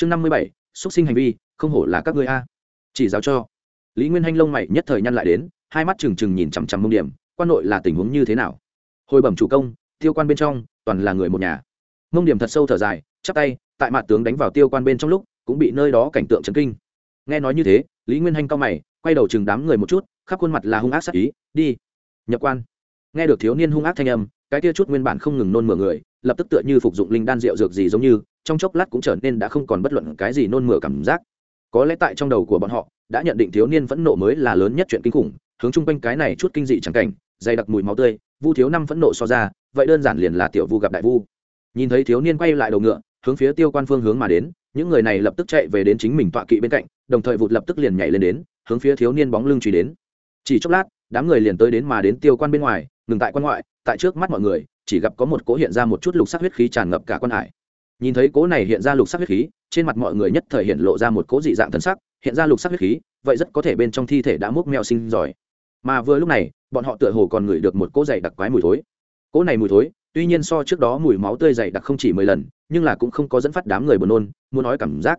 chương năm mươi bảy, xúc sinh hành vi, không hổ là các ngươi a. Chỉ giáo cho. Lý nguyên hanh lông mày nhất thời nhăn lại đến, hai mắt trừng trừng nhìn chằm chằm mông điểm, quan nội là tình huống như thế nào? Hồi bẩm chủ công, tiêu quan bên trong, toàn là người một nhà. Mông điểm thật sâu thở dài, chắp tay, tại mặt tướng đánh vào tiêu quan bên trong lúc, cũng bị nơi đó cảnh tượng chấn kinh. Nghe nói như thế, lý nguyên hanh cao mày, quay đầu chừng đám người một chút, khắp khuôn mặt là hung ác sắc ý, đi. Nhập quan. Nghe được thiếu niên hung ác thanh âm, cái tia chút nguyên bản không ngừng nôn mửa người, lập tức tựa như phục dụng linh đan rượu dược gì giống như trong chốc lát cũng trở nên đã không còn bất luận cái gì nôn mửa cảm giác. Có lẽ tại trong đầu của bọn họ, đã nhận định thiếu niên phẫn nộ mới là lớn nhất chuyện kinh khủng, hướng chung quanh cái này chút kinh dị chẳng cảnh, dày đặc mùi máu tươi, vu thiếu năm phẫn nộ so ra, vậy đơn giản liền là tiểu vu gặp đại vu. Nhìn thấy thiếu niên quay lại đầu ngựa, hướng phía tiêu quan phương hướng mà đến, những người này lập tức chạy về đến chính mình tọa kỵ bên cạnh, đồng thời vụt lập tức liền nhảy lên đến, hướng phía thiếu niên bóng lưng truy đến. Chỉ chốc lát, đám người liền tới đến mà đến tiêu quan bên ngoài, ngừng tại quan ngoại, tại trước mắt mọi người, chỉ gặp có một cỗ hiện ra một chút lục sắc huyết khí tràn ngập cả quan hải nhìn thấy cố này hiện ra lục sắc huyết khí, trên mặt mọi người nhất thời hiện lộ ra một cố dị dạng thần sắc, hiện ra lục sắc huyết khí, vậy rất có thể bên trong thi thể đã múc mèo sinh giỏi. Mà vừa lúc này, bọn họ tựa hồ còn ngửi được một cỗ dày đặc quái mùi thối. Cỗ này mùi thối, tuy nhiên so trước đó mùi máu tươi dày đặc không chỉ mười lần, nhưng là cũng không có dẫn phát đám người buồn nôn, muốn nói cảm giác.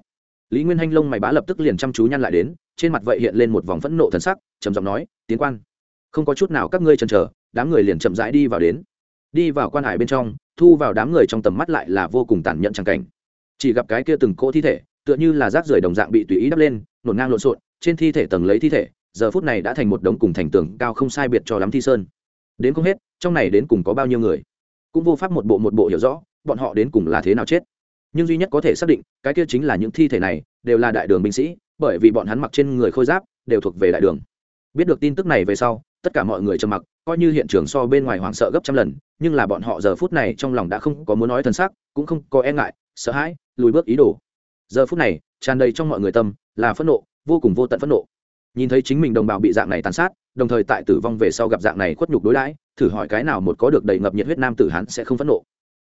Lý nguyên hanh lông mày bá lập tức liền chăm chú nhăn lại đến, trên mặt vậy hiện lên một vòng phẫn nộ thần sắc, trầm giọng nói, tiến quan, không có chút nào các ngươi chần chờ, đám người liền chậm rãi đi vào đến. Đi vào quan hải bên trong thu vào đám người trong tầm mắt lại là vô cùng tàn nhẫn trắng cảnh. Chỉ gặp cái kia từng cỗ thi thể, tựa như là rác rưởi đồng dạng bị tùy ý đắp lên nổn ngang lộn xộn, trên thi thể tầng lấy thi thể, giờ phút này đã thành một đống cùng thành tường cao không sai biệt cho lắm thi sơn. Đến không hết, trong này đến cùng có bao nhiêu người? Cũng vô pháp một bộ một bộ hiểu rõ, bọn họ đến cùng là thế nào chết. Nhưng duy nhất có thể xác định, cái kia chính là những thi thể này, đều là đại đường binh sĩ, bởi vì bọn hắn mặc trên người khôi giáp, đều thuộc về đại đường biết được tin tức này về sau, tất cả mọi người trầm mặc, coi như hiện trường so bên ngoài hoảng sợ gấp trăm lần, nhưng là bọn họ giờ phút này trong lòng đã không có muốn nói thân xác cũng không có e ngại, sợ hãi, lùi bước ý đồ. Giờ phút này, tràn đầy trong mọi người tâm, là phẫn nộ, vô cùng vô tận phẫn nộ. Nhìn thấy chính mình đồng bào bị dạng này tàn sát, đồng thời tại tử vong về sau gặp dạng này khuất nhục đối đãi, thử hỏi cái nào một có được đầy ngập nhiệt huyết nam tử hắn sẽ không phẫn nộ.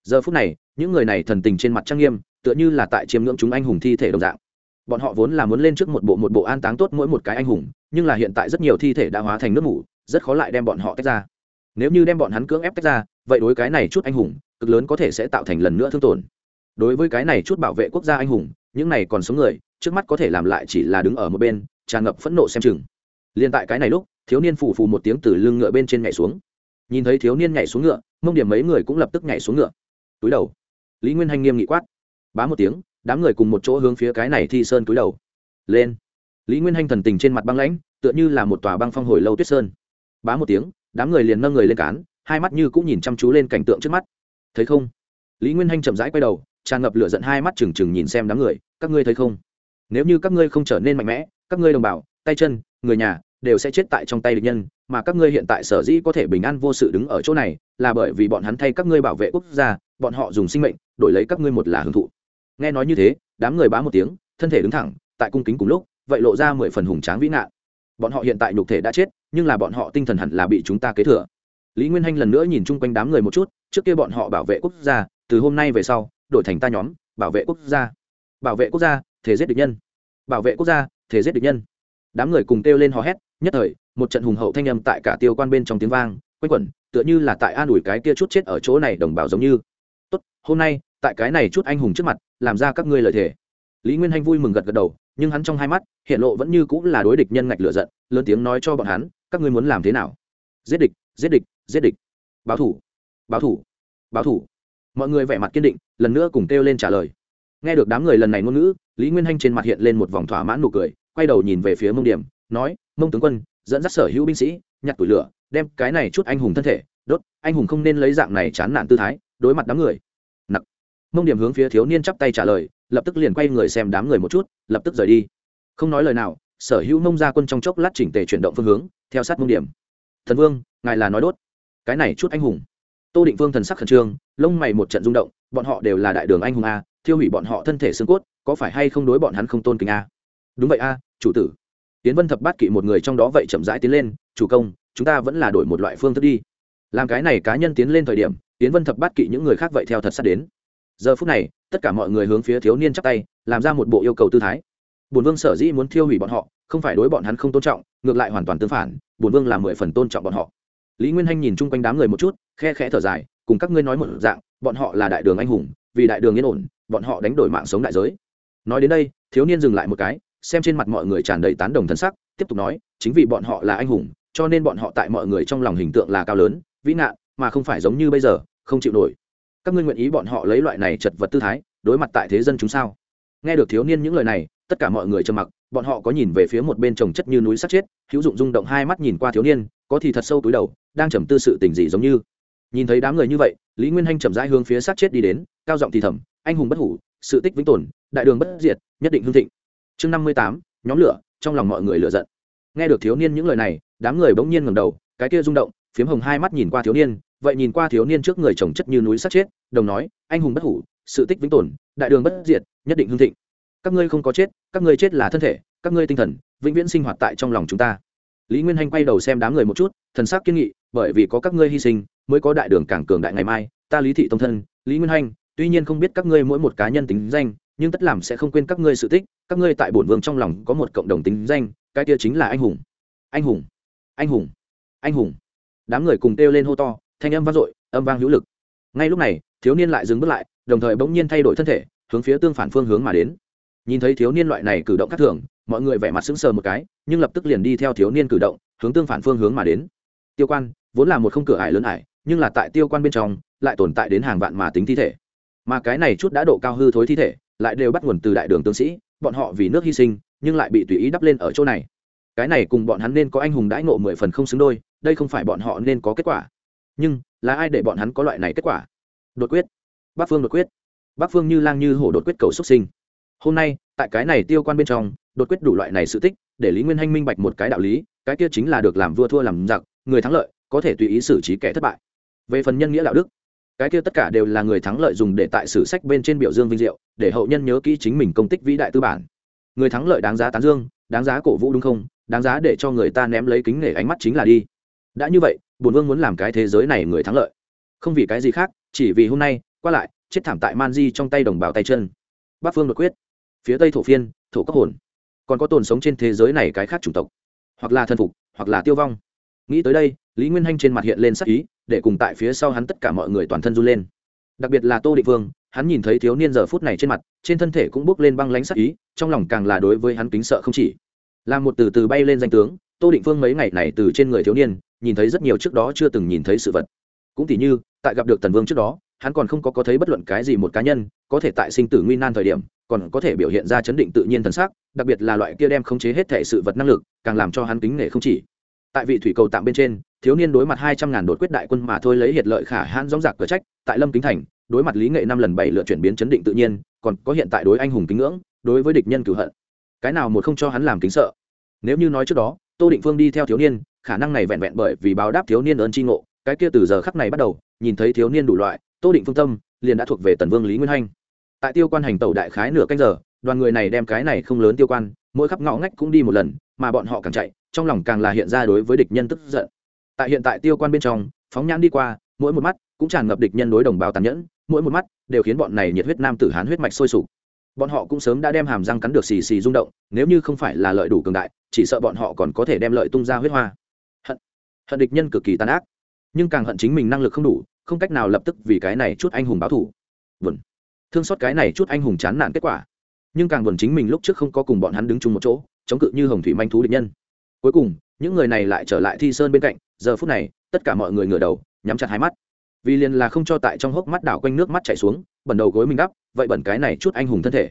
Giờ phút này, những người này thần tình trên mặt trang nghiêm, tựa như là tại chiêm ngưỡng chúng anh hùng thi thể đồng dạng bọn họ vốn là muốn lên trước một bộ một bộ an táng tốt mỗi một cái anh hùng, nhưng là hiện tại rất nhiều thi thể đã hóa thành nước mủ, rất khó lại đem bọn họ tách ra. Nếu như đem bọn hắn cưỡng ép tách ra, vậy đối cái này chút anh hùng, cực lớn có thể sẽ tạo thành lần nữa thương tổn. Đối với cái này chút bảo vệ quốc gia anh hùng, những này còn sống người, trước mắt có thể làm lại chỉ là đứng ở một bên, tràn ngập phẫn nộ xem chừng. Liền tại cái này lúc, thiếu niên phù phù một tiếng từ lưng ngựa bên trên nhảy xuống. Nhìn thấy thiếu niên nhảy xuống ngựa, mông điểm mấy người cũng lập tức nhảy xuống ngựa. Túi đầu. Lý nguyên hanh nghiêm nghị quát. Bá một tiếng đám người cùng một chỗ hướng phía cái này thi sơn cúi đầu. Lên. Lý nguyên hanh thần tình trên mặt băng lãnh, tựa như là một tòa băng phong hồi lâu tuyết sơn. Bá một tiếng, đám người liền nâng người lên cán, hai mắt như cũng nhìn chăm chú lên cảnh tượng trước mắt. Thấy không? Lý nguyên hanh chậm rãi quay đầu, tràn ngập lửa giận hai mắt trừng trừng nhìn xem đám người, các ngươi thấy không? Nếu như các ngươi không trở nên mạnh mẽ, các ngươi đồng bào, tay chân, người nhà, đều sẽ chết tại trong tay địch nhân, mà các ngươi hiện tại sở dĩ có thể bình an vô sự đứng ở chỗ này, là bởi vì bọn hắn thay các ngươi bảo vệ quốc gia, bọn họ dùng sinh mệnh, đổi lấy các ngươi một là hưởng thụ nghe nói như thế, đám người bá một tiếng, thân thể đứng thẳng, tại cung kính cùng lúc, vậy lộ ra mười phần hùng tráng vĩ nạn bọn họ hiện tại nhục thể đã chết, nhưng là bọn họ tinh thần hẳn là bị chúng ta kế thừa. Lý nguyên hanh lần nữa nhìn chung quanh đám người một chút, trước kia bọn họ bảo vệ quốc gia, từ hôm nay về sau, đổi thành ta nhóm, bảo vệ quốc gia. Bảo vệ quốc gia thể giết địch nhân. Bảo vệ quốc gia thể giết địch nhân. Đám người cùng kêu lên hò hét, nhất thời, một trận hùng hậu thanh âm tại cả tiêu quan bên trong tiếng vang, quanh quẩn, tựa như là tại an ủi cái kia chút chết ở chỗ này đồng bào giống như. Tốt, hôm nay tại cái này chút anh hùng trước mặt, làm ra các ngươi lời thề. Lý nguyên hanh vui mừng gật gật đầu, nhưng hắn trong hai mắt, hiện lộ vẫn như cũng là đối địch nhân ngạch lựa giận, lớn tiếng nói cho bọn hắn, các ngươi muốn làm thế nào? Giết địch giết địch giết địch. Báo thủ báo thủ báo thủ. Mọi người vẻ mặt kiên định, lần nữa cùng kêu lên trả lời. Nghe được đám người lần này ngôn ngữ, lý nguyên hanh trên mặt hiện lên một vòng thỏa mãn nụ cười, quay đầu nhìn về phía mông điểm, nói, mông tướng quân, dẫn dắt sở hữu binh sĩ, nhặt tủi lửa, đem cái này chút anh hùng thân thể, đốt, anh hùng không nên lấy dạng này chán nản tư thái, đối mặt đám người mông điểm hướng phía thiếu niên chắp tay trả lời, lập tức liền quay người xem đám người một chút, lập tức rời đi. Không nói lời nào, sở hữu mông ra quân trong chốc lát chỉnh tề chuyển động phương hướng, theo sát mông điểm. Thần vương, ngài là nói đốt. Cái này chút anh hùng. Tô định vương thần sắc khẩn trương, lông mày một trận rung động, bọn họ đều là đại đường anh hùng a, thiêu hủy bọn họ thân thể xương cốt, có phải hay không đối bọn hắn không tôn kính a? Đúng vậy a, chủ tử. Tiến vân thập bát kỵ một người trong đó vậy chậm rãi tiến lên, chủ công, chúng ta vẫn là đổi một loại phương thức đi. Làm cái này cá nhân tiến lên thời điểm tiến vân thập bát kỵ những người khác vậy theo thật sát đến giờ phút này, tất cả mọi người hướng phía thiếu niên chắp tay, làm ra một bộ yêu cầu tư thái. Bùn vương sở dĩ muốn thiêu hủy bọn họ, không phải đối bọn hắn không tôn trọng, ngược lại hoàn toàn tương phản bùn vương là mười phần tôn trọng bọn họ. Lý nguyên hanh nhìn chung quanh đám người một chút, khe khẽ thở dài, cùng các ngươi nói một dạng, bọn họ là đại đường anh hùng, vì đại đường yên ổn, bọn họ đánh đổi mạng sống đại giới. Nói đến đây, thiếu niên dừng lại một cái, xem trên mặt mọi người tràn đầy tán đồng thân sắc, tiếp tục nói, chính vì bọn họ là anh hùng, cho nên bọn họ tại mọi người trong lòng hình tượng là cao lớn, vĩ nạn mà không phải giống như bây giờ, không chịu nổi các ngươi nguyện ý bọn họ lấy loại này chật vật tư thái, đối mặt tại thế dân chúng sao? Nghe được thiếu niên những lời này, tất cả mọi người trầm mặc, bọn họ có nhìn về phía một bên trồng chất như núi sắt chết, hữu dụng rung động hai mắt nhìn qua thiếu niên, có thì thật sâu túi đầu, đang trầm tư sự tình gì giống như. Nhìn thấy đám người như vậy, lý nguyên hanh chậm rãi hướng phía sát chết đi đến, cao giọng thì thầm, anh hùng bất hủ, sự tích vĩnh tồn, đại đường bất diệt, nhất định hương thịnh. Chương năm mươi tám, nhóm lửa, trong lòng mọi người lựa giận. Nghe được thiếu niên những lời này, đám người bỗng nhiên ngầm đầu, cái kia rung động, phiếm hồng hai mắt nhìn qua thiếu niên vậy nhìn qua thiếu niên trước người trồng chất như núi sắt chết, đồng nói, anh hùng bất hủ, sự tích vĩnh tồn, đại đường bất diệt, nhất định hương thịnh. Các ngươi không có chết, các ngươi chết là thân thể, các ngươi tinh thần, vĩnh viễn sinh hoạt tại trong lòng chúng ta. Lý nguyên hanh quay đầu xem đám người một chút, thần sắc kiên nghị, bởi vì có các ngươi hy sinh, mới có đại đường càng cường đại ngày mai, ta lý thị tông thân, lý nguyên hanh tuy nhiên không biết các ngươi mỗi một cá nhân tính danh, nhưng tất làm sẽ không quên các ngươi sự tích, các ngươi tại bổn vương trong lòng có một cộng đồng tính danh, cái kia chính là anh hùng. Anh hùng. Anh hùng. Anh hùng. Đám người cùng kêu lên hô to thanh âm vang dội, âm vang hữu lực. Ngay lúc này, thiếu niên lại dừng bước lại, đồng thời bỗng nhiên thay đổi thân thể, hướng phía tương phản phương hướng mà đến. Nhìn thấy thiếu niên loại này cử động khác thường, mọi người vẻ mặt sững sờ một cái, nhưng lập tức liền đi theo thiếu niên cử động, hướng tương phản phương hướng mà đến. Tiêu quan, vốn là một không cửa ải lớn ải, nhưng là tại tiêu quan bên trong, lại tồn tại đến hàng vạn mà tính thi thể. Mà cái này chút đã độ cao hư thối thi thể, lại đều bắt nguồn từ đại đường tướng sĩ, bọn họ vì nước hy sinh, nhưng lại bị tùy ý đắp lên ở chỗ này. Cái này cùng bọn hắn nên có anh hùng đãi ngộ mười phần không xứng đôi, đây không phải bọn họ nên có kết quả nhưng là ai để bọn hắn có loại này kết quả? Đột quyết. Bắc phương đột quyết. Bắc phương như lang như hổ đột quyết cầu xuất sinh. Hôm nay, tại cái này tiêu quan bên trong, đột quyết đủ loại này sự tích, để lý nguyên hanh minh bạch một cái đạo lý, cái kia chính là được làm vua thua làm giặc, người thắng lợi, có thể tùy ý xử trí kẻ thất bại. Về phần nhân nghĩa đạo đức, cái kia tất cả đều là người thắng lợi dùng để tại sử sách bên trên biểu dương vinh diệu, để hậu nhân nhớ kỹ chính mình công tích vĩ đại tư bản. Người thắng lợi đáng giá tán dương, đáng giá cổ vũ đúng không? Đáng giá để cho người ta ném lấy kính nể ánh mắt chính là đi. Đã như vậy bùn vương muốn làm cái thế giới này người thắng lợi. Không vì cái gì khác, chỉ vì hôm nay, qua lại, chết thảm tại man di trong tay đồng bào tay chân. Bắc phương đột quyết. Phía tây thổ phiên, thổ cấp hồn. Còn có tồn sống trên thế giới này cái khác chủng tộc. Hoặc là thân phục, hoặc là tiêu vong. Nghĩ tới đây, lý nguyên hanh trên mặt hiện lên sắc ý, để cùng tại phía sau hắn tất cả mọi người toàn thân run lên. Đặc biệt là tô định vương, hắn nhìn thấy thiếu niên giờ phút này trên mặt, trên thân thể cũng bước lên băng lánh sắc ý, trong lòng càng là đối với hắn kính sợ không chỉ. Là một từ từ bay lên danh tướng, tô định Vương mấy ngày này từ trên người thiếu niên nhìn thấy rất nhiều trước đó chưa từng nhìn thấy sự vật. Cũng tỉ như, tại gặp được tần vương trước đó, hắn còn không có có thấy bất luận cái gì một cá nhân, có thể tại sinh tử nguy nan thời điểm, còn có thể biểu hiện ra chấn định tự nhiên thần sắc, đặc biệt là loại kia đem khống chế hết thể sự vật năng lực, càng làm cho hắn kính nể không chỉ. Tại vị thủy cầu tạm bên trên, thiếu niên đối mặt hai trăm ngàn đột quyết đại quân mà thôi lấy hiệt lợi khả hãn dóng dạc cửa trách, tại lâm kính thành, đối mặt lý nghệ năm lần bảy lựa chuyển biến chấn định tự nhiên, còn có hiện tại đối anh hùng kính ngưỡng, đối với địch nhân cửu hận. Cái nào một không cho hắn làm kính sợ. Nếu như nói trước đó, tô định phương đi theo thiếu niên khả năng này vẹn vẹn bởi vì báo đáp thiếu niên ơn tri ngộ, cái kia từ giờ khắc này bắt đầu, nhìn thấy thiếu niên đủ loại, tô định phương tâm liền đã thuộc về tần vương lý nguyên hanh. Tại tiêu quan hành tẩu đại khái nửa canh giờ, đoàn người này đem cái này không lớn tiêu quan, mỗi khắp ngõ ngách cũng đi một lần, mà bọn họ càng chạy, trong lòng càng là hiện ra đối với địch nhân tức giận. Tại hiện tại tiêu quan bên trong, phóng nhãn đi qua, mỗi một mắt cũng tràn ngập địch nhân đối đồng bào tàn nhẫn, mỗi một mắt đều khiến bọn này nhiệt huyết nam tử hán huyết mạch sôi sục. Bọn họ cũng sớm đã đem hàm răng cắn được xì xì rung động, nếu như không phải là lợi đủ cường đại, chỉ sợ bọn họ còn có thể đem lợi tung ra huyết hoa hận địch nhân cực kỳ tàn ác. Nhưng càng hận chính mình năng lực không đủ, không cách nào lập tức vì cái này chút anh hùng báo thủ buồn. Thương xót cái này chút anh hùng chán nản kết quả. Nhưng càng buồn chính mình lúc trước không có cùng bọn hắn đứng chung một chỗ, chống cự như hồng thủy manh thú địch nhân. Cuối cùng, những người này lại trở lại thi sơn bên cạnh, giờ phút này, tất cả mọi người ngửa đầu, nhắm chặt hai mắt. Vì liền là không cho tại trong hốc mắt đảo quanh nước mắt chảy xuống, bẩn đầu gối mình đắp vậy bẩn cái này chút anh hùng thân thể.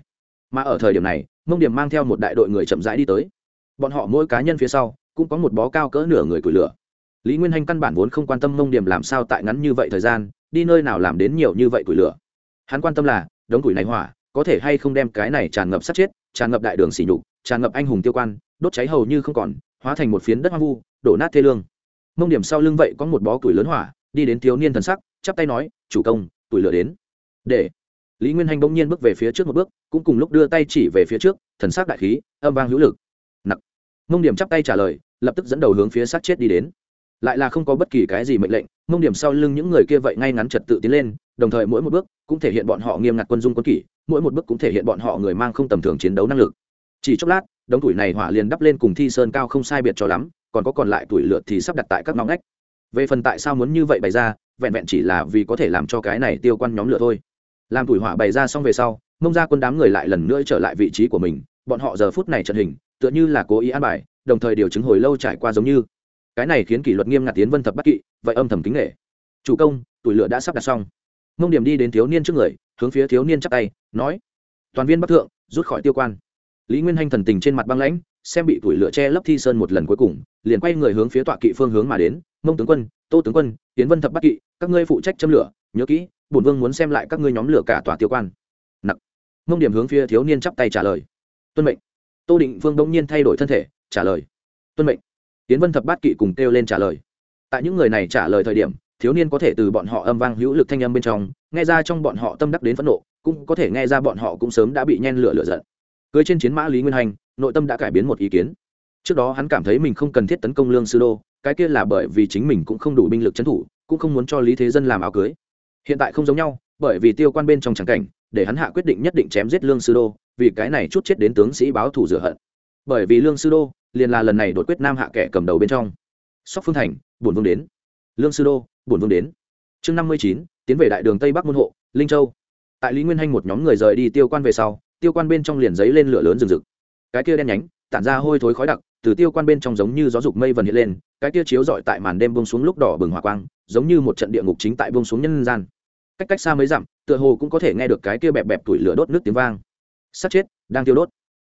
Mà ở thời điểm này, mông điểm mang theo một đại đội người chậm rãi đi tới. Bọn họ mỗi cá nhân phía sau, cũng có một bó cao cỡ nửa người củi lửa lý nguyên hanh căn bản vốn không quan tâm mông điểm làm sao tại ngắn như vậy thời gian, đi nơi nào làm đến nhiều như vậy củi lửa. Hắn quan tâm là, đống củi này hỏa, có thể hay không đem cái này tràn ngập sát chết, tràn ngập đại đường xỉ nhục, tràn ngập anh hùng tiêu quan, đốt cháy hầu như không còn, hóa thành một phiến đất hoang vu, đổ nát thê lương. Mông điểm sau lưng vậy có một bó củi lớn hỏa, đi đến thiếu niên thần sắc, chắp tay nói, chủ công tuổi lửa đến. Để. Lý nguyên hành bỗng nhiên bước về phía trước một bước, cũng cùng lúc đưa tay chỉ về phía trước, thần sắc đại khí, âm vang hữu lực. Nặc. Mông điểm chắp tay trả lời, lập tức dẫn đầu hướng phía sát chết đi đến lại là không có bất kỳ cái gì mệnh lệnh, mông điểm sau lưng những người kia vậy ngay ngắn trật tự tiến lên, đồng thời mỗi một bước cũng thể hiện bọn họ nghiêm ngặt quân dung quân kỷ, mỗi một bước cũng thể hiện bọn họ người mang không tầm thường chiến đấu năng lực. Chỉ chốc lát, đống tuổi này hỏa liền đắp lên cùng thi sơn cao không sai biệt cho lắm, còn có còn lại tuổi lượt thì sắp đặt tại các ngõ ngách. Về phần tại sao muốn như vậy bày ra, vẹn vẹn chỉ là vì có thể làm cho cái này tiêu quan nhóm lửa thôi. Làm tuổi hỏa bày ra xong về sau, mông ra quân đám người lại lần nữa trở lại vị trí của mình, bọn họ giờ phút này trận hình, tựa như là cố ý an bài, đồng thời điều chứng hồi lâu trải qua giống như cái này khiến kỷ luật nghiêm ngặt tiến vân thập bắt kỵ, vậy âm thầm kính nghệ chủ công, tuổi lửa đã sắp đặt xong. Mông điểm đi đến thiếu niên trước người, hướng phía thiếu niên chắp tay, nói, toàn viên bắc thượng, rút khỏi tiêu quan. Lý nguyên hanh thần tình trên mặt băng lãnh, xem bị tuổi lửa che lấp thi sơn một lần cuối cùng, liền quay người hướng phía tọa kỵ phương hướng mà đến, mông tướng quân, tô tướng quân tiến vân thập bắc kỵ, các ngươi phụ trách châm lửa, nhớ kỹ, bổn vương muốn xem lại các ngươi nhóm lửa cả tòa tiêu quan. Nặc. Mông điểm hướng phía thiếu niên chắp tay trả lời, tuân mệnh. Tô định vương đông nhiên thay đổi thân thể, trả lời, tuân mệnh tiến vân thập bát kỵ cùng kêu lên trả lời. Tại những người này trả lời thời điểm, thiếu niên có thể từ bọn họ âm vang hữu lực thanh âm bên trong, nghe ra trong bọn họ tâm đắc đến phẫn nộ, cũng có thể nghe ra bọn họ cũng sớm đã bị nhen lửa lửa giận. Cưới trên chiến mã lý nguyên hành, nội tâm đã cải biến một ý kiến. Trước đó hắn cảm thấy mình không cần thiết tấn công lương sư đô, cái kia là bởi vì chính mình cũng không đủ binh lực trấn thủ, cũng không muốn cho lý thế dân làm áo cưới. Hiện tại không giống nhau, bởi vì tiêu quan bên trong tràng cảnh, để hắn hạ quyết định nhất định chém giết lương sư đô, vì cái này chút chết đến tướng sĩ báo thù rửa hận. Bởi vì lương sư đô liền là lần này đột quyết nam hạ kẻ cầm đầu bên trong. Sóc phương thành, bổn vương đến. Lương sư đô, bổn vương đến. Chương năm mươi chín, tiến về đại đường tây bắc môn hộ, linh châu. Tại lý nguyên hanh một nhóm người rời đi tiêu quan về sau, tiêu quan bên trong liền giấy lên lửa lớn rừng rực. Cái kia đen nhánh, tản ra hôi thối khói đặc, từ tiêu quan bên trong giống như gió dục mây vần hiện lên, cái kia chiếu dọi tại màn đêm bông xuống lúc đỏ bừng hỏa quang, giống như một trận địa ngục chính tại bông xuống nhân gian. Cách cách xa mấy dặm, tựa hồ cũng có thể nghe được cái kia bẹp bẹp tuổi lửa đốt nước tiếng vang. Sắt chết, đang tiêu đốt.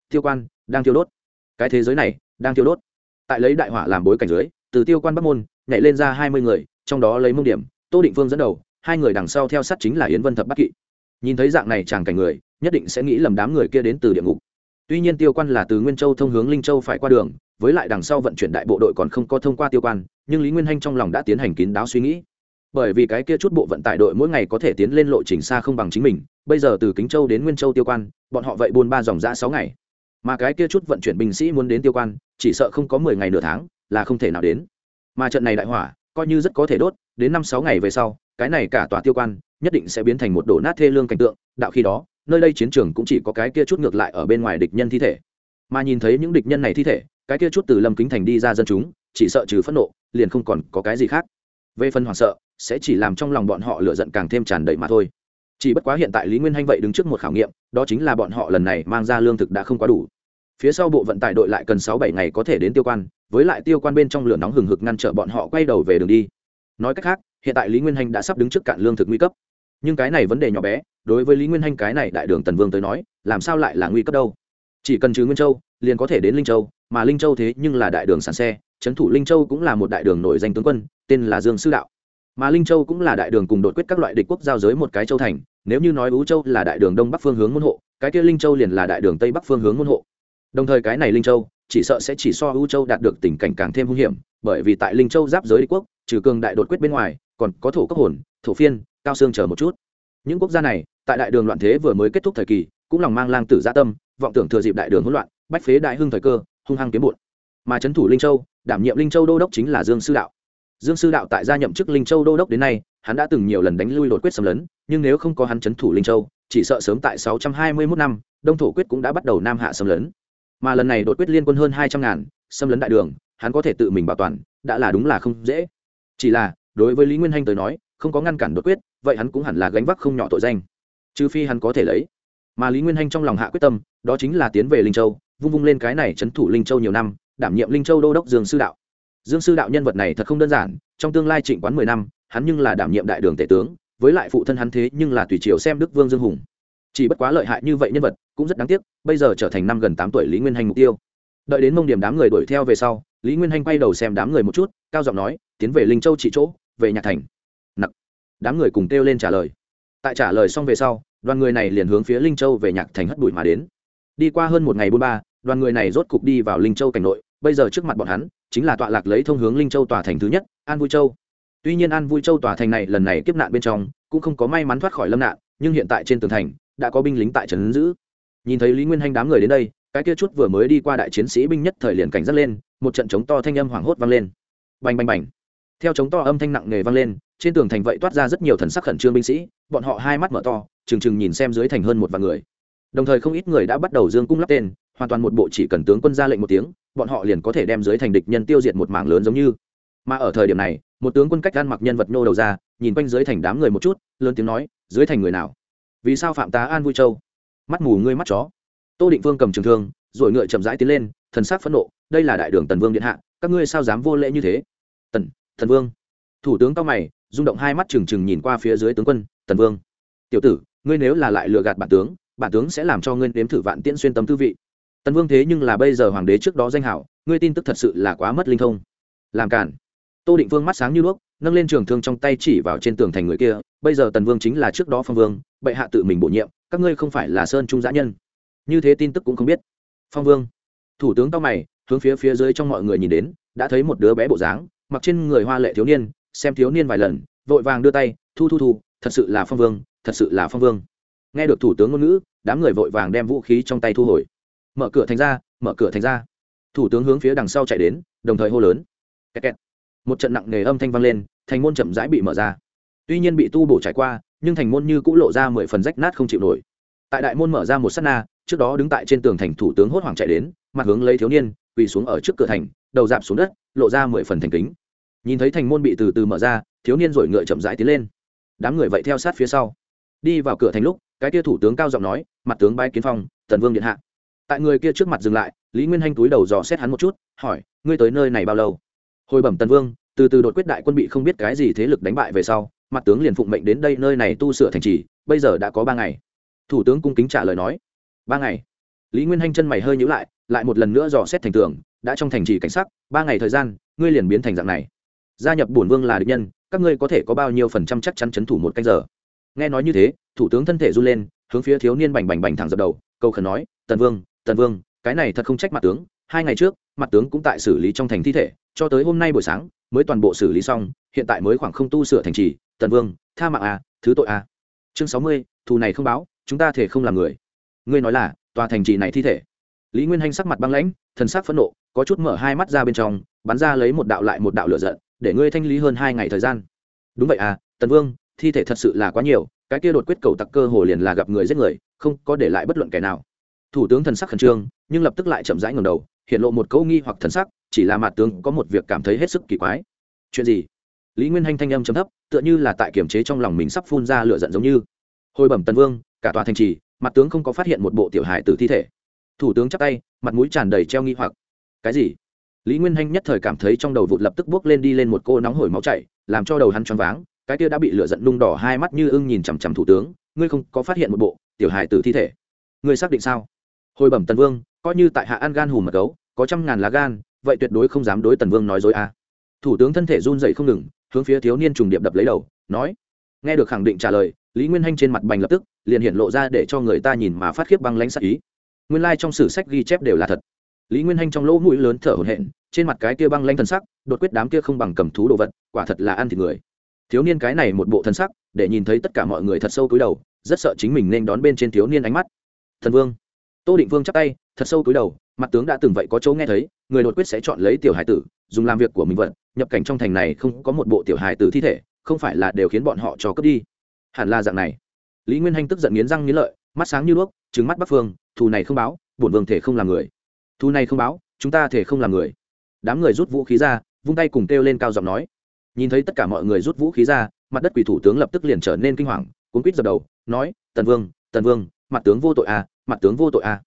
Tiêu quan, đang tiêu đốt. Cái thế giới này đang tiêu đốt. Tại lấy đại hỏa làm bối cảnh dưới, từ tiêu quan bắc môn nhảy lên ra hai mươi người, trong đó lấy mông điểm, tô định phương dẫn đầu, hai người đằng sau theo sát chính là yến vân thập bắc kỵ. Nhìn thấy dạng này chàng cảnh người, nhất định sẽ nghĩ lầm đám người kia đến từ địa ngục. Tuy nhiên tiêu quan là từ nguyên châu thông hướng linh châu phải qua đường, với lại đằng sau vận chuyển đại bộ đội còn không có thông qua tiêu quan, nhưng lý nguyên hanh trong lòng đã tiến hành kín đáo suy nghĩ. Bởi vì cái kia chút bộ vận tải đội mỗi ngày có thể tiến lên lộ trình xa không bằng chính mình, bây giờ từ kính châu đến nguyên châu tiêu quan, bọn họ vậy buôn ba dòng dã sáu ngày mà cái kia chút vận chuyển binh sĩ muốn đến tiêu quan, chỉ sợ không có mười ngày nửa tháng là không thể nào đến. Mà trận này đại hỏa, coi như rất có thể đốt, đến năm sáu ngày về sau, cái này cả tòa tiêu quan nhất định sẽ biến thành một đổ nát thê lương cảnh tượng, đạo khi đó, nơi đây chiến trường cũng chỉ có cái kia chút ngược lại ở bên ngoài địch nhân thi thể. Mà nhìn thấy những địch nhân này thi thể, cái kia chút từ lâm kính thành đi ra dân chúng, chỉ sợ trừ phẫn nộ, liền không còn có cái gì khác. Về phần hoảng sợ, sẽ chỉ làm trong lòng bọn họ lựa giận càng thêm tràn đầy mà thôi chỉ bất quá hiện tại lý nguyên hanh vậy đứng trước một khảo nghiệm, đó chính là bọn họ lần này mang ra lương thực đã không quá đủ. Phía sau bộ vận tải đội lại cần sáu bảy ngày có thể đến tiêu quan, với lại tiêu quan bên trong lửa nóng hừng hực ngăn trở bọn họ quay đầu về đường đi. Nói cách khác, hiện tại lý nguyên hanh đã sắp đứng trước cạn lương thực nguy cấp. Nhưng cái này vấn đề nhỏ bé, đối với lý nguyên hanh cái này đại đường tần vương tới nói, làm sao lại là nguy cấp đâu? Chỉ cần trừ nguyên châu, liền có thể đến linh châu, mà linh châu thế nhưng là đại đường sàn xe, trấn thủ linh châu cũng là một đại đường nổi danh tướng quân, tên là dương sư đạo mà linh châu cũng là đại đường cùng đột quyết các loại địch quốc giao giới một cái châu thành, nếu như nói ú châu là đại đường đông bắc phương hướng môn hộ, cái kia linh châu liền là đại đường tây bắc phương hướng môn hộ. Đồng thời cái này linh châu, chỉ sợ sẽ chỉ so ú châu đạt được tình cảnh càng thêm hung hiểm, bởi vì tại linh châu giáp giới đế quốc, trừ cường đại đột quyết bên ngoài, còn có thổ cấp hồn, thổ phiên, cao xương chờ một chút. Những quốc gia này, tại đại đường loạn thế vừa mới kết thúc thời kỳ, cũng lòng mang lang tử gia tâm, vọng tưởng thừa dịp đại đường hỗn loạn, bách phế đại hưng thời cơ, hung hăng kiếm bụt. Mà trấn thủ linh châu, đảm nhiệm linh châu đô đốc chính là dương sư đạo dương sư đạo tại gia nhậm chức linh châu đô đốc đến nay, hắn đã từng nhiều lần đánh lui đột quyết xâm lấn, nhưng nếu không có hắn chấn thủ linh châu, chỉ sợ sớm tại 621 năm, đông thổ quyết cũng đã bắt đầu nam hạ xâm lấn. Mà lần này đột quyết liên quân hơn hai trăm ngàn, xâm lấn đại đường, hắn có thể tự mình bảo toàn, đã là đúng là không dễ. Chỉ là, đối với lý nguyên hanh tới nói, không có ngăn cản đột quyết, vậy hắn cũng hẳn là gánh vác không nhỏ tội danh. Trừ phi hắn có thể lấy. Mà lý nguyên hanh trong lòng hạ quyết tâm, đó chính là tiến về linh châu, vung vung lên cái này c h ấ n thủ linh châu nhiều năm, đảm nhiệm linh châu đô đốc dương sư đạo dương sư đạo nhân vật này thật không đơn giản, trong tương lai trịnh quán mười năm, hắn nhưng là đảm nhiệm đại đường tể tướng, với lại phụ thân hắn thế nhưng là tùy triều xem đức vương dương hùng. Chỉ bất quá lợi hại như vậy nhân vật, cũng rất đáng tiếc, bây giờ trở thành năm gần tám tuổi lý nguyên Hành mục tiêu. Đợi đến mông điểm đám người đuổi theo về sau, lý nguyên hanh quay đầu xem đám người một chút, cao giọng nói, tiến về linh châu trị chỗ, về nhạc thành. Nặc. Đám người cùng kêu lên trả lời. Tại trả lời xong về sau, đoàn người này liền hướng phía linh châu về nhạc thành hất bụi mà đến. Đi qua hơn một ngày buôn ba, đoàn người này rốt cục đi vào linh châu cảnh nội, bây giờ trước mặt bọn hắn chính là tọa lạc lấy thông hướng linh châu tòa thành thứ nhất, an vui châu. Tuy nhiên an vui châu tòa thành này lần này kiếp nạn bên trong, cũng không có may mắn thoát khỏi lâm nạn, nhưng hiện tại trên tường thành, đã có binh lính tại trấn giữ. Nhìn thấy lý nguyên hanh đám người đến đây, cái kia chút vừa mới đi qua đại chiến sĩ binh nhất thời liền cảnh giác lên, một trận chống to thanh âm hoảng hốt vang lên. Bành bành bành. Theo chống to âm thanh nặng nề vang lên, trên tường thành vậy toát ra rất nhiều thần sắc khẩn trương binh sĩ, bọn họ hai mắt mở to, trừng trừng nhìn xem dưới thành hơn một vạn người đồng thời không ít người đã bắt đầu dương cung lắp tên, hoàn toàn một bộ chỉ cần tướng quân ra lệnh một tiếng, bọn họ liền có thể đem dưới thành địch nhân tiêu diệt một mảng lớn giống như. Mà ở thời điểm này, một tướng quân cách gan mặc nhân vật nhô đầu ra, nhìn quanh dưới thành đám người một chút, lớn tiếng nói, dưới thành người nào? Vì sao phạm tá an vui châu? Mắt mù ngươi mắt chó. Tô định vương cầm trường thương, rồi ngựa chậm rãi tiến lên, thần sắc phẫn nộ, đây là đại đường tần vương điện hạ, các ngươi sao dám vô lễ như thế? Tần thần vương. Thủ tướng cao mày, rung động hai mắt trừng trừng nhìn qua phía dưới tướng quân, tần vương. Tiểu tử, ngươi nếu là lại lừa gạt bản tướng bản tướng sẽ làm cho ngươi nếm thử vạn tiễn xuyên tâm tư vị. Tần vương thế nhưng là bây giờ hoàng đế trước đó danh hảo, ngươi tin tức thật sự là quá mất linh thông. Làm cản tô định vương mắt sáng như đuốc, nâng lên trường thương trong tay chỉ vào trên tường thành người kia, bây giờ tần vương chính là trước đó phong vương, bệ hạ tự mình bổ nhiệm, các ngươi không phải là sơn trung giã nhân. Như thế tin tức cũng không biết. Phong vương. Thủ tướng cao mày, hướng phía phía dưới trong mọi người nhìn đến, đã thấy một đứa bé bộ dáng, mặc trên người hoa lệ thiếu niên, xem thiếu niên vài lần, vội vàng đưa tay, thu thu thu, thật sự là phong vương, thật sự là phong vương nghe được thủ tướng ngôn ngữ, đám người vội vàng đem vũ khí trong tay thu hồi. Mở cửa thành ra, mở cửa thành ra. Thủ tướng hướng phía đằng sau chạy đến, đồng thời hô lớn. Kẹt kẹt. một trận nặng nề âm thanh vang lên, thành môn chậm rãi bị mở ra. Tuy nhiên bị tu bổ trải qua, nhưng thành môn như cũng lộ ra mười phần rách nát không chịu nổi. Tại đại môn mở ra một s á t na, trước đó đứng tại trên tường thành thủ tướng hốt hoảng chạy đến, mặt hướng lấy thiếu niên, quỳ xuống ở trước cửa thành, đầu dạp xuống đất, lộ ra mười phần thành kính. Nhìn thấy thành môn bị từ từ mở ra, thiếu niên rồi ngựa chậm rãi tiến lên. Đám người vậy theo sát phía sau. Đi vào cửa thành lúc cái kia thủ tướng cao giọng nói, mặt tướng bay kiến phong, tần vương điện hạ. Tại người kia trước mặt dừng lại, lý nguyên hanh túi đầu dò xét hắn một chút, hỏi, ngươi tới nơi này bao lâu? Hồi bẩm tần vương, từ từ đột quyết đại quân bị không biết cái gì thế lực đánh bại về sau, mặt tướng liền phụng mệnh đến đây nơi này tu sửa thành trì, bây giờ đã có ba ngày. Thủ tướng cung kính trả lời nói, ba ngày. Lý nguyên hanh chân mày hơi nhữ lại lại một lần nữa dò xét thành tường, đã trong thành trì cảnh sắc, ba ngày thời gian, ngươi liền biến thành dạng này. Gia nhập bổn vương là địch nhân, các ngươi có thể có bao nhiêu phần trăm chắc chắn chấn thủ một canh giờ? Nghe nói như thế, thủ tướng thân thể run lên, hướng phía thiếu niên bành bành bành thẳng dập đầu câu khẩn nói, tần vương tần vương, cái này thật không trách mặt tướng, hai ngày trước, mặt tướng cũng tại xử lý trong thành thi thể, cho tới hôm nay buổi sáng, mới toàn bộ xử lý xong, hiện tại mới khoảng không tu sửa thành trì, tần vương, tha mạng à thứ tội à. Chương sáu mươi, thù này không báo, chúng ta thể không làm người. Ngươi nói là, tòa thành trì này thi thể. Lý nguyên hanh sắc mặt băng lãnh, thần sắc phẫn nộ, có chút mở hai mắt ra bên trong, bắn ra lấy một đạo lại một đạo lửa giận, để ngươi thanh lý hơn hai ngày thời gian. Đúng vậy à tần vương thi thể thật sự là quá nhiều, cái kia đột quyết cầu tặc cơ hồ liền là gặp người giết người, không có để lại bất luận kẻ nào. Thủ tướng thần sắc khẩn trương, nhưng lập tức lại chậm rãi ngầm đầu, hiện lộ một câu nghi hoặc thần sắc, chỉ là mặt tướng có một việc cảm thấy hết sức kỳ quái. Chuyện gì? Lý nguyên hanh thanh âm chấm thấp, tựa như là tại kiềm chế trong lòng mình sắp phun ra lửa giận giống như. Hồi bẩm tần vương, cả tòa thành trì, mặt tướng không có phát hiện một bộ tiểu hài tử thi thể. Thủ tướng chắp tay, mặt mũi tràn đầy treo nghi hoặc. Cái gì? Lý nguyên hanh nhất thời cảm thấy trong đầu vụt lập tức bước lên đi lên một cô nóng hổi máu chảy, làm cho đầu hắn choáng váng cái kia đã bị lửa giận nung đỏ hai mắt như ưng nhìn chằm chằm thủ tướng, ngươi không có phát hiện một bộ, tiểu hài tử thi thể. Ngươi xác định sao? Hồi bẩm tần vương, coi như tại hạ ăn gan hùm mật gấu, có trăm ngàn lá gan, vậy tuyệt đối không dám đối tần vương nói dối à. thủ tướng thân thể run dậy không ngừng, hướng phía thiếu niên trùng điệp đập lấy đầu, nói. Nghe được khẳng định trả lời, lý nguyên hanh trên mặt bành lập tức, liền hiện lộ ra để cho người ta nhìn mà phát khiếp băng lãnh sắc ý. Nguyên lai、like、trong sử sách ghi chép đều là thật. Lý nguyên hanh trong lỗ mũi lớn thở hổn hển, trên mặt cái kia băng lanh thần sắc, đột quyết đám kia không bằng cầm thú đồ vật, quả thật là ăn thịt người thiếu niên cái này một bộ thân sắc, để nhìn thấy tất cả mọi người thật sâu cúi đầu, rất sợ chính mình nên đón bên trên thiếu niên ánh mắt. Thần vương. Tô định vương chắp tay, thật sâu cúi đầu, mặt tướng đã từng vậy có chỗ nghe thấy, người đột quyết sẽ chọn lấy tiểu hải tử, dùng làm việc của mình vận, nhập cảnh trong thành này không có một bộ tiểu hải tử thi thể, không phải là đều khiến bọn họ cho cướp đi. Hẳn là dạng này. Lý nguyên hanh tức giận nghiến răng nghiến lợi, mắt sáng như đuốc trứng mắt bắc phương, thù này không báo, bổn vương thể không làm người. Thù này không báo, chúng ta thể không làm người. Đám người rút vũ khí ra, vung tay cùng kêu lên cao giọng nói nhìn thấy tất cả mọi người rút vũ khí ra, mặt đất quỷ thủ tướng lập tức liền trở nên kinh hoàng, cuốn quýt dập đầu, nói, tần vương tần vương, mặt tướng vô tội à mặt tướng vô tội à.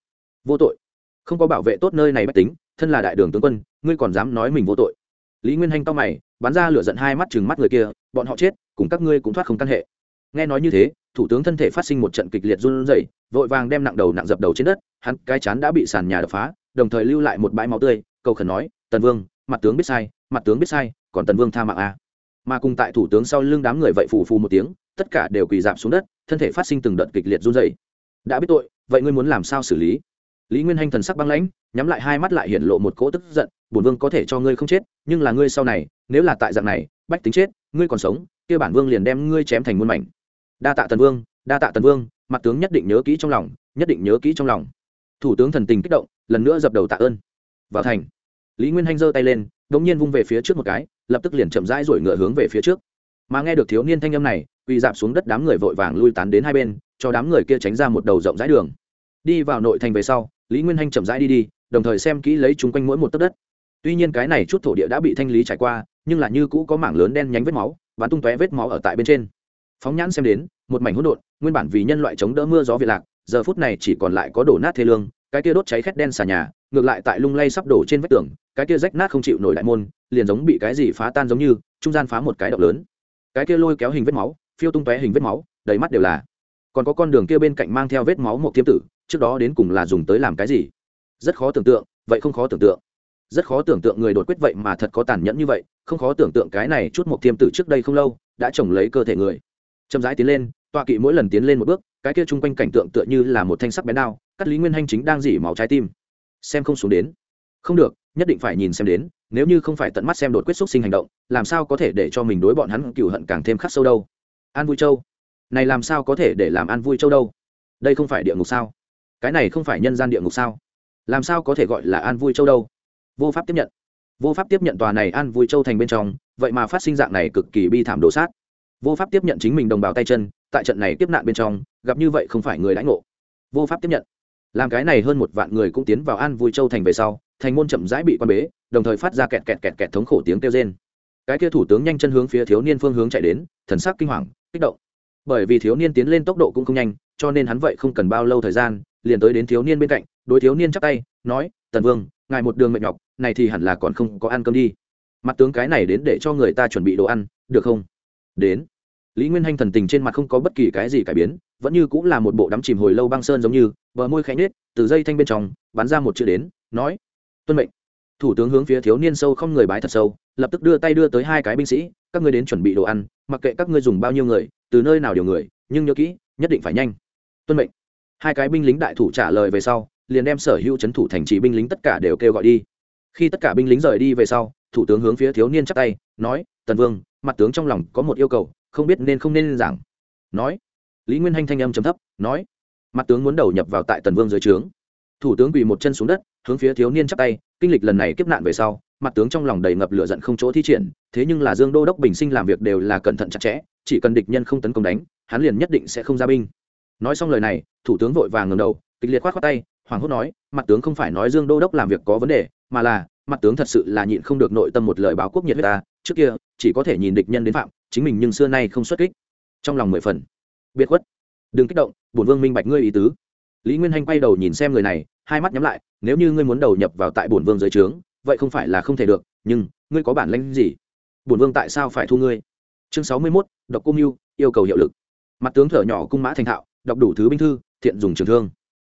Vô tội? Không có bảo vệ tốt nơi này bách tính, thân là đại đường tướng quân, ngươi còn dám nói mình vô tội? Lý nguyên hanh to mày, bắn ra lửa giận hai mắt chừng mắt người kia, bọn họ chết, cùng các ngươi cũng thoát không căn hệ. Nghe nói như thế, thủ tướng thân thể phát sinh một trận kịch liệt run rẩy, vội vàng đem nặng đầu nặng dập đầu trên đất, hắn cái chán đã bị sàn nhà đập phá, đồng thời lưu lại một bãi máu tươi, cầu khẩn nói, tần vương mặt tướng biết sai, mặt tướng biết sai, còn tần vương tha mạng a à. mà cùng tại thủ tướng sau lưng đám người vậy phù phù một tiếng, tất cả đều quỳ dạp xuống đất, thân thể phát sinh từng đợt kịch liệt run rẩy. Đã biết tội, vậy ngươi muốn làm sao xử lý? Lý nguyên hanh thần sắc băng lãnh, nhắm lại hai mắt lại hiện lộ một cỗ tức giận, bổn vương có thể cho ngươi không chết, nhưng là ngươi sau này, nếu là tại dạng này, bách tính chết, ngươi còn sống, kia bản vương liền đem ngươi chém thành muôn mảnh. Đa tạ tần vương, đa tạ tần vương, mặt tướng nhất định nhớ kỹ trong lòng, nhất định nhớ kỹ trong lòng. Thủ tướng thần tình kích động, lần nữa dập đầu tạ ơn. Vào thành lý nguyên hanh giơ tay lên đ ỗ n g nhiên vung về phía trước một cái, lập tức liền chậm rãi rồi ngựa hướng về phía trước. Mà nghe được thiếu niên thanh âm này, quỳ dạp xuống đất đám người vội vàng lui tán đến hai bên, cho đám người kia tránh ra một đầu rộng rãi đường. Đi vào nội thành về sau, lý nguyên hanh chậm rãi đi đi, đồng thời xem kỹ lấy chung quanh mỗi một tấc đất. Tuy nhiên cái này chút thổ địa đã bị thanh lý trải qua, nhưng là như cũ có mảng lớn đen nhánh vết máu bắn tung tóe vết máu ở tại bên trên. Phóng nhãn xem đến, một mảnh hỗn độn, nguyên bản vì nhân loại chống đỡ mưa gió việt lạc, giờ phút này chỉ còn lại có đổ nát thê lương, cái kia đốt cháy khét đen xà nhà, ngược lại tại lung lay sắp đổ trên vách tường cái kia rách nát không chịu nổi đại môn, liền giống bị cái gì phá tan giống như, trung gian phá một cái động lớn. Cái kia lôi kéo hình vết máu, phiêu tung tóe hình vết máu, đầy mắt đều là. Còn có con đường kia bên cạnh mang theo vết máu một tiêm tử, trước đó đến cùng là dùng tới làm cái gì? Rất khó tưởng tượng, vậy không khó tưởng tượng. Rất khó tưởng tượng người đột quyết vậy mà thật có tàn nhẫn như vậy, không khó tưởng tượng cái này chút một tiêm tử trước đây không lâu, đã trồng lấy cơ thể người. Chậm rãi tiến lên, tọa kỵ mỗi lần tiến lên một bước, cái kia chung quanh cảnh tượng tựa như là một thanh sắc bén đao, cắt lý nguyên hanh chính đang dỉ máu trái tim. Xem không xuống đến không được, nhất định phải nhìn xem đến, nếu như không phải tận mắt xem đột quyết xúc sinh hành động, làm sao có thể để cho mình đối bọn hắn cựu hận càng thêm khắc sâu đâu? An vui châu, này làm sao có thể để làm an vui châu đâu? Đây không phải địa ngục sao? Cái này không phải nhân gian địa ngục sao? Làm sao có thể gọi là an vui châu đâu? Vô pháp tiếp nhận. Vô pháp tiếp nhận tòa này an vui châu thành bên trong, vậy mà phát sinh dạng này cực kỳ bi thảm đổ sát. Vô pháp tiếp nhận chính mình đồng bào tay chân, tại trận này tiếp nạn bên trong, gặp như vậy không phải người đãi ngộ. Vô pháp tiếp nhận làm cái này hơn một vạn người cũng tiến vào an vui châu thành về sau, thành môn chậm rãi bị quan bế, đồng thời phát ra kẹt kẹt kẹt kẹt thống khổ tiếng kêu trên cái kia thủ tướng nhanh chân hướng phía thiếu niên phương hướng chạy đến, thần sắc kinh hoàng, kích động. Bởi vì thiếu niên tiến lên tốc độ cũng không nhanh, cho nên hắn vậy không cần bao lâu thời gian, liền tới đến thiếu niên bên cạnh, đối thiếu niên chắp tay, nói, tần vương, ngài một đường mệt nhọc, này thì hẳn là còn không có ăn cơm đi. Mặt tướng cái này đến để cho người ta chuẩn bị đồ ăn, được không? Đến. Lý nguyên hanh thần tình trên mặt không có bất kỳ cái gì cải biến vẫn như cũng là một bộ đắm chìm hồi lâu băng sơn giống như, bờ môi khẽ nết từ dây thanh bên trong, bắn ra một chữ đến, nói, tuân mệnh. Thủ tướng hướng phía thiếu niên sâu không người bái thật sâu, lập tức đưa tay đưa tới hai cái binh sĩ, các ngươi đến chuẩn bị đồ ăn, mặc kệ các ngươi dùng bao nhiêu người, từ nơi nào điều người, nhưng nhớ kỹ, nhất định phải nhanh. Tuân mệnh. Hai cái binh lính đại thủ trả lời về sau, liền đem sở hữu trấn thủ thành trì binh lính tất cả đều kêu gọi đi. Khi tất cả binh lính rời đi về sau, thủ tướng hướng phía thiếu niên chắp tay, nói, tần vương, mặt tướng trong lòng có một yêu cầu, không biết nên không nên giảng. Nói lý nguyên hanh thanh âm chấm thấp, nói, mặt tướng muốn đầu nhập vào tại tần vương dưới trướng. Thủ tướng quỳ một chân xuống đất, hướng phía thiếu niên chắc tay, kinh lịch lần này kiếp nạn về sau, mặt tướng trong lòng đầy ngập lửa giận không chỗ thi triển, thế nhưng là dương đô đốc bình sinh làm việc đều là cẩn thận chặt chẽ, chỉ cần địch nhân không tấn công đánh, hắn liền nhất định sẽ không ra binh. Nói xong lời này, thủ tướng vội vàng ngầm đầu, kịch liệt khoát khoát tay hoàng hốt nói, mặt tướng không phải nói dương đô đốc làm việc có vấn đề, mà là, mặt tướng thật sự là nhịn không được nội tâm một lời báo quốc nhiệt huyết ta, trước kia, chỉ có thể nhìn địch nhân đến phạm, chính mình nhưng xưa nay không xuất kích. Trong lòng mười phần biệt khuất. Đừng kích động, bổn vương minh bạch ngươi ý tứ. Lý nguyên hanh quay đầu nhìn xem người này, hai mắt nhắm lại, nếu như ngươi muốn đầu nhập vào tại bổn vương dưới trướng, vậy không phải là không thể được, nhưng, ngươi có bản lãnh gì? Bổn vương tại sao phải thu ngươi? Chương sáu mươi mốt đọc cung mưu, yêu cầu hiệu lực. Mặt tướng thở nhỏ cung mã thành thạo, đọc đủ thứ binh thư, thiện dùng trường thương.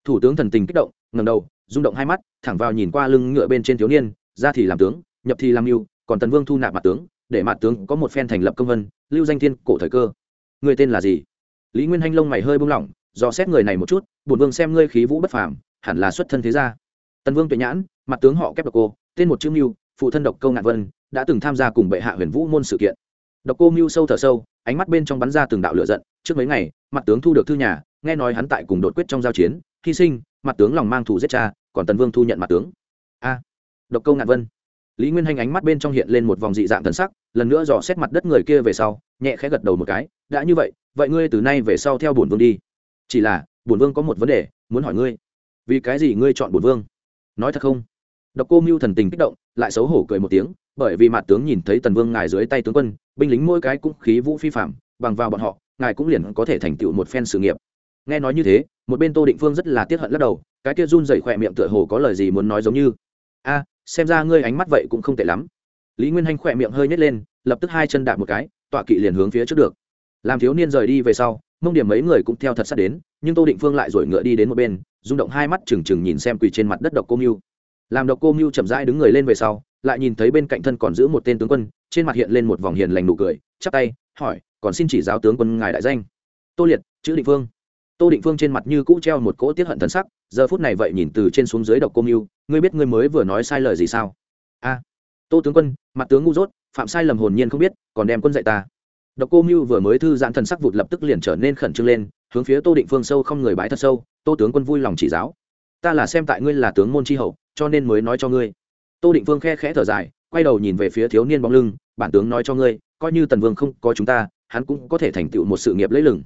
Thủ tướng thần tình kích động ngầm đầu, rung động hai mắt, thẳng vào nhìn qua lưng ngựa bên trên thiếu niên, ra thì làm tướng, nhập thì làm mưu, còn tần vương thu nạp mặt tướng, để mặt tướng có một phen thành lập công vân, lưu danh thiên cổ thời cơ. Người tên là gì? Lý nguyên hanh lông mày hơi buông lỏng, do xét người này một chút, bổn vương xem ngươi khí vũ bất phàm, hẳn là xuất thân thế gia. Tần vương tuệ nhãn, mặt tướng họ kép độc cô, tên một chữ mưu, phụ thân độc câu ngạn vân, đã từng tham gia cùng bệ hạ huyền vũ môn sự kiện. Độc cô mưu sâu thở sâu, ánh mắt bên trong bắn ra từng đạo lửa giận, trước mấy ngày, mặt tướng thu được thư nhà, nghe nói hắn tại cùng đột quyết trong giao chiến, hy sinh, mặt tướng lòng mang thủ giết cha, còn tần vương thu nhận mặt tướng. A, độc câu ngạn vân. Lý nguyên Hành ánh mắt bên trong hiện lên một vòng dị dạng thần sắc, lần nữa dò xét mặt đất người kia về sau, nhẹ khẽ gật đầu một cái, đã như vậy vậy ngươi từ nay về sau theo bổn vương đi. Chỉ là, bổn vương có một vấn đề, muốn hỏi ngươi. Vì cái gì ngươi chọn bổn vương? Nói thật không? Độc cô mưu thần tình kích động, lại xấu hổ cười một tiếng, bởi vì mặt tướng nhìn thấy tần vương ngài dưới tay tướng quân, binh lính mỗi cái cũng khí vũ phi phạm, bằng vào bọn họ, ngài cũng liền có thể thành tựu một phen sự nghiệp. Nghe nói như thế, một bên tô định phương rất là tiếc hận lắc đầu, cái kia run dày khỏe miệng tựa hồ có lời gì muốn nói giống như, a, xem ra ngươi ánh mắt vậy cũng không tệ lắm. Lý nguyên hanh khỏe miệng hơi nhét lên, lập tức hai chân đạp một cái, tọa kỵ liền hướng phía trước được làm thiếu niên rời đi về sau, mông điểm mấy người cũng theo thật sát đến, nhưng tô định phương lại rồi ngựa đi đến một bên, rung động hai mắt trừng trừng nhìn xem quỳ trên mặt đất độc cô mưu làm độc cô mưu chậm rãi đứng người lên về sau, lại nhìn thấy bên cạnh thân còn giữ một tên tướng quân, trên mặt hiện lên một vòng hiền lành nụ cười, chắp tay, hỏi, còn xin chỉ giáo tướng quân ngài đại danh? Tô liệt, chữ định phương. Tô định phương trên mặt như cũ treo một cỗ tiết hận thần sắc, giờ phút này vậy nhìn từ trên xuống dưới độc cô mưu ngươi biết ngươi mới vừa nói sai lời gì sao? A, tô tướng quân, mặt tướng ngu dốt, phạm sai lầm hồn nhiên không biết, còn đem quân dạy ta độc cô mưu vừa mới thư giãn thần sắc vụt lập tức liền trở nên khẩn trương lên, hướng phía tô định phương sâu không người bái thật sâu, tô tướng quân vui lòng chỉ giáo. Ta là xem tại ngươi là tướng môn chi hậu, cho nên mới nói cho ngươi. Tô định phương khe khẽ thở dài, quay đầu nhìn về phía thiếu niên bóng lưng, bản tướng nói cho ngươi, coi như tần vương không có chúng ta, hắn cũng có thể thành tựu một sự nghiệp lấy lừng.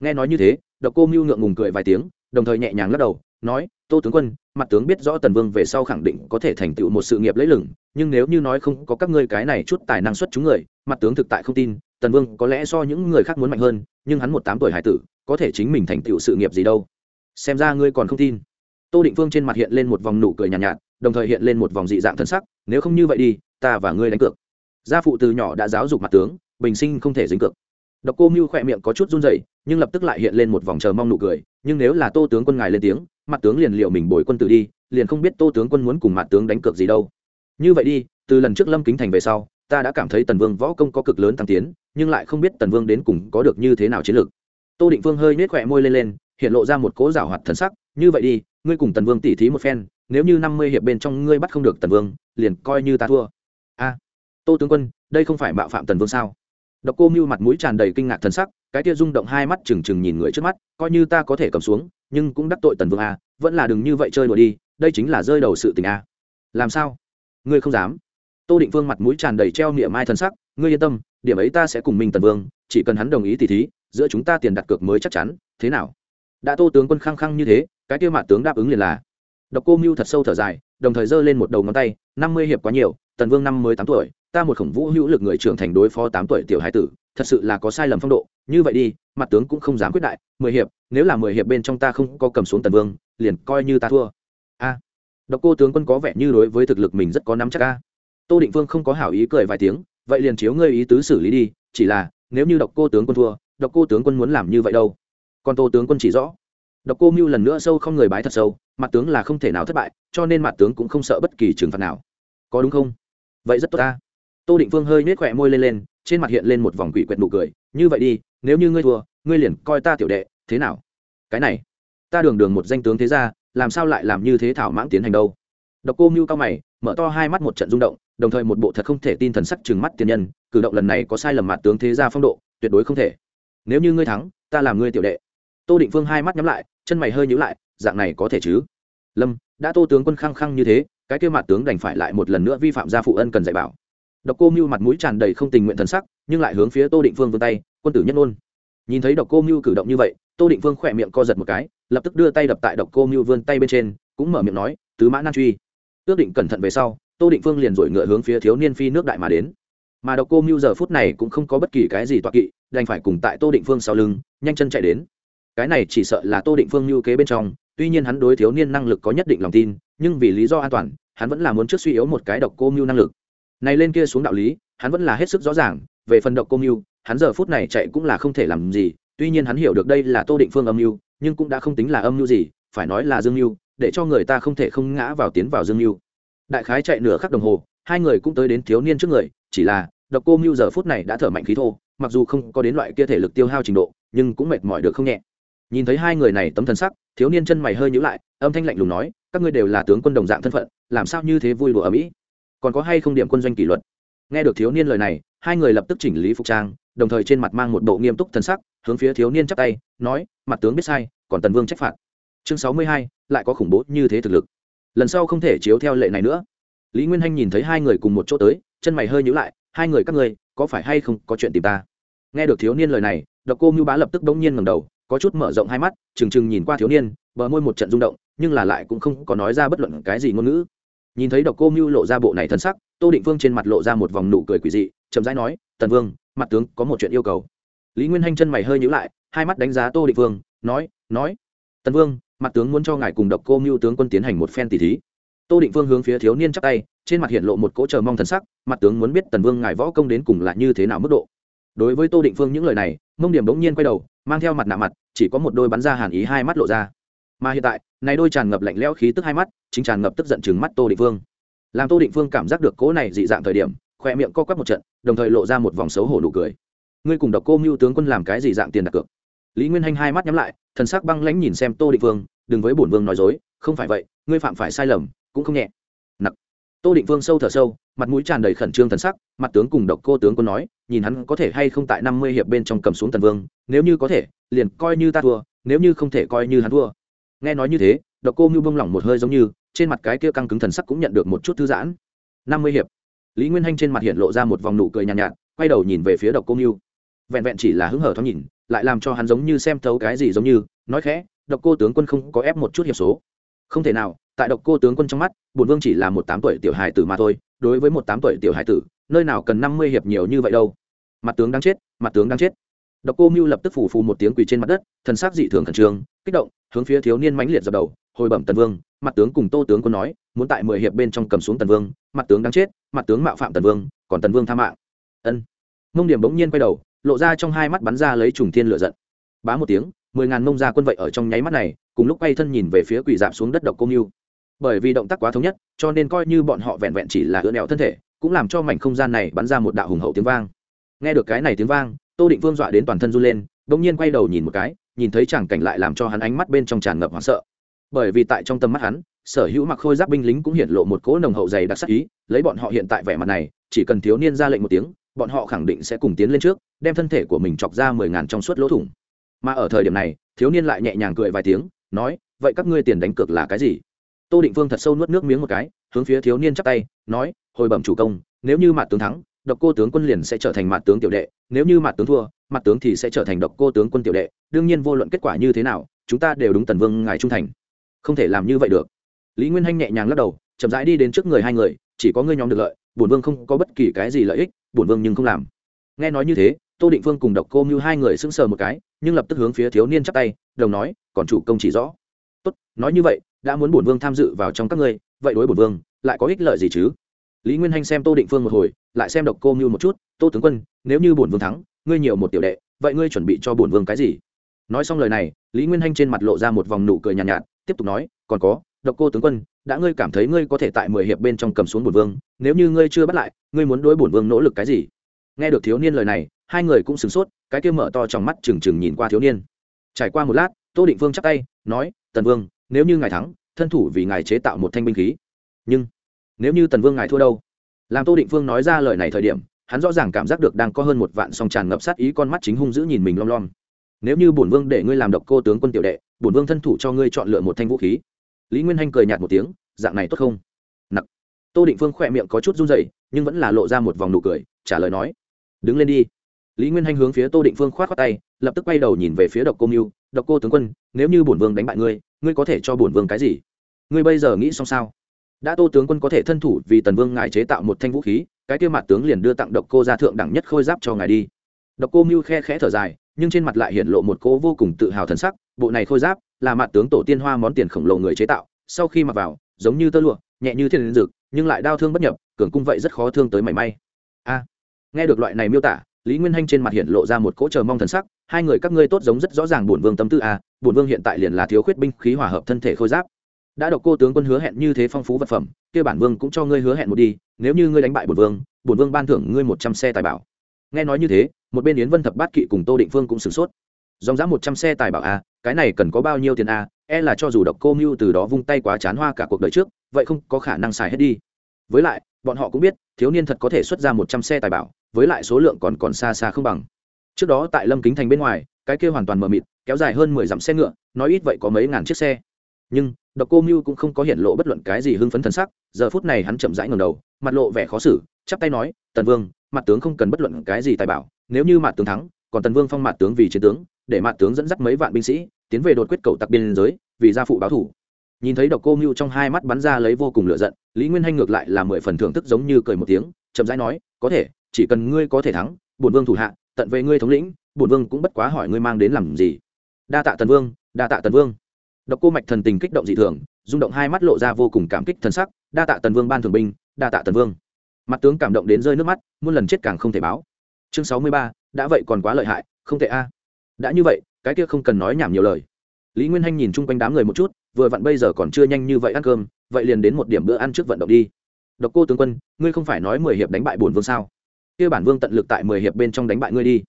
Nghe nói như thế, độc cô mưu ngượng ngùng cười vài tiếng, đồng thời nhẹ nhàng lắc đầu, nói, tô tướng quân, mặt tướng biết rõ tần vương về sau khẳng định có thể thành tựu một sự nghiệp lấy lừng, nhưng nếu như nói không có các ngươi cái này chút tài năng xuất chúng người, mặt tướng thực tại không tin tần vương có lẽ so những người khác muốn mạnh hơn nhưng hắn một tám tuổi hải tử có thể chính mình thành tựu sự nghiệp gì đâu. Xem ra ngươi còn không tin. Tô định phương trên mặt hiện lên một vòng nụ cười nhàn nhạt, nhạt đồng thời hiện lên một vòng dị dạng thân sắc nếu không như vậy đi ta và ngươi đánh cược. Gia phụ từ nhỏ đã giáo dục mặt tướng bình sinh không thể dính cược. Độc cô mưu khỏe miệng có chút run rẩy nhưng lập tức lại hiện lên một vòng chờ mong nụ cười nhưng nếu là tô tướng quân ngài lên tiếng mặt tướng liền liệu mình bồi quân tử đi liền không biết tô tướng quân muốn cùng mặt tướng đánh cược gì đâu. Như vậy đi từ lần trước lâm kính thành về sau ta đã cảm thấy tần vương võ công có cực lớn tăng tiến, nhưng lại không biết tần vương đến cùng có được như thế nào chiến lược. Tô định vương hơi nhếch khỏe môi lên lên, hiện lộ ra một cố rào hoạt thần sắc, như vậy đi, ngươi cùng tần vương tỉ thí một phen, nếu như năm mươi hiệp bên trong ngươi bắt không được tần vương, liền coi như ta thua. A, tô tướng quân, đây không phải bạo phạm tần vương sao? Độc cô mưu mặt mũi tràn đầy kinh ngạc thần sắc, cái kia rung động hai mắt trừng trừng nhìn người trước mắt, coi như ta có thể cầm xuống, nhưng cũng đắc tội tần vương a, vẫn là đừng như vậy chơi đùa đi, đây chính là rơi đầu sự tình a. Làm sao? Ngươi không dám? Tô định vương mặt mũi tràn đầy treo miệng mai thần sắc, ngươi yên tâm, điểm ấy ta sẽ cùng minh tần vương, chỉ cần hắn đồng ý tỉ thí, giữa chúng ta tiền đặt cược mới chắc chắn, thế nào? Đã tô tướng quân khăng khăng như thế, cái kia mặt tướng đáp ứng liền là. Độc cô mưu thật sâu thở dài, đồng thời giơ lên một đầu ngón tay, năm mươi hiệp quá nhiều, tần vương năm mươi tám tuổi, ta một khổng vũ hữu lực người trưởng thành đối phó tám tuổi tiểu hải tử, thật sự là có sai lầm phong độ, như vậy đi mặt tướng cũng không dám quyết đại, mười hiệp, nếu là mười hiệp bên trong ta không có cầm xuống tần vương, liền coi như ta thua. A. Độc cô tướng quân có vẻ như đối với thực lực mình rất có nắm chắc a tô định vương không có hảo ý cười vài tiếng, vậy liền chiếu ngươi ý tứ xử lý đi, chỉ là, nếu như độc cô tướng quân thua, độc cô tướng quân muốn làm như vậy đâu? Còn tô tướng quân chỉ rõ. Độc cô mưu lần nữa sâu không người bái thật sâu, mặt tướng là không thể nào thất bại, cho nên mặt tướng cũng không sợ bất kỳ trừng phạt nào. Có đúng không? Vậy rất tốt ta. Tô định vương hơi nhếch khỏe môi lên lên, trên mặt hiện lên một vòng quỷ quyệt nụ cười, như vậy đi, nếu như ngươi thua, ngươi liền coi ta tiểu đệ, thế nào? Cái này, ta đường đường một danh tướng thế ra làm sao lại làm như thế thảo mãng tiến hành đâu? Độc cô mưu cao mày mở to hai mắt một trận rung động, đồng thời một bộ thật không thể tin thần sắc chừng mắt tiền nhân, cử động lần này có sai lầm mặt tướng thế gia phong độ, tuyệt đối không thể. Nếu như ngươi thắng, ta làm ngươi tiểu đệ. Tô định phương hai mắt nhắm lại, chân mày hơi nhíu lại, dạng này có thể chứ? Lâm, đã tô tướng quân khăng khăng như thế, cái kêu mặt tướng đành phải lại một lần nữa vi phạm gia phụ ân cần dạy bảo. Độc cô mưu mặt mũi tràn đầy không tình nguyện thần sắc, nhưng lại hướng phía tô định phương vươn tay, quân tử nhất ngôn. Nhìn thấy độc cô mưu cử động như vậy, tô định phương khỏe miệng co giật một cái, lập tức đưa tay đập tại độc cô mưu vươn tay bên trên, cũng mở miệng nói, tứ mã nan truy ước định cẩn thận về sau, tô định phương liền dội ngựa hướng phía thiếu niên phi nước đại mà đến. Mà độc cô mưu giờ phút này cũng không có bất kỳ cái gì toạc kỵ, đành phải cùng tại tô định phương sau lưng, nhanh chân chạy đến. Cái này chỉ sợ là tô định phương mưu kế bên trong, tuy nhiên hắn đối thiếu niên năng lực có nhất định lòng tin, nhưng vì lý do an toàn, hắn vẫn là muốn trước suy yếu một cái độc cô mưu năng lực. Này lên kia xuống đạo lý, hắn vẫn là hết sức rõ ràng, về phần độc cô mưu, hắn giờ phút này chạy cũng là không thể làm gì, tuy nhiên hắn hiểu được đây là tô định phương âm mưu, nhưng cũng đã không tính là âm mưu gì, phải nói là dương mưu để cho người ta không thể không ngã vào tiến vào dương mưu. Đại khái chạy nửa khắc đồng hồ, hai người cũng tới đến thiếu niên trước người, chỉ là, độc cô mưu giờ phút này đã thở mạnh khí thô, mặc dù không có đến loại kia thể lực tiêu hao trình độ, nhưng cũng mệt mỏi được không nhẹ. Nhìn thấy hai người này tấm thần sắc, thiếu niên chân mày hơi nhữ lại, âm thanh lạnh lùng nói, các ngươi đều là tướng quân đồng dạng thân phận, làm sao như thế vui đùa ở mỹ? Còn có hay không điểm quân doanh kỷ luật? Nghe được thiếu niên lời này, hai người lập tức chỉnh lý phục trang, đồng thời trên mặt mang một bộ nghiêm túc thần sắc, hướng phía thiếu niên chắp tay, nói, mặt tướng biết sai, còn tần vương trách phạt chương sáu mươi hai, lại có khủng bố như thế thực lực. Lần sau không thể chiếu theo lệ này nữa. Lý nguyên hanh nhìn thấy hai người cùng một chỗ tới, chân mày hơi nhữ lại, hai người các ngươi, có phải hay không có chuyện tìm ta? Nghe được thiếu niên lời này, độc cô mưu bá lập tức bỗng nhiên ngầm đầu, có chút mở rộng hai mắt, trừng trừng nhìn qua thiếu niên, bờ môi một trận rung động, nhưng là lại cũng không có nói ra bất luận cái gì ngôn ngữ. Nhìn thấy độc cô mưu lộ ra bộ này thân sắc, tô định vương trên mặt lộ ra một vòng nụ cười quỷ dị, chậm rãi nói, tần vương, mặt tướng có một chuyện yêu cầu. Lý nguyên hanh chân mày hơi nhữ lại, hai mắt đánh giá tô định vương nói nói. Tần vương mặt tướng muốn cho ngài cùng độc cô mưu tướng quân tiến hành một phen tỷ thí. Tô định vương hướng phía thiếu niên chắc tay, trên mặt hiện lộ một cỗ chờ mong thần sắc, mặt tướng muốn biết tần vương ngài võ công đến cùng là như thế nào mức độ. Đối với tô định phương những lời này, mông điểm bỗng nhiên quay đầu, mang theo mặt nạ mặt, chỉ có một đôi bắn ra hàn ý hai mắt lộ ra. Mà hiện tại, này đôi tràn ngập lạnh lẽo khí tức hai mắt, chính tràn ngập tức giận chừng mắt tô định phương. Làm tô định phương cảm giác được cỗ này dị dạng thời điểm, khoe miệng co quắp một trận, đồng thời lộ ra một vòng xấu hổ nụ cười. Ngươi cùng độc cô mưu tướng quân làm cái gì dạng tiền đặt cược? Lý nguyên hanh hai mắt nhắm lại thần sắc băng lãnh nhìn xem tô định vương đừng với bổn vương nói dối không phải vậy ngươi phạm phải sai lầm cũng không nhẹ. Nặc. Tô định vương sâu thở sâu mặt mũi tràn đầy khẩn trương thần sắc mặt tướng cùng độc cô tướng quân nói nhìn hắn có thể hay không tại năm mươi hiệp bên trong cầm xuống tần vương nếu như có thể liền coi như ta thua nếu như không thể coi như hắn thua. Nghe nói như thế độc cô ngưu bông lỏng một hơi giống như trên mặt cái kia căng cứng thần sắc cũng nhận được một chút thư giãn. năm mươi hiệp. Lý nguyên hanh trên mặt hiện lộ ra một vòng nụ cười nhàn nhạt, nhạt quay đầu nhìn về phía độc cô ngưu. Vẹn vẹn chỉ là hứng hở thoáng nhìn lại làm cho hắn giống như xem thấu cái gì giống như, nói khẽ, độc cô tướng quân không có ép một chút hiệp số. Không thể nào, tại độc cô tướng quân trong mắt bùn vương chỉ là một tám tuổi tiểu hài tử mà thôi, đối với một tám tuổi tiểu hài tử, nơi nào cần năm mươi hiệp nhiều như vậy đâu. Mặt tướng đang chết, mặt tướng đang chết. Độc cô mưu lập tức phủ phù một tiếng quỳ trên mặt đất, thần sắc dị thường khẩn trương, kích động, hướng phía thiếu niên mãnh liệt dập đầu, hồi bẩm tần vương, mặt tướng cùng tô tướng quân nói, muốn tại mười hiệp bên trong cầm xuống tần vương, mặt tướng đang chết, mặt tướng mạo phạm tần vương, còn tần vương tha mạng. Ân. Mông điểm bỗng nhiên quay đầu lộ ra trong hai mắt bắn ra lấy trùng thiên lửa giận. Bá một tiếng, mười ngàn mông ra quân vậy ở trong nháy mắt này, cùng lúc quay thân nhìn về phía quỷ dạp xuống đất độc công mưu bởi vì động tác quá thống nhất, cho nên coi như bọn họ vẹn vẹn chỉ là ưỡn ẹo thân thể, cũng làm cho mảnh không gian này bắn ra một đạo hùng hậu tiếng vang. Nghe được cái này tiếng vang, tô định vương dọa đến toàn thân run lên bỗng nhiên quay đầu nhìn một cái, nhìn thấy chẳng cảnh lại làm cho hắn ánh mắt bên trong tràn ngập hoảng sợ. Bởi vì tại trong tâm mắt hắn, sở hữu mặc khôi giáp binh lính cũng hiện lộ một cỗ nồng hậu dày đặc sắc ý, lấy bọn họ hiện tại vẻ mặt này, chỉ cần thiếu niên ra lệnh một tiếng bọn họ khẳng định sẽ cùng tiến lên trước, đem thân thể của mình chọc ra mười ngàn trong suốt lỗ thủng. Mà ở thời điểm này, thiếu niên lại nhẹ nhàng cười vài tiếng, nói, vậy các ngươi tiền đánh cược là cái gì? Tô định vương thật sâu nuốt nước miếng một cái, hướng phía thiếu niên chắp tay, nói, hồi bẩm chủ công, nếu như mặt tướng thắng, độc cô tướng quân liền sẽ trở thành mặt tướng tiểu đệ, nếu như mặt tướng thua mặt tướng thì sẽ trở thành độc cô tướng quân tiểu đệ, đương nhiên vô luận kết quả như thế nào, chúng ta đều đúng tần vương ngài trung thành. Không thể làm như vậy được. Lý nguyên hanh nhẹ nhàng lắc đầu, chậm rãi đi đến trước người hai người, chỉ có ngươi nhóm được lợi, bổn vương không có bất kỳ cái gì lợi ích bổn vương nhưng không làm. Nghe nói như thế tô định vương cùng độc cô mưu hai người sững sờ một cái nhưng lập tức hướng phía thiếu niên chắp tay đồng nói còn chủ công chỉ rõ. Tốt nói như vậy đã muốn bổn vương tham dự vào trong các ngươi vậy đối bổn vương lại có ích lợi gì chứ? Lý nguyên hanh xem tô định phương một hồi lại xem độc cô mưu một chút tô tướng quân nếu như bổn vương thắng ngươi nhiều một tiểu đệ vậy ngươi chuẩn bị cho bổn vương cái gì? Nói xong lời này lý nguyên hanh trên mặt lộ ra một vòng nụ cười nhàn nhạt, nhạt tiếp tục nói còn có độc cô tướng quân, đã ngươi cảm thấy ngươi có thể tại mười hiệp bên trong cầm xuống bổn vương, nếu như ngươi chưa bắt lại, ngươi muốn đối bổn vương nỗ lực cái gì? Nghe được thiếu niên lời này, hai người cũng sửng sốt, cái kia mở to trong mắt trừng trừng nhìn qua thiếu niên. Trải qua một lát, tô định vương chắc tay, nói, tần vương, nếu như ngài thắng, thân thủ vì ngài chế tạo một thanh binh khí. Nhưng, nếu như tần vương ngài thua đâu? Làm tô định vương nói ra lời này thời điểm, hắn rõ ràng cảm giác được đang có hơn một vạn song tràn ngập sát ý con mắt chính hung dữ nhìn mình lom lom. Nếu như bổn vương để ngươi làm độc cô tướng quân tiểu đệ, bổn vương thân thủ cho ngươi chọn lựa một thanh vũ khí lý nguyên hanh cười nhạt một tiếng, dạng này tốt không? Nặc. Tô định phương khỏe miệng có chút run dậy nhưng vẫn là lộ ra một vòng nụ cười, trả lời nói, đứng lên đi. Lý nguyên hanh hướng phía tô định phương k h o á t khoác tay, lập tức quay đầu nhìn về phía độc cô mưu độc cô tướng quân, nếu như bổn vương đánh bại ngươi ngươi có thể cho bổn vương cái gì? Ngươi bây giờ nghĩ xong sao? Đã tô tướng quân có thể thân thủ vì tần vương ngài chế tạo một thanh vũ khí, cái kia mặt tướng liền đưa tặng độc cô ra thượng đẳng nhất khôi giáp cho ngài đi. Độc cô mưu khe khẽ thở dài, nhưng trên mặt lại hiện lộ một cô vô cùng tự hào thần sắc, bộ này khôi giáp là mặt tướng tổ tiên hoa món tiền khổng lồ người chế tạo, sau khi mặc vào, giống như tơ lụa, nhẹ như thiên liên dực nhưng lại đau thương bất nhập, cường cung vậy rất khó thương tới mảy may. A, nghe được loại này miêu tả, lý nguyên hanh trên mặt hiện lộ ra một cỗ chờ mong thần sắc, hai người các ngươi tốt giống rất rõ ràng bổn vương tâm tư a, bổn vương hiện tại liền là thiếu khuyết binh khí hòa hợp thân thể khôi giáp. Đã độc cô tướng quân hứa hẹn như thế phong phú vật phẩm, kia bản vương cũng cho ngươi hứa hẹn một đi, nếu như ngươi đánh bại bổn vương bổn vương ban thưởng ngươi một trăm xe tài bảo. Nghe nói như thế, một bên yến vân thập bát kỵ cùng tô định phương cũng sửng sốt. Dòng dã một trăm xe tài bảo a cái này cần có bao nhiêu tiền a? E là cho dù độc cô mưu từ đó vung tay quá chán hoa cả cuộc đời trước, vậy không có khả năng xài hết đi. Với lại, bọn họ cũng biết, thiếu niên thật có thể xuất ra một trăm xe tài bảo, với lại số lượng còn còn xa xa không bằng. Trước đó tại lâm kính thành bên ngoài, cái kia hoàn toàn mờ mịt, kéo dài hơn mười dặm xe ngựa, nói ít vậy có mấy ngàn chiếc xe. Nhưng, độc cô mưu cũng không có hiện lộ bất luận cái gì hưng phấn thần sắc, giờ phút này hắn chậm rãi ngầm đầu, mặt lộ vẻ khó xử, chắp tay nói, tần vương, mặt tướng không cần bất luận cái gì tài bảo, nếu như mặt tướng thắng, còn tần vương phong mặt tướng vì chiến tướng để mạn tướng dẫn dắt mấy vạn binh sĩ, tiến về đột quyết cầu tặc biên giới, vì gia phụ báo thủ. Nhìn thấy độc cô mưu trong hai mắt bắn ra lấy vô cùng lửa giận, lý nguyên hanh ngược lại là mười phần thưởng thức giống như cười một tiếng, chậm rãi nói, có thể, chỉ cần ngươi có thể thắng, bổn vương thủ hạ, tận về ngươi thống lĩnh, bổn vương cũng bất quá hỏi ngươi mang đến làm gì. Đa tạ tần vương, đa tạ tần vương. Độc cô mạch thần tình kích động dị thường, rung động hai mắt lộ ra vô cùng cảm kích thần sắc, đa tạ tần vương ban thường binh, đa tạ tần vương. Mặt tướng cảm động đến rơi nước mắt, muôn lần chết càng không thể báo. Chương sáu mươi ba, đã vậy còn quá lợi hại, không thể a đã như vậy, cái kia không cần nói nhảm nhiều lời. Lý nguyên hanh nhìn chung quanh đám người một chút, vừa vặn bây giờ còn chưa nhanh như vậy ăn cơm, vậy liền đến một điểm bữa ăn trước vận động đi. Độc cô tướng quân, ngươi không phải nói mười hiệp đánh bại bổn vương sao? Kia bản vương tận lực tại mười hiệp bên trong đánh bại ngươi đi.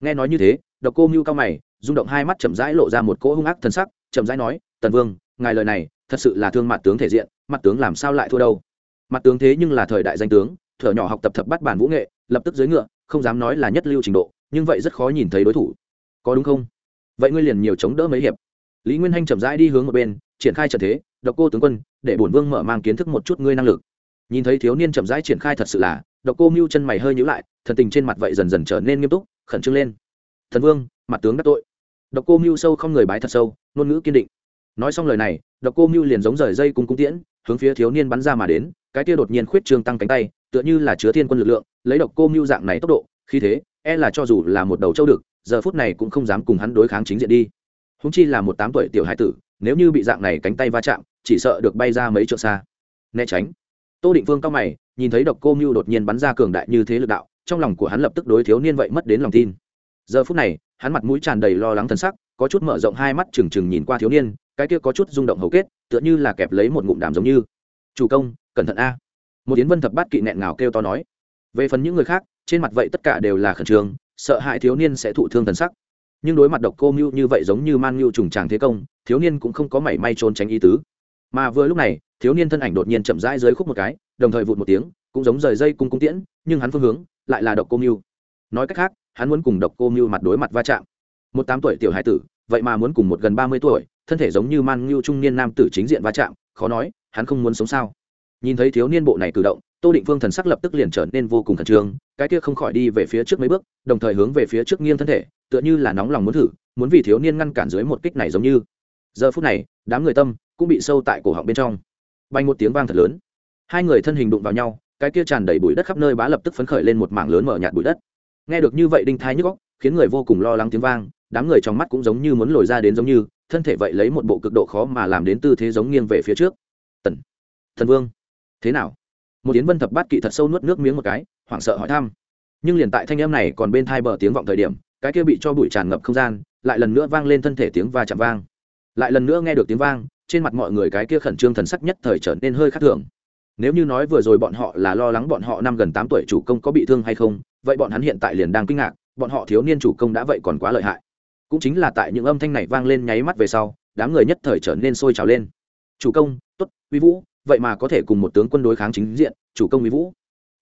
Nghe nói như thế, độc cô mưu cao mày, rung động hai mắt chậm rãi lộ ra một cỗ hung ác thân sắc, chậm rãi nói, tần vương, ngài lời này, thật sự là thương mặt tướng thể diện, mặt tướng làm sao lại thua đâu? Mặt tướng thế nhưng là thời đại danh tướng, thở nhỏ học tập thập bắt bản vũ nghệ, lập tức dưới ngựa, không dám nói là nhất lưu trình độ, nhưng vậy rất khó nhìn thấy đối thủ có đúng không? Vậy ngươi liền nhiều chống đỡ mấy hiệp. Lý nguyên hanh chậm rãi đi hướng một bên, triển khai trận thế, độc cô tướng quân, để bổn vương mở mang kiến thức một chút ngươi năng lực. Nhìn thấy thiếu niên chậm rãi triển khai thật sự là, độc cô mưu chân mày hơi nhữ lại, thần tình trên mặt vậy dần dần trở nên nghiêm túc, khẩn trương lên. Thần vương, mặt tướng đắc tội. Độc cô mưu sâu không người bái thật sâu, ngôn ngữ kiên định. Nói xong lời này, độc cô mưu liền giống rời dây cung cung tiễn, hướng phía thiếu niên bắn ra mà đến, cái kia đột nhiên khuyết trương tăng cánh tay, tựa như là chứa thiên quân lực lượng, lấy độc cô mưu dạng này tốc độ khi thế e là cho dù là một đầu châu đực giờ phút này cũng không dám cùng hắn đối kháng chính diện đi. Húng chi là một tám tuổi tiểu hải tử, nếu như bị dạng này cánh tay va chạm, chỉ sợ được bay ra mấy trượng xa. Né tránh. Tô định phương cao mày, nhìn thấy độc cô mưu đột nhiên bắn ra cường đại như thế lực đạo, trong lòng của hắn lập tức đối thiếu niên vậy mất đến lòng tin. Giờ phút này, hắn mặt mũi tràn đầy lo lắng thân sắc, có chút mở rộng hai mắt trừng trừng nhìn qua thiếu niên, cái kia có chút rung động hầu kết, tựa như là kẹp lấy một ngụm đàm giống như. Chủ công, cẩn thận a. Một tiến vân thập bát kỵ nẹn ngào kêu to nói. Về phần những người khác, trên mặt vậy tất cả đều là khẩn trương sợ hãi thiếu niên sẽ thụ thương thần sắc. Nhưng đối mặt độc cô mưu như vậy giống như man mưu trùng tràng thế công, thiếu niên cũng không có mảy may trốn tránh ý tứ. Mà vừa lúc này, thiếu niên thân ảnh đột nhiên chậm rãi dưới khúc một cái, đồng thời vụt một tiếng, cũng giống rời dây cung cung tiễn, nhưng hắn phương hướng lại là độc cô mưu. Nói cách khác, hắn muốn cùng độc cô mưu mặt đối mặt va chạm. Một tám tuổi tiểu hải tử, vậy mà muốn cùng một gần ba mươi tuổi, thân thể giống như man mưu trung niên nam tử chính diện va chạm, khó nói, hắn không muốn sống sao? Nhìn thấy thiếu niên bộ này cử động tô định phương thần sắc lập tức liền trở nên vô cùng khẩn trương, cái kia không khỏi đi về phía trước mấy bước, đồng thời hướng về phía trước nghiêng thân thể, tựa như là nóng lòng muốn thử, muốn vì thiếu niên ngăn cản dưới một kích này giống như. Giờ phút này, đám người tâm cũng bị sâu tại cổ họng bên trong. Bay một tiếng vang thật lớn. Hai người thân hình đụng vào nhau, cái kia tràn đầy bụi đất khắp nơi bá lập tức phấn khởi lên một mảng lớn mở nhạt bụi đất. Nghe được như vậy đinh thai nhức góc khiến người vô cùng lo lắng tiếng vang, đám người trong mắt cũng giống như muốn lồi ra đến giống như, thân thể vậy lấy một bộ cực độ khó mà làm đến tư thế giống nghiêng về phía trước. Tần thần vương, thế nào? Một yến vân thập bát kỵ thật sâu nuốt nước miếng một cái, hoảng sợ hỏi thăm. Nhưng liền tại thanh em này còn bên thai bờ tiếng vọng thời điểm, cái kia bị cho bụi tràn ngập không gian, lại lần nữa vang lên thân thể tiếng va chạm vang. Lại lần nữa nghe được tiếng vang, trên mặt mọi người cái kia khẩn trương thần sắc nhất thời trở nên hơi khác thường. Nếu như nói vừa rồi bọn họ là lo lắng bọn họ năm gần tám tuổi chủ công có bị thương hay không, vậy bọn hắn hiện tại liền đang kinh ngạc, bọn họ thiếu niên chủ công đã vậy còn quá lợi hại. Cũng chính là tại những âm thanh này vang lên nháy mắt về sau, đám người nhất thời trở nên sôi trào lên. Chủ công t ố t uy vũ vậy mà có thể cùng một tướng quân đối kháng chính diện, chủ công mỹ vũ.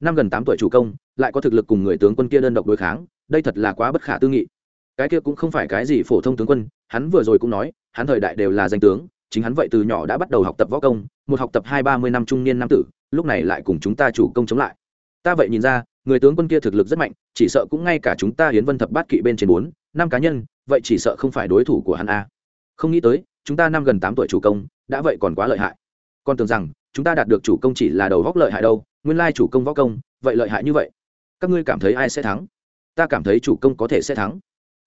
Năm gần tám tuổi chủ công, lại có thực lực cùng người tướng quân kia đơn độc đối kháng, đây thật là quá bất khả tư nghị. Cái kia cũng không phải cái gì phổ thông tướng quân, hắn vừa rồi cũng nói, hắn thời đại đều là danh tướng, chính hắn vậy từ nhỏ đã bắt đầu học tập võ công, một học tập hai ba mươi năm trung niên nam tử, lúc này lại cùng chúng ta chủ công chống lại. Ta vậy nhìn ra, người tướng quân kia thực lực rất mạnh, chỉ sợ cũng ngay cả chúng ta hiến vân thập bát kỵ bên trên bốn, năm cá nhân, vậy chỉ sợ không phải đối thủ của hắn a. Không nghĩ tới, chúng ta năm gần tám tuổi chủ công, đã vậy còn quá lợi hại con tưởng rằng, chúng ta đạt được chủ công chỉ là đầu góc lợi hại đâu, nguyên lai chủ công võ công, vậy lợi hại như vậy. Các ngươi cảm thấy ai sẽ thắng? Ta cảm thấy chủ công có thể sẽ thắng.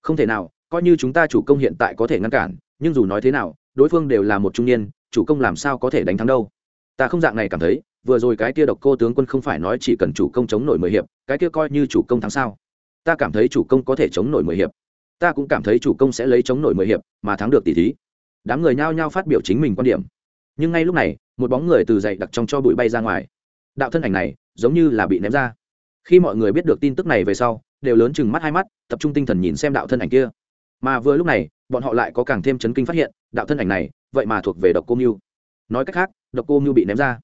Không thể nào, coi như chúng ta chủ công hiện tại có thể ngăn cản, nhưng dù nói thế nào, đối phương đều là một trung niên, chủ công làm sao có thể đánh thắng đâu? Ta không dạng này cảm thấy, vừa rồi cái kia độc cô tướng quân không phải nói chỉ cần chủ công chống nổi mười hiệp, cái kia coi như chủ công thắng sao? Ta cảm thấy chủ công có thể chống nổi mười hiệp. Ta cũng cảm thấy chủ công sẽ lấy chống nổi mười hiệp mà thắng được tỷ thí. Đám người nhao nhao phát biểu chính mình quan điểm nhưng ngay lúc này, một bóng người từ dậy đặc trong cho bụi bay ra ngoài. Đạo thân ảnh này giống như là bị ném ra. Khi mọi người biết được tin tức này về sau, đều lớn chừng mắt hai mắt, tập trung tinh thần nhìn xem đạo thân ảnh kia. Mà vừa lúc này, bọn họ lại có càng thêm chấn kinh phát hiện, đạo thân ảnh này vậy mà thuộc về độc cô mưu nói cách khác, độc cô mưu bị ném ra.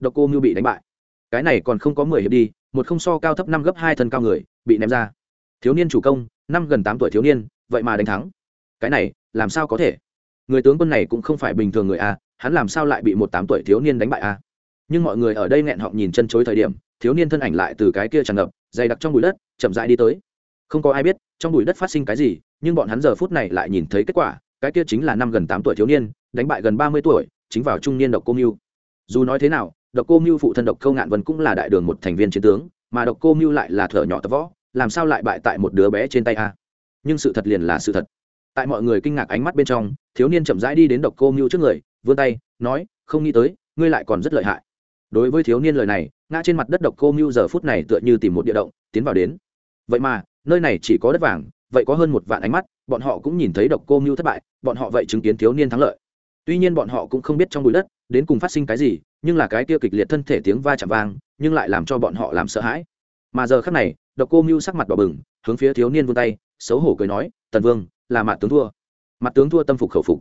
Độc cô mưu bị đánh bại. Cái này còn không có mười hiệp đi, một không so cao thấp năm gấp hai thân cao người, bị ném ra. Thiếu niên chủ công, năm gần tám tuổi thiếu niên, vậy mà đánh thắng. Cái này, làm sao có thể? Người tướng quân này cũng không phải bình thường người à? Hắn làm sao lại bị một tám tuổi thiếu niên đánh bại a nhưng mọi người ở đây nghẹn họng nhìn chân chối thời điểm, thiếu niên thân ảnh lại từ cái kia tràn ngập, dày đặc trong bụi đất, chậm rãi đi tới. Không có ai biết, trong bụi đất phát sinh cái gì, nhưng bọn hắn giờ phút này lại nhìn thấy kết quả, cái kia chính là năm gần tám tuổi thiếu niên, đánh bại gần ba mươi tuổi, chính vào trung niên độc cô mưu dù nói thế nào, độc cô mưu phụ thân độc câu ngạn vân cũng là đại đường một thành viên chiến tướng, mà độc cô mưu lại là thợ nhỏ tập võ, làm sao lại bại tại một đứa bé trên tay a? Nhưng sự thật liền là sự thật. Tại mọi người kinh ngạc ánh mắt bên trong, thiếu niên chậm rãi đi đến độc cô mưu trước người vươn tay, nói, không nghĩ tới, ngươi lại còn rất lợi hại. Đối với thiếu niên lời này, ngã trên mặt đất độc cô mưu giờ phút này tựa như tìm một địa động, tiến vào đến. Vậy mà, nơi này chỉ có đất vàng, vậy có hơn một vạn ánh mắt, bọn họ cũng nhìn thấy độc cô mưu thất bại, bọn họ vậy chứng kiến thiếu niên thắng lợi. Tuy nhiên bọn họ cũng không biết trong bụi đất, đến cùng phát sinh cái gì, nhưng là cái kia kịch liệt thân thể tiếng va chạm vang, nhưng lại làm cho bọn họ làm sợ hãi. Mà giờ khắc này, độc cô mưu sắc mặt đỏ bừng, hướng phía thiếu niên vươn tay, xấu hổ cười nói, tần vương, là mặt tướng thua. Mặt tướng thua tâm phục khẩu phục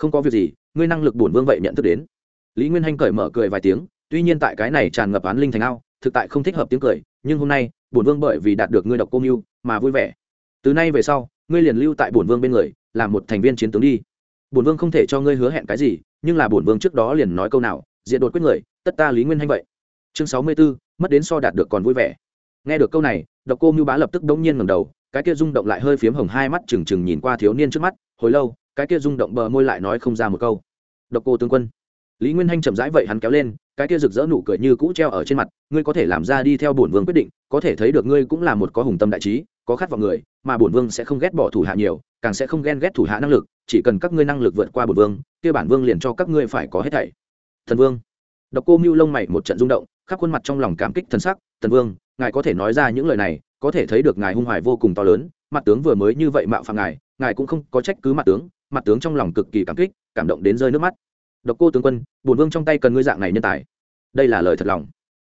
không có việc gì ngươi năng lực bổn vương vậy nhận thức đến. Lý nguyên hanh cởi mở cười vài tiếng tuy nhiên tại cái này tràn ngập án linh thành ao thực tại không thích hợp tiếng cười nhưng hôm nay bổn vương bởi vì đạt được ngươi độc cô mưu mà vui vẻ. Từ nay về sau ngươi liền lưu tại bổn vương bên người làm một thành viên chiến tướng đi. Bổn vương không thể cho ngươi hứa hẹn cái gì nhưng là bổn vương trước đó liền nói câu nào diện đột quyết người tất ta lý nguyên hanh vậy. Chương sáu mươi 64, mất đến so đạt được còn vui vẻ. Nghe được câu này độc cô mưu bá lập tức đống nhiên ngẩng đầu cái kia rung động lại hơi phiếm hồng hai mắt trừng trừng nhìn qua thiếu niên trước mắt hồi lâu cái kia rung động bờ môi lại nói không ra một câu. Độc cô tướng quân. Lý nguyên hanh chậm rãi vậy hắn kéo lên, cái kia rực rỡ nụ cười như cũ treo ở trên mặt, ngươi có thể làm ra đi theo bổn vương quyết định, có thể thấy được ngươi cũng là một có hùng tâm đại trí, có khát vọng người, mà bổn vương sẽ không ghét bỏ thủ hạ nhiều, càng sẽ không ghen ghét thủ hạ năng lực, chỉ cần các ngươi năng lực vượt qua bổn vương, kia bản vương liền cho các ngươi phải có hết thảy. Thần vương. Độc cô mưu lông mày một trận rung động, khắp khuôn mặt trong lòng cảm kích thần sắc, thần vương, ngài có thể nói ra những lời này, có thể thấy được ngài hung hoài vô cùng to lớn, mặt tướng vừa mới như vậy mạo phạm ngài ngài cũng không có trách cứ mặt tướng mặt tướng trong lòng cực kỳ cảm kích, cảm động đến rơi nước mắt. Độc cô tướng quân, bổn vương trong tay cần ngươi dạng này nhân tài. Đây là lời thật lòng.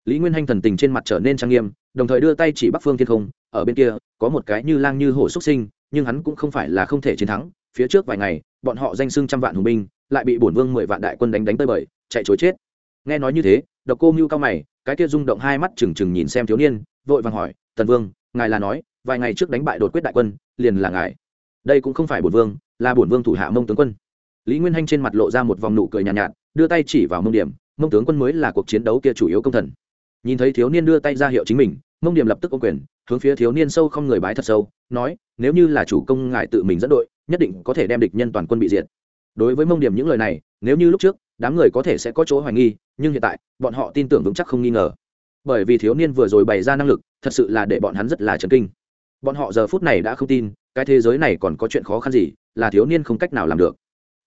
Lý nguyên hanh thần tình trên mặt trở nên trang nghiêm, đồng thời đưa tay chỉ bắc phương thiên không, ở bên kia, có một cái như lang như hổ xuất sinh, nhưng hắn cũng không phải là không thể chiến thắng, phía trước vài ngày, bọn họ danh xưng trăm vạn hùng binh, lại bị bổn vương mười vạn đại quân đánh đánh tơi bời, chạy chối chết. Nghe nói như thế, độc cô mưu cao mày, cái kia rung động hai mắt trừng trừng nhìn xem thiếu niên, vội vàng hỏi, tần vương, ngài là nói, vài ngày trước đánh bại đột quyết đại quân, liền là ngài. Đây cũng không phải bổn vương là bổn vương thủ hạ mông tướng quân. Lý nguyên hanh trên mặt lộ ra một vòng nụ cười nhàn nhạt, nhạt đưa tay chỉ vào mông điểm mông tướng quân mới là cuộc chiến đấu kia chủ yếu công thần. Nhìn thấy thiếu niên đưa tay ra hiệu chính mình mông điểm lập tức ô quyền hướng phía thiếu niên sâu không người bái thật sâu nói nếu như là chủ công ngài tự mình dẫn đội nhất định có thể đem địch nhân toàn quân bị diệt. Đối với mông điểm những lời này nếu như lúc trước đám người có thể sẽ có chỗ hoài nghi nhưng hiện tại bọn họ tin tưởng vững chắc không nghi ngờ. Bởi vì thiếu niên vừa rồi bày ra năng lực thật sự là để bọn hắn rất là chấn kinh. Bọn họ giờ phút này đã không tin cái thế giới này còn có chuyện khó khăn gì là thiếu niên không cách nào làm được.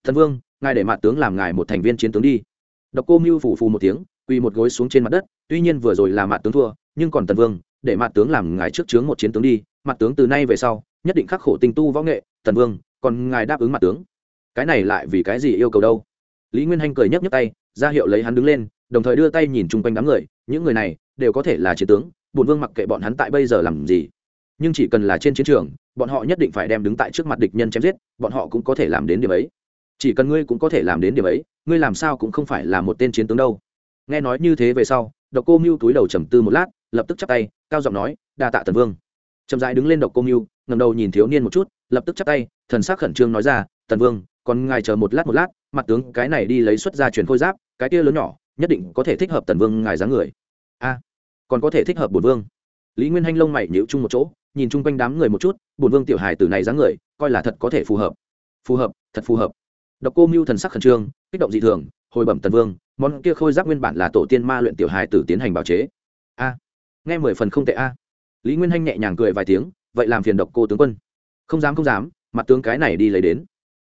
Thần vương, ngài để mạ tướng làm ngài một thành viên chiến tướng đi. Độc cô mưu phủ phù một tiếng, quỳ một gối xuống trên mặt đất, tuy nhiên vừa rồi là mạ tướng thua, nhưng còn tần vương, để mạ tướng làm ngài trước chướng một chiến tướng đi. Mặt tướng từ nay về sau, nhất định khắc khổ tinh tu võ nghệ. Tần vương, còn ngài đáp ứng mặt tướng. Cái này lại vì cái gì yêu cầu đâu? Lý nguyên hanh cười nhấc nhấc tay, ra hiệu lấy hắn đứng lên, đồng thời đưa tay nhìn chung quanh đám người. Những người này đều có thể là chiến tướng bùn vương mặc kệ bọn hắn tại bây giờ làm gì, nhưng chỉ cần là trên chiến trường bọn họ nhất định phải đem đứng tại trước mặt địch nhân chém giết, bọn họ cũng có thể làm đến điểm ấy. Chỉ cần ngươi cũng có thể làm đến điểm ấy, ngươi làm sao cũng không phải là một tên chiến tướng đâu. Nghe nói như thế về sau, độc cô mưu túi đầu trầm tư một lát, lập tức chắp tay, cao giọng nói, đa tạ tần vương. Chậm rãi đứng lên độc cô mưu ngầm đầu nhìn thiếu niên một chút, lập tức chắp tay, thần sắc khẩn trương nói ra, tần vương, còn ngài chờ một lát một lát, mặt tướng cái này đi lấy xuất ra truyền khôi giáp, cái kia lớn nhỏ, nhất định có thể thích hợp tần vương ngài dáng người. A, còn có thể thích hợp bổn vương. Lý nguyên hanh lông mày nhíu chung một chỗ nhìn chung quanh đám người một chút, bổn vương tiểu hài tử này dáng người, coi là thật có thể phù hợp. Phù hợp, thật phù hợp. Độc cô mưu thần sắc khẩn trương, kích động dị thường, hồi bẩm tần vương, món kia khôi giáp nguyên bản là tổ tiên ma luyện tiểu hài tử tiến hành bào chế. A, nghe mười phần không tệ a. Lý nguyên hanh nhẹ nhàng cười vài tiếng, vậy làm phiền độc cô tướng quân. Không dám không dám, mặt tướng cái này đi lấy đến.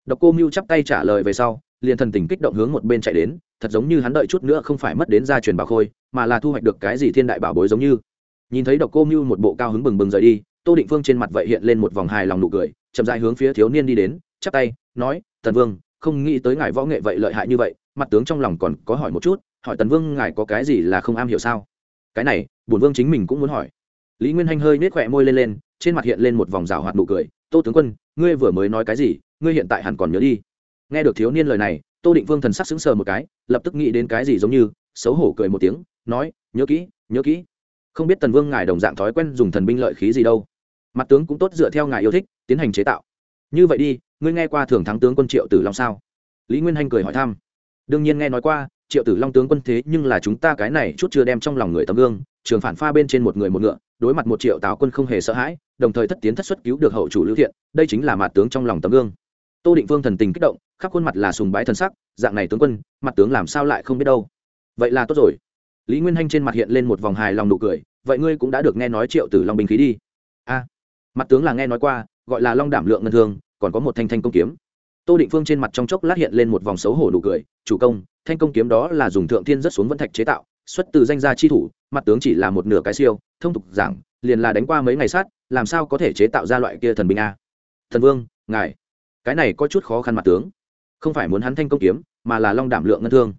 Độc cô mưu chắp tay trả lời về sau, liền thần tình kích động hướng một bên chạy đến, thật giống như hắn đợi chút nữa không phải mất đến gia truyền bảo khôi, mà là thu hoạch được cái gì thiên đại bảo bối giống như. Nhìn thấy độc cô mưu một bộ cao hứng bừng bừng rời đi tô định phương trên mặt vậy hiện lên một vòng hài lòng nụ cười, chậm dại hướng phía thiếu niên đi đến, chắp tay, nói, tần vương, không nghĩ tới ngài võ nghệ vậy lợi hại như vậy, mặt tướng trong lòng còn có hỏi một chút, hỏi tần vương ngài có cái gì là không am hiểu sao? Cái này, bổn vương chính mình cũng muốn hỏi. Lý nguyên hanh hơi nết khỏe môi lên lên, trên mặt hiện lên một vòng rào hoạt nụ cười, tô tướng quân, ngươi vừa mới nói cái gì, ngươi hiện tại hẳn còn nhớ đi. Nghe được thiếu niên lời này, tô định vương thần sắc sững sờ một cái, lập tức nghĩ đến cái gì giống như, xấu hổ cười một tiếng, nói, nhớ kỹ nhớ kỹ. Không biết tần vương ngài đồng dạng thói quen dùng thần binh lợi khí gì đâu mặt tướng cũng tốt dựa theo ngài yêu thích, tiến hành chế tạo. Như vậy đi, ngươi nghe qua thường thắng tướng quân triệu tử long sao? Lý nguyên hanh cười hỏi thăm. Đương nhiên nghe nói qua, triệu tử long tướng quân thế nhưng là chúng ta cái này chút chưa đem trong lòng người tấm gương, trường phản pha bên trên một người một ngựa, đối mặt một triệu tào quân không hề sợ hãi, đồng thời thất tiến thất xuất cứu được hậu chủ lưu thiện, đây chính là mặt tướng trong lòng tấm gương. Tô định vương thần tình kích động, khắp khuôn mặt là sùng bái thần sắc, dạng này tướng quân, mặt tướng làm sao lại không biết đâu. Vậy là tốt rồi. Lý nguyên hanh trên mặt hiện lên một vòng hài lòng nụ cười, vậy ngươi cũng đã được nghe nói triệu tử long binh khí đi. A mặt tướng là nghe nói qua, gọi là long đảm lượng ngân thương, còn có một thanh thanh công kiếm. Tô định phương trên mặt trong chốc lát hiện lên một vòng xấu hổ nụ cười, chủ công, thanh công kiếm đó là dùng thượng thiên rất xuống vân thạch chế tạo, xuất từ danh gia chi thủ, mặt tướng chỉ là một nửa cái siêu, thông tục giảng, liền là đánh qua mấy ngày sát, làm sao có thể chế tạo ra loại kia thần binh a? Thần vương, ngài, cái này có chút khó khăn mặt tướng. Không phải muốn hắn thanh công kiếm, mà là long đảm lượng ngân thương.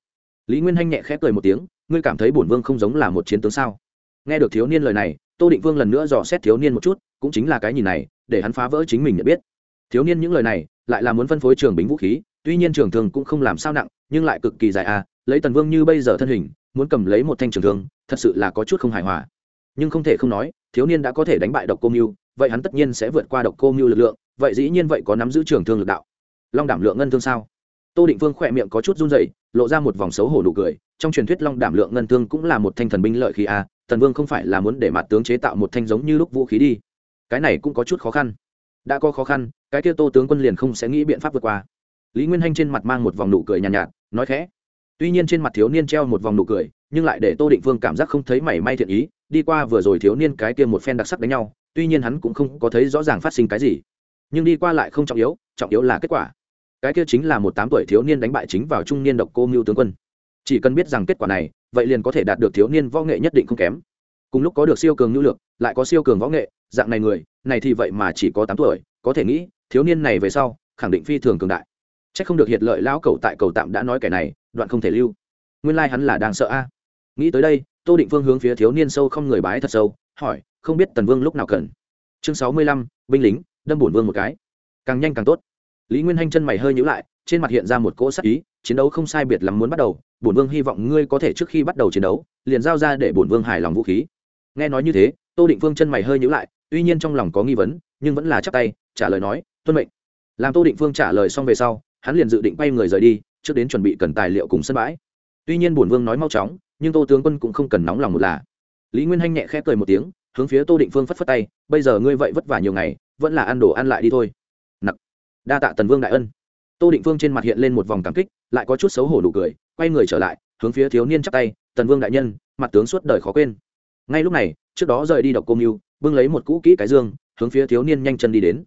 Lý nguyên hanh nhẹ khẽ cười một tiếng, ngươi cảm thấy bổn vương không giống là một chiến tướng sao? Nghe được thiếu niên lời này, tô định vương lần nữa dò xét thiếu niên một chút, cũng chính là cái nhìn này, để hắn phá vỡ chính mình nhận biết. Thiếu niên những lời này, lại là muốn phân phối trường bính vũ khí, tuy nhiên trường thường cũng không làm sao nặng, nhưng lại cực kỳ dài à lấy tần vương như bây giờ thân hình, muốn cầm lấy một thanh trường thương, thật sự là có chút không hài hòa. Nhưng không thể không nói, thiếu niên đã có thể đánh bại độc cô mưu vậy hắn tất nhiên sẽ vượt qua độc cô mưu lực lượng, vậy dĩ nhiên vậy có nắm giữ trường thương lực đạo. Long đảm lượng ngân thương sao? Tô định Vương khỏe miệng có chút run dậy lộ ra một vòng xấu hổ nụ cười, trong truyền thuyết long đảm lượng ngân thương cũng là một thanh thần binh lợi khí a tần vương không phải là muốn để mặt tướng chế tạo một thanh giống như lúc vũ khí đi. Cái này cũng có chút khó khăn. Đã có khó khăn cái kia tô tướng quân liền không sẽ nghĩ biện pháp vượt qua. Lý nguyên hanh trên mặt mang một vòng nụ cười nhàn nhạt, nhạt nói khẽ. Tuy nhiên trên mặt thiếu niên treo một vòng nụ cười nhưng lại để tô định vương cảm giác không thấy mảy may thiện ý đi qua vừa rồi thiếu niên cái kia một phen đặc sắc đánh nhau tuy nhiên hắn cũng không có thấy rõ ràng phát sinh cái gì. Nhưng đi qua lại không trọng yếu trọng yếu là kết quả. Cái kia chính là một tám tuổi thiếu niên đánh bại chính vào trung niên độc cô mưu tướng quân. Chỉ cần biết rằng kết quả này vậy liền có thể đạt được thiếu niên võ nghệ nhất định không kém. Cùng lúc có được siêu cường nhu lược lại có siêu cường võ nghệ, dạng này người, này thì vậy mà chỉ có tám tuổi, có thể nghĩ, thiếu niên này về sau, khẳng định phi thường cường đại. C h ắ c không được hiện lợi lão cầu tại cầu tạm đã nói kẻ này, đoạn không thể lưu. Nguyên lai、like、hắn là đang sợ a. Nghĩ tới đây, tô định phương hướng phía thiếu niên sâu không người bái thật sâu, hỏi, không biết tần vương lúc nào cần. Chương sáu mươi lăm, binh lính, đâm bổn vương một cái. Càng nhanh càng tốt. Lý nguyên hanh chân mày hơi nhữ lại, trên mặt hiện ra một cỗ sắc ý, chiến đấu không sai biệt lắm muốn bắt đầu bổn vương hy vọng ngươi có thể trước khi bắt đầu chiến đấu, liền giao ra để bổn vương hài lòng vũ khí. Nghe nói như thế, tô định phương chân mày hơi nhữ lại, tuy nhiên trong lòng có nghi vấn, nhưng vẫn là chắc tay, trả lời nói, tuân mệnh. Làm tô định phương trả lời xong về sau, hắn liền dự định bay người rời đi, trước đến chuẩn bị cần tài liệu cùng sân bãi. Tuy nhiên bổn vương nói mau chóng, nhưng tô tướng quân cũng không cần nóng lòng một là. Lý nguyên hanh nhẹ khẽ cười một tiếng, hướng phía tô định phương phất phất tay, bây giờ ngươi vậy vất vả nhiều ngày, vẫn là ăn đồ ăn lại đi thôi. Nặc. Đa tạ tần vương đại ân. Tô định phương trên mặt hiện lên một vòng cảm kích, lại có chút xấu hổ nụ cười quay người trở lại, hướng phía thiếu niên chắp tay, tần vương đại nhân, mặt tướng suốt đời khó quên. Ngay lúc này, trước đó rời đi độc cô mưu bưng lấy một cũ kỹ cái dương, hướng phía thiếu niên nhanh chân đi đến.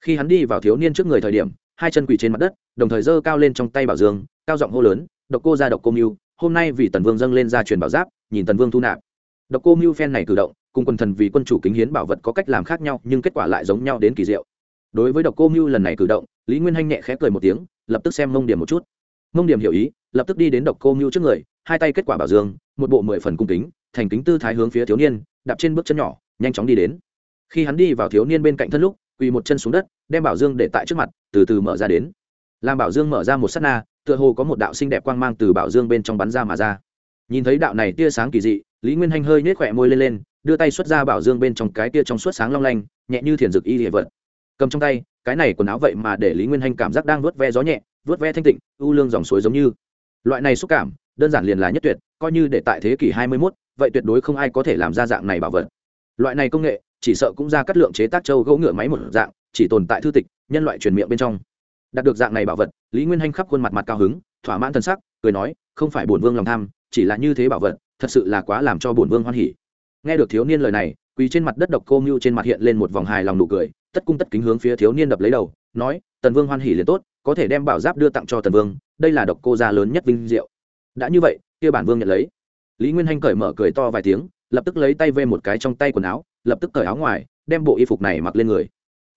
Khi hắn đi vào thiếu niên trước người thời điểm, hai chân quỳ trên mặt đất, đồng thời giơ cao lên trong tay bảo dương, cao giọng hô lớn, độc cô ra độc cô mưu hôm nay vì tần vương dâng lên ra truyền bảo giáp, nhìn tần vương thu nạp. Độc cô mưu phen này cử động, cùng quần thần vì quân chủ kính hiến bảo vật có cách làm khác nhau, nhưng kết quả lại giống nhau đến kỳ diệu. Đối với độc cô mưu lần này cử động, lý nguyên hanh nhẹ khẽ cười một tiếng, lập tức xem mông điểm một chút. Mông điểm hiểu ý lập tức đi đến độc cô mưu trước người, hai tay kết quả bảo dương, một bộ mười phần cung kính, thành kính tư thái hướng phía thiếu niên, đạp trên bước chân nhỏ, nhanh chóng đi đến. Khi hắn đi vào thiếu niên bên cạnh thân lúc, quỳ một chân xuống đất, đem bảo dương để tại trước mặt, từ từ mở ra đến. Làm bảo dương mở ra một s á t na, tựa hồ có một đạo xinh đẹp quang mang từ bảo dương bên trong bắn ra mà ra. Nhìn thấy đạo này tia sáng kỳ dị, lý nguyên hanh hơi nhếch khỏe môi lên lên, đưa tay xuất ra bảo dương bên trong cái tia trong suốt sáng long lanh, nhẹ như thiền dực y hệ vật. Cầm trong tay, cái này quần áo vậy mà để lý nguyên hanh cảm giác đang vớt ve gió nhẹ vớt ve thanh tịnh, u lương dòng suối giống như loại này xúc cảm đơn giản liền là nhất tuyệt coi như để tại thế kỷ hai mươi 21, vậy tuyệt đối không ai có thể làm ra dạng này bảo vật. Loại này công nghệ chỉ sợ cũng ra cắt lượng chế tác châu gỗ ngựa máy một dạng chỉ tồn tại thư tịch nhân loại truyền miệng bên trong. Đạt được dạng này bảo vật lý nguyên hanh khắp khuôn mặt mặt cao hứng thỏa mãn thân sắc cười nói không phải bổn vương lòng tham chỉ là như thế bảo vật thật sự là quá làm cho bổn vương hoan hỉ. Nghe được thiếu niên lời này quỳ trên mặt đất độc cô mưu trên mặt hiện lên một vòng hài lòng nụ cười tất cung tất kính hướng phía thiếu niên đập lấy đầu nói tần vương hoan hỉ liền tốt có thể đem bảo giáp đưa tặng cho tần vương, đây là độc cô gia lớn nhất vinh diệu. Đã như vậy, kia bản vương nhận lấy. Lý nguyên hanh cởi mở cười to vài tiếng, lập tức lấy tay vê một cái trong tay quần áo, lập tức cởi áo ngoài, đem bộ y phục này mặc lên người.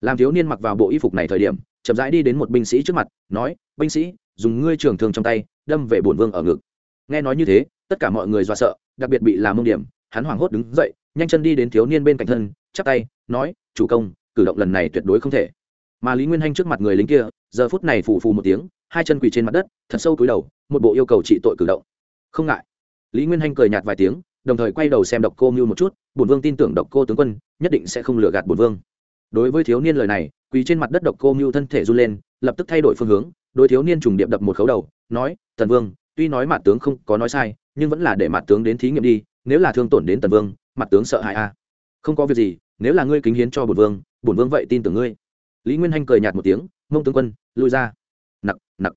Làm thiếu niên mặc vào bộ y phục này thời điểm, chậm rãi đi đến một binh sĩ trước mặt, nói, binh sĩ, dùng ngươi trường thương trong tay, đâm về bổn vương ở ngực. Nghe nói như thế, tất cả mọi người do sợ, đặc biệt bị làm mông điểm, hắn hoảng hốt đứng dậy, nhanh chân đi đến thiếu niên bên cạnh thân, chắp tay, nói, chủ công, cử động lần này tuyệt đối không thể mà lý nguyên hanh trước mặt người lính kia, giờ phút này phù phù một tiếng, hai chân quỳ trên mặt đất, thật sâu cúi đầu, một bộ yêu cầu trị tội cử động. Không ngại. Lý nguyên hanh cười nhạt vài tiếng, đồng thời quay đầu xem độc cô mưu một chút, bổn vương tin tưởng độc cô tướng quân, nhất định sẽ không lừa gạt bổn vương. Đối với thiếu niên lời này, quỳ trên mặt đất độc cô mưu thân thể run lên, lập tức thay đổi phương hướng, đối thiếu niên trùng điệp đập một khấu đầu, nói, tần vương, tuy nói mặt tướng không có nói sai, nhưng vẫn là để mặt tướng đến thí nghiệm đi, nếu là thương tổn đến tần vương mặt tướng sợ hãi a. Không có việc gì, nếu là ngươi kính hiến cho bổn vương bổn vương vậy tin tưởng ngươi lý nguyên hanh cười nhạt một tiếng, mông tướng quân, lui ra. Nặc nặc.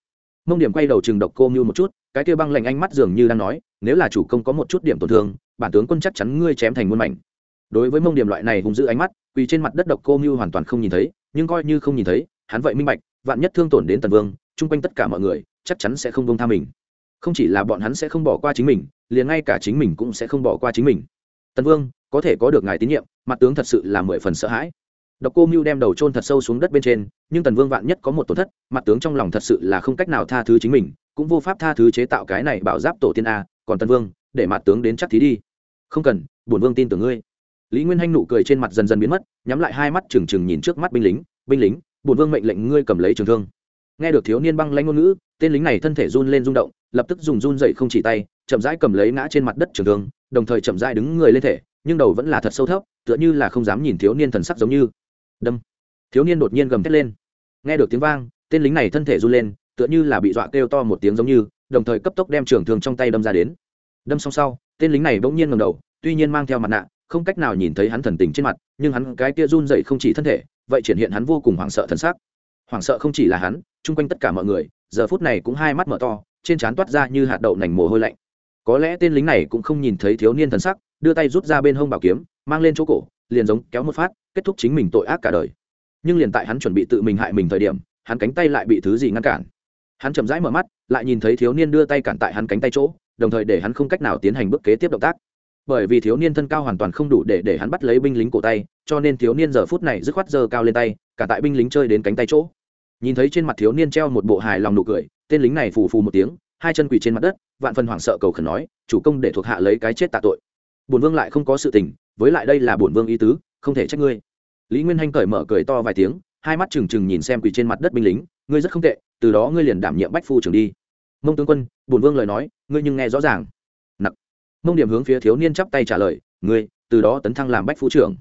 Mông điểm quay đầu chừng độc cô mưu một chút, cái kia băng lạnh ánh mắt dường như đang nói, nếu là chủ công có một chút điểm tổn thương, bản tướng quân chắc chắn ngươi chém thành muôn mảnh. Đối với mông điểm loại này hung dữ ánh mắt, quỳ trên mặt đất độc cô mưu hoàn toàn không nhìn thấy, nhưng coi như không nhìn thấy, hắn vậy minh bạch, vạn nhất thương tổn đến tần vương, chung quanh tất cả mọi người, chắc chắn sẽ không bông tha mình. Không chỉ là bọn hắn sẽ không bỏ qua chính mình, liền ngay cả chính mình cũng sẽ không bỏ qua chính mình. Tần vương, có thể có được ngài tín nhiệm, mặt tướng thật sự là mười phần sợ hãi độc cô mưu đem đầu trôn thật sâu xuống đất bên trên, nhưng tần vương vạn nhất có một tổn thất, mặt tướng trong lòng thật sự là không cách nào tha thứ chính mình, cũng vô pháp tha thứ chế tạo cái này bảo giáp tổ tiên a, còn tần vương, để mặt tướng đến chắc thí đi. Không cần, bổn vương tin tưởng ngươi. Lý nguyên hanh nụ cười trên mặt dần dần biến mất, nhắm lại hai mắt trừng trừng nhìn trước mắt binh lính binh lính, bổn vương mệnh lệnh ngươi cầm lấy trường thương. Nghe được thiếu niên băng lãnh ngôn ngữ, tên lính này thân thể run lên rung động, lập tức dùng run dậy không chỉ tay, chậm rãi cầm lấy ngã trên mặt đất trường thương, đồng thời chậm rãi đứng người lên thể, nhưng đầu vẫn là thật sâu thấp, tựa như là không dám nhìn thiếu niên thần sắc giống như đâm. Thiếu niên đột nhiên gầm thét lên. Nghe được tiếng vang, tên lính này thân thể run lên, tựa như là bị dọa kêu to một tiếng giống như, đồng thời cấp tốc đem trường thương trong tay đâm ra đến. Đâm xong sau, tên lính này bỗng nhiên ngầm đầu, tuy nhiên mang theo mặt nạ, không cách nào nhìn thấy hắn thần tình trên mặt, nhưng hắn cái kia run dậy không chỉ thân thể, vậy triển hiện hắn vô cùng hoảng sợ thân xác hoảng sợ không chỉ là hắn, chung quanh tất cả mọi người, giờ phút này cũng hai mắt mở to, trên trán toát ra như hạt đậu nành mồ hôi lạnh. Có lẽ tên lính này cũng không nhìn thấy thiếu niên thần sắc đưa tay rút ra bên hông bảo kiếm, mang lên chỗ cổ, liền giống kéo một phát, kết thúc chính mình tội ác cả đời. Nhưng liền tại hắn chuẩn bị tự mình hại mình thời điểm, hắn cánh tay lại bị thứ gì ngăn cản. Hắn chậm rãi mở mắt, lại nhìn thấy thiếu niên đưa tay cản tại hắn cánh tay chỗ, đồng thời để hắn không cách nào tiến hành bước kế tiếp động tác. Bởi vì thiếu niên thân cao hoàn toàn không đủ để để hắn bắt lấy binh lính cổ tay, cho nên thiếu niên giờ phút này dứt khoát giơ cao lên tay, cả tại binh lính chơi đến cánh tay chỗ. Nhìn thấy trên mặt thiếu niên treo một bộ hài lòng nụ cười, tên lính này phù phù một tiếng, hai chân quỳ trên mặt đất, vạn phần hoảng sợ cầu khẩn nói, chủ công để thuộc hạ lấy cái chết tạ tội bổn vương lại không có sự tình, với lại đây là bổn vương ý tứ, không thể trách ngươi. Lý nguyên hanh cởi mở cười to vài tiếng, hai mắt trừng trừng nhìn xem quỳ trên mặt đất binh lính, ngươi rất không tệ, từ đó ngươi liền đảm nhiệm bách phu trưởng đi. Mông tướng quân, bổn vương lời nói, ngươi nhưng nghe rõ ràng. Nặc. Mông điểm hướng phía thiếu niên chắp tay trả lời, ngươi, từ đó tấn thăng làm bách phu trưởng.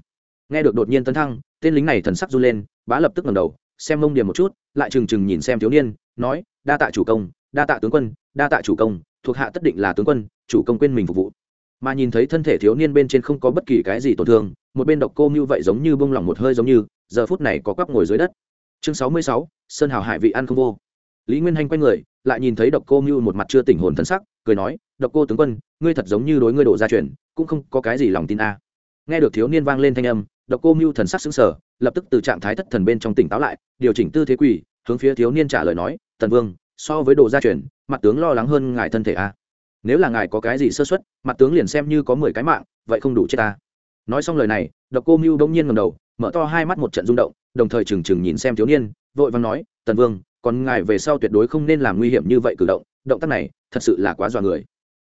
Nghe được đột nhiên tấn thăng, tên lính này thần sắc run lên, bá lập tức ngẩng đầu, xem mông điểm một chút, lại trừng trừng nhìn xem thiếu niên, nói, đa tạ chủ công, đa tạ tướng quân, đa tạ chủ công, thuộc hạ tất định là tướng quân, chủ công quên mình phục vụ mà nhìn thấy thân thể thiếu niên bên trên không có bất kỳ cái gì tổn thương, một bên độc cô như vậy giống như bông lỏng một hơi giống như, giờ phút này có quắp ngồi dưới đất. Chương sáu mươi sáu, sơn hào hải vị ăn không vô. Lý nguyên hanh quay người, lại nhìn thấy độc cô như một mặt chưa tỉnh hồn thân sắc, cười nói, độc cô tướng quân, ngươi thật giống như đối ngươi đổ ra chuyển cũng không có cái gì lòng tin a. Nghe được thiếu niên vang lên thanh âm, độc cô mưu thần sắc xứng sở lập tức từ trạng thái thất thần bên trong tỉnh táo lại, điều chỉnh tư thế quỳ, hướng phía thiếu niên trả lời nói, tần vương, so với đồ gia truyền, mặt tướng lo lắng hơn ngài thân thể a nếu là ngài có cái gì sơ xuất mặt tướng liền xem như có mười cái mạng, vậy không đủ chết ta. Nói xong lời này, độc cô mưu đông nhiên ngầm đầu, mở to hai mắt một trận rung động, đồng thời trừng trừng nhìn xem thiếu niên, vội vàng nói, tần vương, còn ngài về sau tuyệt đối không nên làm nguy hiểm như vậy cử động động tác này thật sự là quá dọa người.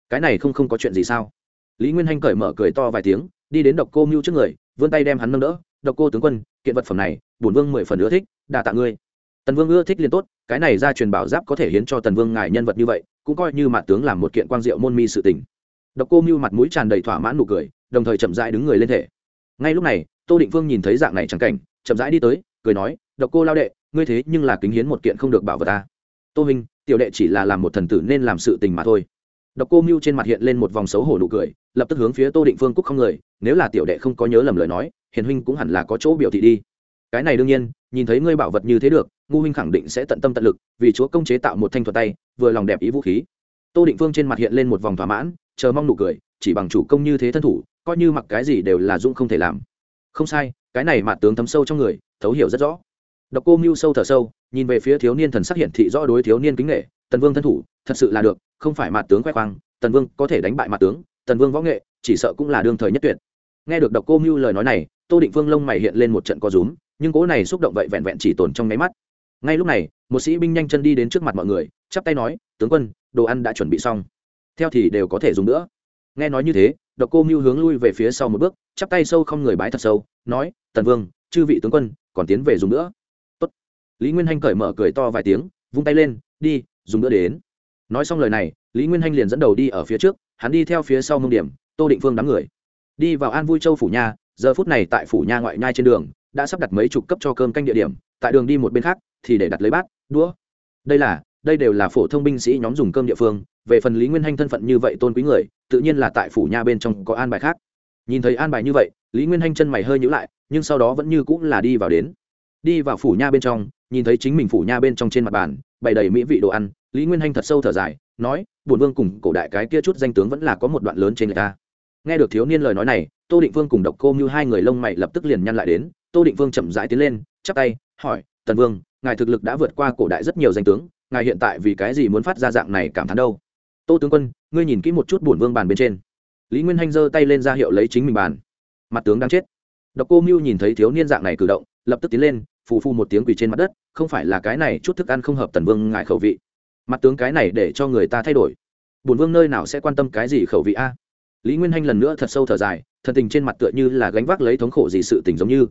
Cái này không không có chuyện gì sao? Lý nguyên hanh cởi mở cười to vài tiếng, đi đến độc cô mưu trước người, vươn tay đem hắn nâng đỡ, độc cô tướng quân, kiện vật phẩm này, bổn vương mười phần ưa thích đà tạ ngươi tần vương ưa thích liền tốt, cái này ra truyền bảo giáp có thể hiến cho tần vương ngài nhân vật như vậy, cũng coi như mặt tướng làm một kiện quang diệu môn mi sự tình. Độc cô mưu mặt mũi tràn đầy thỏa mãn nụ cười, đồng thời chậm rãi đứng người lên thể. Ngay lúc này, tô định vương nhìn thấy dạng này trắng cảnh, chậm rãi đi tới, cười nói, độc cô lao đệ, ngươi thế nhưng là kính hiến một kiện không được bảo vật ta. Tô minh, tiểu đệ chỉ là làm một thần tử nên làm sự tình mà thôi. Độc cô mưu trên mặt hiện lên một vòng xấu hổ nụ cười, lập tức hướng phía tô định phương cúc không người, nếu là tiểu đệ không có nhớ lầm lời nói, hiền huynh cũng hẳn là có chỗ biểu thị đi. Cái này đương nhiên, nhìn thấy ngươi bảo vật như thế được ngu huynh khẳng định sẽ tận tâm tận lực, vì chúa công chế tạo một thanh thuật tay, vừa lòng đẹp ý vũ khí. Tô định phương trên mặt hiện lên một vòng thỏa mãn, chờ mong nụ cười, chỉ bằng chủ công như thế thân thủ, coi như mặc cái gì đều là dũng không thể làm. Không sai, cái này mà tướng thấm sâu trong người, thấu hiểu rất rõ. Độc cô mưu sâu thở sâu, nhìn về phía thiếu niên thần sắc hiện thị rõ đối thiếu niên kính nghệ tần vương thân thủ, thật sự là được, không phải mặt tướng khoe khoang, tần vương có thể đánh bại mặt tướng, tần vương võ nghệ, chỉ sợ cũng là đương thời nhất tuyệt. Nghe được độc cô mưu lời nói này, tô định phương lông mày hiện lên một trận co rúm, nhưng cỗ này xúc động vậy vẹn vẹn chỉ tồn trong máy mắt ngay lúc này, một sĩ binh nhanh chân đi đến trước mặt mọi người, chắp tay nói, tướng quân, đồ ăn đã chuẩn bị xong. Theo thì đều có thể dùng nữa. Nghe nói như thế, độc cô mưu hướng lui về phía sau một bước, chắp tay sâu không người bái thật sâu, nói, tần vương, chư vị tướng quân, còn tiến về dùng nữa. Tốt. lý nguyên hanh cởi mở cười to vài tiếng, vung tay lên, đi, dùng nữa đến. Nói xong lời này, lý nguyên hanh liền dẫn đầu đi ở phía trước, hắn đi theo phía sau mông điểm, tô định phương đám người. Đi vào an vui châu phủ nha giờ phút này tại phủ nha ngoại nhai trên đường, đã sắp đặt mấy chục cấp cho cơm canh địa điểm, tại đường đi một bên khác thì để đặt lấy bát, đũa. Đây là, đây đều là phổ thông binh sĩ nhóm dùng cơm địa phương, về phần lý nguyên hanh thân phận như vậy tôn quý người, tự nhiên là tại phủ nha bên trong có an bài khác. Nhìn thấy an bài như vậy, lý nguyên hanh chân mày hơi nhữ lại, nhưng sau đó vẫn như cũng là đi vào đến. Đi vào phủ nha bên trong, nhìn thấy chính mình phủ nha bên trong trên mặt bàn, bày đầy mỹ vị đồ ăn, lý nguyên hanh thật sâu thở dài, nói, Bổn vương cùng cổ đại cái kia chút danh tướng vẫn là có một đoạn lớn trên người ta. Nghe được thiếu niên lời nói này, tô định vương cùng độc cô như hai người lông mày lập tức liền nhăn lại đến, tô định vương chậm rãi tiến lên, chắp tay, hỏi, tần vương ngài thực lực đã vượt qua cổ đại rất nhiều danh tướng, ngài hiện tại vì cái gì muốn phát ra dạng này cảm thán đâu? Tô tướng quân, ngươi nhìn kỹ một chút bổn vương bàn bên trên. Lý nguyên hanh giơ tay lên ra hiệu lấy chính mình bàn. Mặt tướng đang chết. Độc cô mưu nhìn thấy thiếu niên dạng này cử động, lập tức tiến lên, phù phu một tiếng quỳ trên mặt đất, không phải là cái này, chút thức ăn không hợp tần vương ngại khẩu vị. Mặt tướng cái này để cho người ta thay đổi. Bổn vương nơi nào sẽ quan tâm cái gì khẩu vị a? Lý nguyên hanh lần nữa thật sâu thở dài, thần tình trên mặt tựa như là gánh vác lấy thống khổ gì sự tình giống như.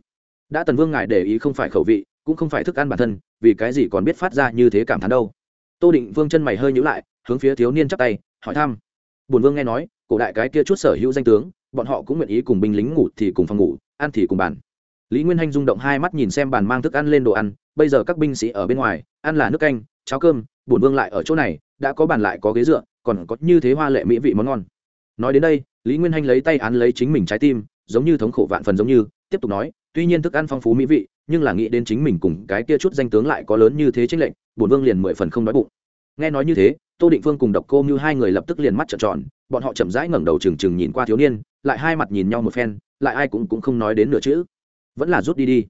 Đã tần vương ngại để ý không phải khẩu vị cũng không phải thức ăn bản thân, vì cái gì còn biết phát ra như thế cảm thán đâu. Tô định vương chân mày hơi nhữ lại, hướng phía thiếu niên chắp tay, hỏi thăm. Bùn vương nghe nói, cổ đại cái kia chút sở hữu danh tướng, bọn họ cũng nguyện ý cùng binh lính ngủ thì cùng phòng ngủ, ăn thì cùng bàn. Lý nguyên hanh rung động hai mắt nhìn xem bàn mang thức ăn lên đồ ăn, bây giờ các binh sĩ ở bên ngoài, ăn là nước canh, cháo cơm bùn vương lại ở chỗ này, đã có bàn lại có ghế dựa, còn có như thế hoa lệ mỹ vị món ngon. Nói đến đây, lý nguyên hanh lấy tay án lấy chính mình trái tim, giống như thống khổ vạn phần giống như, tiếp tục nói, tuy nhiên thức ăn phong phú mỹ vị nhưng là nghĩ đến chính mình cùng cái kia chút danh tướng lại có lớn như thế tranh lệnh bổn vương liền mười phần không đói bụng. Nghe nói như thế, tô định phương cùng độc cô như hai người lập tức liền mắt trợn tròn, bọn họ chậm rãi ngẩng đầu trừng trừng nhìn qua thiếu niên, lại hai mặt nhìn nhau một phen, lại ai cũng cũng không nói đến nửa chữ. Vẫn là rút đi đi.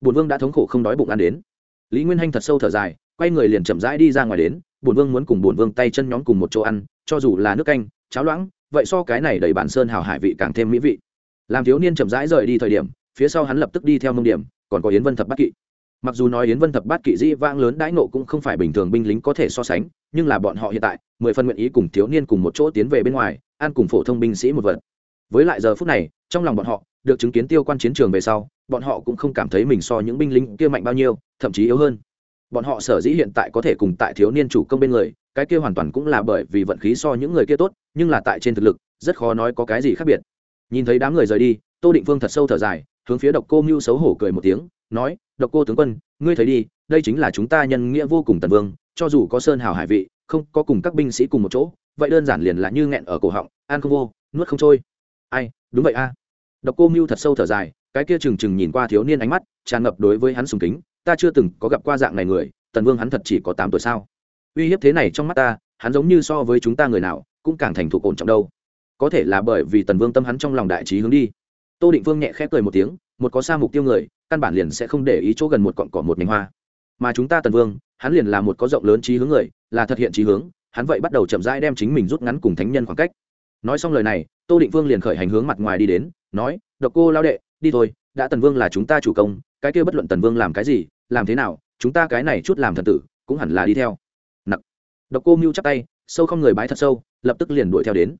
Bổn vương đã thống khổ không đói bụng ăn đến. Lý nguyên hanh thật sâu thở dài, quay người liền chậm rãi đi ra ngoài đến, bổn vương muốn cùng bổn vương tay chân nhóm cùng một chỗ ăn, cho dù là nước canh, cháo loãng, vậy so cái này đầy bản sơn hào hải vị càng thêm mỹ vị. Làm thiếu niên chậm rãi rời đi thời điểm, phía sau hắn lập tức đi theo mông điểm còn có yến vân thập bát kỵ. Mặc dù nói yến vân thập bát kỵ dĩ vang lớn đãi nộ cũng không phải bình thường binh lính có thể so sánh, nhưng là bọn họ hiện tại, mười phần nguyện ý cùng thiếu niên cùng một chỗ tiến về bên ngoài ăn cùng phổ thông binh sĩ một vật. Với lại giờ phút này, trong lòng bọn họ, được chứng kiến tiêu quan chiến trường về sau, bọn họ cũng không cảm thấy mình so những binh lính kia mạnh bao nhiêu, thậm chí yếu hơn. Bọn họ sở dĩ hiện tại có thể cùng tại thiếu niên chủ công bên người, cái kia hoàn toàn cũng là bởi vì vận khí so những người kia tốt, nhưng là tại trên thực lực, rất khó nói có cái gì khác biệt. Nhìn thấy đám người rời đi, tô định vương thật sâu thở dài hướng phía độc cô mưu xấu hổ cười một tiếng, nói, độc cô tướng quân, ngươi thấy đi, đây chính là chúng ta nhân nghĩa vô cùng tần vương, cho dù có sơn hào hải vị, không có cùng các binh sĩ cùng một chỗ, vậy đơn giản liền là như nghẹn ở cổ họng, ăn không vô, nuốt không trôi. Ai, đúng vậy a. Độc cô mưu thật sâu thở dài, cái kia trừng trừng nhìn qua thiếu niên ánh mắt, tràn ngập đối với hắn sùng kính, ta chưa từng có gặp qua dạng này người, tần vương hắn thật chỉ có tám tuổi sao? Uy hiếp thế này trong mắt ta, hắn giống như so với chúng ta người nào, cũng càng thành thục ổn trọng đâu. Có thể là bởi vì tần vương tâm hắn trong lòng đại trí hướng đi tô định vương nhẹ khẽ cười một tiếng, một có xa mục tiêu người, căn bản liền sẽ không để ý chỗ gần một cọn cỏ một nhánh hoa. Mà chúng ta tần vương, hắn liền là một có rộng lớn trí hướng người, là thực hiện trí hướng, hắn vậy bắt đầu chậm rãi đem chính mình rút ngắn cùng thánh nhân khoảng cách. Nói xong lời này, tô định vương liền khởi hành hướng mặt ngoài đi đến, nói, độc cô lao đệ, đi thôi, đã tần vương là chúng ta chủ công, cái kia bất luận tần vương làm cái gì, làm thế nào, chúng ta cái này chút làm thần tử, cũng hẳn là đi theo. Nặc. Độc cô mưu chắc tay, sâu không người bái thật sâu, lập tức liền đuổi theo đến.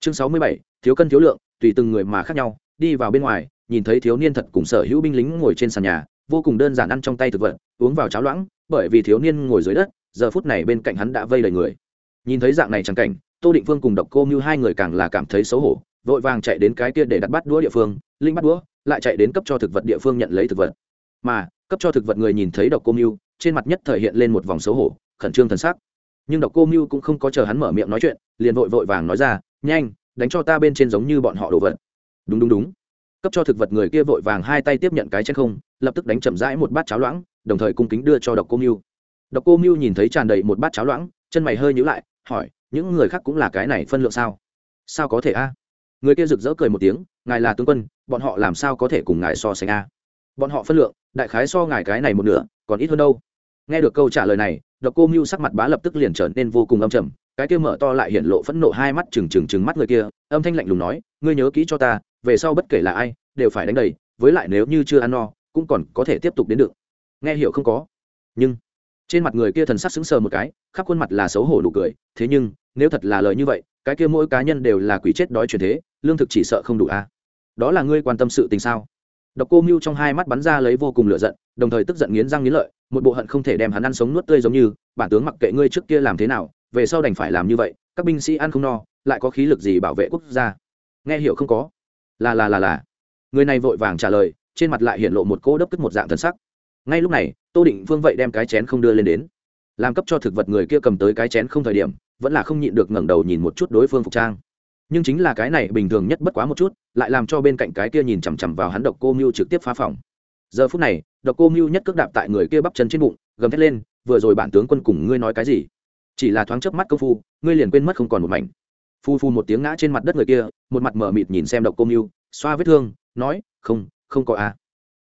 Chương sáu mươi bảy, thiếu cân thiếu lượng, tùy từng người mà khác nhau đi vào bên ngoài, nhìn thấy thiếu niên thật cùng sở hữu binh lính ngồi trên sàn nhà, vô cùng đơn giản ăn trong tay thực vật, uống vào cháo loãng, bởi vì thiếu niên ngồi dưới đất, giờ phút này bên cạnh hắn đã vây đầy người. Nhìn thấy dạng này chẳng cảnh, tô định phương cùng độc cô như hai người càng là cảm thấy xấu hổ, vội vàng chạy đến cái kia để đặt bắt đũa địa phương, linh bắt đũa, lại chạy đến cấp cho thực vật địa phương nhận lấy thực vật. Mà, cấp cho thực vật người nhìn thấy độc cô mưu, trên mặt nhất thời hiện lên một vòng xấu hổ, khẩn trương thần sắc. Nhưng độc cô mưu cũng không có chờ hắn mở miệng nói chuyện, liền vội vội vàng nói ra, nhanh, đánh cho ta bên trên giống như bọn họ đồ vật đúng đúng đúng. Cấp cho thực vật người kia vội vàng hai tay tiếp nhận cái chén không, lập tức đánh chậm rãi một bát cháo loãng, đồng thời cung kính đưa cho độc cô mưu độc cô mưu nhìn thấy tràn đầy một bát cháo loãng, chân mày hơi nhíu lại, hỏi, những người khác cũng là cái này phân lượng sao? Sao có thể a? Người kia rực rỡ cười một tiếng, ngài là tướng quân, bọn họ làm sao có thể cùng ngài so sánh a? Bọn họ phân lượng, đại khái so ngài cái này một nửa, còn ít hơn đâu. Nghe được câu trả lời này, độc cô mưu sắc mặt bá lập tức liền trở nên vô cùng âm trầm, cái kia mở to lại hiện lộ phẫn nộ hai mắt trừng trừng trừng mắt người kia, âm thanh lạnh lùng nói, ngươi nhớ kỹ cho ta về sau bất kể là ai, đều phải đánh đầy, với lại nếu như chưa ăn no, cũng còn có thể tiếp tục đến được. Nghe hiểu không có? Nhưng, trên mặt người kia thần sắc sững sờ một cái, khắp khuôn mặt là xấu hổ nụ cười, thế nhưng, nếu thật là lời như vậy, cái kia mỗi cá nhân đều là quỷ chết đói truyền thế, lương thực chỉ sợ không đủ a à? đó là ngươi quan tâm sự tình sao? Độc cô mưu trong hai mắt bắn ra lấy vô cùng lửa giận, đồng thời tức giận nghiến răng nghiến lợi, một bộ hận không thể đem hắn ăn sống nuốt tươi giống như, bản tướng mặc kệ ngươi trước kia làm thế nào, về sau đành phải làm như vậy, các binh sĩ ăn không no, lại có khí lực gì bảo vệ quốc gia? Nghe hiểu không có? Là là là là. Người này vội vàng trả lời, trên mặt lại hiện lộ một cỗ đấp cất một dạng thân sắc. Ngay lúc này, tô định vương vậy đem cái chén không đưa lên đến. Làm cấp cho thực vật người kia cầm tới cái chén không thời điểm, vẫn là không nhịn được ngẩng đầu nhìn một chút đối phương phục trang. Nhưng chính là cái này bình thường nhất bất quá một chút, lại làm cho bên cạnh cái kia nhìn chằm chằm vào hắn độc cô mưu trực tiếp phá phòng. Giờ phút này, độc cô mưu nhất cước đạp tại người kia bắp chân trên bụng, gầm thét lên, vừa rồi bản tướng quân cùng ngươi nói cái gì? Chỉ là thoáng chớp mắt công phu, ngươi liền quên mất không còn một mảnh phu phu một tiếng ngã trên mặt đất người kia, một mặt mở mịt nhìn xem độc cô mưu xoa vết thương, nói, không không có a.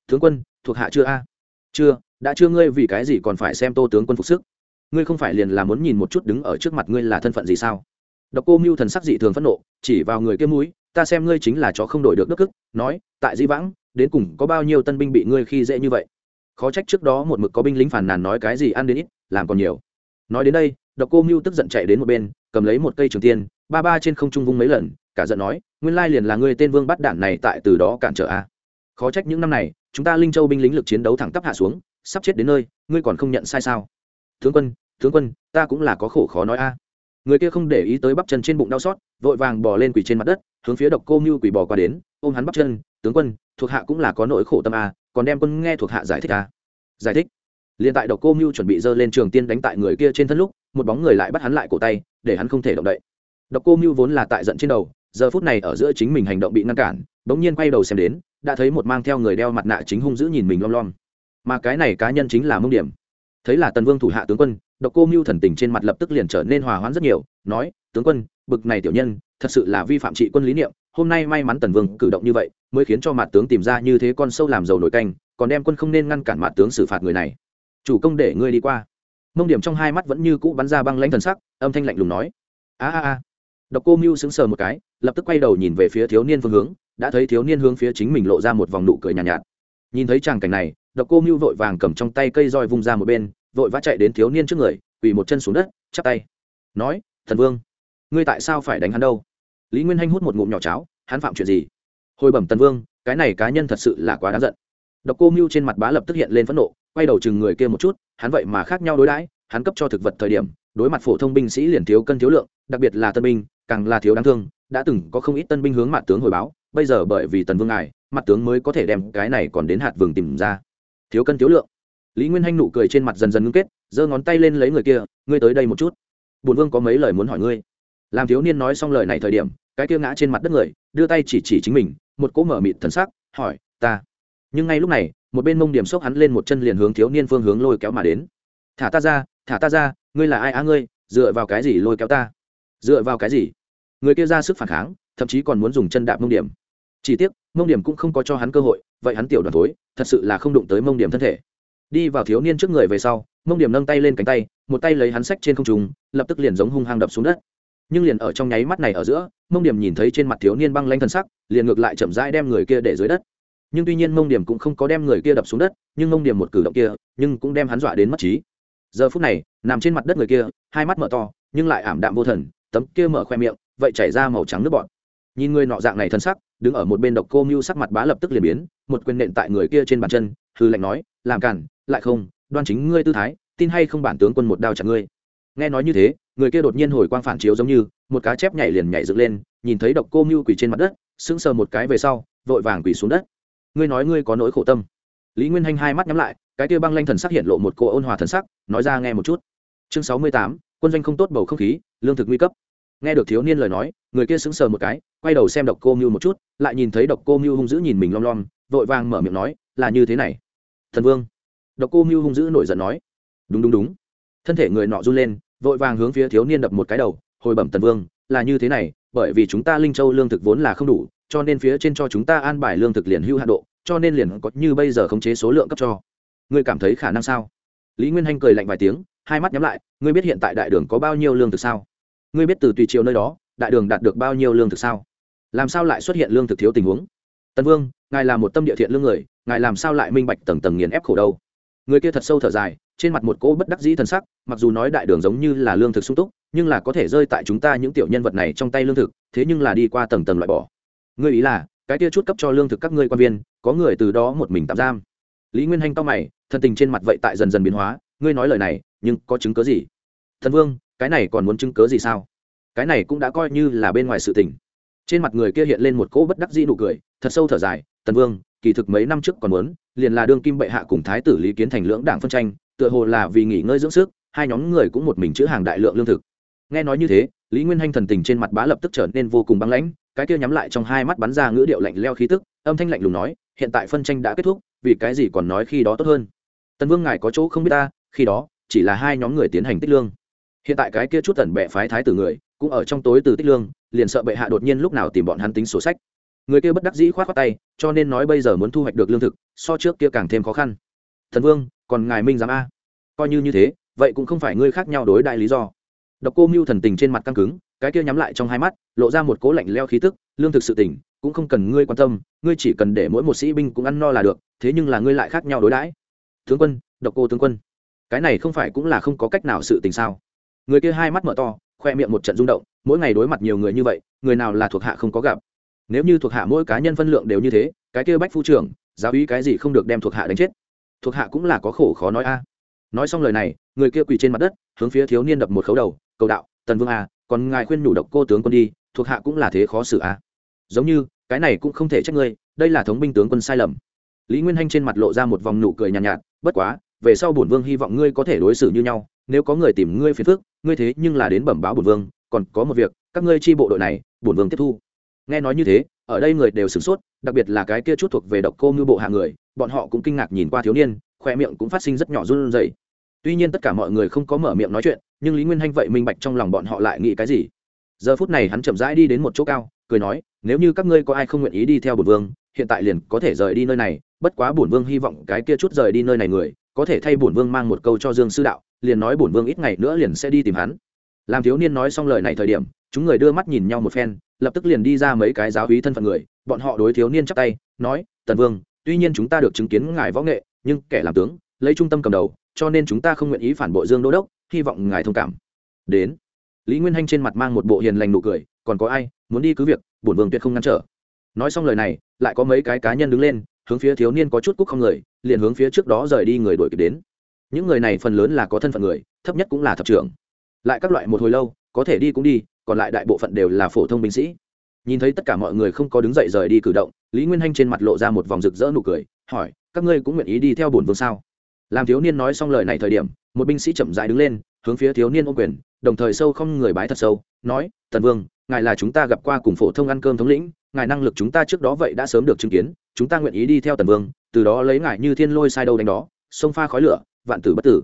Tướng quân, thuộc hạ chưa a? Chưa, đã chưa, ngươi vì cái gì còn phải xem tô tướng quân phục sức? Ngươi không phải liền là muốn nhìn một chút đứng ở trước mặt ngươi là thân phận gì sao? Độc cô mưu thần sắc dị thường phẫn nộ, chỉ vào người kia mũi, ta xem ngươi chính là chó không đổi được đức ức nói, tại di vãng, đến cùng có bao nhiêu tân binh bị ngươi khi dễ như vậy? Khó trách trước đó một mực có binh lính phản nàn nói cái gì ăn đến ít, làm còn nhiều. Nói đến đây, độc cô mưu tức giận chạy đến một bên, cầm lấy một cây trường tiên ba ba trên không trung vung mấy lần, cả giận nói, nguyên lai liền là ngươi tên vương bắt đản này tại từ đó cản trở a. Khó trách những năm này, chúng ta linh châu binh lính lực chiến đấu thẳng tắp hạ xuống, sắp chết đến nơi, ngươi còn không nhận sai sao? Tướng quân tướng quân, ta cũng là có khổ khó nói a. Người kia không để ý tới bắp chân trên bụng đau xót, vội vàng bò lên quỳ trên mặt đất, hướng phía độc cô mưu quỳ bò qua đến, ôm hắn bắp chân, tướng quân, thuộc hạ cũng là có nỗi khổ tâm a, còn đem quân nghe thuộc hạ giải thích a. Giải thích? Liền tại độc cô mưu chuẩn bị giơ lên trường tiên đánh tại người kia trên thân lúc, một bóng người lại bắt hắn lại cổ tay, để hắn không thể động đậy độc cô mưu vốn là tại giận trên đầu, giờ phút này ở giữa chính mình hành động bị ngăn cản, bỗng nhiên quay đầu xem đến, đã thấy một mang theo người đeo mặt nạ chính hung dữ nhìn mình lom lom. Mà cái này cá nhân chính là mông điểm. Thấy là tần vương thủ hạ tướng quân, độc cô mưu thần tình trên mặt lập tức liền trở nên hòa hoãn rất nhiều, nói, tướng quân, bực này tiểu nhân, thật sự là vi phạm trị quân lý niệm, hôm nay may mắn tần vương cử động như vậy, mới khiến cho mặt tướng tìm ra như thế con sâu làm dầu nổi canh, còn đem quân không nên ngăn cản mặt tướng xử phạt người này. Chủ công để ngươi đi qua. Mông điểm trong hai mắt vẫn như cũ bắn ra băng lãnh thần sắc, âm thanh lạnh lùng nói. A a a độc cô mưu sững sờ một cái lập tức quay đầu nhìn về phía thiếu niên phương hướng đã thấy thiếu niên hướng phía chính mình lộ ra một vòng nụ cười nhàn nhạt, nhạt. Nhìn thấy tràng cảnh này độc cô mưu vội vàng cầm trong tay cây roi vung ra một bên vội vã chạy đến thiếu niên trước người quỳ một chân xuống đất chắp tay nói thần vương ngươi tại sao phải đánh hắn đâu? Lý nguyên hanh hút một ngụm nhỏ cháo hắn phạm chuyện gì? Hồi bẩm tần vương cái này cá nhân thật sự là quá đáng giận. Độc cô mưu trên mặt bá lập tức hiện lên phẫn nộ quay đầu chừng người kia một chút hắn vậy mà khác nhau đối đãi hắn cấp cho thực vật thời điểm đối mặt phổ thông binh sĩ liền thiếu cân thiếu lượng đặc biệt là tân binh càng là thiếu đáng thương, đã từng có không ít tân binh hướng mặt tướng hồi báo, bây giờ bởi vì tần vương ngài, mặt tướng mới có thể đem cái này còn đến hạt vườn tìm ra. Thiếu cân thiếu lượng. Lý nguyên hanh nụ cười trên mặt dần dần ngưng kết, giơ ngón tay lên lấy người kia, ngươi tới đây một chút. Bùn vương có mấy lời muốn hỏi ngươi? Làm thiếu niên nói xong lời này thời điểm, cái kia ngã trên mặt đất người, đưa tay chỉ chỉ chính mình, một cỗ mở mịt thần sắc, hỏi, ta? Nhưng ngay lúc này, một bên mông điểm sốc hắn lên một chân liền hướng thiếu niên phương hướng lôi kéo mà đến. Thả ta ra, thả ta ra, ngươi là ai á ngươi? Dựa vào cái gì lôi kéo ta? Dựa vào cái gì? Người kia ra sức phản kháng, thậm chí còn muốn dùng chân đạp mông điểm. Chỉ tiếc, mông điểm cũng không có cho hắn cơ hội, vậy hắn tiểu đoàn thối, thật sự là không đụng tới mông điểm thân thể. Đi vào thiếu niên trước người về sau, mông điểm nâng tay lên cánh tay, một tay lấy hắn sách trên không trùng lập tức liền giống hung hăng đập xuống đất. Nhưng liền ở trong nháy mắt này ở giữa, mông điểm nhìn thấy trên mặt thiếu niên băng lanh thân sắc, liền ngược lại chậm rãi đem người kia để dưới đất. Nhưng tuy nhiên mông điểm cũng không có đem người kia đập xuống đất, nhưng mông điểm một cử động kia, nhưng cũng đem hắn dọa đến mất trí. Giờ phút này, nằm trên mặt đất người kia, hai mắt mở to, nhưng lại ảm đạm vô thần tấm kia mở khoe miệng, vậy chảy ra màu trắng nước bọt. Nhìn người nọ dạng này thân sắc, đứng ở một bên độc cô mưu sắc mặt bá lập tức liền biến, một quyền nện tại người kia trên bàn chân hư lạnh nói, làm cản, lại không, đoan chính ngươi tư thái, tin hay không bản tướng quân một đao chặt ngươi. Nghe nói như thế, người kia đột nhiên hồi quang phản chiếu giống như, một cá chép nhảy liền nhảy dựng lên, nhìn thấy độc cô mưu quỳ trên mặt đất, sững sờ một cái về sau, vội vàng quỳ xuống đất. Ngươi nói ngươi có nỗi khổ tâm. Lý nguyên hanh hai mắt nhắm lại, cái kia băng lanh thần sắc hiện lộ một cô ôn hòa thần sắc, nói ra nghe một chút. Chương sáu mươi tám, quân doanh không tốt bầu không khí, lương thực nguy cấp nghe được thiếu niên lời nói, người kia sững sờ một cái, quay đầu xem độc cô mưu một chút, lại nhìn thấy độc cô mưu hung dữ nhìn mình lom lom, vội vàng mở miệng nói, là như thế này. Thần vương. Độc cô mưu hung dữ nổi giận nói. Đúng đúng đúng. Thân thể người nọ run lên, vội vàng hướng phía thiếu niên đập một cái đầu, hồi bẩm tần vương, là như thế này, bởi vì chúng ta linh châu lương thực vốn là không đủ, cho nên phía trên cho chúng ta an bài lương thực liền hưu hạ độ, cho nên liền có như bây giờ khống chế số lượng cấp cho. Ngươi cảm thấy khả năng sao? Lý nguyên hanh cười lạnh vài tiếng, hai mắt nhắm lại, ngươi biết hiện tại đại đường có bao nhiêu lương thực sao? Ngươi biết từ tùy chiều nơi đó, đại đường đạt được bao nhiêu lương thực sao? Làm sao lại xuất hiện lương thực thiếu tình huống? Tần vương, ngài là một tâm địa thiện lương người, ngài làm sao lại minh bạch tầng tầng nghiền ép khổ đâu? Người kia thật sâu thở dài, trên mặt một cỗ bất đắc dĩ t sắc, mặc dù nói đại đường giống như là lương thực sung túc, nhưng là có thể rơi tại chúng ta những tiểu nhân vật này trong tay lương thực, thế nhưng là đi qua tầng tầng loại bỏ. Ngươi ý là, cái kia chút cấp cho lương thực các ngươi quan viên, có người từ đó một mình tạm giam. Lý nguyên hanh to mày, thân tình trên mặt vậy tại dần dần biến hóa, ngươi nói lời này, nhưng có chứng cớ gì? Thần vương cái này còn muốn chứng cớ gì sao? Cái này cũng đã coi như là bên ngoài sự tình. Trên mặt người kia hiện lên một cỗ bất đắc dĩ nụ cười, thật sâu thở dài, tần vương, kỳ thực mấy năm trước còn muốn, liền là đương kim bệ hạ cùng thái tử lý kiến thành lưỡng đảng phân tranh, tựa hồ là vì nghỉ ngơi dưỡng sức, hai nhóm người cũng một mình chữ hàng đại lượng lương thực. Nghe nói như thế, lý nguyên hanh thần tình trên mặt bá lập tức trở nên vô cùng băng lãnh, cái kia nhắm lại trong hai mắt bắn ra ngữ điệu lạnh leo khí tức, âm thanh lạnh lùng nói, hiện tại phân tranh đã kết thúc, vì cái gì còn nói khi đó tốt hơn? Tần vương ngài có chỗ không biết ta, khi đó, chỉ là hai nhóm người tiến hành tích lương hiện tại cái kia chút tần bệ phái thái tử người, cũng ở trong tối từ tích lương, liền sợ bệ hạ đột nhiên lúc nào tìm bọn hắn tính sổ sách. Người kia bất đắc dĩ khoát khoát tay, cho nên nói bây giờ muốn thu hoạch được lương thực, so trước kia càng thêm khó khăn. Thần vương, còn ngài minh giám a. Coi như như thế, vậy cũng không phải ngươi khác nhau đối đại lý do. Độc cô mưu thần tình trên mặt căng cứng, cái kia nhắm lại trong hai mắt, lộ ra một cố lạnh leo khí tức, lương thực sự tỉnh cũng không cần ngươi quan tâm, ngươi chỉ cần để mỗi một sĩ binh cũng ăn no là được, thế nhưng là ngươi lại khác nhau đối đãi. Tướng quân, độc cô tướng quân, cái này không phải cũng là không có cách nào sự tình sao? Người kia hai mắt mở to khoe miệng một trận rung động mỗi ngày đối mặt nhiều người như vậy người nào là thuộc hạ không có gặp. Nếu như thuộc hạ mỗi cá nhân phân lượng đều như thế cái kia bách phu trưởng giáo ý cái gì không được đem thuộc hạ đánh chết? Thuộc hạ cũng là có khổ khó nói a. Nói xong lời này người kia quỳ trên mặt đất hướng phía thiếu niên đập một khấu đầu cầu đạo tần vương a còn ngài khuyên nhủ độc cô tướng quân đi thuộc hạ cũng là thế khó xử a. Giống như cái này cũng không thể trách ngươi đây là thống binh tướng quân sai lầm. Lý nguyên hanh trên mặt lộ ra một vòng nụ cười nhàn nhạt, nhạt bất quá về sau bổn vương hy vọng ngươi có thể đối xử như nhau nếu có người tìm ngươi phiền phức ngươi thế nhưng là đến bẩm báo bổn vương, còn có một việc, các ngươi chi bộ đội này, bổn vương tiếp thu. Nghe nói như thế, ở đây người đều sửng sốt, đặc biệt là cái kia chút thuộc về độc cô ngư bộ hạ người, bọn họ cũng kinh ngạc nhìn qua thiếu niên, khoe miệng cũng phát sinh rất nhỏ run rẩy. Tuy nhiên tất cả mọi người không có mở miệng nói chuyện, nhưng lý nguyên hanh vậy minh bạch trong lòng bọn họ lại nghĩ cái gì. Giờ phút này hắn chậm rãi đi đến một chỗ cao, cười nói, nếu như các ngươi có ai không nguyện ý đi theo bổn vương, hiện tại liền có thể rời đi nơi này, bất quá bổn vương hy vọng cái kia chút rời đi nơi này người, có thể thay bổn vương mang một câu cho dương sư đạo liền nói bổn vương ít ngày nữa liền sẽ đi tìm hắn. Làm thiếu niên nói xong lời này thời điểm, chúng người đưa mắt nhìn nhau một phen, lập tức liền đi ra mấy cái giáo hí thân phận người, bọn họ đối thiếu niên chắp tay, nói, tần vương, tuy nhiên chúng ta được chứng kiến ngài võ nghệ, nhưng kẻ làm tướng, lấy trung tâm cầm đầu, cho nên chúng ta không nguyện ý phản bội dương đô đốc, hy vọng ngài thông cảm. Đến, lý nguyên hanh trên mặt mang một bộ hiền lành nụ cười, còn có ai muốn đi cứ việc, bổn vương tuyệt không ngăn trở. Nói xong lời này, lại có mấy cái cá nhân đứng lên, hướng phía thiếu niên có chút cúc không người, liền hướng phía trước đó rời đi người đuổi kịp đến những người này phần lớn là có thân phận người, thấp nhất cũng là thập trưởng. Lại các loại một hồi lâu, có thể đi cũng đi, còn lại đại bộ phận đều là phổ thông binh sĩ. Nhìn thấy tất cả mọi người không có đứng dậy rời đi cử động, lý nguyên hanh trên mặt lộ ra một vòng rực rỡ nụ cười, hỏi, các ngươi cũng nguyện ý đi theo bổn vương sao? Làm thiếu niên nói xong lời này thời điểm, một binh sĩ chậm dại đứng lên, hướng phía thiếu niên ô quyền, đồng thời sâu không người bái thật sâu, nói, tần vương, ngài là chúng ta gặp qua cùng phổ thông ăn cơm thống lĩnh, ngài năng lực chúng ta trước đó vậy đã sớm được chứng kiến, chúng ta nguyện ý đi theo tần vương, từ đó lấy ngài như thiên lôi sai đâu đánh đó, sông pha khói lửa vạn tử bất tử.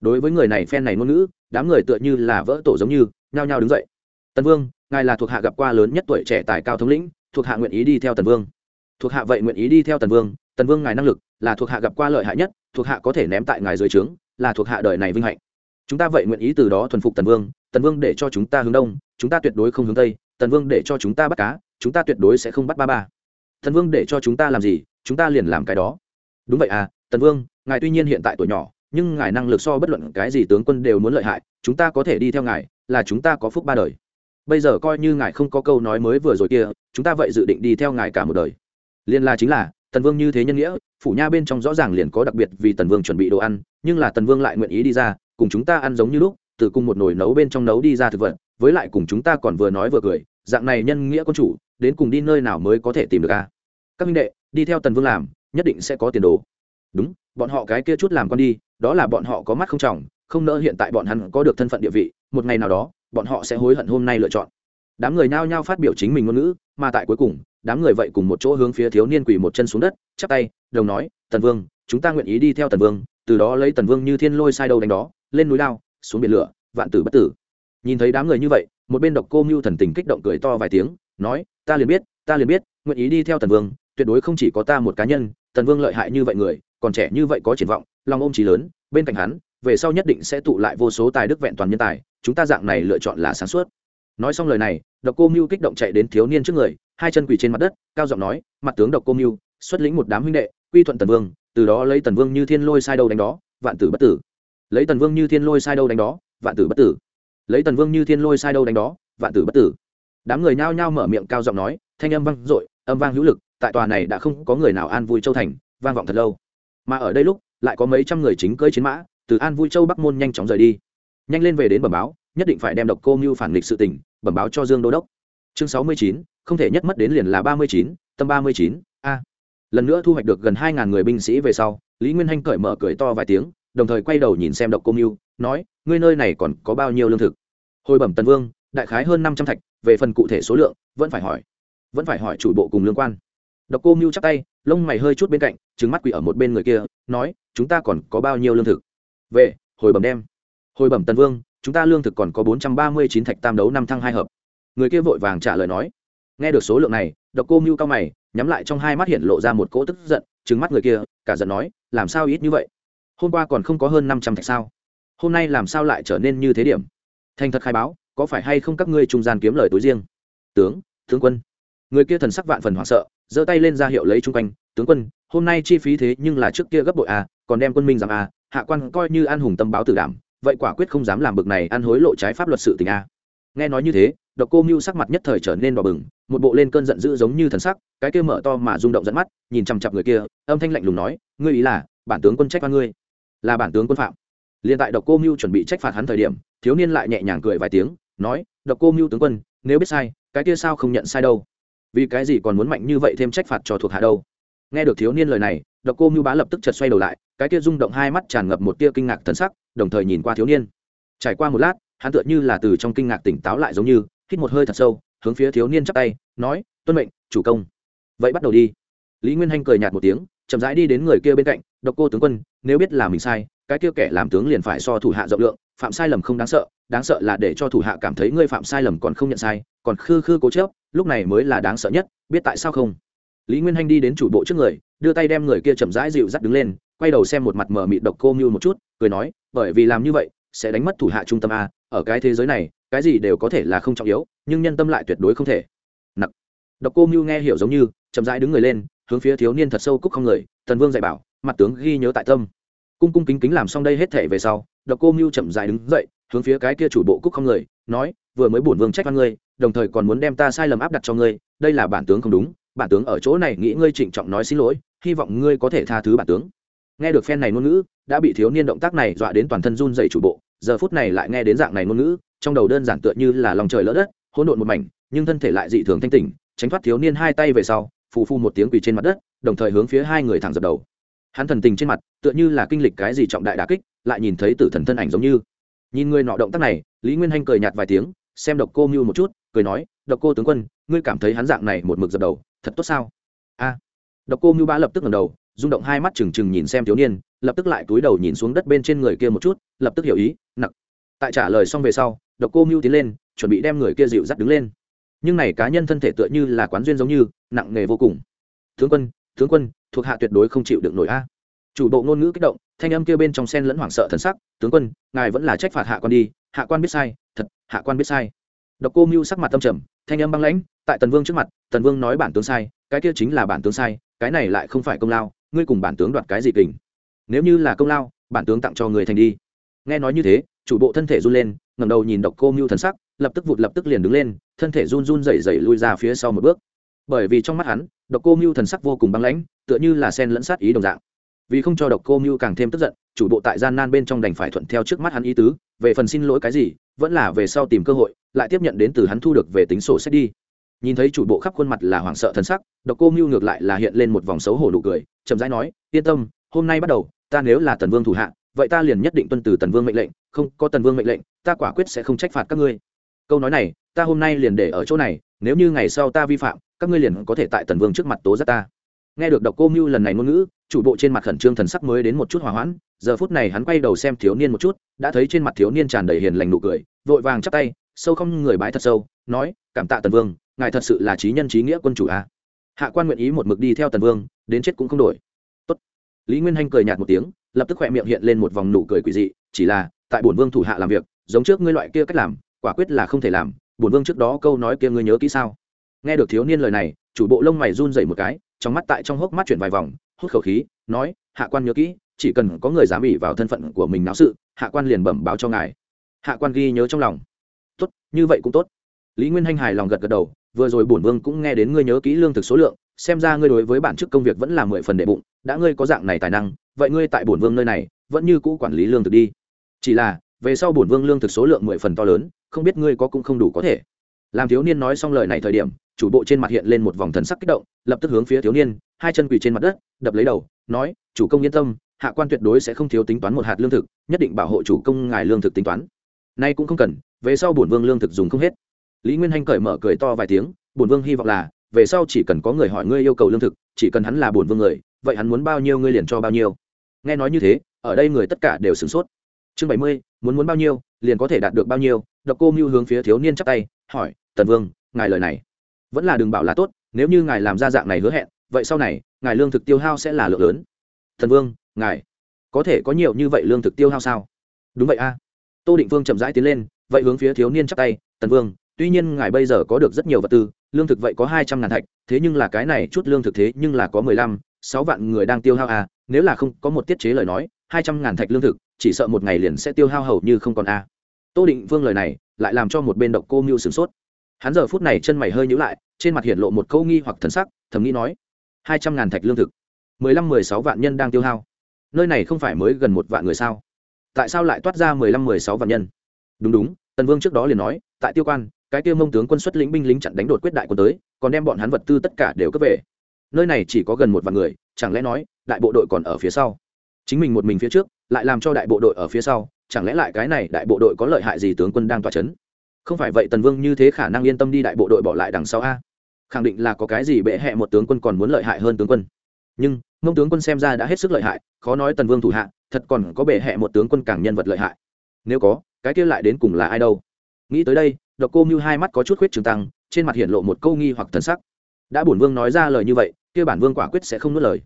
Đối với người này phen này ngôn ngữ, đám người tựa như là vỡ tổ giống như, nhao nhao đứng dậy. Tần vương, ngài là thuộc hạ gặp qua lớn nhất tuổi trẻ tài cao thống lĩnh, thuộc hạ nguyện ý đi theo tần vương. Thuộc hạ vậy nguyện ý đi theo tần vương tần vương ngài năng lực, là thuộc hạ gặp qua lợi hại nhất, thuộc hạ có thể ném tại ngài dưới trướng, là thuộc hạ đời này vinh hạnh. Chúng ta vậy nguyện ý từ đó thuần phục tần vương tần vương để cho chúng ta hướng đông, chúng ta tuyệt đối không hướng tây, tần vương để cho chúng ta bắt cá, chúng ta tuyệt đối sẽ không bắt ba ba. Tần vương để cho chúng ta làm gì, chúng ta liền làm cái đó. Đúng vậy à tần vương, ngài tuy nhiên hiện tại tuổi nhỏ nhưng ngài năng lực so bất luận cái gì tướng quân đều muốn lợi hại, chúng ta có thể đi theo ngài, là chúng ta có phúc ba đời. Bây giờ coi như ngài không có câu nói mới vừa rồi kia, chúng ta vậy dự định đi theo ngài cả một đời. Liên la chính là, tần vương như thế nhân nghĩa, phủ nha bên trong rõ ràng liền có đặc biệt vì tần vương chuẩn bị đồ ăn, nhưng là tần vương lại nguyện ý đi ra, cùng chúng ta ăn giống như lúc, từ cùng một nồi nấu bên trong nấu đi ra thực vật, với lại cùng chúng ta còn vừa nói vừa cười, dạng này nhân nghĩa quân chủ, đến cùng đi nơi nào mới có thể tìm được a? Các minh đệ, đi theo tần vương làm, nhất định sẽ có tiền đồ đúng, bọn họ cái kia chút làm con đi, đó là bọn họ có mắt không trọng, không nỡ hiện tại bọn hắn có được thân phận địa vị, một ngày nào đó, bọn họ sẽ hối hận hôm nay lựa chọn. Đám người nhao nhao phát biểu chính mình ngôn ngữ, mà tại cuối cùng, đám người vậy cùng một chỗ hướng phía thiếu niên quỳ một chân xuống đất, chắp tay, đồng nói, tần vương, chúng ta nguyện ý đi theo tần vương, từ đó lấy tần vương như thiên lôi sai đầu đánh đó, lên núi lao, xuống biển lửa, vạn tử bất tử. Nhìn thấy đám người như vậy, một bên độc cô mưu thần tình kích động cười to vài tiếng, nói, ta liền biết, ta liền biết, nguyện ý đi theo tần vương, tuyệt đối không chỉ có ta một cá nhân, tần vương lợi hại như vậy người còn trẻ như vậy có triển vọng, lòng ôm trí lớn, bên cạnh hắn, về sau nhất định sẽ tụ lại vô số tài đức vẹn toàn nhân tài, chúng ta dạng này lựa chọn là sáng suốt. Nói xong lời này, độc cô mưu kích động chạy đến thiếu niên trước người, hai chân quỳ trên mặt đất, cao giọng nói, mặt tướng độc cô mưu xuất lĩnh một đám huynh đệ, quy thuận tần vương, từ đó lấy tần vương như thiên lôi sai đâu đánh đó, vạn tử bất tử. Lấy tần vương như thiên lôi sai đâu đánh đó, vạn tử bất tử. Lấy tần vương như thiên lôi sai đâu đánh đó, vạn tử bất tử. Đám người nhao nhao mở miệng cao giọng nói, thanh âm vang dội, âm vang hữu lực, tại tòa này đã không có người nào an vui châu thành, vang vọng thật lâu mà ở đây lúc, lại có mấy trăm người chính cưỡi chiến mã, từ an vui châu bắc môn nhanh chóng rời đi. Nhanh lên về đến bẩm báo, nhất định phải đem độc cô mưu phản nghịch sự tình, bẩm báo cho dương đô đốc. Chương sáu mươi chín, không thể nhất mất đến liền là ba mươi chín, tâm ba mươi chín, a. Lần nữa thu hoạch được gần hai ngàn người binh sĩ về sau, lý nguyên hanh cởi mở cười to vài tiếng, đồng thời quay đầu nhìn xem độc cô mưu, nói, ngươi nơi này còn có bao nhiêu lương thực? Hồi bẩm tần vương, đại khái hơn năm trăm thạch, về phần cụ thể số lượng, vẫn phải hỏi. Vẫn phải hỏi chủ bộ cùng lương quan độc cô mưu chắc tay, lông mày hơi chút bên cạnh trứng mắt quỷ ở một bên người kia, nói, chúng ta còn có bao nhiêu lương thực? Về, hồi bẩm đem. Hồi bẩm tần vương, chúng ta lương thực còn có bốn trăm ba mươi chín thạch tam đấu năm thăng hai hợp. Người kia vội vàng trả lời nói. Nghe được số lượng này, độc cô mưu cao mày, nhắm lại trong hai mắt hiện lộ ra một cỗ tức giận trứng mắt người kia, cả giận nói, làm sao ít như vậy? Hôm qua còn không có hơn năm trăm thạch sao? Hôm nay làm sao lại trở nên như thế điểm? Thành thật khai báo, có phải hay không các ngươi trung gian kiếm lời tối riêng? Tướng tướng quân người kia thần sắc vạn phần hoảng sợ, giơ tay lên ra hiệu lấy chung quanh, tướng quân, hôm nay chi phí thế nhưng là trước kia gấp bội à còn đem quân minh giảm à hạ quan coi như an hùng tâm báo tử đảm, vậy quả quyết không dám làm bực này ăn hối lộ trái pháp luật sự tình a nghe nói như thế, độc cô mưu sắc mặt nhất thời trở nên đỏ bừng, một bộ lên cơn giận dữ giống như thần sắc, cái kia mở to mà rung động dẫn mắt, nhìn chằm chặp người kia, âm thanh lạnh lùng nói, ngươi ý là, bản tướng quân trách oan ngươi? Là bản tướng quân phạm. Liền tại độc cô mưu chuẩn bị trách phạt hắn thời điểm, thiếu niên lại nhẹ nhàng cười vài tiếng, nói, độc cô mưu tướng quân, nếu biết sai, cái kia sao không nhận sai đâu? Vì cái gì còn muốn mạnh như vậy thêm trách phạt cho thuộc hạ đâu? Nghe được thiếu niên lời này, độc cô mưu bá lập tức chật xoay đầu lại, cái tia rung động hai mắt tràn ngập một tia kinh ngạc thần sắc, đồng thời nhìn qua thiếu niên. Trải qua một lát, hắn tựa như là từ trong kinh ngạc tỉnh táo lại giống như, hít một hơi thật sâu, hướng phía thiếu niên chắp tay, nói, tuân mệnh, chủ công. Vậy bắt đầu đi. Lý nguyên hanh cười nhạt một tiếng, chậm rãi đi đến người kia bên cạnh, độc cô tướng quân, nếu biết là mình sai, cái kia kẻ làm tướng liền phải so thủ hạ rộng lượng, phạm sai lầm không đáng sợ đáng sợ là để cho thủ hạ cảm thấy ngươi phạm sai lầm còn không nhận sai còn khư khư cố chớp, lúc này mới là đáng sợ nhất, biết tại sao không? Lý nguyên hanh đi đến chủ bộ trước người, đưa tay đem người kia chậm rãi dịu dắt đứng lên, quay đầu xem một mặt mờ mịt độc cô mưu một chút, cười nói, bởi vì làm như vậy, sẽ đánh mất thủ hạ trung tâm a, ở cái thế giới này, cái gì đều có thể là không trọng yếu, nhưng nhân tâm lại tuyệt đối không thể. Nặc. Độc cô mưu nghe hiểu giống như, chậm rãi đứng người lên, hướng phía thiếu niên thật sâu cúc không người, Thần vương dạy bảo, mặt tướng ghi nhớ tại tâm. Cung cung kính kính làm xong đây hết thể về sau, độc cô mưu chậm rãi đứng dậy, hướng phía cái kia chủ bộ cúc không người, nói vừa mới bổn vương trách văn ngươi, đồng thời còn muốn đem ta sai lầm áp đặt cho ngươi, đây là bản tướng không đúng, bản tướng ở chỗ này nghĩ ngươi trịnh trọng nói xin lỗi, hy vọng ngươi có thể tha thứ bản tướng. Nghe được phen này ngôn ngữ, đã bị thiếu niên động tác này dọa đến toàn thân run rẩy chủ bộ, giờ phút này lại nghe đến dạng này ngôn ngữ, trong đầu đơn giản tựa như là lòng trời lỡ đất, hỗn độn một mảnh, nhưng thân thể lại dị thường thanh tỉnh, tránh thoát thiếu niên hai tay về sau, phù phu một tiếng quỳ trên mặt đất, đồng thời hướng phía hai người thẳng dập đầu. Hắn thần tình trên mặt, tựa như là kinh lịch cái gì trọng đại đà kích, lại nhìn thấy tử thần thân ảnh giống như. Nhìn người nọ động tác này, lý nguyên hanh cười nhạt vài tiếng xem độc cô mưu một chút, cười nói, độc cô tướng quân, ngươi cảm thấy hắn dạng này một mực dập đầu, thật tốt sao? A. Độc cô mưu ba lập tức ngẩng đầu, rung động hai mắt trừng trừng nhìn xem thiếu niên, lập tức lại cúi đầu nhìn xuống đất bên trên người kia một chút, lập tức hiểu ý, nặng. Tại trả lời xong về sau, độc cô mưu tiến lên, chuẩn bị đem người kia dịu dắt đứng lên. Nhưng này cá nhân thân thể tựa như là quán duyên giống như, nặng nề vô cùng. Tướng quân tướng quân, thuộc hạ tuyệt đối không chịu được nổi a. Chủ bộ ngôn ngữ kích động, thanh âm kia bên trong sen lẫn hoảng sợ thần sắc, tướng quân, ngài vẫn là trách phạt hạ quan đi, hạ quan biết sai, thật hạ quan biết sai. Độc cô mưu sắc mặt tâm trầm, thanh âm băng lãnh, tại tần vương trước mặt, tần vương nói bản tướng sai, cái kia chính là bản tướng sai, cái này lại không phải công lao, ngươi cùng bản tướng đoạt cái gì kình. Nếu như là công lao, bản tướng tặng cho người thành đi. Nghe nói như thế, chủ bộ thân thể run lên, ngẩng đầu nhìn độc cô mưu thần sắc, lập tức vụt lập tức liền đứng lên, thân thể run run rẩy rẩy lui ra phía sau một bước. Bởi vì trong mắt hắn, độc cô mưu thần sắc vô cùng băng lãnh, tựa như là sen lẫn sát ý đồng dạng. Vì không cho độc cô mưu càng thêm tức giận, chủ bộ tại gian nan bên trong đành phải thuận theo trước mắt hắn ý tứ, về phần xin lỗi cái gì vẫn là về sau tìm cơ hội, lại tiếp nhận đến từ hắn thu được về tính sổ sách đi. Nhìn thấy chủ bộ khắp khuôn mặt là hoảng sợ thân sắc, độc cô mưu ngược lại là hiện lên một vòng xấu hổ nụ cười, chậm rãi nói, yên tâm, hôm nay bắt đầu, ta nếu là tần vương thủ hạ, vậy ta liền nhất định tuân từ tần vương mệnh lệnh, không có tần vương mệnh lệnh, ta quả quyết sẽ không trách phạt các ngươi. Câu nói này, ta hôm nay liền để ở chỗ này, nếu như ngày sau ta vi phạm, các ngươi liền có thể tại tần vương trước mặt tố giác ta nghe được độc cô mưu lần này ngôn ngữ, chủ bộ trên mặt khẩn trương thần sắc mới đến một chút hòa hoãn, giờ phút này hắn quay đầu xem thiếu niên một chút, đã thấy trên mặt thiếu niên tràn đầy hiền lành nụ cười, vội vàng chắp tay, sâu không người bái thật sâu, nói, cảm tạ tần vương, ngài thật sự là trí nhân trí nghĩa quân chủ a à? hạ quan nguyện ý một mực đi theo tần vương, đến chết cũng không đổi Tốt. lý nguyên hanh cười nhạt một tiếng, lập tức khỏe miệng hiện lên một vòng nụ cười quỷ dị, chỉ là, tại bổn vương thủ hạ làm việc, giống trước ngươi loại kia cách làm, quả quyết là không thể làm, bổn vương trước đó câu nói kia ngươi nhớ kỹ sao nghe được thiếu niên lời này chủ bộ lông mày run dậy một cái, trong mắt tại trong hốc mắt chuyển vài vòng, hút khẩu khí, nói, hạ quan nhớ kỹ, chỉ cần có người dám ỉ vào thân phận của mình náo sự, hạ quan liền bẩm báo cho ngài. Hạ quan ghi nhớ trong lòng. Tốt, như vậy cũng tốt. Lý nguyên hanh hài lòng gật gật đầu, vừa rồi bổn vương cũng nghe đến ngươi nhớ kỹ lương thực số lượng, xem ra ngươi đối với bản chức công việc vẫn là mười phần đệ bụng, đã ngươi có dạng này tài năng, vậy ngươi tại bổn vương nơi này, vẫn như cũ quản lý lương thực đi. Chỉ là, về sau bổn vương lương thực số lượng mười phần to lớn, không biết ngươi có cũng không đủ có thể. Làm thiếu niên nói xong lời này thời điểm chủ bộ trên mặt hiện lên một vòng thần sắc kích động, lập tức hướng phía thiếu niên, hai chân quỳ trên mặt đất, đập lấy đầu, nói, chủ công yên tâm, hạ quan tuyệt đối sẽ không thiếu tính toán một hạt lương thực, nhất định bảo hộ chủ công ngài lương thực tính toán. Nay cũng không cần, về sau bổn vương lương thực dùng không hết. Lý nguyên hanh cởi mở cười to vài tiếng, bổn vương hy vọng là, về sau chỉ cần có người hỏi ngươi yêu cầu lương thực, chỉ cần hắn là bổn vương người, vậy hắn muốn bao nhiêu ngươi liền cho bao nhiêu. Nghe nói như thế, ở đây người tất cả đều sửng sốt. Chương bảy mươi, muốn muốn bao nhiêu, liền có thể đạt được bao nhiêu, độc cô mưu hướng phía thiếu niên chắp tay, hỏi, tần vương, ngài lời này vẫn là đừng bảo là tốt, nếu như ngài làm ra dạng này hứa hẹn, vậy sau này, ngài lương thực tiêu hao sẽ là lượng lớn. Thần vương, ngài, có thể có nhiều như vậy lương thực tiêu hao sao? Đúng vậy a. Tô định vương chậm rãi tiến lên, vậy hướng phía thiếu niên chắp tay tần vương, tuy nhiên ngài bây giờ có được rất nhiều vật tư, lương thực vậy có hai trăm ngàn thạch, thế nhưng là cái này chút lương thực thế nhưng là có mười lăm, sáu vạn người đang tiêu hao a nếu là không có một tiết chế lời nói, hai trăm ngàn thạch lương thực, chỉ sợ một ngày liền sẽ tiêu hao hầu như không còn a. Tô định vương lời này lại làm cho một bên độc cô mưu sửng sốt hắn giờ phút này chân mày hơi nhữ lại, trên mặt hiện lộ một câu nghi hoặc thần sắc, thầm nghĩ nói, hai trăm ngàn thạch lương thực, mười lăm, mười sáu vạn nhân đang tiêu hao. Nơi này không phải mới gần một vạn người sao? Tại sao lại toát ra mười lăm, mười sáu vạn nhân? Đúng đúng, tần vương trước đó liền nói, tại tiêu quan, cái tiêu mông tướng quân xuất lĩnh binh lính chặn đánh đột quyết đại quân tới, còn đem bọn hắn vật tư tất cả đều cướp về. Nơi này chỉ có gần một vạn người, chẳng lẽ nói, đại bộ đội còn ở phía sau? Chính mình một mình phía trước, lại làm cho đại bộ đội ở phía sau, chẳng lẽ lại cái này đại bộ đội có lợi hại gì tướng quân đang tỏa c h ấ n không phải vậy tần vương như thế khả năng yên tâm đi đại bộ đội bỏ lại đằng sau a. Khẳng định là có cái gì bệ hẹ một tướng quân còn muốn lợi hại hơn tướng quân. Nhưng, mông tướng quân xem ra đã hết sức lợi hại, khó nói tần vương thủ hạ, thật còn có bệ hẹ một tướng quân càng nhân vật lợi hại. Nếu có, cái kia lại đến cùng là ai đâu? Nghĩ tới đây, độc cô mưu hai mắt có chút khuyết trường tăng, trên mặt hiện lộ một câu nghi hoặc thần sắc. Đã bổn vương nói ra lời như vậy, kia bản vương quả quyết sẽ không nuốt lời.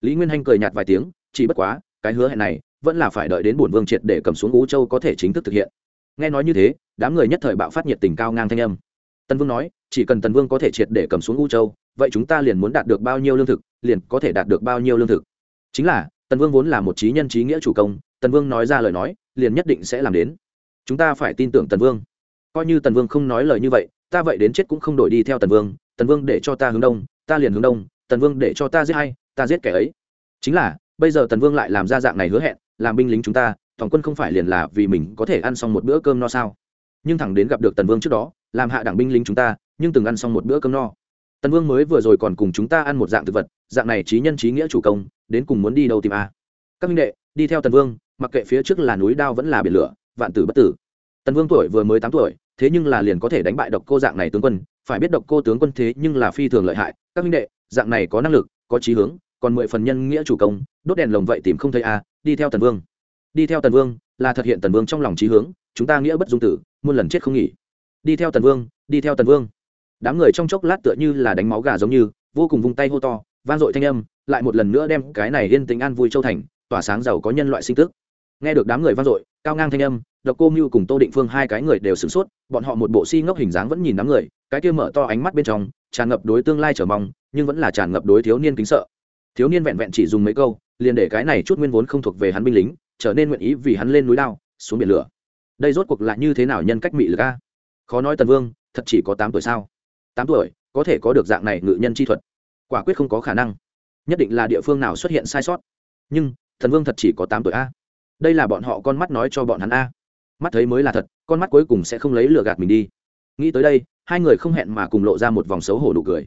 Lý nguyên hanh cười nhạt vài tiếng, chỉ bất quá, cái hứa hẹn này, vẫn là phải đợi đến bổn vương triệt để cầm xuống ú châu có thể chính thức thực hiện. Nghe nói như thế đám người nhất thời bạo phát nhiệt tình cao ngang thanh âm. Tần vương nói, chỉ cần tần vương có thể triệt để cầm xuống u châu, vậy chúng ta liền muốn đạt được bao nhiêu lương thực, liền có thể đạt được bao nhiêu lương thực. Chính là, tần vương vốn là một trí nhân trí nghĩa chủ công, tần vương nói ra lời nói, liền nhất định sẽ làm đến. Chúng ta phải tin tưởng tần vương. Coi như tần vương không nói lời như vậy, ta vậy đến chết cũng không đổi đi theo tần vương tần vương để cho ta hướng đông, ta liền hướng đông, tần vương để cho ta giết hay ta giết kẻ ấy. Chính là, bây giờ tần vương lại làm ra dạng này hứa hẹn, làm binh lính chúng ta, toàn quân không phải liền là vì mình có thể ăn xong một bữa cơm no sao? Nhưng thẳng đến gặp được tần vương trước đó, làm hạ đảng binh lính chúng ta, nhưng từng ăn xong một bữa cơm no. Tần vương mới vừa rồi còn cùng chúng ta ăn một dạng thực vật, dạng này trí nhân trí nghĩa chủ công, đến cùng muốn đi đâu tìm a? Các minh đệ, đi theo tần vương, mặc kệ phía trước là núi đao vẫn là biển lửa, vạn tử bất tử. Tần vương tuổi vừa mới tám tuổi, thế nhưng là liền có thể đánh bại độc cô dạng này tướng quân, phải biết độc cô tướng quân thế nhưng là phi thường lợi hại. Các minh đệ, dạng này có năng lực, có trí hướng, còn mười phần nhân nghĩa chủ công, đốt đèn lồng vậy tìm không thấy a, đi theo tần vương. Đi theo tần vương là thực hiện tần vương trong lòng trí hướng, chúng ta nghĩa bất dung tử muôn lần chết không nghỉ. Đi theo tần vương, đi theo tần vương. Đám người trong chốc lát tựa như là đánh máu gà giống như, vô cùng vung tay hô to, vang dội thanh âm, lại một lần nữa đem cái này yên tính an vui châu thành, tỏa sáng giàu có nhân loại sinh tức. Nghe được đám người vang dội, cao ngang thanh âm, độc cô mưu cùng tô định phương hai cái người đều sửng sốt, bọn họ một bộ si ngốc hình dáng vẫn nhìn đám người, cái kia mở to ánh mắt bên trong, tràn ngập đối tương lai trở mong, nhưng vẫn là tràn ngập đối thiếu niên kính sợ. Thiếu niên vẹn vẹn chỉ dùng mấy câu, liền để cái này chút nguyên vốn không thuộc về hắn binh lính, trở nên nguyện ý vì hắn lên núi lao, xuống biển lửa đây rốt cuộc là như thế nào nhân cách mị lực a? Khó nói tần vương, thật chỉ có tám tuổi sao? Tám tuổi, có thể có được dạng này ngự nhân chi thuật, quả quyết không có khả năng. Nhất định là địa phương nào xuất hiện sai sót. Nhưng, thần vương thật chỉ có tám tuổi a. Đây là bọn họ con mắt nói cho bọn hắn a. Mắt thấy mới là thật, con mắt cuối cùng sẽ không lấy lừa gạt mình đi. Nghĩ tới đây, hai người không hẹn mà cùng lộ ra một vòng xấu hổ nụ cười.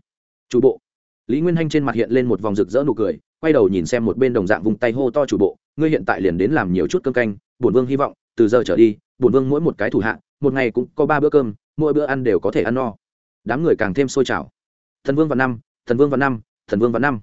Chủ bộ. Lý nguyên hanh trên mặt hiện lên một vòng rực rỡ nụ cười, quay đầu nhìn xem một bên đồng dạng vùng tay hô to chủ bộ, ngươi hiện tại liền đến làm nhiều chút cơm canh bổn vương hy vọng, từ giờ trở đi, bổn vương mỗi một cái thủ hạ, một ngày cũng có ba bữa cơm, mỗi bữa ăn đều có thể ăn no. Đám người càng thêm sôi trào. Thần vương và năm, thần vương và năm, thần vương và năm.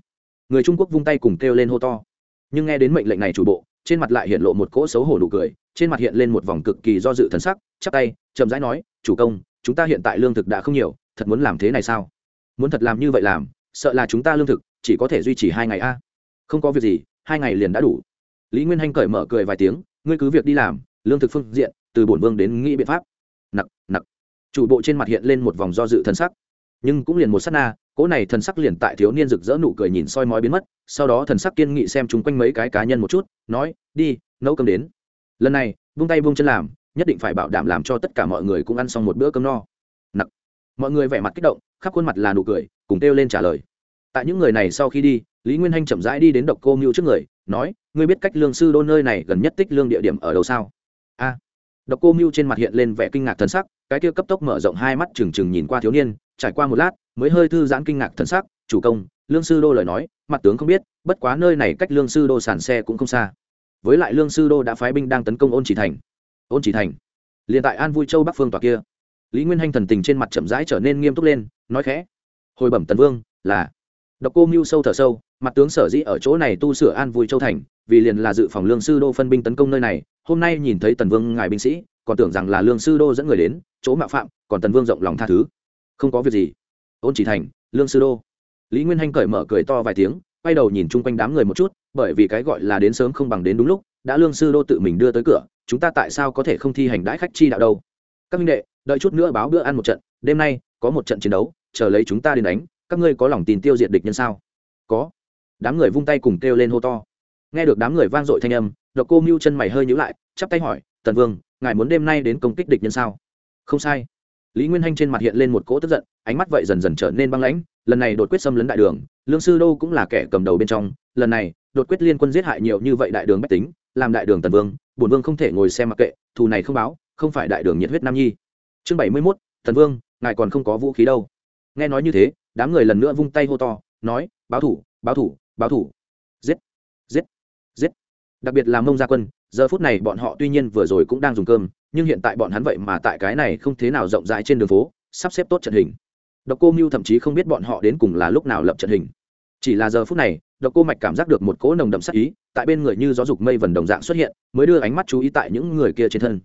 Người trung quốc vung tay cùng kêu lên hô to. Nhưng nghe đến mệnh lệnh này chủ bộ, trên mặt lại hiện lộ một cỗ xấu hổ nụ cười, trên mặt hiện lên một vòng cực kỳ do dự thần sắc, chắp tay, chậm rãi nói, chủ công, chúng ta hiện tại lương thực đã không nhiều, thật muốn làm thế này sao? Muốn thật làm như vậy làm, sợ là chúng ta lương thực chỉ có thể duy trì hai ngày a. Không có việc gì, hai ngày liền đã đủ. Lý nguyên hanh cởi mở cười vài tiếng ngươi cứ việc đi làm, lương thực phương diện, từ bổn vương đến nghĩ biện pháp. Nặc nặc. Chủ bộ trên mặt hiện lên một vòng do dự thần sắc. Nhưng cũng liền một s á t na, cỗ này thần sắc liền tại thiếu niên rực rỡ nụ cười nhìn soi mói biến mất, sau đó thần sắc kiên nghị xem chung quanh mấy cái cá nhân một chút, nói, đi, nấu cơm đến. Lần này, vung tay vung chân làm, nhất định phải bảo đảm làm cho tất cả mọi người cũng ăn xong một bữa cơm no. Nặc. Mọi người vẻ mặt kích động, khắp khuôn mặt là nụ cười, cùng kêu lên trả lời. Tại những người này sau khi đi, lý nguyên hanh chậm rãi đi đến độc cô mưu trước người nói, ngươi biết cách lương sư đô nơi này gần nhất tích lương địa điểm ở đâu sao? A. Độc cô mưu trên mặt hiện lên vẻ kinh ngạc thần sắc, cái kia cấp tốc mở rộng hai mắt trừng trừng nhìn qua thiếu niên, trải qua một lát, mới hơi thư giãn kinh ngạc thần sắc, chủ công, lương sư đô lời nói, mặt tướng không biết, bất quá nơi này cách lương sư đô sản xe cũng không xa. Với lại lương sư đô đã phái binh đang tấn công ôn chỉ thành. Ôn chỉ thành? Liền tại an vui châu bắc phương tòa kia. Lý nguyên hanh thần tình trên mặt chậm rãi trở nên nghiêm túc lên, nói khẽ, hồi bẩm tần vương, là độc cô mưu sâu thở sâu mặt tướng sở dĩ ở chỗ này tu sửa an vui châu thành, vì liền là dự phòng lương sư đô phân binh tấn công nơi này, hôm nay nhìn thấy tần vương ngài binh sĩ, còn tưởng rằng là lương sư đô dẫn người đến, chỗ mạo phạm, còn tần vương rộng lòng tha thứ. Không có việc gì. Ôn chỉ thành, lương sư đô. Lý nguyên hanh cởi mở cười to vài tiếng, quay đầu nhìn chung quanh đám người một chút, bởi vì cái gọi là đến sớm không bằng đến đúng lúc, đã lương sư đô tự mình đưa tới cửa, chúng ta tại sao có thể không thi hành đãi khách chi đạo đâu? Các minh đệ, đợi chút nữa báo bữa ăn một trận, đêm nay có một trận chiến đấu, chờ lấy chúng ta đến đánh, các ngươi có lòng tin tiêu diệt địch nhân sao? Có đám người vung tay cùng kêu lên hô to. Nghe được đám người vang dội thanh âm, độc cô mưu chân mày hơi nhữ lại, chắp tay hỏi, tần vương, ngài muốn đêm nay đến công kích địch nhân sao? Không sai. Lý nguyên hanh trên mặt hiện lên một cỗ tức giận, ánh mắt vậy dần dần trở nên băng lãnh, lần này đột quyết xâm lấn đại đường, lương sư đô cũng là kẻ cầm đầu bên trong, lần này, đột quyết liên quân giết hại nhiều như vậy đại đường bách tính, làm đại đường tần vương, bổn vương không thể ngồi xem mặc kệ, thù này không báo, không phải đại đường nhiệt huyết nam nhi. Chương bảy mươi mốt, tần vương, ngài còn không có vũ khí đâu. Nghe nói như thế, đám người lần nữa vung tay hô to, nói, báo thủ báo thủ báo thủ. Giết giết giết. Đặc biệt là mông gia quân, giờ phút này bọn họ tuy nhiên vừa rồi cũng đang dùng cơm, nhưng hiện tại bọn hắn vậy mà tại cái này không thế nào rộng rãi trên đường phố, sắp xếp tốt trận hình. Độc cô mưu thậm chí không biết bọn họ đến cùng là lúc nào lập trận hình. Chỉ là giờ phút này, độc cô mạch cảm giác được một cỗ nồng đậm sắc ý, tại bên người như gió dục mây vần đồng dạng xuất hiện, mới đưa ánh mắt chú ý tại những người kia trên thân.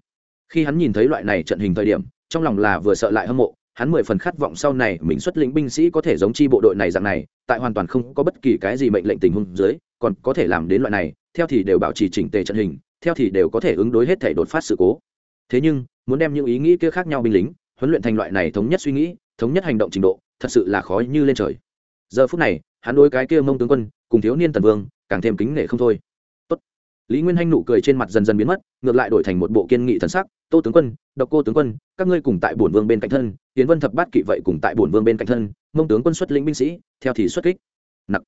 Khi hắn nhìn thấy loại này trận hình thời điểm, trong lòng là vừa sợ lại hâm mộ hắn mười phần khát vọng sau này mình xuất lĩnh binh sĩ có thể giống chi bộ đội này dạng này, tại hoàn toàn không có bất kỳ cái gì mệnh lệnh tình huống dưới, còn có thể làm đến loại này, theo thì đều bảo trì chỉnh tề trận hình, theo thì đều có thể ứng đối hết thể đột phát sự cố. Thế nhưng, muốn đem những ý nghĩ kia khác nhau binh lính, huấn luyện thành loại này thống nhất suy nghĩ, thống nhất hành động trình độ, thật sự là khó như lên trời. Giờ phút này, hắn đối cái kia mông tướng quân, cùng thiếu niên tần vương, càng thêm kính nể không thôi. Tốt. lý nguyên hanh nụ cười trên mặt dần dần biến mất, ngược lại đổi thành một bộ kiên nghị thần sắc tô tướng quân, độc cô tướng quân, các ngươi cùng tại bổn vương bên cạnh thân tiến vân thập bát kỵ vậy cùng tại bổn vương bên cạnh thân, mông tướng quân xuất lĩnh binh sĩ, theo thì xuất kích. Nặc.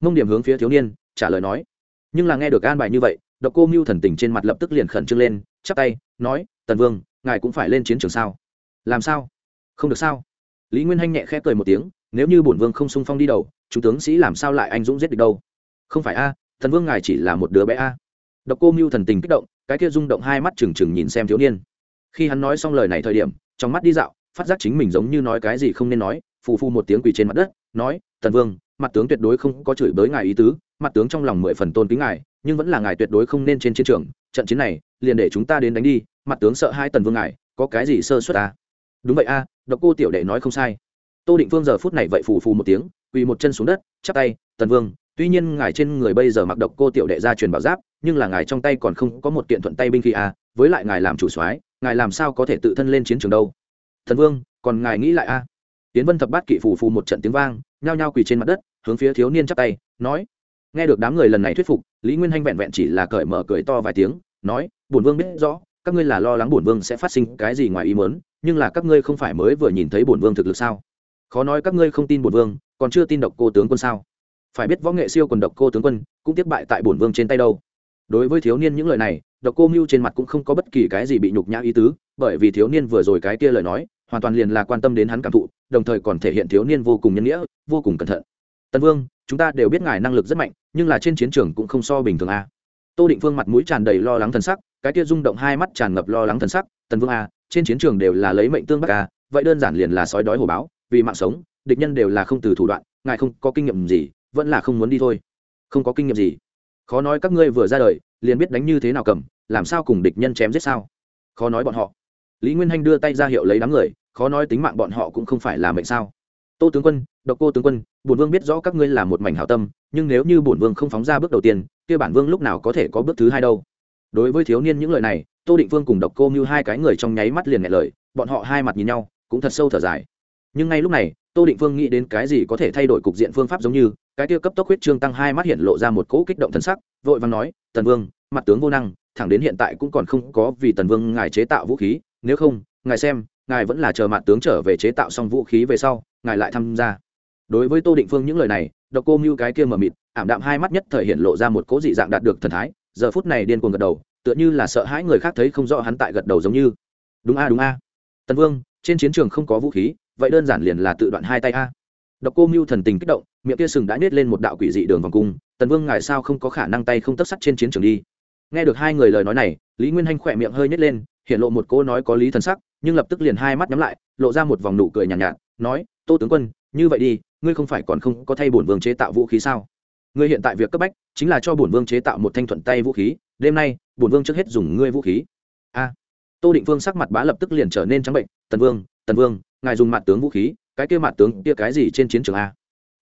Mông điểm hướng phía thiếu niên, trả lời nói. Nhưng là nghe được an bài như vậy, độc cô mưu thần tình trên mặt lập tức liền khẩn trương lên, chắp tay, nói, tần vương, ngài cũng phải lên chiến trường sao? Làm sao? Không được sao. Lý nguyên hanh nhẹ khẽ cười một tiếng, nếu như bổn vương không sung phong đi đầu chúng tướng sĩ làm sao lại anh dũng giết địch đâu? Không phải a thần vương ngài chỉ là một đứa bé a. Độc cô mưu thần tình kích động cái kia rung động hai mắt trừng trừng nhìn xem thiếu niên khi hắn nói xong lời này thời điểm, trong mắt đi dạo, phát giác chính mình giống như nói cái gì không nên nói, phù phu một tiếng quỳ trên mặt đất, nói thần vương, mặt tướng tuyệt đối không có chửi bới ngài ý tứ, mặt tướng trong lòng mười phần tôn kính ngài, nhưng vẫn là ngài tuyệt đối không nên trên chiến trường, trận chiến này, liền để chúng ta đến đánh đi, mặt tướng sợ hai tần vương ngài, có cái gì sơ suất à? đúng vậy a, độc cô tiểu đệ nói không sai tô định phương giờ phút này vậy phù phù một tiếng, quỳ một chân xuống đất, chắp tay, tần vương, tuy nhiên ngài trên người bây giờ mặc độc cô tiểu đệ ra truyền bảo giáp nhưng là ngài trong tay còn không có một kiện thuận tay binh khí à? với lại ngài làm chủ soái ngài làm sao có thể tự thân lên chiến trường đâu? Thần vương còn ngài nghĩ lại a tiến vân thập bát kỵ phù phù một trận tiếng vang nhao nhao quỳ trên mặt đất hướng phía thiếu niên chắp tay nói nghe được đám người lần này thuyết phục lý nguyên Hành vẹn vẹn chỉ là cởi mở cười to vài tiếng nói bổn vương biết rõ các ngươi là lo lắng bổn vương sẽ phát sinh cái gì ngoài ý muốn, nhưng là các ngươi không phải mới vừa nhìn thấy bổn vương thực lực sao? Khó nói các ngươi không tin bổn vương còn chưa tin độc cô tướng quân sao? Phải biết võ nghệ siêu quần độc cô tướng quân cũng tiếp bại tại bổn vương trên tay đâu đối với thiếu niên những lời này, độc cô mưu trên mặt cũng không có bất kỳ cái gì bị nhục nhã ý tứ, bởi vì thiếu niên vừa rồi cái kia lời nói, hoàn toàn liền là quan tâm đến hắn cảm thụ, đồng thời còn thể hiện thiếu niên vô cùng nhân nghĩa, vô cùng cẩn thận. Tân vương, chúng ta đều biết ngài năng lực rất mạnh, nhưng là trên chiến trường cũng không so bình thường a tô định phương mặt mũi tràn đầy lo lắng thần sắc, cái kia rung động hai mắt tràn ngập lo lắng thần sắc, tần vương a trên chiến trường đều là lấy mệnh tương bắc a à, vậy đơn giản liền là sói đói hổ báo, vì mạng sống, địch nhân đều là không từ thủ đoạn, ngài không có kinh nghiệm gì, vẫn là không muốn đi thôi. Không có kinh nghiệm gì? Khó nói các ngươi vừa ra đời, liền biết đánh như thế nào cầm, làm sao cùng địch nhân chém giết sao? Khó nói bọn họ. Lý nguyên hanh đưa tay ra hiệu lấy đám người, khó nói tính mạng bọn họ cũng không phải là mệnh sao? Tô tướng quân, độc cô tướng quân, bổn vương biết rõ các ngươi là một mảnh hảo tâm, nhưng nếu như bổn vương không phóng ra bước đầu tiên, kia bản vương lúc nào có thể có bước thứ hai đâu? Đối với thiếu niên những lời này, tô định vương cùng độc cô như hai cái người trong nháy mắt liền nghe lời, bọn họ hai mặt nhìn nhau, cũng thật sâu thở dài. Nhưng ngay lúc này, tô định vương nghĩ đến cái gì có thể thay đổi cục diện phương pháp giống như cái tiêu cấp tốc huyết trương tăng hai mắt hiện lộ ra một cỗ kích động thân sắc, vội vàng nói, tần vương, mặt tướng vô năng, thẳng đến hiện tại cũng còn không có vì tần vương ngài chế tạo vũ khí, nếu không, ngài xem, ngài vẫn là chờ mặt tướng trở về chế tạo xong vũ khí về sau, ngài lại tham gia. Đối với tô định phương những lời này, độc cô mưu cái kia mờ mịt, ảm đạm hai mắt nhất thời hiện lộ ra một cỗ dị dạng đạt được thần thái, giờ phút này điên cuồng gật đầu, tựa như là sợ hãi người khác thấy không rõ hắn tại gật đầu giống như. Đúng a đúng a. Tần vương, trên chiến trường không có vũ khí, vậy đơn giản liền là tự đoạn hai tay a. Độc cô mưu thần tình kích động miệng kia sừng đã nết lên một đạo quỷ dị đường vòng cung tần vương ngài sao không có khả năng tay không tất sắt trên chiến trường đi? Nghe được hai người lời nói này lý nguyên hanh khỏe miệng hơi nhét lên hiện lộ một cô nói có lý thần sắc nhưng lập tức liền hai mắt nhắm lại lộ ra một vòng nụ cười nhàn nhạt, nhạt nói tô tướng quân như vậy đi ngươi không phải còn không có thay bổn vương chế tạo vũ khí sao? Ngươi hiện tại việc cấp bách chính là cho bổn vương chế tạo một thanh thuận tay vũ khí đêm nay bổn vương trước hết dùng ngươi vũ khí. A. Tô định vương sắc mặt bá lập tức liền trở nên trắng bệnh tần vương tần vương ngài dùng mặt tướng vũ khí cái kia mặt tướng kia cái gì trên chiến trường a?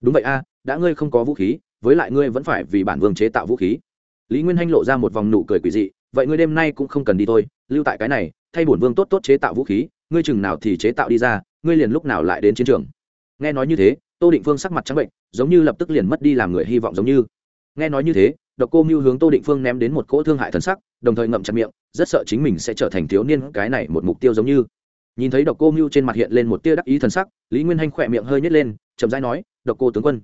Đúng vậy a, đã ngươi không có vũ khí, với lại ngươi vẫn phải vì bản vương chế tạo vũ khí. Lý nguyên hanh lộ ra một vòng nụ cười quỷ dị, vậy ngươi đêm nay cũng không cần đi thôi, lưu tại cái này, thay bổn vương tốt tốt chế tạo vũ khí, ngươi chừng nào thì chế tạo đi ra, ngươi liền lúc nào lại đến chiến trường. Nghe nói như thế, tô định phương sắc mặt trắng bệnh, giống như lập tức liền mất đi làm người hy vọng giống như. Nghe nói như thế, độc cô mưu hướng tô định phương ném đến một cỗ thương hại thân sắc, đồng thời ngậm chặt miệng, rất sợ chính mình sẽ trở thành thiếu niên, cái này một mục tiêu giống như. Nhìn thấy độc cô mưu trên mặt hiện lên một tia đắc ý thần sắc, lý nguyên hanh khỏe miệng hơi nhét lên, chậm rãi nói độc cô tướng quân.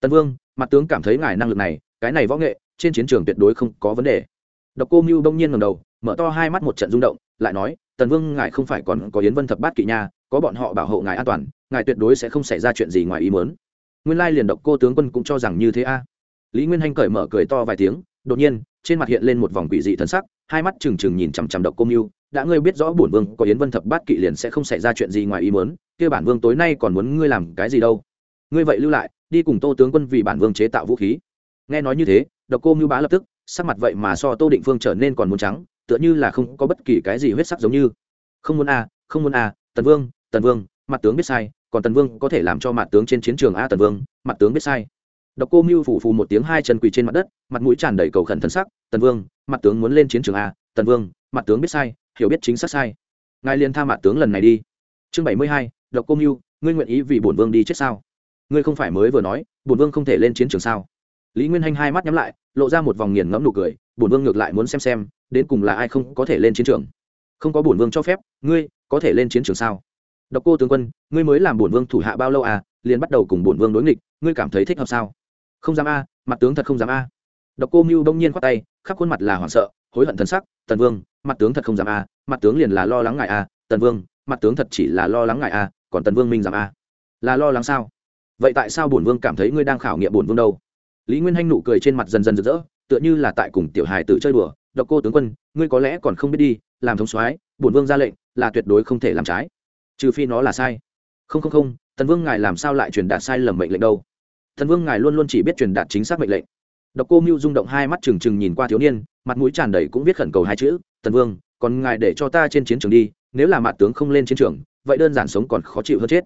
Tần vương, mặt tướng cảm thấy ngài năng lực này, cái này võ nghệ, trên chiến trường tuyệt đối không có vấn đề. Độc cô mưu bỗng nhiên ngầm đầu, mở to hai mắt một trận rung động, lại nói, tần vương, ngài không phải còn có yến vân thập bát kỵ nha, có bọn họ bảo hộ ngài an toàn, ngài tuyệt đối sẽ không xảy ra chuyện gì ngoài ý mớn nguyên lai liền độc cô tướng quân cũng cho rằng như thế a. Lý nguyên hanh cởi mở cười to vài tiếng, đột nhiên, trên mặt hiện lên một vòng quỷ dị thân sắc, hai mắt trừng trừng nhìn chằm chằm độc cô mưu, đã ngươi biết rõ bổn vương có yến vân thập bát kỵ liền sẽ không xảy ra chuyện gì ngoài ý mớn kia bản vương tối nay còn muốn ngươi làm cái gì đâu? Ngươi vậy lưu lại, đi cùng tô tướng quân vì bản vương chế tạo vũ khí. Nghe nói như thế, độc cô mưu bá lập tức, sắc mặt vậy mà so tô định phương trở nên còn muốn trắng, tựa như là không có bất kỳ cái gì huyết sắc giống như. Không muốn a không muốn a tần vương tần vương, mặt tướng biết sai, còn tần vương có thể làm cho mặt tướng trên chiến trường a tần vương, mặt tướng biết sai. Độc cô mưu phủ phù một tiếng hai chân quỳ trên mặt đất, mặt mũi tràn đầy cầu khẩn thân sắc, tần vương, mặt tướng muốn lên chiến trường a, tần vương, mặt tướng biết sai, hiểu biết chính xác sai. Ngài liền tha mặt tướng lần này đi. Chương bảy mươi hai, độc cô mưu ngươi nguyện ý vì bổn vương đi chết sao? Ngươi không phải mới vừa nói, bổn vương không thể lên chiến trường sao? Lý nguyên hanh hai mắt nhắm lại, lộ ra một vòng nghiền ngẫm nụ cười, bổn vương ngược lại muốn xem xem, đến cùng là ai không có thể lên chiến trường? Không có bổn vương cho phép, ngươi có thể lên chiến trường sao? Độc cô tướng quân, ngươi mới làm bổn vương thủ hạ bao lâu à liền bắt đầu cùng bổn vương đối nghịch, ngươi cảm thấy thích hợp sao? Không dám a, mặt tướng thật không dám a. Độc cô mưu đông nhiên khoát tay, khắp khuôn mặt là hoảng sợ, hối hận thần sắc, tần vương, mặt tướng thật không dám a, mặt tướng liền là lo lắng ngại a, tần vương, mặt tướng thật chỉ là lo lắng ngại a, còn tần vương minh dám a, là lo lắng sao? Vậy tại sao bổn vương cảm thấy ngươi đang khảo nghiệm bổn vương đâu? Lý nguyên hanh nụ cười trên mặt dần dần rực rỡ, tựa như là tại cùng tiểu hài tự chơi đùa. Độc cô tướng quân, ngươi có lẽ còn không biết đi, làm thống soái, bổn vương ra lệnh là tuyệt đối không thể làm trái. Trừ phi nó là sai. Không không không tần vương ngài làm sao lại truyền đạt sai lầm mệnh lệnh đâu? Thần vương ngài luôn luôn chỉ biết truyền đạt chính xác mệnh lệnh. Độc cô mưu rung động hai mắt trừng trừng nhìn qua thiếu niên, mặt mũi tràn đầy cũng viết khẩn cầu hai chữ tần vương, còn ngài để cho ta trên chiến trường đi, nếu là mặt tướng không lên chiến trường, vậy đơn giản sống còn khó chịu hơn chết.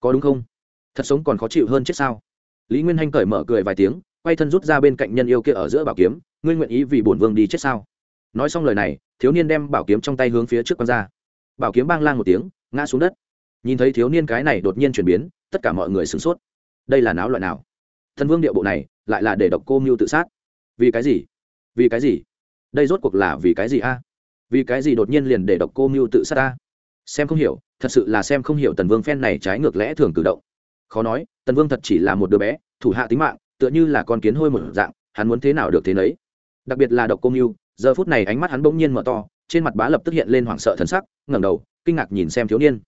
Có đúng không? Thật sống còn khó chịu hơn chết sao? Lý nguyên hanh cởi mở cười vài tiếng, quay thân rút ra bên cạnh nhân yêu kia ở giữa bảo kiếm, ngươi nguyện ý vì bổn vương đi chết sao? Nói xong lời này, thiếu niên đem bảo kiếm trong tay hướng phía trước q ra. Bảo kiếm bang lang một tiếng, ngã xuống đất. Nhìn thấy thiếu niên cái này đột nhiên chuyển biến, tất cả mọi người sửng sốt. Đây là náo loại nào? Thần vương điệu bộ này, lại là để độc cô mưu tự sát. Vì cái gì? Vì cái gì? Đây rốt cuộc là vì cái gì a? Vì cái gì đột nhiên liền để độc cô mưu tự sát à? xem không hiểu, thật sự là xem không hiểu tần vương phen này trái ngược lẽ thường cử động khó nói, tần vương thật chỉ là một đứa bé, thủ hạ tính mạng, tựa như là con kiến hôi một dạng, hắn muốn thế nào được thế nấy. Đặc biệt là độc cô mưu giờ phút này ánh mắt hắn bỗng nhiên mở to, trên mặt bá lập tức hiện lên hoảng sợ thần sắc, ngẩng đầu, kinh ngạc nhìn xem thiếu niên.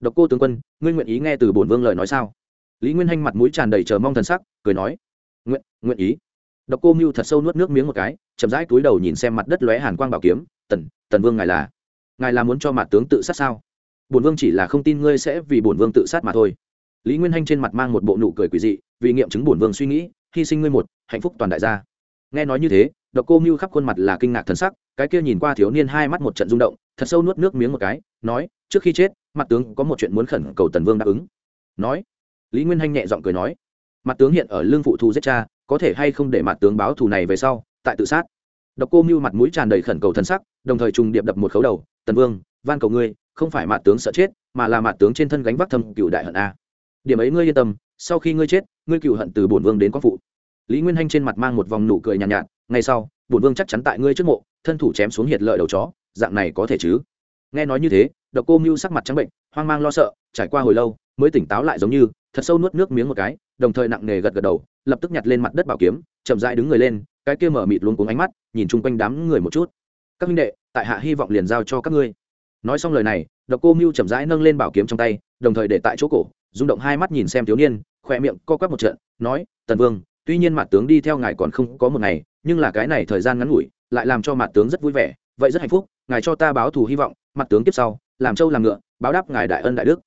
Độc cô tướng quân, ngươi nguyện ý nghe từ bổn vương lời nói sao? Lý nguyên hanh mặt mũi tràn đầy chờ mong thần sắc, cười nói, nguyện nguyện ý. Độc cô mưu thật sâu nuốt nước miếng một cái, chậm rãi túi đầu nhìn xem mặt đất lóe hàn quang bảo kiếm, tần tần vương ngài là ngài là muốn cho mặt tướng tự sát sao? Bổn vương chỉ là không tin ngươi sẽ vì bổn vương tự sát mà thôi lý nguyên hanh trên mặt mang một bộ nụ cười quỷ dị, vì nghiệm chứng bổn vương suy nghĩ, hy sinh ngươi một, hạnh phúc toàn đại gia. Nghe nói như thế, độc cô mưu khắp khuôn mặt là kinh ngạc thần sắc, cái kia nhìn qua thiếu niên hai mắt một trận rung động, thật sâu nuốt nước miếng một cái, nói, trước khi chết, mặt tướng có một chuyện muốn khẩn cầu tần vương đáp ứng. Nói, lý nguyên hanh nhẹ giọng cười nói, mặt tướng hiện ở lương phụ thù giết cha, có thể hay không để mặt tướng báo thù này về sau, tại tự sát? Độc cô mưu mặt mũi tràn đầy khẩn cầu thân sắc, đồng thời trùng điệp đập một khấu đầu, tần vương, van cầu ngươi, không phải mặt tướng sợ chết, mà là mặt tướng trên thân gánh vác thâm cựu đại hận a điểm ấy ngươi yên tâm sau khi ngươi chết ngươi cựu hận từ bổn vương đến quang phụ. Lý nguyên hanh trên mặt mang một vòng nụ cười nhàn nhạt, nhạt ngay sau bổn vương chắc chắn tại ngươi trước mộ thân thủ chém xuống hiệt lợi đầu chó dạng này có thể chứ? Nghe nói như thế độc cô mưu sắc mặt trắng bệnh hoang mang lo sợ trải qua hồi lâu mới tỉnh táo lại giống như thật sâu nuốt nước miếng một cái đồng thời nặng nề gật gật đầu lập tức nhặt lên mặt đất bảo kiếm chậm rãi đứng người lên cái kia mở mịt luôn cuống ánh mắt nhìn chung quanh đám người một chút. Các minh đệ tại hạ hy vọng liền giao cho các ngươi. Nói xong lời này độc cô mưu chậm rãi nâng lên bảo kiếm trong tay đồng thời để tại chỗ cổ rung động hai mắt nhìn xem thiếu niên, khỏe miệng co quắp một trận, nói, tần vương, tuy nhiên mặt tướng đi theo ngài còn không có một ngày, nhưng là cái này thời gian ngắn ngủi, lại làm cho mặt tướng rất vui vẻ, vậy rất hạnh phúc, ngài cho ta báo thù hy vọng mặt tướng tiếp sau, làm trâu làm ngựa, báo đáp ngài đại ân đại đức.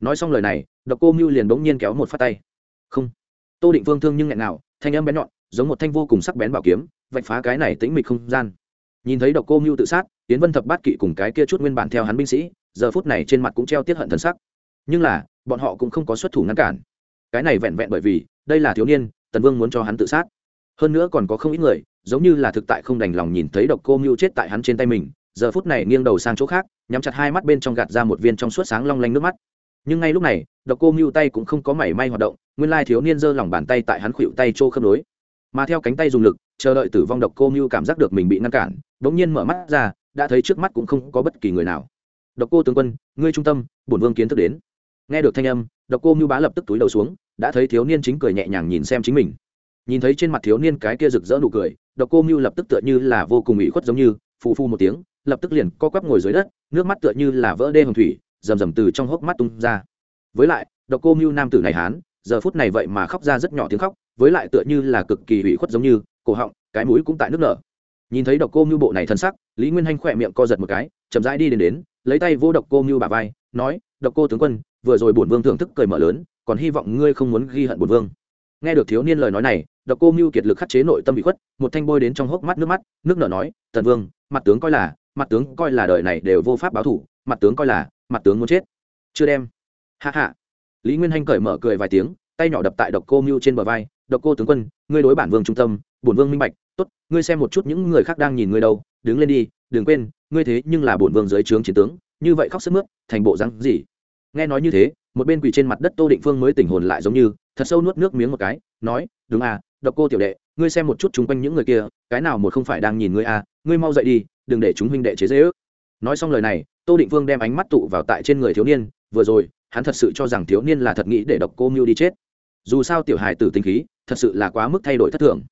Nói xong lời này, độc cô mưu liền bỗng nhiên kéo một phát tay. Không. Tô định vương thương nhưng nghẹn nào, thanh âm bén nhọn, giống một thanh vô cùng sắc bén bảo kiếm, vạch phá cái này tĩnh mịch không gian. Nhìn thấy độc cô mưu tự sát tiến vân thập bát kỵ cùng cái kia chút nguyên bản theo hắn binh sĩ, giờ phút này trên mặt cũng treo tiết hận thần sắc. Nhưng là bọn họ cũng không có xuất thủ ngăn cản. Cái này vẹn vẹn bởi vì, đây là thiếu niên, tần vương muốn cho hắn tự sát. Hơn nữa còn có không ít người, giống như là thực tại không đành lòng nhìn thấy độc cô mưu chết tại hắn trên tay mình, giờ phút này nghiêng đầu sang chỗ khác, nhắm chặt hai mắt bên trong gạt ra một viên trong suốt sáng long lanh nước mắt. Nhưng ngay lúc này, độc cô mưu tay cũng không có mảy may hoạt động, nguyên lai thiếu niên giơ lòng bàn tay tại hắn khuỵu tay trô khớp nối. Mà theo cánh tay dùng lực, chờ đợi tử vong độc cô mưu cảm giác được mình bị ngăn cản đ ỗ n g nhiên mở mắt ra, đã thấy trước mắt cũng không có bất kỳ người nào. Độc cô tướng quân, ngươi trung tâm, bổn vương kiến thức đến nghe được thanh âm, độc cô mưu bá lập tức túi đầu xuống, đã thấy thiếu niên chính cười nhẹ nhàng nhìn xem chính mình. Nhìn thấy trên mặt thiếu niên cái kia rực rỡ nụ cười, độc cô mưu lập tức tựa như là vô cùng ủy khuất giống như, phù phu một tiếng, lập tức liền co quắp ngồi dưới đất, nước mắt tựa như là vỡ đê hồng thủy, rầm rầm từ trong hốc mắt tung ra. Với lại, độc cô mưu nam tử này hán, giờ phút này vậy mà khóc ra rất nhỏ tiếng khóc, với lại tựa như là cực kỳ ủy khuất giống như, cổ họng, cái mũi cũng tại nước nở. Nhìn thấy độc cô mưu bộ này thân sắc, lý nguyên hanh khỏe miệng co giật một cái, chậm rãi đi đến đến, lấy tay vô độc cô mưu bà vai, nói, độc cô tướng quân vừa rồi bổn vương thưởng thức cười mở lớn, còn hy vọng ngươi không muốn ghi hận bổn vương. Nghe được thiếu niên lời nói này, độc cô mưu kiệt lực khắc chế nội tâm bị khuất, một thanh bôi đến trong hốc mắt nước mắt, nước nở nói tần vương, mặt tướng coi là, mặt tướng coi là đời này đều vô pháp báo thủ, mặt tướng coi là, mặt tướng muốn chết. Chưa đem. Hạ hạ lý nguyên hanh cởi mở cười vài tiếng, tay nhỏ đập tại độc cô mưu trên bờ vai, độc cô tướng quân, ngươi đối bản vương trung tâm, bổn vương minh bạch, tốt, ngươi xem một chút những người khác đang nhìn ngươi đâu, đứng lên đi, đừng quên, ngươi thế nhưng là bổn vương dưới trướng chiến tướng, như vậy khóc sức mướt, thành bộ rắn gì? Nghe nói như thế, một bên quỳ trên mặt đất tô định phương mới tỉnh hồn lại giống như, thật sâu nuốt nước miếng một cái, nói, đúng à độc cô tiểu đệ, ngươi xem một chút chung quanh những người kia, cái nào một không phải đang nhìn ngươi à ngươi mau dậy đi, đừng để chúng huynh đệ chế dễ ước. Nói xong lời này, tô định phương đem ánh mắt tụ vào tại trên người thiếu niên, vừa rồi, hắn thật sự cho rằng thiếu niên là thật nghĩ để độc cô mưu đi chết. Dù sao tiểu hài tử tinh khí, thật sự là quá mức thay đổi thất thường.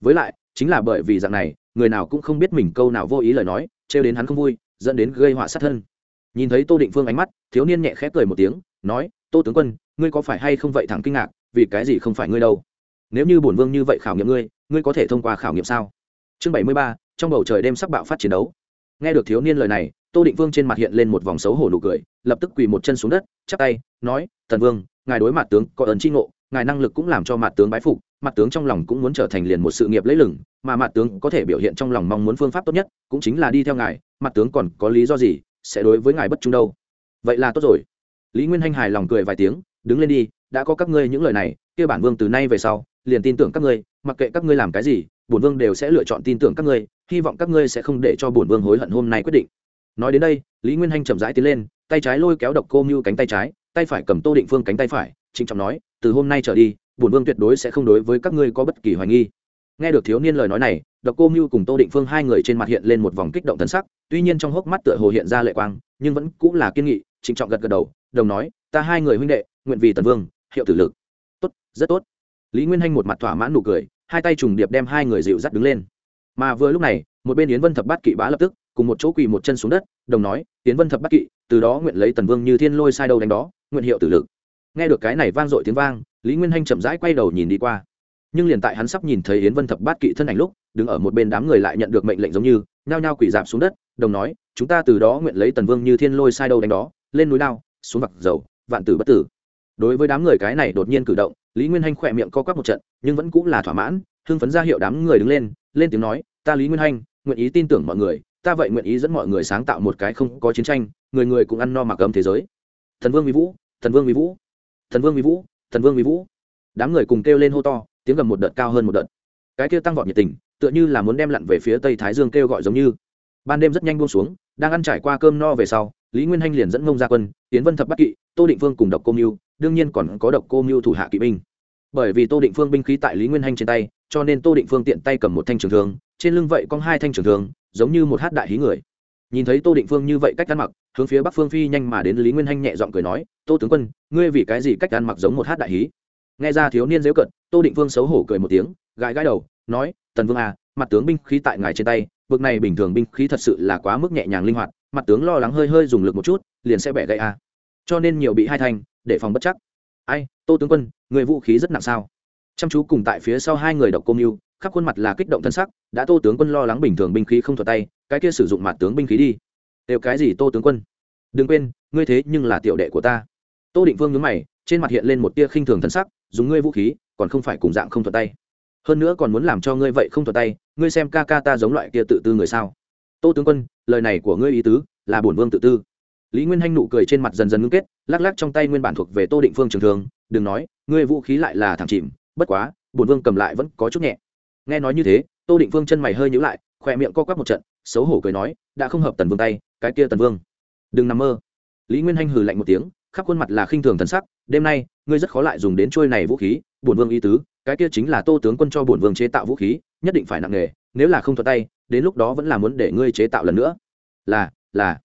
Với lại, chính là bởi vì dạng này, người nào cũng không biết mình câu nào vô ý lời nói, trêu đến hắn không vui, dẫn đến gây họa sát thân nhìn thấy tô định phương ánh mắt, thiếu niên nhẹ khẽ cười một tiếng, nói, tô tướng quân, ngươi có phải hay không vậy thẳng kinh ngạc, vì cái gì không phải ngươi đâu? Nếu như bổn vương như vậy khảo nghiệm ngươi ngươi có thể thông qua khảo nghiệm sao? Chương bảy mươi ba, trong bầu trời đêm sắc bạo phát chiến đấu. Nghe được thiếu niên lời này, tô định vương trên mặt hiện lên một vòng xấu hổ nụ cười, lập tức quỳ một chân xuống đất, chắp tay, nói, thần vương, ngài đối mặt tướng có ấn tri ngộ, ngài năng lực cũng làm cho mặt tướng bái phục, mặt tướng trong lòng cũng muốn trở thành liền một sự nghiệp lấy lừng, mà mặt tướng có thể biểu hiện trong lòng mong muốn phương pháp tốt nhất, cũng chính là đi theo ngài, mặt tướng còn có lý do gì sẽ đối với ngài bất trung đâu. Vậy là tốt rồi. Lý nguyên hanh hài lòng cười vài tiếng, đứng lên đi, đã có các ngươi những lời này, kia bản vương từ nay về sau, liền tin tưởng các ngươi, mặc kệ các ngươi làm cái gì, bổn vương đều sẽ lựa chọn tin tưởng các ngươi, hy vọng các ngươi sẽ không để cho bổn vương hối hận hôm nay quyết định. Nói đến đây, lý nguyên hanh chậm rãi tiến lên, tay trái lôi kéo độc cô mưu cánh tay trái, tay phải cầm tô định phương cánh tay phải, trịnh trọng nói, từ hôm nay trở đi, bổn vương tuyệt đối sẽ không đối với các ngươi có bất kỳ hoài nghi nghe được thiếu niên lời nói này, độc cô mưu cùng tô định phương hai người trên mặt hiện lên một vòng kích động thân sắc, tuy nhiên trong hốc mắt tựa hồ hiện ra lệ quang, nhưng vẫn cũng là kiên nghị, trịnh trọng gật gật đầu, đồng nói, ta hai người huynh đệ, nguyện vì tần vương, hiệu tử lực. Tốt, rất tốt. Lý nguyên hanh một mặt thỏa mãn nụ cười, hai tay trùng điệp đem hai người dịu dắt đứng lên. Mà vừa lúc này, một bên yến vân thập bát kỵ bá lập tức, cùng một chỗ quỳ một chân xuống đất, đồng nói, yến vân thập bát kỵ, từ đó nguyện lấy tần vương như thiên lôi sai đâu đánh đó, nguyện hiệu tử lực. Nghe được cái này vang dội tiếng vang, lý nguyên hanh chậm rãi quay đầu nhìn đi qua nhưng liền tại hắn sắp nhìn thấy yến vân thập bát kỵ thân ảnh lúc, đứng ở một bên đám người lại nhận được mệnh lệnh giống như, nhao nhao quỳ dạp xuống đất, đồng nói, chúng ta từ đó nguyện lấy tần vương như thiên lôi sai đâu đánh đó, lên núi lao, xuống vặc dầu, vạn tử bất tử. Đối với đám người cái này đột nhiên cử động, lý nguyên hanh khỏe miệng co quắp một trận, nhưng vẫn cũng là thỏa mãn, hưng phấn ra hiệu đám người đứng lên lên tiếng nói, ta lý nguyên hanh, nguyện ý tin tưởng mọi người, ta vậy nguyện ý dẫn mọi người sáng tạo một cái không có chiến tranh, người người cũng ăn no mặc ấm thế giới. Thần vương vi vũ, thần vương vi vũ, thần vương vi vũ, thần vương vi vũ. Đám người cùng kêu lên hô to tiếng gầm một đợt cao hơn một đợt. Cái kêu tăng vọt nhiệt tình, tựa như là muốn đem lặn về phía tây thái dương kêu gọi giống như. Ban đêm rất nhanh buông xuống, đang ăn trải qua cơm no về sau, lý nguyên hanh liền dẫn ngông ra quân tiến vân thập bắc kỵ, tô định Phương cùng độc cô mưu, đương nhiên còn có độc cô mưu thủ hạ kỵ binh. Bởi vì tô định phương binh khí tại lý nguyên hanh trên tay, cho nên tô định phương tiện tay cầm một thanh trường thương, trên lưng vậy có hai thanh trường thương, giống như một hát đại hí người. Nhìn thấy tô định phương như vậy cách ăn mặc, hướng phía bắc phương phi nhanh mà đến lý nguyên hanh nhẹ giọng cười nói, tô tướng quân, ngươi vì cái gì cách ăn mặc giống một hát đại hí? Nghe ra thiếu niên dễu cận tô định vương xấu hổ cười một tiếng gãi gãi đầu nói tần vương à mặt tướng binh khí tại ngài trên tay vực này bình thường binh khí thật sự là quá mức nhẹ nhàng linh hoạt mặt tướng lo lắng hơi hơi dùng lực một chút liền sẽ bẻ gãy à, cho nên nhiều bị hai thành để phòng bất chắc. Ai tô tướng quân người vũ khí rất nặng sao? Chăm chú cùng tại phía sau hai người độc cô mưu khắp khuôn mặt là kích động thân sắc đã tô tướng quân lo lắng bình thường binh khí không thuật tay cái kia sử dụng mặt tướng binh khí đi. Đều cái gì tô tướng quân? Đừng quên ngươi thế nhưng là tiểu đệ của ta. Tô định vương nhớ mày trên mặt hiện lên một tia khinh thường thân sắc, dùng ngươi vũ khí, còn không phải cùng dạng không thuật tay. Hơn nữa còn muốn làm cho ngươi vậy không thuật tay, ngươi xem ca ca ta giống loại kia tự tư người sao? Tô tướng quân, lời này của ngươi ý tứ là bổn vương tự tư. Lý nguyên hanh nụ cười trên mặt dần dần ngưng kết, lắc lắc trong tay nguyên bản thuộc về tô định phương trường thường đừng nói, ngươi vũ khí lại là thẳng chìm, bất quá, bổn vương cầm lại vẫn có chút nhẹ. Nghe nói như thế, tô định phương chân mày hơi nhữ lại khỏe miệng co quắp một trận, xấu hổ cười nói, đã không hợp tần vương tay, cái kia tần vương. Đừng nằm mơ. Lý nguyên hanh hừ lạnh một tiếng khắp khuôn mặt là khinh thường thần sắc, đêm nay, ngươi rất khó lại dùng đến trôi này vũ khí, bổn vương ý tứ, cái kia chính là tô tướng quân cho bổn vương chế tạo vũ khí, nhất định phải nặng nghề nếu là không thuật tay, đến lúc đó vẫn là muốn để ngươi chế tạo lần nữa. Là là.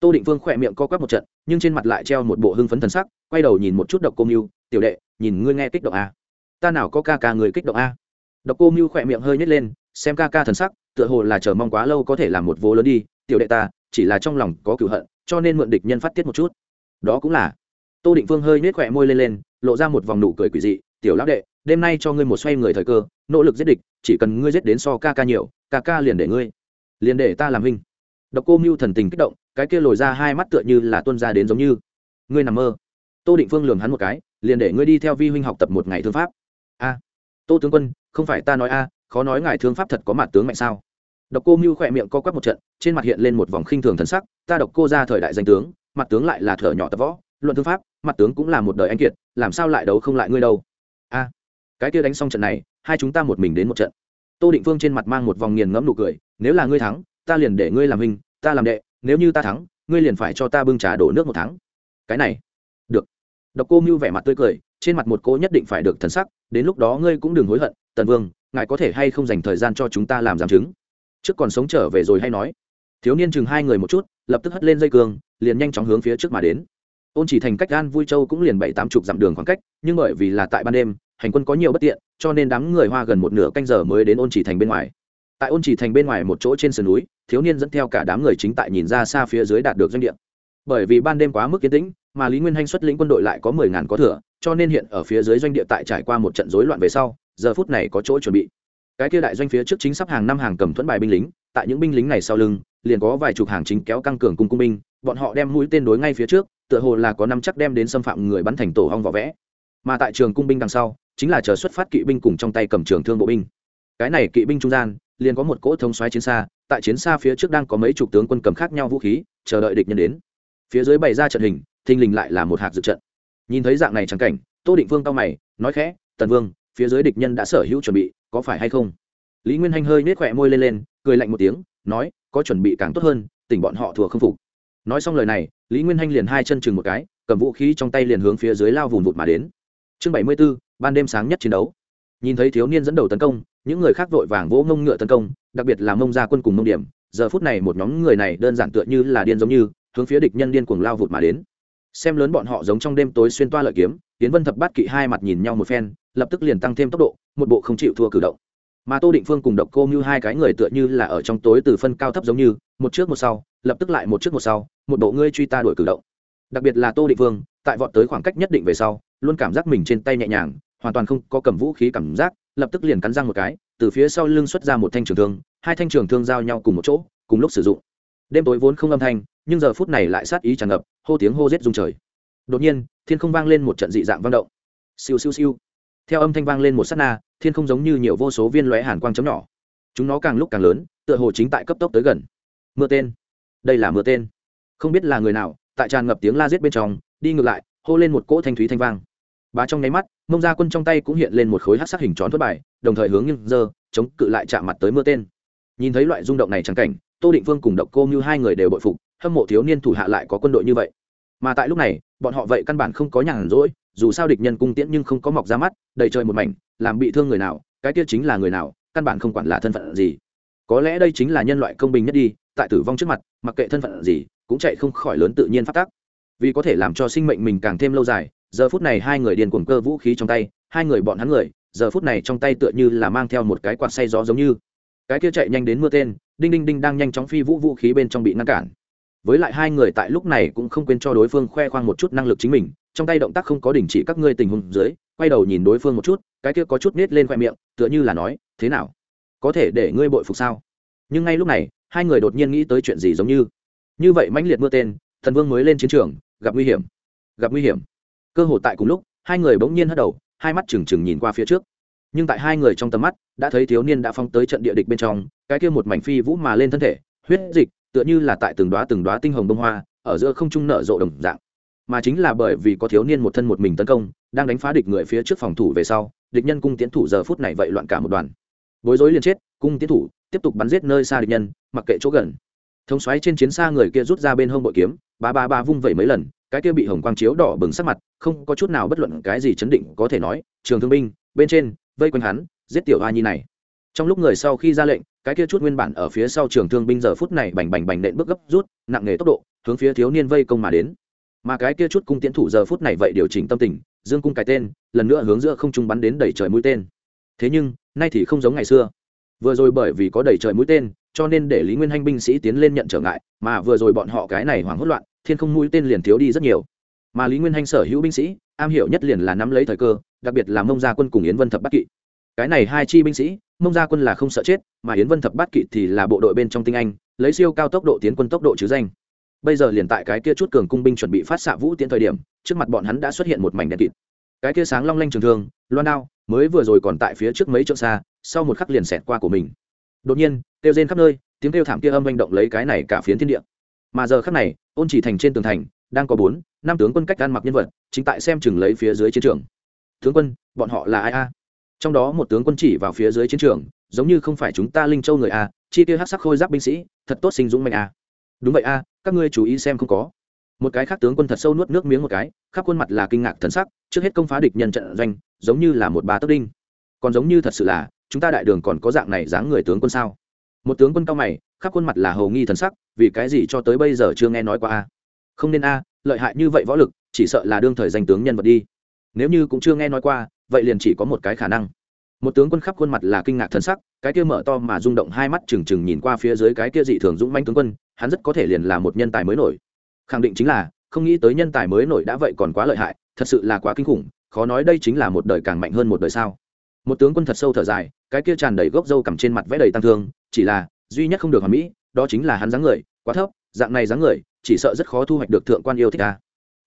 Tô định Vương khỏe miệng co quắp một trận, nhưng trên mặt lại treo một bộ hưng phấn thần sắc, quay đầu nhìn một chút độc cô mưu tiểu đệ, nhìn ngươi nghe kích động a à? ta nào có ca ca người kích động a độc cô mưu khỏe miệng hơi nhét lên, xem ca ca thần sắc, tựa hồ là chờ mong quá lâu có thể làm một vô lớn đi, tiểu đệ ta, chỉ là trong lòng có cựu hận, cho nên mượn địch nhân phát tiết một chút. Đó cũng là tô định phương hơi nhếch khỏe môi lên lên, lộ ra một vòng nụ cười quỷ dị, tiểu lão đệ, đêm nay cho ngươi một xoay người thời cơ, nỗ lực giết địch, chỉ cần ngươi giết đến so ca ca nhiều, ca ca liền để ngươi, liền để ta làm hình độc cô mưu thần tình kích động, cái kia lồi ra hai mắt tựa như là tuân ra đến giống như, ngươi nằm mơ. Tô định phương lường hắn một cái, liền để ngươi đi theo vi huynh học tập một ngày thương pháp. A, tô tướng quân, không phải ta nói a, khó nói ngài thương pháp thật có mặt tướng mạnh sao? Độc cô mưu khỏe miệng co quắp một trận, trên mặt hiện lên một vòng khinh thường thần sắc, ta độc cô ra thời đại danh tướng, mặt tướng lại là thở nhỏ tập võ, luận thương pháp mặt tướng cũng là một đời anh kiệt, làm sao lại đấu không lại ngươi đâu? A, cái kia đánh xong trận này, hai chúng ta một mình đến một trận. Tô định phương trên mặt mang một vòng nghiền ngẫm nụ cười, nếu là ngươi thắng, ta liền để ngươi làm hình ta làm đệ, nếu như ta thắng, ngươi liền phải cho ta bưng trà đổ nước một tháng. Cái này, được. Độc cô mưu vẻ mặt tươi cười, trên mặt một cô nhất định phải được thần sắc, đến lúc đó ngươi cũng đừng hối hận, tần vương, ngài có thể hay không dành thời gian cho chúng ta làm giám chứng? Trước còn sống trở về rồi hay nói. Thiếu niên chừng hai người một chút, lập tức hất lên dây cương, liền nhanh chóng hướng phía trước mà đến ôn chỉ thành cách gan vui châu cũng liền bảy tám chục dặm đường khoảng cách, nhưng bởi vì là tại ban đêm, hành quân có nhiều bất tiện, cho nên đám người hoa gần một nửa canh giờ mới đến ôn chỉ thành bên ngoài. Tại ôn chỉ thành bên ngoài một chỗ trên sườn núi, thiếu niên dẫn theo cả đám người chính tại nhìn ra xa phía dưới đạt được doanh địa. Bởi vì ban đêm quá mức kiến tĩnh, mà lý nguyên hanh xuất lĩnh quân đội lại có mười ngàn có thừa, cho nên hiện ở phía dưới doanh địa tại trải qua một trận rối loạn về sau, giờ phút này có chỗ chuẩn bị. Cái kia đại doanh phía trước chính sắp hàng năm hàng cầm thuẫn bài binh lính, tại những binh lính này sau lưng liền có vài chục hàng chính kéo căng cường cung cung binh, bọn họ đem mũi tên đối ngay phía trước, tựa hồ là có năm chắc đem đến xâm phạm người bắn thành tổ hong vỏ vẽ. Mà tại trường cung binh đằng sau, chính là chờ xuất phát kỵ binh cùng trong tay cầm trường thương bộ binh. Cái này kỵ binh trung gian, liền có một cỗ thống xoáy chiến xa, tại chiến xa phía trước đang có mấy chục tướng quân cầm khác nhau vũ khí, chờ đợi địch nhân đến. Phía dưới bày ra trận hình, thình lình lại là một hạt dự trận. Nhìn thấy dạng này trắng cảnh, tô định vương cao mày, nói khẽ, tần vương, phía dưới địch nhân đã sở hữu chuẩn bị, có phải hay không? Lý nguyên hanh hơi nết khỏe môi lên lên, cười lạnh một tiếng, nói, có chuẩn bị càng tốt hơn, tỉnh bọn họ thua không phục. Nói xong lời này, lý nguyên hanh liền hai chân chừng một cái, cầm vũ khí trong tay liền hướng phía dưới lao vùng vụt mà đến. Chương bảy mươi b ố ban đêm sáng nhất chiến đấu. Nhìn thấy thiếu niên dẫn đầu tấn công, những người khác vội vàng vỗ ngông ngựa tấn công, đặc biệt là mông gia quân cùng mông điểm. Giờ phút này một nhóm người này đơn giản tựa như là điên giống như, hướng phía địch nhân điên cuồng lao vụt mà đến. Xem lớn bọn họ giống trong đêm tối xuyên toa lợi kiếm tiến vân thập bát kỵ hai mặt nhìn nhau một phen, lập tức liền tăng thêm tốc độ, một bộ không chịu thua cử động mà tô định phương cùng độc cô như hai cái người tựa như là ở trong tối từ phân cao thấp giống như, một trước một sau, lập tức lại một trước một sau, một bộ ngươi truy ta đuổi cử động. Đặc biệt là tô định phương, tại vọt tới khoảng cách nhất định về sau, luôn cảm giác mình trên tay nhẹ nhàng, hoàn toàn không có cầm vũ khí cảm giác, lập tức liền cắn răng một cái, từ phía sau lưng xuất ra một thanh trường thương, hai thanh trường thương giao nhau cùng một chỗ, cùng lúc sử dụng. Đêm tối vốn không âm thanh, nhưng giờ phút này lại sát ý tràn ngập, hô tiếng hô rết rung trời. Đột nhiên, thiên không vang lên một trận dị dạng vang động. Siêu siêu siêu theo âm thanh vang lên một s á t na, thiên không giống như nhiều vô số viên lóe hàn quang chấm nhỏ. Chúng nó càng lúc càng lớn, tựa hồ chính tại cấp tốc tới gần. Mưa tên. Đây là mưa tên. Không biết là người nào, tại tràn ngập tiếng la giết bên trong, đi ngược lại, hô lên một cỗ thanh thúy thanh vang. Bà trong nháy mắt, mông ra quân trong tay cũng hiện lên một khối hát sát hình tròn thất bài, đồng thời hướng nghiêng dơ, chống cự lại chạm mặt tới mưa tên. Nhìn thấy loại rung động này trắng cảnh, tô định vương cùng độc cô như hai người đều bội phục, hâm mộ thiếu niên thủ hạ lại có quân đội như vậy. Mà tại lúc này, bọn họ vậy căn bản không có nhàn rỗi dù sao địch nhân cung tiễn nhưng không có mọc ra mắt, đầy trời một mảnh, làm bị thương người nào, cái kia chính là người nào, căn bản không quản là thân phận gì. Có lẽ đây chính là nhân loại công bình nhất đi, tại tử vong trước mặt, mặc kệ thân phận gì, cũng chạy không khỏi lớn tự nhiên phát tác. Vì có thể làm cho sinh mệnh mình càng thêm lâu dài, giờ phút này hai người điền cuồng cơ vũ khí trong tay, hai người bọn hắn người, giờ phút này trong tay tựa như là mang theo một cái quạt say gió giống như. Cái kia chạy nhanh đến mưa tên, đinh đinh đinh đang nhanh chóng phi vũ vũ khí bên trong bị ngăn cản. Với lại hai người tại lúc này cũng không quên cho đối phương khoe khoang một chút năng lực chính mình trong tay động tác không có đình chỉ các ngươi tình huống dưới, quay đầu nhìn đối phương một chút, cái kia có chút nết lên khoe miệng, tựa như là nói, thế nào? Có thể để ngươi bội phục sao? Nhưng ngay lúc này, hai người đột nhiên nghĩ tới chuyện gì giống như như vậy mãnh liệt mưa tên, thần vương mới lên chiến trường, gặp nguy hiểm, gặp nguy hiểm. Cơ hội tại cùng lúc, hai người bỗng nhiên hất đầu, hai mắt trừng trừng nhìn qua phía trước. Nhưng tại hai người trong tầm mắt, đã thấy thiếu niên đã phong tới trận địa địch bên trong, cái kia một mảnh phi vũ mà lên thân thể, huyết dịch, tựa như là tại từng đoá từng đoá tinh hồng bông hoa, ở giữa không trung nở rộ đồng dạng mà chính là bởi vì có thiếu niên một thân một mình tấn công, đang đánh phá địch người phía trước phòng thủ về sau, địch nhân cung tiến thủ giờ phút này vậy loạn cả một đoàn. Bối rối liền chết, cung tiến thủ, tiếp tục bắn giết nơi xa địch nhân, mặc kệ chỗ gần. Thống xoáy trên chiến xa người kia rút ra bên hông bội kiếm, ba ba ba vung vẩy mấy lần, cái kia bị hồng quang chiếu đỏ bừng sắc mặt, không có chút nào bất luận cái gì chấn định, có thể nói, trường thương binh, bên trên, vây quanh hắn, giết tiểu hoa nhi này. Trong lúc người sau khi ra lệnh, cái kia chút nguyên bản ở phía sau trường thương binh giờ phút này bành bành bành nện bước gấp rút, nặng nề tốc độ, hướng phía thiếu niên vây công mà đến mà cái kia chút cung tiễn thủ giờ phút này vậy điều chỉnh tâm tình, dương cung cái tên, lần nữa hướng giữa không trung bắn đến đẩy trời mũi tên. Thế nhưng, nay thì không giống ngày xưa. Vừa rồi bởi vì có đẩy trời mũi tên, cho nên để lý nguyên hanh binh sĩ tiến lên nhận trở ngại, mà vừa rồi bọn họ cái này hoảng hốt loạn, thiên không mũi tên liền thiếu đi rất nhiều. Mà lý nguyên hanh sở hữu binh sĩ, am hiểu nhất liền là nắm lấy thời cơ, đặc biệt là mông gia quân cùng yến vân thập bát kỵ. Cái này hai chi binh sĩ, mông gia quân là không sợ chết, mà yến vân thập bát kỵ thì là bộ đội bên trong tinh anh, lấy siêu cao tốc độ tiến quân tốc độ chứ danh bây giờ liền tại cái kia chút cường cung binh chuẩn bị phát xạ vũ tiến thời điểm, trước mặt bọn hắn đã xuất hiện một mảnh đèn kịt. Cái kia sáng long lanh trường thương, loan đao, mới vừa rồi còn tại phía trước mấy trượng xa, sau một khắc liền xẹt qua của mình. Đột nhiên, kêu rên khắp nơi, tiếng kêu thảm kia âm manh động lấy cái này cả phiến thiên địa. Mà giờ khắc này, ôn chỉ thành trên tường thành, đang có bốn, năm tướng quân cách ăn mặc nhân vật, chính tại xem chừng lấy phía dưới chiến trường. Tướng quân, bọn họ là ai a? Trong đó một tướng quân chỉ vào phía dưới chiến trường, giống như không phải chúng ta linh châu người a, chi tiêu hát sắc khôi giáp binh sĩ, thật tốt sinh dũng mạnh a đúng vậy a, các ngươi chú ý xem không có. Một cái khác tướng quân thật sâu nuốt nước miếng một cái, khắp khuôn mặt là kinh ngạc thần sắc, trước hết công phá địch nhân trận doanh, giống như là một bà tấc đinh. Còn giống như thật sự là, chúng ta đại đường còn có dạng này dáng người tướng quân sao? Một tướng quân cao mày, khắp khuôn mặt là hầu nghi thần sắc, vì cái gì cho tới bây giờ chưa nghe nói qua a? Không nên a, lợi hại như vậy võ lực, chỉ sợ là đương thời danh tướng nhân vật đi. Nếu như cũng chưa nghe nói qua, vậy liền chỉ có một cái khả năng. Một tướng quân khắp khuôn mặt là kinh ngạc thần sắc, cái kia mở to mà rung động hai mắt trừng trừng nhìn qua phía dưới cái kia dị thường dũng manh tướng quân hắn rất có thể liền là một nhân tài mới nổi. Khẳng định chính là, không nghĩ tới nhân tài mới nổi đã vậy còn quá lợi hại, thật sự là quá kinh khủng, khó nói đây chính là một đời càng mạnh hơn một đời sao. Một tướng quân thật sâu thở dài, cái kia tràn đầy gốc râu cằm trên mặt vẽ đầy tăng thương, chỉ là, duy nhất không được hoàn mỹ, đó chính là hắn dáng người, quá thấp, dạng này dáng người, chỉ sợ rất khó thu hoạch được thượng quan yêu thích ta.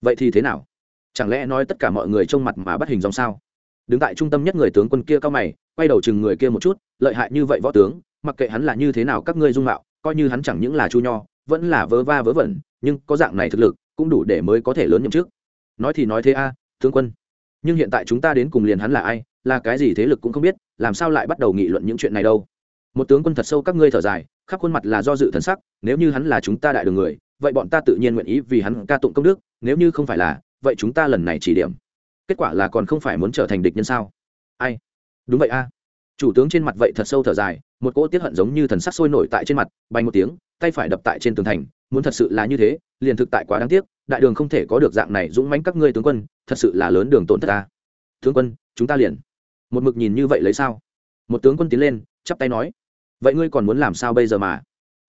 Vậy thì thế nào? Chẳng lẽ nói tất cả mọi người trông mặt mà bắt hình dòng sao? Đứng tại trung tâm nhất người tướng quân kia cao mày, quay đầu chừng người kia một chút, lợi hại như vậy võ tướng, mặc kệ hắn là như thế nào các ngươi dung mạo coi như hắn chẳng những là chu nho, vẫn là vớ va vớ vẩn, nhưng có dạng này thực lực, cũng đủ để mới có thể lớn nhậm chức. nói thì nói thế a, tướng quân. Nhưng hiện tại chúng ta đến cùng liền hắn là ai, là cái gì thế lực cũng không biết, làm sao lại bắt đầu nghị luận những chuyện này đâu. Một tướng quân thật sâu các ngươi thở dài, khắp khuôn mặt là do dự thần sắc, nếu như hắn là chúng ta đại đường người, vậy bọn ta tự nhiên nguyện ý vì hắn ca tụng công đức, nếu như không phải là, vậy chúng ta lần này chỉ điểm. Kết quả là còn không phải muốn trở thành địch nhân sao? Ai? Đúng vậy a chủ tướng trên mặt vậy thật sâu thở dài, một cỗ tiết hận giống như thần sắc sôi nổi tại trên mặt bay một tiếng, tay phải đập tại trên tường thành, muốn thật sự là như thế, liền thực tại quá đáng tiếc, đại đường không thể có được dạng này dũng mãnh các ngươi tướng quân, thật sự là lớn đường tổn thất ta. Tướng quân, chúng ta liền. Một mực nhìn như vậy lấy sao? Một tướng quân tiến lên, chắp tay nói. Vậy ngươi còn muốn làm sao bây giờ mà?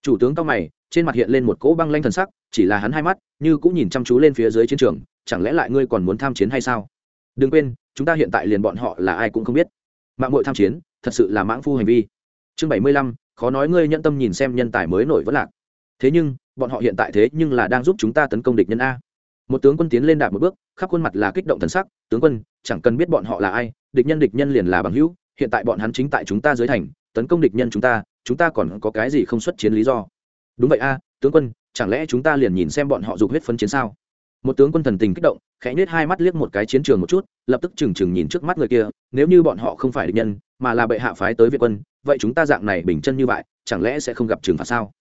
Chủ tướng cao mày, trên mặt hiện lên một cỗ băng lanh thần sắc, chỉ là hắn hai mắt, như cũng nhìn chăm chú lên phía dưới chiến trường, chẳng lẽ lại ngươi còn muốn tham chiến hay sao? Đừng quên, chúng ta hiện tại liền bọn họ là ai cũng không biết. Mạng mội tham chiến thật sự là mãng phu hành vi. Chương bảy mươi lăm, khó nói ngươi nhận tâm nhìn xem nhân tài mới nổi vẫn lạc. Thế nhưng, bọn họ hiện tại thế nhưng là đang giúp chúng ta tấn công địch nhân a. Một tướng quân tiến lên đạp một bước, khắp khuôn mặt là kích động thần sắc, tướng quân, chẳng cần biết bọn họ là ai, địch nhân địch nhân liền là bằng hữu, hiện tại bọn hắn chính tại chúng ta dưới thành, tấn công địch nhân chúng ta chúng ta còn có cái gì không xuất chiến lý do? Đúng vậy a, tướng quân, chẳng lẽ chúng ta liền nhìn xem bọn họ dục huyết phân chiến sao? Một tướng quân thần tình kích động, khẽ nhếch hai mắt liếc một cái chiến trường một chút, lập tức trừng trừng nhìn trước mắt người kia, nếu như bọn họ không phải địch nhân mà là bệ hạ phái tới việt quân, vậy chúng ta dạng này bình chân như vậy, chẳng lẽ sẽ không gặp trừng phạt sao?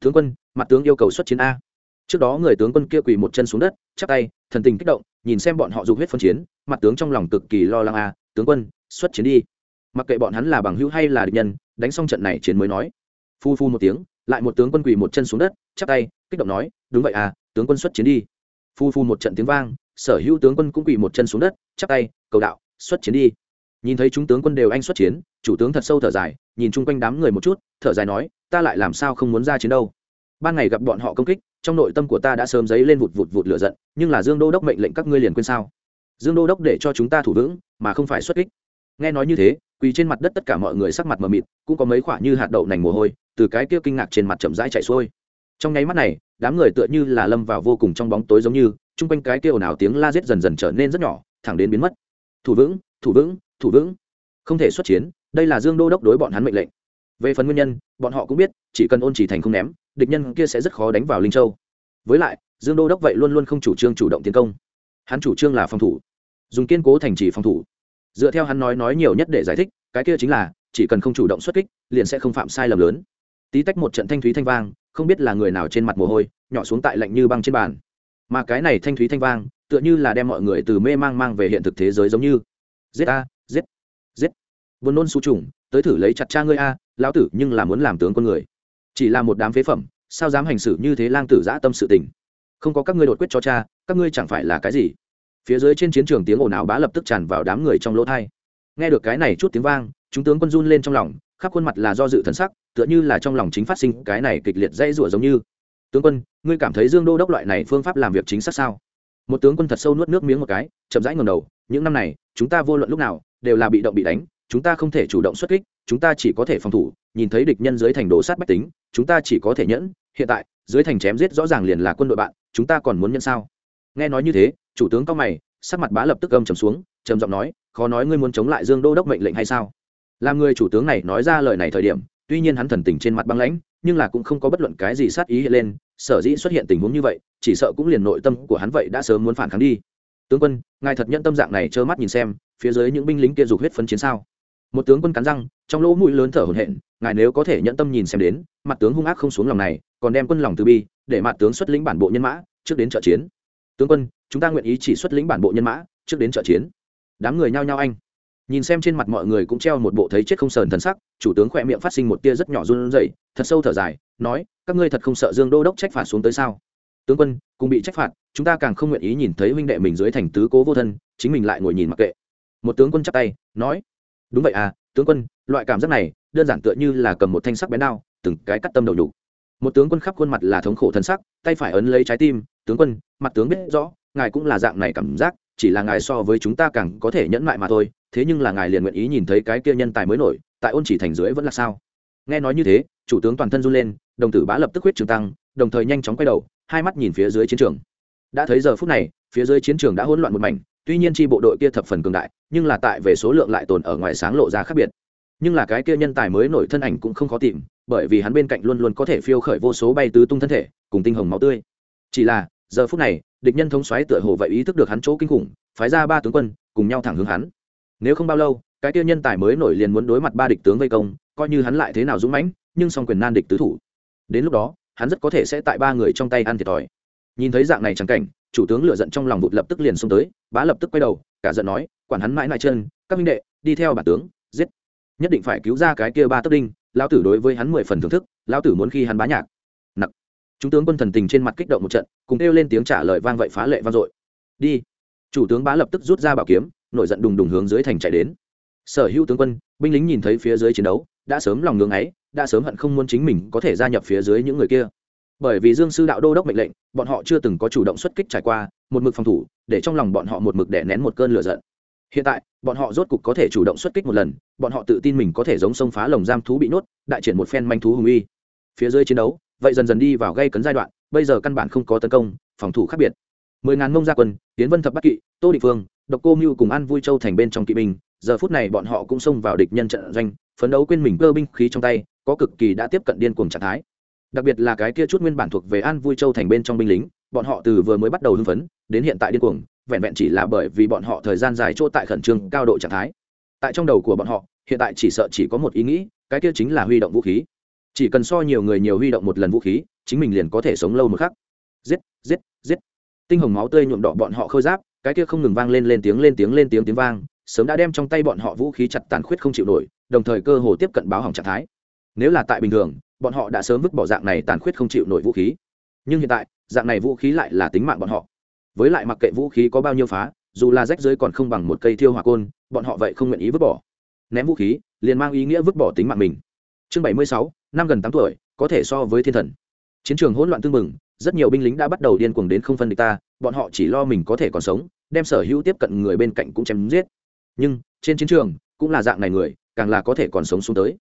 Tướng quân, mặt tướng yêu cầu xuất chiến a. Trước đó người tướng quân kia quỳ một chân xuống đất, chắp tay, thần tình kích động, nhìn xem bọn họ dục huyết phân chiến, mặt tướng trong lòng cực kỳ lo lắng a. Tướng quân, xuất chiến đi. Mặc kệ bọn hắn là bằng hữu hay là địch nhân, đánh xong trận này chiến mới nói. Phu phu một tiếng, lại một tướng quân quỳ một chân xuống đất, chắp tay, kích động nói, đúng vậy à tướng quân xuất chiến đi. Phu phu một trận tiếng vang, sở hữu tướng quân cũng quỳ một chân xuống đất, chắp tay, cầu đạo, xuất chiến đi nhìn thấy chúng tướng quân đều anh xuất chiến, chủ tướng thật sâu thở dài, nhìn chung quanh đám người một chút, thở dài nói, ta lại làm sao không muốn ra chiến đâu? Ban ngày gặp bọn họ công kích, trong nội tâm của ta đã sớm dấy lên vụt vụt vụt lửa giận, nhưng là dương đô đốc mệnh lệnh các ngươi liền quên sao? Dương đô đốc để cho chúng ta thủ vững, mà không phải xuất kích. Nghe nói như thế, quỳ trên mặt đất tất cả mọi người sắc mặt mờ mịt, cũng có mấy khoả như hạt đậu nành mồ hôi, từ cái kia kinh ngạc trên mặt chậm rãi chạy xuôi. Trong nháy mắt này, đám người tựa như là lâm vào vô cùng trong bóng tối giống như, chung quanh cái kia ồn ào tiếng la giết dần dần trở nên rất nhỏ, thẳng đến biến mất. Thủ vững thủ vững thủ vững. Không thể xuất chiến, đây là dương đô đốc đối bọn hắn mệnh lệnh. Về phần nguyên nhân, bọn họ cũng biết, chỉ cần ôn chỉ thành không ném, địch nhân kia sẽ rất khó đánh vào linh châu. Với lại, dương đô đốc vậy luôn luôn không chủ trương chủ động tiến công. Hắn chủ trương là phòng thủ. Dùng kiên cố thành trì phòng thủ. Dựa theo hắn nói nói nhiều nhất để giải thích, cái kia chính là, chỉ cần không chủ động xuất kích, liền sẽ không phạm sai lầm lớn. Tí tách một trận thanh thúy thanh vang, không biết là người nào trên mặt mồ hôi, nhỏ xuống tại lạnh như băng trên bàn. Mà cái này thanh thúy thanh vang, tựa như là đem mọi người từ mê mang mang về hiện thực thế giới giống như. Giết a giết. Giết. Vốn nôn xú trùng, tới thử lấy chặt cha ngươi a, lão tử, nhưng là muốn làm tướng con người. Chỉ là một đám phế phẩm, sao dám hành xử như thế lang tử giã tâm sự tình? Không có các ngươi đột quyết cho cha, các ngươi chẳng phải là cái gì? Phía dưới trên chiến trường tiếng ồn ào bá lập tức tràn vào đám người trong lỗ thai. Nghe được cái này chút tiếng vang, chúng tướng quân run lên trong lòng, khắp khuôn mặt là do dự thần sắc, tựa như là trong lòng chính phát sinh cái này kịch liệt dây rủa giống như. Tướng quân, ngươi cảm thấy dương đô đốc loại này phương pháp làm việc chính xác sao? Một tướng quân thật sâu nuốt nước miếng một cái, chậm rãi ngầm đầu, những năm này, chúng ta vô luận lúc nào, đều là bị động bị đánh, chúng ta không thể chủ động xuất kích, chúng ta chỉ có thể phòng thủ, nhìn thấy địch nhân dưới thành đồ sát bách tính, chúng ta chỉ có thể nhẫn, hiện tại, dưới thành chém giết rõ ràng liền là quân đội bạn, chúng ta còn muốn nhân sao? Nghe nói như thế, chủ tướng cao mày, sắc mặt bá lập tức gầm trầm xuống, trầm giọng nói, khó nói ngươi muốn chống lại dương đô đốc mệnh lệnh hay sao? Làm người chủ tướng này nói ra lời này thời điểm, tuy nhiên hắn thần tình trên mặt băng lãnh, nhưng là cũng không có bất luận cái gì sát ý hiện lên sở dĩ xuất hiện tình huống như vậy, chỉ sợ cũng liền nội tâm của hắn vậy đã sớm muốn phản kháng đi. Tướng quân, ngài thật nhận tâm dạng này trơ mắt nhìn xem, phía dưới những binh lính kia dục huyết phân chiến sao? Một tướng quân cắn răng, trong lỗ mũi lớn thở hổn hển, ngài nếu có thể nhận tâm nhìn xem đến, mặt tướng hung ác không xuống lòng này, còn đem quân lòng từ bi, để mặt tướng xuất lĩnh bản bộ nhân mã, trước đến trợ chiến. Tướng quân, chúng ta nguyện ý chỉ xuất lĩnh bản bộ nhân mã, trước đến trợ chiến. Đám người nhao nhao anh nhìn xem trên mặt mọi người cũng treo một bộ thấy chết không sờn thần sắc, chủ tướng khỏe miệng phát sinh một tia rất nhỏ run rẩy, thật sâu thở dài, nói, các ngươi thật không sợ dương đô đốc trách phạt xuống tới sao? Tướng quân, cùng bị trách phạt, chúng ta càng không nguyện ý nhìn thấy huynh đệ mình dưới thành tứ cố vô thân, chính mình lại ngồi nhìn mặc kệ. Một tướng quân chắp tay, nói, đúng vậy à tướng quân, loại cảm giác này, đơn giản tựa như là cầm một thanh sắc bén đao, từng cái cắt tâm đầu đủ một tướng quân khắp khuôn mặt là thống khổ thân sắc, tay phải ấn lấy trái tim, tướng quân, mặt tướng biết rõ, ngài cũng là dạng này cảm giác, chỉ là ngài so với chúng ta càng có thể nhẫn mại mà thôi thế nhưng là ngài liền nguyện ý nhìn thấy cái kia nhân tài mới nổi, tại ôn chỉ thành dưới vẫn là sao? Nghe nói như thế, chủ tướng toàn thân run lên, đồng tử bá lập tức huyết trường tăng, đồng thời nhanh chóng quay đầu, hai mắt nhìn phía dưới chiến trường. Đã thấy giờ phút này, phía dưới chiến trường đã hỗn loạn một mảnh, tuy nhiên chi bộ đội kia thập phần cường đại, nhưng là tại về số lượng lại tồn ở ngoài sáng lộ ra khác biệt. Nhưng là cái kia nhân tài mới nổi thân ảnh cũng không khó tìm, bởi vì hắn bên cạnh luôn luôn có thể phiêu khởi vô số bay tứ tung thân thể, cùng tinh hồng máu tươi. Chỉ là, giờ phút này, địch nhân thống xoáy tựa hồ vậy ý thức được hắn chỗ kinh khủng, phái ra ba tướng quân, cùng nhau thẳng hướng hắn nếu không bao lâu, cái kia nhân tài mới nổi liền muốn đối mặt ba địch tướng vây công, coi như hắn lại thế nào dũng mãnh, nhưng song quyền nan địch tứ thủ. Đến lúc đó, hắn rất có thể sẽ tại ba người trong tay ăn thiệt thòi. Nhìn thấy dạng này chẳng cảnh, chủ tướng lựa giận trong lòng vụt lập tức liền xông tới, bá lập tức quay đầu, cả giận nói, quản hắn mãi mãi chân, các minh đệ, đi theo bản tướng, giết. Nhất định phải cứu ra cái kia ba tấc đinh, lão tử đối với hắn mười phần thưởng thức, lão tử muốn khi hắn bá nhạc. Nặc. Chúng tướng quân thần tình trên mặt kích động một trận, cùng kêu lên tiếng trả lời vang vậy phá lệ vang dội. Đi. Chủ tướng bá lập tức rút ra bảo kiếm nổi giận đùng đùng hướng dưới thành chạy đến. Sở hữu tướng quân, binh lính nhìn thấy phía dưới chiến đấu, đã sớm lòng ngưỡng ấy, đã sớm hận không muốn chính mình có thể gia nhập phía dưới những người kia. Bởi vì dương sư đạo đô đốc mệnh lệnh, bọn họ chưa từng có chủ động xuất kích trải qua, một mực phòng thủ, để trong lòng bọn họ một mực đè nén một cơn lửa giận. Hiện tại, bọn họ rốt cục có thể chủ động xuất kích một lần, bọn họ tự tin mình có thể giống sông phá lồng giam thú bị nuốt đại triển một phen manh thú hùng uy. Phía dưới chiến đấu, vậy dần dần đi vào gây cấn giai đoạn, bây giờ căn bản không có tấn công, phòng thủ khác biệt mười ngàn mông gia quân, tiến vân thập bắc kỵ, tô định phương, độc cô mưu cùng an vui châu thành bên trong kỵ binh, giờ phút này bọn họ cũng xông vào địch nhân trận doanh, phấn đấu quên mình cơ binh khí trong tay, có cực kỳ đã tiếp cận điên cuồng trạng thái. Đặc biệt là cái kia chút nguyên bản thuộc về an vui châu thành bên trong binh lính, bọn họ từ vừa mới bắt đầu hưng phấn, đến hiện tại điên cuồng, vẹn vẹn chỉ là bởi vì bọn họ thời gian dài chỗ tại khẩn trương, cao độ trạng thái. Tại trong đầu của bọn họ, hiện tại chỉ sợ chỉ có một ý nghĩ, cái kia chính là huy động vũ khí. Chỉ cần so nhiều người nhiều huy động một lần vũ khí, chính mình liền có thể sống lâu một khắc. Giết giết giết tinh hồng máu tươi nhuộm đỏ bọn họ khôi giáp, cái kia không ngừng vang lên lên tiếng lên tiếng lên tiếng tiếng vang, sớm đã đem trong tay bọn họ vũ khí chặt tàn khuyết không chịu nổi, đồng thời cơ hồ tiếp cận báo hỏng trạng thái. Nếu là tại bình thường, bọn họ đã sớm vứt bỏ dạng này tàn khuyết không chịu nổi vũ khí. Nhưng hiện tại, dạng này vũ khí lại là tính mạng bọn họ. Với lại mặc kệ vũ khí có bao nhiêu phá, dù là rách rưới còn không bằng một cây thiêu hỏa côn, bọn họ vậy không nguyện ý vứt bỏ. Ném vũ khí, liền mang ý nghĩa vứt bỏ tính mạng mình. Chương bảy mươi sáu, năm gần tám tuổi, có thể so với thiên thần. Chiến trường hỗn loạn tương mừng rất nhiều binh lính đã bắt đầu điên cuồng đến không phân địch ta, bọn họ chỉ lo mình có thể còn sống, đem sở hữu tiếp cận người bên cạnh cũng chém giết. Nhưng, trên chiến trường, cũng là dạng này người, càng là có thể còn sống xuống tới.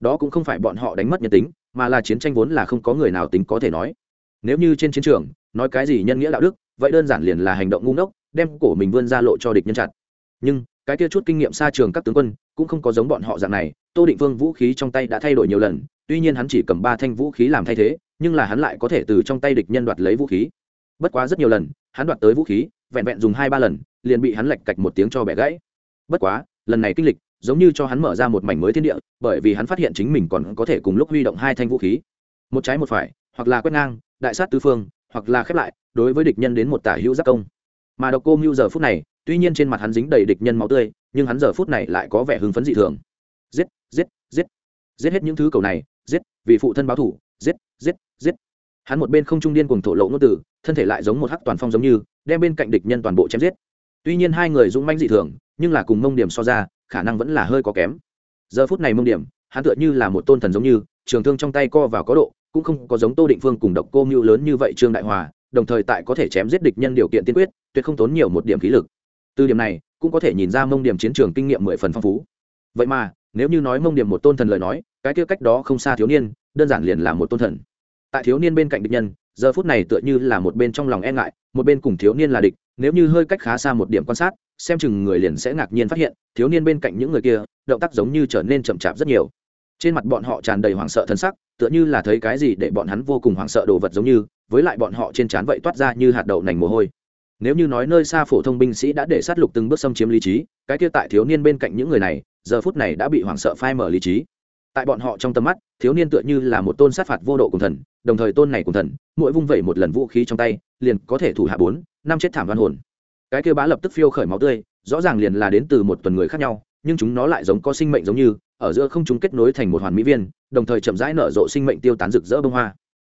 Đó cũng không phải bọn họ đánh mất nhân tính, mà là chiến tranh vốn là không có người nào tính có thể nói. Nếu như trên chiến trường, nói cái gì nhân nghĩa đạo đức, vậy đơn giản liền là hành động ngu ngốc, đem cổ mình vươn ra lộ cho địch nhân chặt. Nhưng, cái kia chút kinh nghiệm xa trường các tướng quân, cũng không có giống bọn họ dạng này, tô định vương vũ khí trong tay đã thay đổi nhiều lần, tuy nhiên hắn chỉ cầm ba thanh vũ khí làm thay thế nhưng là hắn lại có thể từ trong tay địch nhân đoạt lấy vũ khí. Bất quá rất nhiều lần, hắn đoạt tới vũ khí, vẹn vẹn dùng hai ba lần, liền bị hắn lạch cạch một tiếng cho bẻ gãy. Bất quá, lần này kinh lịch, giống như cho hắn mở ra một mảnh mới thiên địa, bởi vì hắn phát hiện chính mình còn có thể cùng lúc huy động hai thanh vũ khí. Một trái một phải, hoặc là quét ngang, đại sát tứ phương, hoặc là khép lại, đối với địch nhân đến một tả hữu giác công. Mà độc cô mưu giờ phút này, tuy nhiên trên mặt hắn dính đầy địch nhân máu tươi, nhưng hắn giờ phút này lại có vẻ hưng phấn dị thường. Giết giết giết giết hết những thứ cầu này, giết, vì phụ thân báo thủ giết giết giết hắn một bên không trung điên cùng thổ lộ ngôn từ, thân thể lại giống một hắc toàn phong giống như, đem bên cạnh địch nhân toàn bộ chém giết. Tuy nhiên hai người dũng manh dị thường, nhưng là cùng mông điểm so ra, khả năng vẫn là hơi có kém. Giờ phút này mông điểm, hắn tựa như là một tôn thần giống như, trường thương trong tay co vào có độ, cũng không có giống tô định phương cùng độc cô mưu lớn như vậy trương đại hòa, đồng thời tại có thể chém giết địch nhân điều kiện tiên quyết, tuyệt không tốn nhiều một điểm khí lực. Từ điểm này, cũng có thể nhìn ra mông điểm chiến trường kinh nghiệm mười phần phong phú. Vậy mà, nếu như nói mông điểm một tôn thần lời nói, cái kia cách đó không xa thiếu niên, đơn giản liền là một tôn thần tại thiếu niên bên cạnh địch nhân, giờ phút này tựa như là một bên trong lòng e ngại, một bên cùng thiếu niên là địch, nếu như hơi cách khá xa một điểm quan sát, xem chừng người liền sẽ ngạc nhiên phát hiện, thiếu niên bên cạnh những người kia, động tác giống như trở nên chậm chạp rất nhiều. Trên mặt bọn họ tràn đầy hoảng sợ thân sắc, tựa như là thấy cái gì để bọn hắn vô cùng hoảng sợ đồ vật giống như, với lại bọn họ trên trán vậy toát ra như hạt đậu nành mồ hôi. Nếu như nói nơi xa phổ thông binh sĩ đã để sát lục từng bước xâm chiếm lý trí, cái kia tại thiếu niên bên cạnh những người này, giờ phút này đã bị hoảng sợ phai mở lý trí tại bọn họ trong tầm mắt, thiếu niên tựa như là một tôn sát phạt vô độ cùng thần, đồng thời tôn này cùng thần, mỗi vung vẩy một lần vũ khí trong tay, liền có thể thủ hạ bốn, năm chết thảm văn hồn. Cái kêu bá lập tức phiêu khởi máu tươi, rõ ràng liền là đến từ một tuần người khác nhau, nhưng chúng nó lại giống có sinh mệnh giống như, ở giữa không chúng kết nối thành một hoàn mỹ viên, đồng thời chậm rãi nở rộ sinh mệnh tiêu tán rực rỡ bông hoa.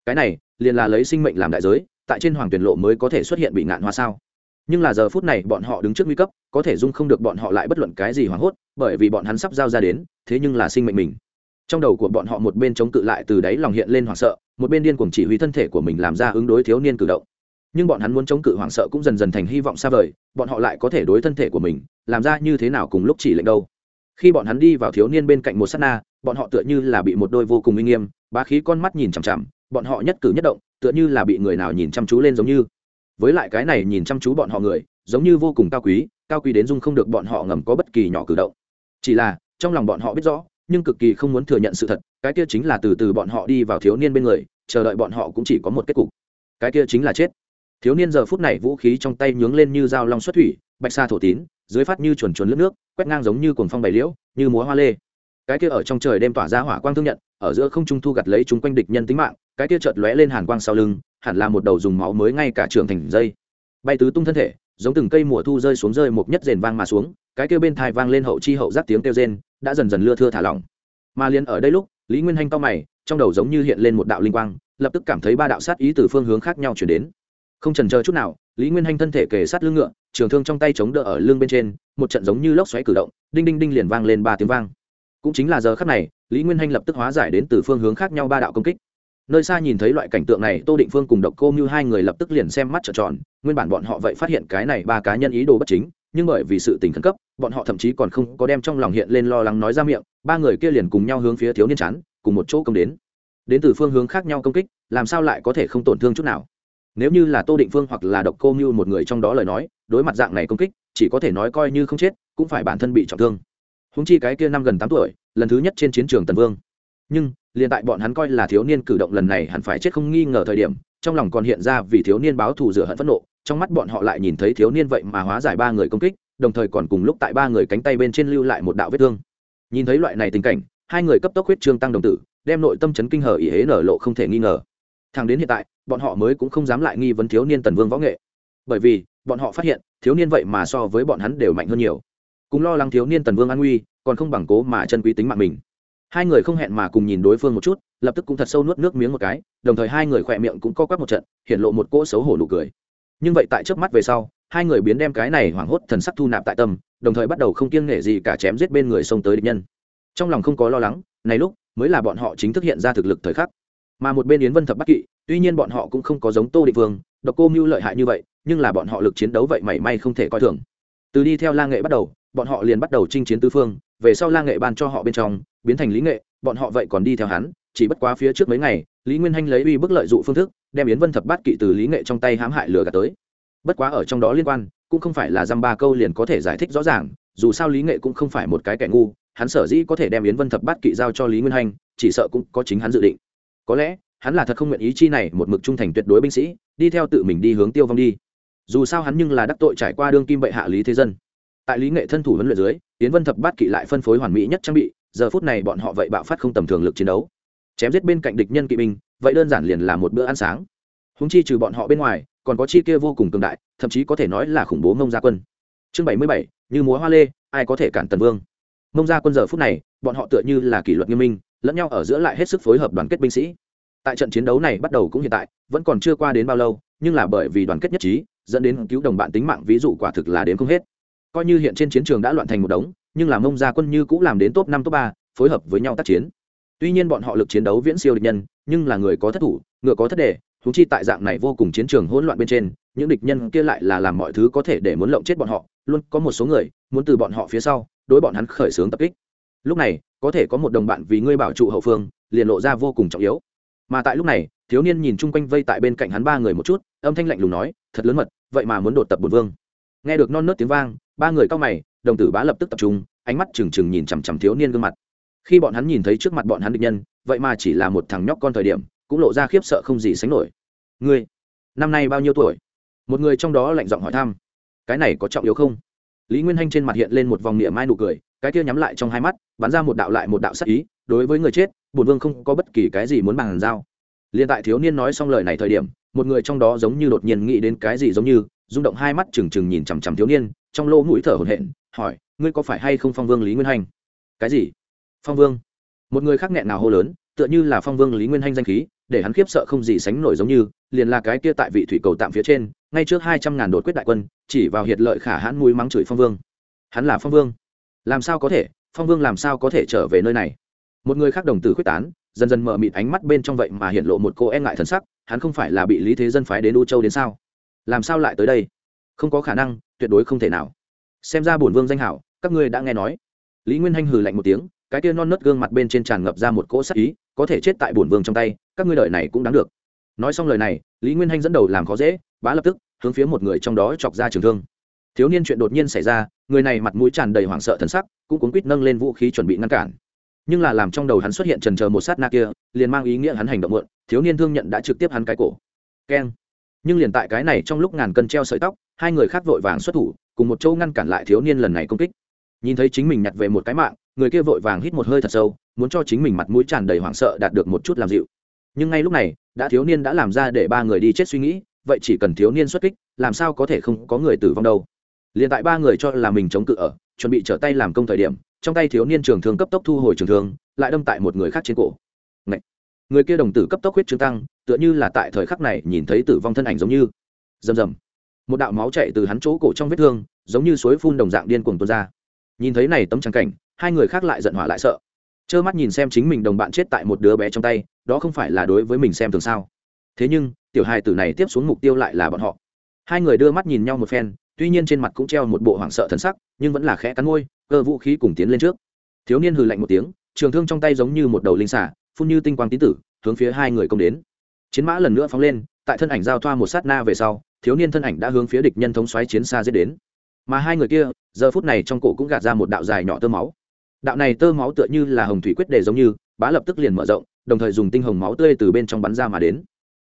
Cái này, liền là lấy sinh mệnh làm đại giới, tại trên hoàng tuyển lộ mới có thể xuất hiện bị ngạn hoa sao. Nhưng là giờ phút này bọn họ đứng trước nguy cấp, có thể dung không được bọn họ lại bất luận cái gì hoảng hốt, bởi vì bọn hắn sắp giao ra đến, thế nhưng là sinh mệnh mình trong đầu của bọn họ một bên chống cự lại từ đáy lòng hiện lên hoảng sợ, một bên điên cuồng chỉ huy thân thể của mình làm ra ứng đối thiếu niên cử động. Nhưng bọn hắn muốn chống cự hoảng sợ cũng dần dần thành hy vọng xa vời, bọn họ lại có thể đối thân thể của mình, làm ra như thế nào cùng lúc chỉ lệnh đâu. Khi bọn hắn đi vào thiếu niên bên cạnh một s á t na, bọn họ tựa như là bị một đôi vô cùng uy nghiêm, bá khí con mắt nhìn chằm chằm, bọn họ nhất cử nhất động, tựa như là bị người nào nhìn chăm chú lên giống như. Với lại cái này nhìn chăm chú bọn họ người, giống như vô cùng cao quý cao quý đến dung không được bọn họ ngầm có bất kỳ nhỏ cử động. Chỉ là, trong lòng bọn họ biết rõ nhưng cực kỳ không muốn thừa nhận sự thật, cái kia chính là từ từ bọn họ đi vào thiếu niên bên người, chờ đợi bọn họ cũng chỉ có một kết cục. Cái kia chính là chết. Thiếu niên giờ phút này vũ khí trong tay nhướng lên như dao long xuất thủy, bạch sa thổ tín, dưới phát như chuồn chuồn lướt nước, quét ngang giống như cuồng phong bày liễu, như múa hoa lê. Cái kia ở trong trời đêm tỏa ra hỏa quang thương nhận, ở giữa không trung thu gặt lấy chúng quanh địch nhân tính mạng, cái kia chợt lóe lên hàn quang sau lưng, hẳn là một đầu dùng máu mới ngay cả trường thành dây. Bay tứ tung thân thể, giống từng cây mùa thu rơi xuống rơi một nhất rền vang mà xuống, cái kia bên thai vang lên hậu chi hậu giác tiếng kêu rên đã dần dần lưa thưa thả lỏng. Mà liền ở đây lúc, lý nguyên hanh cao mày, trong đầu giống như hiện lên một đạo linh quang, lập tức cảm thấy ba đạo sát ý từ phương hướng khác nhau chuyển đến. Không trần chờ chút nào, lý nguyên hanh thân thể kề sát lưng ngựa, trường thương trong tay chống đỡ ở lưng bên trên, một trận giống như lốc xoáy cử động, đinh đinh đinh liền vang lên ba tiếng vang. Cũng chính là giờ khắc này, lý nguyên hanh lập tức hóa giải đến từ phương hướng khác nhau ba đạo công kích. Nơi xa nhìn thấy loại cảnh tượng này, tô định phương cùng độc cô như hai người lập tức liền xem mắt trợn tròn, nguyên bản bọn họ vậy phát hiện cái này ba cá nhân ý đồ bất chính nhưng bởi vì sự tình khẩn cấp, bọn họ thậm chí còn không có đem trong lòng hiện lên lo lắng nói ra miệng, ba người kia liền cùng nhau hướng phía thiếu niên chán, cùng một chỗ công đến. Đến từ phương hướng khác nhau công kích, làm sao lại có thể không tổn thương chút nào? Nếu như là tô định phương hoặc là độc cô mưu một người trong đó lời nói, đối mặt dạng này công kích, chỉ có thể nói coi như không chết, cũng phải bản thân bị trọng thương. Húng chi cái kia năm gần tám tuổi, lần thứ nhất trên chiến trường tần vương. Nhưng, liền tại bọn hắn coi là thiếu niên cử động lần này hẳn phải chết không nghi ngờ thời điểm trong lòng còn hiện ra vì thiếu niên báo thù rửa hận phẫn nộ, trong mắt bọn họ lại nhìn thấy thiếu niên vậy mà hóa giải ba người công kích, đồng thời còn cùng lúc tại ba người cánh tay bên trên lưu lại một đạo vết thương. Nhìn thấy loại này tình cảnh, hai người cấp tốc huyết trương tăng đồng tử, đem nội tâm chấn kinh hờ ý hế nở lộ không thể nghi ngờ. Thằng đến hiện tại, bọn họ mới cũng không dám lại nghi vấn thiếu niên tần vương võ nghệ. Bởi vì, bọn họ phát hiện, thiếu niên vậy mà so với bọn hắn đều mạnh hơn nhiều. Cũng lo lắng thiếu niên tần vương an nguy, còn không bằng cố mà chân quý tính mạng mình. Hai người không hẹn mà cùng nhìn đối phương một chút lập tức cũng thật sâu nuốt nước miếng một cái, đồng thời hai người khỏe miệng cũng co quắp một trận, hiện lộ một cỗ xấu hổ nụ cười. Nhưng vậy tại trước mắt về sau, hai người biến đem cái này hoảng hốt thần sắc thu nạp tại tâm, đồng thời bắt đầu không kiêng nể gì cả chém giết bên người xông tới địch nhân. Trong lòng không có lo lắng, này lúc mới là bọn họ chính thức hiện ra thực lực thời khắc. Mà một bên yến vân thập bắc kỵ, tuy nhiên bọn họ cũng không có giống tô Địch vương, độc cô mưu lợi hại như vậy, nhưng là bọn họ lực chiến đấu vậy mảy may không thể coi thường. Từ đi theo la nghệ bắt đầu, bọn họ liền bắt đầu chinh chiến tư phương, về sau la nghệ ban cho họ bên trong, biến thành lý nghệ, bọn họ vậy còn đi theo hắn chỉ bất quá phía trước mấy ngày, lý nguyên hanh lấy uy bức lợi dụng phương thức, đem yến vân thập bát kỵ từ lý nghệ trong tay hãm hại lừa gạt tới. Bất quá ở trong đó liên quan, cũng không phải là dăm ba câu liền có thể giải thích rõ ràng, dù sao lý nghệ cũng không phải một cái kẻ ngu, hắn sở dĩ có thể đem yến vân thập bát kỵ giao cho lý nguyên hanh, chỉ sợ cũng có chính hắn dự định. Có lẽ, hắn là thật không nguyện ý chi này một mực trung thành tuyệt đối binh sĩ, đi theo tự mình đi hướng tiêu vong đi. Dù sao hắn nhưng là đắc tội trải qua đương kim bệ hạ lý thế dân. Tại lý nghệ thân thủ huấn luyện dưới tiến vân thập bát kỵ lại phân phối hoàn mỹ nhất trang bị, giờ phút này bọn họ vậy bạo phát không tầm thường lực chiến đấu chém giết bên cạnh địch nhân kỵ binh, vậy đơn giản liền là một bữa ăn sáng. Húng chi trừ bọn họ bên ngoài, còn có chi kia vô cùng cường đại, thậm chí có thể nói là khủng bố mông gia quân. Chương bảy mươi bảy, như múa hoa lê, ai có thể cản tần vương? Mông gia quân giờ phút này, bọn họ tựa như là kỷ luật nghiêm minh, lẫn nhau ở giữa lại hết sức phối hợp đoàn kết binh sĩ. Tại trận chiến đấu này bắt đầu cũng hiện tại, vẫn còn chưa qua đến bao lâu, nhưng là bởi vì đoàn kết nhất trí, dẫn đến cứu đồng bạn tính mạng ví dụ quả thực là đến không hết. Coi như hiện trên chiến trường đã loạn thành một đống, nhưng là mông gia quân như cũng làm đến top năm, top ba, phối hợp với nhau tác chiến tuy nhiên bọn họ lực chiến đấu viễn siêu địch nhân, nhưng là người có thất thủ, ngựa có thất đề thú chi tại dạng này vô cùng chiến trường hỗn loạn bên trên, những địch nhân kia lại là làm mọi thứ có thể để muốn lộng chết bọn họ, luôn có một số người muốn từ bọn họ phía sau đối bọn hắn khởi xướng tập kích. Lúc này, có thể có một đồng bạn vì ngươi bảo trụ hậu phương, liền lộ ra vô cùng trọng yếu. Mà tại lúc này, thiếu niên nhìn chung quanh vây tại bên cạnh hắn ba người một chút, âm thanh lạnh lùng nói, thật lớn mật, vậy mà muốn đột tập bột vương. Nghe được non nớt tiếng vang, ba người cao mày, đồng tử bá lập tức tập trung, ánh mắt trừng trừng nhìn chằm chằm thiếu niên gương mặt khi bọn hắn nhìn thấy trước mặt bọn hắn địch nhân, vậy mà chỉ là một thằng nhóc con thời điểm, cũng lộ ra khiếp sợ không gì sánh nổi. Ngươi, năm nay bao nhiêu tuổi? Một người trong đó lạnh giọng hỏi thăm. Cái này có trọng yếu không? Lý nguyên hanh trên mặt hiện lên một vòng niệm mai nụ cười, cái kia nhắm lại trong hai mắt, bắn ra một đạo lại một đạo sắc ý, đối với người chết bùn vương không có bất kỳ cái gì muốn bàn giao. Liền tại thiếu niên nói xong lời này thời điểm, một người trong đó giống như đột nhiên nghĩ đến cái gì giống như, rung động hai mắt trừng trừng nhìn chằm chằm thiếu niên, trong lỗ mũi thở hổn hển, hỏi, ngươi có phải hay không phong vương lý nguyên hành cái gì? Phong vương. Một người khác nghẹn nào hô lớn, tựa như là phong vương lý nguyên hanh danh khí, để hắn khiếp sợ không gì sánh nổi giống như, liền là cái kia tại vị thủy cầu tạm phía trên, ngay trước hai trăm ngàn đột quyết đại quân, chỉ vào hiệt lợi khả hãn mũi mắng chửi phong vương. Hắn là phong vương. Làm sao có thể, phong vương làm sao có thể trở về nơi này? Một người khác đồng tử quyết tán, dần dần mở mịt ánh mắt bên trong vậy mà hiện lộ một cô e ngại thân sắc, hắn không phải là bị lý thế dân phái đến u châu đến sao? Làm sao lại tới đây? Không có khả năng, tuyệt đối không thể nào. Xem ra bổn vương danh hảo, các ngươi đã nghe nói. Lý nguyên hanh hừ lạnh một tiếng cái kia non nớt gương mặt bên trên tràn ngập ra một cỗ sắc ý, có thể chết tại bổn vương trong tay, các ngươi đợi này cũng đáng được. Nói xong lời này, lý nguyên hanh dẫn đầu làm khó dễ, bá lập tức, hướng phía một người trong đó chọc ra trường thương. Thiếu niên chuyện đột nhiên xảy ra, người này mặt mũi tràn đầy hoảng sợ thần sắc, cũng cuốn quýt nâng lên vũ khí chuẩn bị ngăn cản. Nhưng là làm trong đầu hắn xuất hiện trần chờ một sát na kia, liền mang ý nghĩa hắn hành động muộn, thiếu niên thương nhận đã trực tiếp hắn cái cổ. Keng. Nhưng liền tại cái này trong lúc ngàn cân treo sợi tóc, hai người khác vội vàng xuất thủ, cùng một chỗ ngăn cản lại thiếu niên lần này công kích. Nhìn thấy chính mình nhặt về một cái mạng người kia vội vàng hít một hơi thật sâu, muốn cho chính mình mặt mũi tràn đầy hoảng sợ đạt được một chút làm dịu. Nhưng ngay lúc này, đã thiếu niên đã làm ra để ba người đi chết suy nghĩ, vậy chỉ cần thiếu niên xuất kích, làm sao có thể không có người tử vong đâu. Liền tại ba người cho là mình chống cự ở, chuẩn bị trở tay làm công thời điểm, trong tay thiếu niên trường thương cấp tốc thu hồi trường thương, lại đâm tại một người khác trên cổ. Ngậy! người kia đồng tử cấp tốc huyết trương tăng, tựa như là tại thời khắc này nhìn thấy tử vong thân ảnh giống như. Rầm rầm! Một đạo máu chạy từ hắn chỗ cổ trong vết thương, giống như suối phun đồng dạng điên cuồng tuôn ra. Nhìn thấy này tấm trắng cảnh hai người khác lại giận hỏa lại sợ. Trơ mắt nhìn xem chính mình đồng bạn chết tại một đứa bé trong tay, đó không phải là đối với mình xem thường sao? Thế nhưng, tiểu hài tử này tiếp xuống mục tiêu lại là bọn họ. Hai người đưa mắt nhìn nhau một phen, tuy nhiên trên mặt cũng treo một bộ hoảng sợ thần sắc, nhưng vẫn là khẽ cắn môi, cơ vũ khí cùng tiến lên trước. Thiếu niên hừ lạnh một tiếng, trường thương trong tay giống như một đầu linh xả phun như tinh quang tín tử, hướng phía hai người công đến. Chiến mã lần nữa phóng lên, tại thân ảnh giao thoa một sát na về sau, thiếu niên thân ảnh đã hướng phía địch nhân thống xoáy chiến xa giết đến. Mà hai người kia, giờ phút này trong cổ cũng gạt ra một đạo dài nhỏ tơ máu đạo này tơ máu tựa như là hồng thủy quyết đề giống như, bá lập tức liền mở rộng, đồng thời dùng tinh hồng máu tươi từ bên trong bắn ra mà đến.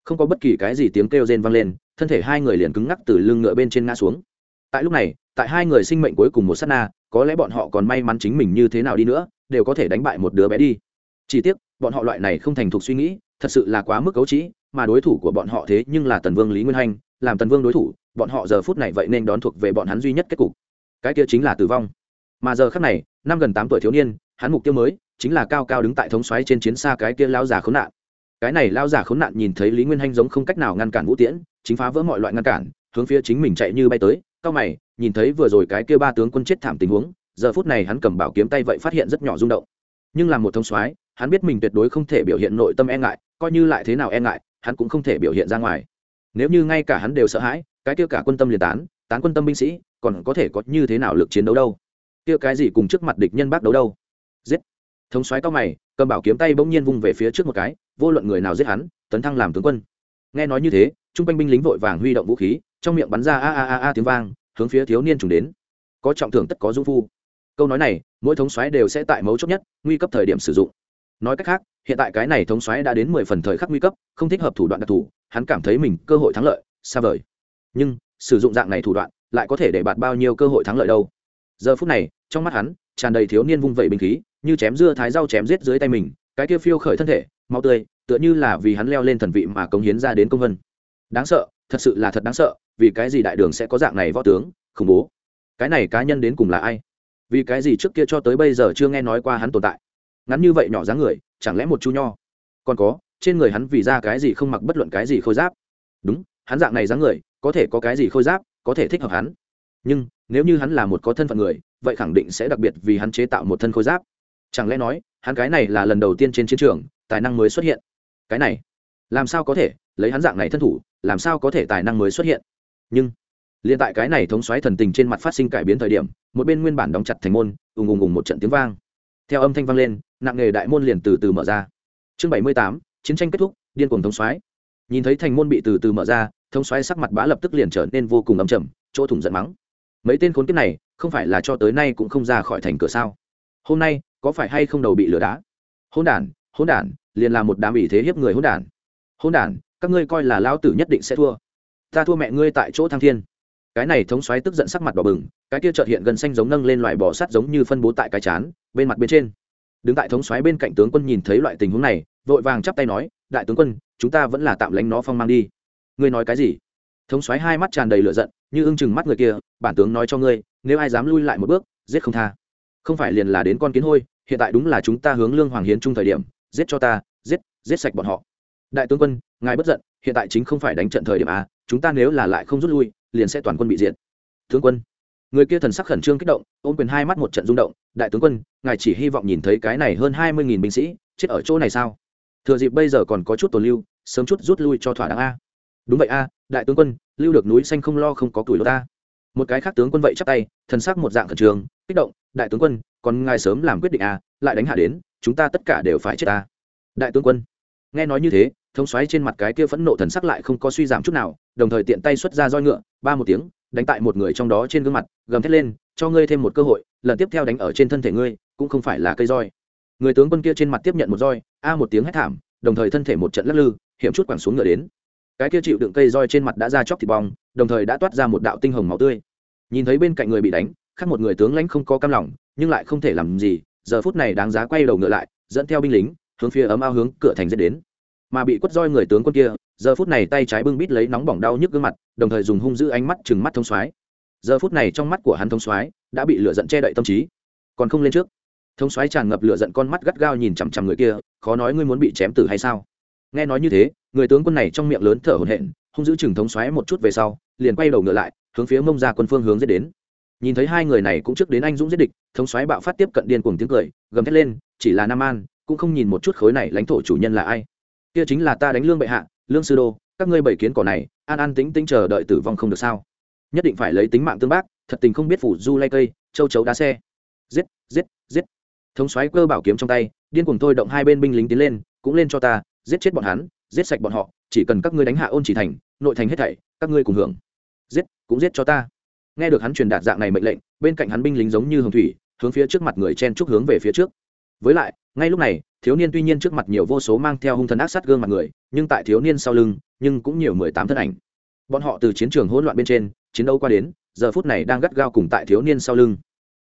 Không có bất kỳ cái gì tiếng kêu rên vang lên, thân thể hai người liền cứng ngắc từ lưng ngựa bên trên ngã xuống. Tại lúc này, tại hai người sinh mệnh cuối cùng một s á t na, có lẽ bọn họ còn may mắn chính mình như thế nào đi nữa, đều có thể đánh bại một đứa bé đi. Chỉ tiếc, bọn họ loại này không thành thục suy nghĩ, thật sự là quá mức cấu trĩ, mà đối thủ của bọn họ thế nhưng là tần vương lý nguyên hanh, làm tần vương đối thủ, bọn họ giờ phút này vậy nên đón thuộc về bọn hắn duy nhất kết cục. Cái kia chính là tử vong mà giờ khác này, năm gần tám tuổi thiếu niên, hắn mục tiêu mới chính là cao cao đứng tại thống xoáy trên chiến xa cái kia lao già khốn nạn. Cái này lao già khốn nạn nhìn thấy lý nguyên hanh giống không cách nào ngăn cản vũ tiễn, chính phá vỡ mọi loại ngăn cản, hướng phía chính mình chạy như bay tới, cao mày, nhìn thấy vừa rồi cái kia ba tướng quân chết thảm tình huống, giờ phút này hắn cầm bảo kiếm tay vậy phát hiện rất nhỏ rung động. Nhưng làm một thông soái, hắn biết mình tuyệt đối không thể biểu hiện nội tâm e ngại, coi như lại thế nào e ngại, hắn cũng không thể biểu hiện ra ngoài. Nếu như ngay cả hắn đều sợ hãi, cái kia cả quân tâm liền tán tán quân tâm binh sĩ, còn có thể có như thế nào lực chiến đấu đâu? Kia cái gì cùng trước mặt địch nhân bác đấu đâu? Giết. Thống soái cao mày, cầm bảo kiếm tay bỗng nhiên vung về phía trước một cái, vô luận người nào giết hắn, tấn thăng làm tướng quân. Nghe nói như thế, trung quanh binh lính vội vàng huy động vũ khí, trong miệng bắn ra a a a a tiếng vang, hướng phía thiếu niên trùng đến. Có trọng thưởng tất có dung phu. Câu nói này, mỗi thống xoáy đều sẽ tại mấu chốt nhất, nguy cấp thời điểm sử dụng. Nói cách khác, hiện tại cái này thống xoáy đã đến mười phần thời khắc nguy cấp, không thích hợp thủ đoạn đặc thù, hắn cảm thấy mình cơ hội thắng lợi, xa vời. Nhưng, sử dụng dạng này thủ đoạn, lại có thể để bạt bao nhiêu cơ hội thắng lợi đâu? Giờ phút này, trong mắt hắn, tràn đầy thiếu niên vung vẩy binh khí, như chém dưa thái rau chém giết dưới tay mình, cái kia phiêu khởi thân thể mau tươi, tựa như là vì hắn leo lên thần vị mà cống hiến ra đến công vân. Đáng sợ, thật sự là thật đáng sợ, vì cái gì đại đường sẽ có dạng này võ tướng, khủng bố. Cái này cá nhân đến cùng là ai? Vì cái gì trước kia cho tới bây giờ chưa nghe nói qua hắn tồn tại? Ngắn như vậy nhỏ dáng người, chẳng lẽ một chú nho? Còn có, trên người hắn vì ra cái gì không mặc bất luận cái gì khôi giáp? Đúng, hắn dạng này dáng người, có thể có cái gì khôi giáp, có thể thích hợp hắn. Nhưng nếu như hắn là một có thân phận người, vậy khẳng định sẽ đặc biệt vì hắn chế tạo một thân khôi giáp. Chẳng lẽ nói, hắn cái này là lần đầu tiên trên chiến trường, tài năng mới xuất hiện? Cái này, làm sao có thể, lấy hắn dạng này thân thủ, làm sao có thể tài năng mới xuất hiện? Nhưng, liền tại cái này thống xoáy thần tình trên mặt phát sinh cải biến thời điểm, một bên nguyên bản đóng chặt thành môn, ùng ùng ùng một trận tiếng vang. Theo âm thanh vang lên, nặng nghề đại môn liền từ từ mở ra. Chương bảy mươi tám, chiến tranh kết thúc, điên cuồng thống xoáy nhìn thấy thành môn bị từ từ mở ra, thống xoáy sắc mặt bá lập tức liền trở nên vô cùng ấm chầm chỗ thủng giận mắng mấy tên khốn kiếp này, không phải là cho tới nay cũng không ra khỏi thành cửa sao? Hôm nay, có phải hay không đầu bị lửa đá? Hôn đản hôn đản, liền là một đám ủy thế hiếp người hôn đản. Hôn đản, các ngươi coi là lao tử nhất định sẽ thua. Ta thua mẹ ngươi tại chỗ thăng thiên. Cái này thống xoáy tức giận sắc mặt đỏ bừng, cái kia trợt hiện gần xanh giống nâng lên loại bò sắt giống như phân bố tại cái chán, bên mặt bên trên. Đứng tại thống xoáy bên cạnh tướng quân nhìn thấy loại tình huống này, vội vàng chắp tay nói, đại tướng quân, chúng ta vẫn là tạm lánh nó phong mang đi. Ngươi nói cái gì? Thống xoáy hai mắt tràn đầy lửa giận, như ưng chừng mắt người kia, bản tướng nói cho ngươi, nếu ai dám lui lại một bước, giết không tha. Không phải liền là đến con kiến hôi, hiện tại đúng là chúng ta hướng lương hoàng hiến chung thời điểm, giết cho ta, giết giết sạch bọn họ. Đại tướng quân, ngài bất giận, hiện tại chính không phải đánh trận thời điểm a chúng ta nếu là lại không rút lui, liền sẽ toàn quân bị diệt. Tướng quân. Người kia thần sắc khẩn trương kích động, ôm quyền hai mắt một trận rung động, đại tướng quân, ngài chỉ hy vọng nhìn thấy cái này hơn hai mươi nghìn binh sĩ, chết ở chỗ này sao? Thừa dịp bây giờ còn có chút tồn lưu, sớm chút rút lui cho thỏa đáng a. Đúng vậy a đại tướng quân, lưu được núi xanh không lo không có tuổi ta. Một cái khác tướng quân vậy chắp tay, thần sắc một dạng khẩn trương, kích động, đại tướng quân, còn ngài sớm làm quyết định à? lại đánh hạ đến, chúng ta tất cả đều phải chết ta. Đại tướng quân, nghe nói như thế, thống xoáy trên mặt cái kia phẫn nộ thần sắc lại không có suy giảm chút nào, đồng thời tiện tay xuất ra roi ngựa, ba một tiếng, đánh tại một người trong đó trên gương mặt, gầm thét lên, cho ngươi thêm một cơ hội, lần tiếp theo đánh ở trên thân thể ngươi, cũng không phải là cây roi. Người tướng quân kia trên mặt tiếp nhận một roi, a một tiếng hét thảm, đồng thời thân thể một trận lắc lư, hiểm chút quẳng xuống ngựa đến cái kia chịu đựng cây roi trên mặt đã ra chóc thịt bong, đồng thời đã toát ra một đạo tinh hồng máu tươi. Nhìn thấy bên cạnh người bị đánh, khác một người tướng lãnh không có cam lòng, nhưng lại không thể làm gì, giờ phút này đáng giá quay đầu ngựa lại, dẫn theo binh lính, hướng phía ấm ao hướng cửa thành dẫn đến. Mà bị quất roi người tướng quân kia, giờ phút này tay trái bưng bít lấy nóng bỏng đau nhức gương mặt, đồng thời dùng hung dữ ánh mắt chừng mắt thông soái. Giờ phút này trong mắt của hắn thông soái đã bị lửa giận che đậy tâm trí. Còn không lên trước. Thông soái tràn ngập lửa giận con mắt gắt gao nhìn chằm chằm người kia, khó nói ngươi muốn bị chém tử hay sao? Nghe nói như thế người tướng quân này trong miệng lớn thở hổn hển, hung dữ chừng thống xoáy một chút về sau, liền quay đầu ngựa lại, hướng phía mông ra quân phương hướng dết đến. Nhìn thấy hai người này cũng trước đến anh dũng giết địch, thống xoáy bạo phát tiếp cận điên cuồng tiếng cười, gầm thét lên, chỉ là nam an, cũng không nhìn một chút khối này lãnh thổ chủ nhân là ai. Kia chính là ta đánh lương bệ hạ, lương sư đô, các ngươi bảy kiến cỏ này, an an tính tính chờ đợi tử vong không được sao? Nhất định phải lấy tính mạng tương bác, thật tình không biết phủ du lay cây, châu chấu đá xe. Giết giết giết. Thống xoáy cơ bảo kiếm trong tay, điên cuồng thôi động hai bên binh lính tiến lên, cũng lên cho ta, giết chết bọn hắn giết sạch bọn họ, chỉ cần các ngươi đánh hạ ôn chỉ thành, nội thành hết thảy, các ngươi cùng hưởng. Giết, cũng giết cho ta. Nghe được hắn truyền đạt dạng này mệnh lệnh, bên cạnh hắn binh lính giống như hồng thủy, hướng phía trước mặt người chen trúc hướng về phía trước. Với lại, ngay lúc này, thiếu niên tuy nhiên trước mặt nhiều vô số mang theo hung thần ác sát gương mặt người, nhưng tại thiếu niên sau lưng, nhưng cũng nhiều mười tám thân ảnh. Bọn họ từ chiến trường hỗn loạn bên trên, chiến đấu qua đến, giờ phút này đang gắt gao cùng tại thiếu niên sau lưng.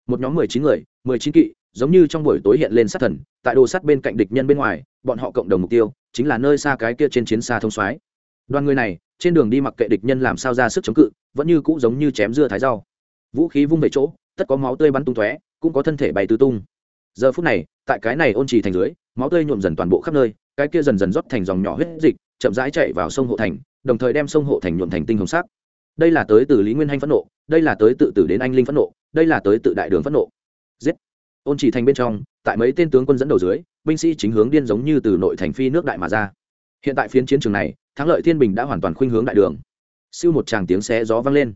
Một nhóm mười chín người, mười chín kỵ, giống như trong buổi tối hiện lên sát thần, tại đồ sắt bên cạnh địch nhân bên ngoài, bọn họ cộng đồng mục tiêu chính là nơi xa cái kia trên chiến xa thông soái. Đoàn người này, trên đường đi mặc kệ địch nhân làm sao ra sức chống cự, vẫn như cũ giống như chém dưa thái rau. Vũ khí vung về chỗ, tất có máu tươi bắn tung tóe, cũng có thân thể bay tứ tung. Giờ phút này, tại cái này ôn trì thành dưới, máu tươi nhuộm dần toàn bộ khắp nơi, cái kia dần dần rót thành dòng nhỏ huyết dịch, chậm rãi chạy vào sông hộ thành, đồng thời đem sông hộ thành nhuộm thành tinh hồng sắc. Đây là tới từ lý nguyên hanh phẫn nộ, đây là tới tự tử đến anh linh phẫn nộ, đây là tới tự đại đường phẫn nộ. Giết! Ôn chỉ thành bên trong, tại mấy tên tướng quân dẫn đầu dưới binh sĩ chính hướng điên giống như từ nội thành phi nước đại mà ra. Hiện tại phiến chiến trường này, thắng lợi thiên bình đã hoàn toàn khuynh hướng đại đường. Siêu một tràng tiếng xé gió vang lên.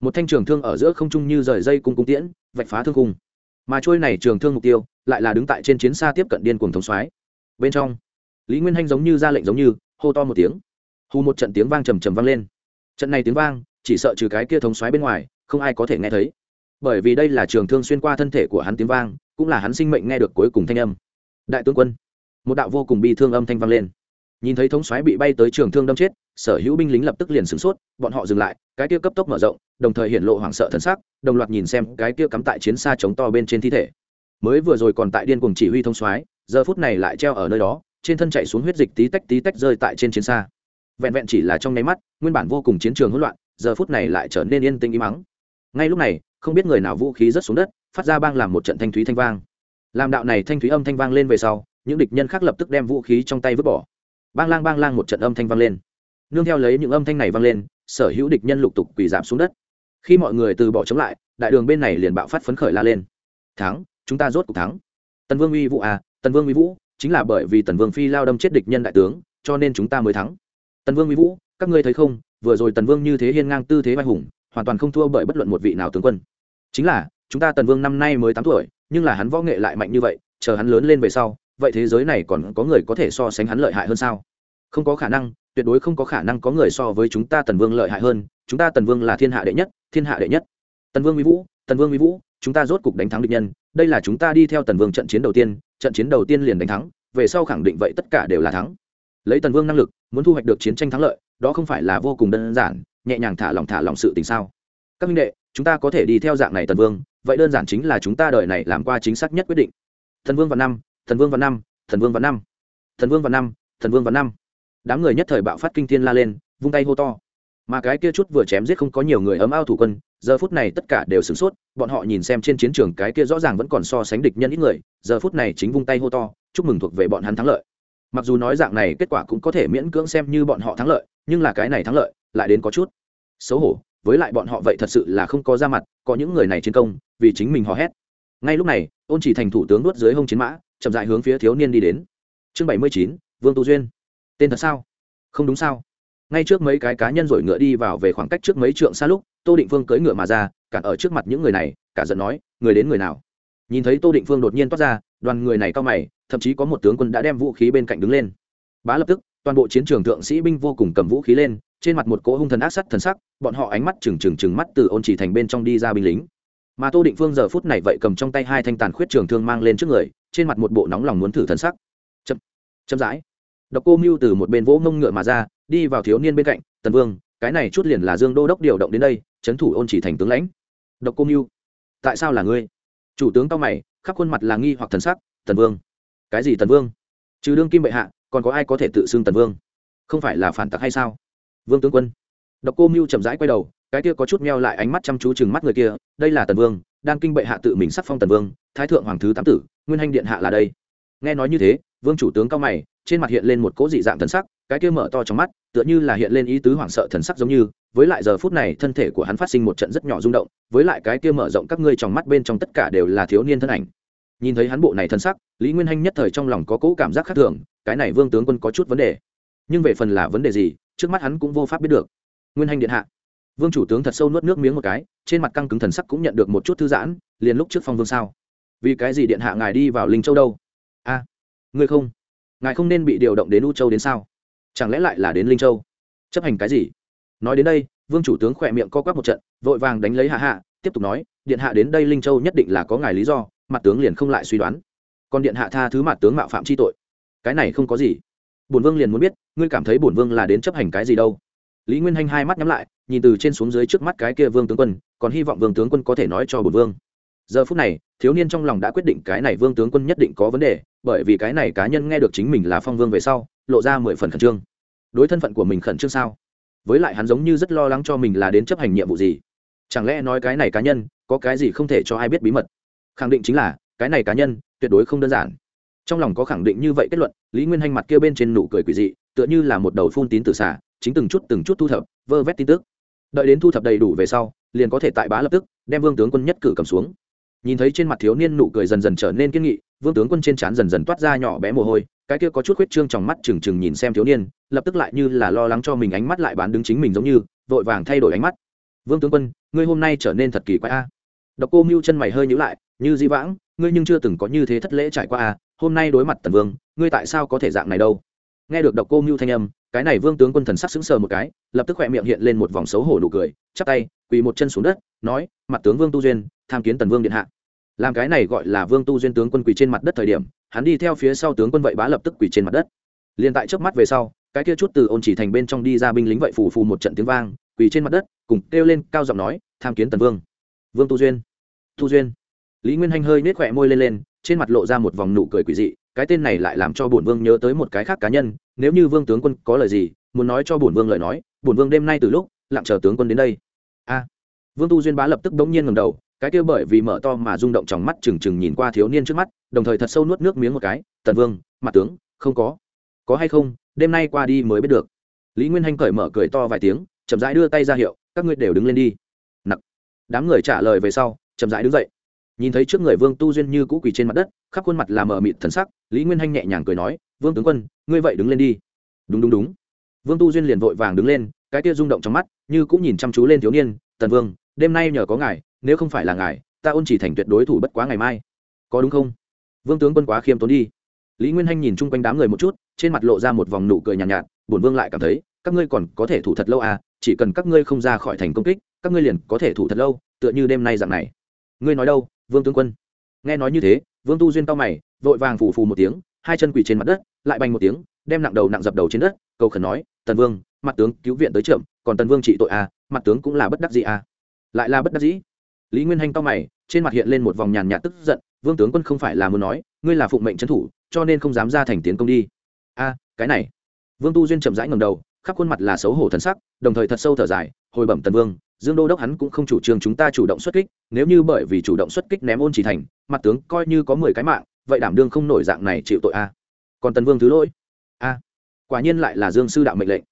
Một thanh trường thương ở giữa không trung như rời dây cung cung tiễn, vạch phá thương cung. Mà trôi này trường thương mục tiêu, lại là đứng tại trên chiến xa tiếp cận điên cuồng thống soái. Bên trong, lý nguyên hanh giống như ra lệnh giống như, hô to một tiếng. Hù một trận tiếng vang trầm trầm vang lên. Trận này tiếng vang, chỉ sợ trừ cái kia thống soái bên ngoài, không ai có thể nghe thấy. Bởi vì đây là trường thương xuyên qua thân thể của hắn tiếng vang, cũng là hắn sinh mệnh nghe được cuối cùng thanh âm đại tướng quân. Một đạo vô cùng bi thương âm thanh vang lên. Nhìn thấy thống xoáy bị bay tới trường thương đâm chết, sở hữu binh lính lập tức liền sửng sốt, bọn họ dừng lại, cái kia cấp tốc mở rộng, đồng thời hiện lộ hoảng sợ thân xác đồng loạt nhìn xem cái kia cắm tại chiến xa chống to bên trên thi thể. Mới vừa rồi còn tại điên cuồng chỉ huy thống xoáy giờ phút này lại treo ở nơi đó, trên thân chạy xuống huyết dịch tí tách tí tách rơi tại trên chiến xa. Vẹn vẹn chỉ là trong nháy mắt, nguyên bản vô cùng chiến trường hỗn loạn, giờ phút này lại trở nên yên tĩnh im mắng ngay lúc này, không biết người nào vũ khí rớt xuống đất, phát ra bang làm một trận thanh thúy thanh vang làm đạo này thanh thúy âm thanh vang lên về sau, những địch nhân khác lập tức đem vũ khí trong tay vứt bỏ. Bang lang bang lang một trận âm thanh vang lên. Nương theo lấy những âm thanh này vang lên, sở hữu địch nhân lục tục quỳ giảm xuống đất. Khi mọi người từ bỏ chống lại, đại đường bên này liền bạo phát phấn khởi la lên. Thắng, chúng ta rốt cuộc thắng. Tần vương uy vũ à tần vương uy vũ, chính là bởi vì tần vương phi lao đâm chết địch nhân đại tướng, cho nên chúng ta mới thắng. Tần vương uy vũ, các ngươi thấy không? Vừa rồi tần vương như thế hiên ngang tư thế vai hùng, hoàn toàn không thua bởi bất luận một vị nào tướng quân. Chính là, chúng ta tần vương năm nay mới tám tuổi nhưng là hắn võ nghệ lại mạnh như vậy, chờ hắn lớn lên về sau, vậy thế giới này còn có người có thể so sánh hắn lợi hại hơn sao? Không có khả năng, tuyệt đối không có khả năng có người so với chúng ta tần vương lợi hại hơn, chúng ta tần vương là thiên hạ đệ nhất, thiên hạ đệ nhất. Tần vương mỹ vũ, tần vương mỹ vũ, chúng ta rốt cục đánh thắng địch nhân, đây là chúng ta đi theo tần vương trận chiến đầu tiên, trận chiến đầu tiên liền đánh thắng, về sau khẳng định vậy tất cả đều là thắng. Lấy tần vương năng lực, muốn thu hoạch được chiến tranh thắng lợi, đó không phải là vô cùng đơn giản, nhẹ nhàng thả lòng thả lòng sự tình sao? Các minh đệ, chúng ta có thể đi theo dạng này tần vương vậy đơn giản chính là chúng ta đợi này làm qua chính xác nhất quyết định. Thần vương vào năm, thần vương vào năm, thần vương vào năm. Thần vương vào năm, thần vương vào năm. Đám người nhất thời bạo phát kinh thiên la lên, vung tay hô to. Mà cái kia chút vừa chém giết không có nhiều người ấm ao thủ quân, giờ phút này tất cả đều sửng sốt, bọn họ nhìn xem trên chiến trường cái kia rõ ràng vẫn còn so sánh địch nhân ít người, giờ phút này chính vung tay hô to, chúc mừng thuộc về bọn hắn thắng lợi. Mặc dù nói dạng này kết quả cũng có thể miễn cưỡng xem như bọn họ thắng lợi, nhưng là cái này thắng lợi lại đến có chút xấu hổ, với lại bọn họ vậy thật sự là không có ra mặt, có những người này chiến công vì chính mình hò hét. Ngay lúc này, ôn chỉ thành thủ tướng nuốt dưới hông chiến mã, chậm dại hướng phía thiếu niên đi đến. Chương bảy mươi chín, vương tu duyên. Tên thật sao? Không đúng sao? Ngay trước mấy cái cá nhân rồi ngựa đi vào về khoảng cách trước mấy trượng xa lúc, tô định phương cưỡi ngựa mà ra, cản ở trước mặt những người này, cả giận nói, người đến người nào? Nhìn thấy tô định phương đột nhiên toát ra, đoàn người này cao mày, thậm chí có một tướng quân đã đem vũ khí bên cạnh đứng lên. Bá lập tức, toàn bộ chiến trường thượng sĩ binh vô cùng cầm vũ khí lên, trên mặt một cỗ hung thần ác sắt thần sắc, bọn họ ánh mắt trừng trừng trừng mắt từ ôn chỉ thành bên trong đi ra binh lính mà tô định phương giờ phút này vậy cầm trong tay hai thanh tàn khuyết trường thương mang lên trước người, trên mặt một bộ nóng lòng muốn thử thần sắc. Chậm chậm rãi. Độc cô mưu từ một bên vỗ mông ngựa mà ra, đi vào thiếu niên bên cạnh, tần vương, cái này chút liền là dương đô đốc điều động đến đây trấn thủ ôn chỉ thành tướng lãnh. Độc cô mưu tại sao là ngươi? Chủ tướng cao mày, khắp khuôn mặt là nghi hoặc thần sắc, tần vương. Cái gì tần vương? Trừ đương kim bệ hạ, còn có ai có thể tự xưng tần vương? Không phải là phản tặc hay sao? Vương tướng quân. Độc cô mưu chậm rãi quay đầu cái kia có chút meo lại ánh mắt chăm chú chừng mắt người kia, đây là tần vương đang kinh bệ hạ tự mình sắc phong tần vương, thái thượng hoàng thứ tám tử, nguyên hành điện hạ là đây. Nghe nói như thế, vương chủ tướng cao mày, trên mặt hiện lên một cỗ dị dạng thần sắc, cái kia mở to trong mắt, tựa như là hiện lên ý tứ hoảng sợ thần sắc giống như, với lại giờ phút này thân thể của hắn phát sinh một trận rất nhỏ rung động, với lại cái kia mở rộng các ngươi trong mắt bên trong tất cả đều là thiếu niên thân ảnh. Nhìn thấy hắn bộ này thân sắc, lý nguyên hanh nhất thời trong lòng có cỗ cảm giác khác thường, cái này vương tướng quân có chút vấn đề. Nhưng về phần là vấn đề gì, trước mắt hắn cũng vô pháp biết được. Nguyên hanh điện hạ vương chủ tướng thật sâu nuốt nước miếng một cái trên mặt căng cứng thần sắc cũng nhận được một chút thư giãn liền lúc trước phong vương sao? Vì cái gì điện hạ ngài đi vào linh châu đâu? A à, ngươi không? Ngài không nên bị điều động đến u châu đến sao? Chẳng lẽ lại là đến linh châu? Chấp hành cái gì? Nói đến đây vương chủ tướng khỏe miệng co quắp một trận vội vàng đánh lấy hạ hạ tiếp tục nói điện hạ đến đây linh châu nhất định là có ngài lý do mặt tướng liền không lại suy đoán. Còn điện hạ tha thứ mặt tướng mạo phạm chi tội. Cái này không có gì. Bổn vương liền muốn biết ngươi cảm thấy bổn vương là đến chấp hành cái gì đâu? Lý nguyên hanh hai mắt nhắm lại, nhìn từ trên xuống dưới trước mắt cái kia vương tướng quân, còn hy vọng vương tướng quân có thể nói cho bổn vương. Giờ phút này, thiếu niên trong lòng đã quyết định cái này vương tướng quân nhất định có vấn đề, bởi vì cái này cá nhân nghe được chính mình là phong vương về sau, lộ ra mười phần khẩn trương. Đối thân phận của mình khẩn trương sao? Với lại hắn giống như rất lo lắng cho mình là đến chấp hành nhiệm vụ gì. Chẳng lẽ nói cái này cá nhân, có cái gì không thể cho ai biết bí mật? Khẳng định chính là, cái này cá nhân, tuyệt đối không đơn giản. Trong lòng có khẳng định như vậy kết luận, lý nguyên hanh mặt kia bên trên nụ cười quỷ dị, tựa như là một đầu phun tín từ xả chính từng chút từng chút thu thập, vơ vét tin tức. Đợi đến thu thập đầy đủ về sau, liền có thể tại bá lập tức, đem vương tướng quân nhất cử cầm xuống. Nhìn thấy trên mặt thiếu niên nụ cười dần dần trở nên kiên nghị, vương tướng quân trên trán dần dần toát ra nhỏ bé mồ hôi, cái kia có chút khuyết trương trong mắt trừng trừng nhìn xem thiếu niên, lập tức lại như là lo lắng cho mình ánh mắt lại bán đứng chính mình giống như, vội vàng thay đổi ánh mắt. Vương tướng quân, ngươi hôm nay trở nên thật kỳ quái a. À. độc cô mưu chân mày hơi nhữ lại, như di vãng, ngươi nhưng chưa từng có như thế thất lễ trải qua a, hôm nay đối mặt tần vương, ngươi tại sao có thể dạng này đâu? Nghe được độc cô mưu thanh âm cái này vương tướng quân thần sắc sững sờ một cái, lập tức khỏe miệng hiện lên một vòng xấu hổ nụ cười, chắp tay, quỳ một chân xuống đất, nói, mặt tướng vương tu duyên, tham kiến tần vương điện hạ. Làm cái này gọi là vương tu duyên tướng quân quỳ trên mặt đất thời điểm, hắn đi theo phía sau tướng quân vậy bá lập tức quỳ trên mặt đất. Liền tại trước mắt về sau, cái kia chút từ ôn chỉ thành bên trong đi ra binh lính vậy phù phù một trận tiếng vang, quỳ trên mặt đất, cùng kêu lên, cao giọng nói, tham kiến tần vương. Vương tu duyên. Tu duyên. Lý nguyên hanh hơi nết khỏe môi lên lên, trên mặt lộ ra một vòng nụ cười quỷ dị cái tên này lại làm cho bổn vương nhớ tới một cái khác cá nhân, nếu như vương tướng quân có lời gì, muốn nói cho bổn vương lời nói, bổn vương đêm nay từ lúc, lặng chờ tướng quân đến đây. A. Vương tu duyên bá lập tức đống nhiên ngầm đầu, cái kia bởi vì mở to mà rung động trong mắt trừng trừng nhìn qua thiếu niên trước mắt, đồng thời thật sâu nuốt nước miếng một cái, tần vương, mặt tướng, không có. Có hay không, đêm nay qua đi mới biết được. Lý nguyên hanh cởi mở cười to vài tiếng, chậm rãi đưa tay ra hiệu, các ngươi đều đứng lên đi. Nặc. Đám người trả lời về sau, chậm rãi đứng dậy nhìn thấy trước người vương tu duyên như cũ quỳ trên mặt đất khắp khuôn mặt là mờ mịt thần sắc lý nguyên hanh nhẹ nhàng cười nói vương tướng quân ngươi vậy đứng lên đi. Đúng đúng đúng. Vương tu duyên liền vội vàng đứng lên cái kia rung động trong mắt như cũng nhìn chăm chú lên thiếu niên tần vương đêm nay nhờ có ngài nếu không phải là ngài ta ôn chỉ thành tuyệt đối thủ bất quá ngày mai. Có đúng không? Vương tướng quân quá khiêm tốn đi. Lý nguyên hanh nhìn chung quanh đám người một chút trên mặt lộ ra một vòng nụ cười nhàn nhạt, nhạt bổn vương lại cảm thấy các ngươi còn có thể thủ thật lâu à chỉ cần các ngươi không ra khỏi thành công kích các ngươi liền có thể thủ thật lâu tựa như đêm nay dạng này. Ngươi nói đâu? Vương tướng quân. Nghe nói như thế, vương tu duyên cao mày, vội vàng phù phù một tiếng, hai chân quỳ trên mặt đất, lại bành một tiếng, đem nặng đầu nặng dập đầu trên đất, cầu khẩn nói, tần vương, mặt tướng cứu viện tới trưởng còn tần vương trị tội à mặt tướng cũng là bất đắc dĩ à. Lại là bất đắc dĩ. Lý nguyên hanh cao mày, trên mặt hiện lên một vòng nhàn nhạt tức giận, vương tướng quân không phải là muốn nói, ngươi là phụng mệnh trấn thủ, cho nên không dám ra thành tiến công đi. A, cái này. Vương tu duyên chậm rãi ngầm đầu, khắp khuôn mặt là xấu hổ thần sắc, đồng thời thật sâu thở dài, hồi bẩm tần vương dương đô đốc hắn cũng không chủ trương chúng ta chủ động xuất kích nếu như bởi vì chủ động xuất kích ném ôn chỉ thành mặt tướng coi như có mười cái mạng vậy đảm đương không nổi dạng này chịu tội a. Còn tần vương thứ lỗi? A. Quả nhiên lại là dương sư đạo mệnh lệnh.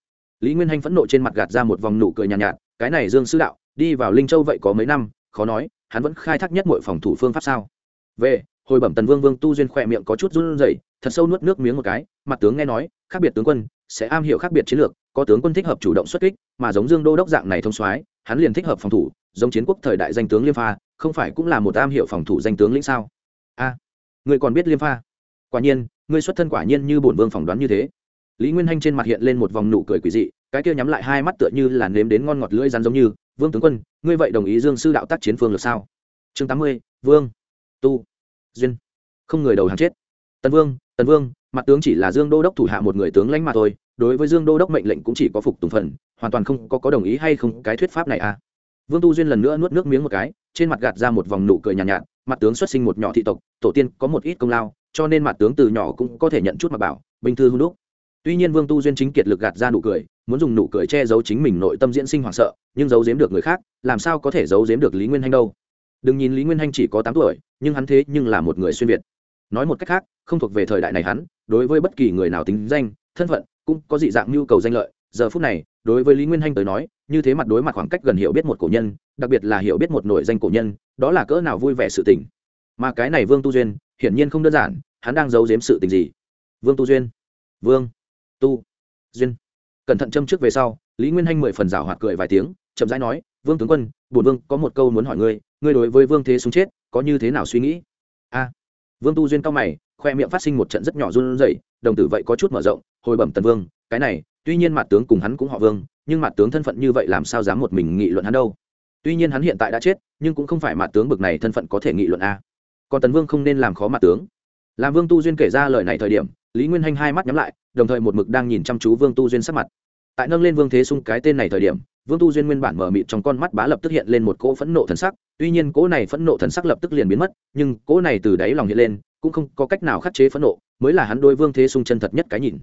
Lý nguyên hanh phẫn nộ trên mặt gạt ra một vòng nụ cười nhàn nhạt, nhạt cái này dương sư đạo đi vào linh châu vậy có mấy năm khó nói hắn vẫn khai thác nhất mọi phòng thủ phương pháp sao. Về hồi bẩm tần vương vương tu duyên khỏe miệng có chút run rẩy thật sâu nuốt nước miếng một cái mặt tướng nghe nói khác biệt tướng quân sẽ am hiểu khác biệt chiến lược có tướng quân thích hợp chủ động xuất kích mà giống dương đô đốc dạng này thông soái hắn liền thích hợp phòng thủ giống chiến quốc thời đại danh tướng liêm pha không phải cũng là một am hiểu phòng thủ danh tướng lĩnh sao? A à, người còn biết liêm pha? Quả nhiên ngươi xuất thân quả nhiên như bổn vương phỏng đoán như thế. Lý nguyên hanh trên mặt hiện lên một vòng nụ cười quỷ dị cái kia nhắm lại hai mắt tựa như là nếm đến ngon ngọt lưỡi rắn giống như vương tướng quân ngươi vậy đồng ý dương sư đạo tác chiến phương được sao? Chương tám mươi vương tu duyên. Không người đầu hàng chết. Tần vương tần vương mặt tướng chỉ là dương đô đốc thủ hạ một người tướng lãnh mà thôi đối với dương đô đốc mệnh lệnh cũng chỉ có phục tùng phần hoàn toàn không có có đồng ý hay không cái thuyết pháp này à. Vương tu duyên lần nữa nuốt nước miếng một cái trên mặt gạt ra một vòng nụ cười nhàn nhạt, nhạt mặt tướng xuất sinh một nhỏ thị tộc tổ tiên có một ít công lao cho nên mặt tướng từ nhỏ cũng có thể nhận chút mà bảo bình thư hung đúc. Tuy nhiên vương tu duyên chính kiệt lực gạt ra nụ cười muốn dùng nụ cười che giấu chính mình nội tâm diễn sinh hoảng sợ nhưng giấu giếm được người khác làm sao có thể giấu giếm được lý nguyên hanh đâu. Đừng nhìn lý nguyên hanh chỉ có tám tuổi nhưng hắn thế nhưng là một người xuyên việt. Nói một cách khác không thuộc về thời đại này hắn đối với bất kỳ người nào tính danh, thân phận, cũng có dị dạng nhu cầu danh lợi. Giờ phút này, đối với lý nguyên hanh tới nói, như thế mặt đối mặt khoảng cách gần hiểu biết một cổ nhân, đặc biệt là hiểu biết một nổi danh cổ nhân, đó là cỡ nào vui vẻ sự tình. Mà cái này vương tu duyên, hiển nhiên không đơn giản, hắn đang giấu giếm sự tình gì? Vương tu duyên. Vương tu duyên. Cẩn thận châm trước về sau, lý nguyên hanh mười phần rào hoạt cười vài tiếng, chậm rãi nói, vương tướng quân bùn vương có một câu muốn hỏi ngươi ngươi đối với vương thế súng chết, có như thế nào suy nghĩ? A. Vương tu duyên cao mày khoe miệng phát sinh một trận rất nhỏ run rẩy, đồng tử vậy có chút mở rộng, hồi bẩm tần vương, cái này, tuy nhiên mặt tướng cùng hắn cũng họ vương, nhưng mặt tướng thân phận như vậy làm sao dám một mình nghị luận hắn đâu? Tuy nhiên hắn hiện tại đã chết, nhưng cũng không phải mặt tướng bực này thân phận có thể nghị luận a. Còn tần vương không nên làm khó mặt tướng. Làm vương tu duyên kể ra lời này thời điểm, lý nguyên hanh hai mắt nhắm lại, đồng thời một mực đang nhìn chăm chú vương tu duyên sắc mặt. Tại nâng lên vương thế sung cái tên này thời điểm, vương tu duyên nguyên bản mở mịt trong con mắt bá lập tức hiện lên một cỗ phẫn nộ thần sắc, tuy nhiên cỗ này phẫn nộ thần sắc lập tức liền biến mất, nhưng cỗ này từ đáy lòng hiện lên cũng không có cách nào khắc chế phẫn nộ, mới là hắn đối vương thế sung chân thật nhất cái nhìn.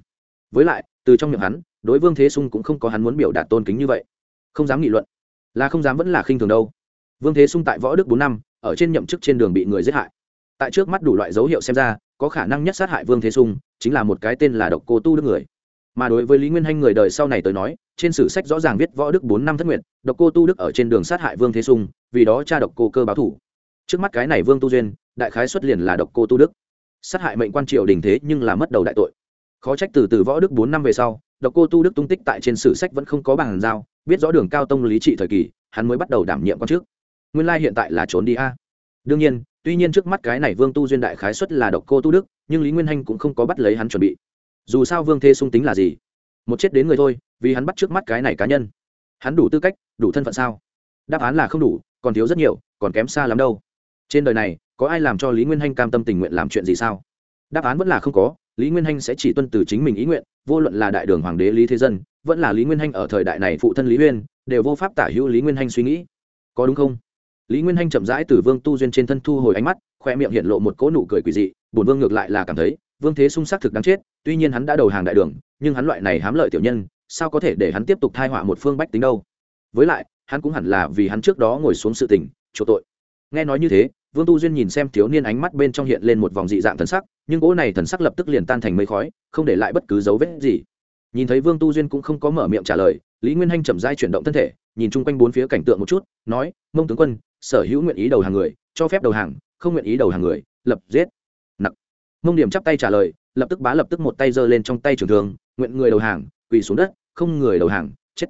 Với lại, từ trong miệng hắn, đối vương thế sung cũng không có hắn muốn biểu đạt tôn kính như vậy. Không dám nghị luận. Là không dám vẫn là khinh thường đâu. Vương thế sung tại võ đức bốn năm, ở trên nhậm chức trên đường bị người giết hại. Tại trước mắt đủ loại dấu hiệu xem ra, có khả năng nhất sát hại vương thế sung, chính là một cái tên là độc cô tu đức người. Mà đối với lý nguyên hanh người đời sau này tới nói, trên sử sách rõ ràng viết võ đức bốn năm thất nguyện, độc cô tu đức ở trên đường sát hại vương thế sung, vì đó cha độc cô cơ báo thủ. Trước mắt cái này vương tu duyên đại khái xuất liền là độc cô tu đức. Sát hại mệnh quan triều đình thế nhưng là mất đầu đại tội. Khó trách từ từ võ đức bốn năm về sau, độc cô tu đức tung tích tại trên sử sách vẫn không có bàn giao, biết rõ đường cao tông lý trị thời kỳ, hắn mới bắt đầu đảm nhiệm quan trước nguyên lai hiện tại là trốn đi a. Đương nhiên, tuy nhiên trước mắt cái này vương tu duyên đại khái xuất là độc cô tu đức, nhưng lý nguyên hanh cũng không có bắt lấy hắn chuẩn bị. Dù sao vương thế sung tính là gì? Một chết đến người thôi, vì hắn bắt trước mắt cái này cá nhân. Hắn đủ tư cách, đủ thân phận sao? Đáp án là không đủ, còn thiếu rất nhiều, còn kém xa lắm đâu. Trên đời này có ai làm cho lý nguyên hanh cam tâm tình nguyện làm chuyện gì sao? Đáp án vẫn là không có, lý nguyên hanh sẽ chỉ tuân từ chính mình ý nguyện, vô luận là đại đường hoàng đế lý thế dân, vẫn là lý nguyên hanh ở thời đại này phụ thân lý Uyên, đều vô pháp tả hữu lý nguyên hanh suy nghĩ. Có đúng không? Lý nguyên hanh chậm rãi từ vương tu duyên trên thân thu hồi ánh mắt, khoe miệng hiện lộ một cỗ nụ cười quỳ dị bổn vương ngược lại là cảm thấy, vương thế sung sắc thực đáng chết, tuy nhiên hắn đã đầu hàng đại đường, nhưng hắn loại này hám lợi tiểu nhân, sao có thể để hắn tiếp tục thai họa một phương bách tính đâu? Với lại, hắn cũng hẳn là vì hắn trước đó ngồi xuống sự tình, chỗ tội. Nghe nói như thế vương tu duyên nhìn xem thiếu niên ánh mắt bên trong hiện lên một vòng dị dạng thần sắc, nhưng cỗ này thần sắc lập tức liền tan thành mây khói, không để lại bất cứ dấu vết gì. Nhìn thấy vương tu duyên cũng không có mở miệng trả lời, lý nguyên hanh chậm dai chuyển động thân thể, nhìn chung quanh bốn phía cảnh tượng một chút, nói, mông tướng quân, sở hữu nguyện ý đầu hàng người, cho phép đầu hàng, không nguyện ý đầu hàng người, lập, giết. Nặc mông điểm chắp tay trả lời, lập tức bá lập tức một tay giơ lên trong tay trường thường nguyện người đầu hàng, quỳ xuống đất, không người đầu hàng, chết.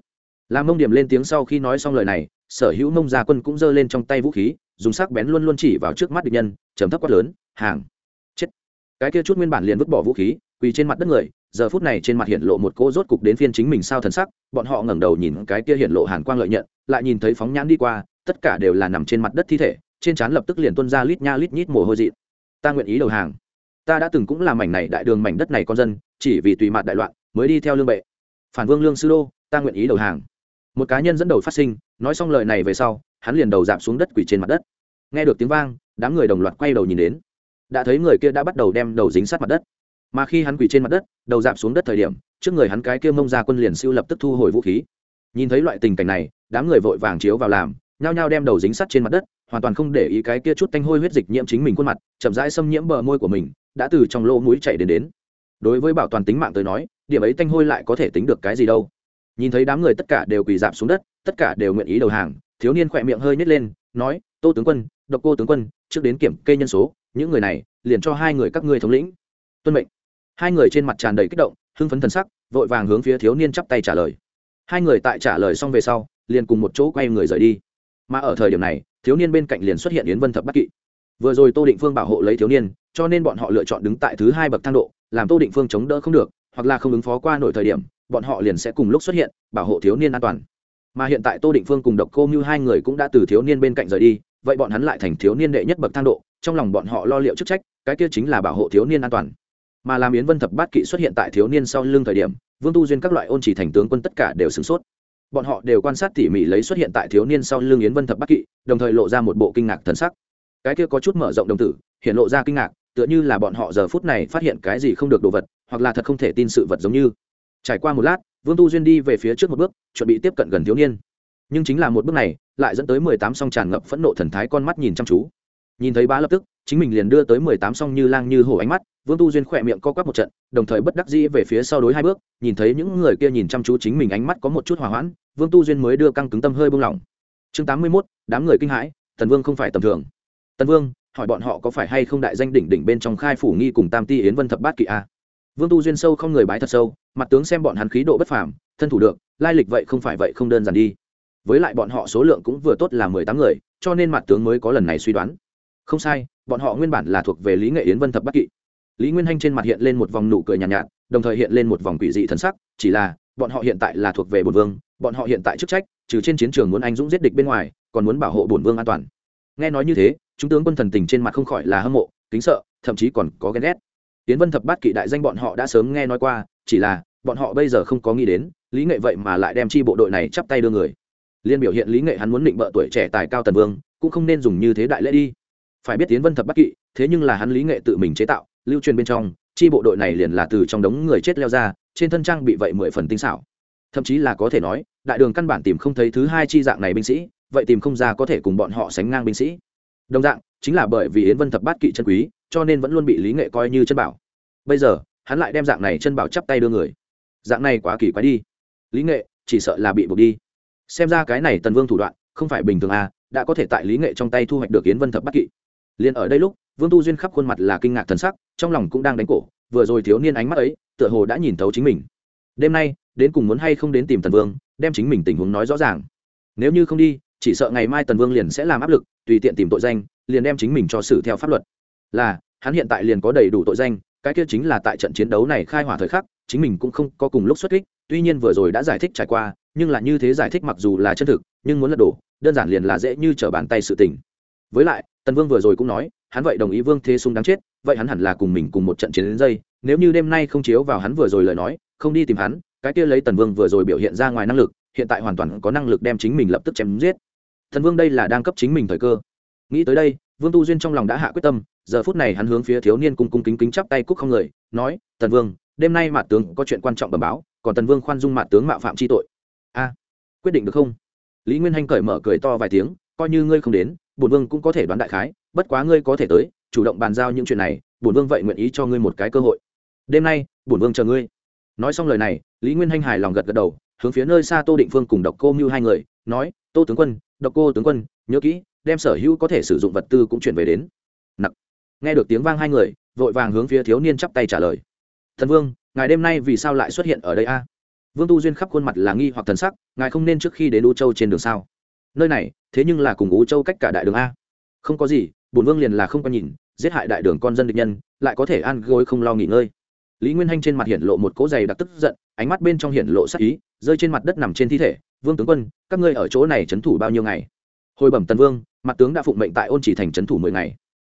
Làm mông điểm lên tiếng sau khi nói xong lời này sở hữu mông gia quân cũng giơ lên trong tay vũ khí, dùng sắc bén luôn luôn chỉ vào trước mắt địch nhân chấm thấp quát lớn, hàng, chết! Cái kia chút nguyên bản liền vứt bỏ vũ khí, quỳ trên mặt đất người, giờ phút này trên mặt hiện lộ một cỗ rốt cục đến phiên chính mình sao thần sắc, bọn họ ngẩng đầu nhìn cái kia hiện lộ hàn quang lợi nhận, lại nhìn thấy phóng nhãn đi qua, tất cả đều là nằm trên mặt đất thi thể, trên trán lập tức liền tuôn ra lít nha lít nhít mồ hôi dị ta nguyện ý đầu hàng. Ta đã từng cũng là mảnh này đại đường mảnh đất này con dân, chỉ vì tùy mặt đại loạn, mới đi theo lương bệ. Phản vương lương sư đô, ta nguyện ý đầu hàng. Một cá nhân dẫn đầu phát sinh nói xong lời này về sau, hắn liền đầu giảm xuống đất quỳ trên mặt đất. Nghe được tiếng vang, đám người đồng loạt quay đầu nhìn đến. Đã thấy người kia đã bắt đầu đem đầu dính sát mặt đất. Mà khi hắn quỳ trên mặt đất, đầu dạp xuống đất thời điểm, trước người hắn cái kia mông ra quân liền siêu lập tức thu hồi vũ khí. Nhìn thấy loại tình cảnh này, đám người vội vàng chiếu vào làm, nhao nhao đem đầu dính sắt trên mặt đất, hoàn toàn không để ý cái kia chút tanh hôi huyết dịch nhiễm chính mình khuôn mặt, chậm rãi xâm nhiễm bờ môi của mình, đã từ trong lỗ mũi chạy đến đến. Đối với bảo toàn tính mạng tới nói, điểm ấy tanh hôi lại có thể tính được cái gì đâu nhìn thấy đám người tất cả đều quỳ dạp xuống đất, tất cả đều nguyện ý đầu hàng, thiếu niên khỏe miệng hơi nhét lên, nói, tô tướng quân, độc cô tướng quân, trước đến kiểm kê nhân số, những người này liền cho hai người các ngươi thống lĩnh. Tuân mệnh. Hai người trên mặt tràn đầy kích động, hưng phấn thần sắc, vội vàng hướng phía thiếu niên chắp tay trả lời. Hai người tại trả lời xong về sau, liền cùng một chỗ quay người rời đi. Mà ở thời điểm này, thiếu niên bên cạnh liền xuất hiện yến vân thập bắc kỵ. Vừa rồi tô định phương bảo hộ lấy thiếu niên, cho nên bọn họ lựa chọn đứng tại thứ hai bậc thang độ, làm tô định phương chống đỡ không được, hoặc là không ứng phó qua nổi thời điểm bọn họ liền sẽ cùng lúc xuất hiện, bảo hộ thiếu niên an toàn. Mà hiện tại tô định phương cùng độc cô như hai người cũng đã từ thiếu niên bên cạnh rời đi, vậy bọn hắn lại thành thiếu niên đệ nhất bậc thang độ, trong lòng bọn họ lo liệu chức trách, cái kia chính là bảo hộ thiếu niên an toàn. Mà làm yến vân thập bát kỵ xuất hiện tại thiếu niên sau lưng thời điểm, vương tu duyên các loại ôn chỉ thành tướng quân tất cả đều sửng sốt. Bọn họ đều quan sát tỉ mỉ lấy xuất hiện tại thiếu niên sau lưng yến vân thập bát kỵ, đồng thời lộ ra một bộ kinh ngạc thần sắc. Cái kia có chút mở rộng đồng tử, hiện lộ ra kinh ngạc, tựa như là bọn họ giờ phút này phát hiện cái gì không được đồ vật, hoặc là thật không thể tin sự vật giống như trải qua một lát, vương tu duyên đi về phía trước một bước, chuẩn bị tiếp cận gần thiếu niên. Nhưng chính là một bước này, lại dẫn tới mười tám song tràn ngập phẫn nộ thần thái con mắt nhìn chăm chú. Nhìn thấy bá lập tức, chính mình liền đưa tới mười tám song như lang như hổ ánh mắt, vương tu duyên khỏe miệng co quắp một trận, đồng thời bất đắc dĩ về phía sau đối hai bước, nhìn thấy những người kia nhìn chăm chú chính mình ánh mắt có một chút hòa hoãn, vương tu duyên mới đưa căng cứng tâm hơi buông lỏng. Chương tám mươi mốt, đám người kinh hãi, tần vương không phải tầm thường. Tần vương, hỏi bọn họ có phải hay không đại danh đỉnh đỉnh bên trong khai phủ nghi cùng tam ti yến vân thập bát kỵ a? Vương tu duyên sâu không người bái thật sâu mặt tướng xem bọn hắn khí độ bất phàm thân thủ được lai lịch vậy không phải vậy không đơn giản đi. Với lại bọn họ số lượng cũng vừa tốt là mười tám người cho nên mặt tướng mới có lần này suy đoán. Không sai bọn họ nguyên bản là thuộc về lý nghệ yến vân thập bắc kỵ. Lý nguyên hanh trên mặt hiện lên một vòng nụ cười nhàn nhạt, nhạt đồng thời hiện lên một vòng quỷ dị thần sắc chỉ là bọn họ hiện tại là thuộc về bổn vương bọn họ hiện tại chức trách trừ trên chiến trường muốn anh dũng giết địch bên ngoài còn muốn bảo hộ bổn vương an toàn. Nghe nói như thế chúng tướng quân thần tình trên mặt không khỏi là hâm mộ kính sợ thậm chí còn có ghen ghét tiến vân thập bát kỵ đại danh bọn họ đã sớm nghe nói qua, chỉ là, bọn họ bây giờ không có nghĩ đến, lý nghệ vậy mà lại đem chi bộ đội này chắp tay đưa người. Liên biểu hiện lý nghệ hắn muốn định bợ tuổi trẻ tài cao tần vương, cũng không nên dùng như thế đại lễ đi. Phải biết tiến vân thập bát kỵ, thế nhưng là hắn lý nghệ tự mình chế tạo, lưu truyền bên trong, chi bộ đội này liền là từ trong đống người chết leo ra, trên thân trang bị vậy mười phần tinh xảo. Thậm chí là có thể nói, đại đường căn bản tìm không thấy thứ hai chi dạng này binh sĩ, vậy tìm không ra có thể cùng bọn họ sánh ngang binh sĩ đồng dạng, chính là bởi vì yến vân thập bát kỵ chân quý, cho nên vẫn luôn bị lý nghệ coi như chân bảo. Bây giờ, hắn lại đem dạng này chân bảo chắp tay đưa người. Dạng này quá kỳ quái đi. Lý nghệ, chỉ sợ là bị buộc đi. Xem ra cái này tần vương thủ đoạn, không phải bình thường à đã có thể tại lý nghệ trong tay thu hoạch được yến vân thập bát kỵ. Liền ở đây lúc, vương tu duyên khắp khuôn mặt là kinh ngạc thần sắc, trong lòng cũng đang đánh cổ, vừa rồi thiếu niên ánh mắt ấy, tựa hồ đã nhìn thấu chính mình. Đêm nay, đến cùng muốn hay không đến tìm tần vương, đem chính mình tình huống nói rõ ràng. Nếu như không đi chỉ sợ ngày mai tần vương liền sẽ làm áp lực, tùy tiện tìm tội danh, liền đem chính mình cho xử theo pháp luật. Là, hắn hiện tại liền có đầy đủ tội danh, cái kia chính là tại trận chiến đấu này khai hỏa thời khắc, chính mình cũng không có cùng lúc xuất kích, tuy nhiên vừa rồi đã giải thích trải qua, nhưng là như thế giải thích mặc dù là chân thực, nhưng muốn lật đổ, đơn giản liền là dễ như trở bàn tay sự tình. Với lại, tần vương vừa rồi cũng nói, hắn vậy đồng ý vương thế sung đáng chết, vậy hắn hẳn là cùng mình cùng một trận chiến đến dây, nếu như đêm nay không chiếu vào hắn vừa rồi lời nói, không đi tìm hắn, cái kia lấy tần vương vừa rồi biểu hiện ra ngoài năng lực, hiện tại hoàn toàn có năng lực đem chính mình lập tức chém giết thần vương đây là đang cấp chính mình thời cơ. Nghĩ tới đây, vương tu duyên trong lòng đã hạ quyết tâm, giờ phút này hắn hướng phía thiếu niên cung cung kính kính chắp tay cúc không người, nói tần vương, đêm nay mạt tướng có chuyện quan trọng bẩm báo, còn tần vương khoan dung mạt tướng mạo phạm chi tội. A, quyết định được không? Lý nguyên hanh cởi mở cười to vài tiếng, coi như ngươi không đến, bổn vương cũng có thể đoán đại khái, bất quá ngươi có thể tới, chủ động bàn giao những chuyện này, bổn vương vậy nguyện ý cho ngươi một cái cơ hội. Đêm nay, bổn vương chờ ngươi. Nói xong lời này, lý nguyên hanh hài lòng gật gật đầu, hướng phía nơi xa tô định phương cùng độc cô mưu hai người, nói, tô tướng quân độc cô tướng quân, nhớ kỹ, đem sở hữu có thể sử dụng vật tư cũng chuyển về đến. Nặc. Nghe được tiếng vang hai người, vội vàng hướng phía thiếu niên chắp tay trả lời. Thần vương, ngài đêm nay vì sao lại xuất hiện ở đây a? Vương tu duyên khắp khuôn mặt là nghi hoặc thần sắc, ngài không nên trước khi đến u châu trên đường sao? Nơi này, thế nhưng là cùng u châu cách cả đại đường a. Không có gì, bổn vương liền là không có nhìn, giết hại đại đường con dân địch nhân, lại có thể ăn gối không lo nghỉ ngơi. Lý nguyên hanh trên mặt hiện lộ một cỗ dày đặc tức giận, ánh mắt bên trong hiện lộ sắc ý, rơi trên mặt đất nằm trên thi thể vương tướng quân các ngươi ở chỗ này trấn thủ bao nhiêu ngày? Hồi bẩm tần vương mặt tướng đã phụng mệnh tại ôn chỉ thành trấn thủ mười ngày.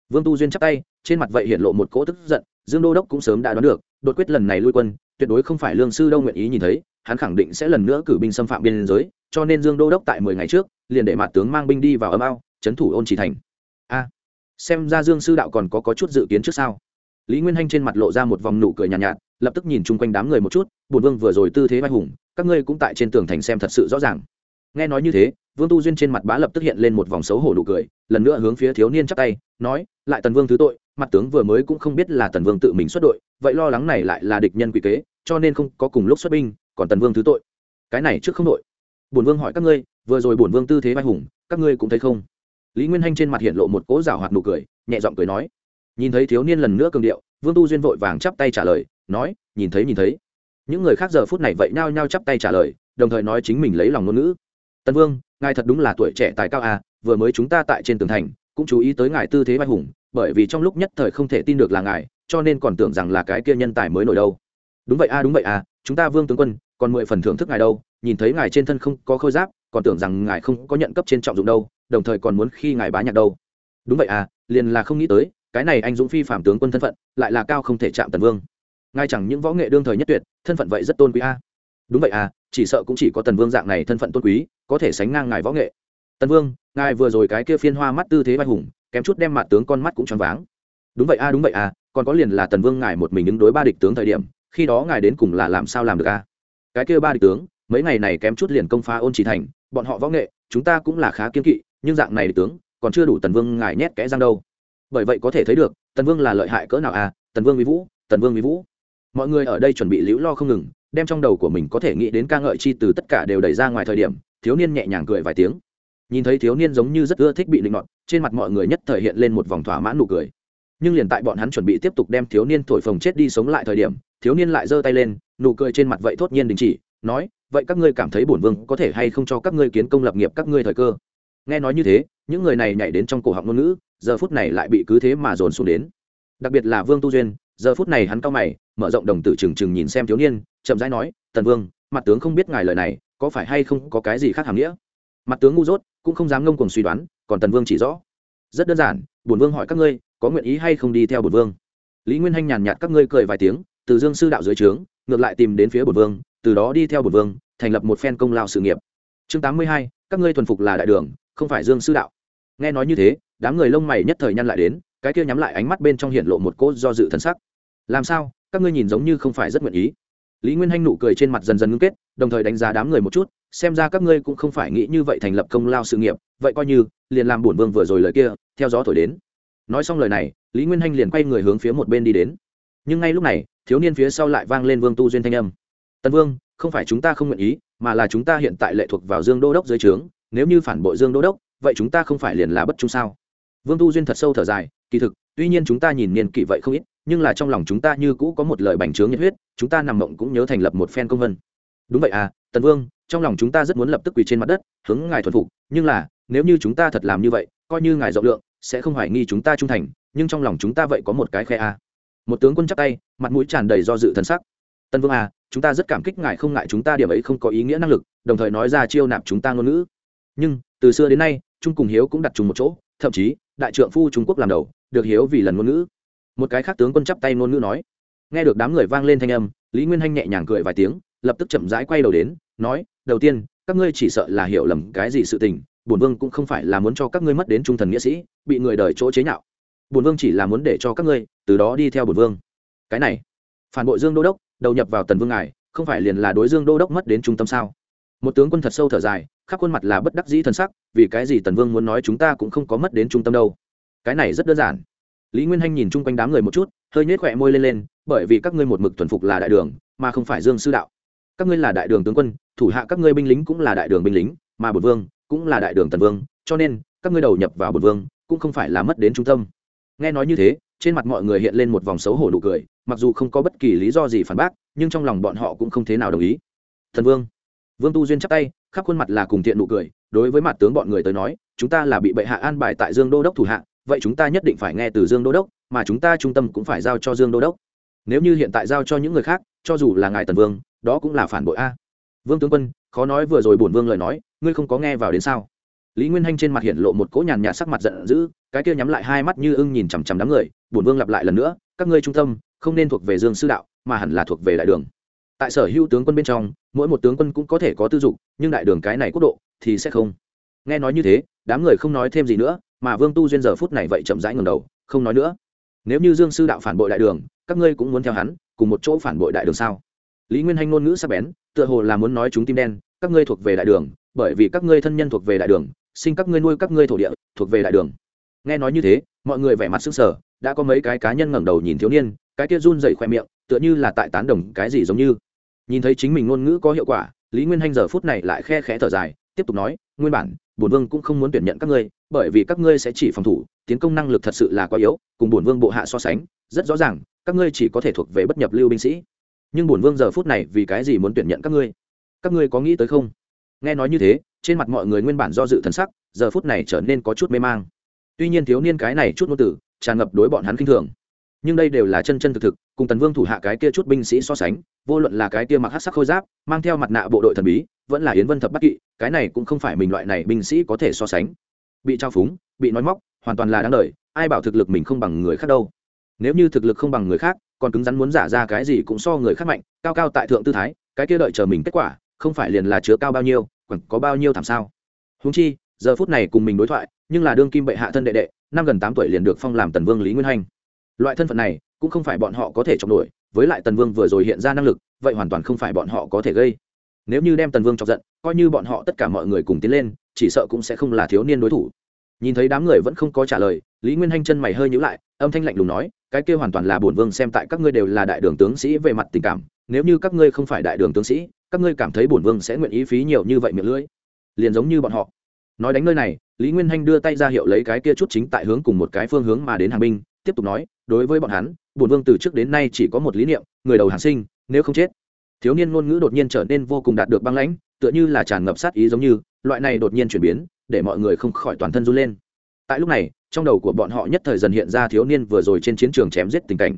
Vương tu duyên chắp tay trên mặt vậy hiện lộ một cỗ tức giận dương đô đốc cũng sớm đã đoán được đột quyết lần này lui quân tuyệt đối không phải lương sư đâu nguyện ý nhìn thấy hắn khẳng định sẽ lần nữa cử binh xâm phạm biên giới cho nên dương đô đốc tại mười ngày trước liền để mặt tướng mang binh đi vào âm ao trấn thủ ôn chỉ thành. A xem ra dương sư đạo còn có, có chút dự kiến trước sao? Lý nguyên hanh trên mặt lộ ra một vòng nụ cười nhàn nhạt, nhạt lập tức nhìn chung quanh đám người một chút bùn vương vừa rồi tư thế vai hùng các ngươi cũng tại trên tường thành xem thật sự rõ ràng. Nghe nói như thế, vương tu duyên trên mặt bá lập tức hiện lên một vòng xấu hổ nụ cười, lần nữa hướng phía thiếu niên chắc tay, nói, lại tần vương thứ tội, mặt tướng vừa mới cũng không biết là tần vương tự mình xuất đội, vậy lo lắng này lại là địch nhân quy kế, cho nên không có cùng lúc xuất binh, còn tần vương thứ tội. Cái này trước không đội. Bổn vương hỏi các ngươi, vừa rồi bổn vương tư thế vai hùng, các ngươi cũng thấy không? Lý nguyên hanh trên mặt hiện lộ một cố rào hoạt nụ cười, nhẹ giọng cười nói. Nhìn thấy thiếu niên lần nữa cường điệu, vương tu duyên vội vàng chắp tay trả lời, nói, nhìn thấy nhìn thấy những người khác giờ phút này vậy nhao nhao chắp tay trả lời đồng thời nói chính mình lấy lòng ngôn ngữ. Tân vương ngài thật đúng là tuổi trẻ tài cao à vừa mới chúng ta tại trên tường thành cũng chú ý tới ngài tư thế vai hùng bởi vì trong lúc nhất thời không thể tin được là ngài cho nên còn tưởng rằng là cái kia nhân tài mới nổi đâu. Đúng vậy a à, đúng vậy à chúng ta vương tướng quân còn mười phần thưởng thức ngài đâu nhìn thấy ngài trên thân không có khôi giáp còn tưởng rằng ngài không có nhận cấp trên trọng dụng đâu đồng thời còn muốn khi ngài bá nhạc đâu. Đúng vậy à liền là không nghĩ tới cái này anh dũng phi phạm tướng quân thân phận lại là cao không thể chạm tần vương ngay chẳng những võ nghệ đương thời nhất tuyệt, thân phận vậy rất tôn quý a. Đúng vậy à chỉ sợ cũng chỉ có tần vương dạng này thân phận tôn quý, có thể sánh ngang ngài võ nghệ. Tần vương, ngài vừa rồi cái kia phiên hoa mắt tư thế vai hùng, kém chút đem mặt tướng con mắt cũng choáng váng. Đúng vậy a, đúng vậy à còn có liền là tần vương ngài một mình ứng đối ba địch tướng thời điểm, khi đó ngài đến cùng là làm sao làm được a? Cái kia ba địch tướng, mấy ngày này kém chút liền công phá ôn chỉ thành, bọn họ võ nghệ, chúng ta cũng là khá kiên kỵ, nhưng dạng này địch tướng, còn chưa đủ tần vương ngài nhét kẽ răng đâu. Bởi vậy có thể thấy được, tần vương là lợi hại cỡ nào à tần vương mỹ vũ, tần vương mỹ vũ mọi người ở đây chuẩn bị liễu lo không ngừng, đem trong đầu của mình có thể nghĩ đến ca ngợi chi từ tất cả đều đẩy ra ngoài thời điểm, thiếu niên nhẹ nhàng cười vài tiếng. Nhìn thấy thiếu niên giống như rất ưa thích bị định nọt, trên mặt mọi người nhất thời hiện lên một vòng thỏa mãn nụ cười. Nhưng liền tại bọn hắn chuẩn bị tiếp tục đem thiếu niên thổi phồng chết đi sống lại thời điểm, thiếu niên lại giơ tay lên, nụ cười trên mặt vậy thốt nhiên đình chỉ, nói, vậy các ngươi cảm thấy bổn vương có thể hay không cho các ngươi kiến công lập nghiệp các ngươi thời cơ? Nghe nói như thế, những người này nhảy đến trong cổ họng ngôn ngữ, giờ phút này lại bị cứ thế mà dồn xuống đến. Đặc biệt là vương tu duyên, giờ phút này hắn cao mày mở rộng đồng tử trừng trừng nhìn xem thiếu niên, chậm rãi nói, tần vương, mặt tướng không biết ngài lời này, có phải hay không có cái gì khác hàm nghĩa? Mặt tướng ngu dốt, cũng không dám ngông cuồng suy đoán, còn tần vương chỉ rõ. Rất đơn giản, bổn vương hỏi các ngươi, có nguyện ý hay không đi theo bổn vương? Lý nguyên hanh nhàn nhạt các ngươi cười vài tiếng, từ dương sư đạo dưới trướng, ngược lại tìm đến phía bổn vương, từ đó đi theo bổn vương, thành lập một phen công lao sự nghiệp. Chương tám mươi hai, các ngươi thuần phục là đại đường, không phải dương sư đạo. Nghe nói như thế, đám người lông mày nhất thời nhăn lại đến, cái kia nhắm lại ánh mắt bên trong hiện lộ một cốt do dự thân sắc làm sao? Các ngươi nhìn giống như không phải rất nguyện ý. Lý nguyên hanh nụ cười trên mặt dần dần ngưng kết, đồng thời đánh giá đám người một chút, xem ra các ngươi cũng không phải nghĩ như vậy thành lập công lao sự nghiệp, vậy coi như, liền làm bổn vương vừa rồi lời kia, theo gió thổi đến. Nói xong lời này, lý nguyên hanh liền quay người hướng phía một bên đi đến. Nhưng ngay lúc này, thiếu niên phía sau lại vang lên vương tu duyên thanh âm. Tần vương, không phải chúng ta không nguyện ý, mà là chúng ta hiện tại lệ thuộc vào dương đô đốc dưới trướng, nếu như phản bội dương đô đốc, vậy chúng ta không phải liền là bất trung sao? Vương tu duyên thật sâu thở dài, kỳ thực, tuy nhiên chúng ta nhìn niên kỷ vậy không ít nhưng là trong lòng chúng ta như cũ có một lời bành trướng nhiệt huyết, chúng ta nằm mộng cũng nhớ thành lập một phen công vân. Đúng vậy à tần vương, trong lòng chúng ta rất muốn lập tức quỳ trên mặt đất, hướng ngài thuần phục, nhưng là, nếu như chúng ta thật làm như vậy, coi như ngài rộng lượng, sẽ không hoài nghi chúng ta trung thành, nhưng trong lòng chúng ta vậy có một cái khe à. một tướng quân chắc tay, mặt mũi tràn đầy do dự thần sắc. Tân vương à chúng ta rất cảm kích ngài không ngại chúng ta điểm ấy không có ý nghĩa năng lực, đồng thời nói ra chiêu nạp chúng ta ngôn ngữ. Nhưng, từ xưa đến nay, trung cùng hiếu cũng đặt chung một chỗ, thậm chí, đại trượng phu trung quốc làm đầu, được hiếu vì lần ngôn ngữ một cái khác tướng quân chắp tay ngôn ngữ nói. Nghe được đám người vang lên thanh âm, lý nguyên hanh nhẹ nhàng cười vài tiếng, lập tức chậm rãi quay đầu đến, nói, đầu tiên, các ngươi chỉ sợ là hiểu lầm cái gì sự tình, bổn vương cũng không phải là muốn cho các ngươi mất đến trung thần nghĩa sĩ, bị người đời chỗ chế nhạo. Bổn vương chỉ là muốn để cho các ngươi từ đó đi theo bổn vương. Cái này, phản bội dương đô đốc, đầu nhập vào tần vương ngài, không phải liền là đối dương đô đốc mất đến trung tâm sao? Một tướng quân thật sâu thở dài, khắp khuôn mặt là bất đắc dĩ thần sắc, vì cái gì tần vương muốn nói chúng ta cũng không có mất đến trung tâm đâu? Cái này rất đơn giản lý nguyên hanh nhìn chung quanh đám người một chút, hơi nhếch khỏe môi lên lên, bởi vì các ngươi một mực thuần phục là đại đường, mà không phải dương sư đạo. Các ngươi là đại đường tướng quân, thủ hạ các ngươi binh lính cũng là đại đường binh lính, mà bột vương cũng là đại đường tần vương, cho nên các ngươi đầu nhập vào bột vương cũng không phải là mất đến trung tâm. Nghe nói như thế, trên mặt mọi người hiện lên một vòng xấu hổ nụ cười, mặc dù không có bất kỳ lý do gì phản bác, nhưng trong lòng bọn họ cũng không thế nào đồng ý. Thần vương vương tu duyên chắp tay, khắp khuôn mặt là cùng thiện nụ cười, đối với mặt tướng bọn người tới nói, chúng ta là bị bệ hạ an bài tại dương đô đốc thủ hạ vậy chúng ta nhất định phải nghe từ dương đô đốc, mà chúng ta trung tâm cũng phải giao cho dương đô đốc. Nếu như hiện tại giao cho những người khác, cho dù là ngài tần vương, đó cũng là phản bội a. Vương tướng quân, khó nói vừa rồi bổn vương lời nói, ngươi không có nghe vào đến sao? Lý nguyên hanh trên mặt hiện lộ một cỗ nhàn nhạt sắc mặt giận dữ, cái kia nhắm lại hai mắt như ưng nhìn chằm chằm đám người, bổn vương lặp lại lần nữa, các ngươi trung tâm, không nên thuộc về dương sư đạo, mà hẳn là thuộc về đại đường. Tại sở hữu tướng quân bên trong, mỗi một tướng quân cũng có thể có tư dục, nhưng đại đường cái này quốc độ thì sẽ không. Nghe nói như thế, đám người không nói thêm gì nữa mà vương tu duyên giờ phút này vậy chậm rãi ngầm đầu, không nói nữa. Nếu như dương sư đạo phản bội đại đường, các ngươi cũng muốn theo hắn, cùng một chỗ phản bội đại đường sao? Lý nguyên hanh ngôn ngữ sắc bén, tựa hồ là muốn nói chúng tim đen, các ngươi thuộc về đại đường, bởi vì các ngươi thân nhân thuộc về đại đường, sinh các ngươi nuôi các ngươi thổ địa, thuộc về đại đường. Nghe nói như thế, mọi người vẻ mặt sức sở đã có mấy cái cá nhân ngẩng đầu nhìn thiếu niên, cái kia run dậy khoe miệng, tựa như là tại tán đồng cái gì giống như. Nhìn thấy chính mình ngôn ngữ có hiệu quả, lý nguyên hanh giờ phút này lại khe khẽ thở dài, tiếp tục nói nguyên bản, bổn vương cũng không muốn tuyển nhận các ngươi, bởi vì các ngươi sẽ chỉ phòng thủ, tiến công năng lực thật sự là quá yếu, cùng bổn vương bộ hạ so sánh, rất rõ ràng, các ngươi chỉ có thể thuộc về bất nhập lưu binh sĩ. Nhưng bổn vương giờ phút này vì cái gì muốn tuyển nhận các ngươi? Các ngươi có nghĩ tới không? Nghe nói như thế, trên mặt mọi người nguyên bản do dự thần sắc, giờ phút này trở nên có chút mê mang. Tuy nhiên thiếu niên cái này chút ngôn tử tràn ngập đối bọn hắn kinh thường. Nhưng đây đều là chân chân thực thực cùng tần vương thủ hạ cái kia chút binh sĩ so sánh, vô luận là cái kia mặc hát sắc khôi giáp, mang theo mặt nạ bộ đội thần bí, vẫn là yến vân thập bắc kỵ, cái này cũng không phải mình loại này binh sĩ có thể so sánh. Bị trao phúng, bị nói móc, hoàn toàn là đáng lời ai bảo thực lực mình không bằng người khác đâu. Nếu như thực lực không bằng người khác, còn cứng rắn muốn giả ra cái gì cũng so người khác mạnh, cao cao tại thượng tư thái, cái kia đợi chờ mình kết quả, không phải liền là chứa cao bao nhiêu, còn có bao nhiêu thảm sao? Húng chi, giờ phút này cùng mình đối thoại, nhưng là đương kim bệ hạ thân đệ đệ, năm gần tám tuổi liền được phong làm tần vương lý nguyên hanh loại thân phận này cũng không phải bọn họ có thể chọc nổi, với lại tần vương vừa rồi hiện ra năng lực, vậy hoàn toàn không phải bọn họ có thể gây. Nếu như đem tần vương chọc giận, coi như bọn họ tất cả mọi người cùng tiến lên, chỉ sợ cũng sẽ không là thiếu niên đối thủ. Nhìn thấy đám người vẫn không có trả lời, lý nguyên hanh chân mày hơi nhữ lại, âm thanh lạnh lùng nói, cái kia hoàn toàn là bổn vương xem tại các ngươi đều là đại đường tướng sĩ về mặt tình cảm, nếu như các ngươi không phải đại đường tướng sĩ, các ngươi cảm thấy bổn vương sẽ nguyện ý phí nhiều như vậy miệng lưỡi. Liền giống như bọn họ. Nói đánh nơi này, lý nguyên hanh đưa tay ra hiệu lấy cái kia chút chính tại hướng cùng một cái phương hướng mà đến hàng binh, tiếp tục nói đối với bọn hắn, bổn vương từ trước đến nay chỉ có một lý niệm, người đầu hàng sinh, nếu không chết. Thiếu niên ngôn ngữ đột nhiên trở nên vô cùng đạt được băng lãnh, tựa như là tràn ngập sát ý giống như, loại này đột nhiên chuyển biến, để mọi người không khỏi toàn thân run lên. Tại lúc này, trong đầu của bọn họ nhất thời dần hiện ra thiếu niên vừa rồi trên chiến trường chém giết tình cảnh.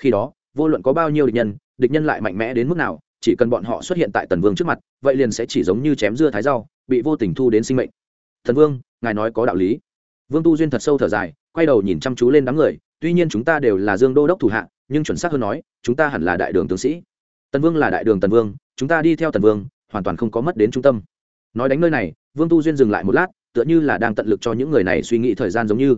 Khi đó, vô luận có bao nhiêu địch nhân địch nhân lại mạnh mẽ đến mức nào, chỉ cần bọn họ xuất hiện tại tần vương trước mặt, vậy liền sẽ chỉ giống như chém dưa thái rau, bị vô tình thu đến sinh mệnh. Thần vương, ngài nói có đạo lý. Vương tu duyên thật sâu thở dài, quay đầu nhìn chăm chú lên đám người tuy nhiên chúng ta đều là dương đô đốc thủ hạ, nhưng chuẩn xác hơn nói, chúng ta hẳn là đại đường tướng sĩ. Tần vương là đại đường tần vương, chúng ta đi theo tần vương, hoàn toàn không có mất đến trung tâm. Nói đánh nơi này, vương tu duyên dừng lại một lát, tựa như là đang tận lực cho những người này suy nghĩ thời gian giống như.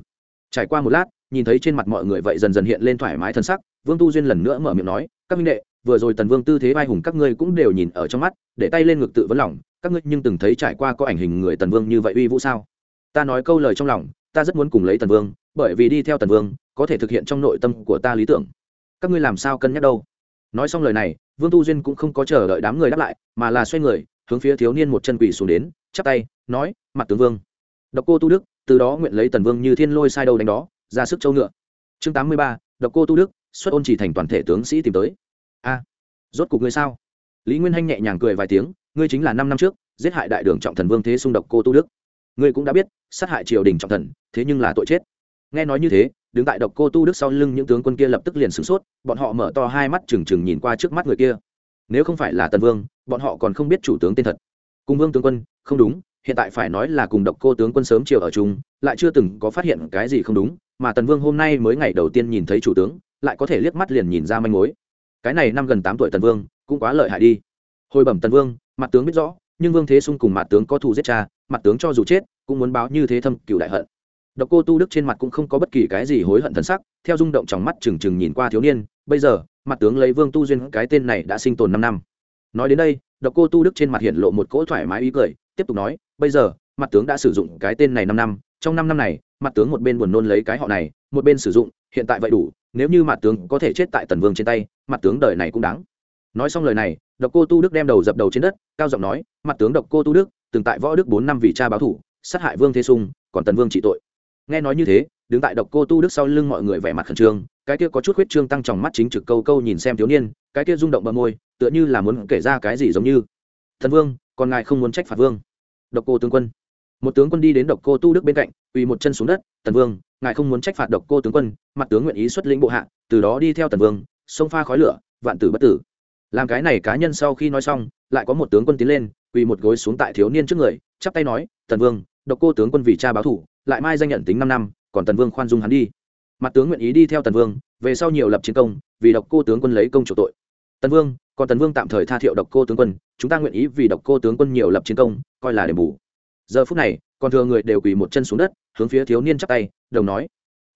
Trải qua một lát, nhìn thấy trên mặt mọi người vậy dần dần hiện lên thoải mái thân sắc, vương tu duyên lần nữa mở miệng nói, các minh đệ, vừa rồi tần vương tư thế vai hùng các ngươi cũng đều nhìn ở trong mắt, để tay lên ngực tự vấn lòng, các ngươi nhưng từng thấy trải qua có ảnh hình người tần vương như vậy uy vũ sao? Ta nói câu lời trong lòng, ta rất muốn cùng lấy tần vương bởi vì đi theo tần vương, có thể thực hiện trong nội tâm của ta lý tưởng. Các ngươi làm sao cân nhắc đâu? Nói xong lời này, vương tu duyên cũng không có chờ đợi đám người đáp lại, mà là xoay người, hướng phía thiếu niên một chân quỳ xuống đến, chắp tay, nói, mặt tướng vương. Độc cô tu đức, từ đó nguyện lấy tần vương như thiên lôi sai đầu đánh đó, ra sức châu ngựa. Chương tám mươi ba, độc cô tu đức, xuất ôn chỉ thành toàn thể tướng sĩ tìm tới. A, rốt cuộc ngươi sao? Lý nguyên hanh nhẹ nhàng cười vài tiếng, ngươi chính là năm năm trước, giết hại đại đường trọng thần vương thế xung độc cô tu đức. Ngươi cũng đã biết, sát hại triều đình trọng thần, thế nhưng là tội chết nghe nói như thế, đứng tại độc cô tu đức sau lưng những tướng quân kia lập tức liền sửng sốt, bọn họ mở to hai mắt trừng trừng nhìn qua trước mắt người kia. Nếu không phải là tần vương, bọn họ còn không biết chủ tướng tên thật. Cùng vương tướng quân, không đúng, hiện tại phải nói là cùng độc cô tướng quân sớm chiều ở chung, lại chưa từng có phát hiện cái gì không đúng, mà tần vương hôm nay mới ngày đầu tiên nhìn thấy chủ tướng, lại có thể liếc mắt liền nhìn ra manh mối. Cái này năm gần tám tuổi tần vương, cũng quá lợi hại đi. Hồi bẩm tần vương, mặt tướng biết rõ, nhưng vương thế sung cùng mặt tướng có thù giết cha, mặt tướng cho dù chết, cũng muốn báo như thế thâm cựu đại hận độc cô tu đức trên mặt cũng không có bất kỳ cái gì hối hận thần sắc, theo rung động trong mắt trừng trừng nhìn qua thiếu niên, bây giờ, mặt tướng lấy vương tu duyên cái tên này đã sinh tồn năm năm. Nói đến đây, độc cô tu đức trên mặt hiện lộ một cỗ thoải mái ý cười, tiếp tục nói, bây giờ, mặt tướng đã sử dụng cái tên này năm năm, trong năm năm này, mặt tướng một bên buồn nôn lấy cái họ này, một bên sử dụng, hiện tại vậy đủ, nếu như mặt tướng có thể chết tại tần vương trên tay, mặt tướng đời này cũng đáng. Nói xong lời này, độc cô tu đức đem đầu dập đầu trên đất, cao giọng nói, mặt tướng độc cô tu đức, từng tại võ đức bốn năm vì cha báo thủ, sát hại vương thế sung, còn tần vương trị tội nghe nói như thế, đứng tại độc cô tu đức sau lưng mọi người vẻ mặt khẩn trương, cái kia có chút huyết trương tăng tròng mắt chính trực câu câu nhìn xem thiếu niên, cái kia rung động bờ môi, tựa như là muốn kể ra cái gì giống như. Thần vương, còn ngài không muốn trách phạt vương? Độc cô tướng quân. Một tướng quân đi đến độc cô tu đức bên cạnh, quỳ một chân xuống đất tần vương, ngài không muốn trách phạt độc cô tướng quân, mặt tướng nguyện ý xuất lĩnh bộ hạ, từ đó đi theo tần vương, sông pha khói lửa, vạn tử bất tử. Làm cái này cá nhân sau khi nói xong, lại có một tướng quân tiến lên, quỳ một gối xuống tại thiếu niên trước người, chắp tay nói tần vương, độc cô tướng quân vì cha báo thủ lại mai danh nhận tính năm năm, còn tần vương khoan dung hắn đi. Mặt tướng nguyện ý đi theo tần vương, về sau nhiều lập chiến công, vì độc cô tướng quân lấy công chủ tội. Tần vương, còn tần vương tạm thời tha thiệu độc cô tướng quân, chúng ta nguyện ý vì độc cô tướng quân nhiều lập chiến công, coi là đền bù. Giờ phút này, còn thừa người đều quỳ một chân xuống đất, hướng phía thiếu niên chắp tay, đồng nói.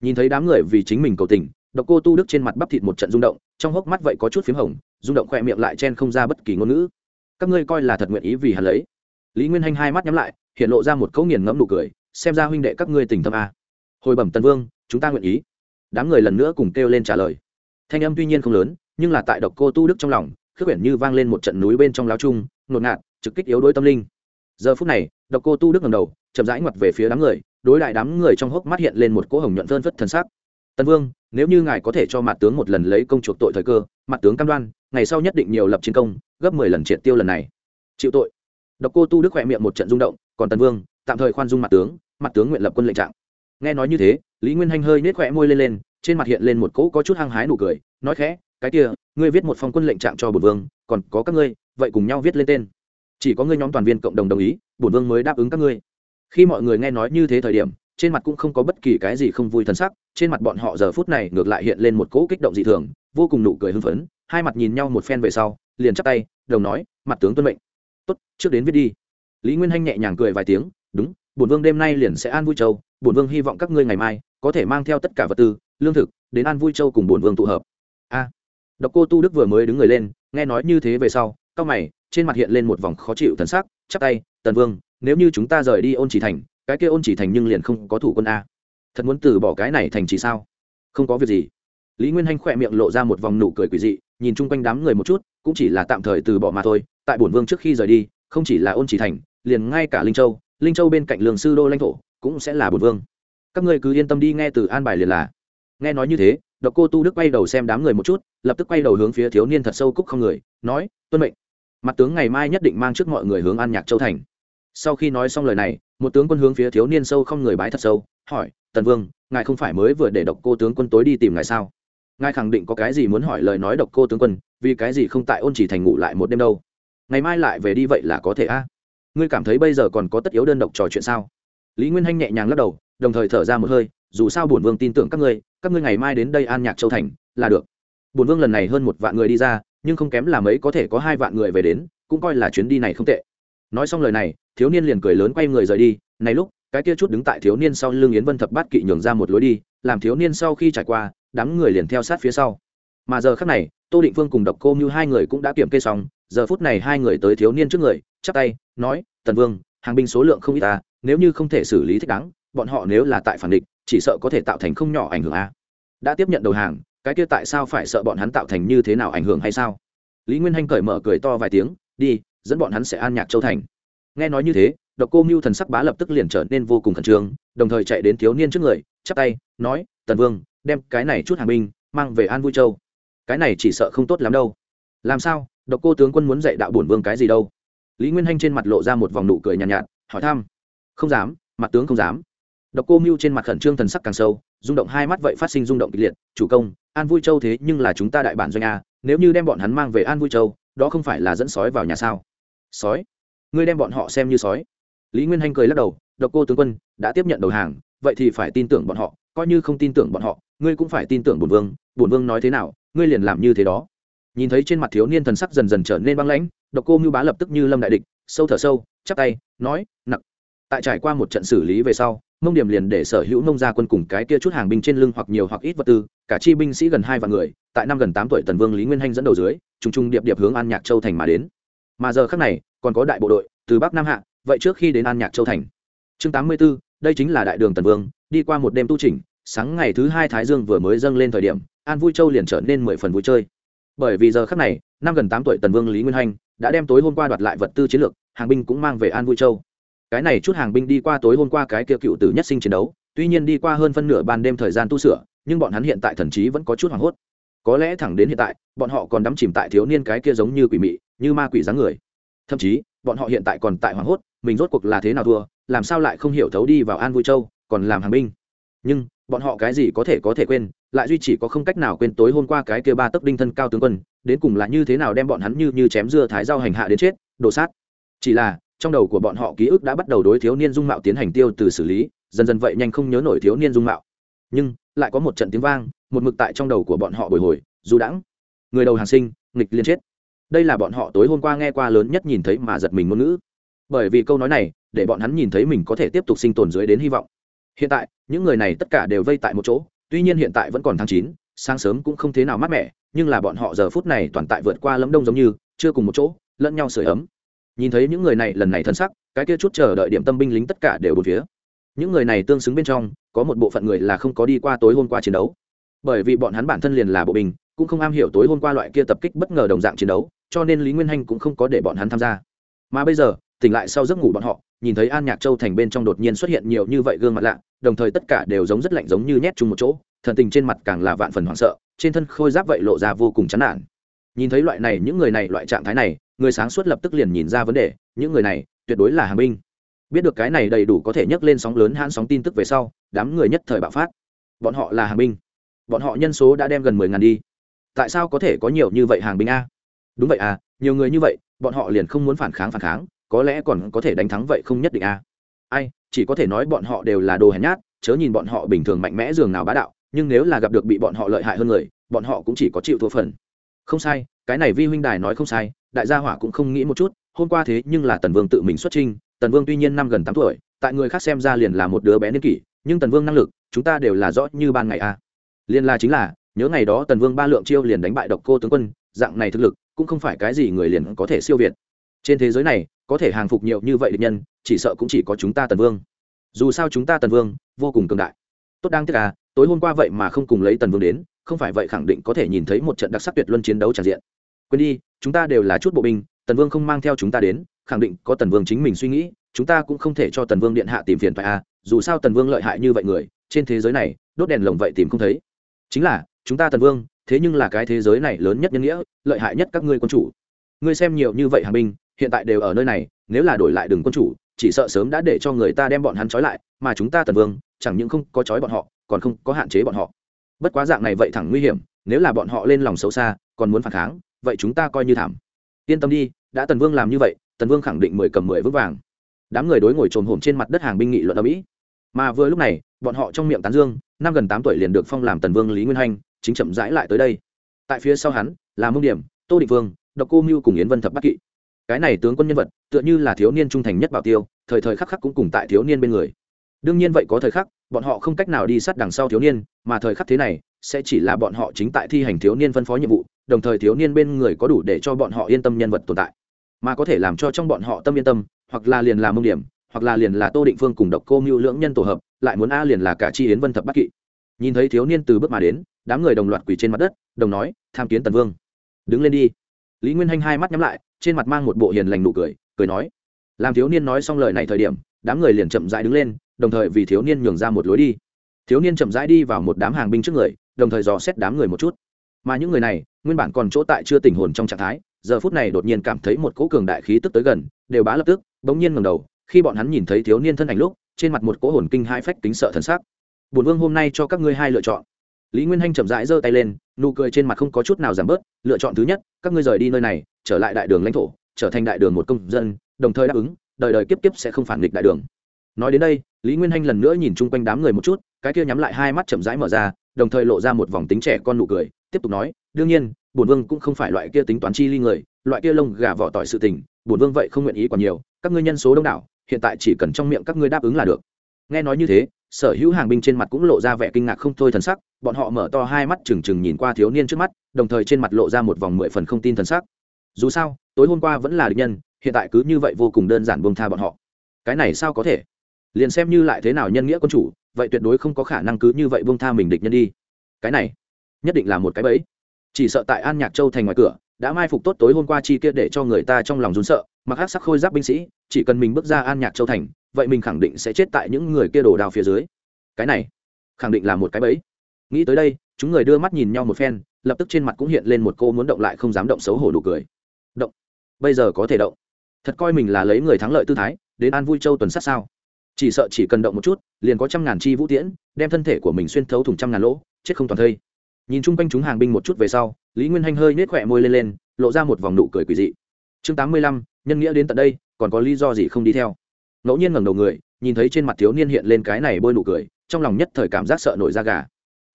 Nhìn thấy đám người vì chính mình cầu tình, độc cô tu đức trên mặt bắp thịt một trận rung động, trong hốc mắt vậy có chút p h í m hồng, rung động khoe miệng lại chen không ra bất kỳ ngôn ngữ. Các ngươi coi là thật nguyện ý vì hắn lấy. Lý nguyên hanh hai mắt nhắm lại, hiện lộ ra một câu nghiền ngẫm nụ cười xem ra huynh đệ các ngươi tình thâm a. Hồi bẩm tần vương chúng ta nguyện ý. Đám người lần nữa cùng kêu lên trả lời. Thanh âm tuy nhiên không lớn nhưng là tại độc cô tu đức trong lòng khước quyển như vang lên một trận núi bên trong láo trung, ngột ngạt trực kích yếu đuối tâm linh. Giờ phút này độc cô tu đức ngầm đầu chậm rãi ngoặt về phía đám người đối lại đám người trong hốc mắt hiện lên một cỗ hồng nhuận phơn phất thần sắc. tân vương nếu như ngài có thể cho mặt tướng một lần lấy công chuộc tội thời cơ mặt tướng cam đoan ngày sau nhất định nhiều lập chiến công gấp mười lần triệt tiêu lần này. Chịu tội. Độc cô tu đức khỏe miệng một trận rung động còn tân vương tạm thời khoan dung mặt tướng mặt tướng nguyện lập quân lệnh trạng. Nghe nói như thế, lý nguyên hanh hơi nết khỏe môi lên lên, trên mặt hiện lên một cỗ có chút hăng hái nụ cười, nói khẽ, cái kia, ngươi viết một phong quân lệnh trạng cho bổn vương, còn có các ngươi, vậy cùng nhau viết lên tên. Chỉ có ngươi nhóm toàn viên cộng đồng đồng ý, bổn vương mới đáp ứng các ngươi. Khi mọi người nghe nói như thế thời điểm, trên mặt cũng không có bất kỳ cái gì không vui thân sắc, trên mặt bọn họ giờ phút này ngược lại hiện lên một cỗ kích động dị thường, vô cùng nụ cười hưng phấn, hai mặt nhìn nhau một phen về sau, liền chắp tay, đồng nói, mặt tướng tuân mệnh. Tốt, trước đến viết đi. Lý nguyên hanh nhẹ nhàng cười vài tiếng đúng, bổn vương đêm nay liền sẽ an vui châu, bổn vương hy vọng các ngươi ngày mai có thể mang theo tất cả vật tư, lương thực đến an vui châu cùng bổn vương tụ hợp. A. Độc cô tu đức vừa mới đứng người lên, nghe nói như thế về sau, cao mày, trên mặt hiện lên một vòng khó chịu thần sắc, chắp tay, tần vương, nếu như chúng ta rời đi ôn chỉ thành, cái kia ôn chỉ thành nhưng liền không có thủ quân a. Thật muốn từ bỏ cái này thành chỉ sao? Không có việc gì. Lý nguyên hanh khỏe miệng lộ ra một vòng nụ cười quỷ dị, nhìn chung quanh đám người một chút, cũng chỉ là tạm thời từ bỏ mà thôi, tại bổn vương trước khi rời đi, không chỉ là ôn chỉ thành, liền ngay cả linh châu linh châu bên cạnh lường sư đô lãnh thổ, cũng sẽ là bột vương. Các ngươi cứ yên tâm đi, nghe từ an bài liền là. Nghe nói như thế, độc cô tu đức quay đầu xem đám người một chút, lập tức quay đầu hướng phía thiếu niên thật sâu cúc không người, nói, tuân mệnh. Mặt tướng ngày mai nhất định mang trước mọi người hướng an nhạc châu thành. Sau khi nói xong lời này, một tướng quân hướng phía thiếu niên sâu không người bái thật sâu, hỏi, tần vương, ngài không phải mới vừa để độc cô tướng quân tối đi tìm ngài sao? Ngài khẳng định có cái gì muốn hỏi lời nói độc cô tướng quân, vì cái gì không tại ôn chỉ thành ngủ lại một đêm đâu? Ngày mai lại về đi vậy là có thể a? Ngươi cảm thấy bây giờ còn có tất yếu đơn độc trò chuyện sao? Lý nguyên hanh nhẹ nhàng lắc đầu, đồng thời thở ra một hơi, dù sao bổn vương tin tưởng các ngươi các ngươi ngày mai đến đây an nhạc châu thành, là được. Bổn vương lần này hơn một vạn người đi ra, nhưng không kém là mấy có thể có hai vạn người về đến, cũng coi là chuyến đi này không tệ. Nói xong lời này, thiếu niên liền cười lớn quay người rời đi, này lúc, cái kia chút đứng tại thiếu niên sau lưng yến vân thập bát kỵ nhường ra một lối đi, làm thiếu niên sau khi trải qua, đám người liền theo sát phía sau. Mà giờ khác này, tô định phương cùng độc cô như hai người cũng đã kiểm kê xong giờ phút này hai người tới thiếu niên trước người, chắp tay, nói, tần vương, hàng binh số lượng không ít ta nếu như không thể xử lý thích đáng, bọn họ nếu là tại phản địch, chỉ sợ có thể tạo thành không nhỏ ảnh hưởng a đã tiếp nhận đầu hàng, cái kia tại sao phải sợ bọn hắn tạo thành như thế nào ảnh hưởng hay sao? Lý nguyên hanh cởi mở cười to vài tiếng, đi, dẫn bọn hắn sẽ an nhạc châu thành. Nghe nói như thế, độc cô mưu thần sắc bá lập tức liền trở nên vô cùng khẩn trương, đồng thời chạy đến thiếu niên trước người, chắp tay, nói, tần vương, đem cái này chút hàng binh mang về an vui châu. Cái này chỉ sợ không tốt lắm đâu. Làm sao? Độc cô tướng quân muốn dạy đạo bổn vương cái gì đâu? Lý nguyên hanh trên mặt lộ ra một vòng nụ cười nhàn nhạt, nhạt hỏi thăm. Không dám mặt tướng không dám. Độc cô mưu trên mặt khẩn trương thần sắc càng sâu rung động hai mắt vậy phát sinh rung động kịch liệt chủ công an vui châu thế nhưng là chúng ta đại bản doanh a nếu như đem bọn hắn mang về an vui châu đó không phải là dẫn sói vào nhà sao? Sói? Ngươi đem bọn họ xem như sói? Lý nguyên hanh cười lắc đầu độc cô tướng quân đã tiếp nhận đầu hàng vậy thì phải tin tưởng bọn họ coi như không tin tưởng bọn họ ngươi cũng phải tin tưởng bổn vương bổn vương nói thế nào ngươi liền làm như thế đó nhìn thấy trên mặt thiếu niên thần sắc dần dần trở nên băng lãnh, độc cô mưu bá lập tức như lâm đại địch, sâu thở sâu, chắp tay, nói nặng tại trải qua một trận xử lý về sau, mông điểm liền để sở hữu nông gia quân cùng cái kia chút hàng binh trên lưng hoặc nhiều hoặc ít vật tư, cả chi binh sĩ gần hai vạn người, tại năm gần tám tuổi tần vương lý nguyên hanh dẫn đầu dưới t r n g t r n g điệp điệp hướng an nhạc châu thành mà đến. Mà giờ khác này, còn có đại bộ đội, từ bắc nam hạ, vậy trước khi đến an nhạc châu thành. Chương tám mươi b ố đây chính là đại đường tần vương, đi qua một đêm tu trình sáng ngày thứ hai thái dương vừa mới dâng lên thời điểm, an vui châu liền trở nên mười phần vui chơi bởi vì giờ khắc này, năm gần tám tuổi tần vương lý nguyên hanh đã đem tối hôm qua đoạt lại vật tư chiến lược, hàng binh cũng mang về an vui châu. Cái này chút hàng binh đi qua tối hôm qua cái kia cựu tử nhất sinh chiến đấu, tuy nhiên đi qua hơn phân nửa ban đêm thời gian tu sửa, nhưng bọn hắn hiện tại thần trí vẫn có chút hoảng hốt. Có lẽ thẳng đến hiện tại, bọn họ còn đắm chìm tại thiếu niên cái kia giống như quỷ mị, như ma quỷ dáng người. Thậm chí, bọn họ hiện tại còn tại hoảng hốt, mình rốt cuộc là thế nào thua, làm sao lại không hiểu thấu đi vào an vui châu, còn làm hàng binh. Nhưng, bọn họ cái gì có thể có thể quên lại duy chỉ có không cách nào quên tối hôm qua cái kia ba tấc đinh thân cao tướng quân, đến cùng là như thế nào đem bọn hắn như như chém dưa thái giao hành hạ đến chết đổ sát. Chỉ là, trong đầu của bọn họ ký ức đã bắt đầu đối thiếu niên dung mạo tiến hành tiêu từ xử lý, dần dần vậy nhanh không nhớ nổi thiếu niên dung mạo. Nhưng, lại có một trận tiếng vang, một mực tại trong đầu của bọn họ bồi hồi, dù đãng. Người đầu hàng sinh, nghịch liên chết. Đây là bọn họ tối hôm qua nghe qua lớn nhất nhìn thấy mà giật mình ngôn ngữ. Bởi vì câu nói này, để bọn hắn nhìn thấy mình có thể tiếp tục sinh tồn dưới đến hy vọng. Hiện tại, những người này tất cả đều vây tại một chỗ tuy nhiên hiện tại vẫn còn tháng chín, sáng sớm cũng không thế nào mát mẻ, nhưng là bọn họ giờ phút này toàn tại vượt qua lấm đông giống như, chưa cùng một chỗ, lẫn nhau sưởi ấm. Nhìn thấy những người này lần này thân sắc, cái kia chút chờ đợi điểm tâm binh lính tất cả đều bốn phía. Những người này tương xứng bên trong, có một bộ phận người là không có đi qua tối hôm qua chiến đấu. Bởi vì bọn hắn bản thân liền là bộ binh, cũng không am hiểu tối hôm qua loại kia tập kích bất ngờ đồng dạng chiến đấu, cho nên lý nguyên hanh cũng không có để bọn hắn tham gia. Mà bây giờ, tỉnh lại sau giấc ngủ bọn họ nhìn thấy an nhạc châu thành bên trong đột nhiên xuất hiện nhiều như vậy gương mặt lạ, đồng thời tất cả đều giống rất lạnh giống như nhét chung một chỗ, thần tình trên mặt càng là vạn phần hoảng sợ, trên thân khôi giáp vậy lộ ra vô cùng chán nản. Nhìn thấy loại này, những người này, loại trạng thái này, người sáng suốt lập tức liền nhìn ra vấn đề, những người này, tuyệt đối là hàng binh. Biết được cái này đầy đủ có thể nhấc lên sóng lớn hãn sóng tin tức về sau, đám người nhất thời bạo phát. Bọn họ là hàng binh. Bọn họ nhân số đã đem gần mười ngàn đi. Tại sao có thể có nhiều như vậy hàng binh a? Đúng vậy à nhiều người như vậy, bọn họ liền không muốn phản kháng phản kháng có lẽ còn có thể đánh thắng vậy không nhất định a ai, chỉ có thể nói bọn họ đều là đồ hèn nhát, chớ nhìn bọn họ bình thường mạnh mẽ dường nào bá đạo, nhưng nếu là gặp được bị bọn họ lợi hại hơn người, bọn họ cũng chỉ có chịu thua phần. Không sai, cái này vi huynh đài nói không sai, đại gia hỏa cũng không nghĩ một chút, hôm qua thế nhưng là tần vương tự mình xuất trinh tần vương tuy nhiên năm gần tám tuổi, tại người khác xem ra liền là một đứa bé niên kỷ, nhưng tần vương năng lực, chúng ta đều là rõ như ban ngày a à. liên là chính là, nhớ ngày đó tần vương ba lượng chiêu liền đánh bại độc cô tướng quân, dạng này thực lực, cũng không phải cái gì người liền có thể siêu việt. Trên thế giới này có thể hàng phục nhiều như vậy địch nhân, chỉ sợ cũng chỉ có chúng ta tần vương. Dù sao chúng ta tần vương, vô cùng cường đại. Tốt đang tiếc à tối hôm qua vậy mà không cùng lấy tần vương đến, không phải vậy khẳng định có thể nhìn thấy một trận đặc sắc tuyệt luân chiến đấu tràn diện. Quên đi, chúng ta đều là chút bộ binh, tần vương không mang theo chúng ta đến, khẳng định có tần vương chính mình suy nghĩ, chúng ta cũng không thể cho tần vương điện hạ tìm phiền phải à dù sao tần vương lợi hại như vậy người, trên thế giới này, đốt đèn lồng vậy tìm không thấy. Chính là, chúng ta tần vương, thế nhưng là cái thế giới này lớn nhất nhân nghĩa, lợi hại nhất các ngươi quân chủ. Ngươi xem nhiều như vậy hàng binh hiện tại đều ở nơi này, nếu là đổi lại đường quân chủ, chỉ sợ sớm đã để cho người ta đem bọn hắn trói lại, mà chúng ta tần vương, chẳng những không có trói bọn họ, còn không có hạn chế bọn họ. Bất quá dạng này vậy thẳng nguy hiểm, nếu là bọn họ lên lòng xấu xa, còn muốn phản kháng, vậy chúng ta coi như thảm. Yên tâm đi, đã tần vương làm như vậy, tần vương khẳng định mười cầm mười vững vàng. Đám người đối ngồi trồm hổm trên mặt đất hàng binh nghị luận ở mỹ. Mà vừa lúc này, bọn họ trong miệng tán dương, năm gần tám tuổi liền được phong làm tần vương lý nguyên hanh chính chậm rãi lại tới đây. Tại phía sau hắn, là mông điểm, tô định vương, độc cô mưu cùng yến vân thập bắc kỵ cái này tướng quân nhân vật, tựa như là thiếu niên trung thành nhất bảo tiêu, thời thời khắc khắc cũng cùng tại thiếu niên bên người. Đương nhiên vậy có thời khắc, bọn họ không cách nào đi sát đằng sau thiếu niên, mà thời khắc thế này, sẽ chỉ là bọn họ chính tại thi hành thiếu niên phân phó nhiệm vụ, đồng thời thiếu niên bên người có đủ để cho bọn họ yên tâm nhân vật tồn tại. Mà có thể làm cho trong bọn họ tâm yên tâm, hoặc là liền là mông điểm, hoặc là liền là tô định phương cùng độc cô mưu lưỡng nhân tổ hợp, lại muốn a liền là cả chi yến vân thập bắc kỵ. Nhìn thấy thiếu niên từ bước mà đến, đám người đồng loạt quỳ trên mặt đất, đồng nói, tham kiến tần vương. Đứng lên đi. Lý nguyên hanh hai mắt nhắm lại trên mặt mang một bộ hiền lành nụ cười cười nói, làm thiếu niên nói xong lời này thời điểm, đám người liền chậm rãi đứng lên, đồng thời vì thiếu niên nhường ra một lối đi. Thiếu niên chậm rãi đi vào một đám hàng binh trước người, đồng thời dò xét đám người một chút. Mà những người này, nguyên bản còn chỗ tại chưa tình hồn trong trạng thái, giờ phút này đột nhiên cảm thấy một cỗ cường đại khí tức tới gần, đều bá lập tức, bỗng nhiên ngầm đầu, khi bọn hắn nhìn thấy thiếu niên thân ảnh lúc, trên mặt một cỗ hồn kinh hai phách tính sợ thần sắc. Bổn vương hôm nay cho các ngươi hai lựa chọn. Lý nguyên hanh chậm rãi giơ tay lên, nụ cười trên mặt không có chút nào giảm bớt, lựa chọn thứ nhất, các ngươi rời đi nơi này trở lại đại đường lãnh thổ, trở thành đại đường một công dân, đồng thời đáp ứng, đời đời kiếp kiếp sẽ không phản nghịch đại đường. Nói đến đây, lý nguyên hanh lần nữa nhìn chung quanh đám người một chút, cái kia nhắm lại hai mắt chậm rãi mở ra, đồng thời lộ ra một vòng tính trẻ con nụ cười, tiếp tục nói, đương nhiên, bổn vương cũng không phải loại kia tính toán chi ly người, loại kia lông gà vỏ tỏi sự tình, bổn vương vậy không nguyện ý còn nhiều, các ngươi nhân số đông đảo, hiện tại chỉ cần trong miệng các ngươi đáp ứng là được. Nghe nói như thế, sở hữu hàng binh trên mặt cũng lộ ra vẻ kinh ngạc không thôi thần sắc, bọn họ mở to hai mắt trừng trừng nhìn qua thiếu niên trước mắt, đồng thời trên mặt lộ ra một vòng mười phần không tin thần sắc dù sao, tối hôm qua vẫn là địch nhân, hiện tại cứ như vậy vô cùng đơn giản buông tha bọn họ. Cái này sao có thể? Liền xem như lại thế nào nhân nghĩa quân chủ, vậy tuyệt đối không có khả năng cứ như vậy buông tha mình địch nhân đi. Cái này, nhất định là một cái bẫy. Chỉ sợ tại an nhạc châu thành ngoài cửa, đã mai phục tốt tối hôm qua chi kia để cho người ta trong lòng rún sợ, mặc hát sắc khôi giáp binh sĩ, chỉ cần mình bước ra an nhạc châu thành, vậy mình khẳng định sẽ chết tại những người kia đổ đào phía dưới. Cái này, khẳng định là một cái bẫy. Nghĩ tới đây, chúng người đưa mắt nhìn nhau một phen, lập tức trên mặt cũng hiện lên một cô muốn động lại không dám động xấu hổ đủ cười bây giờ có thể động. Thật coi mình là lấy người thắng lợi tư thái, đến an vui châu tuần sát sao? Chỉ sợ chỉ cần động một chút, liền có trăm ngàn chi vũ tiễn, đem thân thể của mình xuyên thấu thủng trăm ngàn lỗ, chết không toàn thây. Nhìn chung quanh chúng hàng binh một chút về sau, lý nguyên hanh hơi nết khỏe môi lên lên, lộ ra một vòng nụ cười quỳ dị. Chương tám mươi lăm, nhân nghĩa đến tận đây, còn có lý do gì không đi theo? Ngẫu nhiên ngẩng đầu người, nhìn thấy trên mặt thiếu niên hiện lên cái này bôi nụ cười, trong lòng nhất thời cảm giác sợ nổi da gà.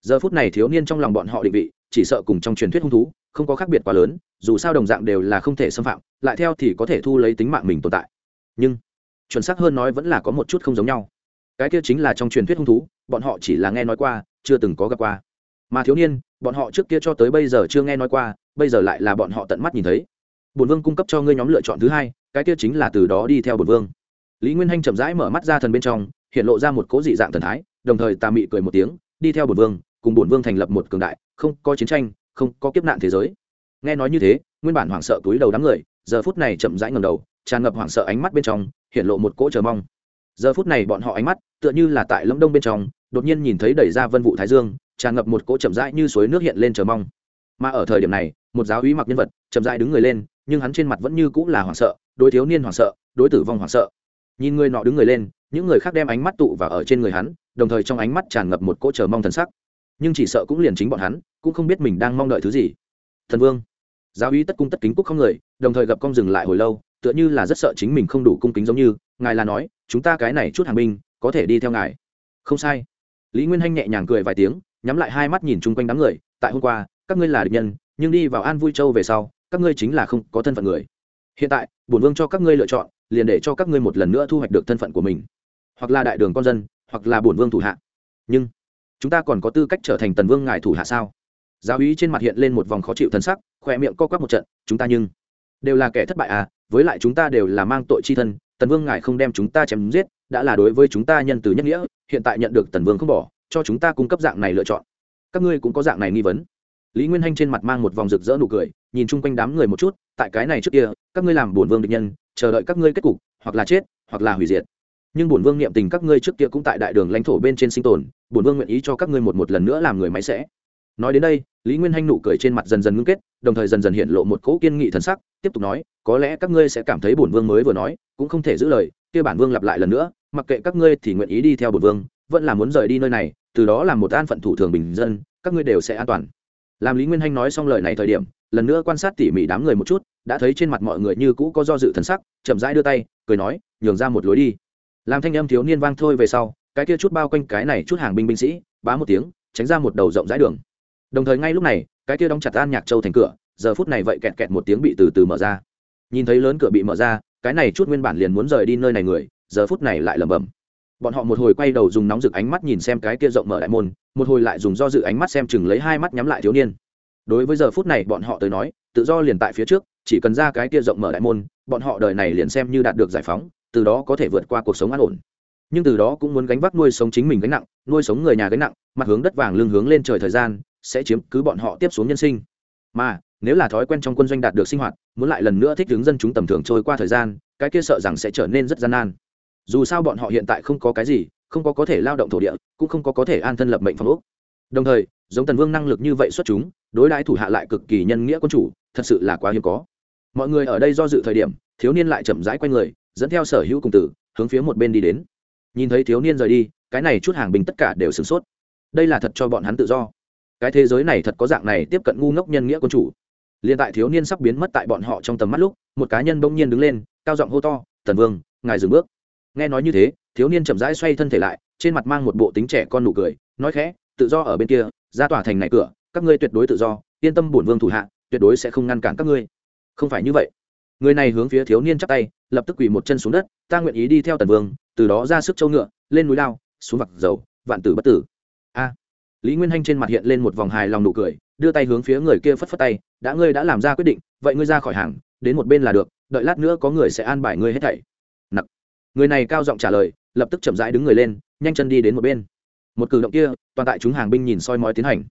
Giờ phút này thiếu niên trong lòng bọn họ định vị chỉ sợ cùng trong truyền thuyết hung thú không có khác biệt quá lớn, dù sao đồng dạng đều là không thể xâm phạm, lại theo thì có thể thu lấy tính mạng mình tồn tại. Nhưng, chuẩn xác hơn nói vẫn là có một chút không giống nhau. Cái kia chính là trong truyền thuyết hung thú, bọn họ chỉ là nghe nói qua, chưa từng có gặp qua. Mà thiếu niên, bọn họ trước kia cho tới bây giờ chưa nghe nói qua, bây giờ lại là bọn họ tận mắt nhìn thấy. Bổn vương cung cấp cho ngươi nhóm lựa chọn thứ hai, cái kia chính là từ đó đi theo bổn vương. Lý nguyên hanh chậm rãi mở mắt ra thần bên trong, hiện lộ ra một cố dị dạng thần thái, đồng thời tà mị cười một tiếng, đi theo bổn vương, cùng bổn vương thành lập một cường đại không có chiến tranh, không có kiếp nạn thế giới. Nghe nói như thế, nguyên bản hoảng sợ túi đầu đám người, giờ phút này chậm rãi ngầm đầu, tràn ngập hoảng sợ ánh mắt bên trong, hiện lộ một cỗ chờ mong. Giờ phút này bọn họ ánh mắt, tựa như là tại lâm đông bên trong, đột nhiên nhìn thấy đẩy ra vân vụ thái dương, tràn ngập một cỗ chậm rãi như suối nước hiện lên chờ mong. Mà ở thời điểm này, một giáo úy mặc nhân vật, chậm rãi đứng người lên, nhưng hắn trên mặt vẫn như cũng là hoảng sợ, đối thiếu niên hoảng sợ, đối tử vong hoảng sợ. Nhìn người nọ đứng người lên, những người khác đem ánh mắt tụ vào ở trên người hắn, đồng thời trong ánh mắt tràn ngập một cỗ chờ mong thần sắc nhưng chỉ sợ cũng liền chính bọn hắn, cũng không biết mình đang mong đợi thứ gì. Thần vương, giáo uy tất cung tất kính cúc không người, đồng thời gặp con dừng lại hồi lâu, tựa như là rất sợ chính mình không đủ cung kính giống như, ngài là nói, chúng ta cái này chút hàng binh, có thể đi theo ngài. Không sai. Lý nguyên hanh nhẹ nhàng cười vài tiếng, nhắm lại hai mắt nhìn chung quanh đám người, tại hôm qua, các ngươi là địch nhân, nhưng đi vào an vui châu về sau, các ngươi chính là không có thân phận người. Hiện tại, bổn vương cho các ngươi lựa chọn, liền để cho các ngươi một lần nữa thu hoạch được thân phận của mình. Hoặc là đại đường con dân, hoặc là bổn vương thủ hạ. Nhưng chúng ta còn có tư cách trở thành tần vương ngài thủ hạ sao? Giáo úy trên mặt hiện lên một vòng khó chịu thân sắc khỏe miệng co quắp một trận, chúng ta nhưng đều là kẻ thất bại à với lại chúng ta đều là mang tội chi thân, tần vương ngài không đem chúng ta chém giết, đã là đối với chúng ta nhân từ nhất nghĩa, hiện tại nhận được tần vương không bỏ, cho chúng ta cung cấp dạng này lựa chọn. Các ngươi cũng có dạng này nghi vấn. Lý nguyên hanh trên mặt mang một vòng rực rỡ nụ cười, nhìn chung quanh đám người một chút, tại cái này trước kia, các ngươi làm bổn vương địch nhân, chờ đợi các ngươi kết cục, hoặc là chết, hoặc là hủy diệt nhưng bổn vương niệm tình các ngươi trước kia cũng tại đại đường lãnh thổ bên trên sinh tồn, bổn vương nguyện ý cho các ngươi một một lần nữa làm người máy sẽ. Nói đến đây, lý nguyên hanh nụ cười trên mặt dần dần ngưng kết, đồng thời dần dần hiện lộ một cỗ kiên nghị thần sắc, tiếp tục nói, có lẽ các ngươi sẽ cảm thấy bổn vương mới vừa nói, cũng không thể giữ lời, kia bản vương lặp lại lần nữa, mặc kệ các ngươi thì nguyện ý đi theo bổn vương, vẫn là muốn rời đi nơi này, từ đó làm một an phận thủ thường bình dân, các ngươi đều sẽ an toàn. Làm lý nguyên hanh nói xong lời này thời điểm, lần nữa quan sát tỉ mỉ đám người một chút, đã thấy trên mặt mọi người như cũ có do dự thần sắc, chậm rãi đưa tay, cười nói, nhường ra một lối đi làm thanh âm thiếu niên vang thôi về sau, cái kia chút bao quanh cái này chút hàng binh binh sĩ, bá một tiếng, tránh ra một đầu rộng rãi đường. Đồng thời ngay lúc này, cái kia đóng chặt an nhạc châu thành cửa, giờ phút này vậy kẹt kẹt một tiếng bị từ từ mở ra. Nhìn thấy lớn cửa bị mở ra, cái này chút nguyên bản liền muốn rời đi nơi này người, giờ phút này lại lẩm bẩm. Bọn họ một hồi quay đầu dùng nóng rực ánh mắt nhìn xem cái kia rộng mở đại môn, một hồi lại dùng do dự ánh mắt xem chừng lấy hai mắt nhắm lại thiếu niên. Đối với giờ phút này bọn họ tới nói, tự do liền tại phía trước, chỉ cần ra cái kia rộng mở đại môn, bọn họ đời này liền xem như đạt được giải phóng từ đó có thể vượt qua cuộc sống an ổn. Nhưng từ đó cũng muốn gánh vác nuôi sống chính mình gánh nặng, nuôi sống người nhà gánh nặng, mặt hướng đất vàng lưng hướng lên trời thời gian, sẽ chiếm cứ bọn họ tiếp xuống nhân sinh. Mà, nếu là thói quen trong quân doanh đạt được sinh hoạt, muốn lại lần nữa thích ứng dân chúng tầm thường trôi qua thời gian, cái kia sợ rằng sẽ trở nên rất gian nan. Dù sao bọn họ hiện tại không có cái gì, không có có thể lao động thổ địa, cũng không có có thể an thân lập mệnh phòng úc đồng thời, giống tần vương năng lực như vậy xuất chúng, đối đãi thủ hạ lại cực kỳ nhân nghĩa quân chủ, thật sự là quá hiếm có. Mọi người ở đây do dự thời điểm, thiếu niên lại chậm rãi q u a y người dẫn theo sở hữu cùng tử, hướng phía một bên đi đến. Nhìn thấy thiếu niên rời đi, cái này chút hàng bình tất cả đều sửng sốt. Đây là thật cho bọn hắn tự do. Cái thế giới này thật có dạng này tiếp cận ngu ngốc nhân nghĩa quân chủ. Liền tại thiếu niên sắp biến mất tại bọn họ trong tầm mắt lúc, một cá nhân bỗng nhiên đứng lên, cao giọng hô to, tần vương, ngài dừng bước. Nghe nói như thế, thiếu niên chậm rãi xoay thân thể lại, trên mặt mang một bộ tính trẻ con nụ cười, nói khẽ, tự do ở bên kia, ra tòa thành này cửa, các ngươi tuyệt đối tự do, yên tâm bổn vương thủ hạ, tuyệt đối sẽ không ngăn cản các ngươi. Không phải như vậy người này hướng phía thiếu niên chắp tay, lập tức quỳ một chân xuống đất, ta nguyện ý đi theo tần vương, từ đó ra sức châu ngựa, lên núi lao, xuống vặt dầu, vạn tử bất tử. A. Lý nguyên hanh trên mặt hiện lên một vòng hài lòng nụ cười, đưa tay hướng phía người kia phất phất tay, đã ngươi đã làm ra quyết định, vậy ngươi ra khỏi hàng, đến một bên là được, đợi lát nữa có người sẽ an bài ngươi hết thảy. Nặc. Người này cao giọng trả lời, lập tức chậm rãi đứng người lên, nhanh chân đi đến một bên. Một cử động kia, toàn tại chúng hàng binh nhìn soi mói tiến hành.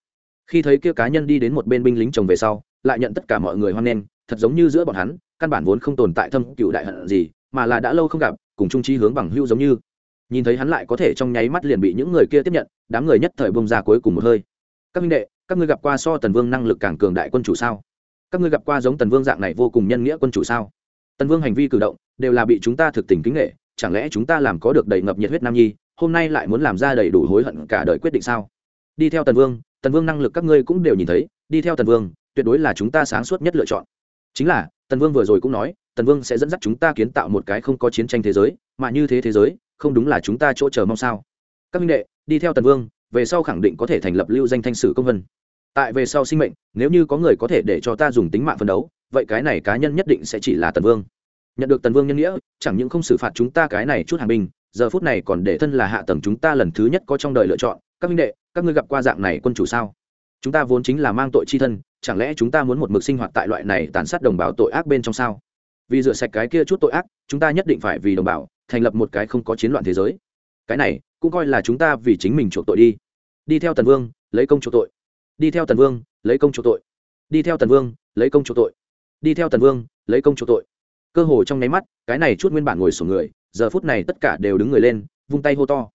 Khi thấy kia cá nhân đi đến một bên binh lính chồng về sau lại nhận tất cả mọi người hoan nghênh, thật giống như giữa bọn hắn, căn bản vốn không tồn tại thâm cựu đại hận gì, mà là đã lâu không gặp, cùng trung trí hướng bằng hưu giống như. Nhìn thấy hắn lại có thể trong nháy mắt liền bị những người kia tiếp nhận, đám người nhất thời bông ra cuối cùng một hơi. Các minh đệ, các ngươi gặp qua so tần vương năng lực càng cường đại quân chủ sao? Các ngươi gặp qua giống tần vương dạng này vô cùng nhân nghĩa quân chủ sao? Tần vương hành vi cử động, đều là bị chúng ta thực tình kính nghệ chẳng lẽ chúng ta làm có được đầy ngập nhiệt huyết nam nhi, hôm nay lại muốn làm ra đầy đủ hối hận cả đời quyết định sao? Đi theo tần vương tần vương năng lực các ngươi cũng đều nhìn thấy, đi theo tần vương tuyệt đối là chúng ta sáng suốt nhất lựa chọn. Chính là, tần vương vừa rồi cũng nói, tần vương sẽ dẫn dắt chúng ta kiến tạo một cái không có chiến tranh thế giới, mà như thế thế giới, không đúng là chúng ta chỗ chờ mong sao? Các minh đệ, đi theo tần vương, về sau khẳng định có thể thành lập lưu danh thanh sử công vân. Tại về sau sinh mệnh, nếu như có người có thể để cho ta dùng tính mạng phân đấu, vậy cái này cá nhân nhất định sẽ chỉ là tần vương. Nhận được tần vương nhân nghĩa, chẳng những không xử phạt chúng ta cái này chút hàng binh, giờ phút này còn để thân là hạ tầng chúng ta lần thứ nhất có trong đời lựa chọn. Các minh đệ, các ngươi gặp qua dạng này quân chủ sao? Chúng ta vốn chính là mang tội chi thân chẳng lẽ chúng ta muốn một mực sinh hoạt tại loại này tàn sát đồng bào tội ác bên trong sao? Vì rửa sạch cái kia chút tội ác, chúng ta nhất định phải vì đồng bào thành lập một cái không có chiến loạn thế giới. Cái này cũng coi là chúng ta vì chính mình chuộc tội đi. Đi theo tần vương, lấy công chuộc tội. Đi theo tần vương, lấy công chuộc tội. Đi theo tần vương, lấy công chuộc tội. Đi theo tần vương, lấy công chuộc tội. Cơ hồ trong nháy mắt, cái này chút nguyên bản ngồi sổ người, giờ phút này tất cả đều đứng người lên, vung tay hô to.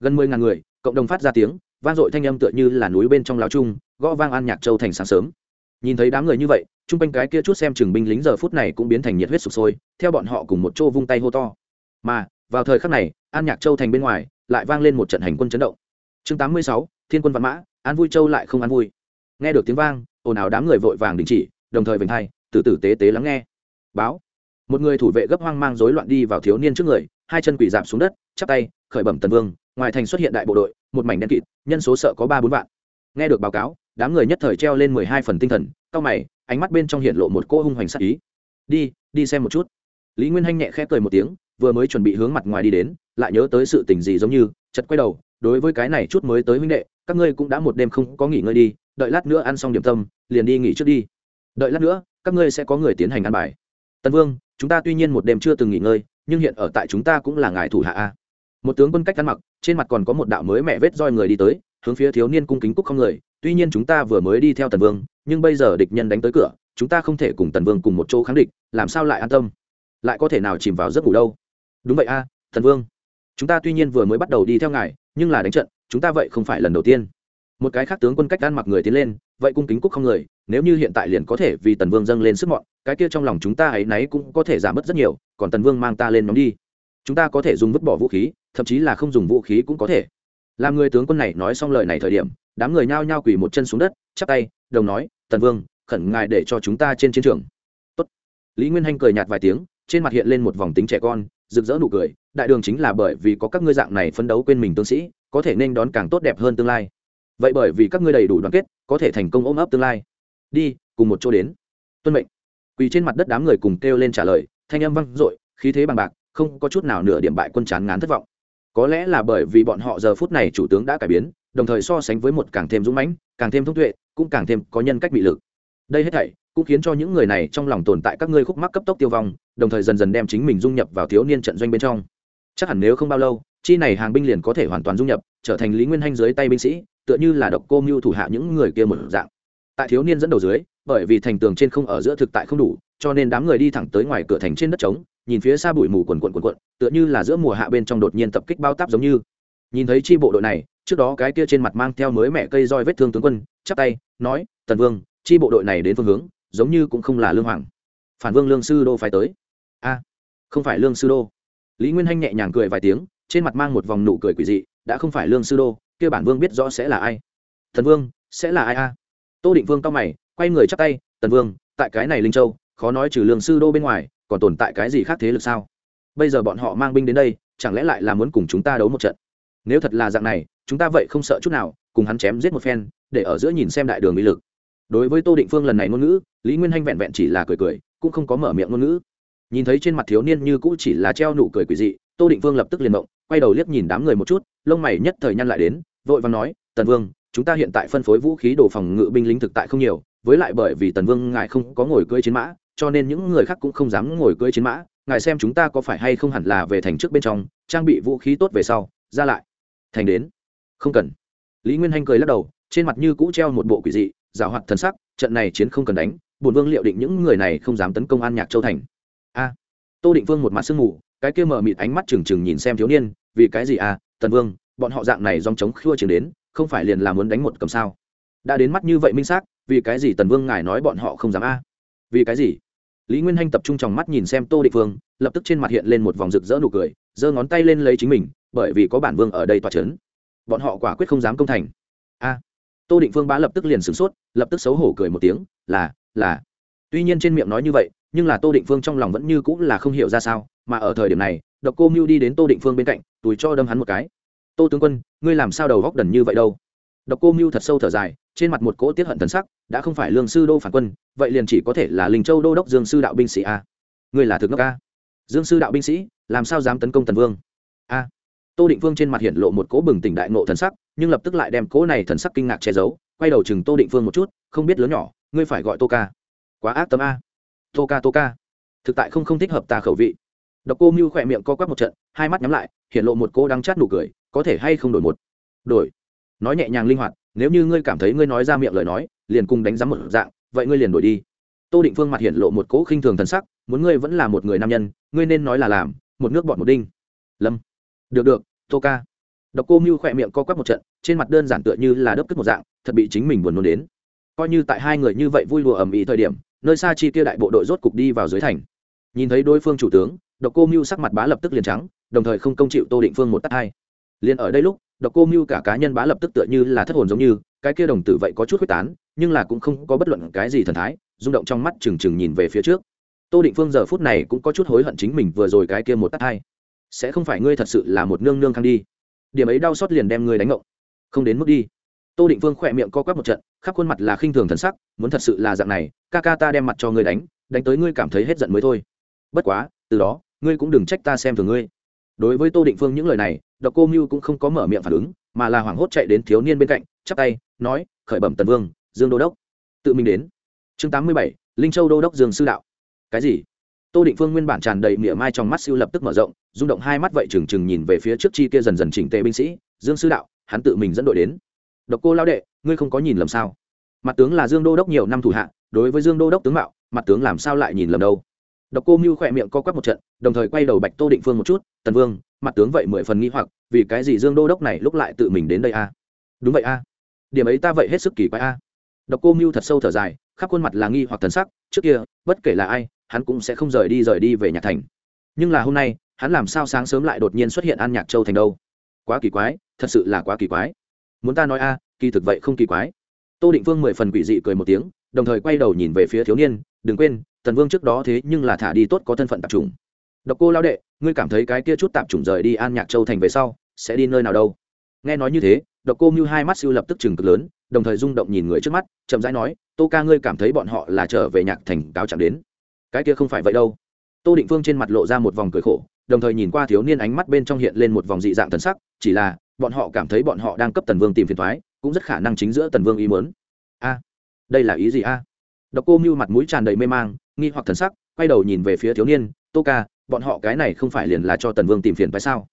Gần mười ngàn người, cộng đồng phát ra tiếng, vang dội thanh âm tựa như là núi bên trong lao trung, gõ vang an nhạc châu thành sáng sớm nhìn thấy đám người như vậy chung quanh cái kia chút xem chừng binh lính giờ phút này cũng biến thành nhiệt huyết sụp sôi theo bọn họ cùng một chỗ vung tay hô to. Mà vào thời khắc này an nhạc châu thành bên ngoài lại vang lên một trận hành quân chấn động. Chương tám mươi sáu thiên quân văn mã an vui châu lại không an vui. Nghe được tiếng vang ồn ào đám người vội vàng đình chỉ đồng thời vành thay, từ từ tế tế lắng nghe. Báo. Một người thủ vệ gấp hoang mang rối loạn đi vào thiếu niên trước người hai chân quỳ dạp xuống đất chắp tay khởi bẩm tần vương ngoài thành xuất hiện đại bộ đội một mảnh đen kịt nhân số sợ có ba bốn vạn. Nghe được báo cáo đám người nhất thời treo lên mười hai phần tinh thần, cao mày, ánh mắt bên trong hiện lộ một cô hung hoành sắc ý. Đi đi xem một chút. Lý nguyên hanh nhẹ khẽ cười một tiếng, vừa mới chuẩn bị hướng mặt ngoài đi đến, lại nhớ tới sự tình gì giống như chật quay đầu, đối với cái này chút mới tới huynh đệ, các ngươi cũng đã một đêm không có nghỉ ngơi đi, đợi lát nữa ăn xong điểm tâm, liền đi nghỉ trước đi. Đợi lát nữa, các ngươi sẽ có người tiến hành ăn bài. Tần vương, chúng ta tuy nhiên một đêm chưa từng nghỉ ngơi, nhưng hiện ở tại chúng ta cũng là ngài thủ hạ a. Một tướng quân cách ăn mặc, trên mặt còn có một đạo mới mẹ vết roi người đi tới, hướng phía thiếu niên cung kính cúc không người tuy nhiên chúng ta vừa mới đi theo tần vương nhưng bây giờ địch nhân đánh tới cửa chúng ta không thể cùng tần vương cùng một chỗ kháng địch làm sao lại an tâm? Lại có thể nào chìm vào giấc ngủ đâu? Đúng vậy a à, thần vương. Chúng ta tuy nhiên vừa mới bắt đầu đi theo ngài nhưng là đánh trận chúng ta vậy không phải lần đầu tiên. Một cái khác tướng quân cách ăn mặc người tiến lên vậy cung kính cúc không người nếu như hiện tại liền có thể vì tần vương dâng lên sức mọn cái kia trong lòng chúng ta ấy nấy cũng có thể giảm bớt rất nhiều còn tần vương mang ta lên nhóm đi. Chúng ta có thể dùng vứt bỏ vũ khí thậm chí là không dùng vũ khí cũng có thể. Làm người tướng quân này nói xong lời này thời điểm đám người nhao nhao quỳ một chân xuống đất, chắp tay, đồng nói, tần vương, khẩn ngài để cho chúng ta trên chiến trường. Tốt. lý nguyên hanh cười nhạt vài tiếng, trên mặt hiện lên một vòng tính trẻ con, rực rỡ nụ cười, đại đường chính là bởi vì có các ngươi dạng này phấn đấu quên mình tướng sĩ, có thể nên đón càng tốt đẹp hơn tương lai. Vậy bởi vì các ngươi đầy đủ đoàn kết, có thể thành công ôm ấp tương lai. Đi, cùng một chỗ đến. Tuân mệnh. Quỳ trên mặt đất đám người cùng kêu lên trả lời, thanh âm vang dội, khí thế bằng bạc, không có chút nào nửa điểm bại quân chán ngán thất vọng. Có lẽ là bởi vì bọn họ giờ phút này chủ tướng đã cải biến đồng thời so sánh với một càng thêm dũng mãnh, càng thêm thông tuệ, cũng càng thêm có nhân cách bị lực. Đây hết thảy cũng khiến cho những người này trong lòng tồn tại các ngươi khúc mắc cấp tốc tiêu vong, đồng thời dần dần đem chính mình dung nhập vào thiếu niên trận doanh bên trong. Chắc hẳn nếu không bao lâu, chi này hàng binh liền có thể hoàn toàn dung nhập, trở thành lý nguyên hanh dưới tay binh sĩ, tựa như là độc cô mưu thủ hạ những người kia một dạng. Tại thiếu niên dẫn đầu dưới, bởi vì thành tường trên không ở giữa thực tại không đủ, cho nên đám người đi thẳng tới ngoài cửa thành trên đất trống, nhìn phía xa bụi mù quần quần quần quận tựa như là giữa mùa hạ bên trong đột nhiên tập kích bao táp giống như nhìn thấy chi bộ đội này, trước đó cái kia trên mặt mang theo mới mẹ cây roi vết thương tướng quân, chắp tay, nói, tần vương, chi bộ đội này đến phương hướng, giống như cũng không là lương hoàng. Phản vương lương sư đô phải tới. A, không phải lương sư đô. Lý nguyên hanh nhẹ nhàng cười vài tiếng, trên mặt mang một vòng nụ cười quỷ dị, đã không phải lương sư đô, kia bản vương biết rõ sẽ là ai. Thần vương, sẽ là ai a? Tô định vương cao mày, quay người chắp tay, tần vương, tại cái này linh châu, khó nói trừ lương sư đô bên ngoài, còn tồn tại cái gì khác thế lực sao? Bây giờ bọn họ mang binh đến đây, chẳng lẽ lại là muốn cùng chúng ta đấu một trận? Nếu thật là dạng này, chúng ta vậy không sợ chút nào, cùng hắn chém giết một phen, để ở giữa nhìn xem đại đường bị lực. Đối với tô định phương lần này ngôn ngữ, lý nguyên hanh vẹn vẹn chỉ là cười cười, cũng không có mở miệng ngôn ngữ. Nhìn thấy trên mặt thiếu niên như cũ chỉ là treo nụ cười quỷ dị, tô định phương lập tức liền động, quay đầu liếc nhìn đám người một chút, lông mày nhất thời nhăn lại đến, vội và nói, tần vương, chúng ta hiện tại phân phối vũ khí đồ phòng ngự binh lính thực tại không nhiều, với lại bởi vì tần vương ngài không có ngồi cưỡi chiến mã, cho nên những người khác cũng không dám ngồi cưỡi chiến mã, ngài xem chúng ta có phải hay không hẳn là về thành trước bên trong, trang bị vũ khí tốt về sau, ra lại thành đến. Không cần. Lý nguyên hanh cười lắc đầu, trên mặt như cũ treo một bộ quỷ dị giảo hoạt thần sắc, trận này chiến không cần đánh, bổn vương liệu định những người này không dám tấn công an nhạc châu thành. A. Tô định vương một mặt sương mù, cái kia mở mịt ánh mắt trừng trừng nhìn xem thiếu niên, vì cái gì à tần vương, bọn họ dạng này dòng chống khua trường đến, không phải liền là muốn đánh một cầm sao? Đã đến mắt như vậy minh xác, vì cái gì tần vương ngài nói bọn họ không dám a? Vì cái gì? Lý nguyên hanh tập trung trong mắt nhìn xem tô định vương, lập tức trên mặt hiện lên một vòng rực rỡ nụ cười, giơ ngón tay lên lấy chính mình bởi vì có bản vương ở đây tòa c h ấ n bọn họ quả quyết không dám công thành. A. Tô định phương bá lập tức liền sửng sốt, lập tức xấu hổ cười một tiếng, là là. Tuy nhiên trên miệng nói như vậy, nhưng là tô định phương trong lòng vẫn như cũng là không hiểu ra sao, mà ở thời điểm này, độc cô mưu đi đến tô định phương bên cạnh, túi cho đâm hắn một cái. Tô tướng quân, ngươi làm sao đầu góc đần như vậy đâu? Độc cô mưu thật sâu thở dài, trên mặt một cỗ tiết hận thần sắc, đã không phải lương sư đô phản quân, vậy liền chỉ có thể là linh châu đô đốc dương sư đạo binh sĩ a. Ngươi là thực ngốc a? Dương sư đạo binh sĩ, làm sao dám tấn công tần vương? A tô định phương trên mặt hiện lộ một cố bừng tỉnh đại nộ thần sắc, nhưng lập tức lại đem cố này thần sắc kinh ngạc che giấu, quay đầu chừng tô định phương một chút, không biết lớn nhỏ, ngươi phải gọi tô ca. Quá ác tâm a. Tô ca tô ca. Thực tại không không thích hợp ta khẩu vị. Độc cô mưu khỏe miệng co quắp một trận, hai mắt nhắm lại, hiện lộ một cô đang chát nụ cười, có thể hay không đổi một? Đổi. Nói nhẹ nhàng linh hoạt, nếu như ngươi cảm thấy ngươi nói ra miệng lời nói, liền cùng đánh giá một dạng, vậy ngươi liền đổi đi. Tô định phương mặt hiện lộ một cỗ khinh thường thần sắc, muốn ngươi vẫn là một người nam nhân, ngươi nên nói là làm, một nước bọn một đinh. Lâm được được tô ca độc cô mưu khỏe miệng co quắp một trận, trên mặt đơn giản tựa như là đớp cất một dạng, thật bị chính mình buồn nôn đến. Coi như tại hai người như vậy vui lùa ầm ĩ thời điểm, nơi xa chi tiêu đại bộ đội rốt cục đi vào dưới thành. Nhìn thấy đối phương chủ tướng, độc cô mưu sắc mặt bá lập tức liền trắng, đồng thời không công chịu tô định phương một tắt hai. Liền ở đây lúc, độc cô mưu cả cá nhân bá lập tức tựa như là thất hồn giống như, cái kia đồng tử vậy có chút quyết tán, nhưng là cũng không có bất luận cái gì thần thái, rung động trong mắt trừng trừng nhìn về phía trước. Tô định phương giờ phút này cũng có chút hối hận chính mình vừa rồi cái kia một tắt hai sẽ không phải ngươi thật sự là một nương nương khang đi. Điểm ấy đau xót liền đem ngươi đánh ngộng. Không đến mức đi. Tô định vương khỏe miệng co quắp một trận, khắp khuôn mặt là khinh thường thần sắc, muốn thật sự là dạng này, ca ca ta đem mặt cho ngươi đánh đánh tới ngươi cảm thấy hết giận mới thôi. Bất quá, từ đó, ngươi cũng đừng trách ta xem thường ngươi. Đối với tô định phương những lời này, độc cô mưu cũng không có mở miệng phản ứng, mà là hoảng hốt chạy đến thiếu niên bên cạnh, chắp tay, nói, khởi bẩm tần vương, dương đô đốc. Tự mình đến. Chương tám mươi bảy, linh châu đô đốc dương sư đạo. Cái gì? Tô định phương nguyên bản tràn đầy mỉa mai trong mắt siêu lập tức mở rộng, rung động hai mắt vậy trừng trừng nhìn về phía trước chi kia dần dần chỉnh tề binh sĩ, dương sư đạo, hắn tự mình dẫn đội đến. Độc cô lao đệ, ngươi không có nhìn lầm sao? Mặt tướng là dương đô đốc nhiều năm thủ hạ, đối với dương đô đốc tướng mạo, mặt tướng làm sao lại nhìn lầm đâu? Độc cô mưu khỏe miệng co quắp một trận, đồng thời quay đầu bạch tô định phương một chút, tần vương, mặt tướng vậy mười phần nghi hoặc, vì cái gì dương đô đốc này lúc lại tự mình đến đây a? Đúng vậy a. Điểm ấy ta vậy hết sức kỳ quái a. Độc cô mưu thật sâu thở dài, khắp khuôn mặt là nghi hoặc thần sắc, trước kia, bất kể là ai hắn cũng sẽ không rời đi rời đi về nhà thành. Nhưng là hôm nay, hắn làm sao sáng sớm lại đột nhiên xuất hiện an nhạc châu thành đâu? Quá kỳ quái, thật sự là quá kỳ quái. Muốn ta nói a, kỳ thực vậy không kỳ quái. Tô định vương mười phần quỷ dị cười một tiếng, đồng thời quay đầu nhìn về phía thiếu niên, đừng quên, tần vương trước đó thế nhưng là thả đi tốt có thân phận tạp chủng. Độc cô lao đệ, ngươi cảm thấy cái kia chút tạp chủng rời đi an nhạc châu thành về sau, sẽ đi nơi nào đâu? Nghe nói như thế, độc cô mưu hai mắt siêu lập tức chừng cực lớn, đồng thời rung động nhìn người trước mắt, chậm rãi nói, tô ca ngươi cảm thấy bọn họ là trở về nhạc thành cáo chẳng đến cái kia không phải vậy đâu. Tô định phương trên mặt lộ ra một vòng cười khổ, đồng thời nhìn qua thiếu niên ánh mắt bên trong hiện lên một vòng dị dạng thần sắc, chỉ là, bọn họ cảm thấy bọn họ đang cấp tần vương tìm phiền thoái cũng rất khả năng chính giữa tần vương ý muốn. A, đây là ý gì a? Độc cô mưu mặt mũi tràn đầy mê mang, nghi hoặc thần sắc, quay đầu nhìn về phía thiếu niên, tô ca, bọn họ cái này không phải liền là cho tần vương tìm phiền phải sao?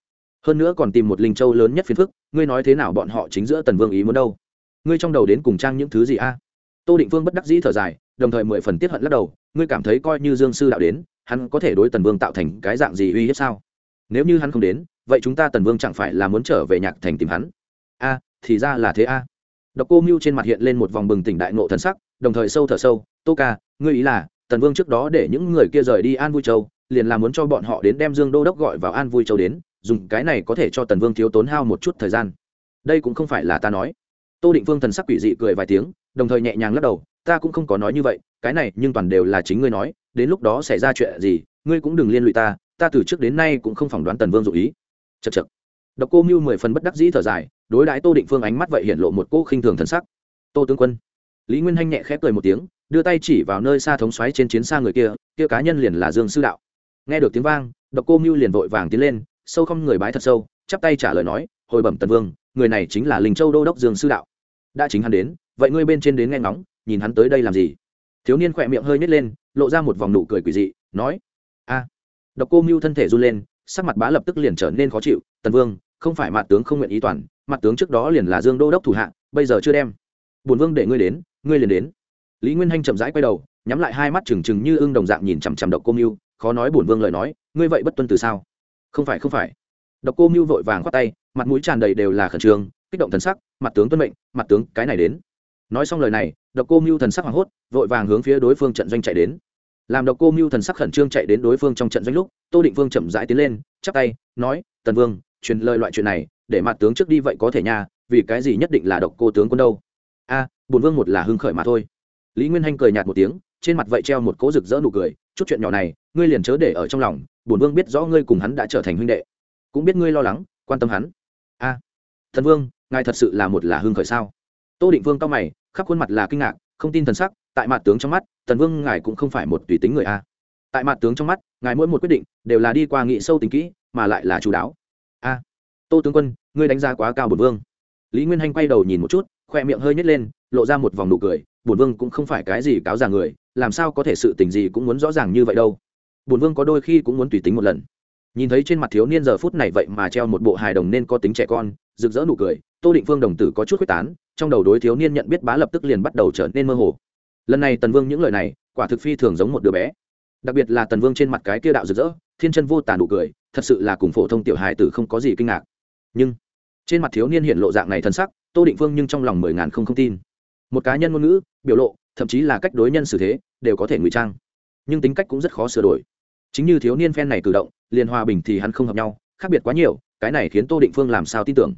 Hơn nữa còn tìm một linh châu lớn nhất phiền phức, ngươi nói thế nào bọn họ chính giữa tần vương ý muốn đâu? Ngươi trong đầu đến cùng trang những thứ gì a? Tô định vương bất đắc dĩ thở dài, đồng thời mười phần tiết hận lắc đầu ngươi cảm thấy coi như dương sư đạo đến, hắn có thể đối tần vương tạo thành cái dạng gì uy hiếp sao? Nếu như hắn không đến, vậy chúng ta tần vương chẳng phải là muốn trở về nhạc thành tìm hắn? A, thì ra là thế a. Độc cô mưu trên mặt hiện lên một vòng bừng tỉnh đại nộ thần sắc, đồng thời sâu thở sâu, tô ca, ngươi ý là, tần vương trước đó để những người kia rời đi an vui châu, liền là muốn cho bọn họ đến đem dương đô đốc gọi vào an vui châu đến, dùng cái này có thể cho tần vương thiếu tốn hao một chút thời gian. Đây cũng không phải là ta nói. Tô định vương thần sắc quỷ dị cười vài tiếng, đồng thời nhẹ nhàng lắc đầu ta cũng không có nói như vậy, cái này nhưng toàn đều là chính ngươi nói, đến lúc đó xảy ra chuyện gì, ngươi cũng đừng liên lụy ta ta từ trước đến nay cũng không phỏng đoán tần vương dụ ý. Chật chật độc cô mưu mười phần bất đắc dĩ thở dài, đối đãi tô định phương ánh mắt vậy hiện lộ một cô khinh thường thần sắc. Tô tướng quân. Lý nguyên hanh nhẹ khép cười một tiếng, đưa tay chỉ vào nơi xa thống xoáy trên chiến xa người kia kia cá nhân liền là dương sư đạo. Nghe được tiếng vang, độc cô mưu liền vội vàng tiến lên, sâu không người bái thật sâu, chắp tay trả lời nói, hồi bẩm tần vương, người này chính là linh châu đô đốc dương sư đạo. Đã chính hắn đến, vậy ngươi bên trên đến nghe ngóng nhìn hắn tới đây làm gì? Thiếu niên khỏe miệng hơi nhét lên, lộ ra một vòng nụ cười quỷ dị, nói, a. Độc cô mưu thân thể run lên, sắc mặt bá lập tức liền trở nên khó chịu, tần vương, không phải mặt tướng không nguyện ý toàn mặt tướng trước đó liền là dương đô đốc thủ hạ, bây giờ chưa đem. Bùn vương để ngươi đến, ngươi liền đến. Lý nguyên hanh chậm rãi quay đầu, nhắm lại hai mắt trừng trừng như ưng đồng dạng nhìn chằm chằm độc cô mưu, khó nói bùn vương lời nói, ngươi vậy bất tuân từ sao? Không phải không phải. Độc cô mưu vội vàng khoát tay, mặt mũi tràn đầy đều là khẩn trương, kích động thần sắc mặt tướng tuân mệnh mặt tướng, cái này đến nói xong lời này độc cô mưu thần sắc hoảng hốt vội vàng hướng phía đối phương trận doanh chạy đến. Làm độc cô mưu thần sắc khẩn trương chạy đến đối phương trong trận doanh lúc tô định vương chậm rãi tiến lên chắp tay nói tần vương truyền lời loại chuyện này để mặt tướng trước đi vậy có thể nha vì cái gì nhất định là độc cô tướng quân đâu? A à, bùn vương một là hưng khởi mà thôi. Lý nguyên hanh cười nhạt một tiếng trên mặt vậy treo một cố rực rỡ nụ cười chút chuyện nhỏ này ngươi liền chớ để ở trong lòng bùn vương biết rõ ngươi cùng hắn đã trở thành huynh đệ cũng biết ngươi lo lắng quan tâm hắn. A thần vương ngài thật sự là một là hưng khởi sao? Tô định vương cao mày khắp khuôn mặt là kinh ngạc, không tin thần sắc, tại mặt tướng trong mắt, tần vương ngài cũng không phải một tùy tính người a. Tại mặt tướng trong mắt, ngài mỗi một quyết định đều là đi qua nghị sâu tính kỹ, mà lại là chú đáo a. Tô tướng quân, ngươi đánh giá quá cao bổn vương. Lý nguyên hanh quay đầu nhìn một chút, khoe miệng hơi nhét lên, lộ ra một vòng nụ cười, bổn vương cũng không phải cái gì cáo già người, làm sao có thể sự tình gì cũng muốn rõ ràng như vậy đâu. Bổn vương có đôi khi cũng muốn tùy tính một lần. Nhìn thấy trên mặt thiếu niên giờ phút này vậy mà treo một bộ hài đồng nên có tính trẻ con, rực rỡ nụ cười, tô định phương đồng tử có chút quyết tán trong đầu đối thiếu niên nhận biết bá lập tức liền bắt đầu trở nên mơ hồ. Lần này tần vương những lời này, quả thực phi thường giống một đứa bé. Đặc biệt là tần vương trên mặt cái kia đạo rực rỡ, thiên chân vô tàn nụ cười, thật sự là cùng phổ thông tiểu hài tử không có gì kinh ngạc. Nhưng, trên mặt thiếu niên hiện lộ dạng này thân sắc, tô định phương nhưng trong lòng mười ngàn không không tin. Một cá nhân ngôn ngữ, biểu lộ, thậm chí là cách đối nhân xử thế, đều có thể ngụy trang. Nhưng tính cách cũng rất khó sửa đổi. Chính như thiếu niên phen này cử động, liền hòa bình thì hắn không hợp nhau, khác biệt quá nhiều, cái này khiến tô định phương làm sao tin tưởng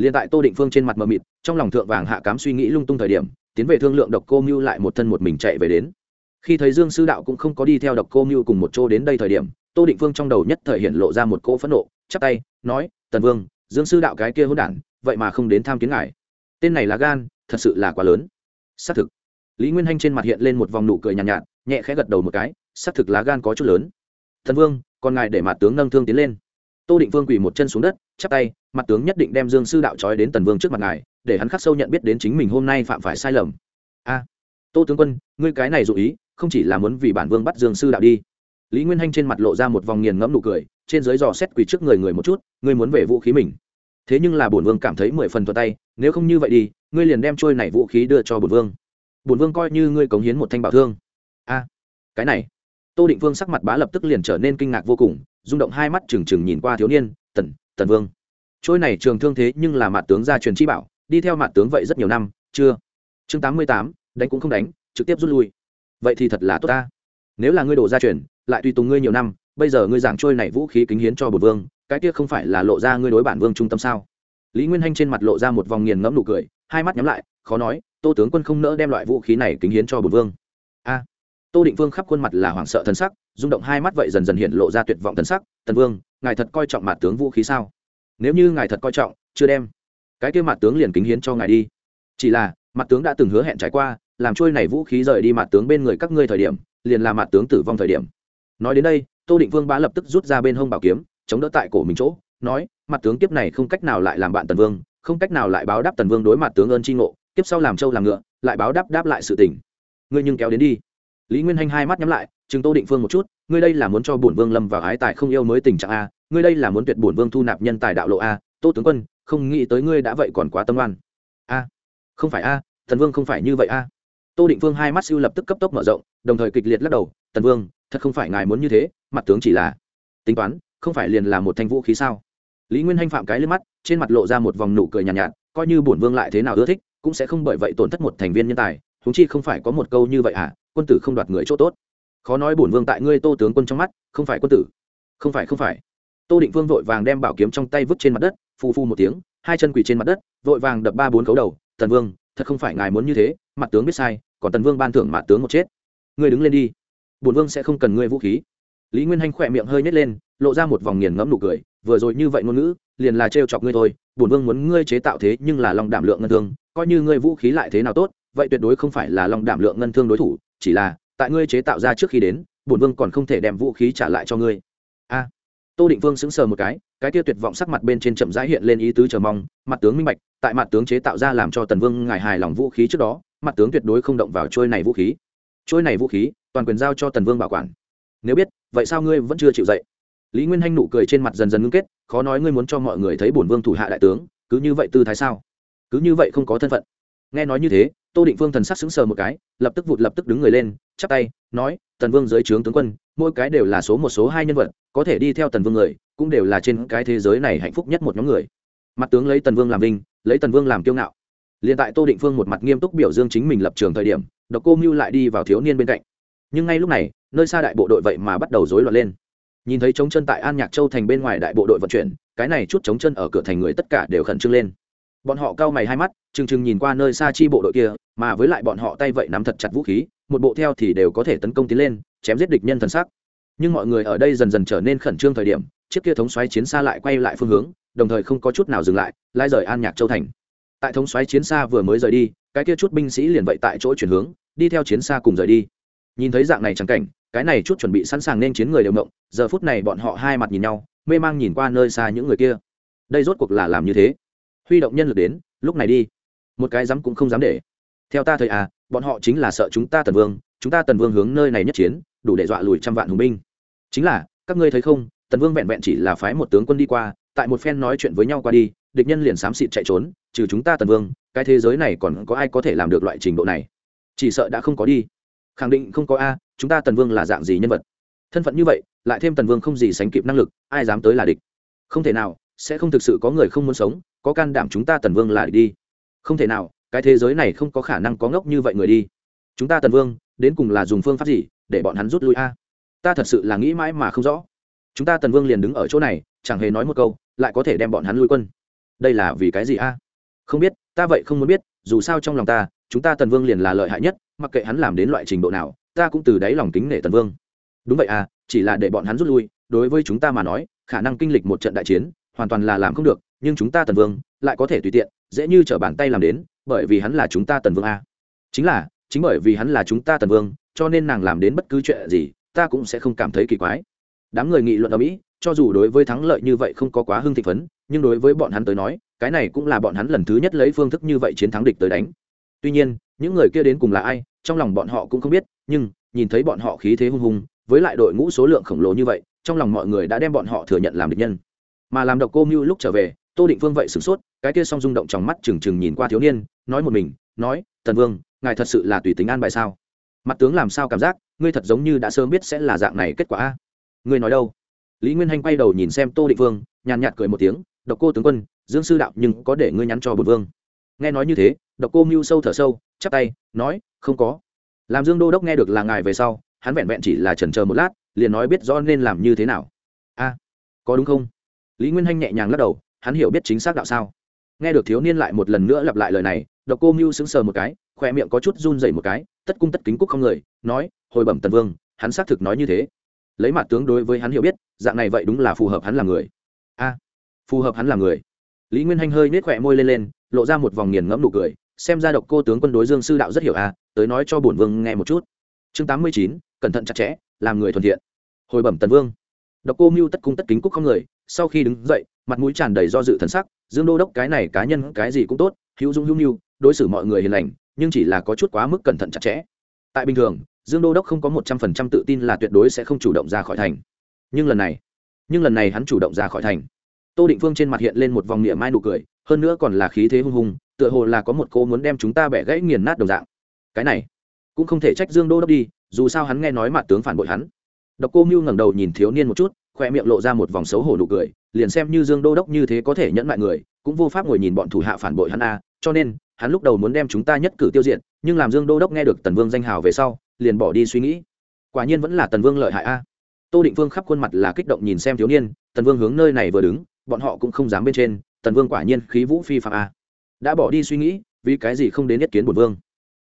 liền tại tô định phương trên mặt mờ mịt trong lòng thượng vàng hạ cám suy nghĩ lung tung thời điểm tiến về thương lượng độc cô mưu lại một thân một mình chạy về đến. Khi thấy dương sư đạo cũng không có đi theo độc cô mưu cùng một chỗ đến đây thời điểm tô định phương trong đầu nhất thời hiện lộ ra một cỗ phẫn nộ chắp tay nói tần vương dương sư đạo cái kia hôn đản vậy mà không đến tham kiến ngài. Tên này là gan thật sự là quá lớn. Xác thực. Lý nguyên hanh trên mặt hiện lên một vòng nụ cười nhàn nhạt, nhạt nhẹ khẽ gật đầu một cái xác thực lá gan có chút lớn. Thần vương còn ngài để mặt tướng nâng thương tiến lên. Tô định vương quỳ một chân xuống đất chắp tay mặt tướng nhất định đem dương sư đạo trói đến tần vương trước mặt ngài, để hắn khắc sâu nhận biết đến chính mình hôm nay phạm phải sai lầm. A, tô tướng quân, ngươi cái này dụ ý, không chỉ là muốn vì bản vương bắt dương sư đạo đi. Lý nguyên hanh trên mặt lộ ra một vòng nghiền ngẫm nụ cười, trên dưới dò xét quỳ trước người người một chút, ngươi muốn về vũ khí mình. Thế nhưng là bổn vương cảm thấy mười phần thuật tay, nếu không như vậy đi, ngươi liền đem trôi này vũ khí đưa cho bổn vương. Bổn vương coi như ngươi cống hiến một thanh bảo thương. A, cái này. Tô định vương sắc mặt bá lập tức liền trở nên kinh ngạc vô cùng, rung động hai mắt trừng trừng nhìn qua thiếu niên, tần tần vương trôi này trường thương thế nhưng là mặt tướng gia truyền chi bảo, đi theo mặt tướng vậy rất nhiều năm, chưa? Chương tám mươi tám, đánh cũng không đánh, trực tiếp rút lui. Vậy thì thật là tốt ta. Nếu là ngươi đổ gia truyền, lại tùy tùng ngươi nhiều năm, bây giờ ngươi giảng trôi này vũ khí kính hiến cho bột vương, cái kia không phải là lộ ra ngươi đối bản vương trung tâm sao? Lý nguyên hanh trên mặt lộ ra một vòng nghiền ngẫm nụ cười, hai mắt nhắm lại, khó nói, tô tướng quân không nỡ đem loại vũ khí này kính hiến cho bột vương. A, tô định vương khắp khuôn mặt là hoảng sợ thân sắc, rung động hai mắt vậy dần dần hiện lộ ra tuyệt vọng thân sắc, tần vương, ngài thật coi trọng mặt tướng vũ khí sao? Nếu như ngài thật coi trọng, chưa đem cái kia mặt tướng liền kính hiến cho ngài đi. Chỉ là, mặt tướng đã từng hứa hẹn trải qua, làm trôi này vũ khí rời đi mặt tướng bên người các ngươi thời điểm, liền là mặt tướng tử vong thời điểm. Nói đến đây, tô định vương bá lập tức rút ra bên hông bảo kiếm, chống đỡ tại cổ mình chỗ, nói, mặt tướng kiếp này không cách nào lại làm bạn tần vương, không cách nào lại báo đáp tần vương đối mặt tướng ơn tri ngộ, kiếp sau làm trâu làm ngựa, lại báo đáp đáp lại sự tình. Ngươi nhưng kéo đến đi. Lý nguyên hanh hai mắt nhắm lại, chừng tô định phương một chút, ngươi đây là muốn cho bổn vương lâm vào ái tài không yêu mới tình trạng a ngươi đây là muốn tuyệt bổn vương thu nạp nhân tài đạo lộ a tô tướng quân không nghĩ tới ngươi đã vậy còn quá tâm oan. A không phải a thần vương không phải như vậy a. Tô định vương hai mắt siêu lập tức cấp tốc mở rộng đồng thời kịch liệt lắc đầu tần vương thật không phải ngài muốn như thế mặt tướng chỉ là tính toán không phải liền là một thanh vũ khí sao? Lý nguyên hanh phạm cái lên mắt trên mặt lộ ra một vòng nụ cười nhàn nhạt, nhạt coi như bổn vương lại thế nào ưa thích cũng sẽ không bởi vậy tổn thất một thành viên nhân tài thúng chi không phải có một câu như vậy à quân tử không đoạt người chỗ tốt. Khó nói bổn vương tại ngươi tô tướng quân trong mắt không phải quân tử. Không phải không phải tô định vương vội vàng đem bảo kiếm trong tay vứt trên mặt đất phu phu một tiếng, hai chân quỳ trên mặt đất, vội vàng đập ba bốn cấu đầu. Tần vương, thật không phải ngài muốn như thế, mặt tướng biết sai, còn tần vương ban thưởng mặt tướng một chết. Ngươi đứng lên đi, bổn vương sẽ không cần ngươi vũ khí. Lý nguyên hanh khỏe miệng hơi nhét lên, lộ ra một vòng nghiền ngẫm nụ cười. Vừa rồi như vậy ngôn ngữ, liền là trêu chọc ngươi thôi. Bổn vương muốn ngươi chế tạo thế nhưng là lòng đảm lượng ngân thương, coi như ngươi vũ khí lại thế nào tốt, vậy tuyệt đối không phải là lòng đảm lượng ngân thương đối thủ, chỉ là tại ngươi chế tạo ra trước khi đến, bổn vương còn không thể đem vũ khí trả lại cho ngươi tô định vương sững sờ một cái cái kia tuyệt vọng sắc mặt bên trên chậm rãi hiện lên ý tứ chờ mong, mặt tướng minh bạch, tại mặt tướng chế tạo ra làm cho tần vương ngài hài lòng vũ khí trước đó, mặt tướng tuyệt đối không động vào trôi này vũ khí. Trôi này vũ khí, toàn quyền giao cho tần vương bảo quản. Nếu biết, vậy sao ngươi vẫn chưa chịu dậy? Lý nguyên hanh nụ cười trên mặt dần dần ngưng kết, khó nói ngươi muốn cho mọi người thấy bổn vương thủ hạ đại tướng, cứ như vậy tư thái sao? Cứ như vậy không có thân phận. Nghe nói như thế, tô định vương thần sắc sững sờ một cái, lập tức vụt lập tức đứng người lên, chắp tay, nói, tần vương dưới trướng tướng quân mỗi cái đều là số một số hai nhân vật, có thể đi theo tần vương người, cũng đều là trên cái thế giới này hạnh phúc nhất một nhóm người. Mặt tướng lấy tần vương làm vinh, lấy tần vương làm kiêu ngạo. Liền tại tô định phương một mặt nghiêm túc biểu dương chính mình lập trường thời điểm, độc cô mưu lại đi vào thiếu niên bên cạnh. Nhưng ngay lúc này, nơi xa đại bộ đội vậy mà bắt đầu rối loạn lên. Nhìn thấy chống chân tại an nhạc châu thành bên ngoài đại bộ đội vận chuyển, cái này chút chống chân ở cửa thành người tất cả đều khẩn trương lên. Bọn họ cau mày hai mắt chừng chừng nhìn qua nơi xa chi bộ đội kia, mà với lại bọn họ tay vậy nắm thật chặt vũ khí, một bộ theo thì đều có thể tấn công tiến lên chém giết địch nhân thần sắc. Nhưng mọi người ở đây dần dần trở nên khẩn trương thời điểm, chiếc kia thống xoáy chiến xa lại quay lại phương hướng, đồng thời không có chút nào dừng lại lai rời an nhạc châu thành. Tại thống xoáy chiến xa vừa mới rời đi, cái kia chút binh sĩ liền vậy tại chỗ chuyển hướng, đi theo chiến xa cùng rời đi. Nhìn thấy dạng này trắng cảnh, cái này chút chuẩn bị sẵn sàng nên chiến người đều động giờ phút này bọn họ hai mặt nhìn nhau, mê mang nhìn qua nơi xa những người kia. Đây rốt cuộc là làm như thế. Huy động nhân lực đến, lúc này đi. Một cái dám cũng không dám để. Theo ta thời à bọn họ chính là sợ chúng ta tần vương, chúng ta tần vương hướng nơi này nhất chiến đủ để dọa lùi trăm vạn hùng binh. Chính là, các ngươi thấy không, tần vương vẹn vẹn chỉ là phái một tướng quân đi qua, tại một phen nói chuyện với nhau qua đi, địch nhân liền xám xịt chạy trốn, trừ chúng ta tần vương, cái thế giới này còn có ai có thể làm được loại trình độ này? Chỉ sợ đã không có đi. Khẳng định không có a, chúng ta tần vương là dạng gì nhân vật? Thân phận như vậy, lại thêm tần vương không gì sánh kịp năng lực, ai dám tới là địch? Không thể nào, sẽ không thực sự có người không muốn sống, có can đảm chúng ta tần vương là địch đi. Không thể nào, cái thế giới này không có khả năng có ngốc như vậy người đi. Chúng ta tần vương, đến cùng là dùng phương pháp gì để bọn hắn rút lui a. Ta thật sự là nghĩ mãi mà không rõ. Chúng ta tần vương liền đứng ở chỗ này, chẳng hề nói một câu, lại có thể đem bọn hắn lui quân. Đây là vì cái gì a? Không biết, ta vậy không muốn biết, dù sao trong lòng ta, chúng ta tần vương liền là lợi hại nhất, mặc kệ hắn làm đến loại trình độ nào, ta cũng từ đáy lòng kính nể tần vương. Đúng vậy à chỉ là để bọn hắn rút lui, đối với chúng ta mà nói, khả năng kinh lịch một trận đại chiến, hoàn toàn là làm không được, nhưng chúng ta tần vương, lại có thể tùy tiện, dễ như t r ở bàn tay làm đến, bởi vì hắn là chúng ta tần vương a. Chính là, chính bởi vì hắn là chúng ta tần vương cho nên nàng làm đến bất cứ chuyện gì, ta cũng sẽ không cảm thấy kỳ quái. Đám người nghị luận ở mỹ, cho dù đối với thắng lợi như vậy không có quá hưng thị phấn, nhưng đối với bọn hắn tới nói, cái này cũng là bọn hắn lần thứ nhất lấy phương thức như vậy chiến thắng địch tới đánh. Tuy nhiên, những người kia đến cùng là ai, trong lòng bọn họ cũng không biết, nhưng, nhìn thấy bọn họ khí thế hung hùng, với lại đội ngũ số lượng khổng lồ như vậy, trong lòng mọi người đã đem bọn họ thừa nhận làm địch nhân. Mà làm độc cô mưu lúc trở về, tô định vương vậy sửng sốt, cái kia song rung động trong mắt trừng trừng nhìn qua thiếu niên, nói một mình, nói, tần vương, ngài thật sự là tùy tính an bài sao? Mặt tướng làm sao cảm giác, ngươi thật giống như đã sớm biết sẽ là dạng này kết quả a? Ngươi nói đâu? Lý nguyên hanh quay đầu nhìn xem tô định vương, nhàn nhạt cười một tiếng, độc cô tướng quân, dương sư đạo nhưng có để ngươi nhắn cho bột vương. Nghe nói như thế, độc cô mưu sâu thở sâu, chắp tay, nói, không có. Làm dương đô đốc nghe được là ngài về sau, hắn vẹn vẹn chỉ là trần chờ một lát, liền nói biết rõ nên làm như thế nào. A, có đúng không? Lý nguyên hanh nhẹ nhàng lắc đầu, hắn hiểu biết chính xác đạo sao. Nghe được thiếu niên lại một lần nữa lặp lại lời này, độc cô mưu sững sờ một cái khoe miệng có chút run dậy một cái tất cung tất kính cúc không người, nói, hồi bẩm tần vương, hắn xác thực nói như thế. Lấy mặt tướng đối với hắn hiểu biết, dạng này vậy đúng là phù hợp hắn là người. A, phù hợp hắn là người. Lý nguyên hanh hơi nết khỏe môi lên lên, lộ ra một vòng nghiền ngẫm nụ cười, xem ra độc cô tướng quân đối dương sư đạo rất hiểu a, tới nói cho bổn vương nghe một chút. Chương tám mươi chín, cẩn thận chặt chẽ, làm người thuận thiện. Hồi bẩm tần vương. Độc cô mưu tất cung tất kính cúc không người, sau khi đứng dậy, mặt mũi tràn đầy do dự thần sắc, dương đô đốc cái này cá nhân cái gì cũng tốt, hữu dung hữu mưu, đối xử mọi người hiền lành nhưng chỉ là có chút quá mức cẩn thận chặt chẽ. Tại bình thường, dương đô đốc không có một trăm phần trăm tự tin là tuyệt đối sẽ không chủ động ra khỏi thành. Nhưng lần này, nhưng lần này hắn chủ động ra khỏi thành. Tô định phương trên mặt hiện lên một vòng niệm mai nụ cười, hơn nữa còn là khí thế hung hùng, tựa hồ là có một cô muốn đem chúng ta bẻ gãy nghiền nát đồng dạng. Cái này, cũng không thể trách dương đô đốc đi, dù sao hắn nghe nói mặt tướng phản bội hắn. Độc cô mưu ngẩng đầu nhìn thiếu niên một chút khoe miệng lộ ra một vòng xấu hổ nụ cười, liền xem như dương đô đốc như thế có thể nhẫn lại người, cũng vô pháp ngồi nhìn bọn thủ hạ phản bội hắn a, cho nên hắn lúc đầu muốn đem chúng ta nhất cử tiêu diệt, nhưng làm dương đô đốc nghe được tần vương danh hào về sau, liền bỏ đi suy nghĩ. Quả nhiên vẫn là tần vương lợi hại a. Tô định vương khắp khuôn mặt là kích động nhìn xem thiếu niên, tần vương hướng nơi này vừa đứng, bọn họ cũng không dám bên trên, tần vương quả nhiên khí vũ phi phạm a. Đã bỏ đi suy nghĩ, vì cái gì không đến nhất kiến bổn vương?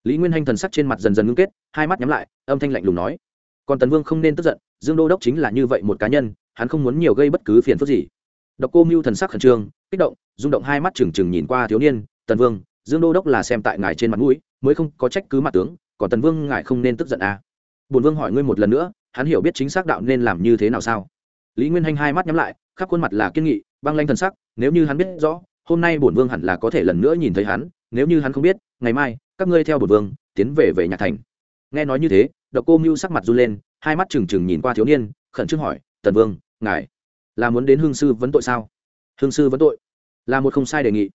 Lý nguyên hanh thần sắc trên mặt dần dần ngưng kết, hai mắt nhắm lại, âm thanh lạnh lùng nói. Còn tần vương không nên tức giận, dương đô đốc chính là như vậy một cá nhân, hắn không muốn nhiều gây bất cứ phiền phức gì. Độc cô mưu thần sắc khẩn trương, kích động, rung động hai mắt trừng trừng nhìn qua thiếu niên, tần vương dương đô đốc là xem tại ngài trên mặt mũi, mới không có trách cứ mặt tướng, còn tần vương ngài không nên tức giận à. bồn vương hỏi ngươi một lần nữa, hắn hiểu biết chính xác đạo nên làm như thế nào sao? Lý nguyên hanh hai mắt nhắm lại, khắp khuôn mặt là kiên nghị, băng lanh thần sắc, nếu như hắn biết rõ, hôm nay bổn vương hẳn là có thể lần nữa nhìn thấy hắn, nếu như hắn không biết, ngày mai, các ngươi theo bổn vương, tiến về về nhà thành. Nghe nói như thế, độc cô mưu sắc mặt run lên, hai mắt trừng trừng nhìn qua thiếu niên, khẩn trương hỏi, tần vương, ngài là muốn đến hương sư vấn tội sao? Hương sư vấn tội? Là một không sai đề nghị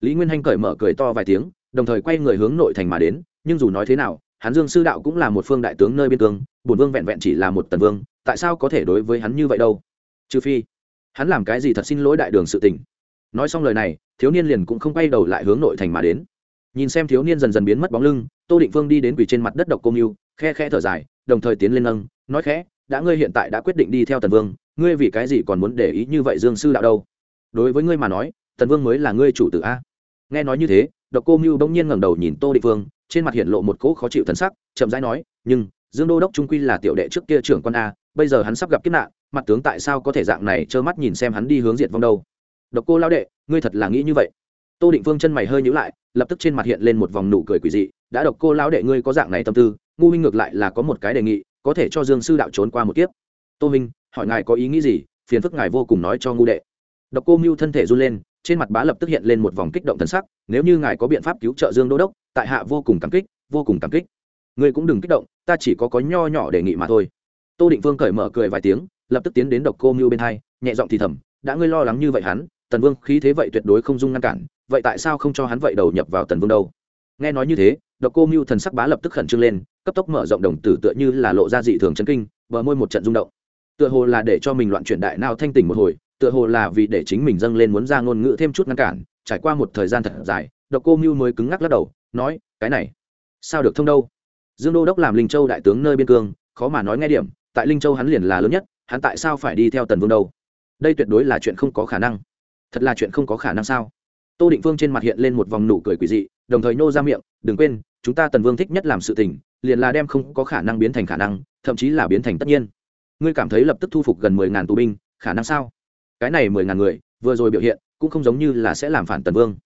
lý nguyên hanh cởi mở cười to vài tiếng, đồng thời quay người hướng nội thành mà đến, nhưng dù nói thế nào hắn dương sư đạo cũng là một phương đại tướng nơi biên cương, bổn vương vẹn vẹn chỉ là một tần vương, tại sao có thể đối với hắn như vậy đâu? Trừ phi, hắn làm cái gì thật xin lỗi đại đường sự tình. Nói xong lời này, thiếu niên liền cũng không quay đầu lại hướng nội thành mà đến. Nhìn xem thiếu niên dần dần biến mất bóng lưng, tô định phương đi đến quỳ trên mặt đất độc công mưu khe khe thở dài, đồng thời tiến lên nâng, nói khẽ, đã ngươi hiện tại đã quyết định đi theo tần vương, ngươi vì cái gì còn muốn để ý như vậy dương sư đạo đâu? Đối với ngươi mà nói tần vương mới là ngươi chủ tử a. Nghe nói như thế, độc cô mưu bỗng nhiên ngẩng đầu nhìn tô định phương trên mặt hiện lộ một cỗ khó chịu thần sắc, chậm rãi nói, nhưng, dương đô đốc trung quy là tiểu đệ trước kia trưởng quan a, bây giờ hắn sắp gặp kiếp nạn, mặt tướng tại sao có thể dạng này trơ mắt nhìn xem hắn đi hướng diện vong đâu? Độc cô lao đệ, ngươi thật là nghĩ như vậy. Tô định phương chân mày hơi nhữ lại, lập tức trên mặt hiện lên một vòng nụ cười quỷ dị, đã độc cô lão đệ ngươi có dạng này tâm tư, ngu huynh ngược lại là có một cái đề nghị, có thể cho dương sư đạo trốn qua một kiếp. Tô minh hỏi ngài có ý nghĩ gì, phiền phức ngài vô cùng nói cho ngu đệ. Độc cô mưu thân thể run lên trên mặt bá lập tức hiện lên một vòng kích động thần sắc, nếu như ngài có biện pháp cứu trợ dương đô đốc, tại hạ vô cùng cảm kích, vô cùng cảm kích. Ngươi cũng đừng kích động, ta chỉ có có nho nhỏ đề nghị mà thôi. Tô định vương cởi mở cười vài tiếng, lập tức tiến đến độc cô mưu bên hai, nhẹ giọng thì thầm, đã ngươi lo lắng như vậy hắn, tần vương khí thế vậy tuyệt đối không dung ngăn cản, vậy tại sao không cho hắn vậy đầu nhập vào tần vương đâu? Nghe nói như thế, độc cô mưu thần sắc bá lập tức khẩn trương lên, cấp tốc mở rộng đồng tử tựa như là lộ ra dị thường chấn kinh, bờ môi một trận rung động. Tựa hồ là để cho mình loạn chuyển đại nào thanh tỉnh một hồi tựa hồ là vì để chính mình dâng lên muốn ra ngôn ngữ thêm chút ngăn cản, trải qua một thời gian thật dài, độc cô mưu mới cứng ngắc lắc đầu, nói, cái này, sao được thông đâu? Dương đô đốc làm linh châu đại tướng nơi biên cương, khó mà nói nghe điểm, tại linh châu hắn liền là lớn nhất, hắn tại sao phải đi theo tần vương đâu? Đây tuyệt đối là chuyện không có khả năng. Thật là chuyện không có khả năng sao? Tô định phương trên mặt hiện lên một vòng nụ cười quỷ dị, đồng thời nô ra miệng, đừng quên, chúng ta tần vương thích nhất làm sự tình, liền là đem không có khả năng biến thành khả năng, thậm chí là biến thành tất nhiên. Ngươi cảm thấy lập tức thu phục gần mười ngàn tù binh, khả năng sao? Cái này mười ngàn người, vừa rồi biểu hiện, cũng không giống như là sẽ làm phản tần vương.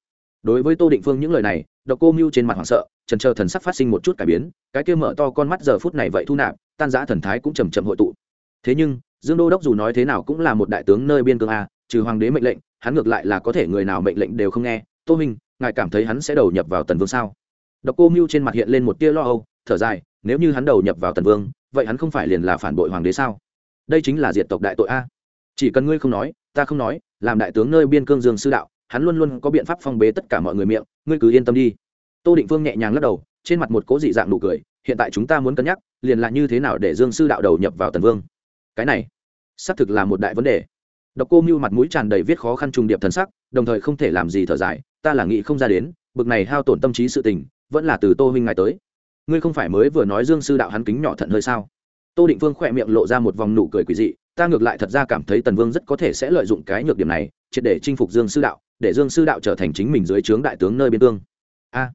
Đối với tô định phương những lời này, độc cô mưu trên mặt hoảng sợ, trần chờ thần sắc phát sinh một chút cải biến, cái kia mở to con mắt giờ phút này vậy thu nạp, tan giã thần thái cũng chầm chậm hội tụ. Thế nhưng, dương đô đốc dù nói thế nào cũng là một đại tướng nơi biên cương a, trừ hoàng đế mệnh lệnh, hắn ngược lại là có thể người nào mệnh lệnh đều không nghe. Tô minh, ngài cảm thấy hắn sẽ đầu nhập vào tần vương sao? Độc cô mưu trên mặt hiện lên một tia lo âu, thở dài, nếu như hắn đầu nhập vào tần vương, vậy hắn không phải liền là phản bội hoàng đế sao? Đây chính là diệt tộc đại tội a chỉ cần ngươi không nói, ta không nói, làm đại tướng nơi biên cương dương sư đạo, hắn luôn luôn có biện pháp phong bế tất cả mọi người miệng, ngươi cứ yên tâm đi. Tô định phương nhẹ nhàng lắc đầu, trên mặt một cố dị dạng nụ cười, hiện tại chúng ta muốn cân nhắc, liền là như thế nào để dương sư đạo đầu nhập vào tần vương. Cái này, xác thực là một đại vấn đề. Độc cô mưu mặt mũi tràn đầy viết khó khăn trùng điệp thần sắc, đồng thời không thể làm gì thở dài, ta là nghĩ không ra đến, bực này hao tổn tâm trí sự tình, vẫn là từ tô huynh ngài tới. Ngươi không phải mới vừa nói dương sư đạo hắn kính nhỏ thận hơi sao? Tô định vương khỏe miệng lộ ra một vòng nụ cười quỳ dị ta ngược lại thật ra cảm thấy tần vương rất có thể sẽ lợi dụng cái nhược điểm này, triệt để chinh phục dương sư đạo, để dương sư đạo trở thành chính mình dưới trướng đại tướng nơi biên cương. A,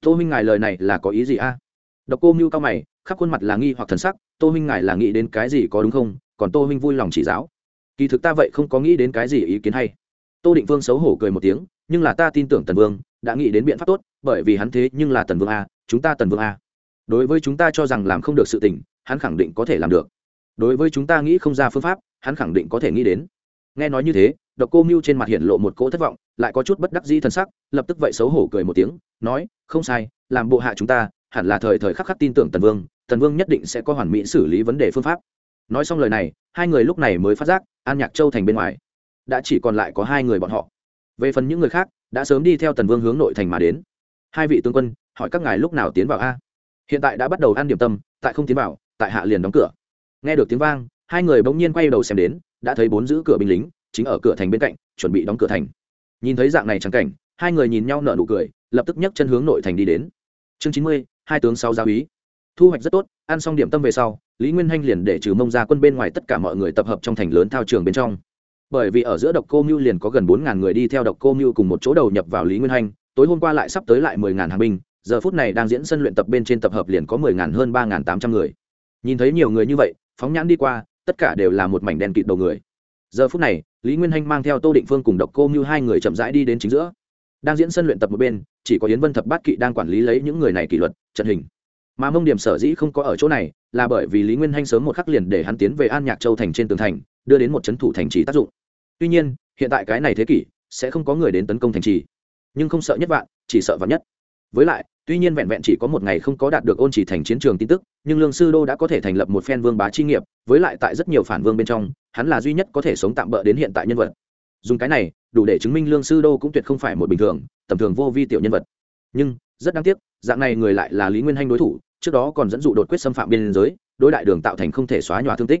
tô huynh ngài lời này là có ý gì a? Độc cô mưu cao mày, khắp khuôn mặt là nghi hoặc thần sắc, tô huynh ngài là nghĩ đến cái gì có đúng không? Còn tô huynh vui lòng chỉ giáo. Kỳ thực ta vậy không có nghĩ đến cái gì ý kiến hay. Tô định vương xấu hổ cười một tiếng, nhưng là ta tin tưởng tần vương, đã nghĩ đến biện pháp tốt, bởi vì hắn thế nhưng là tần vương a, chúng ta tần vương a. Đối với chúng ta cho rằng làm không được sự tình, hắn khẳng định có thể làm được đối với chúng ta nghĩ không ra phương pháp, hắn khẳng định có thể nghĩ đến. Nghe nói như thế, độc cô mưu trên mặt hiện lộ một cỗ thất vọng, lại có chút bất đắc dĩ t sắc, lập tức vậy xấu hổ cười một tiếng, nói, không sai, làm bộ hạ chúng ta, hẳn là thời thời khắc khắc tin tưởng tần vương tần vương nhất định sẽ có hoàn mỹ xử lý vấn đề phương pháp. Nói xong lời này, hai người lúc này mới phát giác, an nhạc châu thành bên ngoài, đã chỉ còn lại có hai người bọn họ. Về phần những người khác, đã sớm đi theo tần vương hướng nội thành mà đến. Hai vị tướng quân, hỏi các ngài lúc nào tiến vào a? Hiện tại đã bắt đầu ăn điểm tâm, tại không tiến vào, tại hạ liền đóng cửa nghe được tiếng vang, hai người bỗng nhiên quay đầu xem đến, đã thấy bốn giữ cửa binh lính, chính ở cửa thành bên cạnh, chuẩn bị đóng cửa thành. Nhìn thấy dạng này trắng cảnh, hai người nhìn nhau nở nụ cười, lập tức nhấc chân hướng nội thành đi đến. Chương chín mươi, hai tướng sau gia úy thu hoạch rất tốt, ăn xong điểm tâm về sau, lý nguyên hanh liền để trừ mông ra quân bên ngoài tất cả mọi người tập hợp trong thành lớn thao trường bên trong. Bởi vì ở giữa độc cô mưu liền có gần bốn ngàn người đi theo độc cô mưu cùng một chỗ đầu nhập vào lý nguyên hanh, tối hôm qua lại sắp tới lại mười ngàn hàng binh, giờ phút này đang diễn sân luyện tập bên trên tập hợp liền có mười ngàn hơn ba ngàn tám trăm người. Nhìn thấy nhiều người như vậy phóng nhãn đi qua, tất cả đều là một mảnh đen kịt đầu người. Giờ phút này, lý nguyên hanh mang theo tô định phương cùng độc cô Như hai người chậm rãi đi đến chính giữa. Đang diễn sân luyện tập một bên, chỉ có yến vân thập bát kỵ đang quản lý lấy những người này kỷ luật, trận hình. Mà mông điểm sở dĩ không có ở chỗ này, là bởi vì lý nguyên hanh sớm một khắc liền để hắn tiến về an nhạc châu thành trên tường thành, đưa đến một c h ấ n thủ thành trì tác dụng. Tuy nhiên, hiện tại cái này thế kỷ, sẽ không có người đến tấn công thành trì. Nhưng không sợ nhất vạn, chỉ sợ vạn nhất với lại, tuy nhiên vẹn vẹn chỉ có một ngày không có đạt được ôn chỉ thành chiến trường tin tức, nhưng lương sư đô đã có thể thành lập một phen vương bá chi nghiệp, với lại tại rất nhiều phản vương bên trong, hắn là duy nhất có thể sống tạm bỡ đến hiện tại nhân vật. Dùng cái này, đủ để chứng minh lương sư đô cũng tuyệt không phải một bình thường, tầm thường vô vi tiểu nhân vật. Nhưng, rất đáng tiếc, dạng này người lại là lý nguyên hanh đối thủ, trước đó còn dẫn dụ đột quyết xâm phạm biên giới, đối đại đường tạo thành không thể xóa nhòa thương tích.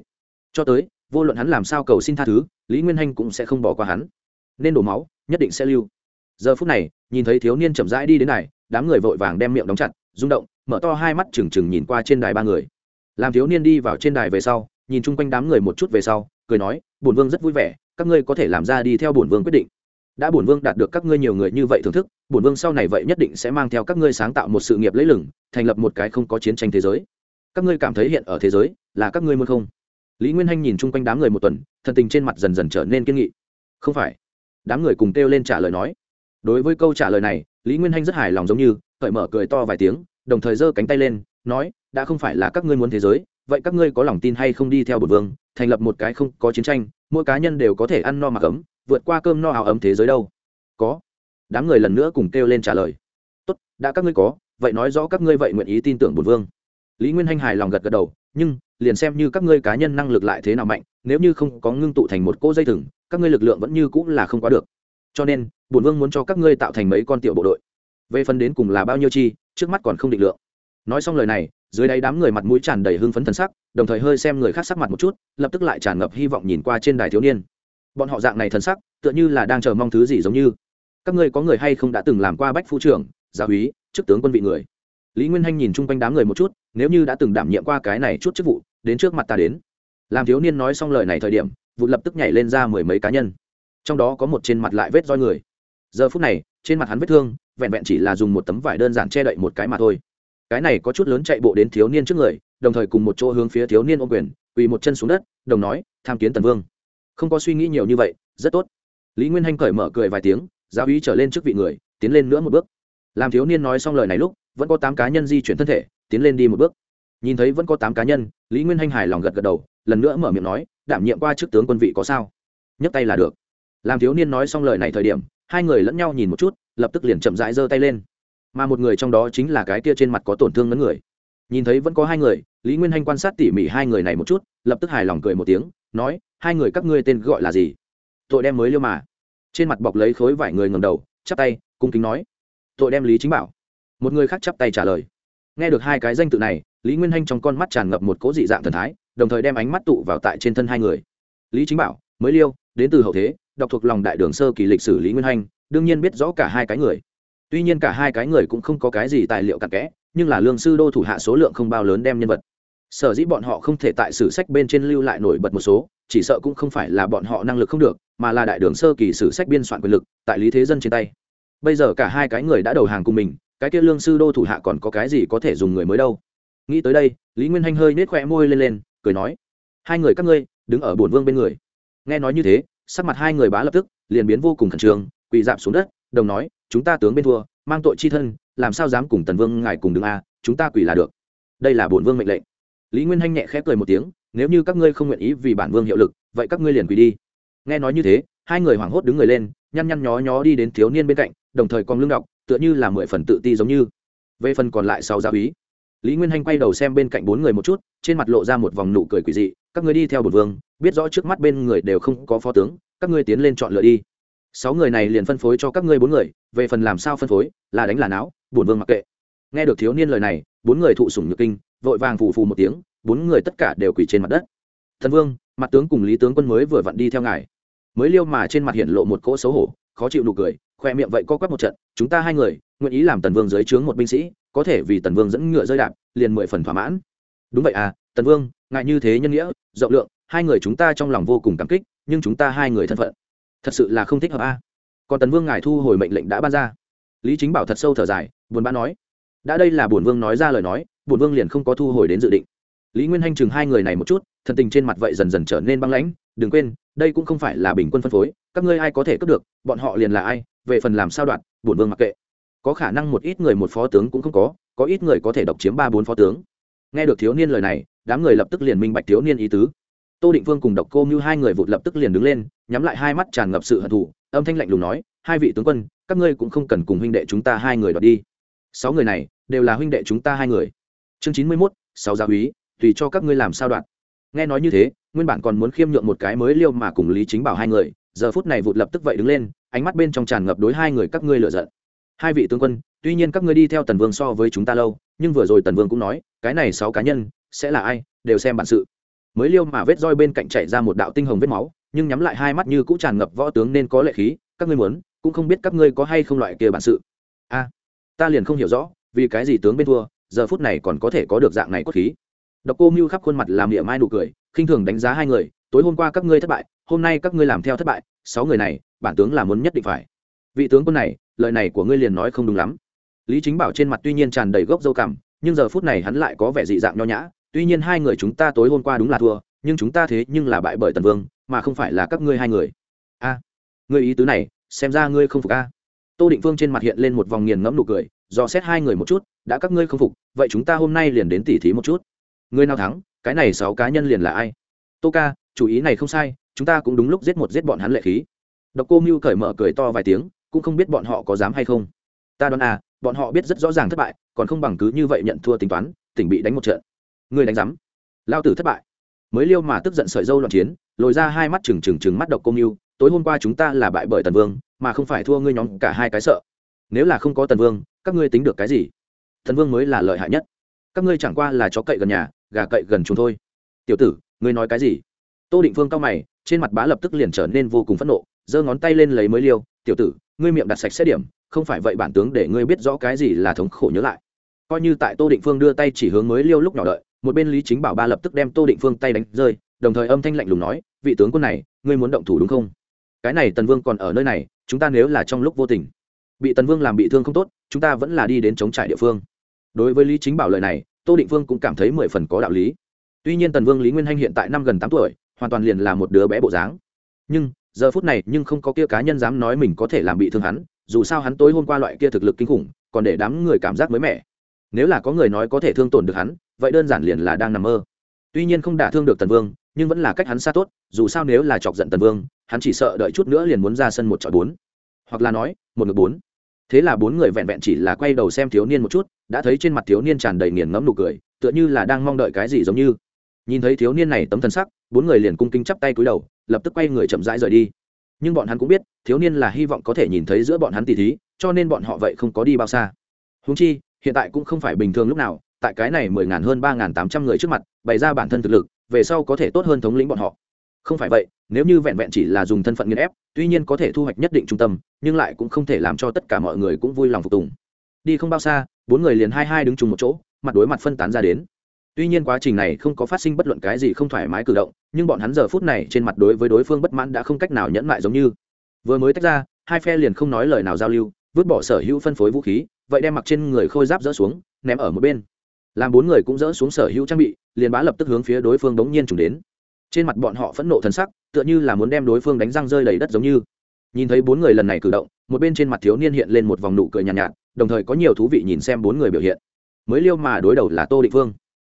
Cho tới, vô luận hắn làm sao cầu xin tha thứ, lý nguyên hanh cũng sẽ không bỏ qua hắn. Nên đổ máu, nhất định sẽ lưu. Giờ phút này, nhìn thấy thiếu niên chậm rãi đi đến này đám người vội vàng đem miệng đóng chặt, rung động, mở to hai mắt trừng trừng nhìn qua trên đài ba người. Làm thiếu niên đi vào trên đài về sau, nhìn chung quanh đám người một chút về sau, cười nói, bổn vương rất vui vẻ, các ngươi có thể làm ra đi theo bổn vương quyết định. Đã bổn vương đạt được các ngươi nhiều người như vậy thưởng thức, bổn vương sau này vậy nhất định sẽ mang theo các ngươi sáng tạo một sự nghiệp lấy lừng, thành lập một cái không có chiến tranh thế giới. Các ngươi cảm thấy hiện ở thế giới là các ngươi muốn không? Lý nguyên hanh nhìn chung quanh đám người một tuần, thần tình trên mặt dần dần trở nên kiên nghị. Không phải. Đám người cùng kêu lên trả lời nói. Đối với câu trả lời này lý nguyên hanh rất hài lòng giống như, cởi mở cười to vài tiếng, đồng thời giơ cánh tay lên, nói, đã không phải là các ngươi muốn thế giới, vậy các ngươi có lòng tin hay không đi theo bột vương, thành lập một cái không có chiến tranh, mỗi cá nhân đều có thể ăn no mặc ấm, vượt qua cơm no áo ấm thế giới đâu? Có. Đám người lần nữa cùng kêu lên trả lời. Tốt, đã các ngươi có, vậy nói rõ các ngươi vậy nguyện ý tin tưởng bột vương. Lý nguyên hanh hài lòng gật gật đầu, nhưng, liền xem như các ngươi cá nhân năng lực lại thế nào mạnh, nếu như không có ngưng tụ thành một cỗ dây thừng, các ngươi lực lượng vẫn như cũng là không quá được cho nên, bổn vương muốn cho các ngươi tạo thành mấy con tiểu bộ đội. Về phần đến cùng là bao nhiêu chi, trước mắt còn không định lượng. Nói xong lời này, dưới đáy đám người mặt mũi tràn đầy hưng phấn thần sắc, đồng thời hơi xem người khác sắc mặt một chút, lập tức lại tràn ngập hy vọng nhìn qua trên đài thiếu niên. Bọn họ dạng này thần sắc, tựa như là đang chờ mong thứ gì giống như. Các ngươi có người hay không đã từng làm qua bách phu trưởng, gia úy, chức tướng quân vị người? Lý nguyên hanh nhìn chung quanh đám người một chút, nếu như đã từng đảm nhiệm qua cái này chút chức vụ, đến trước mặt ta đến. Làm thiếu niên nói xong lời này thời điểm, vụ lập tức nhảy lên ra mười mấy cá nhân trong đó có một trên mặt lại vết roi người. Giờ phút này, trên mặt hắn vết thương, vẹn vẹn chỉ là dùng một tấm vải đơn giản che đậy một cái mà thôi. Cái này có chút lớn chạy bộ đến thiếu niên trước người, đồng thời cùng một chỗ hướng phía thiếu niên ôm quyền, quỳ một chân xuống đất, đồng nói, tham kiến tần vương. Không có suy nghĩ nhiều như vậy, rất tốt. Lý nguyên hanh cởi mở cười vài tiếng, giáo ý trở lên trước vị người, tiến lên nữa một bước. Làm thiếu niên nói xong lời này lúc, vẫn có tám cá nhân di chuyển thân thể, tiến lên đi một bước. Nhìn thấy vẫn có tám cá nhân, lý nguyên hanh hài lòng gật gật đầu, lần nữa mở miệng nói, đảm nhiệm qua chức tướng quân vị có sao? Nhấc tay là được làm thiếu niên nói xong lời này thời điểm, hai người lẫn nhau nhìn một chút, lập tức liền chậm rãi giơ tay lên. Mà một người trong đó chính là cái kia trên mặt có tổn thương ngấn người. Nhìn thấy vẫn có hai người, lý nguyên hanh quan sát tỉ mỉ hai người này một chút, lập tức hài lòng cười một tiếng, nói, hai người các ngươi tên gọi là gì? Tội đem mới liêu mà. Trên mặt bọc lấy khối vải người ngầm đầu, chắp tay, cung kính nói, tội đem lý chính bảo. Một người khác chắp tay trả lời. Nghe được hai cái danh tự này, lý nguyên hanh trong con mắt tràn ngập một cố dị dạng thần thái, đồng thời đem ánh mắt tụ vào tại trên thân hai người. Lý chính bảo, mới liêu, đến từ hậu thế đọc thuộc lòng đại đường sơ kỳ lịch sử lý nguyên hanh đương nhiên biết rõ cả hai cái người. Tuy nhiên cả hai cái người cũng không có cái gì tài liệu cặn kẽ, nhưng là lương sư đô thủ hạ số lượng không bao lớn đem nhân vật. Sở dĩ bọn họ không thể tại sử sách bên trên lưu lại nổi bật một số, chỉ sợ cũng không phải là bọn họ năng lực không được, mà là đại đường sơ kỳ sử sách biên soạn quyền lực, tại lý thế dân trên tay. Bây giờ cả hai cái người đã đầu hàng cùng mình, cái kia lương sư đô thủ hạ còn có cái gì có thể dùng người mới đâu? Nghĩ tới đây, lý nguyên hanh hơi nết khoe môi lên lên, cười nói, hai người các ngươi, đứng ở bổn vương bên người. Nghe nói như thế sắc mặt hai người bá lập tức, liền biến vô cùng khẩn trương, quỳ dạp xuống đất, đồng nói, chúng ta tướng bên thua, mang tội chi thân, làm sao dám cùng tần vương ngài cùng đứng a, chúng ta quỳ là được. Đây là bổn vương mệnh lệnh. Lý nguyên hanh nhẹ khẽ cười một tiếng, nếu như các ngươi không nguyện ý vì bản vương hiệu lực, vậy các ngươi liền quỳ đi. Nghe nói như thế, hai người hoảng hốt đứng người lên, nhăn nhăn nhó nhó đi đến thiếu niên bên cạnh, đồng thời còn lưng đọc, tựa như là mười phần tự ti giống như. Về phần còn lại sau gia úy, lý nguyên hanh quay đầu xem bên cạnh bốn người một chút, trên mặt lộ ra một vòng nụ cười quỷ dị, các ngươi đi theo bột vương biết rõ trước mắt bên người đều không có phó tướng, các ngươi tiến lên chọn lựa đi. Sáu người này liền phân phối cho các ngươi bốn người, về phần làm sao phân phối, là đánh là não bổn vương mặc kệ. Nghe được thiếu niên lời này, bốn người thụ sủng nhược kinh, vội vàng phù phù một tiếng, bốn người tất cả đều quỳ trên mặt đất. Thần vương, mặt tướng cùng lý tướng quân mới vừa vặn đi theo ngài. Mới liêu mà trên mặt hiện lộ một cỗ xấu hổ, khó chịu nụ cười, khoe miệng vậy co quắp một trận, chúng ta hai người, nguyện ý làm tần vương dưới trướng một binh sĩ, có thể vì tần vương dẫn ngựa rơi đạp, liền mười phần thỏa mãn. Đúng vậy à tần vương ngại như thế nhân nghĩa, rộng lượng hai người chúng ta trong lòng vô cùng cảm kích, nhưng chúng ta hai người thân phận, thật sự là không thích hợp a. À. còn tần vương ngài thu hồi mệnh lệnh đã ban ra. Lý chính bảo thật sâu thở dài, buồn bã nói, đã đây là bổn vương nói ra lời nói, bổn vương liền không có thu hồi đến dự định. Lý nguyên hanh chừng hai người này một chút, thần tình trên mặt vậy dần dần trở nên băng lãnh, đừng quên, đây cũng không phải là bình quân phân phối, các ngươi ai có thể cướp được, bọn họ liền là ai, về phần làm sao đoạn bổn vương mặc kệ. Có khả năng một ít người một phó tướng cũng không có có ít người có thể độc chiếm ba bốn phó tướng. Nghe được thiếu niên lời này, đám người lập tức liền minh bạch thiếu niên ý tứ tô định vương cùng độc cô như hai người vụt lập tức liền đứng lên, nhắm lại hai mắt tràn ngập sự hận thù, âm thanh lạnh lùng nói, hai vị tướng quân, các ngươi cũng không cần cùng huynh đệ chúng ta hai người đoạt đi. Sáu người này đều là huynh đệ chúng ta hai người. Chương chín mươi mốt, sáu gia úy, tùy cho các ngươi làm sao đoạn nghe nói như thế, nguyên bản còn muốn khiêm nhượng một cái mới liêu mà cùng lý chính bảo hai người, giờ phút này vụt lập tức vậy đứng lên, ánh mắt bên trong tràn ngập đối hai người các ngươi lựa giận. Hai vị tướng quân, tuy nhiên các ngươi đi theo tần vương so với chúng ta lâu, nhưng vừa rồi tần vương cũng nói, cái này sáu cá nhân, sẽ là ai, đều xem bản sự mới liêu mà vết roi bên cạnh chảy ra một đạo tinh hồng vết máu, nhưng nhắm lại hai mắt như cũng tràn ngập võ tướng nên có lệ khí, các ngươi muốn, cũng không biết các ngươi có hay không loại kia bản sự. A, ta liền không hiểu rõ, vì cái gì tướng bên thua, giờ phút này còn có thể có được dạng này cốt khí. Độc cô mưu khắp khuôn mặt làm địa mai nụ cười, khinh thường đánh giá hai người, tối hôm qua các ngươi thất bại, hôm nay các ngươi làm theo thất bại, sáu người này, bản tướng là muốn nhất định phải. Vị tướng quân này, lời này của ngươi liền nói không đúng lắm. Lý chính bảo trên mặt tuy nhiên tràn đầy gốc dâu cằm, nhưng giờ phút này hắn lại có vẻ dị dạng nho nhã tuy nhiên hai người chúng ta tối hôm qua đúng là thua, nhưng chúng ta thế nhưng là bại bởi tần vương, mà không phải là các ngươi hai người. A, ngươi ý tứ này, xem ra ngươi không phục a. Tô định phương trên mặt hiện lên một vòng nghiền ngẫm nụ cười do xét hai người một chút, đã các ngươi không phục, vậy chúng ta hôm nay liền đến tỉ thí một chút. Ngươi nào thắng, cái này sáu cá nhân liền là ai? Tô ca, chủ ý này không sai, chúng ta cũng đúng lúc giết một giết bọn hắn lệ khí. Độc cô mưu cởi mở cười to vài tiếng, cũng không biết bọn họ có dám hay không. Ta đoán à bọn họ biết rất rõ ràng thất bại, còn không bằng cứ như vậy nhận thua tính toán, tỉnh bị đánh một trận người đánh giám. Lao tử thất bại. Mới liêu mà tức giận sợi dâu loạn chiến, lồi ra hai mắt trừng trừng trừng mắt độc cô mưu tối hôm qua chúng ta là bại bởi tần vương, mà không phải thua ngươi nhóm cả hai cái sợ. Nếu là không có tần vương, các ngươi tính được cái gì? Tần vương mới là lợi hại nhất. Các ngươi chẳng qua là chó cậy gần nhà, gà cậy gần chúng thôi. Tiểu tử, ngươi nói cái gì? Tô định Vương cao mày, trên mặt bá lập tức liền trở nên vô cùng phẫn nộ, giơ ngón tay lên lấy mới liêu, tiểu tử, ngươi miệng đặt sạch xét điểm, không phải vậy bản tướng để ngươi biết rõ cái gì là thống khổ nhớ lại. Coi như tại tô định phương đưa tay chỉ hướng mới liêu lúc nhỏ đợi một bên lý chính bảo ba lập tức đem tô định phương tay đánh rơi đồng thời âm thanh lạnh lùng nói vị tướng quân này ngươi muốn động thủ đúng không cái này tần vương còn ở nơi này chúng ta nếu là trong lúc vô tình bị tần vương làm bị thương không tốt chúng ta vẫn là đi đến chống trải địa phương đối với lý chính bảo lời này tô định vương cũng cảm thấy mười phần có đạo lý tuy nhiên tần vương lý nguyên hanh hiện tại năm gần tám tuổi hoàn toàn liền là một đứa bé bộ dáng nhưng giờ phút này nhưng không có kia cá nhân dám nói mình có thể làm bị thương hắn dù sao hắn tối hôm qua loại kia thực lực kinh khủng còn để đám người cảm giác mới mẻ nếu là có người nói có thể thương tổn được hắn, vậy đơn giản liền là đang nằm mơ. Tuy nhiên không đả thương được tần vương, nhưng vẫn là cách hắn xa tốt, dù sao nếu là chọc giận tần vương, hắn chỉ sợ đợi chút nữa liền muốn ra sân một trọi bốn. Hoặc là nói, một ngược bốn. Thế là bốn người vẹn vẹn chỉ là quay đầu xem thiếu niên một chút, đã thấy trên mặt thiếu niên tràn đầy nghiền ngẫm nụ cười, tựa như là đang mong đợi cái gì giống như. Nhìn thấy thiếu niên này tấm thân sắc, bốn người liền cung kính chắp tay cúi đầu, lập tức quay người chậm rãi rời đi. Nhưng bọn hắn cũng biết, thiếu niên là hy vọng có thể nhìn thấy giữa bọn hắn tỷ thí, cho nên bọn họ vậy không có đi bao xa. Húng chi hiện tại cũng không phải bình thường lúc nào, tại cái này mười ngàn hơn ba ngàn tám trăm người trước mặt, bày ra bản thân thực lực, về sau có thể tốt hơn thống lĩnh bọn họ. Không phải vậy, nếu như vẹn vẹn chỉ là dùng thân phận nghiên ép, tuy nhiên có thể thu hoạch nhất định trung tâm, nhưng lại cũng không thể làm cho tất cả mọi người cũng vui lòng phục tùng. Đi không bao xa, bốn người liền hai hai đứng chung một chỗ, mặt đối mặt phân tán ra đến. Tuy nhiên quá trình này không có phát sinh bất luận cái gì không thoải mái cử động, nhưng bọn hắn giờ phút này trên mặt đối với đối phương bất mãn đã không cách nào nhẫn mại giống như. Vừa mới tách ra, hai phe liền không nói lời nào giao lưu, vứt bỏ sở hữu phân phối vũ khí vậy đem mặc trên người khôi giáp dỡ xuống ném ở một bên. Làm bốn người cũng dỡ xuống sở hữu trang bị liền bá lập tức hướng phía đối phương đống nhiên trùng đến. Trên mặt bọn họ phẫn nộ thần sắc tựa như là muốn đem đối phương đánh răng rơi đầy đất giống như. Nhìn thấy bốn người lần này cử động một bên trên mặt thiếu niên hiện lên một vòng nụ cười nhàn nhạt, nhạt đồng thời có nhiều thú vị nhìn xem bốn người biểu hiện. Mới liêu mà đối đầu là tô định phương.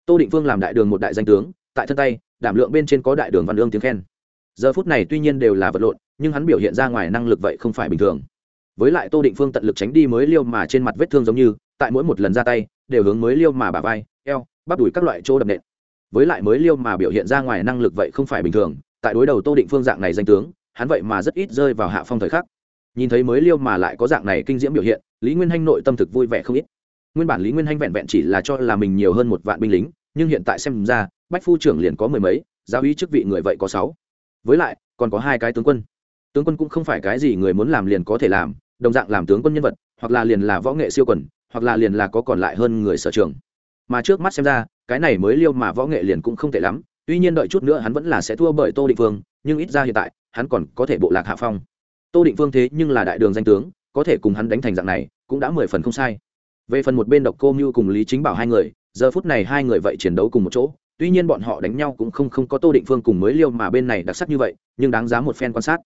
Tô định phương làm đại đường một đại danh tướng tại thân tay đảm lượng bên trên có đại đường văn lương tiếng khen. Giờ phút này tuy nhiên đều là vật lộn nhưng hắn biểu hiện ra ngoài năng lực vậy không phải bình thường với lại tô định phương tận lực tránh đi mới liêu mà trên mặt vết thương giống như, tại mỗi một lần ra tay, đều hướng mới liêu mà bà vai, eo, bắp đùi các loại chỗ đập nện. Với lại mới liêu mà biểu hiện ra ngoài năng lực vậy không phải bình thường, tại đối đầu tô định phương dạng này danh tướng, hắn vậy mà rất ít rơi vào hạ phong thời khắc. Nhìn thấy mới liêu mà lại có dạng này kinh diễm biểu hiện, lý nguyên hanh nội tâm thực vui vẻ không ít. Nguyên bản lý nguyên hanh vẹn vẹn chỉ là cho là mình nhiều hơn một vạn binh lính, nhưng hiện tại xem ra, bách phu trưởng liền có mười mấy, giáo ý chức vị người vậy có sáu. Với lại, còn có hai cái tướng quân. Tướng quân cũng không phải cái gì người muốn làm liền có thể làm đồng dạng làm tướng quân nhân vật hoặc là liền là võ nghệ siêu quần hoặc là liền là có còn lại hơn người sở trường. Mà trước mắt xem ra cái này mới liêu mà võ nghệ liền cũng không tệ lắm tuy nhiên đợi chút nữa hắn vẫn là sẽ thua bởi tô định Vương, nhưng ít ra hiện tại hắn còn có thể bộ lạc hạ phong. Tô định Vương thế nhưng là đại đường danh tướng có thể cùng hắn đánh thành dạng này cũng đã mười phần không sai. Về phần một bên độc cô mưu cùng lý chính bảo hai người giờ phút này hai người vậy chiến đấu cùng một chỗ tuy nhiên bọn họ đánh nhau cũng không không có tô định phương cùng mới liêu mà bên này đặc sắc như vậy nhưng đáng giá một phen quan sát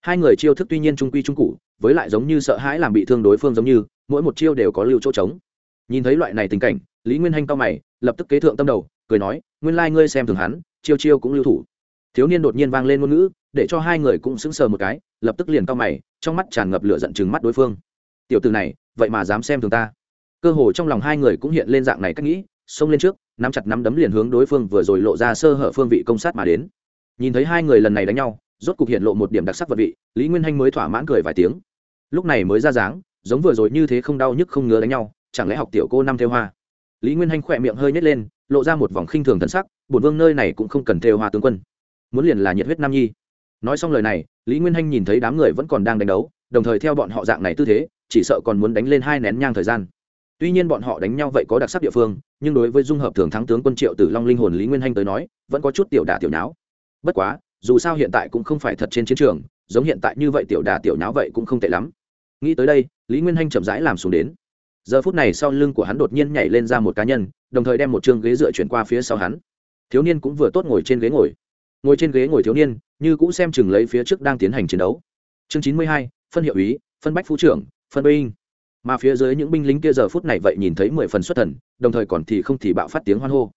hai người chiêu thức tuy nhiên trung quy trung cụ với lại giống như sợ hãi làm bị thương đối phương giống như, mỗi một chiêu đều có lưu chỗ trống. Nhìn thấy loại này tình cảnh, lý nguyên hanh cao mày, lập tức kế thượng tâm đầu, cười nói, nguyên lai、like、ngươi xem thường hắn, chiêu chiêu cũng lưu thủ. Thiếu niên đột nhiên vang lên ngôn ngữ, để cho hai người cũng sững sờ một cái, lập tức liền cao mày, trong mắt tràn ngập lửa giận chừng mắt đối phương. Tiểu từ này, vậy mà dám xem thường ta. Cơ hồ trong lòng hai người cũng hiện lên dạng này cách nghĩ, xông lên trước, nắm chặt nắm đấm liền hướng đối phương vừa rồi lộ ra sơ hở phương vị công sát mà đến. Nhìn thấy hai người lần này đánh nhau rốt cục hiện lộ một điểm đặc sắc vật vị, lý nguyên hanh mới thỏa mãn cười vài tiếng. Lúc này mới ra dáng, giống vừa rồi như thế không đau nhức không ngứa đánh nhau, chẳng lẽ học tiểu cô năm theo hoa? Lý nguyên hanh khỏe miệng hơi nhét lên, lộ ra một vòng khinh thường thân sắc, bổn vương nơi này cũng không cần theo hoa tướng quân. Muốn liền là nhiệt huyết nam nhi. Nói xong lời này, lý nguyên hanh nhìn thấy đám người vẫn còn đang đánh đấu, đồng thời theo bọn họ dạng này tư thế, chỉ sợ còn muốn đánh lên hai nén nhang thời gian. Tuy nhiên bọn họ đánh nhau vậy có đặc sắc địa phương, nhưng đối với dung hợp thường thắng tướng quân triệu tử long linh hồn lý nguyên hanh tới nói, vẫn có chút tiểu đả tiểu nháo. Bất quá dù sao hiện tại cũng không phải thật trên chiến trường, giống hiện tại như vậy tiểu đà tiểu nháo vậy cũng không tệ lắm. Nghĩ tới đây, lý nguyên hanh chậm rãi làm xuống đến. Giờ phút này sau lưng của hắn đột nhiên nhảy lên ra một cá nhân, đồng thời đem một chương ghế dựa chuyển qua phía sau hắn. Thiếu niên cũng vừa tốt ngồi trên ghế ngồi. Ngồi trên ghế ngồi thiếu niên, như cũng xem chừng lấy phía trước đang tiến hành chiến đấu. Chương chín mươi hai, phân hiệu ý, phân bách phú trưởng, phân binh. Mà phía dưới những binh lính kia giờ phút này vậy nhìn thấy mười phần xuất thần, đồng thời còn thì không thì bạo phát tiếng hoan hô.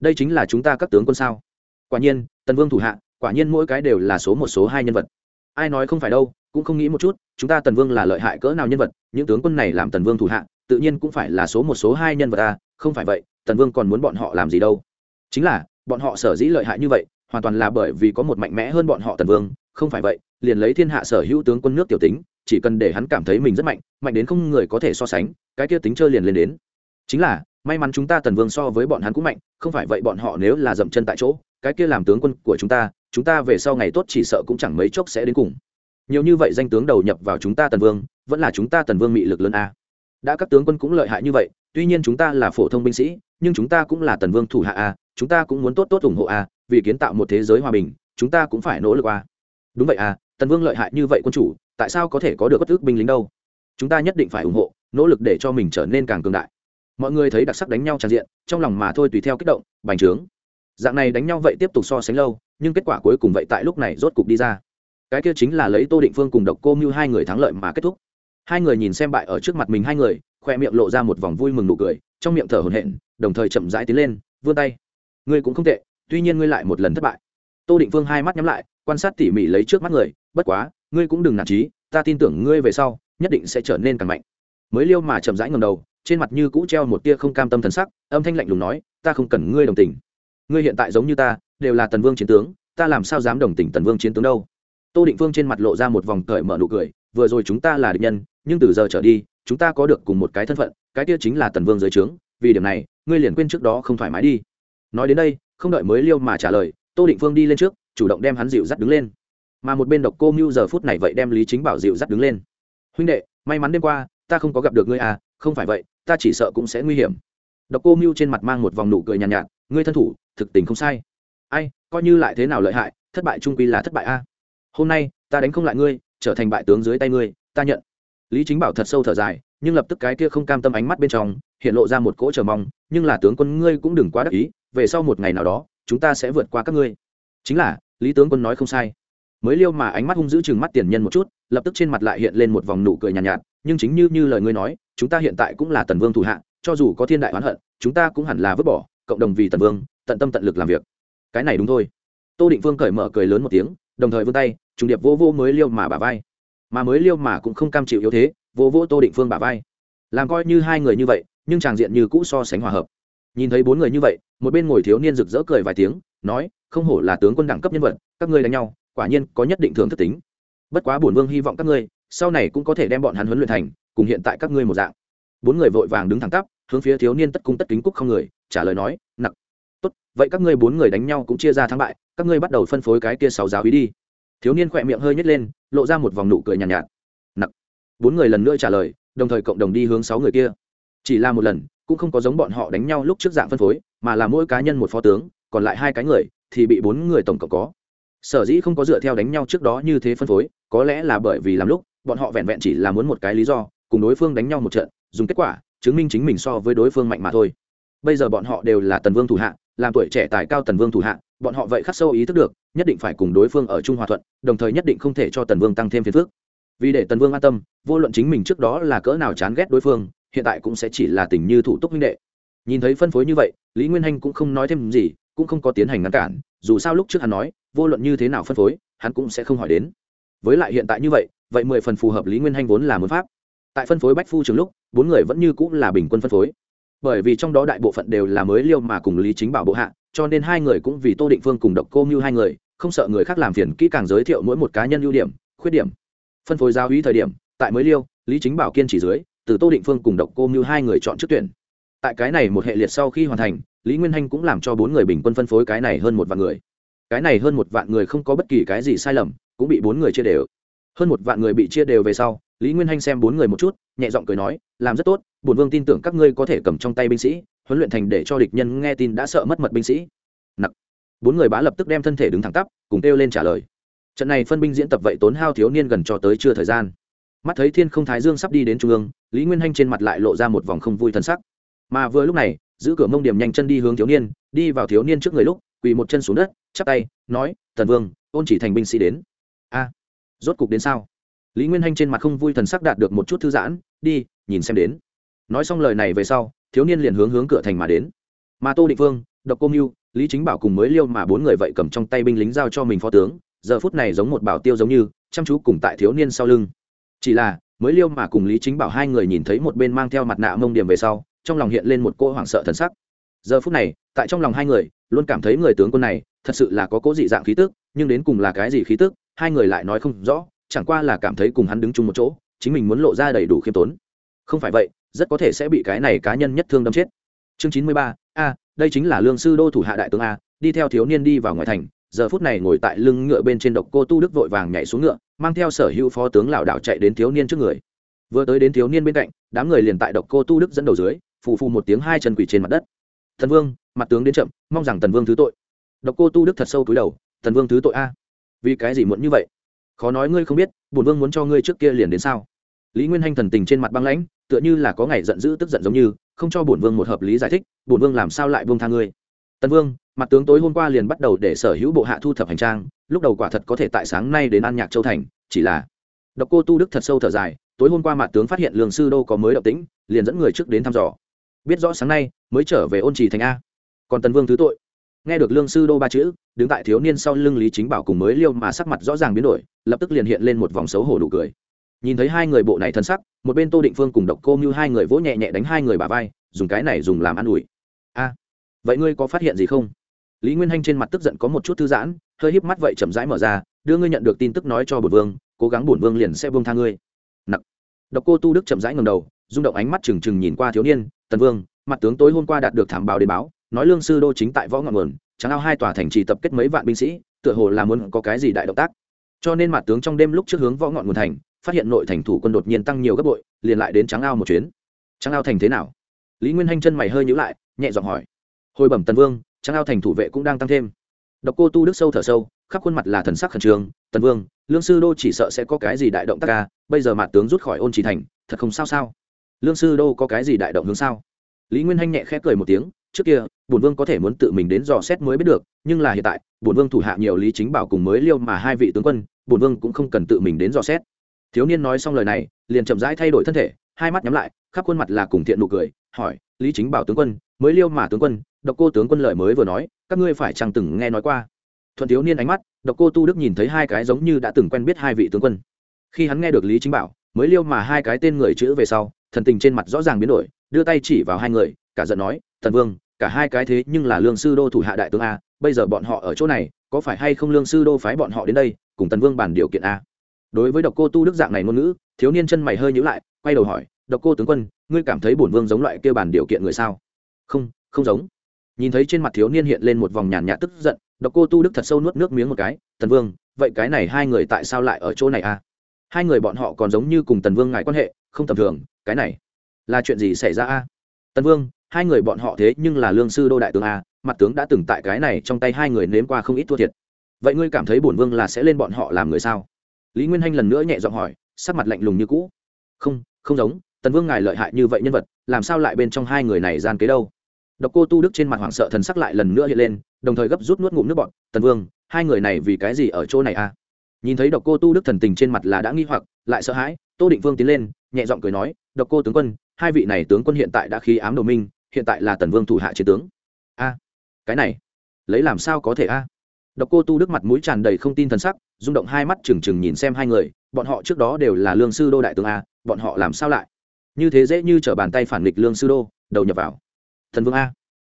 Đây chính là chúng ta các tướng quân sao? Quả nhiên, tần vương thủ hạ quả nhiên mỗi cái đều là số một số hai nhân vật. Ai nói không phải đâu, cũng không nghĩ một chút, chúng ta tần vương là lợi hại cỡ nào nhân vật, những tướng quân này làm tần vương thủ hạ, tự nhiên cũng phải là số một số hai nhân vật ta không phải vậy, tần vương còn muốn bọn họ làm gì đâu. Chính là, bọn họ sở dĩ lợi hại như vậy, hoàn toàn là bởi vì có một mạnh mẽ hơn bọn họ tần vương, không phải vậy, liền lấy thiên hạ sở hữu tướng quân nước tiểu tính, chỉ cần để hắn cảm thấy mình rất mạnh mạnh đến không người có thể so sánh, cái kia tính chơi liền lên đến. Chính là may mắn chúng ta tần vương so với bọn hắn cũng mạnh, không phải vậy bọn họ nếu là dậm chân tại chỗ, cái kia làm tướng quân của chúng ta chúng ta về sau ngày tốt chỉ sợ cũng chẳng mấy chốc sẽ đến cùng. Nhiều như vậy danh tướng đầu nhập vào chúng ta tần vương, vẫn là chúng ta tần vương mị lực lớn a. Đã các tướng quân cũng lợi hại như vậy, tuy nhiên chúng ta là phổ thông binh sĩ, nhưng chúng ta cũng là tần vương thủ hạ a, chúng ta cũng muốn tốt tốt ủng hộ a, vì kiến tạo một thế giới hòa bình, chúng ta cũng phải nỗ lực a. Đúng vậy a, tần vương lợi hại như vậy quân chủ, tại sao có thể có được bất ước binh lính đâu? Chúng ta nhất định phải ủng hộ, nỗ lực để cho mình trở nên càng cường đại mọi người thấy đặc sắc đánh nhau tràn diện, trong lòng mà thôi tùy theo kích động, bành trướng. Dạng này đánh nhau vậy tiếp tục so sánh lâu, nhưng kết quả cuối cùng vậy tại lúc này rốt cục đi ra. Cái kia chính là lấy tô định phương cùng độc cô mưu hai người thắng lợi mà kết thúc. Hai người nhìn xem bại ở trước mặt mình hai người, khoe miệng lộ ra một vòng vui mừng nụ cười, trong miệng thở hổn hển, đồng thời chậm rãi tiến lên, vươn tay. Ngươi cũng không tệ, tuy nhiên ngươi lại một lần thất bại. Tô định phương hai mắt nhắm lại, quan sát tỉ mỉ lấy trước mắt người, bất quá, ngươi cũng đừng nản trí ta tin tưởng ngươi về sau, nhất định sẽ trở nên càng mạnh. Mới liêu mà chậm rãi ngầm đầu trên mặt như cũ treo một tia không cam tâm thần sắc, âm thanh lạnh lùng nói, ta không cần ngươi đồng tình. Ngươi hiện tại giống như ta, đều là tần vương chiến tướng, ta làm sao dám đồng tình tần vương chiến tướng đâu? Tô định vương trên mặt lộ ra một vòng cởi mở nụ cười, vừa rồi chúng ta là địch nhân, nhưng từ giờ trở đi, chúng ta có được cùng một cái thân phận, cái kia chính là tần vương dưới trướng, vì điểm này, ngươi liền quên trước đó không thoải mái đi. Nói đến đây, không đợi mới liêu mà trả lời, tô định vương đi lên trước, chủ động đem hắn dịu dắt đứng lên. Mà một bên độc cô mưu giờ phút này vậy đem lý chính bảo dịu dắt đứng lên. Huynh đệ, may mắn đêm qua, ta không có gặp được ngươi à không phải vậy ta chỉ sợ cũng sẽ nguy hiểm. Độc cô mưu trên mặt mang một vòng nụ cười nhàn nhạt, nhạt ngươi thân thủ thực tình không sai. Ai coi như lại thế nào lợi hại thất bại trung quy là thất bại a. Hôm nay ta đánh không lại ngươi trở thành bại tướng dưới tay ngươi ta nhận. Lý chính bảo thật sâu thở dài nhưng lập tức cái kia không cam tâm ánh mắt bên trong hiện lộ ra một cỗ chờ mong nhưng là tướng quân ngươi cũng đừng quá đắc ý về sau một ngày nào đó chúng ta sẽ vượt qua các ngươi. Chính là lý tướng quân nói không sai. Mới liêu mà ánh mắt hung dữ chừng mắt tiền nhân một chút lập tức trên mặt lại hiện lên một vòng nụ cười nhàn nhạt, nhạt nhưng chính như như lời ngươi nói chúng ta hiện tại cũng là tần vương thủ hạ, cho dù có thiên đại oán hận, chúng ta cũng hẳn là vứt bỏ, cộng đồng vì tần vương, tận tâm tận lực làm việc. Cái này đúng thôi. Tô định vương cởi mở cười lớn một tiếng, đồng thời vươn tay, trùng điệp vô vô mới liêu mà bà vai. Mà mới liêu mà cũng không cam chịu yếu thế vô vô tô định phương bà vai. Làm coi như hai người như vậy, nhưng tràng diện như cũ so sánh hòa hợp. Nhìn thấy bốn người như vậy, một bên ngồi thiếu niên rực rỡ cười vài tiếng, nói, không hổ là tướng quân đẳng cấp nhân vật, các ngươi đánh nhau, quả nhiên có nhất định thường thức tính. Bất quá bổn vương hy vọng các ngươi, sau này cũng có thể đem bọn hắn huấn luyện thành cùng hiện tại các ngươi một dạng. Bốn người vội vàng đứng thẳng tắp hướng phía thiếu niên tất cung tất kính cúc không người trả lời nói nặng tốt vậy các ngươi bốn người đánh nhau cũng chia ra thắng bại các ngươi bắt đầu phân phối cái kia sáu giáo ý đi. Thiếu niên khỏe miệng hơi nhét lên lộ ra một vòng nụ cười nhàn nhạt, nhạt nặng bốn người lần nữa trả lời đồng thời cộng đồng đi hướng sáu người kia. Chỉ là một lần cũng không có giống bọn họ đánh nhau lúc trước dạng phân phối mà là mỗi cá nhân một phó tướng còn lại hai cái người thì bị bốn người tổng cộng có. Sở dĩ không có dựa theo đánh nhau trước đó như thế phân phối có lẽ là bởi vì làm lúc bọn họ vẹn vẹn chỉ là muốn một cái lý do cùng đối phương đánh nhau một trận, dùng kết quả chứng minh chính mình so với đối phương mạnh mà thôi. Bây giờ bọn họ đều là tần vương thủ hạ, làm tuổi trẻ tài cao tần vương thủ hạ, bọn họ vậy khắc sâu ý thức được, nhất định phải cùng đối phương ở chung hòa thuận, đồng thời nhất định không thể cho tần vương tăng thêm phiền phức. Vì để tần vương an tâm, vô luận chính mình trước đó là cỡ nào chán ghét đối phương, hiện tại cũng sẽ chỉ là tình như thủ túc minh đệ. Nhìn thấy phân phối như vậy, lý nguyên hanh cũng không nói thêm gì, cũng không có tiến hành ngăn cản, dù sao lúc trước hắn nói, vô luận như thế nào phân phối, hắn cũng sẽ không hỏi đến. Với lại hiện tại như vậy vậy mười phần phù hợp lý nguyên hanh vốn là muốn pháp tại phân phối bách phu trường lúc, bốn người vẫn như cũng là bình quân phân phối. Bởi vì trong đó đại bộ phận đều là mới liêu mà cùng lý chính bảo bộ hạ, cho nên hai người cũng vì tô định phương cùng độc cô mưu hai người, không sợ người khác làm phiền kỹ càng giới thiệu mỗi một cá nhân ưu điểm, khuyết điểm. Phân phối giao hí thời điểm, tại mới liêu, lý chính bảo kiên chỉ dưới, từ tô định phương cùng độc cô mưu hai người chọn trước tuyển. Tại cái này một hệ liệt sau khi hoàn thành, lý nguyên hanh cũng làm cho bốn người bình quân phân phối cái này hơn một vạn người. Cái này hơn một vạn người không có bất kỳ cái gì sai lầm, cũng bị bốn người chia đều. Hơn một vạn người bị chia đều về sau lý nguyên hanh xem bốn người một chút, nhẹ giọng cười nói, làm rất tốt, bổn vương tin tưởng các ngươi có thể cầm trong tay binh sĩ, huấn luyện thành để cho địch nhân nghe tin đã sợ mất mật binh sĩ. Nặc. Bốn người bá lập tức đem thân thể đứng thẳng tắp, cùng kêu lên trả lời. Trận này phân binh diễn tập vậy tốn hao thiếu niên gần cho tới chưa thời gian. Mắt thấy thiên không thái dương sắp đi đến trung ương, lý nguyên hanh trên mặt lại lộ ra một vòng không vui thân sắc. Mà vừa lúc này, giữ cửa mông điểm nhanh chân đi hướng thiếu niên, đi vào thiếu niên trước người lúc, quỳ một chân xuống đất, chắp tay, nói, Thần vương, ôn chỉ thành binh sĩ đến. A, rốt cục đến sao? Lý nguyên hanh trên mặt không vui thần sắc đạt được một chút thư giãn, đi, nhìn xem đến. Nói xong lời này về sau, thiếu niên liền hướng hướng cửa thành mà đến. Mà tô định vương độc cô mưu lý chính bảo cùng mới liêu mà bốn người vậy cầm trong tay binh lính giao cho mình phó tướng, giờ phút này giống một bảo tiêu giống như, chăm chú cùng tại thiếu niên sau lưng. Chỉ là, mới liêu mà cùng lý chính bảo hai người nhìn thấy một bên mang theo mặt nạ mông điểm về sau, trong lòng hiện lên một cô hoảng sợ thần sắc. Giờ phút này, tại trong lòng hai người, luôn cảm thấy người tướng quân này thật sự là có cố dị dạng khí tức, nhưng đến cùng là cái gì khí tức, hai người lại nói không rõ chẳng qua là cảm thấy cùng hắn đứng chung một chỗ, chính mình muốn lộ ra đầy đủ khiêm tốn. Không phải vậy, rất có thể sẽ bị cái này cá nhân nhất thương đâm chết. Chương chín mươi ba, a, đây chính là lương sư đô thủ hạ đại tướng a, đi theo thiếu niên đi vào ngoài thành, giờ phút này ngồi tại lưng ngựa bên trên độc cô tu đức vội vàng nhảy xuống ngựa, mang theo sở hữu phó tướng lảo đảo chạy đến thiếu niên trước người. Vừa tới đến thiếu niên bên cạnh, đám người liền tại độc cô tu đức dẫn đầu dưới, phù phù một tiếng hai chân quỷ trên mặt đất. Thần vương, mặt tướng đến chậm, mong rằng tần vương thứ tội. Độc cô tu đức thật sâu túi đầu tần vương thứ tội a? Vì cái gì muộn như vậy? Khó nói ngươi không biết, bổn vương muốn cho ngươi trước kia liền đến sao? Lý nguyên hanh thần tình trên mặt băng lãnh, tựa như là có ngày giận dữ tức giận giống như, không cho bổn vương một hợp lý giải thích, bổn vương làm sao lại buông tha ngươi? Tần vương, mặt tướng tối hôm qua liền bắt đầu để sở hữu bộ hạ thu thập hành trang, lúc đầu quả thật có thể tại sáng nay đến an nhạc châu thành, chỉ là độc cô tu đức thật sâu thở dài, tối hôm qua mặt tướng phát hiện lương sư đô có mới động tĩnh, liền dẫn người trước đến thăm dò. Biết rõ sáng nay mới trở về ôn trì thành a. Còn tần vương thứ tội nghe được lương sư đô ba chữ, đứng tại thiếu niên sau lưng lý chính bảo cùng mới liêu mà sắc mặt rõ ràng biến đổi, lập tức liền hiện lên một vòng xấu hổ đủ cười. Nhìn thấy hai người bộ này thân sắc, một bên tô định phương cùng độc cô như hai người vỗ nhẹ nhẹ đánh hai người bà vai, dùng cái này dùng làm ăn ủi. A, vậy ngươi có phát hiện gì không? Lý nguyên hanh trên mặt tức giận có một chút thư giãn, hơi híp mắt vậy chậm rãi mở ra, đưa ngươi nhận được tin tức nói cho bổn vương, cố gắng bổn vương liền sẽ vương tha ngươi. Nặc độc cô tu đức chậm rãi ngầm đầu, rung động ánh mắt trừng trừng nhìn qua thiếu niên, tần vương, mặt tướng tối hôm qua đạt được thảm báo đến báo nói lương sư đô chính tại võ ngọn nguồn chẳng ao hai tòa thành trì tập kết mấy vạn binh sĩ, tựa hồ là muốn có cái gì đại động tác. Cho nên mặt tướng trong đêm lúc trước hướng võ ngọn nguồn thành, phát hiện nội thành thủ quân đột nhiên tăng nhiều gấp bội, liền lại đến trắng ao một chuyến. Trắng ao thành thế nào? Lý nguyên hanh chân mày hơi nhữ lại, nhẹ giọng hỏi. Hồi bẩm tần vương trắng ao thành thủ vệ cũng đang tăng thêm. Độc cô tu đức sâu thở sâu, khắp khuôn mặt là thần sắc khẩn trương, tần vương, lương sư đô chỉ sợ sẽ có cái gì đại động tác ca bây giờ mặt tướng rút khỏi ôn trì thành, thật không sao sao? Lương sư đô có cái gì đại động hướng sao? Lý nguyên hanh nhẹ khẽ cười một tiếng trước kia, bổn vương có thể muốn tự mình đến dò xét mới biết được, nhưng là hiện tại, bổn vương thủ hạ nhiều lý chính bảo cùng mới liêu mà hai vị tướng quân, bổn vương cũng không cần tự mình đến dò xét. Thiếu niên nói xong lời này, liền chậm rãi thay đổi thân thể, hai mắt nhắm lại, khắp khuôn mặt là cùng thiện nụ cười, hỏi, lý chính bảo tướng quân, mới liêu mà tướng quân, độc cô tướng quân lời mới vừa nói, các ngươi phải chẳng từng nghe nói qua? Thuận thiếu niên ánh mắt, độc cô tu đức nhìn thấy hai cái giống như đã từng quen biết hai vị tướng quân. Khi hắn nghe được lý chính bảo, mới liêu mà hai cái tên người chữ về sau, thần tình trên mặt rõ ràng biến đổi, đưa tay chỉ vào hai người, cả giận nói tần vương, cả hai cái thế nhưng là lương sư đô thủ hạ đại tướng a, bây giờ bọn họ ở chỗ này, có phải hay không lương sư đô phái bọn họ đến đây, cùng tần vương bàn điều kiện a? Đối với độc cô tu đức dạng này ngôn ngữ, thiếu niên chân mày hơi nhữ lại, quay đầu hỏi, độc cô tướng quân, ngươi cảm thấy bổn vương giống loại kêu bàn điều kiện người sao? Không không giống. Nhìn thấy trên mặt thiếu niên hiện lên một vòng nhàn nhạt tức giận, độc cô tu đức thật sâu nuốt nước miếng một cái, tần vương, vậy cái này hai người tại sao lại ở chỗ này a? Hai người bọn họ còn giống như cùng tần vương ngài quan hệ, không tầm thường, cái này là chuyện gì xảy ra a? Tần vương hai người bọn họ thế nhưng là lương sư đô đại tướng a, mặt tướng đã từng tại cái này trong tay hai người nếm qua không ít thua thiệt. Vậy ngươi cảm thấy bổn vương là sẽ lên bọn họ làm người sao? Lý nguyên hanh lần nữa nhẹ giọng hỏi, sắc mặt lạnh lùng như cũ. Không không giống, tần vương ngài lợi hại như vậy nhân vật, làm sao lại bên trong hai người này gian kế đâu? Độc cô tu đức trên mặt hoảng sợ thần sắc lại lần nữa hiện lên, đồng thời gấp rút nuốt ngụm nước bọn tần vương, hai người này vì cái gì ở chỗ này a? Nhìn thấy độc cô tu đức thần tình trên mặt là đã nghi hoặc, lại sợ hãi, tô định vương tiến lên, nhẹ giọng cười nói, độc cô tướng quân, hai vị này tướng quân hiện tại đã khí ám đồ minh hiện tại là tần vương thủ hạ chiến tướng. A, cái này, lấy làm sao có thể a? Độc cô tu đức mặt mũi tràn đầy không tin thần sắc, rung động hai mắt trừng trừng nhìn xem hai người, bọn họ trước đó đều là lương sư đô đại tướng a, bọn họ làm sao lại? Như thế dễ như t r ở bàn tay phản nghịch lương sư đô, đầu nhập vào. Thần vương a,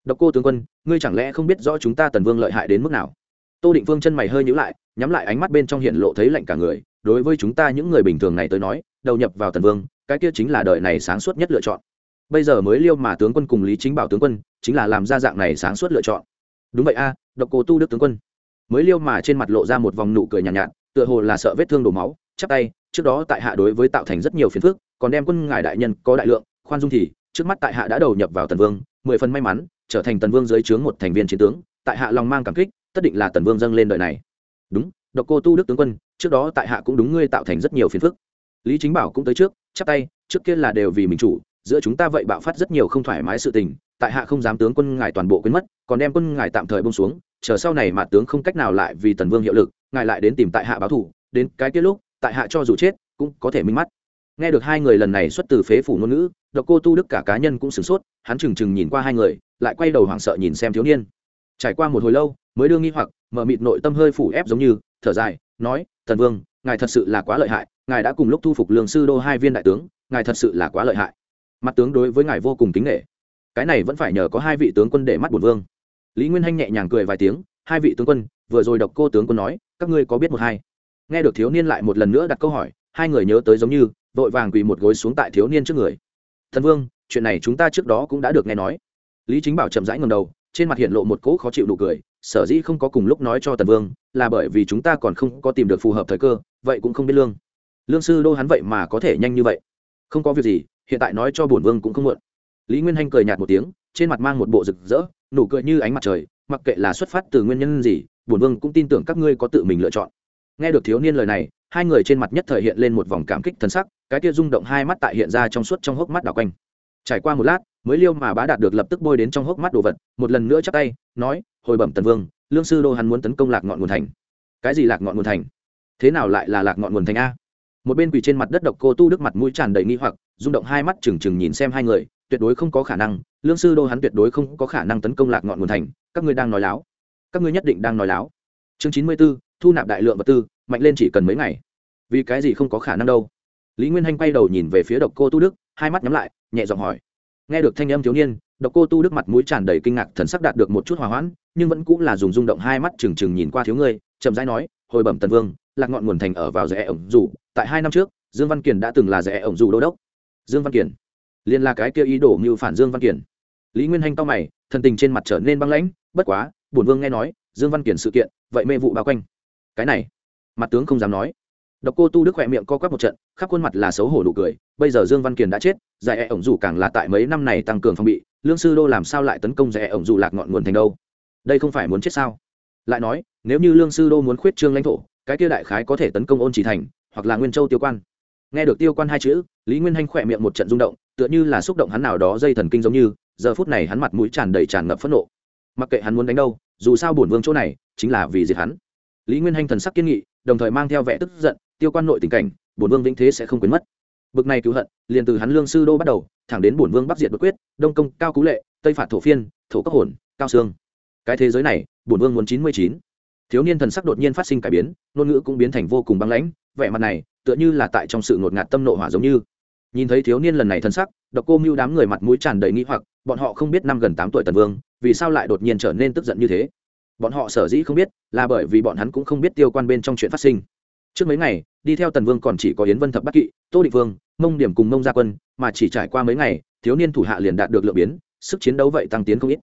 độc cô tướng quân, ngươi chẳng lẽ không biết rõ chúng ta tần vương lợi hại đến mức nào? Tô định vương chân mày hơi nhữ lại, nhắm lại ánh mắt bên trong hiện lộ thấy lạnh cả người, đối với chúng ta những người bình thường này tới nói, đầu nhập vào tần vương, cái kia chính là đời này sáng suốt nhất lựa chọn bây giờ mới liêu mà tướng quân cùng lý chính bảo tướng quân chính là làm ra dạng này sáng suốt lựa chọn. Đúng vậy a độc cô tu đức tướng quân. Mới liêu mà trên mặt lộ ra một vòng nụ cười nhàn nhạt, nhạt tựa hồ là sợ vết thương đổ máu chắp tay trước đó tại hạ đối với tạo thành rất nhiều phiền phức còn đem quân ngài đại nhân có đại lượng khoan dung thì trước mắt tại hạ đã đầu nhập vào tần vương mười phần may mắn trở thành tần vương dưới trướng một thành viên chiến tướng tại hạ lòng mang cảm kích tất định là tần vương dâng lên đời này. Đúng độc cô tu đức tướng quân trước đó tại hạ cũng đúng ngươi tạo thành rất nhiều phiền phức. Lý chính bảo cũng tới trước chắp tay trước kia là đều vì mình chủ giữa chúng ta vậy bạo phát rất nhiều không thoải mái sự tình, tại hạ không dám tướng quân ngài toàn bộ quên mất, còn đem quân ngài tạm thời bông xuống, chờ sau này mà tướng không cách nào lại vì tần vương hiệu lực, ngài lại đến tìm tại hạ báo thủ đến cái kết lúc, tại hạ cho dù chết, cũng có thể minh mắt. Nghe được hai người lần này xuất từ phế phủ ngôn ngữ, độc cô tu đức cả cá nhân cũng sửng sốt, hắn trừng trừng nhìn qua hai người, lại quay đầu hoảng sợ nhìn xem thiếu niên. Trải qua một hồi lâu, mới đưa nghi hoặc, mở mịt nội tâm hơi phủ ép giống như, thở dài, nói thần vương, ngài thật sự là quá lợi hại, ngài đã cùng lúc thu phục lương sư đô hai viên đại tướng, ngài thật sự là quá lợi hại mặt tướng đối với ngài vô cùng kính nghệ cái này vẫn phải nhờ có hai vị tướng quân để mắt bổn vương. Lý nguyên hanh nhẹ nhàng cười vài tiếng, hai vị tướng quân, vừa rồi độc cô tướng quân nói, các ngươi có biết một hai? Nghe được thiếu niên lại một lần nữa đặt câu hỏi, hai người nhớ tới giống như, vội vàng quỳ một gối xuống tại thiếu niên trước người. Thần vương, chuyện này chúng ta trước đó cũng đã được nghe nói. Lý chính bảo chậm rãi ngầm đầu, trên mặt hiện lộ một cỗ khó chịu nụ cười, sở dĩ không có cùng lúc nói cho tần vương, là bởi vì chúng ta còn không có tìm được phù hợp thời cơ, vậy cũng không biết lương. Lương sư đô hắn vậy mà có thể nhanh như vậy. Không có việc gì hiện tại nói cho bổn vương cũng không muộn. Lý nguyên hanh cười nhạt một tiếng, trên mặt mang một bộ rực rỡ, nụ cười như ánh mặt trời, mặc kệ là xuất phát từ nguyên nhân gì, bổn vương cũng tin tưởng các ngươi có tự mình lựa chọn. Nghe được thiếu niên lời này, hai người trên mặt nhất thời hiện lên một vòng cảm kích thân sắc, cái kia rung động hai mắt tại hiện ra trong suốt trong hốc mắt đảo quanh. Trải qua một lát, mới liêu mà bá đạt được lập tức bôi đến trong hốc mắt đồ vật, một lần nữa chắc tay, nói, hồi bẩm tần vương, lương sư đô hắn muốn tấn công lạc ngọn nguồn thành. Cái gì lạc ngọn nguồn thành? Thế nào lại là lạc ngọn nguồn thành a? Một bên quỳ trên mặt đất độc cô tu đức mặt mũi tràn đầy nghi hoặc rung động hai mắt trừng trừng nhìn xem hai người, tuyệt đối không có khả năng, lương sư đô hắn tuyệt đối không có khả năng tấn công lạc ngọn nguồn thành, các ngươi đang nói láo. Các ngươi nhất định đang nói láo. Chương chín mươi b ố thu nạp đại lượng vật tư, mạnh lên chỉ cần mấy ngày. Vì cái gì không có khả năng đâu? Lý nguyên hanh quay đầu nhìn về phía độc cô tu đức, hai mắt nhắm lại, nhẹ giọng hỏi. Nghe được thanh âm thiếu niên, độc cô tu đức mặt mũi tràn đầy kinh ngạc thần sắc đạt được một chút hòa hoãn, nhưng vẫn cũng là dùng rung động hai mắt trừng trừng nhìn qua thiếu ngươi, chậm rãi nói, hồi bẩm tần vương, lạc ngọn nguồn thành ở vào rẽ ổng dù, tại hai năm trước, dương văn kiền đã từng là rẽ ổng dù đô đốc dương văn kiển. Liên là cái kia ý đồ mưu phản dương văn kiển. Lý nguyên hanh to mày, thần tình trên mặt trở nên băng lãnh, bất quá, bổn vương nghe nói, dương văn kiển sự kiện, vậy mê vụ bao quanh. Cái này, mặt tướng không dám nói. Độc cô tu đức khỏe miệng co quắp một trận, khắp khuôn mặt là xấu hổ nụ cười, bây giờ dương văn kiền đã chết, giải e ổng dù càng là tại mấy năm này tăng cường phòng bị, lương sư đô làm sao lại tấn công giải e ổng dù lạc ngọn nguồn thành đâu? Đây không phải muốn chết sao? Lại nói, nếu như lương sư đô muốn khuyết trương lãnh thổ, cái kia đại khái có thể tấn công ôn chỉ thành, hoặc là nguyên châu tiêu quan nghe được tiêu quan hai chữ, lý nguyên hanh khỏe miệng một trận rung động, tựa như là xúc động hắn nào đó dây thần kinh giống như, giờ phút này hắn mặt mũi tràn đầy tràn ngập phẫn nộ. Mặc kệ hắn muốn đánh đâu, dù sao bổn vương chỗ này chính là vì diệt hắn. Lý nguyên hanh thần sắc kiên nghị, đồng thời mang theo vẻ tức giận, tiêu quan nội tình cảnh, bổn vương vĩnh thế sẽ không quên mất. Bực này cứu hận, liền từ hắn lương sư đô bắt đầu, thẳng đến bổn vương bắc diệt bất quyết, đông công, cao cú lệ, tây phạt thổ phiên, thổ cấp hồn, cao sương. Cái thế giới này, bổn vương muốn chín mươi chín thiếu niên thần sắc đột nhiên phát sinh cải biến, ngôn ngữ cũng biến thành vô cùng băng lãnh, vẻ mặt này tựa như là tại trong sự ngột ngạt tâm nộ hỏa giống như. Nhìn thấy thiếu niên lần này thân sắc, độc cô mưu đám người mặt mũi tràn đầy nghĩ hoặc, bọn họ không biết năm gần tám tuổi tần vương, vì sao lại đột nhiên trở nên tức giận như thế? Bọn họ sở dĩ không biết, là bởi vì bọn hắn cũng không biết tiêu quan bên trong chuyện phát sinh. Trước mấy ngày, đi theo tần vương còn chỉ có yến vân thập bắc kỵ, tô định vương, mông điểm cùng mông gia quân, mà chỉ trải qua mấy ngày, thiếu niên thủ hạ liền đạt được lượng biến, sức chiến đấu vậy tăng tiến không ít.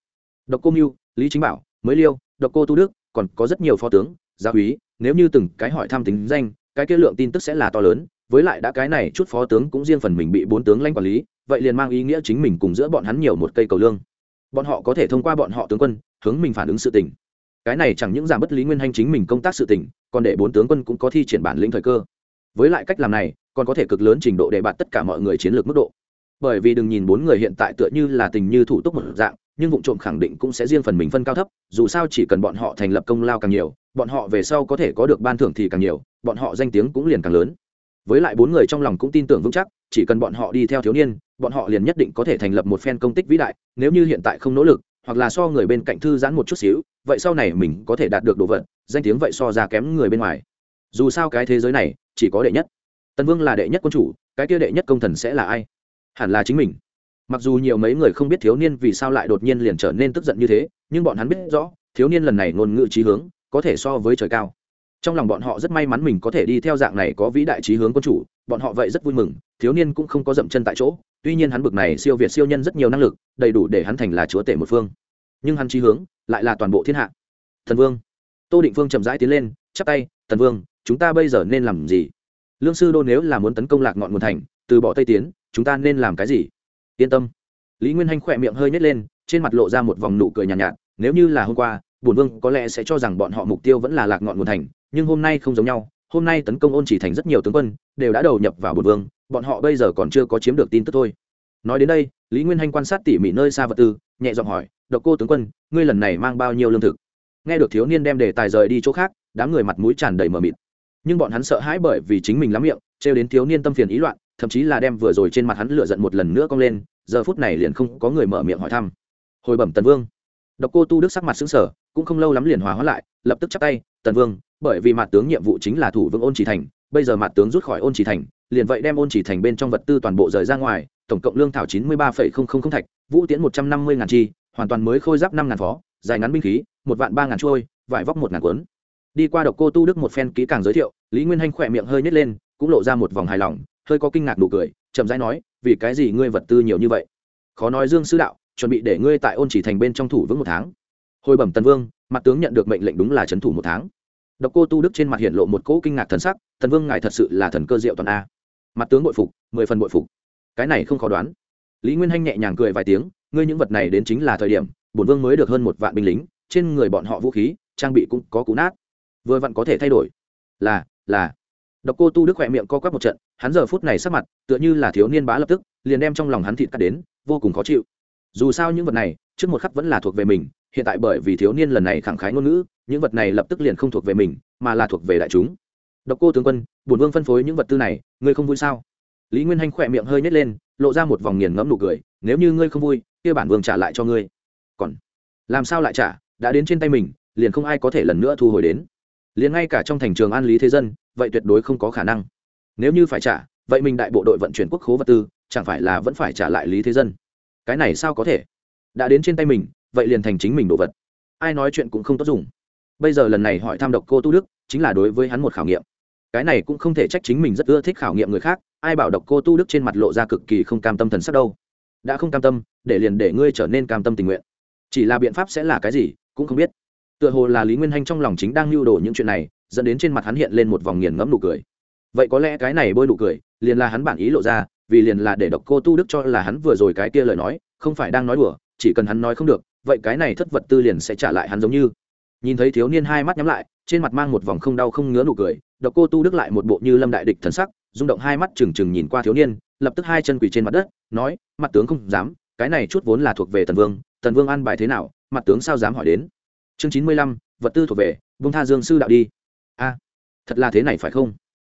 Độc cô mưu, lý chính bảo, mới liêu, độc cô tu đức còn có rất nhiều phó tướng, gia úy, nếu như từng cái hỏi thăm tính danh, cái kết lượng tin tức sẽ là to lớn, với lại đã cái này chút phó tướng cũng riêng phần mình bị bốn tướng lãnh quản lý, vậy liền mang ý nghĩa chính mình cùng giữa bọn hắn nhiều một cây cầu lương. Bọn họ có thể thông qua bọn họ tướng quân, hướng mình phản ứng sự tình. Cái này chẳng những giảm bất lý nguyên hành chính mình công tác sự tình, còn để bốn tướng quân cũng có thi triển bản lĩnh thời cơ. Với lại cách làm này, còn có thể cực lớn trình độ để bạt tất cả mọi người chiến lược mức độ. Bởi vì đừng nhìn bốn người hiện tại tựa như là tình như thủ túc một dạng nhưng vụ trộm khẳng định cũng sẽ riêng phần mình phân cao thấp, dù sao chỉ cần bọn họ thành lập công lao càng nhiều, bọn họ về sau có thể có được ban thưởng thì càng nhiều, bọn họ danh tiếng cũng liền càng lớn. Với lại bốn người trong lòng cũng tin tưởng vững chắc, chỉ cần bọn họ đi theo thiếu niên, bọn họ liền nhất định có thể thành lập một phen công tích vĩ đại, nếu như hiện tại không nỗ lực, hoặc là so người bên cạnh thư giãn một chút xíu, vậy sau này mình có thể đạt được đồ vật, danh tiếng vậy so ra kém người bên ngoài. Dù sao cái thế giới này, chỉ có đệ nhất. Tân vương là đệ nhất quân chủ, cái kia đệ nhất công thần sẽ là ai? Hẳn là chính mình mặc dù nhiều mấy người không biết thiếu niên vì sao lại đột nhiên liền trở nên tức giận như thế, nhưng bọn hắn biết rõ, thiếu niên lần này ngôn ngữ trí hướng, có thể so với trời cao. Trong lòng bọn họ rất may mắn mình có thể đi theo dạng này có vĩ đại trí hướng quân chủ, bọn họ vậy rất vui mừng, thiếu niên cũng không có dậm chân tại chỗ, tuy nhiên hắn bực này siêu việt siêu nhân rất nhiều năng lực, đầy đủ để hắn thành là chúa tể một phương. Nhưng hắn trí hướng, lại là toàn bộ thiên hạ. Thần vương. Tô định phương chậm rãi tiến lên, chắp tay, thần vương, chúng ta bây giờ nên làm gì? Lương sư đô nếu là muốn tấn công lạc ngọn nguồn thành, từ bỏ tây tiến, chúng ta nên làm cái gì? Yên tâm. Lý nguyên hanh khỏe miệng hơi nhét lên trên mặt lộ ra một vòng nụ cười nhàn nhạt, nhạt nếu như là hôm qua bổn vương có lẽ sẽ cho rằng bọn họ mục tiêu vẫn là lạc ngọn nguồn thành nhưng hôm nay không giống nhau hôm nay tấn công ôn chỉ thành rất nhiều tướng quân đều đã đầu nhập vào bổn vương bọn họ bây giờ còn chưa có chiếm được tin tức thôi. Nói đến đây lý nguyên hanh quan sát tỉ mỉ nơi xa vật tư nhẹ giọng hỏi độc cô tướng quân ngươi lần này mang bao nhiêu lương thực? Nghe được thiếu niên đem đề tài rời đi chỗ khác đám người mặt mũi tràn đầy mờ mịt. Nhưng bọn hắn sợ hãi bởi vì chính mình lắm miệng trêu đến thiếu niên tâm phiền ý loạn thậm chí là đem vừa rồi trên mặt hắn lựa giận một lần nữa cong lên, giờ phút này liền không có người mở miệng hỏi thăm. Hồi bẩm tần vương. Độc cô tu đức sắc mặt xứng sở cũng không lâu lắm liền hòa hóa lại, lập tức chắp tay, tần vương, bởi vì mặt tướng nhiệm vụ chính là thủ vương ôn chỉ thành, bây giờ mặt tướng rút khỏi ôn chỉ thành, liền vậy đem ôn chỉ thành bên trong vật tư toàn bộ rời ra ngoài, tổng cộng lương thảo chín mươi ba thạch, vũ tiễn một trăm năm mươi ngàn chi, hoàn toàn mới khôi giáp năm ngàn phó, dài ngắn binh khí, một vạn ba ngàn trôi, vải vóc một ngàn cuốn. Đi qua độc cô tu đức một phen kỹ càng giới thiệu, lý nguyên hanh khỏe miệng hơi nhét lên, cũng lộ ra một vòng hài lòng hơi có kinh ngạc nụ cười, chậm rãi nói, vì cái gì ngươi vật tư nhiều như vậy? Khó nói dương sư đạo, chuẩn bị để ngươi tại ôn chỉ thành bên trong thủ vững một tháng. Hồi bẩm tần vương, mặt tướng nhận được mệnh lệnh đúng là trấn thủ một tháng. Độc cô tu đức trên mặt hiện lộ một cỗ kinh ngạc thần sắc, tần vương, ngài thật sự là thần cơ diệu toàn a. Mặt tướng bội phục, mười phần bội phục. Cái này không khó đoán. Lý nguyên hanh nhẹ nhàng cười vài tiếng, ngươi những vật này đến chính là thời điểm, bổn vương mới được hơn một vạn binh lính, trên người bọn họ vũ khí, trang bị cũng có cú nát. Vừa vặn có thể thay đổi. Là là. Độc cô tu đức khỏe miệng co quắp một trận hắn giờ phút này sắc mặt tựa như là thiếu niên bá lập tức, liền đem trong lòng hắn thịt cắt đến, vô cùng khó chịu. Dù sao những vật này, trước một khắc vẫn là thuộc về mình, hiện tại bởi vì thiếu niên lần này khẳng khái ngôn ngữ, những vật này lập tức liền không thuộc về mình, mà là thuộc về đại chúng. Độc cô tướng quân, bổn vương phân phối những vật tư này, ngươi không vui sao? Lý nguyên hanh khỏe miệng hơi nhét lên, lộ ra một vòng nghiền ngẫm nụ cười, nếu như ngươi không vui, kia bản vương trả lại cho ngươi. Còn làm sao lại trả, đã đến trên tay mình, liền không ai có thể lần nữa thu hồi đến. Liền ngay cả trong thành trường an lý thế dân, vậy tuyệt đối không có khả năng nếu như phải trả, vậy mình đại bộ đội vận chuyển quốc khố vật tư, chẳng phải là vẫn phải trả lại lý thế dân? Cái này sao có thể? Đã đến trên tay mình, vậy liền thành chính mình đồ vật. Ai nói chuyện cũng không tốt dùng. Bây giờ lần này hỏi tham độc cô tu đức, chính là đối với hắn một khảo nghiệm. Cái này cũng không thể trách chính mình rất ưa thích khảo nghiệm người khác, ai bảo độc cô tu đức trên mặt lộ ra cực kỳ không cam tâm thần sắc đâu. Đã không cam tâm, để liền để ngươi trở nên cam tâm tình nguyện. Chỉ là biện pháp sẽ là cái gì, cũng không biết. Tựa hồ là lý nguyên hanh trong lòng chính đang lưu đồ những chuyện này, dẫn đến trên mặt hắn hiện lên một vòng nghiền ngẫm nụ cười vậy có lẽ cái này bôi nụ cười, liền là hắn bản ý lộ ra, vì liền là để độc cô tu đức cho là hắn vừa rồi cái kia lời nói, không phải đang nói đùa, chỉ cần hắn nói không được, vậy cái này thất vật tư liền sẽ trả lại hắn giống như. Nhìn thấy thiếu niên hai mắt nhắm lại, trên mặt mang một vòng không đau không ngứa nụ cười, độc cô tu đức lại một bộ như lâm đại địch thần sắc, rung động hai mắt trừng trừng nhìn qua thiếu niên, lập tức hai chân quỳ trên mặt đất, nói, mặt tướng không dám, cái này chút vốn là thuộc về tần vương tần vương ăn bài thế nào, mặt tướng sao dám hỏi đến? Chương chín mươi lăm, vật tư thuộc về vung tha dương sư đạo đi. A, thật là thế này phải không?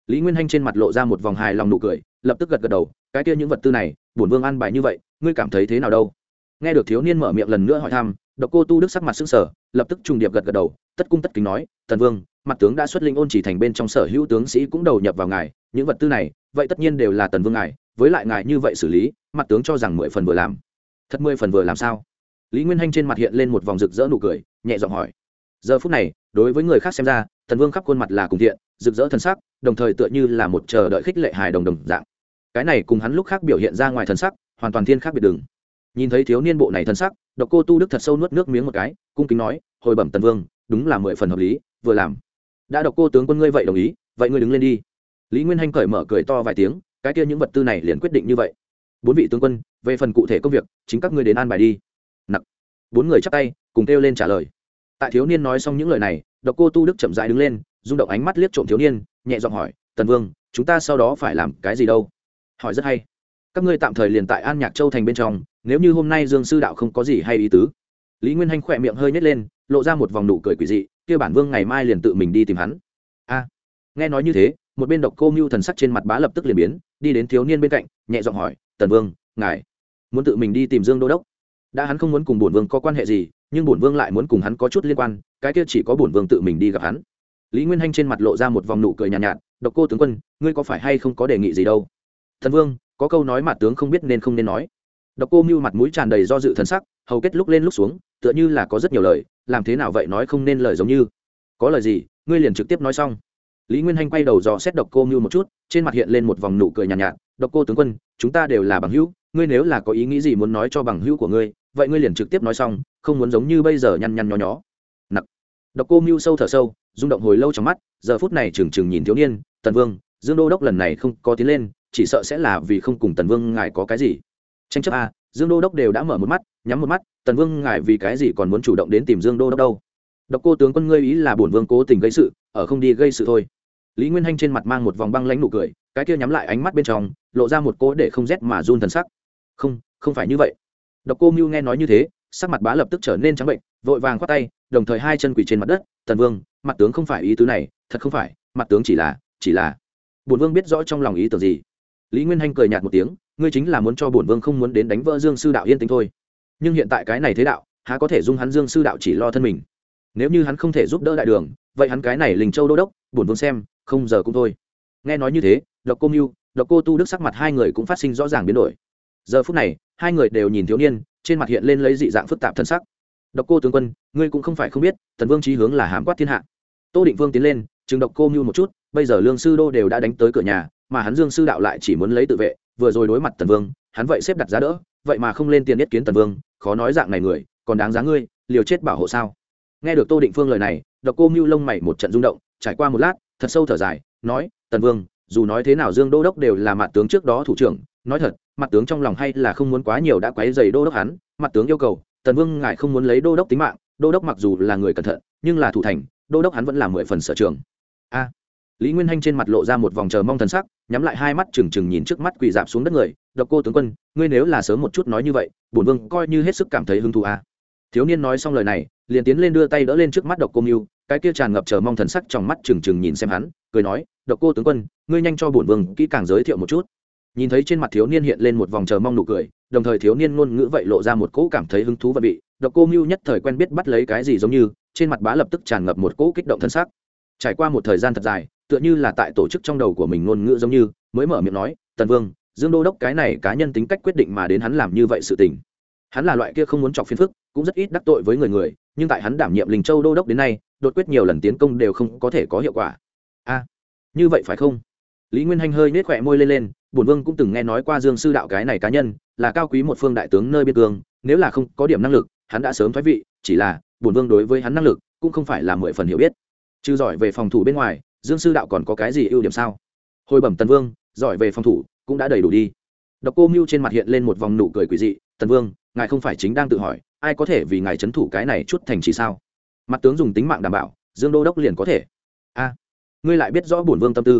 Lý nguyên hanh trên mặt lộ ra một vòng hài lòng nụ cười, lập tức gật gật đầu, cái kia những vật tư này, bổn vương ăn bài như vậy, ngươi cảm thấy thế nào đâu? Nghe được thiếu niên mở miệng lần nữa hỏi thăm, độc cô tu đức sắc mặt s ư n g sở lập tức trùng điệp gật gật đầu, tất cung tất kính nói, tần vương, mặt tướng đã xuất linh ôn chỉ thành bên trong sở hữu tướng sĩ cũng đầu nhập vào ngài, những vật tư này, vậy tất nhiên đều là tần vương ngài, với lại ngài như vậy xử lý, mặt tướng cho rằng mười phần vừa làm. Thật mười phần vừa làm sao? Lý nguyên hanh trên mặt hiện lên một vòng rực rỡ nụ cười, nhẹ giọng hỏi. Giờ phút này, đối với người khác xem ra, tần vương khắp khuôn mặt là cùng thiện rực rỡ thân sắc, đồng thời tựa như là một chờ đợi khích lệ hài đồng đồng dạng. Cái này cùng hắn lúc khác biểu hiện ra ngoài thân sắc, hoàn toàn thiên khác biệt đường. nhìn thấy thiếu niên bộ này thân sắc, độc cô tu đức thật sâu nuốt nước miếng một cái, cung kính nói, hồi bẩm tần vương, đúng là mười phần hợp lý, vừa làm. Đã độc cô tướng quân ngươi vậy đồng ý, vậy ngươi đứng lên đi. Lý nguyên hanh cởi mở cười to vài tiếng, cái kia những vật tư này liền quyết định như vậy. Bốn vị tướng quân, về phần cụ thể công việc, chính các ngươi đến an bài đi. Nặc. Bốn người chắp tay, cùng kêu lên trả lời. Tại thiếu niên nói xong những lời này, độc cô tu đức chậm dại đứng lên rung động ánh mắt liếc trộm thiếu niên, nhẹ giọng hỏi, tần vương, chúng ta sau đó phải làm cái gì đâu? Hỏi rất hay. Các ngươi tạm thời liền tại an nhạc châu thành bên trong, nếu như hôm nay dương sư đạo không có gì hay ý tứ. Lý nguyên hanh khỏe miệng hơi nhét lên, lộ ra một vòng nụ cười quỷ dị, kia bản vương ngày mai liền tự mình đi tìm hắn. A. Nghe nói như thế, một bên độc cô mưu thần sắc trên mặt bá lập tức liền biến, đi đến thiếu niên bên cạnh, nhẹ giọng hỏi, tần vương, ngài muốn tự mình đi tìm dương đô đốc? Đã hắn không muốn cùng bổn vương có quan hệ gì, nhưng bổn vương lại muốn cùng hắn có chút liên quan, cái kia chỉ có bổn vương tự mình đi gặp hắn lý nguyên hanh trên mặt lộ ra một vòng nụ cười nhàn nhạt, nhạt độc cô tướng quân ngươi có phải hay không có đề nghị gì đâu? Thần vương có câu nói mà tướng không biết nên không nên nói. Độc cô mưu mặt mũi tràn đầy do dự thần sắc hầu kết lúc lên lúc xuống tựa như là có rất nhiều lời làm thế nào vậy nói không nên lời giống như. Có lời gì ngươi liền trực tiếp nói xong. Lý nguyên hanh quay đầu dò xét độc cô mưu một chút trên mặt hiện lên một vòng nụ cười nhàn nhạt, nhạt độc cô tướng quân chúng ta đều là bằng hữu ngươi nếu là có ý nghĩ gì muốn nói cho bằng hữu của ngươi vậy ngươi liền trực tiếp nói xong không muốn giống như bây giờ nhăn nhăn nhó nhó. Nặc. Độc cô mưu sâu thở sâu rung động hồi lâu trong mắt giờ phút này trừng trừng nhìn thiếu niên tần vương dương đô đốc lần này không có tiến lên chỉ sợ sẽ là vì không cùng tần vương ngài có cái gì. Tranh chấp a à, dương đô đốc đều đã mở một mắt nhắm một mắt tần vương ngài vì cái gì còn muốn chủ động đến tìm dương đô đốc đâu? Độc cô tướng quân ngươi ý là bổn vương cố tình gây sự ở không đi gây sự thôi. Lý nguyên hanh trên mặt mang một vòng băng lãnh nụ cười cái kia nhắm lại ánh mắt bên trong lộ ra một cố để không rét mà run thần sắc. Không không phải như vậy. Độc cô mưu nghe nói như thế sắc mặt bá lập tức trở nên trắng bệnh vội vàng khoát tay đồng thời hai chân quỳ trên mặt đất, tần vương, mặt tướng không phải ý tứ này, thật không phải, mặt tướng chỉ là chỉ là. Bổn vương biết rõ trong lòng ý tưởng gì. Lý nguyên hanh cười nhạt một tiếng, ngươi chính là muốn cho bổn vương không muốn đến đánh vỡ dương sư đạo yên tĩnh thôi. Nhưng hiện tại cái này thế đạo, há có thể dung hắn dương sư đạo chỉ lo thân mình? Nếu như hắn không thể giúp đỡ đại đường, vậy hắn cái này lình châu đô đốc, bổn vương xem, không giờ cũng thôi. Nghe nói như thế, độc cô mưu, độc cô tu đức sắc mặt hai người cũng phát sinh rõ ràng biến đổi. Giờ phút này, hai người đều nhìn thiếu niên, trên mặt hiện lên lấy dị dạng phức tạp thân sắc độc cô tướng quân, ngươi cũng không phải không biết, tần vương trí hướng là hàm quát thiên hạ. Tô định vương tiến lên chừng độc cô mưu một chút, bây giờ lương sư đô đều đã đánh tới cửa nhà, mà hắn dương sư đạo lại chỉ muốn lấy tự vệ, vừa rồi đối mặt tần vương, hắn vậy xếp đặt giá đỡ, vậy mà không lên tiền nhất kiến tần vương, khó nói dạng này người, còn đáng giá ngươi, liều chết bảo hộ sao? Nghe được tô định phương lời này, độc cô mưu lông mày một trận rung động, trải qua một lát, thật sâu thở dài, nói, tần vương, dù nói thế nào dương đô đốc đều là mặt tướng trước đó thủ trưởng, nói thật, mặt tướng trong lòng hay là không muốn quá nhiều đã quấy dày đô đốc hắn, mặt tướng yêu cầu tần vương ngài không muốn lấy đô đốc tính mạng, đô đốc mặc dù là người cẩn thận, nhưng là thủ thành, đô đốc hắn vẫn là mười phần sở trường. A. Lý nguyên hanh trên mặt lộ ra một vòng chờ mong thần sắc, nhắm lại hai mắt trừng trừng nhìn trước mắt quỳ dạp xuống đất người, độc cô tướng quân, ngươi nếu là sớm một chút nói như vậy, bổn vương coi như hết sức cảm thấy hứng thú a. Thiếu niên nói xong lời này, liền tiến lên đưa tay đỡ lên trước mắt độc cô mưu cái kia tràn ngập chờ mong thần sắc trong mắt trừng trừng nhìn xem hắn, cười nói, độc cô tướng quân, ngươi nhanh cho bổn vương kỹ càng giới thiệu một chút nhìn thấy trên mặt thiếu niên hiện lên một vòng chờ mong nụ cười, đồng thời thiếu niên ngôn ngữ vậy lộ ra một cỗ cảm thấy hứng thú và bị, độc cô mưu nhất thời quen biết bắt lấy cái gì giống như, trên mặt bá lập tức tràn ngập một cỗ kích động thân xác. trải qua một thời gian thật dài, tựa như là tại tổ chức trong đầu của mình ngôn ngữ giống như, mới mở miệng nói, tần vương, dương đô đốc cái này cá nhân tính cách quyết định mà đến hắn làm như vậy sự tình. Hắn là loại kia không muốn chọc phiền phức, cũng rất ít đắc tội với người người, nhưng tại hắn đảm nhiệm linh châu đô đốc đến nay, đột quyết nhiều lần tiến công đều không có thể có hiệu quả. A, như vậy phải không? Lý nguyên hanh hơi nết khỏe môi lên lên bổn vương cũng từng nghe nói qua dương sư đạo cái này cá nhân, là cao quý một phương đại tướng nơi biên cương, nếu là không có điểm năng lực, hắn đã sớm thoái vị, chỉ là, bổn vương đối với hắn năng lực, cũng không phải là mười phần hiểu biết. Trừ giỏi về phòng thủ bên ngoài, dương sư đạo còn có cái gì ưu điểm sao? Hồi bẩm tần vương, giỏi về phòng thủ cũng đã đầy đủ đi. Độc cô mưu trên mặt hiện lên một vòng nụ cười quỷ dị, tần vương, ngài không phải chính đang tự hỏi, ai có thể vì ngài c h ấ n thủ cái này chút thành trì sao? Mặt tướng dùng tính mạng đảm bảo, dương đô đốc liền có thể. A, ngươi lại biết rõ bổn vương tâm tư.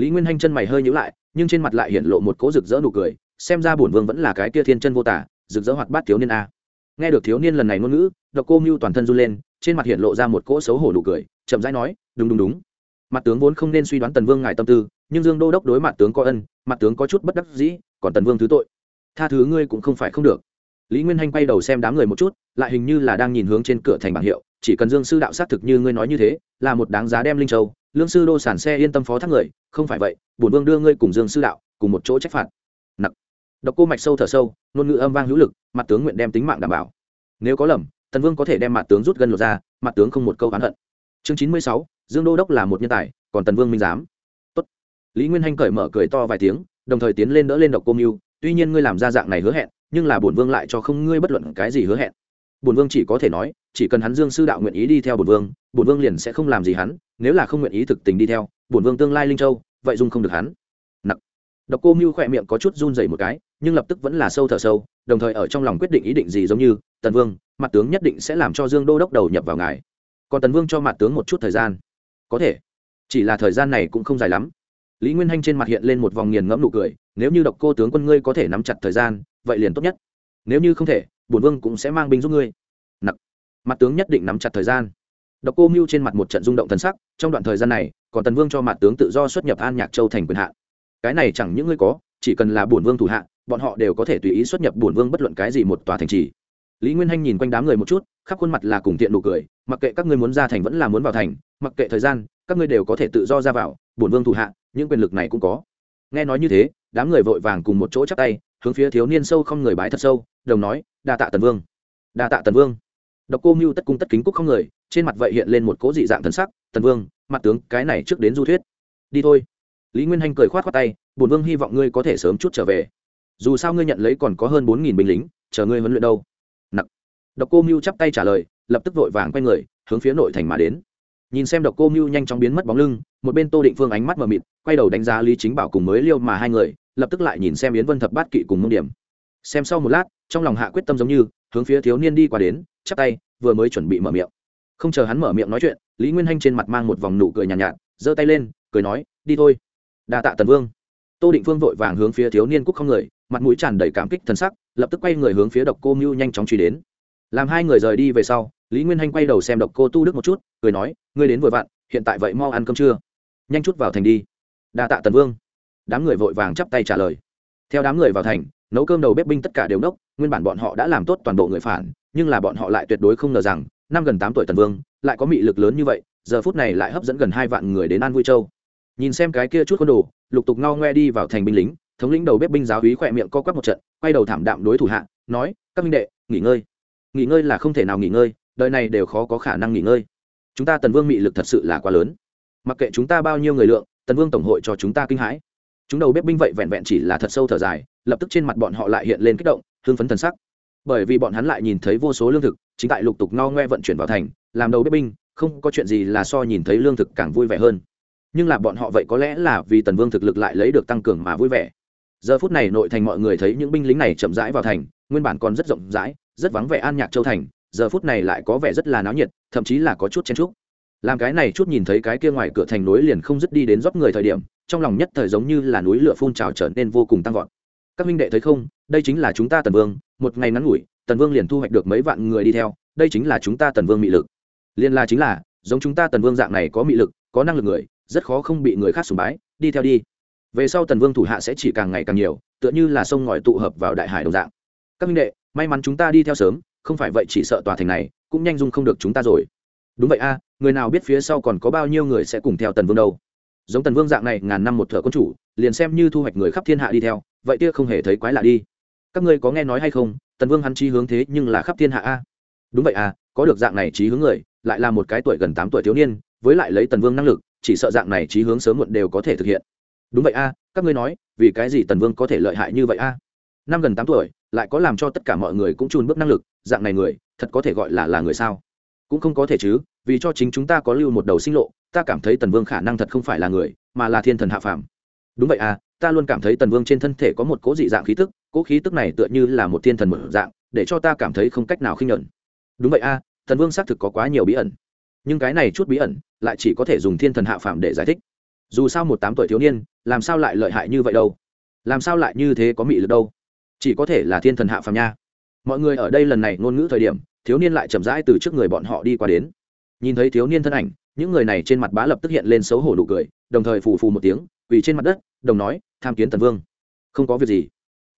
Lý nguyên hanh chân mày hơi nhữ lại nhưng trên mặt lại hiện lộ một cố rực rỡ nụ cười, xem ra bổn vương vẫn là cái kia thiên chân vô tả, rực rỡ hoạt bát thiếu niên a. Nghe được thiếu niên lần này ngôn ngữ, độc cô mưu toàn thân run lên, trên mặt hiện lộ ra một cỗ xấu hổ nụ cười, chậm rãi nói, đúng đúng đúng. Mặt tướng vốn không nên suy đoán tần vương ngài tâm tư, nhưng dương đô đốc đối mặt tướng có ân, mặt tướng có chút bất đắc dĩ, còn tần vương thứ tội. Tha thứ ngươi cũng không phải không được. Lý nguyên hanh quay đầu xem đám người một chút, lại hình như là đang nhìn hướng trên cửa thành bảng hiệu, chỉ cần dương sư đạo xác thực như ngươi nói như thế, là một đáng giá đem linh châu lương sư đô sản xe yên tâm phó thác người, không phải vậy, bổn vương đưa ngươi cùng dương sư đạo cùng một chỗ trách phạt. Nặc. Độc cô mạch sâu thở sâu, ngôn ngữ âm vang hữu lực, mặt tướng nguyện đem tính mạng đảm bảo. Nếu có lầm, tần vương có thể đem mặt tướng rút gân lột ra, mặt tướng không một câu oán hận. Chương chín mươi sáu, dương đô đốc là một nhân tài, còn tần vương minh giám. Tốt. lý nguyên hanh cởi mở cười to vài tiếng, đồng thời tiến lên đỡ lên độc cô mưu, tuy nhiên ngươi làm ra dạng này hứa hẹn, nhưng là bổn vương lại cho không ngươi bất luận cái gì hứa hẹn. Bổn vương chỉ có thể nói, chỉ cần hắn dương sư đạo nguyện ý đi theo bổn vương bổn vương liền sẽ không làm gì hắn nếu là không nguyện ý thực tình đi theo, bổn vương tương lai linh châu, vậy dung không được hắn. Nặc. Độc cô mưu khỏe miệng có chút run dày một cái, nhưng lập tức vẫn là sâu thở sâu, đồng thời ở trong lòng quyết định ý định gì giống như, tần vương, mặt tướng nhất định sẽ làm cho dương đô đốc đầu nhập vào ngài. Còn tần vương cho mặt tướng một chút thời gian. Có thể. Chỉ là thời gian này cũng không dài lắm. Lý nguyên hanh trên mặt hiện lên một vòng nghiền ngẫm nụ cười, nếu như độc cô tướng quân ngươi có thể nắm chặt thời gian, vậy liền tốt nhất. Nếu như không thể, bổn vương cũng sẽ mang binh giúp ngươi. Nặc. Mặt tướng nhất định nắm chặt thời gian độc cô mưu trên mặt một trận rung động thần sắc, trong đoạn thời gian này, còn tần vương cho mặt tướng tự do xuất nhập an nhạc châu thành quyền hạ. cái này chẳng những ngươi có, chỉ cần là bổn vương thủ hạ, bọn họ đều có thể tùy ý xuất nhập bổn vương bất luận cái gì một tòa thành trì. Lý nguyên hanh nhìn quanh đám người một chút, khắp khuôn mặt là cùng tiện nụ cười, mặc kệ các ngươi muốn ra thành vẫn là muốn vào thành, mặc kệ thời gian, các ngươi đều có thể tự do ra vào, bổn vương thủ hạ, những quyền lực này cũng có. Nghe nói như thế, đám người vội vàng cùng một chỗ chắp tay, hướng phía thiếu niên sâu không người bái thật sâu, đồng nói, đa tạ tần vương. Đa tạ tần vương độc cô mưu tất cung tất kính cúc không người, trên mặt vậy hiện lên một cố dị dạng thần sắc, tần vương, mặt tướng, cái này trước đến du thuyết. Đi thôi. Lý nguyên hanh cười khoát khoát tay, bổn vương hy vọng ngươi có thể sớm chút trở về. Dù sao ngươi nhận lấy còn có hơn bốn nghìn binh lính, chờ ngươi huấn luyện đâu. Nặc độc cô mưu chắp tay trả lời, lập tức vội vàng quay người, hướng phía nội thành mà đến. Nhìn xem độc cô mưu nhanh chóng biến mất bóng lưng, một bên tô định phương ánh mắt mờ mịt, quay đầu đánh giá lý chính bảo cùng mới liêu mà hai người, lập tức lại nhìn xem yến vân thập bát kỵ cùng mông điểm. Xem sau một lát, trong lòng hạ quyết tâm giống như, hướng phía thiếu niên đi qua đến chắp tay vừa mới chuẩn bị mở miệng. Không chờ hắn mở miệng nói chuyện lý nguyên hanh trên mặt mang một vòng nụ cười nhàn nhạt, giơ tay lên cười nói đi thôi. Đa tạ tần vương. Tô định phương vội vàng hướng phía thiếu niên cúc không người mặt mũi tràn đầy cảm kích thần sắc lập tức quay người hướng phía độc cô mưu nhanh chóng truy đến. Làm hai người rời đi về sau lý nguyên hanh quay đầu xem độc cô tu đức một chút cười nói ngươi đến vội vặn hiện tại vậy mau ăn cơm chưa nhanh chút vào thành đi. Đa tạ tần vương. Đám người vội vàng chắp tay trả lời. Theo đám người vào thành nấu cơm đầu bếp binh tất cả đều nốc nguyên bản bọn họ đã làm tốt toàn bộ người phản nhưng là bọn họ lại tuyệt đối không ngờ rằng, năm gần tám tuổi tần vương, lại có mị lực lớn như vậy, giờ phút này lại hấp dẫn gần hai vạn người đến an vui châu. Nhìn xem cái kia chút con đồ, lục tục ngao ngoe đi vào thành binh lính, thống lĩnh đầu bếp binh giáo hí khỏe miệng co quắp một trận, quay đầu thảm đạm đối thủ hạ, nói, các minh đệ, nghỉ ngơi. Nghỉ ngơi là không thể nào nghỉ ngơi, đời này đều khó có khả năng nghỉ ngơi. Chúng ta tần vương mị lực thật sự là quá lớn. Mặc kệ chúng ta bao nhiêu người lượng, tần vương tổng hội cho chúng ta kinh hãi. Chúng đầu bếp binh vậy vẹn vẹn chỉ là thật sâu thở dài, lập tức trên mặt bọn họ lại hiện lên kích động, hưng phấn thần sắc bởi vì bọn hắn lại nhìn thấy vô số lương thực, chính tại lục tục no ngoe vận chuyển vào thành, làm đầu bếp binh, không có chuyện gì là so nhìn thấy lương thực càng vui vẻ hơn. Nhưng là bọn họ vậy có lẽ là vì tần vương thực lực lại lấy được tăng cường mà vui vẻ. Giờ phút này nội thành mọi người thấy những binh lính này chậm rãi vào thành, nguyên bản còn rất rộng rãi, rất vắng vẻ an nhạc châu thành, giờ phút này lại có vẻ rất là náo nhiệt, thậm chí là có chút chen trúc làm cái này chút nhìn thấy cái kia ngoài cửa thành núi liền không dứt đi đến rót người thời điểm, trong lòng nhất thời giống như là núi lửa phun trào trở nên vô cùng tăng vọt các minh đệ thấy không, đây chính là chúng ta tần vương, một ngày ngắn ngủi, tần vương liền thu hoạch được mấy vạn người đi theo, đây chính là chúng ta tần vương mị lực. Liên la chính là, giống chúng ta tần vương dạng này có mị lực, có năng lực người, rất khó không bị người khác sùng bái, đi theo đi. Về sau tần vương thủ hạ sẽ chỉ càng ngày càng nhiều, tựa như là sông ngòi tụ hợp vào đại hải đồng dạng. Các minh đệ, may mắn chúng ta đi theo sớm, không phải vậy chỉ sợ tòa thành này, cũng nhanh dung không được chúng ta rồi. Đúng vậy a, người nào biết phía sau còn có bao nhiêu người sẽ cùng theo tần vương đâu. Giống tần vương dạng này ngàn năm một thợ quân chủ, liền xem như thu hoạch người khắp thiên hạ đi theo vậy kia không hề thấy quái lạ đi. Các ngươi có nghe nói hay không, tần vương hắn chi hướng thế nhưng là khắp thiên hạ a? Đúng vậy à có được dạng này trí hướng người, lại là một cái tuổi gần tám tuổi thiếu niên, với lại lấy tần vương năng lực, chỉ sợ dạng này trí hướng sớm muộn đều có thể thực hiện. Đúng vậy a, các ngươi nói, vì cái gì tần vương có thể lợi hại như vậy a? Năm gần tám tuổi, lại có làm cho tất cả mọi người cũng chùn bước năng lực, dạng này người, thật có thể gọi là là người sao? Cũng không có thể chứ, vì cho chính chúng ta có lưu một đầu sinh lộ, ta cảm thấy tần vương khả năng thật không phải là người, mà là thiên thần hạ phàm đúng vậy à ta luôn cảm thấy tần vương trên thân thể có một cố dị dạng khí tức cố khí tức này tựa như là một thiên thần một dạng, để cho ta cảm thấy không cách nào khinh nhuận đúng vậy à tần vương xác thực có quá nhiều bí ẩn. Nhưng cái này chút bí ẩn lại chỉ có thể dùng thiên thần hạ phàm để giải thích. Dù sao một tám tuổi thiếu niên, làm sao lại lợi hại như vậy đâu? Làm sao lại như thế có mị lực đâu? Chỉ có thể là thiên thần hạ phàm nha. Mọi người ở đây lần này ngôn ngữ thời điểm, thiếu niên lại chậm rãi từ trước người bọn họ đi qua đến. Nhìn thấy thiếu niên thân ảnh, những người này trên mặt bá lập tức hiện lên xấu hổ nụ cười, đồng thời phù phù một tiếng quỳ trên mặt đất, đồng nói, tham kiến tần vương. Không có việc gì.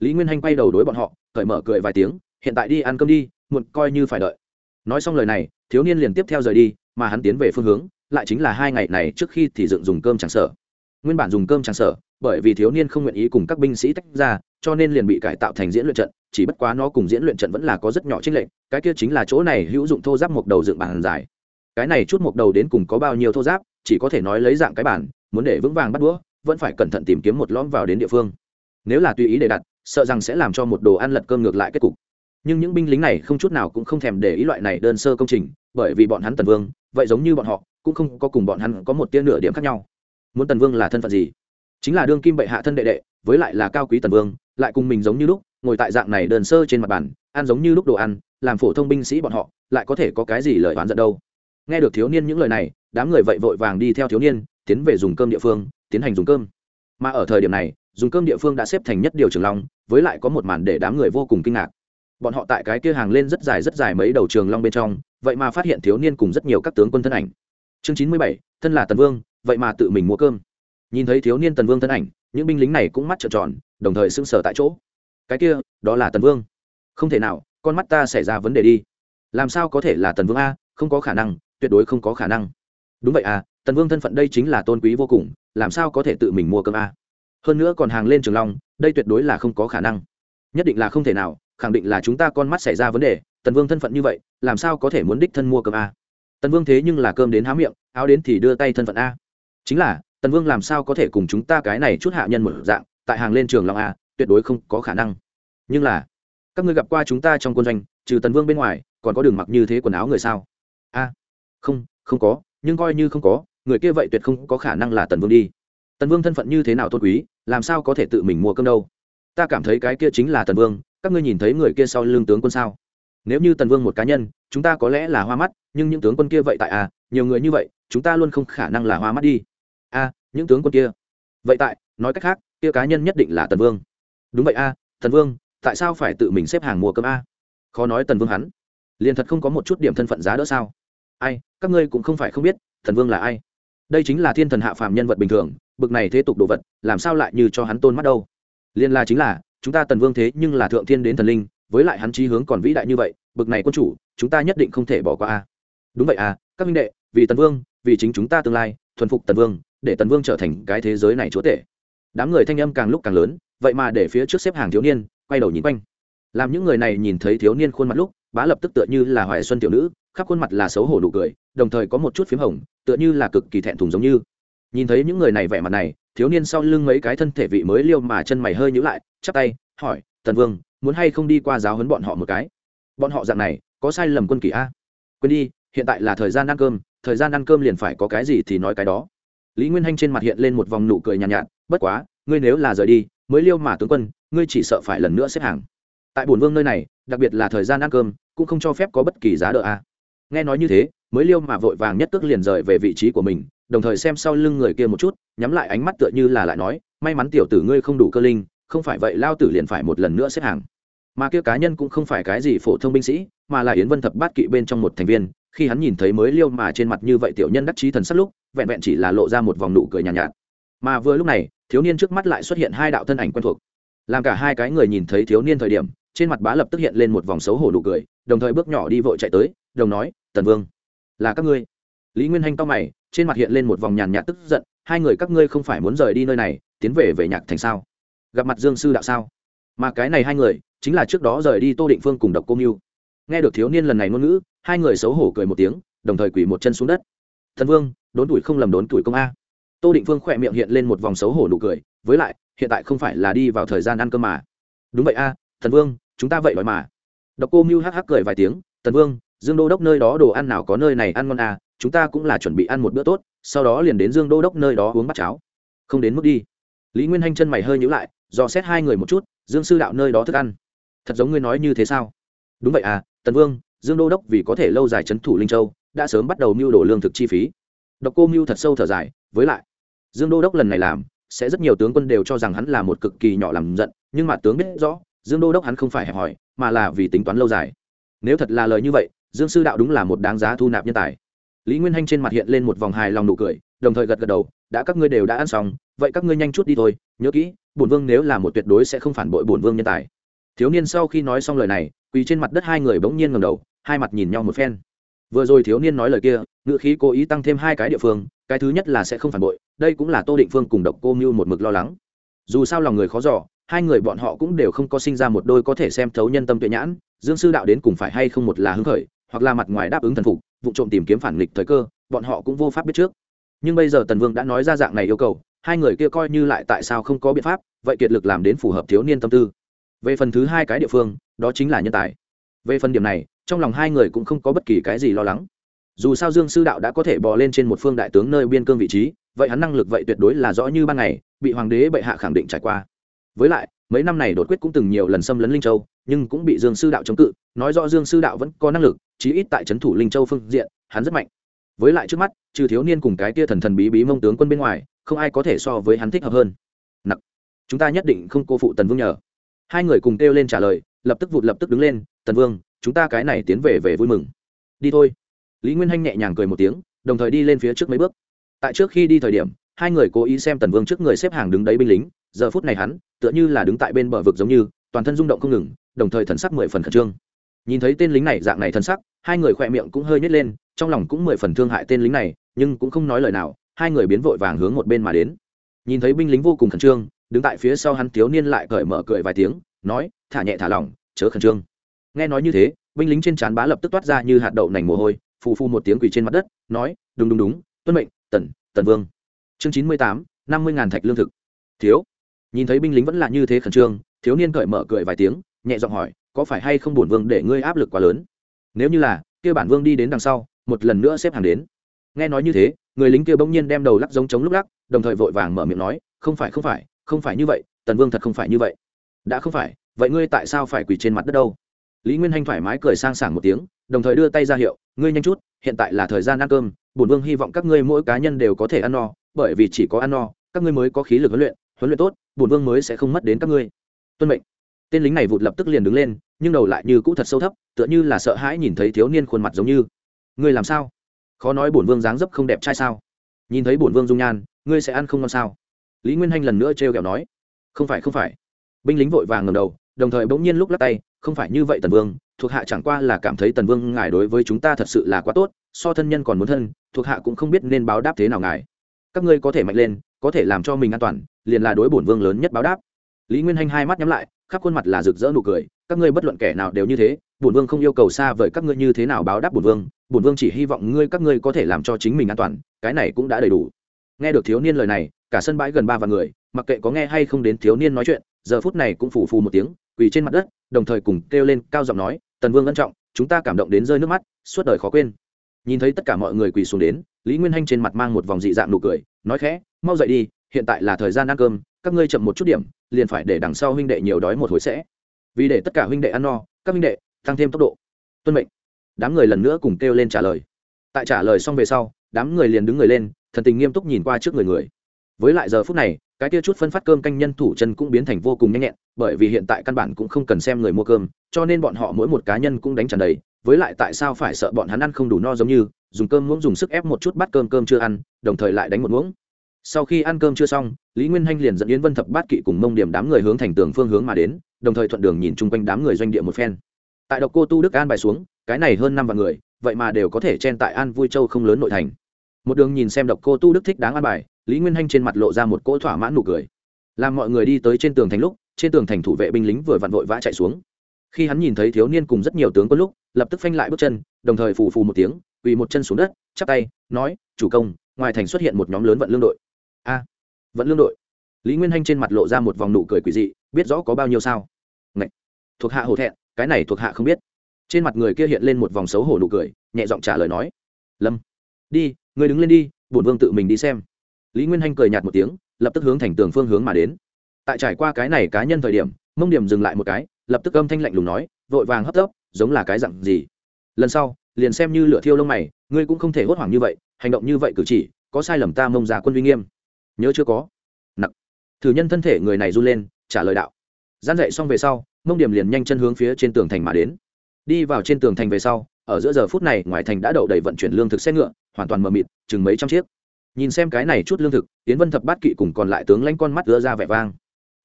Lý nguyên hanh quay đầu đối bọn họ, cởi mở cười vài tiếng, hiện tại đi ăn cơm đi, muộn coi như phải đợi. Nói xong lời này, thiếu niên liền tiếp theo rời đi, mà hắn tiến về phương hướng, lại chính là hai ngày này trước khi thì dựng dùng cơm tràng sở nguyên bản dùng cơm tràng sở bởi vì thiếu niên không nguyện ý cùng các binh sĩ tách ra, cho nên liền bị cải tạo thành diễn luyện trận, chỉ bất quá nó cùng diễn luyện trận vẫn là có rất nhỏ trích lệnh cái kia chính là chỗ này hữu dụng thô giáp một đầu dựng bản dài. Cái này chút một đầu đến cùng có bao nhiêu thô giáp, chỉ có thể nói lấy dạng cái bản, muốn để vững vàng bắt đũa vẫn phải cẩn thận tìm kiếm một lõm vào đến địa phương. Nếu là tùy ý để đặt, sợ rằng sẽ làm cho một đồ ăn lật cơm ngược lại kết cục. Nhưng những binh lính này không chút nào cũng không thèm để ý loại này đơn sơ công trình, bởi vì bọn hắn tần vương, vậy giống như bọn họ, cũng không có cùng bọn hắn có một tia nửa điểm khác nhau. Muốn tần vương là thân phận gì? Chính là đương kim bệ hạ thân đệ đệ, với lại là cao quý tần vương, lại cùng mình giống như lúc, ngồi tại dạng này đơn sơ trên mặt bàn, ăn giống như lúc đồ ăn, làm phổ thông binh sĩ bọn họ, lại có thể có cái gì lời oán giận đâu? Nghe được thiếu niên những lời này, đám người vậy vội vàng đi theo thiếu niên, tiến về dùng cơm địa phương tiến hành dùng cơm. Mà ở thời điểm này, dùng cơm địa phương đã xếp thành nhất điều trường long, với lại có một màn để đám người vô cùng kinh ngạc. Bọn họ tại cái kia hàng lên rất dài rất dài mấy đầu trường long bên trong, vậy mà phát hiện thiếu niên cùng rất nhiều các tướng quân thân ảnh. Chương chín mươi bảy, thân là tần vương, vậy mà tự mình mua cơm. Nhìn thấy thiếu niên tần vương thân ảnh, những binh lính này cũng mắt trợn tròn, đồng thời sững sờ tại chỗ. Cái kia, đó là tần vương. Không thể nào, con mắt ta xảy ra vấn đề đi. Làm sao có thể là tần vương a, không có khả năng, tuyệt đối không có khả năng. Đúng vậy à tần vương thân phận đây chính là tôn quý vô cùng, làm sao có thể tự mình mua cơm a? Hơn nữa còn hàng lên trường long, đây tuyệt đối là không có khả năng. Nhất định là không thể nào, khẳng định là chúng ta con mắt xảy ra vấn đề, tần vương thân phận như vậy, làm sao có thể muốn đích thân mua cơm a? Tần vương thế nhưng là cơm đến há miệng, áo đến thì đưa tay thân phận a. Chính là, tần vương làm sao có thể cùng chúng ta cái này chút hạ nhân một dạng, tại hàng lên trường long a, tuyệt đối không có khả năng. Nhưng là, các ngươi gặp qua chúng ta trong quân doanh, trừ tần vương bên ngoài, còn có đường mặc như thế quần áo người sao? A, không không có, nhưng coi như không có người kia vậy tuyệt không có khả năng là tần vương đi. Tần vương thân phận như thế nào tôn quý, làm sao có thể tự mình mua cơm đâu? Ta cảm thấy cái kia chính là tần vương, các ngươi nhìn thấy người kia sau lưng tướng quân sao? Nếu như tần vương một cá nhân, chúng ta có lẽ là hoa mắt, nhưng những tướng quân kia vậy tại à nhiều người như vậy, chúng ta luôn không khả năng là hoa mắt đi. A những tướng quân kia. Vậy tại, nói cách khác, kia cá nhân nhất định là tần vương. Đúng vậy a tần vương, tại sao phải tự mình xếp hàng mua cơm a khó nói tần vương hắn. Liền thật không có một chút điểm thân phận giá đỡ sao? Ai, các ngươi cũng không phải không biết thần vương là ai đây chính là thiên thần hạ phàm nhân vật bình thường, bực này thế tục đồ vật, làm sao lại như cho hắn tôn mắt đâu? Liên la chính là, chúng ta tần vương thế nhưng là thượng thiên đến thần linh, với lại hắn chí hướng còn vĩ đại như vậy, bực này quân chủ, chúng ta nhất định không thể bỏ qua a. Đúng vậy à các minh đệ, vì tần vương, vì chính chúng ta tương lai, thuần phục tần vương, để tần vương trở thành cái thế giới này chúa tể. Đám người thanh âm càng lúc càng lớn, vậy mà để phía trước xếp hàng thiếu niên, quay đầu nhìn quanh. Làm những người này nhìn thấy thiếu niên khuôn mặt lúc, bá lập tức tựa như là hoài xuân tiểu nữ khắp khuôn mặt là xấu hổ nụ cười đồng thời có một chút p h í m hồng tựa như là cực kỳ thẹn thùng giống như. Nhìn thấy những người này vẻ mặt này thiếu niên sau lưng mấy cái thân thể vị mới liêu mà chân mày hơi nhữ lại chắp tay hỏi tần vương muốn hay không đi qua giáo hấn bọn họ một cái? Bọn họ dạng này có sai lầm quân kỷ a. Quên đi hiện tại là thời gian ăn cơm thời gian ăn cơm liền phải có cái gì thì nói cái đó. Lý nguyên hanh trên mặt hiện lên một vòng nụ cười nhàn nhạt, nhạt bất quá ngươi nếu là rời đi mới liêu mà tướng quân ngươi chỉ sợ phải lần nữa xếp hàng. Tại bổn vương nơi này đặc biệt là thời gian ăn cơm cũng không cho phép có bất kỳ giá đỡ a nghe nói như thế mới liêu mà vội vàng nhất cước liền rời về vị trí của mình đồng thời xem sau lưng người kia một chút nhắm lại ánh mắt tựa như là lại nói may mắn tiểu tử ngươi không đủ cơ linh không phải vậy lao tử liền phải một lần nữa xếp hàng. Mà kia cá nhân cũng không phải cái gì phổ thông binh sĩ mà là yến vân thập bát kỵ bên trong một thành viên khi hắn nhìn thấy mới liêu mà trên mặt như vậy tiểu nhân đắc chí thần sắc lúc vẹn vẹn chỉ là lộ ra một vòng nụ cười nhàn nhạt, nhạt. Mà vừa lúc này thiếu niên trước mắt lại xuất hiện hai đạo thân ảnh quen thuộc. Làm cả hai cái người nhìn thấy thiếu niên thời điểm trên mặt bá lập tức hiện lên một vòng xấu hổ nụ cười đồng thời bước nhỏ đi vội chạy tới, đồng nói, tần vương, là các ngươi. Lý nguyên hanh to mày, trên mặt hiện lên một vòng nhàn nhạt tức giận, hai người các ngươi không phải muốn rời đi nơi này, tiến về về nhạc thành sao? Gặp mặt dương sư đạo sao? Mà cái này hai người, chính là trước đó rời đi tô định phương cùng độc cô mưu nghe được thiếu niên lần này ngôn ngữ, hai người xấu hổ cười một tiếng, đồng thời quỳ một chân xuống đất. Thần vương, đốn tuổi không lầm đốn tuổi công a. Tô định phương khỏe miệng hiện lên một vòng xấu hổ nụ cười, với lại, hiện tại không phải là đi vào thời gian ăn cơm mà. Đúng vậy a thần vương, chúng ta vậy đòi mà độc cô mưu hắc hắc cười vài tiếng, tần vương, dương đô đốc nơi đó đồ ăn nào có nơi này ăn ngon à chúng ta cũng là chuẩn bị ăn một bữa tốt, sau đó liền đến dương đô đốc nơi đó uống bát cháo. Không đến mức đi. Lý nguyên hanh chân mày hơi nhữ lại, dò xét hai người một chút, dương sư đạo nơi đó thức ăn, thật giống ngươi nói như thế sao? Đúng vậy à tần vương, dương đô đốc vì có thể lâu dài c h ấ n thủ linh châu, đã sớm bắt đầu mưu đồ lương thực chi phí. Độc cô mưu thật sâu thở dài, với lại, dương đô đốc lần này làm, sẽ rất nhiều tướng quân đều cho rằng hắn là một cực kỳ nhỏ làm giận, nhưng mà tướng biết rõ dương đô đốc hắn không phải hẹp hòi, mà là vì tính toán lâu dài. Nếu thật là lời như vậy, dương sư đạo đúng là một đáng giá thu nạp nhân tài. Lý nguyên hanh trên mặt hiện lên một vòng hài lòng nụ cười, đồng thời gật gật đầu, đã các ngươi đều đã ăn xong, vậy các ngươi nhanh chút đi thôi, nhớ kỹ, bổn vương nếu là một tuyệt đối sẽ không phản bội bổn vương nhân tài. Thiếu niên sau khi nói xong lời này, quỳ trên mặt đất hai người bỗng nhiên ngầm đầu, hai mặt nhìn nhau một phen. Vừa rồi thiếu niên nói lời kia ngự khí cố ý tăng thêm hai cái địa phương, cái thứ nhất là sẽ không phản bội, đây cũng là tô định phương cùng độc cô mưu một mực lo lắng. Dù sao lòng người khó giỏ hai người bọn họ cũng đều không có sinh ra một đôi có thể xem thấu nhân tâm tuệ nhãn, dương sư đạo đến cùng phải hay không một là hứng khởi, hoặc là mặt ngoài đáp ứng thần phục, vụ trộm tìm kiếm phản nghịch thời cơ, bọn họ cũng vô pháp biết trước. Nhưng bây giờ tần vương đã nói ra dạng này yêu cầu, hai người kia coi như lại tại sao không có biện pháp, vậy kiệt lực làm đến phù hợp thiếu niên tâm tư. Về phần thứ hai cái địa phương, đó chính là nhân tài. Về phần điểm này, trong lòng hai người cũng không có bất kỳ cái gì lo lắng. Dù sao dương sư đạo đã có thể bò lên trên một phương đại tướng nơi biên cương vị trí, vậy hắn năng lực vậy tuyệt đối là rõ như ban ngày, bị hoàng đế bệ hạ khẳng định trải qua với lại, mấy năm này đột quyết cũng từng nhiều lần xâm lấn linh châu, nhưng cũng bị dương sư đạo chống cự. Nói rõ dương sư đạo vẫn có năng lực, chí ít tại trấn thủ linh châu phương diện, hắn rất mạnh. Với lại trước mắt, trừ thiếu niên cùng cái tia thần thần bí bí mông tướng quân bên ngoài, không ai có thể so với hắn thích hợp hơn. Nặc. Chúng ta nhất định không cô phụ tần vương nhờ. Hai người cùng kêu lên trả lời, lập tức vụt lập tức đứng lên, tần vương, chúng ta cái này tiến về về vui mừng. Đi thôi. Lý nguyên hanh nhẹ nhàng cười một tiếng, đồng thời đi lên phía trước mấy bước. Tại trước khi đi thời điểm, hai người cố ý xem tần vương trước người xếp hàng đứng đấy binh lính giờ phút này hắn, tựa như là đứng tại bên bờ vực giống như, toàn thân rung động không ngừng, đồng thời thần sắc mười phần khẩn trương. Nhìn thấy tên lính này, dạng này thần sắc, hai người khỏe miệng cũng hơi nhét lên, trong lòng cũng mười phần thương hại tên lính này, nhưng cũng không nói lời nào, hai người biến vội vàng hướng một bên mà đến. Nhìn thấy binh lính vô cùng khẩn trương, đứng tại phía sau hắn thiếu niên lại cởi mở cười vài tiếng, nói, thả nhẹ thả lỏng, chớ khẩn trương. Nghe nói như thế, binh lính trên trán bá lập tức toát ra như hạt đậu nành mồ hôi, phù phu một tiếng quỳ trên mặt đất, nói, đúng đúng đúng, tuân mệnh, tần tần vương. Chương chín mươi tám, năm mươi ngàn thạch lương thực. Thiếu nhìn thấy binh lính vẫn là như thế khẩn trương, thiếu niên cởi mở cười vài tiếng, nhẹ giọng hỏi, có phải hay không bổn vương để ngươi áp lực quá lớn? Nếu như là, kia bản vương đi đến đằng sau, một lần nữa xếp hàng đến. Nghe nói như thế, người lính kia bỗng nhiên đem đầu lắc giống chống lúc lắc, đồng thời vội vàng mở miệng nói, không phải không phải không phải như vậy, tần vương thật không phải như vậy. Đã không phải, vậy ngươi tại sao phải quỳ trên mặt đất đâu? Lý nguyên hanh thoải mái cười sang sảng một tiếng, đồng thời đưa tay ra hiệu, ngươi nhanh chút, hiện tại là thời gian ăn cơm, bổn vương hy vọng các ngươi mỗi cá nhân đều có thể ăn no, bởi vì chỉ có ăn no, các ngươi mới có khí lực huấn luyện huấn luyện tốt bổn vương mới sẽ không mất đến các ngươi. Tuân mệnh. Tên lính này vụt lập tức liền đứng lên, nhưng đầu lại như cũ thật sâu thấp, tựa như là sợ hãi nhìn thấy thiếu niên khuôn mặt giống như. Ngươi làm sao? Khó nói bổn vương dáng dấp không đẹp trai sao? Nhìn thấy bổn vương dung nhan, ngươi sẽ ăn không ngon sao? Lý nguyên hanh lần nữa trêu kẹo nói. Không phải không phải. Binh lính vội vàng ngầm đầu, đồng thời bỗng nhiên lúc lắc tay, không phải như vậy tần vương, thuộc hạ chẳng qua là cảm thấy tần vương ngài đối với chúng ta thật sự là quá tốt, so thân nhân còn muốn thân, thuộc hạ cũng không biết nên báo đáp thế nào ngài. Các ngươi có thể mạnh lên có thể làm cho mình an toàn, liền là đối bổn vương lớn nhất báo đáp. Lý nguyên hanh hai mắt nhắm lại, khắp khuôn mặt là rực rỡ nụ cười, các ngươi bất luận kẻ nào đều như thế, bổn vương không yêu cầu xa vời các ngươi như thế nào báo đáp bổn vương bổn vương chỉ hy vọng ngươi các ngươi có thể làm cho chính mình an toàn, cái này cũng đã đầy đủ. Nghe được thiếu niên lời này, cả sân bãi gần ba vạn người, mặc kệ có nghe hay không đến thiếu niên nói chuyện, giờ phút này cũng phủ phù một tiếng, quỳ trên mặt đất, đồng thời cùng kêu lên cao giọng nói, tần vương ân trọng, chúng ta cảm động đến rơi nước mắt, suốt đời khó quên. Nhìn thấy tất cả mọi người quỳ xuống đến, lý nguyên hanh trên mặt mang một vòng dị dạng nụ cười, nói khẽ mau dậy đi, hiện tại là thời gian ăn cơm, các ngươi chậm một chút điểm, liền phải để đằng sau huynh đệ nhiều đói một hồi sẽ. Vì để tất cả huynh đệ ăn no, các huynh đệ, tăng thêm tốc độ. Tuân mệnh. Đám người lần nữa cùng kêu lên trả lời. Tại trả lời xong về sau, đám người liền đứng người lên, thần tình nghiêm túc nhìn qua trước người người. Với lại giờ phút này, cái kia chút phân phát cơm canh nhân thủ chân cũng biến thành vô cùng nhanh nhẹn, bởi vì hiện tại căn bản cũng không cần xem người mua cơm, cho nên bọn họ mỗi một cá nhân cũng đánh tràn đầy. Với lại tại sao phải sợ bọn hắn ăn không đủ no giống như, dùng cơm muỗng dùng sức ép một chút bát cơm cơm chưa ăn, đồng thời lại đánh một muỗng? Sau khi ăn cơm chưa xong, lý nguyên hanh liền dẫn yến vân thập bát kỵ cùng mông điểm đám người hướng thành tường phương hướng mà đến, đồng thời thuận đường nhìn chung quanh đám người doanh địa một phen. Tại độc cô tu đức an bài xuống, cái này hơn năm vạn người, vậy mà đều có thể chen tại an vui châu không lớn nội thành. Một đường nhìn xem độc cô tu đức thích đáng an bài, lý nguyên hanh trên mặt lộ ra một cỗ thỏa mãn nụ cười. Làm mọi người đi tới trên tường thành lúc, trên tường thành thủ vệ binh lính vừa vặn vội vã chạy xuống. Khi hắn nhìn thấy thiếu niên cùng rất nhiều tướng có lúc, lập tức phanh lại bước chân, đồng thời phù phù một tiếng, quỳ một chân xuống đất, chắp tay, nói, chủ công, ngoài thành xuất hiện một nhóm lớn vận lương đội a, vẫn lương đội. Lý nguyên hanh trên mặt lộ ra một vòng nụ cười quỷ dị, biết rõ có bao nhiêu sao. Ngậy! thuộc hạ hổ thẹn, cái này thuộc hạ không biết. Trên mặt người kia hiện lên một vòng xấu hổ nụ cười, nhẹ giọng trả lời nói. Lâm, đi người đứng lên đi, bổn vương tự mình đi xem. Lý nguyên hanh cười nhạt một tiếng, lập tức hướng thành tường phương hướng mà đến. Tại trải qua cái này cá nhân thời điểm, mông điểm dừng lại một cái, lập tức âm thanh lạnh lùng nói, vội vàng hấp tấp, giống là cái dặn gì. Lần sau, liền xem như lửa thiêu lông mày, ngươi cũng không thể hốt hoảng như vậy, hành động như vậy cử chỉ, có sai lầm ta mông già quân uy nghiêm nhớ chưa có. Nặng. Thử nhân thân thể người này run lên, trả lời đạo. Gian dậy xong về sau, mông điểm liền nhanh chân hướng phía trên tường thành mà đến. Đi vào trên tường thành về sau, ở giữa giờ phút này, ngoài thành đã đậu đầy vận chuyển lương thực xe ngựa, hoàn toàn mờ mịt, chừng mấy trăm chiếc. Nhìn xem cái này chút lương thực tiến vân thập bát kỵ cùng còn lại tướng lãnh con mắt đưa ra vẻ vang.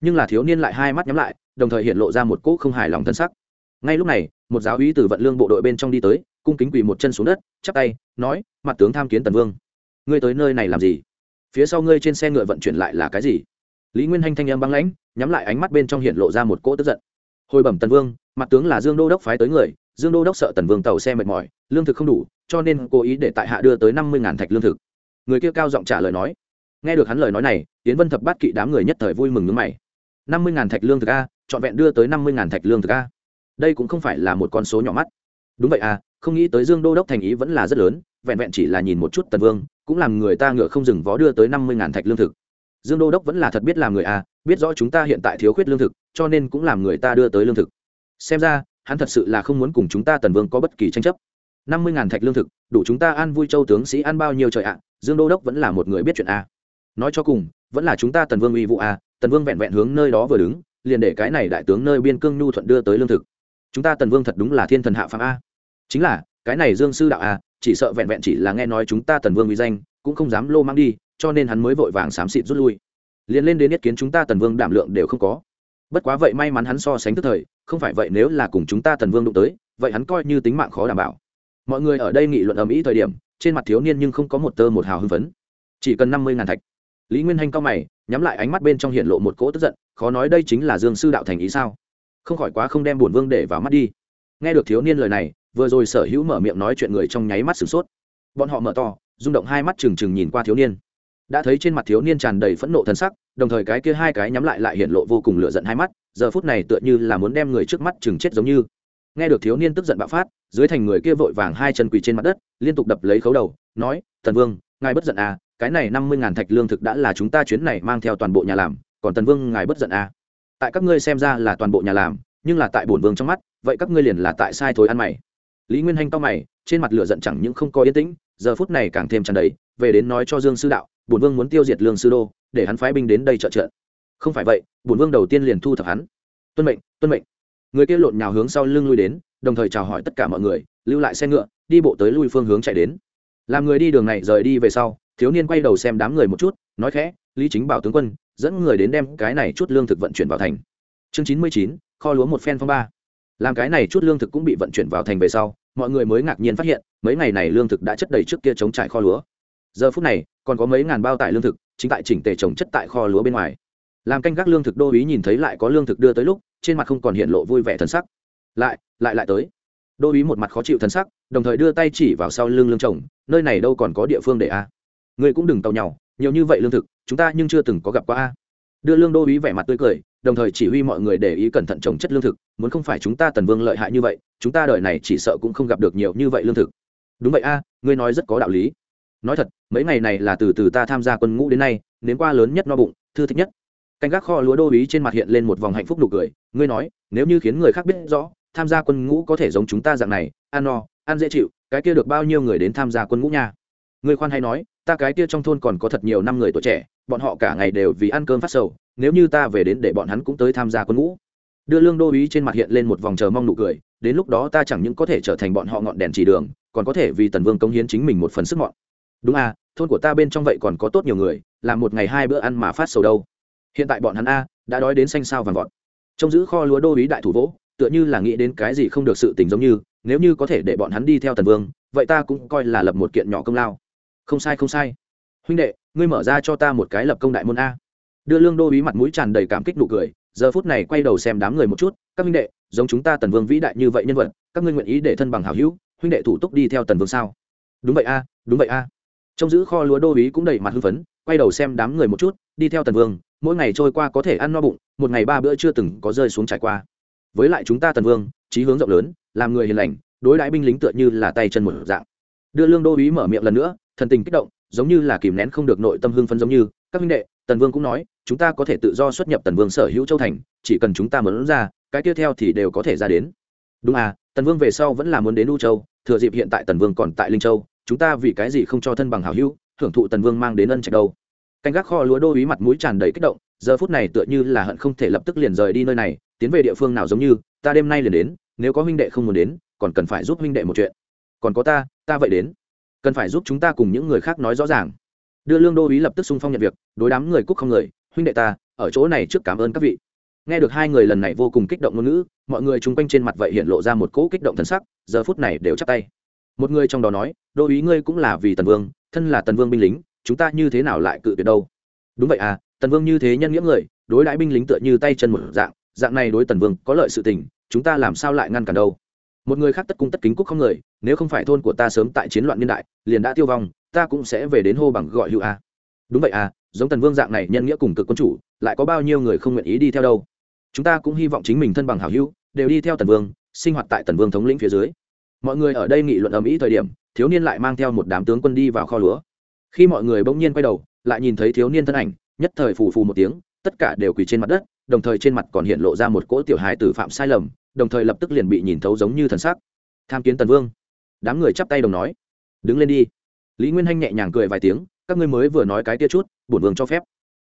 Nhưng là thiếu niên lại hai mắt nhắm lại, đồng thời hiện lộ ra một cỗ không hài lòng thân sắc. Ngay lúc này, một giáo úy từ vận lương bộ đội bên trong đi tới, cung kính quỳ một chân xuống đất, chắp tay, nói, mặt tướng tham kiến tần vương. Ngươi tới nơi này làm gì? Phía sau ngươi trên xe ngựa vận chuyển lại là cái gì? Lý nguyên hanh thanh em băng lãnh, nhắm lại ánh mắt bên trong hiện lộ ra một cỗ tức giận. Hồi bẩm tần vương, mặt tướng là dương đô đốc phái tới người, dương đô đốc sợ tần vương tàu xe mệt mỏi, lương thực không đủ, cho nên cố ý để tại hạ đưa tới năm mươi ngàn thạch lương thực. Người kia cao giọng trả lời nói. Nghe được hắn lời nói này tiến vân thập bát kỵ đám người nhất thời vui mừng nước mày. năm mươi ngàn thạch lương thực a, trọn vẹn đưa tới năm mươi ngàn thạch lương thực a. Đây cũng không phải là một con số nhỏ mắt. Đúng vậy à không nghĩ tới dương đô đốc thành ý vẫn là rất lớn vẹn vẹn chỉ là nhìn một chút tần vương, cũng làm người ta ngựa không dừng vó đưa tới năm mươi ngàn thạch lương thực. Dương đô đốc vẫn là thật biết làm người à biết rõ chúng ta hiện tại thiếu khuyết lương thực, cho nên cũng làm người ta đưa tới lương thực. Xem ra, hắn thật sự là không muốn cùng chúng ta tần vương có bất kỳ tranh chấp. năm mươi ngàn thạch lương thực, đủ chúng ta ăn vui châu tướng sĩ ăn bao nhiêu trời ạ, dương đô đốc vẫn là một người biết chuyện a nói cho cùng, vẫn là chúng ta tần vương uy vụ a à, tần vương vẹn vẹn hướng nơi đó vừa đứng, liền để cái này đại tướng nơi biên cương nhu thuận đưa tới lương thực. Chúng ta tần vương thật đúng là thiên thần hạ phạm a. Chính là, cái này dương sư đạo a chỉ sợ vẹn vẹn chỉ là nghe nói chúng ta tần vương uy danh, cũng không dám lô mang đi, cho nên hắn mới vội vàng xám xịt rút lui. Liền lên đến ý kiến chúng ta tần vương đảm lượng đều không có. Bất quá vậy may mắn hắn so sánh tức thời, không phải vậy nếu là cùng chúng ta tần vương đụng tới, vậy hắn coi như tính mạng khó đảm bảo. Mọi người ở đây nghị luận ầm ĩ thời điểm, trên mặt thiếu niên nhưng không có một tơ một hào hưng phấn. Chỉ cần năm mươi ngàn thạch. Lý nguyên hanh cao mày, nhắm lại ánh mắt bên trong hiện lộ một cỗ tức giận, khó nói đây chính là dương sư đạo thành ý sao? Không khỏi quá không đem bổn vương để vào mắt đi. Nghe được thiếu niên lời này vừa rồi sở hữu mở miệng nói chuyện người trong nháy mắt sửng sốt. Bọn họ mở to, rung động hai mắt trừng trừng nhìn qua thiếu niên. Đã thấy trên mặt thiếu niên tràn đầy phẫn nộ thân sắc, đồng thời cái kia hai cái nhắm lại lại hiện lộ vô cùng lựa giận hai mắt, giờ phút này tựa như là muốn đem người trước mắt chừng chết giống như. Nghe được thiếu niên tức giận bạo phát, dưới thành người kia vội vàng hai chân quỳ trên mặt đất, liên tục đập lấy khấu đầu, nói, tần vương, ngài bất giận à cái này năm mươi ngàn thạch lương thực đã là chúng ta chuyến này mang theo toàn bộ nhà làm, còn tần vương, ngài bất giận à. Tại các ngươi xem ra là toàn bộ nhà làm, nhưng là tại bổn vương trong mắt, vậy các ngươi liền là tại sai thối ăn mày lý nguyên hanh to mày, trên mặt lửa giận chẳng những không có yên tĩnh, giờ phút này càng thêm tràn đầy, về đến nói cho dương sư đạo, bổn vương muốn tiêu diệt lương sư đô, để hắn phái binh đến đây trợ trợ. Không phải vậy, bổn vương đầu tiên liền thu thập hắn. Tuân mệnh tuân mệnh. Người kia lộn nhào hướng sau lưng lui đến, đồng thời chào hỏi tất cả mọi người, lưu lại xe ngựa, đi bộ tới lui phương hướng chạy đến. Làm người đi đường này rời đi về sau, thiếu niên quay đầu xem đám người một chút, nói khẽ, lý chính bảo tướng quân, dẫn người đến đem cái này chút lương thực vận chuyển vào thành. Chương chín mươi chín, kho lúa một phen phong ba làm cái này chút lương thực cũng bị vận chuyển vào thành về sau, mọi người mới ngạc nhiên phát hiện, mấy ngày này lương thực đã chất đầy trước kia chống trải kho lúa. Giờ phút này, còn có mấy ngàn bao tải lương thực, chính tại chỉnh tề trồng chất tại kho lúa bên ngoài. Làm canh gác lương thực đô ý nhìn thấy lại có lương thực đưa tới lúc, trên mặt không còn hiện lộ vui vẻ thân sắc. Lại lại lại tới. Đô ý một mặt khó chịu thân sắc, đồng thời đưa tay chỉ vào sau lưng lương chồng, nơi này đâu còn có địa phương để a? À. người cũng đừng tàu nhau nhiều như vậy lương thực, chúng ta nhưng chưa từng có gặp qua a. Đưa lương đô ý vẻ mặt tươi cười đồng thời chỉ huy mọi người để ý cẩn thận trồng chất lương thực, muốn không phải chúng ta tần vương lợi hại như vậy, chúng ta đời này chỉ sợ cũng không gặp được nhiều như vậy lương thực. Đúng vậy a, ngươi nói rất có đạo lý. Nói thật, mấy ngày này là từ từ ta tham gia quân ngũ đến nay, nếm qua lớn nhất no bụng, thư thích nhất. Canh gác kho lúa đô ý trên mặt hiện lên một vòng hạnh phúc nụ cười, ngươi nói, nếu như khiến người khác biết rõ, tham gia quân ngũ có thể giống chúng ta dạng này, ăn no, ăn dễ chịu, cái kia được bao nhiêu người đến tham gia quân ngũ nha? Người khoan hay nói, ta cái kia trong thôn còn có thật nhiều năm người tuổi trẻ, bọn họ cả ngày đều vì ăn cơm phát sầu nếu như ta về đến để bọn hắn cũng tới tham gia quân ngũ. Đưa lương đô ý trên mặt hiện lên một vòng chờ mong nụ cười, đến lúc đó ta chẳng những có thể trở thành bọn họ ngọn đèn chỉ đường, còn có thể vì tần vương công hiến chính mình một phần sức mọn. Đúng à thôn của ta bên trong vậy còn có tốt nhiều người, làm một ngày hai bữa ăn mà phát sầu đâu. Hiện tại bọn hắn a, đã đói đến xanh sao vàng vọt. Trông giữ kho lúa đô ý đại thủ vỗ, tựa như là nghĩ đến cái gì không được sự tình giống như, nếu như có thể để bọn hắn đi theo tần vương, vậy ta cũng coi là lập một kiện nhỏ công lao. Không sai không sai. Huynh đệ, ngươi mở ra cho ta một cái lập công đại môn a đưa lương đô bí mặt mũi tràn đầy cảm kích nụ cười, giờ phút này quay đầu xem đám người một chút, các huynh đệ, giống chúng ta tần vương vĩ đại như vậy nhân vật, các ngươi nguyện ý để thân bằng hảo hữu, huynh đệ thủ túc đi theo tần vương sao? Đúng vậy a, đúng vậy a. Trong giữ kho lúa đô bí cũng đầy mặt hưng phấn, quay đầu xem đám người một chút, đi theo tần vương, mỗi ngày trôi qua có thể ăn no bụng, một ngày ba bữa chưa từng có rơi xuống trải qua. Với lại chúng ta tần vương trí hướng rộng lớn, làm người hiền lành, đối đãi binh lính tựa như là tay chân một dạng. Đưa lương đô ý mở miệng lần nữa, thần tình kích động, giống như là kìm nén không được nội tâm hưng phấn giống như, các huynh đệ tần vương cũng nói, chúng ta có thể tự do xuất nhập tần vương sở hữu châu thành, chỉ cần chúng ta muốn ra, cái tiếp theo thì đều có thể ra đến. Đúng à tần vương về sau vẫn là muốn đến u châu, thừa dịp hiện tại tần vương còn tại linh châu, chúng ta vì cái gì không cho thân bằng hảo hữu, hưởng thụ tần vương mang đến ân trạch đâu. Canh gác kho lúa đô ý mặt mũi tràn đầy kích động, giờ phút này tựa như là hận không thể lập tức liền rời đi nơi này, tiến về địa phương nào giống như, ta đêm nay liền đến, nếu có huynh đệ không muốn đến, còn cần phải giúp huynh đệ một chuyện. Còn có ta ta vậy đến. Cần phải giúp chúng ta cùng những người khác nói rõ ràng đưa lương đô ý lập tức xung phong nhận việc, đối đám người cúc không người, huynh đệ ta, ở chỗ này trước cảm ơn các vị. Nghe được hai người lần này vô cùng kích động ngôn ngữ, mọi người chung quanh trên mặt vậy hiện lộ ra một cỗ kích động thần sắc, giờ phút này đều chắp tay. Một người trong đó nói, đô ý ngươi cũng là vì tần vương, thân là tần vương binh lính, chúng ta như thế nào lại cự tuyệt đâu? Đúng vậy à tần vương như thế nhân nghĩa người, đối đãi binh lính tựa như tay chân một dạng dạng này đối tần vương có lợi sự tình, chúng ta làm sao lại ngăn cản đâu? Một người khác tất cung tất kính cúc không người, nếu không phải thôn của ta sớm tại chiến loạn niên đại, liền đã tiêu vong ta cũng sẽ về đến hô bằng gọi hữu a. Đúng vậy à giống tần vương dạng này nhân nghĩa cùng cực quân chủ, lại có bao nhiêu người không nguyện ý đi theo đâu? Chúng ta cũng hy vọng chính mình thân bằng hảo hữu, đều đi theo tần vương, sinh hoạt tại tần vương thống lĩnh phía dưới. Mọi người ở đây nghị luận ầm ĩ thời điểm, thiếu niên lại mang theo một đám tướng quân đi vào kho lúa. Khi mọi người bỗng nhiên quay đầu, lại nhìn thấy thiếu niên thân ảnh, nhất thời phù phù một tiếng, tất cả đều quỳ trên mặt đất, đồng thời trên mặt còn hiện lộ ra một cỗ tiểu hài tử phạm sai lầm, đồng thời lập tức liền bị nhìn thấu giống như thần sắc. Tham kiến tần vương. Đám người chắp tay đồng nói, đứng lên đi lý nguyên hanh nhẹ nhàng cười vài tiếng, các ngươi mới vừa nói cái kia chút, bổn vương cho phép.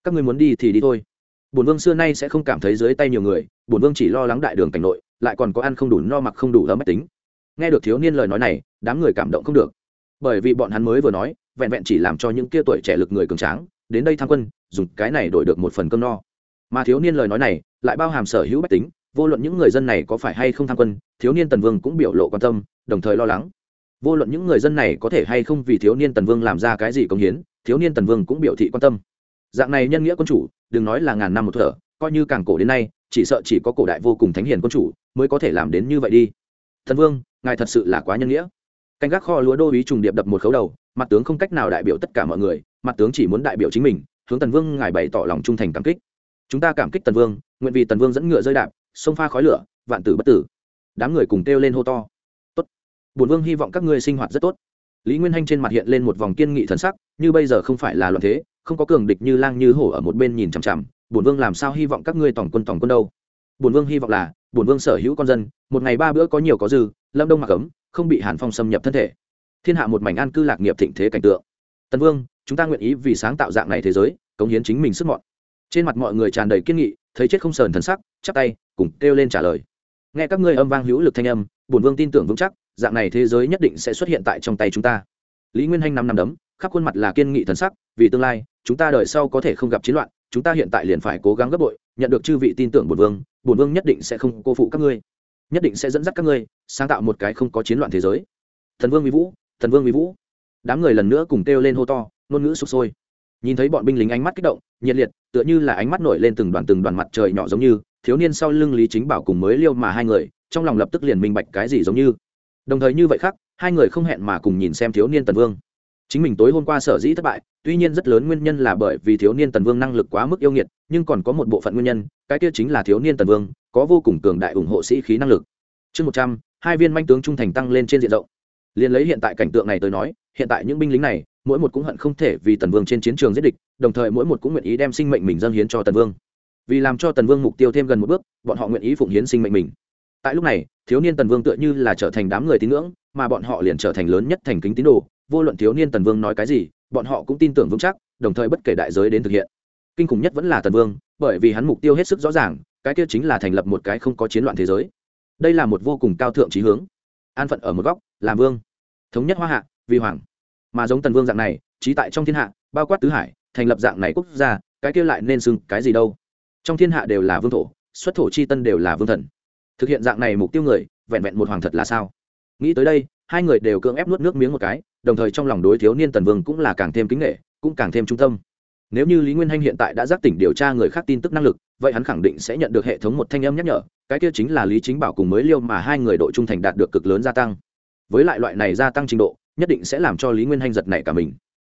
Các ngươi muốn đi thì đi thôi. Bổn vương xưa nay sẽ không cảm thấy dưới tay nhiều người, bổn vương chỉ lo lắng đại đường cảnh nội, lại còn có ăn không đủ no mặc không đủ ấm máy tính. Nghe được thiếu niên lời nói này, đám người cảm động không được. Bởi vì bọn hắn mới vừa nói, vẹn vẹn chỉ làm cho những kia tuổi trẻ lực người cường tráng, đến đây tham quân, dùng cái này đổi được một phần cơm no. Mà thiếu niên lời nói này, lại bao hàm sở hữu bách tính, vô luận những người dân này có phải hay không tham quân, thiếu niên tần vương cũng biểu lộ quan tâm, đồng thời lo lắng vô luận những người dân này có thể hay không vì thiếu niên tần vương làm ra cái gì công hiến, thiếu niên tần vương cũng biểu thị quan tâm. Dạng này nhân nghĩa quân chủ, đừng nói là ngàn năm một thở, coi như càng cổ đến nay, chỉ sợ chỉ có cổ đại vô cùng thánh hiền quân chủ mới có thể làm đến như vậy đi. Thần vương, ngài thật sự là quá nhân nghĩa. Canh gác kho lúa đô ý trùng điệp đập một khấu đầu, mặt tướng không cách nào đại biểu tất cả mọi người, mặt tướng chỉ muốn đại biểu chính mình, hướng tần vương ngài bày tỏ lòng trung thành cảm kích. Chúng ta cảm kích tần vương, nguyện vì tần vương dẫn ngựa rơi đạp, sông pha khói lửa, vạn tử bất tử. Đám người cùng kêu lên hô to bổn vương hy vọng các ngươi sinh hoạt rất tốt. Lý nguyên hanh trên mặt hiện lên một vòng kiên nghị thần sắc, như bây giờ không phải là loạn thế, không có cường địch như lang như hổ ở một bên nhìn chằm chằm. Bổn vương làm sao hy vọng các ngươi tổng quân tổng quân đâu? Bổn vương hy vọng là, bổn vương sở hữu con dân, một ngày ba bữa có nhiều có dư, lâm đông mặc ấm, không bị hàn phong xâm nhập thân thể. Thiên hạ một mảnh an cư lạc nghiệp thịnh thế cảnh tượng. Tần vương, chúng ta nguyện ý vì sáng tạo dạng này thế giới, cống hiến chính mình sức mọn. Trên mặt mọi người tràn đầy kiên nghị, thấy chết không sờn thần sắc, chắp tay, cùng kêu lên trả lời. Nghe các ngươi âm vang hữu lực thanh âm, bổn vương tin tưởng vững chắc dạng này thế giới nhất định sẽ xuất hiện tại trong tay chúng ta. Lý nguyên hanh năm năm đấm, khắp khuôn mặt là kiên nghị thần sắc, vì tương lai, chúng ta đời sau có thể không gặp chiến loạn, chúng ta hiện tại liền phải cố gắng gấp bội, nhận được chư vị tin tưởng bổn vương bổn vương nhất định sẽ không cô phụ các ngươi, nhất định sẽ dẫn dắt các ngươi, sáng tạo một cái không có chiến loạn thế giới. Thần vương mỹ vũ, thần vương mỹ vũ. Đám người lần nữa cùng kêu lên hô to, ngôn ngữ sụp sôi. Nhìn thấy bọn binh lính ánh mắt kích động, nhiệt liệt, tựa như là ánh mắt nổi lên từng đoàn từng đoàn mặt trời nhỏ giống như, thiếu niên sau lưng lý chính bảo cùng mới liêu mà hai người, trong lòng lập tức liền minh bạch cái gì giống như đồng thời như vậy khác, hai người không hẹn mà cùng nhìn xem thiếu niên tần vương. Chính mình tối hôm qua sở dĩ thất bại, tuy nhiên rất lớn nguyên nhân là bởi vì thiếu niên tần vương năng lực quá mức yêu nghiệt, nhưng còn có một bộ phận nguyên nhân, cái kia chính là thiếu niên tần vương có vô cùng cường đại ủng hộ sĩ khí năng lực. Chương một trăm, hai viên manh tướng trung thành tăng lên trên diện rộng. Liền lấy hiện tại cảnh tượng này tới nói, hiện tại những binh lính này, mỗi một cũng hận không thể vì tần vương trên chiến trường giết địch, đồng thời mỗi một cũng nguyện ý đem sinh mệnh mình dâng hiến cho tần vương. Vì làm cho tần vương mục tiêu thêm gần một bước, bọn họ nguyện ý phụng hiến sinh mệnh mình tại lúc này, thiếu niên tần vương tựa như là trở thành đám người tín ngưỡng, mà bọn họ liền trở thành lớn nhất thành kính tín đồ. Vô luận thiếu niên tần vương nói cái gì, bọn họ cũng tin tưởng vững chắc, đồng thời bất kể đại giới đến thực hiện. Kinh khủng nhất vẫn là tần vương, bởi vì hắn mục tiêu hết sức rõ ràng, cái kia chính là thành lập một cái không có chiến loạn thế giới. Đây là một vô cùng cao thượng trí hướng. An phận ở một góc, làm vương. Thống nhất hoa hạ vi hoàng. Mà giống tần vương dạng này, trí tại trong thiên hạ, bao quát tứ hải, thành lập dạng này quốc gia, cái kia lại nên xưng cái gì đâu? Trong thiên hạ đều là vương thổ, xuất thổ chi tân đều là vương thần thực hiện dạng này mục tiêu người, vẹn vẹn một hoàng thật là sao? Nghĩ tới đây, hai người đều cưỡng ép nuốt nước miếng một cái, đồng thời trong lòng đối thiếu niên tần vương cũng là càng thêm kính nghệ cũng càng thêm trung tâm. Nếu như lý nguyên hanh hiện tại đã giác tỉnh điều tra người khác tin tức năng lực, vậy hắn khẳng định sẽ nhận được hệ thống một thanh âm nhắc nhở, cái kia chính là lý chính bảo cùng mới liêu mà hai người độ trung thành đạt được cực lớn gia tăng. Với lại loại này gia tăng trình độ, nhất định sẽ làm cho lý nguyên hanh giật nảy cả mình.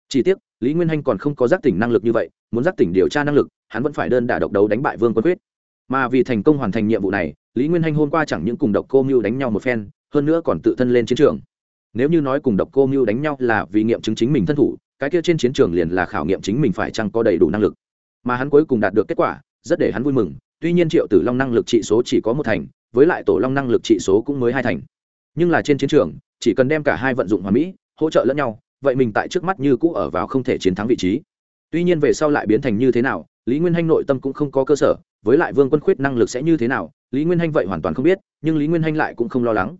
Chỉ tiếc, lý nguyên hanh còn không có giác tỉnh năng lực như vậy, muốn giác tỉnh điều tra năng lực, hắn vẫn phải đơn đả độc đấu đánh bại vương quân quyết mà vì thành công hoàn thành nhiệm vụ này, lý nguyên hanh hôm qua chẳng những cùng độc cô mưu đánh nhau một phen, hơn nữa còn tự thân lên chiến trường. Nếu như nói cùng độc cô mưu đánh nhau là vì nghiệm chứng chính mình thân thủ, cái kia trên chiến trường liền là khảo nghiệm chính mình phải chăng có đầy đủ năng lực. Mà hắn cuối cùng đạt được kết quả, rất để hắn vui mừng, tuy nhiên triệu tử long năng lực trị số chỉ có một thành, với lại tổ long năng lực trị số cũng mới hai thành. Nhưng là trên chiến trường, chỉ cần đem cả hai vận dụng hòa mỹ, hỗ trợ lẫn nhau, vậy mình tại trước mắt như cũ ở vào không thể chiến thắng vị trí. Tuy nhiên về sau lại biến thành như thế nào lý nguyên hanh nội tâm cũng không có cơ sở, với lại vương quân khuyết năng lực sẽ như thế nào, lý nguyên hanh vậy hoàn toàn không biết, nhưng lý nguyên hanh lại cũng không lo lắng.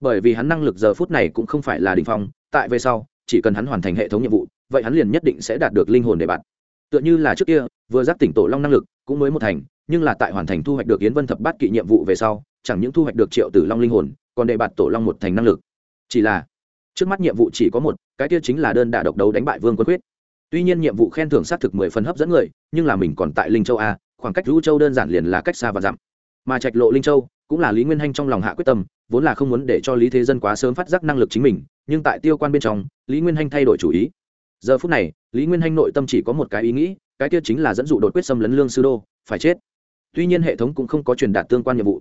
Bởi vì hắn năng lực giờ phút này cũng không phải là đình phong, tại về sau, chỉ cần hắn hoàn thành hệ thống nhiệm vụ, vậy hắn liền nhất định sẽ đạt được linh hồn để bạn. Tựa như là trước kia, vừa giác tỉnh tổ long năng lực cũng mới một thành, nhưng là tại hoàn thành thu hoạch được yến vân thập bát kỵ nhiệm vụ về sau, chẳng những thu hoạch được triệu tử long linh hồn, còn để bạt tổ long một thành năng lực. Chỉ là, trước mắt nhiệm vụ chỉ có một, cái kia chính là đơn đả độc đấu đánh bại vương quân quyết tuy nhiên nhiệm vụ khen thưởng xác thực mười phần hấp dẫn người, nhưng là mình còn tại linh châu a, khoảng cách lũ châu đơn giản liền là cách xa và dặm. Mà trạch lộ linh châu, cũng là lý nguyên hanh trong lòng hạ quyết tâm, vốn là không muốn để cho lý thế dân quá sớm phát giác năng lực chính mình, nhưng tại tiêu quan bên trong, lý nguyên hanh thay đổi chủ ý. Giờ phút này, lý nguyên hanh nội tâm chỉ có một cái ý nghĩ, cái kia chính là dẫn dụ đột quyết xâm lấn lương sư đô, phải chết. Tuy nhiên hệ thống cũng không có truyền đạt tương quan nhiệm vụ.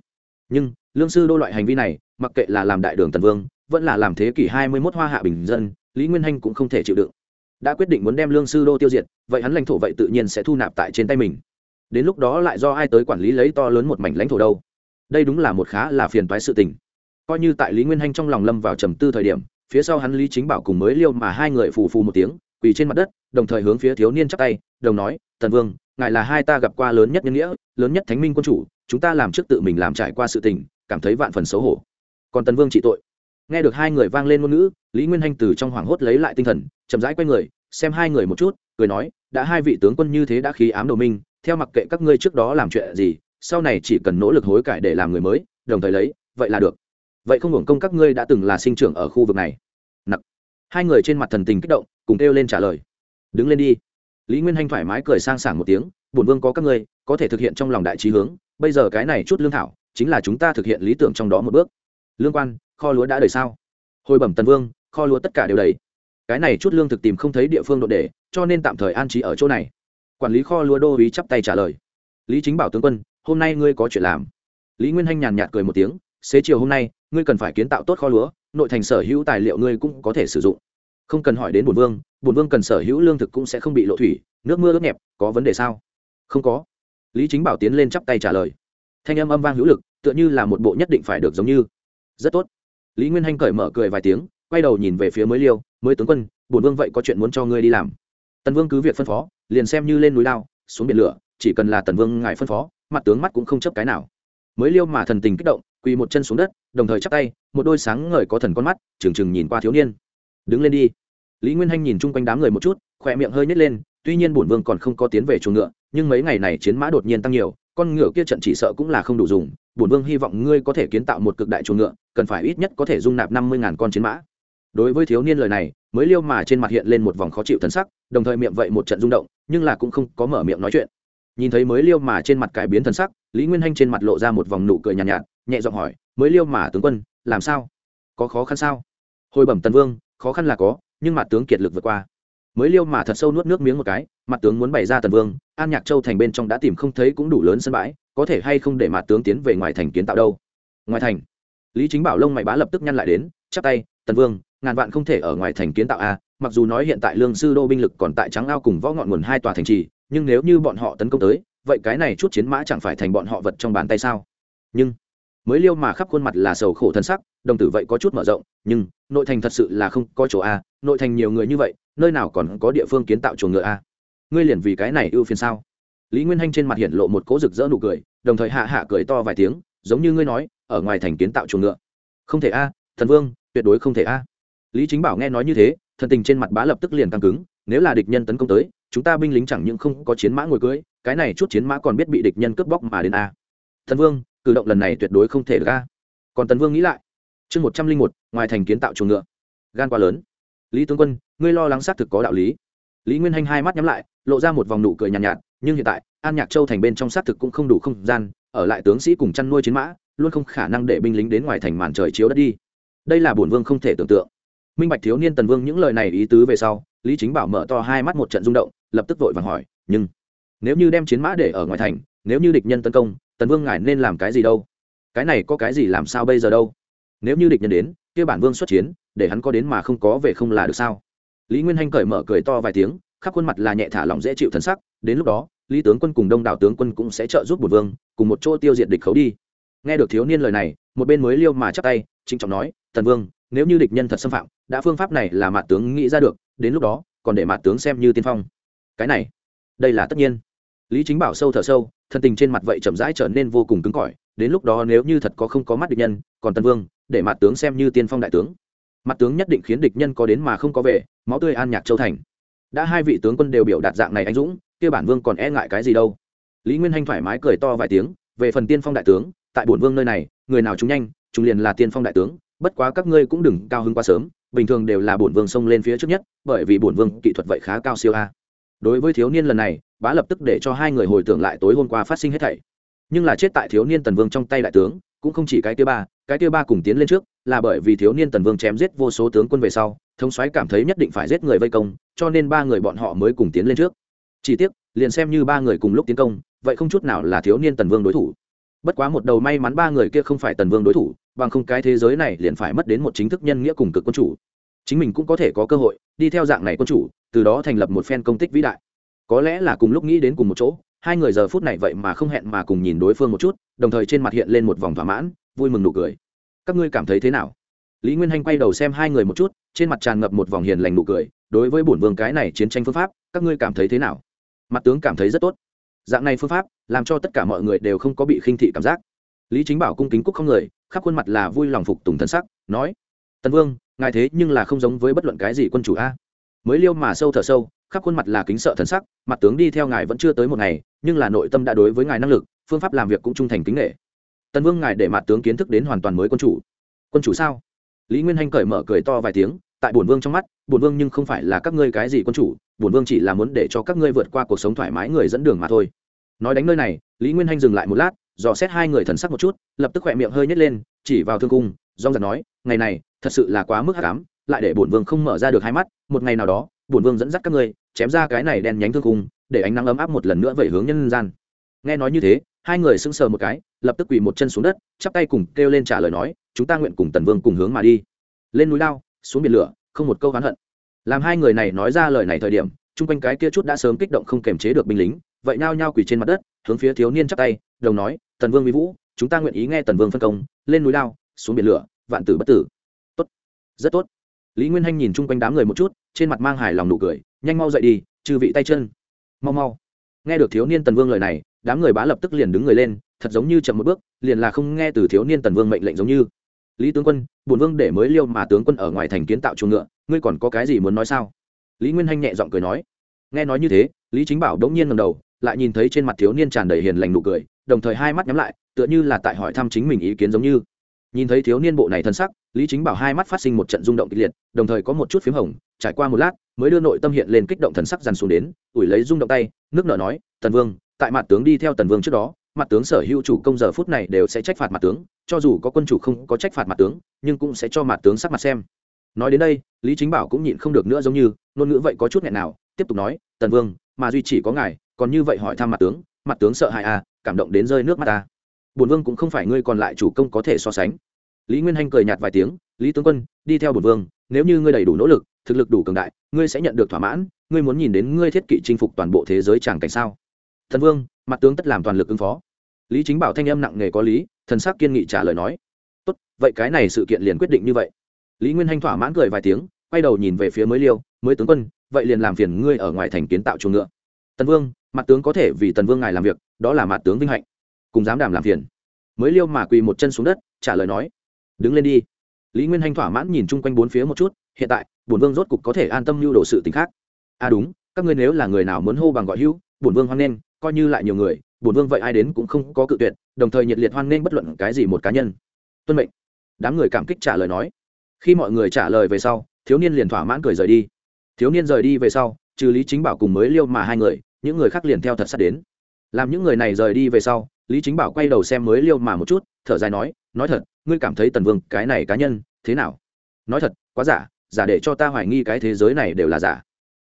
Nhưng, lương sư đô loại hành vi này, mặc kệ là làm đại đường tần vương, vẫn là làm thế kỷ hai mươi mốt hoa hạ bình dân, lý nguyên hanh cũng không thể chịu đựng đã quyết định muốn đem lương sư đô tiêu diệt, vậy hắn lãnh thổ vậy tự nhiên sẽ thu nạp tại trên tay mình. Đến lúc đó lại do ai tới quản lý lấy to lớn một mảnh lãnh thổ đâu? Đây đúng là một khá là phiền toái sự tình. Coi như tại lý nguyên hanh trong lòng lâm vào trầm tư thời điểm, phía sau hắn lý chính bảo cùng mới liêu mà hai người phù phù một tiếng, quỳ trên mặt đất, đồng thời hướng phía thiếu niên chắp tay, đồng nói, tần vương, ngài là hai ta gặp qua lớn nhất nhân nghĩa, lớn nhất thánh minh quân chủ, chúng ta làm trước tự mình làm trải qua sự tình, cảm thấy vạn phần xấu hổ. Còn tần vương trị tội nghe được hai người vang lên ngôn ngữ, lý nguyên hanh từ trong hoảng hốt lấy lại tinh thần, chậm rãi quay người, xem hai người một chút, cười nói, đã hai vị tướng quân như thế đã khí ám đồ minh theo mặc kệ các ngươi trước đó làm chuyện gì, sau này chỉ cần nỗ lực hối cải để làm người mới, đồng thời lấy, vậy là được. Vậy không hưởng công các ngươi đã từng là sinh trưởng ở khu vực này. Nặc. Hai người trên mặt thần tình kích động, cùng kêu lên trả lời. Đứng lên đi. Lý nguyên hanh thoải mái cười sang sảng một tiếng, bổn vương có các ngươi, có thể thực hiện trong lòng đại trí hướng, bây giờ cái này chút lương thảo, chính là chúng ta thực hiện lý tưởng trong đó một bước. Lương quan kho lúa đã đầy sao? Hồi bẩm tần vương, kho lúa tất cả đều đầy. Cái này chút lương thực tìm không thấy địa phương độ để, cho nên tạm thời an trí ở chỗ này. Quản lý kho lúa đô ý chắp tay trả lời. Lý chính bảo tướng quân, hôm nay ngươi có chuyện làm. Lý nguyên hanh nhàn nhạt cười một tiếng, xế chiều hôm nay, ngươi cần phải kiến tạo tốt kho lúa, nội thành sở hữu tài liệu ngươi cũng có thể sử dụng. Không cần hỏi đến bổn vương bổn vương cần sở hữu lương thực cũng sẽ không bị lộ thủy, nước mưa ướt nhẹp, có vấn đề sao? Không có. Lý chính bảo tiến lên chắp tay trả lời. Thanh âm âm vang hữu lực, tựa như là một bộ nhất định phải được giống như. Rất tốt lý nguyên hanh cởi mở cười vài tiếng, quay đầu nhìn về phía mới liêu, mới tướng quân, bổn vương vậy có chuyện muốn cho ngươi đi làm. Tần vương cứ việc phân phó, liền xem như lên núi lao, xuống biển lửa, chỉ cần là tần vương ngài phân phó, mặt tướng mắt cũng không chấp cái nào. Mới liêu mà thần tình kích động, quỳ một chân xuống đất, đồng thời chắp tay, một đôi sáng ngời có thần con mắt, trừng trừng nhìn qua thiếu niên. Đứng lên đi. Lý nguyên hanh nhìn chung quanh đám người một chút, khỏe miệng hơi nhét lên, tuy nhiên bổn vương còn không có tiến về chuồng ngựa, nhưng mấy ngày này chiến mã đột nhiên tăng nhiều, con ngựa kia trận chỉ sợ cũng là không đủ dùng bổn vương hy vọng ngươi có thể kiến tạo một cực đại chuồng ngựa cần phải ít nhất có thể dung nạp năm mươi ngàn con chiến mã. Đối với thiếu niên lời này mới liêu mà trên mặt hiện lên một vòng khó chịu thân sắc đồng thời miệng vậy một trận rung động nhưng là cũng không có mở miệng nói chuyện. Nhìn thấy mới liêu mà trên mặt cải biến thân sắc lý nguyên hanh trên mặt lộ ra một vòng nụ cười nhàn nhạt, nhạt nhẹ giọng hỏi mới liêu mà tướng quân làm sao? Có khó khăn sao? Hồi bẩm tần vương khó khăn là có nhưng mặt tướng kiệt lực vượt qua. Mới liêu mà thật sâu nuốt nước miếng một cái mặt tướng muốn bày ra tần vương an nhạc châu thành bên trong đã tìm không thấy cũng đủ lớn sân bãi có thể hay không để mặt tướng tiến về ngoài thành kiến tạo đâu? Ngoài thành? Lý chính bảo lông mày bá lập tức nhăn lại đến, chắp tay, tần vương, ngàn vạn không thể ở ngoài thành kiến tạo a mặc dù nói hiện tại lương sư đô binh lực còn tại trắng ao cùng võ ngọn nguồn hai tòa thành trì, nhưng nếu như bọn họ tấn công tới, vậy cái này chút chiến mã chẳng phải thành bọn họ vật trong bàn tay sao? Nhưng, mới liêu mà khắp khuôn mặt là sầu khổ thân sắc, đồng tử vậy có chút mở rộng, nhưng, nội thành thật sự là không có chỗ a nội thành nhiều người như vậy, nơi nào còn có địa phương kiến tạo chuồng ngựa a ngươi liền vì cái này ưu phiền sao? Lý nguyên hanh trên mặt hiện lộ một cố rực rỡ nụ cười đồng thời hạ hạ cười to vài tiếng giống như ngươi nói ở ngoài thành kiến tạo chuồng ngựa. Không thể a thần vương tuyệt đối không thể a. Lý chính bảo nghe nói như thế thần tình trên mặt bá lập tức liền căng cứng nếu là địch nhân tấn công tới chúng ta binh lính chẳng những không có chiến mã ngồi cưới cái này chút chiến mã còn biết bị địch nhân cướp bóc mà đến a. Thần vương cử động lần này tuyệt đối không thể được a. Còn tần vương nghĩ lại. Chương một trăm linh một ngoài thành kiến tạo chuồng ngựa. Gan quá lớn. Lý tướng quân ngươi lo lắng xác thực có đạo lý. Lý nguyên hanh hai mắt nhắm lại lộ ra một vòng nụ cười nhàn nhạt, nhạt nhưng hiện tại, an nhạc châu thành bên trong xác thực cũng không đủ không gian, ở lại tướng sĩ cùng chăn nuôi chiến mã, luôn không khả năng để binh lính đến ngoài thành màn trời chiếu đất đi. Đây là bổn vương không thể tưởng tượng. Minh bạch thiếu niên tần vương những lời này ý tứ về sau, lý chính bảo mở to hai mắt một trận rung động, lập tức vội vàng hỏi, nhưng nếu như đem chiến mã để ở ngoài thành, nếu như địch nhân tấn công, tần vương ngài nên làm cái gì đâu? Cái này có cái gì làm sao bây giờ đâu? Nếu như địch nhân đến, kia bản vương xuất chiến, để hắn có đến mà không có về không là được sao? Lý nguyên hanh cởi mở cười to vài tiếng, khắp khuôn mặt là nhẹ thả lỏng dễ chịu thân sắc, đến lúc đó lý tướng quân cùng đông đảo tướng quân cũng sẽ trợ giúp bùn vương, cùng một chỗ tiêu diệt địch khấu đi. Nghe được thiếu niên lời này, một bên mới liêu mà chắc tay, trịnh trọng nói tần vương, nếu như địch nhân thật xâm phạm, đã phương pháp này là mạt tướng nghĩ ra được, đến lúc đó, còn để mạt tướng xem như tiên phong. Cái này, đây là tất nhiên. Lý chính bảo sâu thở sâu, thân tình trên mặt vậy chậm rãi trở nên vô cùng cứng cỏi, đến lúc đó nếu như thật có không có mắt địch nhân, còn tần vương, để mạt tướng xem như tiên phong đại tướng. Mặt tướng nhất định khiến địch nhân có đến mà không có về, máu tươi an nhạc châu thành. Đã hai vị tướng quân đều biểu đạt dạng này anh dũng kia bản vương còn e ngại cái gì đâu. Lý nguyên hanh thoải mái cười to vài tiếng, về phần tiên phong đại tướng, tại bổn vương nơi này, người nào chúng nhanh, chúng liền là tiên phong đại tướng, bất quá các ngươi cũng đừng cao hứng quá sớm, bình thường đều là bổn vương xông lên phía trước nhất, bởi vì bổn vương kỹ thuật vậy khá cao siêu a. Đối với thiếu niên lần này, bá lập tức để cho hai người hồi tưởng lại tối hôm qua phát sinh hết thảy. Nhưng là chết tại thiếu niên tần vương trong tay đại tướng, cũng không chỉ cái kia ba, cái kia ba cùng tiến lên trước, là bởi vì thiếu niên tần vương chém giết vô số tướng quân về sau, thống soái cảm thấy nhất định phải giết người vây công, cho nên ba người bọn họ mới cùng tiến lên trước chỉ tiếc, liền xem như ba người cùng lúc tiến công, vậy không chút nào là thiếu niên tần vương đối thủ. Bất quá một đầu may mắn ba người kia không phải tần vương đối thủ, bằng không cái thế giới này liền phải mất đến một chính thức nhân nghĩa cùng cực quân chủ. Chính mình cũng có thể có cơ hội, đi theo dạng này quân chủ, từ đó thành lập một phen công tích vĩ đại. Có lẽ là cùng lúc nghĩ đến cùng một chỗ, hai người giờ phút này vậy mà không hẹn mà cùng nhìn đối phương một chút, đồng thời trên mặt hiện lên một vòng thỏa mãn, vui mừng nụ cười. Các ngươi cảm thấy thế nào? Lý nguyên hanh quay đầu xem hai người một chút, trên mặt tràn ngập một vòng hiền lành nụ cười, đối với bổn vương cái này chiến tranh phương pháp, các ngươi cảm thấy thế nào? Mặt tướng cảm thấy rất tốt. Dạng này phương pháp làm cho tất cả mọi người đều không có bị khinh thị cảm giác. Lý chính bảo cung kính cúc không người, khắp khuôn mặt là vui lòng phục tùng thân sắc, nói, tần vương, ngài thế nhưng là không giống với bất luận cái gì quân chủ a. Mới liêu mà sâu thở sâu, khắp khuôn mặt là kính sợ thần sắc, mặt tướng đi theo ngài vẫn chưa tới một ngày, nhưng là nội tâm đã đối với ngài năng lực, phương pháp làm việc cũng trung thành kính nghệ tần vương, ngài để mặt tướng kiến thức đến hoàn toàn mới quân chủ. Quân chủ sao? Lý nguyên hanh cởi mở cười to vài tiếng, tại bổn vương trong mắt, bổn vương nhưng không phải là các ngươi cái gì quân chủ bổn vương chỉ là muốn để cho các ngươi vượt qua cuộc sống thoải mái người dẫn đường mà thôi. Nói đánh nơi này, lý nguyên hanh dừng lại một lát, dò xét hai người thần sắc một chút, lập tức khỏe miệng hơi nhét lên, chỉ vào thương cung dong giật nói, ngày này, thật sự là quá mức hắc ám, lại để bổn vương không mở ra được hai mắt, một ngày nào đó, bổn vương dẫn dắt các ngươi, chém ra cái này đen nhánh thương cung, để ánh nắng ấm áp một lần nữa về hướng nhân gian. Nghe nói như thế, hai người sững sờ một cái, lập tức quỳ một chân xuống đất, chắp tay cùng kêu lên trả lời nói, chúng ta nguyện cùng tần vương cùng hướng mà đi. Lên núi lao, xuống biển lửa, không một câu oán hận làm hai người này nói ra lời này thời điểm, chung quanh cái kia chút đã sớm kích động không kềm chế được binh lính, vậy nao nhao quỳ trên mặt đất, hướng phía thiếu niên chắp tay, đồng nói, tần vương mỹ vũ, chúng ta nguyện ý nghe tần vương phân công, lên núi lao, xuống biển lửa, vạn tử bất tử. Tốt, rất tốt. Lý nguyên hanh nhìn chung quanh đám người một chút, trên mặt mang hài lòng nụ cười, nhanh mau dậy đi, trừ vị tay chân. Mau mau. Nghe được thiếu niên tần vương lời này, đám người bá lập tức liền đứng người lên, thật giống như chậm một bước, liền là không nghe từ thiếu niên tần vương mệnh lệnh giống như lý tướng quân, bổn vương để mới liêu mà tướng quân ở ngoài thành kiến tạo chuồng ngựa, ngươi còn có cái gì muốn nói sao? Lý nguyên hanh nhẹ giọng cười nói. Nghe nói như thế, lý chính bảo đống nhiên ngầm đầu, lại nhìn thấy trên mặt thiếu niên tràn đầy hiền lành nụ cười, đồng thời hai mắt nhắm lại, tựa như là tại hỏi thăm chính mình ý kiến giống như. Nhìn thấy thiếu niên bộ này thân sắc, lý chính bảo hai mắt phát sinh một trận rung động kịch liệt, đồng thời có một chút p h í m hồng, trải qua một lát, mới đưa nội tâm hiện lên kích động thần sắc dằn xuống đến, ủi lấy rung động tay, nước nở nói, tần vương, tại mặt tướng đi theo tần vương trước đó, mặt tướng sở hữu chủ công giờ phút này đều sẽ trách phạt mặt tướng cho dù có quân chủ không có trách phạt mặt tướng, nhưng cũng sẽ cho mặt tướng sắc mặt xem. Nói đến đây, lý chính bảo cũng nhịn không được nữa giống như, ngôn ngữ vậy có chút nghẹn nào, tiếp tục nói, tần vương, mà duy chỉ có ngài, còn như vậy hỏi thăm mặt tướng mặt tướng sợ hãi à cảm động đến rơi nước mắt ta. Bổn vương cũng không phải ngươi còn lại chủ công có thể so sánh. Lý nguyên hanh cười nhạt vài tiếng, lý tướng quân, đi theo bổn vương, nếu như ngươi đầy đủ nỗ lực, thực lực đủ cường đại, ngươi sẽ nhận được thỏa mãn, ngươi muốn nhìn đến ngươi thiết kỵ chinh phục toàn bộ thế giới chẳng cảnh sao? Thần vương, mặt tướng tất làm toàn lực ứng phó lý chính bảo thanh âm nặng nề có lý, thần sắc kiên nghị trả lời nói, tốt, vậy cái này sự kiện liền quyết định như vậy. Lý nguyên hanh thỏa mãn cười vài tiếng, quay đầu nhìn về phía mới liêu, mới tướng quân, vậy liền làm phiền ngươi ở ngoài thành kiến tạo chuồng ngựa. Tần vương, mặt tướng có thể vì tần vương ngài làm việc, đó là mặt tướng vinh hạnh. Cùng dám đảm làm phiền. Mới liêu mà quỳ một chân xuống đất, trả lời nói, đứng lên đi. Lý nguyên hanh thỏa mãn nhìn chung quanh bốn phía một chút, hiện tại, bổn vương rốt cục có thể an tâm lưu đồ sự t khác. À đúng, các ngươi nếu là người nào muốn hô bằng gọi hữu, bổn vương hoan nghênh, coi như lại nhiều người bổn vương vậy ai đến cũng không có cự tuyệt, đồng thời nhiệt liệt hoan nghênh bất luận cái gì một cá nhân. Tuân mệnh. Đám người cảm kích trả lời nói. Khi mọi người trả lời về sau, thiếu niên liền thỏa mãn cười rời đi. Thiếu niên rời đi về sau, trừ lý chính bảo cùng mới liêu mà hai người, những người khác liền theo thật sát đến. Làm những người này rời đi về sau, lý chính bảo quay đầu xem mới liêu mà một chút, thở dài nói nói thật, ngươi cảm thấy tần vương, cái này cá nhân, thế nào? Nói thật, quá giả giả để cho ta hoài nghi cái thế giới này đều là giả.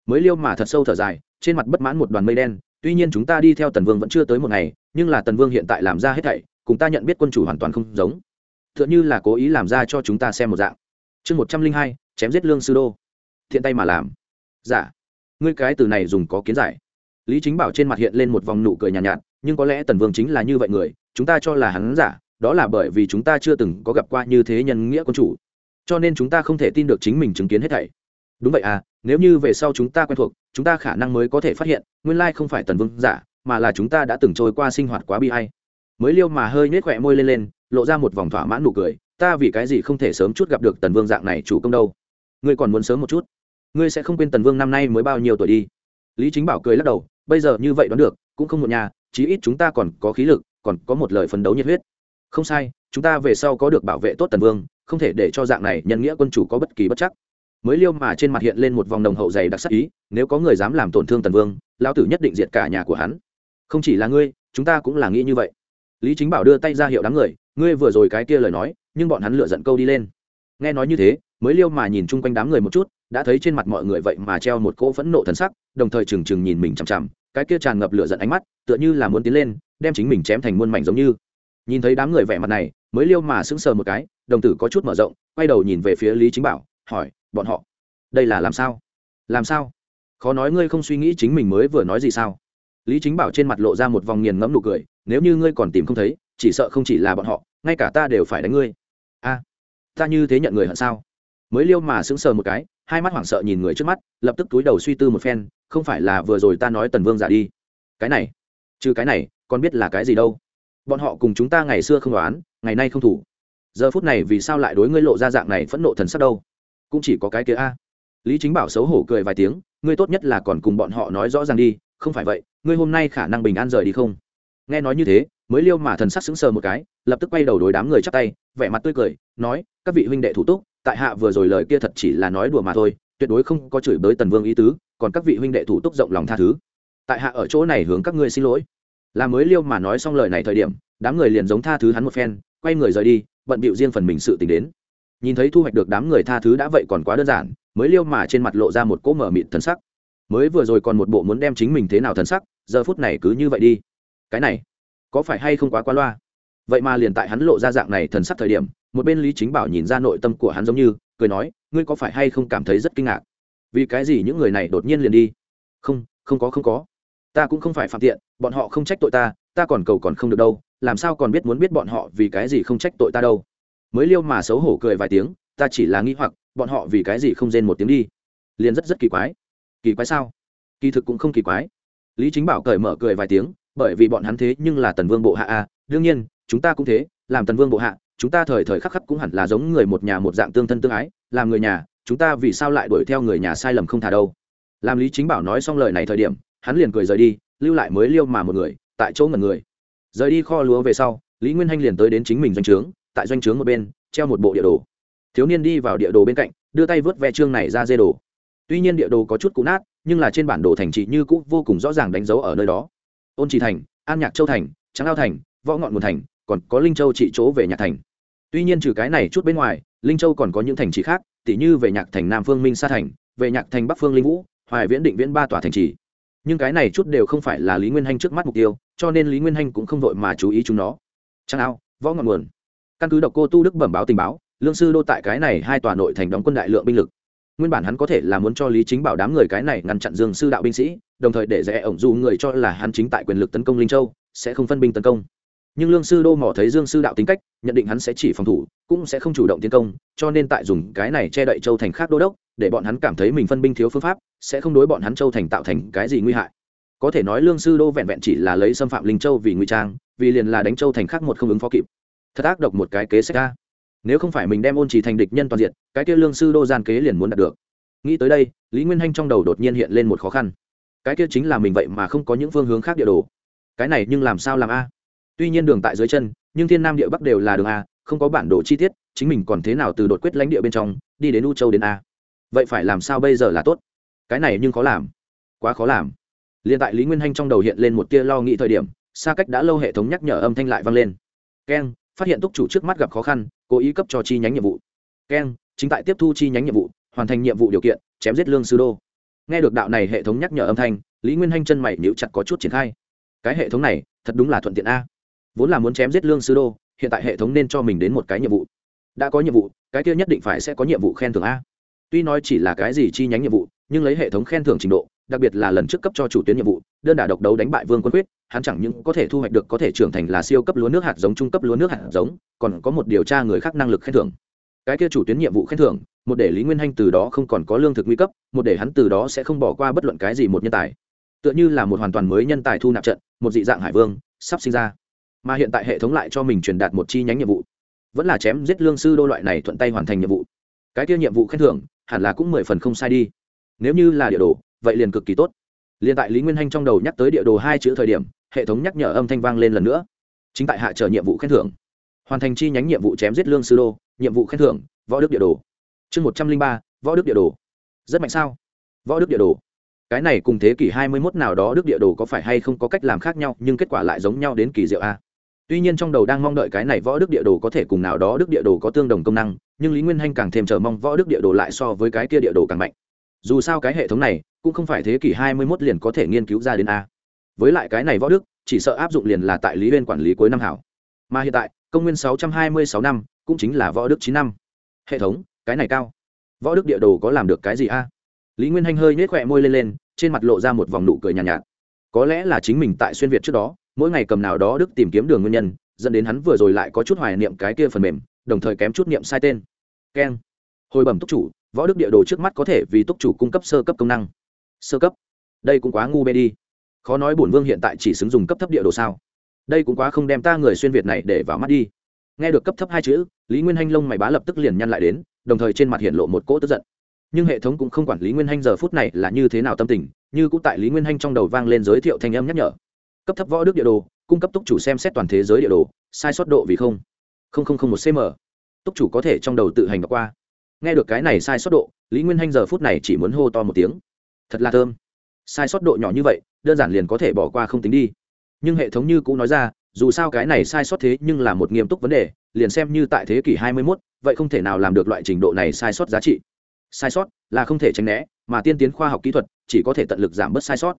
Mới liêu mà thật sâu thở dài, trên mặt bất mãn một đoàn mây đen tuy nhiên chúng ta đi theo tần vương vẫn chưa tới một ngày nhưng là tần vương hiện tại làm ra hết thảy cùng ta nhận biết quân chủ hoàn toàn không giống. T h ư ợ n h ư là cố ý làm ra cho chúng ta xem một dạng. Chương một trăm linh hai chém giết lương sư đô. Thiện tay mà làm. Giả ngươi cái từ này dùng có kiến giải. Lý chính bảo trên mặt hiện lên một vòng nụ cười nhàn nhạt, nhạt nhưng có lẽ tần vương chính là như vậy người chúng ta cho là hắn giả đó là bởi vì chúng ta chưa từng có gặp qua như thế nhân nghĩa quân chủ. Cho nên chúng ta không thể tin được chính mình chứng kiến hết thảy. Đúng vậy à nếu như về sau chúng ta quen thuộc chúng ta khả năng mới có thể phát hiện, nguyên lai không phải tần vương giả, mà là chúng ta đã từng trôi qua sinh hoạt quá bi hay mới liêu mà hơi nhếch khỏe môi lên lên, lộ ra một vòng thỏa mãn nụ cười, ta vì cái gì không thể sớm chút gặp được tần vương dạng này chủ công đâu? Ngươi còn muốn sớm một chút? Ngươi sẽ không quên tần vương năm nay mới bao nhiêu tuổi đi? Lý chính bảo cười lắc đầu, bây giờ như vậy đoán được, cũng không một nhà chí ít chúng ta còn có khí lực, còn có một lời phấn đấu nhiệt huyết. Không sai, chúng ta về sau có được bảo vệ tốt tần vương, không thể để cho dạng này nhân nghĩa quân chủ có bất kỳ bất chắc mới liêu mà trên mặt hiện lên một vòng đồng hậu dày đặc sắc ý, nếu có người dám làm tổn thương tần vương lao tử nhất định diệt cả nhà của hắn. Không chỉ là ngươi, chúng ta cũng là nghĩ như vậy. Lý chính bảo đưa tay ra hiệu đám người, ngươi vừa rồi cái kia lời nói, nhưng bọn hắn lựa giận câu đi lên. Nghe nói như thế, mới liêu mà nhìn chung quanh đám người một chút, đã thấy trên mặt mọi người vậy mà treo một cỗ phẫn nộ thần sắc, đồng thời trừng trừng nhìn mình chằm chằm, cái kia tràn ngập lửa giận ánh mắt, tựa như là muốn tiến lên, đem chính mình chém thành muôn mảnh giống như. Nhìn thấy đám người vẻ mặt này, mới liêu mà sững sờ một cái, đồng tử có chút mở rộng, quay đầu nhìn về phía lý chính bảo, hỏi bọn họ. Đây là làm sao? Làm sao? Khó nói ngươi không suy nghĩ chính mình mới vừa nói gì sao? Lý chính bảo trên mặt lộ ra một vòng nghiền ngẫm nụ cười, nếu như ngươi còn tìm không thấy, chỉ sợ không chỉ là bọn họ, ngay cả ta đều phải đánh ngươi. A, ta như thế nhận người hận sao? Mới liêu mà sững sờ một cái, hai mắt hoảng sợ nhìn người trước mắt, lập tức túi đầu suy tư một phen, không phải là vừa rồi ta nói tần vương giả đi. Cái này, trừ cái này con biết là cái gì đâu. Bọn họ cùng chúng ta ngày xưa không đoán, ngày nay không thủ. Giờ phút này vì sao lại đối ngươi lộ ra dạng này phẫn nộ thần sắc đâu? Cũng chỉ có cái kia a. Lý chính bảo xấu hổ cười vài tiếng, ngươi tốt nhất là còn cùng bọn họ nói rõ ràng đi, không phải vậy, ngươi hôm nay khả năng bình an rời đi không? Nghe nói như thế, mới liêu mà thần sắc sững sờ một cái, lập tức quay đầu đối đám người chắp tay, vẻ mặt tươi cười, nói, các vị huynh đệ thủ túc, tại hạ vừa rồi lời kia thật chỉ là nói đùa mà thôi, tuyệt đối không có chửi bới tần vương ý tứ, còn các vị huynh đệ thủ túc rộng lòng tha thứ. Tại hạ ở chỗ này hướng các ngươi xin lỗi. Là mới liêu mà nói xong lời này thời điểm, đám người liền giống tha thứ hắn một phen, quay người rời đi, bận bịu riêng phần mình sự tình đến nhìn thấy thu hoạch được đám người tha thứ đã vậy còn quá đơn giản, mới liêu mà trên mặt lộ ra một cỗ mở mịt thần sắc. Mới vừa rồi còn một bộ muốn đem chính mình thế nào thần sắc, giờ phút này cứ như vậy đi. Cái này, có phải hay không quá quá loa? Vậy mà liền tại hắn lộ ra dạng này thần sắc thời điểm, một bên lý chính bảo nhìn ra nội tâm của hắn giống như, cười nói, ngươi có phải hay không cảm thấy rất kinh ngạc? Vì cái gì những người này đột nhiên liền đi? Không không có không có. Ta cũng không phải phạm tiện, bọn họ không trách tội ta ta còn cầu còn không được đâu, làm sao còn biết muốn biết bọn họ vì cái gì không trách tội ta đâu? Mới liêu mà xấu hổ cười vài tiếng, ta chỉ là nghĩ hoặc, bọn họ vì cái gì không rên một tiếng đi. Liền rất rất kỳ quái. Kỳ quái sao? Kỳ thực cũng không kỳ quái. Lý chính bảo cởi mở cười vài tiếng, bởi vì bọn hắn thế nhưng là tần vương bộ hạ a đương nhiên, chúng ta cũng thế, làm tần vương bộ hạ, chúng ta thời thời khắc khắc cũng hẳn là giống người một nhà một dạng tương thân tương ái, làm người nhà, chúng ta vì sao lại đuổi theo người nhà sai lầm không thả đâu? Làm lý chính bảo nói xong lời này thời điểm, hắn liền cười rời đi, lưu lại mới liêu mà một người, tại chỗ ngần người. Rời đi kho lúa về sau, lý nguyên hanh liền tới đến chính mình doanh trướng tại doanh trướng một bên, treo một bộ địa đồ. Thiếu niên đi vào địa đồ bên cạnh, đưa tay vớt ve chương này ra dê đồ. Tuy nhiên địa đồ có chút cũ nát, nhưng là trên bản đồ thành trì như cũ vô cùng rõ ràng đánh dấu ở nơi đó. Ôn trì thành, an nhạc châu thành trắng ao thành, võ ngọn nguồn thành, còn có linh châu trị chỗ về nhạc thành. Tuy nhiên trừ cái này chút bên ngoài, linh châu còn có những thành trì khác, tỉ như về nhạc thành nam phương minh sa thành, về nhạc thành bắc phương linh vũ, hoài viễn định viễn ba tòa thành trì. Nhưng cái này chút đều không phải là lý nguyên hanh trước mắt mục tiêu, cho nên lý nguyên hanh cũng không vội mà chú ý chúng nó. Trang ao võ ngọn nguồn căn cứ độc cô tu đức bẩm báo tình báo, lương sư đô tại cái này hai tòa nội thành đóng quân đại lượng binh lực. Nguyên bản hắn có thể là muốn cho lý chính bảo đám người cái này ngăn chặn dương sư đạo binh sĩ, đồng thời để rẽ ổng dù người cho là hắn chính tại quyền lực tấn công linh châu, sẽ không phân binh tấn công. Nhưng lương sư đô mò thấy dương sư đạo tính cách, nhận định hắn sẽ chỉ phòng thủ, cũng sẽ không chủ động tiến công, cho nên tại dùng cái này che đậy châu thành khác đô đốc, để bọn hắn cảm thấy mình phân binh thiếu phương pháp, sẽ không đối bọn hắn châu thành tạo thành cái gì nguy hại. Có thể nói lương sư đô vẹn vẹn chỉ là lấy xâm phạm linh châu vì nguy trang, vì liền là đánh châu thành khác một không ứng phó kịp thật ác độc một cái kế sách ra nếu không phải mình đem ôn trì thành địch nhân toàn diện, cái kia lương sư đô gian kế liền muốn đạt được. Nghĩ tới đây, lý nguyên hanh trong đầu đột nhiên hiện lên một khó khăn. Cái kia chính là mình vậy mà không có những phương hướng khác địa đồ. Cái này nhưng làm sao làm a? Tuy nhiên đường tại dưới chân, nhưng thiên nam địa bắc đều là đường a, không có bản đồ chi tiết, chính mình còn thế nào từ đột quyết lãnh địa bên trong, đi đến u châu đến a. Vậy phải làm sao bây giờ là tốt? Cái này nhưng khó làm. Quá khó làm. Liền tại lý nguyên hanh trong đầu hiện lên một tia lo nghĩ thời điểm, xa cách đã lâu hệ thống nhắc nhở âm thanh lại vang lên. Keng phát hiện túc chủ trước mắt gặp khó khăn, cố ý cấp cho chi nhánh nhiệm vụ. Keng chính tại tiếp thu chi nhánh nhiệm vụ, hoàn thành nhiệm vụ điều kiện, chém giết lương sư đô. Nghe được đạo này hệ thống nhắc nhở âm thanh, lý nguyên hanh chân mày níu chặt có chút triển khai. Cái hệ thống này, thật đúng là thuận tiện a. Vốn là muốn chém giết lương sư đô, hiện tại hệ thống nên cho mình đến một cái nhiệm vụ. Đã có nhiệm vụ, cái kia nhất định phải sẽ có nhiệm vụ khen thưởng a. Tuy nói chỉ là cái gì chi nhánh nhiệm vụ, nhưng lấy hệ thống khen thưởng trình độ đặc biệt là lần trước cấp cho chủ tuyến nhiệm vụ, đơn đả độc đấu đánh bại vương quân quyết, hắn chẳng những có thể thu hoạch được có thể trưởng thành là siêu cấp lúa nước hạt giống, trung cấp lúa nước hạt giống, còn có một điều tra người khác năng lực khen thưởng. Cái kia chủ tuyến nhiệm vụ khen thưởng, một để lý nguyên hanh từ đó không còn có lương thực nguy cấp, một để hắn từ đó sẽ không bỏ qua bất luận cái gì một nhân tài. Tựa như là một hoàn toàn mới nhân tài thu nạp trận, một dị dạng hải vương, sắp sinh ra. Mà hiện tại hệ thống lại cho mình truyền đạt một chi nhánh nhiệm vụ. Vẫn là chém giết lương sư đô loại này thuận tay hoàn thành nhiệm vụ. Cái kia nhiệm vụ khen thưởng, hẳn là cũng mười phần không sai đi. Nếu như là địa đồ vậy liền cực kỳ tốt. Liền tại lý nguyên hanh trong đầu nhắc tới địa đồ hai chữ thời điểm, hệ thống nhắc nhở âm thanh vang lên lần nữa. Chính tại hạ chờ nhiệm vụ khen thưởng. Hoàn thành chi nhánh nhiệm vụ chém giết lương sư đô, nhiệm vụ khen thưởng, võ đức địa đồ. Chương một trăm linh ba, võ đức địa đồ. Rất mạnh sao? Võ đức địa đồ. Cái này cùng thế kỷ hai mươi mốt nào đó đức địa đồ có phải hay không có cách làm khác nhau, nhưng kết quả lại giống nhau đến kỳ diệu a. Tuy nhiên trong đầu đang mong đợi cái này võ đức địa đồ có thể cùng nào đó đức địa đồ có tương đồng công năng, nhưng lý nguyên hanh càng thêm chờ mong võ đức địa đồ lại so với cái kia địa đồ càng mạnh. Dù sao cái hệ thống này cũng không phải thế kỷ hai mươi 21 liền có thể nghiên cứu ra đến a. Với lại cái này võ đức chỉ sợ áp dụng liền là tại lý uyên quản lý cuối năm hảo. Mà hiện tại công nguyên sáu trăm hai mươi sáu năm cũng chính là võ đức chín năm. Hệ thống cái này cao. Võ đức địa đồ có làm được cái gì a? Lý nguyên Hành hơi nhếch khóe môi lên lên trên mặt lộ ra một vòng nụ cười nhàn nhạt, nhạt. Có lẽ là chính mình tại xuyên việt trước đó mỗi ngày cầm nào đó đức tìm kiếm đường nguyên nhân dẫn đến hắn vừa rồi lại có chút hoài niệm cái kia phần mềm đồng thời kém chút niệm sai tên. Keng. Hồi bẩm túc chủ võ đức địa đồ trước mắt có thể vì túc chủ cung cấp sơ cấp công năng sơ cấp. Đây cũng quá ngu bê đi. Khó nói bổn vương hiện tại chỉ xứng dùng cấp thấp địa đồ sao. Đây cũng quá không đem ta người xuyên việt này để vào mắt đi. Nghe được cấp thấp hai chữ, lý nguyên hanh lông mày bá lập tức liền nhăn lại đến, đồng thời trên mặt hiện lộ một cỗ tức giận. Nhưng hệ thống cũng không quản lý nguyên hanh giờ phút này là như thế nào tâm tình, như cũng tại lý nguyên hanh trong đầu vang lên giới thiệu thanh âm nhắc nhở. Cấp thấp võ đức địa đồ, cung cấp túc chủ xem xét toàn thế giới địa đồ, sai sót độ vì không. Không không không một cm túc chủ có thể trong đầu tự hành đọc qua. Nghe được cái này sai sót độ, lý nguyên hanh giờ phút này chỉ muốn hô to một tiếng thật là thơm. Sai sót độ nhỏ như vậy đơn giản liền có thể bỏ qua không tính đi. Nhưng hệ thống như cũ nói ra dù sao cái này sai sót thế nhưng là một nghiêm túc vấn đề liền xem như tại thế kỷ 21, vậy không thể nào làm được loại trình độ này sai sót giá trị. Sai sót là không thể tránh né mà tiên tiến khoa học kỹ thuật chỉ có thể tận lực giảm bớt sai sót.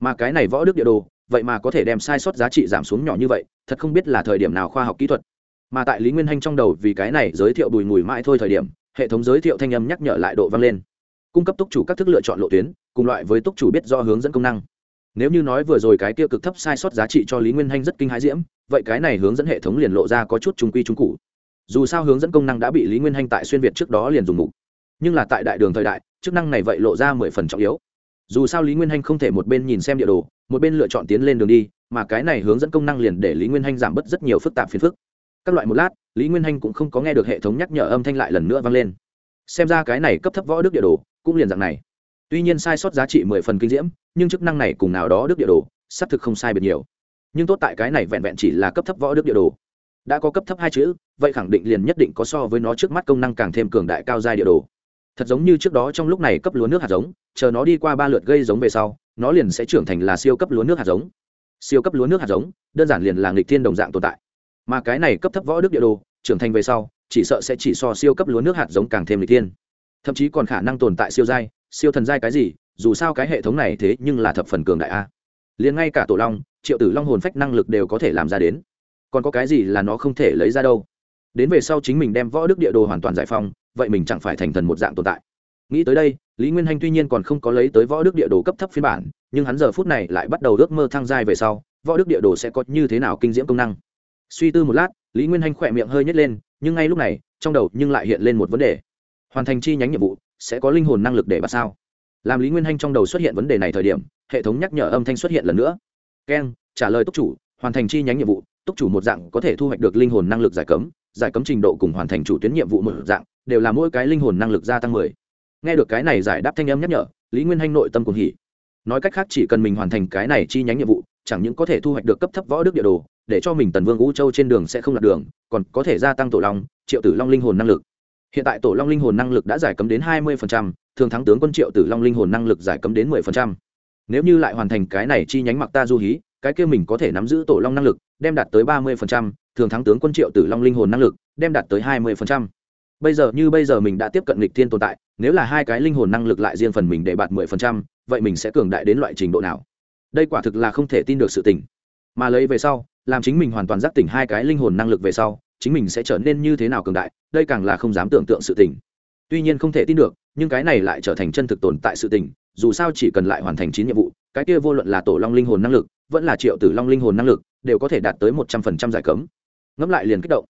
Mà cái này võ đức địa đồ vậy mà có thể đem sai sót giá trị giảm xuống nhỏ như vậy thật không biết là thời điểm nào khoa học kỹ thuật. Mà tại lý nguyên hanh trong đầu vì cái này giới thiệu bùi mùi mãi thôi thời điểm hệ thống giới thiệu thanh âm nhắc nhở lại độ vang lên cung cấp túc chủ các thức lựa chọn lộ tuyến, cùng loại với túc chủ biết do hướng dẫn công năng. Nếu như nói vừa rồi cái tiêu cực thấp sai sót giá trị cho lý nguyên hanh rất kinh hãi diễm, vậy cái này hướng dẫn hệ thống liền lộ ra có chút trung quy trung cụ. Dù sao hướng dẫn công năng đã bị lý nguyên hanh tại xuyên việt trước đó liền dùng mục. Nhưng là tại đại đường thời đại, chức năng này vậy lộ ra mười phần trọng yếu. Dù sao lý nguyên hanh không thể một bên nhìn xem địa đồ, một bên lựa chọn tiến lên đường đi, mà cái này hướng dẫn công năng liền để lý nguyên hanh giảm bớt rất nhiều phức tạp phiền phức. Các loại một lát, lý nguyên hanh cũng không có nghe được hệ thống nhắc nhở âm thanh lại lần nữa vang lên. Xem ra cái này cấp thấp võ đức địa đồ cũng liền dạng này. Tuy nhiên sai sót giá trị mười phần kinh diễm, nhưng chức năng này cùng nào đó đức địa đồ, xác thực không sai biệt nhiều. Nhưng tốt tại cái này vẹn vẹn chỉ là cấp thấp võ đức địa đồ. Đã có cấp thấp hai chữ, vậy khẳng định liền nhất định có so với nó trước mắt công năng càng thêm cường đại cao giai địa đồ. Thật giống như trước đó trong lúc này cấp lúa nước hạt giống, chờ nó đi qua ba lượt gây giống về sau, nó liền sẽ trưởng thành là siêu cấp lúa nước hạt giống. Siêu cấp lúa nước hạt giống, đơn giản liền là nghịch thiên đồng dạng tồn tại. Mà cái này cấp thấp võ đức địa đồ, trưởng thành về sau, chỉ sợ sẽ chỉ so siêu cấp lúa nước hạt giống càng thêm nghịch thiên thậm chí còn khả năng tồn tại siêu giai, siêu thần giai cái gì, dù sao cái hệ thống này thế nhưng là thập phần cường đại a. Liền ngay cả tổ long, triệu tử long hồn phách năng lực đều có thể làm ra đến. Còn có cái gì là nó không thể lấy ra đâu? Đến về sau chính mình đem võ đức địa đồ hoàn toàn giải phong vậy mình chẳng phải thành thần một dạng tồn tại. Nghĩ tới đây, lý nguyên hanh tuy nhiên còn không có lấy tới võ đức địa đồ cấp thấp phiên bản, nhưng hắn giờ phút này lại bắt đầu ước mơ thăng giai về sau, võ đức địa đồ sẽ có như thế nào kinh diễm công năng. Suy tư một lát, lý nguyên hanh khỏe miệng hơi nhét lên, nhưng ngay lúc này, trong đầu nhưng lại hiện lên một vấn đề hoàn thành chi nhánh nhiệm vụ, sẽ có linh hồn năng lực để bạt sao? Làm lý nguyên hanh trong đầu xuất hiện vấn đề này thời điểm, hệ thống nhắc nhở âm thanh xuất hiện lần nữa. Keng, trả lời túc chủ, hoàn thành chi nhánh nhiệm vụ, túc chủ một dạng có thể thu hoạch được linh hồn năng lực giải cấm giải cấm trình độ cùng hoàn thành chủ tuyến nhiệm vụ một dạng, đều là mỗi cái linh hồn năng lực gia tăng mười. Nghe được cái này giải đáp thanh âm nhắc nhở, lý nguyên hanh nội tâm cùng hỉ. Nói cách khác chỉ cần mình hoàn thành cái này chi nhánh nhiệm vụ, chẳng những có thể thu hoạch được cấp thấp võ đức địa đồ, để cho mình tần vương vũ châu trên đường sẽ không lạc đường, còn có thể gia tăng tổ long, triệu tử long linh hồn năng lực hiện tại tổ long linh hồn năng lực đã giải cấm đến hai mươi thường thắng tướng quân triệu tử long linh hồn năng lực giải cấm đến mười nếu như lại hoàn thành cái này chi nhánh mặc ta du hí, cái kia mình có thể nắm giữ tổ long năng lực, đem đạt tới ba mươi thường thắng tướng quân triệu tử long linh hồn năng lực, đem đạt tới hai mươi bây giờ như bây giờ mình đã tiếp cận lịch thiên tồn tại, nếu là hai cái linh hồn năng lực lại riêng phần mình để bạt mười phần trăm, vậy mình sẽ cường đại đến loại trình độ nào? Đây quả thực là không thể tin được sự tỉnh mà lấy về sau, làm chính mình hoàn toàn giác tỉnh hai cái linh hồn năng lực về sau chính mình sẽ trở nên như thế nào cường đại, đây càng là không dám tưởng tượng sự tình. tuy nhiên không thể tin được, nhưng cái này lại trở thành chân thực tồn tại sự tình. dù sao chỉ cần lại hoàn thành chín nhiệm vụ, cái kia vô luận là tổ long linh hồn năng lực, vẫn là triệu tử long linh hồn năng lực, đều có thể đạt tới một trăm phần trăm giải cấm ngẫm lại liền kích động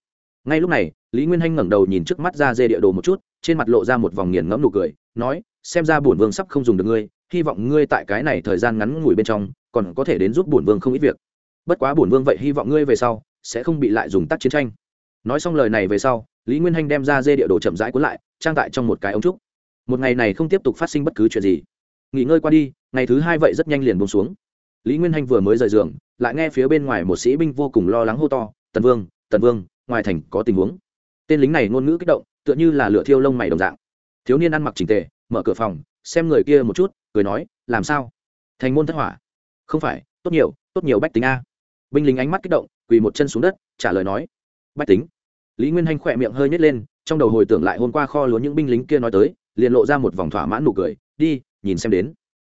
ngay lúc này, lý nguyên hanh ngẩng đầu nhìn trước mắt ra dê địa đồ một chút, trên mặt lộ ra một vòng nghiền ngẫm nụ cười, nói, xem ra bổn vương sắp không dùng được ngươi, hy vọng ngươi tại cái này thời gian ngắn ngủi bên trong, còn có thể đến giúp bổn vương không ít việc bất quá bổn vương vậy hy vọng ngươi về sau, sẽ không bị lại dùng tác chiến tranh nói xong lời này về sau, lý nguyên hanh đem ra dê địa đồ chậm rãi cuốn lại, trang tại trong một cái ống trúc. Một ngày này không tiếp tục phát sinh bất cứ chuyện gì. Nghỉ ngơi qua đi, ngày thứ hai vậy rất nhanh liền bông xuống. Lý nguyên hanh vừa mới rời giường, lại nghe phía bên ngoài một sĩ binh vô cùng lo lắng hô to, tần vương tần vương, ngoài thành có tình huống. Tên lính này ngôn ngữ kích động, tựa như là lửa thiêu lông mày đồng dạng. Thiếu niên ăn mặc trình tề, mở cửa phòng, xem người kia một chút, cười nói, làm sao? Thành môn thất hỏa. Không phải, tốt nhiều tốt nhiều bách tính a. Binh lính ánh mắt kích động, quỳ một chân xuống đất, trả lời nói bách tính. Lý nguyên hanh khỏe miệng hơi nhét lên, trong đầu hồi tưởng lại hôm qua kho lúa những binh lính kia nói tới, liền lộ ra một vòng thỏa mãn nụ cười, đi, nhìn xem đến.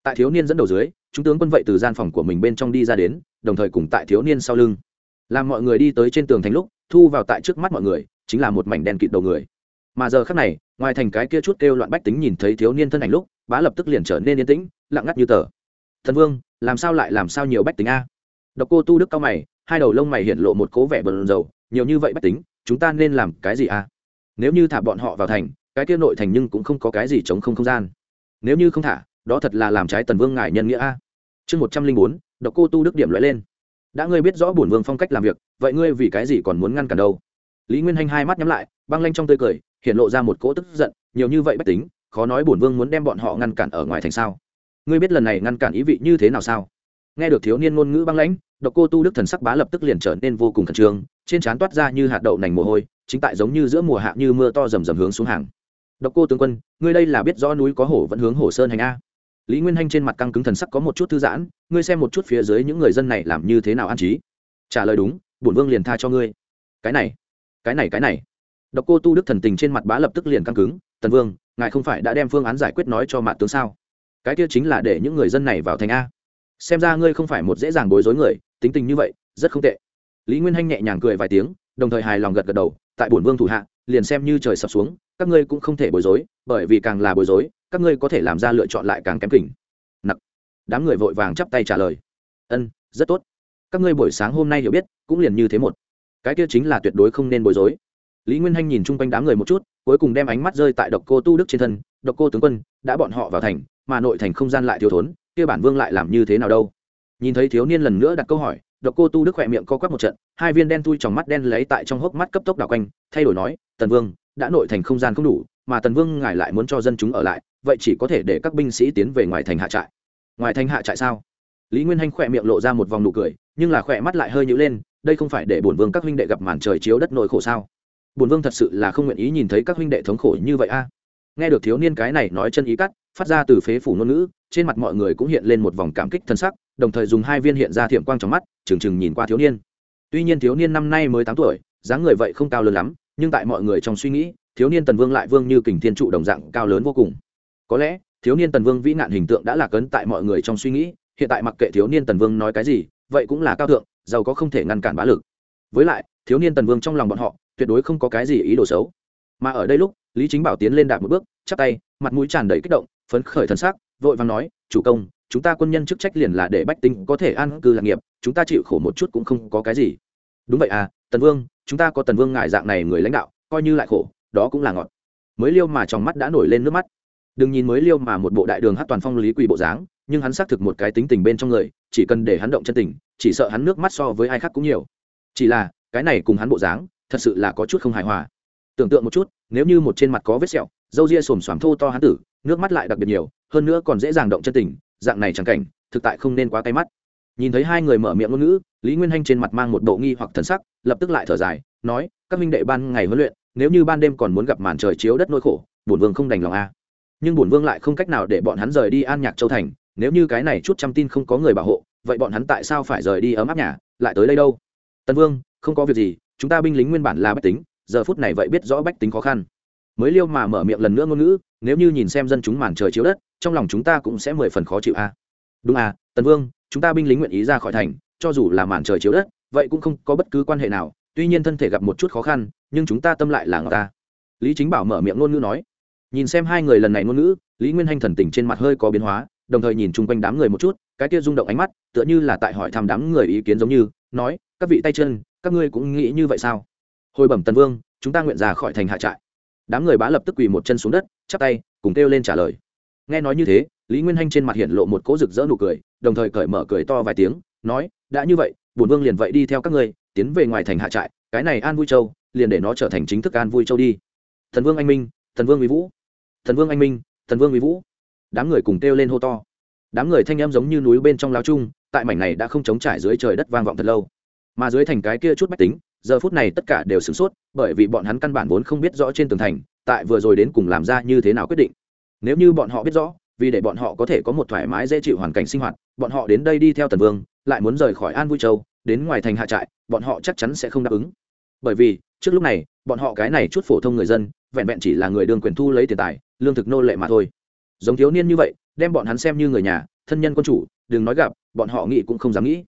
Tại thiếu niên dẫn đầu dưới trung tướng quân vậy từ gian phòng của mình bên trong đi ra đến, đồng thời cùng tại thiếu niên sau lưng. Làm mọi người đi tới trên tường thành lúc, thu vào tại trước mắt mọi người, chính là một mảnh đen kịt đầu người. Mà giờ khác này, ngoài thành cái kia chút kêu loạn bách tính nhìn thấy thiếu niên thân ảnh lúc, bá lập tức liền trở nên yên tĩnh, lặng ngắt như tờ. Thần vương, làm sao lại làm sao nhiều bách tính a? Độc cô tu đức cao mày hai đầu lông mày hiện lộ một cố vẻ bờn dầu nhiều như vậy bách tính, chúng ta nên làm cái gì à? nếu như thả bọn họ vào thành, cái kia nội thành nhưng cũng không có cái gì chống không không gian. Nếu như không thả, đó thật là làm trái tần vương ngài nhân nghĩa a. Chương một trăm linh bốn, độc cô tu đức điểm loại lên. Đã ngươi biết rõ bổn vương phong cách làm việc, vậy ngươi vì cái gì còn muốn ngăn cản đâu? Lý nguyên hanh hai mắt nhắm lại, băng lanh trong tươi cười hiện lộ ra một cỗ tức giận, nhiều như vậy bách tính, khó nói bổn vương muốn đem bọn họ ngăn cản ở ngoài thành sao? Ngươi biết lần này ngăn cản ý vị như thế nào sao? Nghe được thiếu niên ngôn ngữ băng lãnh, độc cô tu đức thần sắc bá lập tức liền trở nên vô cùng khẩn trương, trên trán toát ra như hạt đậu nành mồ hôi, chính tại giống như giữa mùa hạ như mưa to rầm rầm hướng xuống hàng. Độc cô tướng quân, ngươi đây là biết rõ núi có hổ vẫn hướng hổ sơn hành a? Lý nguyên hanh trên mặt căng cứng thần sắc có một chút thư giãn, ngươi xem một chút phía dưới những người dân này làm như thế nào an trí? Trả lời đúng, bổn vương liền tha cho ngươi. Cái này cái này cái này. Độc cô tu đức thần tình trên mặt bá lập tức liền căng cứng, tần vương, ngài không phải đã đem phương án giải quyết nói cho mạ tướng sao? Cái kia chính là để những người dân này vào thành a xem ra ngươi không phải một dễ dàng bối rối người, tính tình như vậy, rất không tệ. Lý nguyên hanh nhẹ nhàng cười vài tiếng, đồng thời hài lòng gật gật đầu, tại bổn vương thủ hạ, liền xem như trời sập xuống, các ngươi cũng không thể bối rối, bởi vì càng là bối rối, các ngươi có thể làm ra lựa chọn lại càng kém kỉnh. Nặc. Đám người vội vàng chắp tay trả lời. Ân, rất tốt. Các ngươi buổi sáng hôm nay hiểu biết, cũng liền như thế một. Cái kia chính là tuyệt đối không nên bối rối. Lý nguyên hanh nhìn chung quanh đám người một chút, cuối cùng đem ánh mắt rơi tại độc cô tu đức trên thân, độc cô tướng quân, đã bọn họ vào thành, mà nội thành không gian lại thiếu thốn kia bản vương lại làm như thế nào đâu? Nhìn thấy thiếu niên lần nữa đặt câu hỏi, độc cô tu đức khỏe miệng co quắp một trận, hai viên đen tui trong mắt đen lấy tại trong hốc mắt cấp tốc đảo quanh, thay đổi nói, tần vương, đã nội thành không gian không đủ, mà tần vương ngài lại muốn cho dân chúng ở lại, vậy chỉ có thể để các binh sĩ tiến về ngoài thành hạ trại. Ngoài thành hạ trại sao? Lý nguyên hanh khỏe miệng lộ ra một vòng nụ cười, nhưng là khỏe mắt lại hơi nhữ lên, đây không phải để bổn vương các huynh đệ gặp màn trời chiếu đất nội khổ sao? Bổn vương thật sự là không nguyện ý nhìn thấy các huynh đệ thống khổ như vậy a. Nghe được thiếu niên cái này nói chân ý cắt phát ra từ phế phủ ngôn ngữ, trên mặt mọi người cũng hiện lên một vòng cảm kích thân sắc, đồng thời dùng hai viên hiện ra thiệm quang trong mắt, trừng trừng nhìn qua thiếu niên. Tuy nhiên thiếu niên năm nay mới tám tuổi, dáng người vậy không cao lớn lắm, nhưng tại mọi người trong suy nghĩ, thiếu niên tần vương lại vương như kình thiên trụ đồng dạng cao lớn vô cùng. Có lẽ, thiếu niên tần vương vĩ nạn hình tượng đã là cấn tại mọi người trong suy nghĩ, hiện tại mặc kệ thiếu niên tần vương nói cái gì, vậy cũng là cao thượng, giàu có không thể ngăn cản bá lực. Với lại, thiếu niên tần vương trong lòng bọn họ, tuyệt đối không có cái gì ý đồ xấu. Mà ở đây lúc, lý chính bảo tiến lên đạp một bước, chắp tay, mặt mũi tràn đầy kích động phấn khởi thần sắc vội vàng nói, chủ công, chúng ta quân nhân chức trách liền là để bách tính có thể an cư lạc nghiệp, chúng ta chịu khổ một chút cũng không có cái gì. Đúng vậy à tần vương, chúng ta có tần vương ngài dạng này người lãnh đạo, coi như lại khổ, đó cũng là ngọt. Mới liêu mà trong mắt đã nổi lên nước mắt. Đừng nhìn mới liêu mà một bộ đại đường hát toàn phong lý quỳ bộ dáng, nhưng hắn xác thực một cái tính tình bên trong người, chỉ cần để hắn động chân tình, chỉ sợ hắn nước mắt so với ai khác cũng nhiều. Chỉ là, cái này cùng hắn bộ dáng, thật sự là có chút không hài hòa. Tưởng tượng một chút, nếu như một trên mặt có vết sẹo râu ria xồm xoàm thô to hắn tử nước mắt lại đặc biệt nhiều, hơn nữa còn dễ dàng động chân tình, dạng này chẳng cảnh, thực tại không nên quá cay mắt. Nhìn thấy hai người mở miệng ngôn ngữ, lý nguyên hanh trên mặt mang một bộ nghi hoặc thần sắc, lập tức lại thở dài, nói, các minh đệ ban ngày huấn luyện, nếu như ban đêm còn muốn gặp màn trời chiếu đất nỗi khổ, bổn vương không đành lòng a. Nhưng bổn vương lại không cách nào để bọn hắn rời đi an nhạc châu thành, nếu như cái này chút trăm tin không có người bảo hộ, vậy bọn hắn tại sao phải rời đi ấm áp nhà, lại tới đây đâu? Tân vương, không có việc gì, chúng ta binh lính nguyên bản là bách tính, giờ phút này vậy biết rõ bách tính khó khăn mới liêu mà mở miệng lần nữa ngôn ngữ, nếu như nhìn xem dân chúng màn trời chiếu đất, trong lòng chúng ta cũng sẽ mười phần khó chịu a. Đúng à tần vương, chúng ta binh lính nguyện ý ra khỏi thành, cho dù là màn trời chiếu đất, vậy cũng không có bất cứ quan hệ nào, tuy nhiên thân thể gặp một chút khó khăn, nhưng chúng ta tâm lại là ngọc ta lý chính bảo mở miệng ngôn ngữ nói. Nhìn xem hai người lần này ngôn ngữ, lý nguyên hanh thần tình trên mặt hơi có biến hóa, đồng thời nhìn chung quanh đám người một chút, cái kia rung động ánh mắt, tựa như là tại hỏi thăm đám người ý kiến giống như, nói, các vị tay chân, các ngươi cũng nghĩ như vậy sao? Hồi bẩm tần vương, chúng ta nguyện ra khỏi thành hạ trại đám người bá lập tức quỳ một chân xuống đất, chắp tay, cùng kêu lên trả lời. Nghe nói như thế, lý nguyên hanh trên mặt hiện lộ một cỗ rực rỡ nụ cười, đồng thời cởi mở cười to vài tiếng, nói, đã như vậy, bổn vương liền vậy đi theo các ngươi, tiến về ngoài thành hạ trại, cái này an vui châu, liền để nó trở thành chính thức an vui châu đi. Thần vương anh minh, thần vương mỹ vũ. Thần vương anh minh, thần vương mỹ vũ. Đám người cùng kêu lên hô to. Đám người thanh em giống như núi bên trong lao chung, tại mảnh này đã không chống trải dưới trời đất vang vọng thật lâu. Mà dưới thành cái kia chút bách tính giờ phút này tất cả đều sửng sốt, bởi vì bọn hắn căn bản vốn không biết rõ trên tường thành, tại vừa rồi đến cùng làm ra như thế nào quyết định. Nếu như bọn họ biết rõ, vì để bọn họ có thể có một thoải mái dễ chịu hoàn cảnh sinh hoạt, bọn họ đến đây đi theo tần vương, lại muốn rời khỏi an vui châu, đến ngoài thành hạ trại, bọn họ chắc chắn sẽ không đáp ứng. Bởi vì, trước lúc này, bọn họ cái này chút phổ thông người dân, vẹn vẹn chỉ là người đương quyền thu lấy tiền tài, lương thực nô lệ mà thôi. Giống thiếu niên như vậy, đem bọn hắn xem như người nhà, thân nhân quân chủ, đừng nói gặp, bọn họ nghĩ cũng không dám nghĩ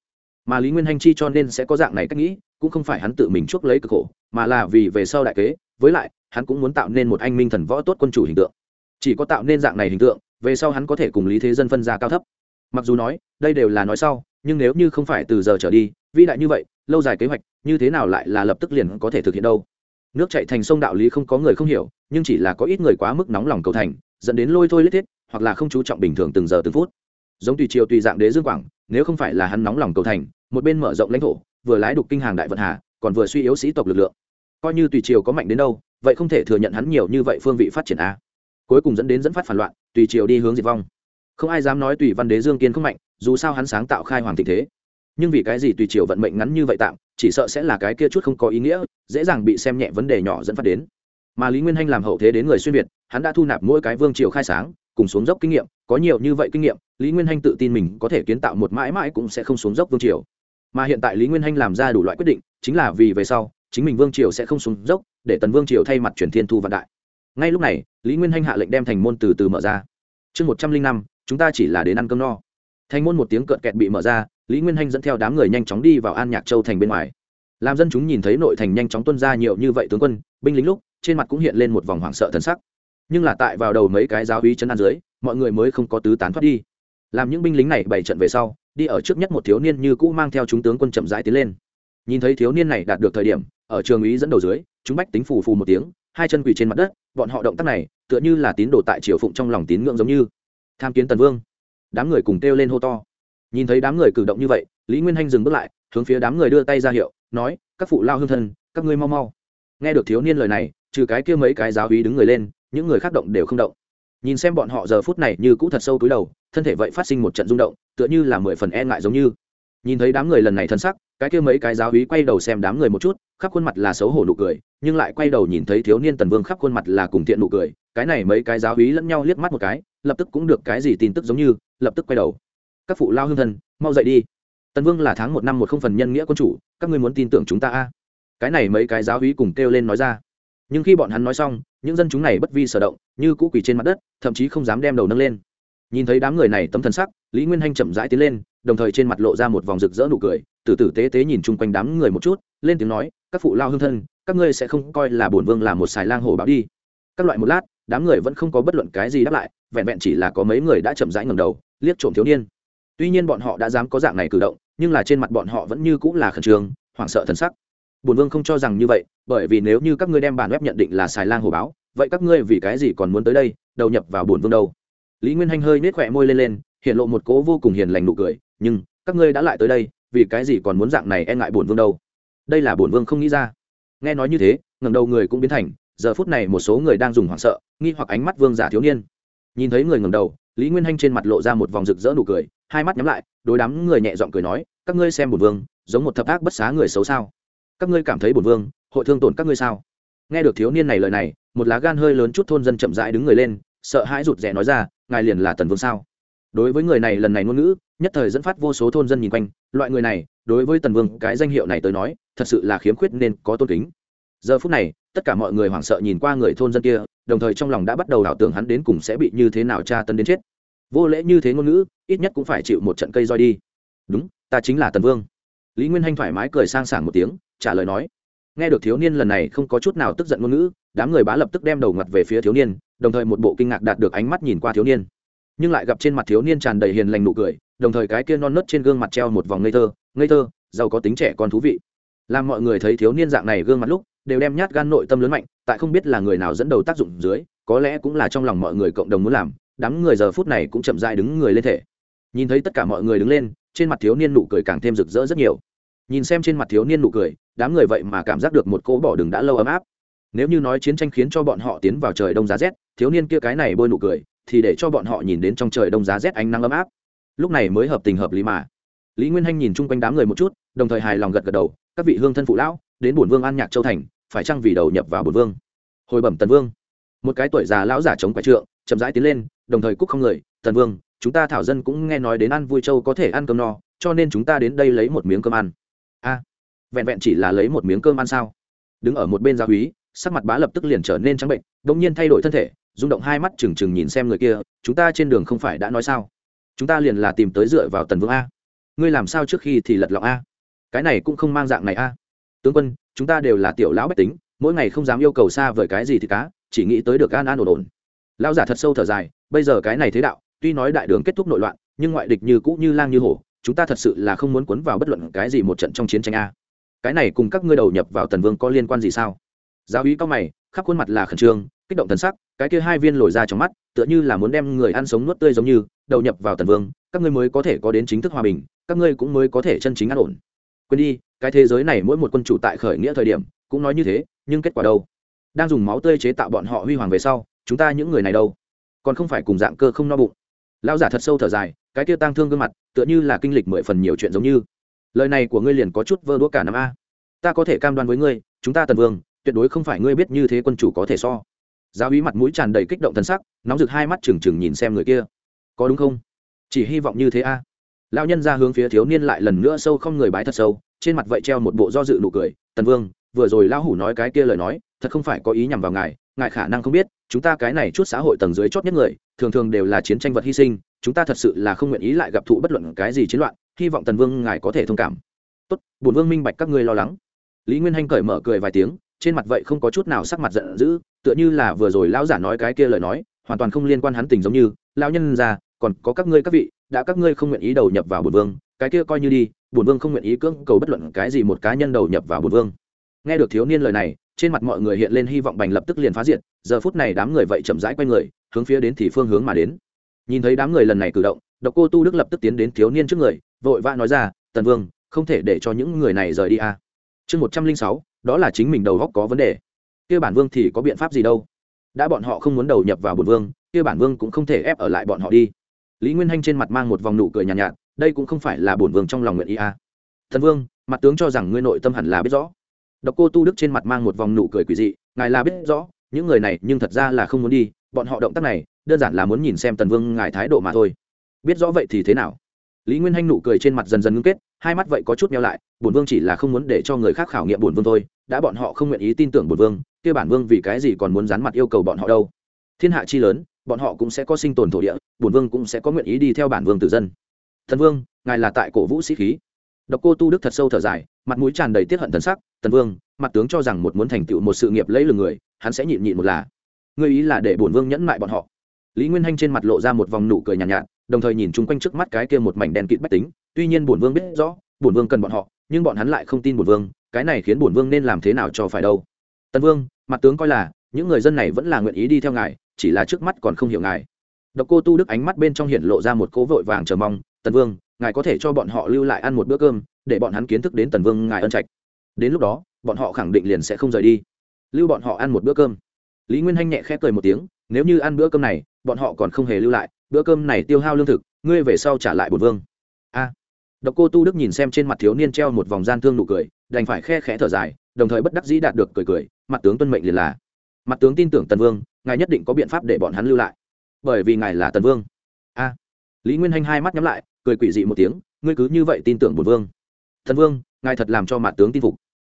mà lý nguyên hanh chi cho nên sẽ có dạng này cách nghĩ, cũng không phải hắn tự mình chuốc lấy cực khổ, mà là vì về sau đại kế, với lại, hắn cũng muốn tạo nên một anh minh thần võ tốt quân chủ hình tượng. Chỉ có tạo nên dạng này hình tượng, về sau hắn có thể cùng lý thế dân phân ra cao thấp. Mặc dù nói, đây đều là nói sau, nhưng nếu như không phải từ giờ trở đi, vĩ đại như vậy, lâu dài kế hoạch, như thế nào lại là lập tức liền có thể thực hiện đâu? Nước chạy thành sông đạo lý không có người không hiểu, nhưng chỉ là có ít người quá mức nóng lòng cầu thành, dẫn đến lôi thôi lết thiết, hoặc là không chú trọng bình thường từng giờ từng phút. Giống tùy chiều tùy dạng đế dương quảng nếu không phải là hắn nóng lòng cầu thành, một bên mở rộng lãnh thổ, vừa lái đục kinh hàng đại vận hà, còn vừa suy yếu sĩ tộc lực lượng. Coi như tùy triều có mạnh đến đâu, vậy không thể thừa nhận hắn nhiều như vậy phương vị phát triển a. Cuối cùng dẫn đến dẫn phát phản loạn, tùy triều đi hướng diệt vong. Không ai dám nói tùy văn đế dương kiên không mạnh, dù sao hắn sáng tạo khai hoàng tình thế. Nhưng vì cái gì tùy triều vận mệnh ngắn như vậy tạm, chỉ sợ sẽ là cái kia chút không có ý nghĩa, dễ dàng bị xem nhẹ vấn đề nhỏ dẫn phát đến. Mà lý nguyên hanh làm hậu thế đến người xuyên việt, hắn đã thu nạp mỗi cái vương triều khai sáng, cùng xuống dốc kinh nghiệm, có nhiều như vậy kinh nghiệm lý nguyên hanh tự tin mình có thể kiến tạo một mãi mãi cũng sẽ không xuống dốc vương triều. Mà hiện tại lý nguyên hanh làm ra đủ loại quyết định, chính là vì về sau, chính mình vương triều sẽ không xuống dốc, để tần vương triều thay mặt chuyển thiên thu vạn đại. Ngay lúc này, lý nguyên hanh hạ lệnh đem thành môn từ từ mở ra. Chương một trăm linh năm, chúng ta chỉ là đến ăn cơm no. Thành môn một tiếng cợt kẹt bị mở ra, lý nguyên hanh dẫn theo đám người nhanh chóng đi vào an nhạc châu thành bên ngoài. Làm dân chúng nhìn thấy nội thành nhanh chóng tuân ra nhiều như vậy tướng quân, binh lính lúc, trên mặt cũng hiện lên một vòng hoảng sợ thần sắc. Nhưng là tại vào đầu mấy cái giáo hí chân an dưới, mọi người mới không có tứ tán thoát đi làm những binh lính này bày trận về sau, đi ở trước nhất một thiếu niên như cũ mang theo chúng tướng quân chậm rãi tiến lên. Nhìn thấy thiếu niên này đạt được thời điểm, ở trường ý dẫn đầu dưới, chúng bách tính phù phù một tiếng, hai chân quỳ trên mặt đất, bọn họ động tác này, tựa như là tín đồ tại triều phụng trong lòng tín ngưỡng giống như. Tham kiến tần vương. Đám người cùng kêu lên hô to. Nhìn thấy đám người cử động như vậy, lý nguyên hanh dừng bước lại, hướng phía đám người đưa tay ra hiệu, nói, các phụ lao hương thân, các ngươi mau mau. Nghe được thiếu niên lời này, trừ cái kia mấy cái giáo hí đứng người lên, những người khác động đều không động nhìn xem bọn họ giờ phút này như cũ thật sâu túi đầu, thân thể vậy phát sinh một trận rung động, tựa như là mười phần e ngại giống như. Nhìn thấy đám người lần này thân sắc, cái kia mấy cái giáo hí quay đầu xem đám người một chút, khắp khuôn mặt là xấu hổ nụ cười, nhưng lại quay đầu nhìn thấy thiếu niên tần vương khắp khuôn mặt là cùng thiện nụ cười, cái này mấy cái giáo hí lẫn nhau liếc mắt một cái, lập tức cũng được cái gì tin tức giống như, lập tức quay đầu. Các phụ lao hương thân, mau dậy đi. Tần vương là tháng một năm một không phần nhân nghĩa quân chủ, các ngươi muốn tin tưởng chúng ta a? Cái này mấy cái giáo hí cùng kêu lên nói ra. Nhưng khi bọn hắn nói xong, những dân chúng này bất vi sở động như cũ quỳ trên mặt đất, thậm chí không dám đem đầu nâng lên. Nhìn thấy đám người này tấm thần sắc, lý nguyên hanh chậm rãi tiến lên, đồng thời trên mặt lộ ra một vòng rực rỡ nụ cười, từ tử tế tế nhìn chung quanh đám người một chút, lên tiếng nói, các phụ lao hương thân, các ngươi sẽ không coi là bổn vương là một xài lang hồ báo đi. Các loại một lát, đám người vẫn không có bất luận cái gì đáp lại, vẹn vẹn chỉ là có mấy người đã chậm rãi ngầm đầu, liếc trộm thiếu niên. Tuy nhiên bọn họ đã dám có dạng này cử động, nhưng là trên mặt bọn họ vẫn như cũng là khẩn trương, hoảng sợ thần sắc. Bổn vương không cho rằng như vậy, bởi vì nếu như các ngươi đem bản web nhận định là xài lang hồ báo vậy các ngươi vì cái gì còn muốn tới đây, đầu nhập vào bổn vương đâu? Lý nguyên hanh hơi nết khỏe môi lên lên, hiện lộ một cố vô cùng hiền lành nụ cười, nhưng, các ngươi đã lại tới đây, vì cái gì còn muốn dạng này e ngại bổn vương đâu? Đây là bổn vương không nghĩ ra. Nghe nói như thế ngầm đầu người cũng biến thành, giờ phút này một số người đang dùng hoảng sợ, nghi hoặc ánh mắt vương giả thiếu niên. Nhìn thấy người ngầm đầu, lý nguyên hanh trên mặt lộ ra một vòng rực rỡ nụ cười, hai mắt nhắm lại, đối đám người nhẹ giọng cười nói, các ngươi xem bổn vương, giống một thập ác bất xá người xấu sao? Các ngươi cảm thấy bổn vương, hội thương tổn các ngươi sao? Nghe được thiếu niên này lời này, một lá gan hơi lớn chút thôn dân chậm rãi đứng người lên, sợ hãi rụt rè nói ra, ngài liền là tần vương sao? Đối với người này lần này ngôn ngữ, nhất thời dẫn phát vô số thôn dân nhìn quanh, loại người này, đối với tần vương cái danh hiệu này tới nói, thật sự là khiếm khuyết nên có tôn kính. Giờ phút này, tất cả mọi người hoảng sợ nhìn qua người thôn dân kia, đồng thời trong lòng đã bắt đầu đảo tưởng hắn đến cùng sẽ bị như thế nào tra tấn đến chết. Vô lễ như thế ngôn ngữ, ít nhất cũng phải chịu một trận cây roi đi. Đúng, ta chính là tần vương. Lý nguyên hanh thoải mái cười sang sảng một tiếng, trả lời nói nghe được thiếu niên lần này không có chút nào tức giận ngôn ngữ, đám người bá lập tức đem đầu ngặt về phía thiếu niên, đồng thời một bộ kinh ngạc đạt được ánh mắt nhìn qua thiếu niên. Nhưng lại gặp trên mặt thiếu niên tràn đầy hiền lành nụ cười, đồng thời cái kia non nớt trên gương mặt treo một vòng ngây thơ ngây thơ, giàu có tính trẻ con thú vị. Làm mọi người thấy thiếu niên dạng này gương mặt lúc, đều đem nhát gan nội tâm lớn mạnh, tại không biết là người nào dẫn đầu tác dụng dưới, có lẽ cũng là trong lòng mọi người cộng đồng muốn làm, đám người giờ phút này cũng chậm dại đứng người lên thể. Nhìn thấy tất cả mọi người đứng lên, trên mặt thiếu niên nụ cười càng thêm rực rỡ rất nhiều. Nhìn xem trên mặt thiếu niên nụ cười đám người vậy mà cảm giác được một cỗ bỏ đường đã lâu ấm áp. Nếu như nói chiến tranh khiến cho bọn họ tiến vào trời đông giá rét, thiếu niên kia cái này bôi nụ cười, thì để cho bọn họ nhìn đến trong trời đông giá rét ánh nắng ấm áp. Lúc này mới hợp tình hợp lý mà. Lý nguyên hanh nhìn chung quanh đám người một chút, đồng thời hài lòng gật gật đầu, các vị hương thân phụ lão, đến bổn vương an nhạc châu thành, phải chăng vì đầu nhập vào bổn vương? Hồi bẩm tần vương. Một cái tuổi già lão giả chống quái trượng, chậm rãi tiến lên, đồng thời cúc không người, tần vương, chúng ta thảo dân cũng nghe nói đến ăn vui châu có thể ăn cơm no, cho nên chúng ta đến đây lấy một miếng cơm ăn vẹn vẹn chỉ là lấy một miếng cơm ăn sao? Đứng ở một bên gia húy sắc mặt bá lập tức liền trở nên trắng bệnh đ ỗ n g nhiên thay đổi thân thể, rung động hai mắt trừng trừng nhìn xem người kia, chúng ta trên đường không phải đã nói sao? Chúng ta liền là tìm tới dựa vào tần vương a. Ngươi làm sao trước khi thì lật lọng a? Cái này cũng không mang dạng này a. Tướng quân, chúng ta đều là tiểu lão bách tính, mỗi ngày không dám yêu cầu xa vời cái gì thì cá, chỉ nghĩ tới được an an ổn ổn. Lão giả thật sâu thở dài, bây giờ cái này thế đạo, tuy nói đại đường kết thúc nội loạn, nhưng ngoại địch như cũ như lang như hổ, chúng ta thật sự là không muốn cuốn vào bất luận cái gì một trận trong chiến tranh a cái này cùng các ngươi đầu nhập vào tần vương có liên quan gì sao? Giáo úy cao mày, khắp khuôn mặt là khẩn trương, kích động thần sắc, cái kia hai viên lồi ra trong mắt, tựa như là muốn đem người ăn sống nuốt tươi giống như, đầu nhập vào tần vương, các ngươi mới có thể có đến chính thức hòa bình, các ngươi cũng mới có thể chân chính an ổn. Quên đi, cái thế giới này mỗi một quân chủ tại khởi nghĩa thời điểm, cũng nói như thế, nhưng kết quả đâu? Đang dùng máu tươi chế tạo bọn họ huy hoàng về sau, chúng ta những người này đâu? Còn không phải cùng dạng cơ không no bụng. Lão giả thật sâu thở dài, cái kia tang thương gương mặt, tựa như là kinh lịch mười phần nhiều chuyện giống như lời này của ngươi liền có chút vơ đũa cả năm a. Ta có thể cam đoan với ngươi, chúng ta tần vương, tuyệt đối không phải ngươi biết như thế quân chủ có thể so. Giáo úy mặt mũi tràn đầy kích động thân sắc, nóng rực hai mắt trừng trừng nhìn xem người kia. Có đúng không? Chỉ hy vọng như thế a. À. lão nhân ra hướng phía thiếu niên lại lần nữa sâu không người bái thật sâu, trên mặt vậy treo một bộ do dự nụ cười, tần vương, vừa rồi lão hủ nói cái kia lời nói, thật không phải có ý nhằm vào ngài ngài khả năng không biết, chúng ta cái này chút xã hội tầng dưới chót nhất người, thường thường đều là chiến tranh vật hy sinh, chúng ta thật sự là không nguyện ý lại gặp thụ bất luận cái gì chiến loạn hy vọng tần vương ngài có thể thông cảm. Tốt, bổn vương minh bạch các ngươi lo lắng. Lý nguyên hanh cởi mở cười vài tiếng, trên mặt vậy không có chút nào sắc mặt giận dữ, tựa như là vừa rồi lão giả nói cái kia lời nói, hoàn toàn không liên quan hắn tình giống như, lão nhân già còn có các ngươi các vị, đã các ngươi không nguyện ý đầu nhập vào bổn vương, cái kia coi như đi, bổn vương không nguyện ý cưỡng cầu bất luận cái gì một cá nhân đầu nhập vào bổn vương. Nghe được thiếu niên lời này, trên mặt mọi người hiện lên hy vọng bành lập tức liền phá diệt, giờ phút này đám người vậy chậm rãi quay người, hướng phía đến thì phương hướng mà đến. Nhìn thấy đám người lần này cử động, độc cô tu đức lập tức tiến đến thiếu niên trước người vội vã nói ra tần vương không thể để cho những người này rời đi a chương một trăm linh sáu đó là chính mình đầu góc có vấn đề. Kia bản vương thì có biện pháp gì đâu? Đã bọn họ không muốn đầu nhập vào bổn vương kia bản vương cũng không thể ép ở lại bọn họ đi. Lý nguyên hanh trên mặt mang một vòng nụ cười nhàn nhạt, nhạt đây cũng không phải là bổn vương trong lòng nguyện ý à? a thần vương mặt tướng cho rằng ngươi nội tâm hẳn là biết rõ. Độc cô tu đức trên mặt mang một vòng nụ cười quỷ dị ngài là biết rõ những người này nhưng thật ra là không muốn đi bọn họ động tác này đơn giản là muốn nhìn xem tần vương ngài thái độ mà thôi. Biết rõ vậy thì thế nào? Lý nguyên hanh nụ cười trên mặt dần dần ngưng kết hai mắt vậy có chút nhau lại bổn vương chỉ là không muốn để cho người khác khảo nghiệm bổn vương thôi đã bọn họ không nguyện ý tin tưởng bổn vương kia bản vương vì cái gì còn muốn dán mặt yêu cầu bọn họ đâu. Thiên hạ chi lớn bọn họ cũng sẽ có sinh tồn thổ địa bổn vương cũng sẽ có nguyện ý đi theo bản vương tử dân. Thần vương ngài là tại cổ vũ sĩ khí. Độc cô tu đức thật sâu thở dài mặt mũi tràn đầy tiết hận thần sắc tần vương mặt tướng cho rằng một muốn thành tựu một sự nghiệp lấy lừng người hắn sẽ nhịn nhịn một là. Ngươi ý là để bổn vương nhẫn mại bọn họ. Lý nguyên hanh trên mặt lộ ra một vòng nụ cười nhàn nhạt, nhạt đồng thời nhìn chung quanh trước mắt cái kia một mảnh đen kịt bách tính, tuy nhiên bổn vương biết rõ, bổn vương cần bọn họ, nhưng bọn hắn lại không tin bổn vương, cái này khiến bổn vương nên làm thế nào cho phải đâu. Tần vương, mặt tướng coi là, những người dân này vẫn là nguyện ý đi theo ngài, chỉ là trước mắt còn không hiểu ngài. Độc cô tu đức ánh mắt bên trong hiện lộ ra một cố vội vàng chờ mong, tần vương, ngài có thể cho bọn họ lưu lại ăn một bữa cơm, để bọn hắn kiến thức đến tần vương ngài ân trạch. Đến lúc đó, bọn họ khẳng định liền sẽ không rời đi. Lưu bọn họ ăn một bữa cơm. Lý nguyên hanh nhẹ khẽ cười một tiếng, nếu như ăn bữa cơm này, bọn họ còn không hề lưu lại bữa cơm này tiêu hao lương thực, ngươi về sau trả lại bột vương. A. Độc cô tu đức nhìn xem trên mặt thiếu niên treo một vòng gian thương nụ cười, đành phải khe khẽ thở dài, đồng thời bất đắc dĩ đạt được cười cười, mặt tướng tuân mệnh liền là. Mặt tướng tin tưởng tần vương, ngài nhất định có biện pháp để bọn hắn lưu lại. Bởi vì ngài là tần vương. A. Lý nguyên hanh hai mắt nhắm lại, cười quỷ dị một tiếng, ngươi cứ như vậy tin tưởng bột vương. Thần vương, ngài thật làm cho mặt tướng tin phục.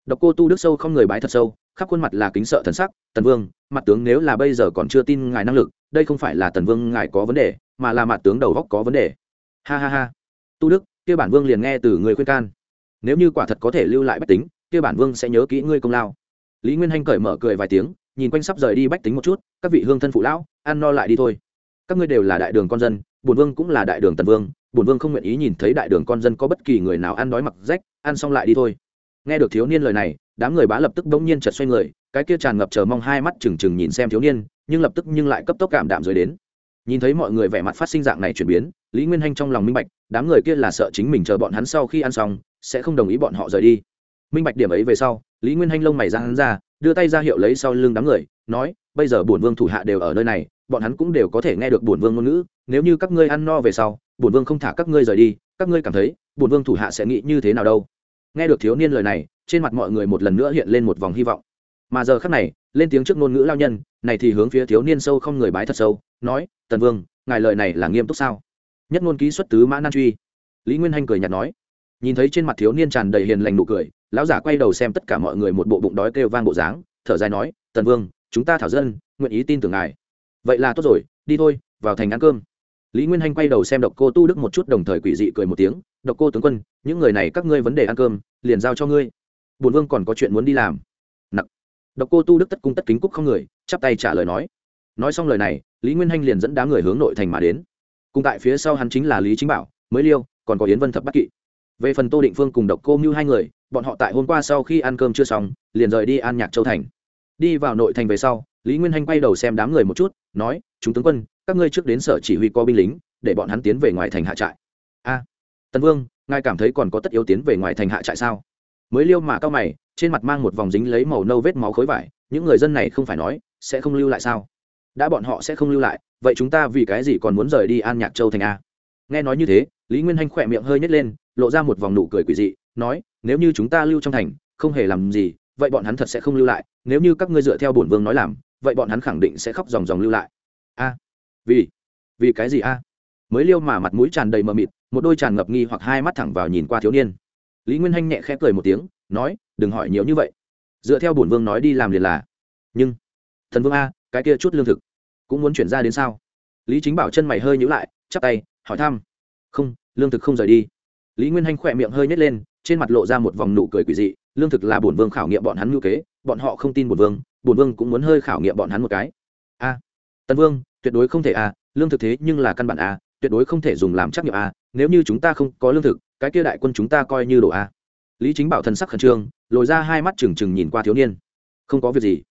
Độc cô tu đức sâu không người bái thật sâu, khắp khuôn mặt là kính sợ thần sắc, tần vương, mặt tướng nếu là bây giờ còn chưa tin ngài năng lực đây không phải là tần vương ngài có vấn đề, mà là mặt tướng đầu góc có vấn đề. Ha ha ha. Tu đức, kia bản vương liền nghe từ người khuyên can. Nếu như quả thật có thể lưu lại bách tính, kia bản vương sẽ nhớ kỹ ngươi công lao. Lý nguyên hanh cởi mở cười vài tiếng, nhìn quanh sắp rời đi bách tính một chút, các vị hương thân phụ lão, ăn no lại đi thôi. Các ngươi đều là đại đường con dân, bổn vương cũng là đại đường tần vương, bổn vương không nguyện ý nhìn thấy đại đường con dân có bất kỳ người nào ăn đói mặc rách, ăn xong lại đi thôi. Nghe được thiếu niên lời này, đám người bá lập tức bỗng nhiên chật xoay người, cái kia tràn ngập chờ mong hai mắt trừng trừng nhìn xem thiếu niên nhưng lập tức nhưng lại cấp tốc cảm đạm rồi đến. Nhìn thấy mọi người vẻ mặt phát sinh dạng này chuyển biến, lý nguyên hanh trong lòng minh bạch, đám người kia là sợ chính mình chờ bọn hắn sau khi ăn xong, sẽ không đồng ý bọn họ rời đi. Minh bạch điểm ấy về sau, lý nguyên hanh lông mày ra hắn ra, đưa tay ra hiệu lấy sau lưng đám người, nói, bây giờ bổn vương thủ hạ đều ở nơi này, bọn hắn cũng đều có thể nghe được bổn vương ngôn ngữ, nếu như các ngươi ăn no về sau, bổn vương không thả các ngươi rời đi, các ngươi cảm thấy, bổn vương thủ hạ sẽ nghĩ như thế nào đâu? Nghe được thiếu niên lời này, trên mặt mọi người một lần nữa hiện lên một vòng hy vọng mà giờ khắc này, lên tiếng trước ngôn ngữ lao nhân, này thì hướng phía thiếu niên sâu không người bái thật sâu, nói, tần vương, ngài lời này là nghiêm túc sao? Nhất ngôn ký xuất tứ mã nan truy. Lý nguyên hanh cười nhạt nói. Nhìn thấy trên mặt thiếu niên tràn đầy hiền lành nụ cười, lão giả quay đầu xem tất cả mọi người một bộ bụng đói kêu vang bộ dáng, thở dài nói, tần vương, chúng ta thảo dân, nguyện ý tin tưởng ngài. Vậy là tốt rồi, đi thôi, vào thành ăn cơm. Lý nguyên hanh quay đầu xem độc cô tu đức một chút đồng thời quỷ dị cười một tiếng, độc cô tướng quân, những người này các ngươi vấn đề ăn cơm, liền giao cho ngươi. Bùn vương còn có chuyện muốn đi làm độc cô tu đức tất cung tất kính cúc không người, chắp tay trả lời nói. Nói xong lời này, lý nguyên hanh liền dẫn đám người hướng nội thành mà đến. Cùng tại phía sau hắn chính là lý chính bảo, mới liêu, còn có yến vân thập bắc kỵ. Về phần tô định phương cùng độc cô mưu hai người, bọn họ tại hôm qua sau khi ăn cơm chưa xong, liền rời đi an nhạc châu thành. Đi vào nội thành về sau, lý nguyên hanh quay đầu xem đám người một chút, nói, chúng tướng quân, các ngươi trước đến sở chỉ huy có binh lính, để bọn hắn tiến về ngoài thành hạ trại. A, tần vương, ngài cảm thấy còn có tất yếu tiến về ngoài thành hạ trại sao? Mới liêu mà cao mày trên mặt mang một vòng dính lấy màu nâu vết máu khối vải, những người dân này không phải nói, sẽ không lưu lại sao? Đã bọn họ sẽ không lưu lại, vậy chúng ta vì cái gì còn muốn rời đi an nhạc châu thành a? Nghe nói như thế, lý nguyên hanh khỏe miệng hơi nhét lên, lộ ra một vòng nụ cười quỷ dị, nói, nếu như chúng ta lưu trong thành, không hề làm gì, vậy bọn hắn thật sẽ không lưu lại, nếu như các ngươi dựa theo bổn vương nói làm, vậy bọn hắn khẳng định sẽ khóc dòng dòng lưu lại. A? Vì? Vì cái gì a? Mới liêu mà mặt mũi tràn đầy mờ mịt, một đôi tràn ngập nghi hoặc hai mắt thẳng vào nhìn qua thiếu niên. Lý nguyên hanh nhẹ khẽ cười một tiếng nói, đừng hỏi nhiều như vậy. Dựa theo bổn vương nói đi làm liền là. Nhưng, thần vương a, cái kia chút lương thực cũng muốn chuyển ra đến sao? Lý chính bảo chân mày hơi nhữ lại, chắp tay, hỏi thăm. Không, lương thực không rời đi. Lý nguyên hanh khỏe miệng hơi nhét lên, trên mặt lộ ra một vòng nụ cười quỷ dị, lương thực là bổn vương khảo nghiệm bọn hắn ngữ kế, bọn họ không tin bổn vương bổn vương cũng muốn hơi khảo nghiệm bọn hắn một cái. A, tần vương, tuyệt đối không thể a, lương thực thế nhưng là căn bản a, tuyệt đối không thể dùng làm trắc nghiệm a, nếu như chúng ta không có lương thực, cái kia đại quân chúng ta coi như đổ a lý chính bảo thần sắc khẩn trương, lồi ra hai mắt trừng trừng nhìn qua thiếu niên. Không có việc gì.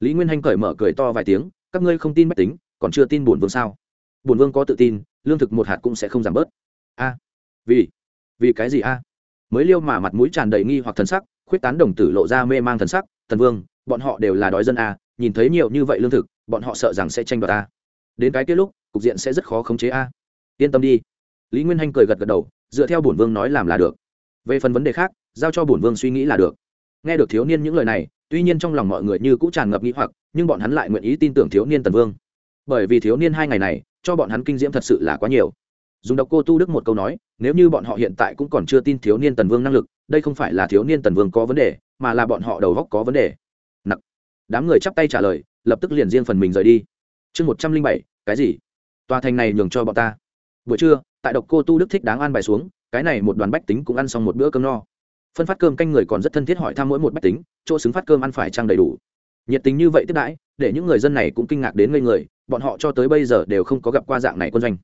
Lý nguyên hanh cởi mở cười to vài tiếng, các ngươi không tin mách tính, còn chưa tin bổn vương sao? Bổn vương có tự tin, lương thực một hạt cũng sẽ không giảm bớt. A. Vì. Vì cái gì a? Mới liêu mà mặt mũi tràn đầy nghi hoặc thần sắc, khuyết tán đồng tử lộ ra mê mang thần sắc, tần vương, bọn họ đều là đói dân a, nhìn thấy nhiều như vậy lương thực, bọn họ sợ rằng sẽ tranh đoạt a. Đến cái kết lúc, cục diện sẽ rất khó khống chế a. Yên tâm đi. Lý nguyên hanh cười gật gật đầu, dựa theo bổn vương nói làm là được. Về phần vấn đề khác giao cho bổn vương suy nghĩ là được. Nghe được thiếu niên những lời này, tuy nhiên trong lòng mọi người như cũng tràn ngập nghĩ hoặc, nhưng bọn hắn lại nguyện ý tin tưởng thiếu niên tần vương. Bởi vì thiếu niên hai ngày này, cho bọn hắn kinh diễm thật sự là quá nhiều. Dùng độc cô tu đức một câu nói, nếu như bọn họ hiện tại cũng còn chưa tin thiếu niên tần vương năng lực, đây không phải là thiếu niên tần vương có vấn đề, mà là bọn họ đầu góc có vấn đề. Nặng đám người chắp tay trả lời, lập tức liền riêng phần mình rời đi. Chương một trăm linh bảy, cái gì? Tòa thành này nhường cho bọn ta. Buổi trưa, tại độc cô tu đức thích đáng an bài xuống, cái này một đoàn bách tính cũng ăn xong một bữa cơm no phân phát cơm canh người còn rất thân thiết hỏi thăm mỗi một bách tính, chỗ xứng phát cơm ăn phải trăng đầy đủ. Nhiệt tình như vậy tiếp đãi, để những người dân này cũng kinh ngạc đến ngây người, bọn họ cho tới bây giờ đều không có gặp qua dạng này quân doanh.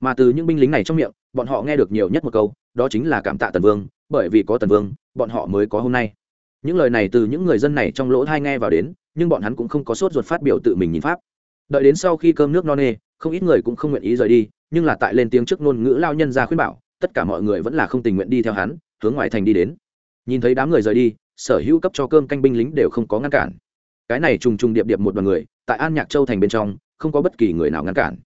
Mà từ những binh lính này trong miệng, bọn họ nghe được nhiều nhất một câu, đó chính là cảm tạ tần vương, bởi vì có tần vương, bọn họ mới có hôm nay. Những lời này từ những người dân này trong lỗ thai nghe vào đến, nhưng bọn hắn cũng không có sốt ruột phát biểu tự mình nhìn pháp. Đợi đến sau khi cơm nước no nê, không ít người cũng không nguyện ý rời đi, nhưng là tại lên tiếng trước ngôn ngữ lao nhân ra khuyên bảo, tất cả mọi người vẫn là không tình nguyện đi theo hắn, hướng ngoài thành đi đến nhìn thấy đám người rời đi, sở hữu cấp cho cơm canh binh lính đều không có ngăn cản. Cái này trùng trùng điệp điệp một đoàn người, tại an nhạc châu thành bên trong, không có bất kỳ người nào ngăn cản.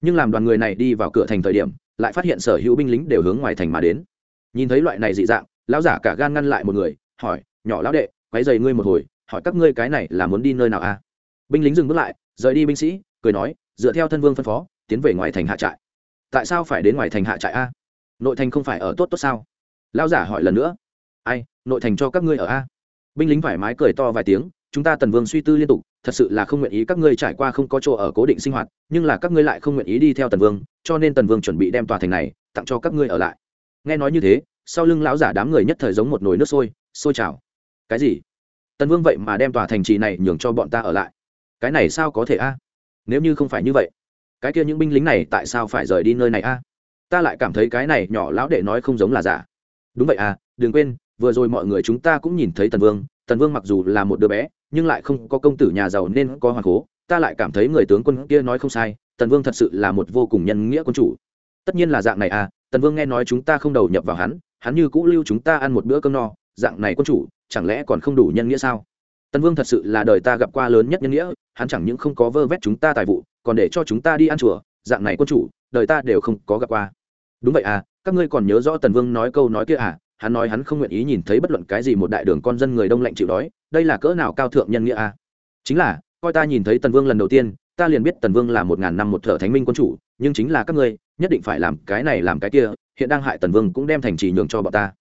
Nhưng làm đoàn người này đi vào cửa thành thời điểm, lại phát hiện sở hữu binh lính đều hướng ngoài thành mà đến. Nhìn thấy loại này dị dạng, lão giả cả gan ngăn lại một người, hỏi, nhỏ lão đệ, quấy dày ngươi một hồi, hỏi các ngươi cái này là muốn đi nơi nào a à? binh lính dừng bước lại, rời đi binh sĩ, cười nói, dựa theo thân vương phân phó, tiến về ngoài thành hạ trại. Tại sao phải đến ngoài thành hạ trại a? Nội thành không phải ở tốt tốt sao? Lão giả hỏi lần nữa ai, nội thành cho các ngươi ở a. Binh lính thoải mái cười to vài tiếng, chúng ta tần vương suy tư liên tục, thật sự là không nguyện ý các ngươi trải qua không có chỗ ở cố định sinh hoạt, nhưng là các ngươi lại không nguyện ý đi theo tần vương, cho nên tần vương chuẩn bị đem tòa thành này tặng cho các ngươi ở lại. Nghe nói như thế, sau lưng lão giả đám người nhất thời giống một nồi nước sôi sôi trào. Cái gì? Tần vương vậy mà đem tòa thành trì này nhường cho bọn ta ở lại. Cái này sao có thể a? Nếu như không phải như vậy, cái kia những binh lính này tại sao phải rời đi nơi này a? Ta lại cảm thấy cái này nhỏ lão đệ nói không giống là giả. Đúng vậy à đừng quên vừa rồi mọi người chúng ta cũng nhìn thấy tần vương tần vương mặc dù là một đứa bé, nhưng lại không có công tử nhà giàu nên có hoàng cố. Ta lại cảm thấy người tướng quân kia nói không sai, tần vương thật sự là một vô cùng nhân nghĩa quân chủ. Tất nhiên là dạng này à tần vương nghe nói chúng ta không đầu nhập vào hắn hắn như cũ lưu chúng ta ăn một bữa cơm no, dạng này quân chủ, chẳng lẽ còn không đủ nhân nghĩa sao? Tần vương thật sự là đời ta gặp qua lớn nhất nhân nghĩa, hắn chẳng những không có vơ vét chúng ta tài vụ, còn để cho chúng ta đi ăn chùa, dạng này quân chủ, đời ta đều không có gặp qua. Đúng vậy à các ngươi còn nhớ rõ tần vương nói câu nói kia à? Hắn nói hắn không nguyện ý nhìn thấy bất luận cái gì một đại đường con dân người đông lạnh chịu đói, đây là cỡ nào cao thượng nhân nghĩa à? chính là, coi ta nhìn thấy tần vương lần đầu tiên, ta liền biết tần vương là một ngàn năm một thợ thánh minh quân chủ, nhưng chính là các ngươi, nhất định phải làm cái này làm cái kia, hiện đang hại tần vương cũng đem thành trì nhường cho bọn ta.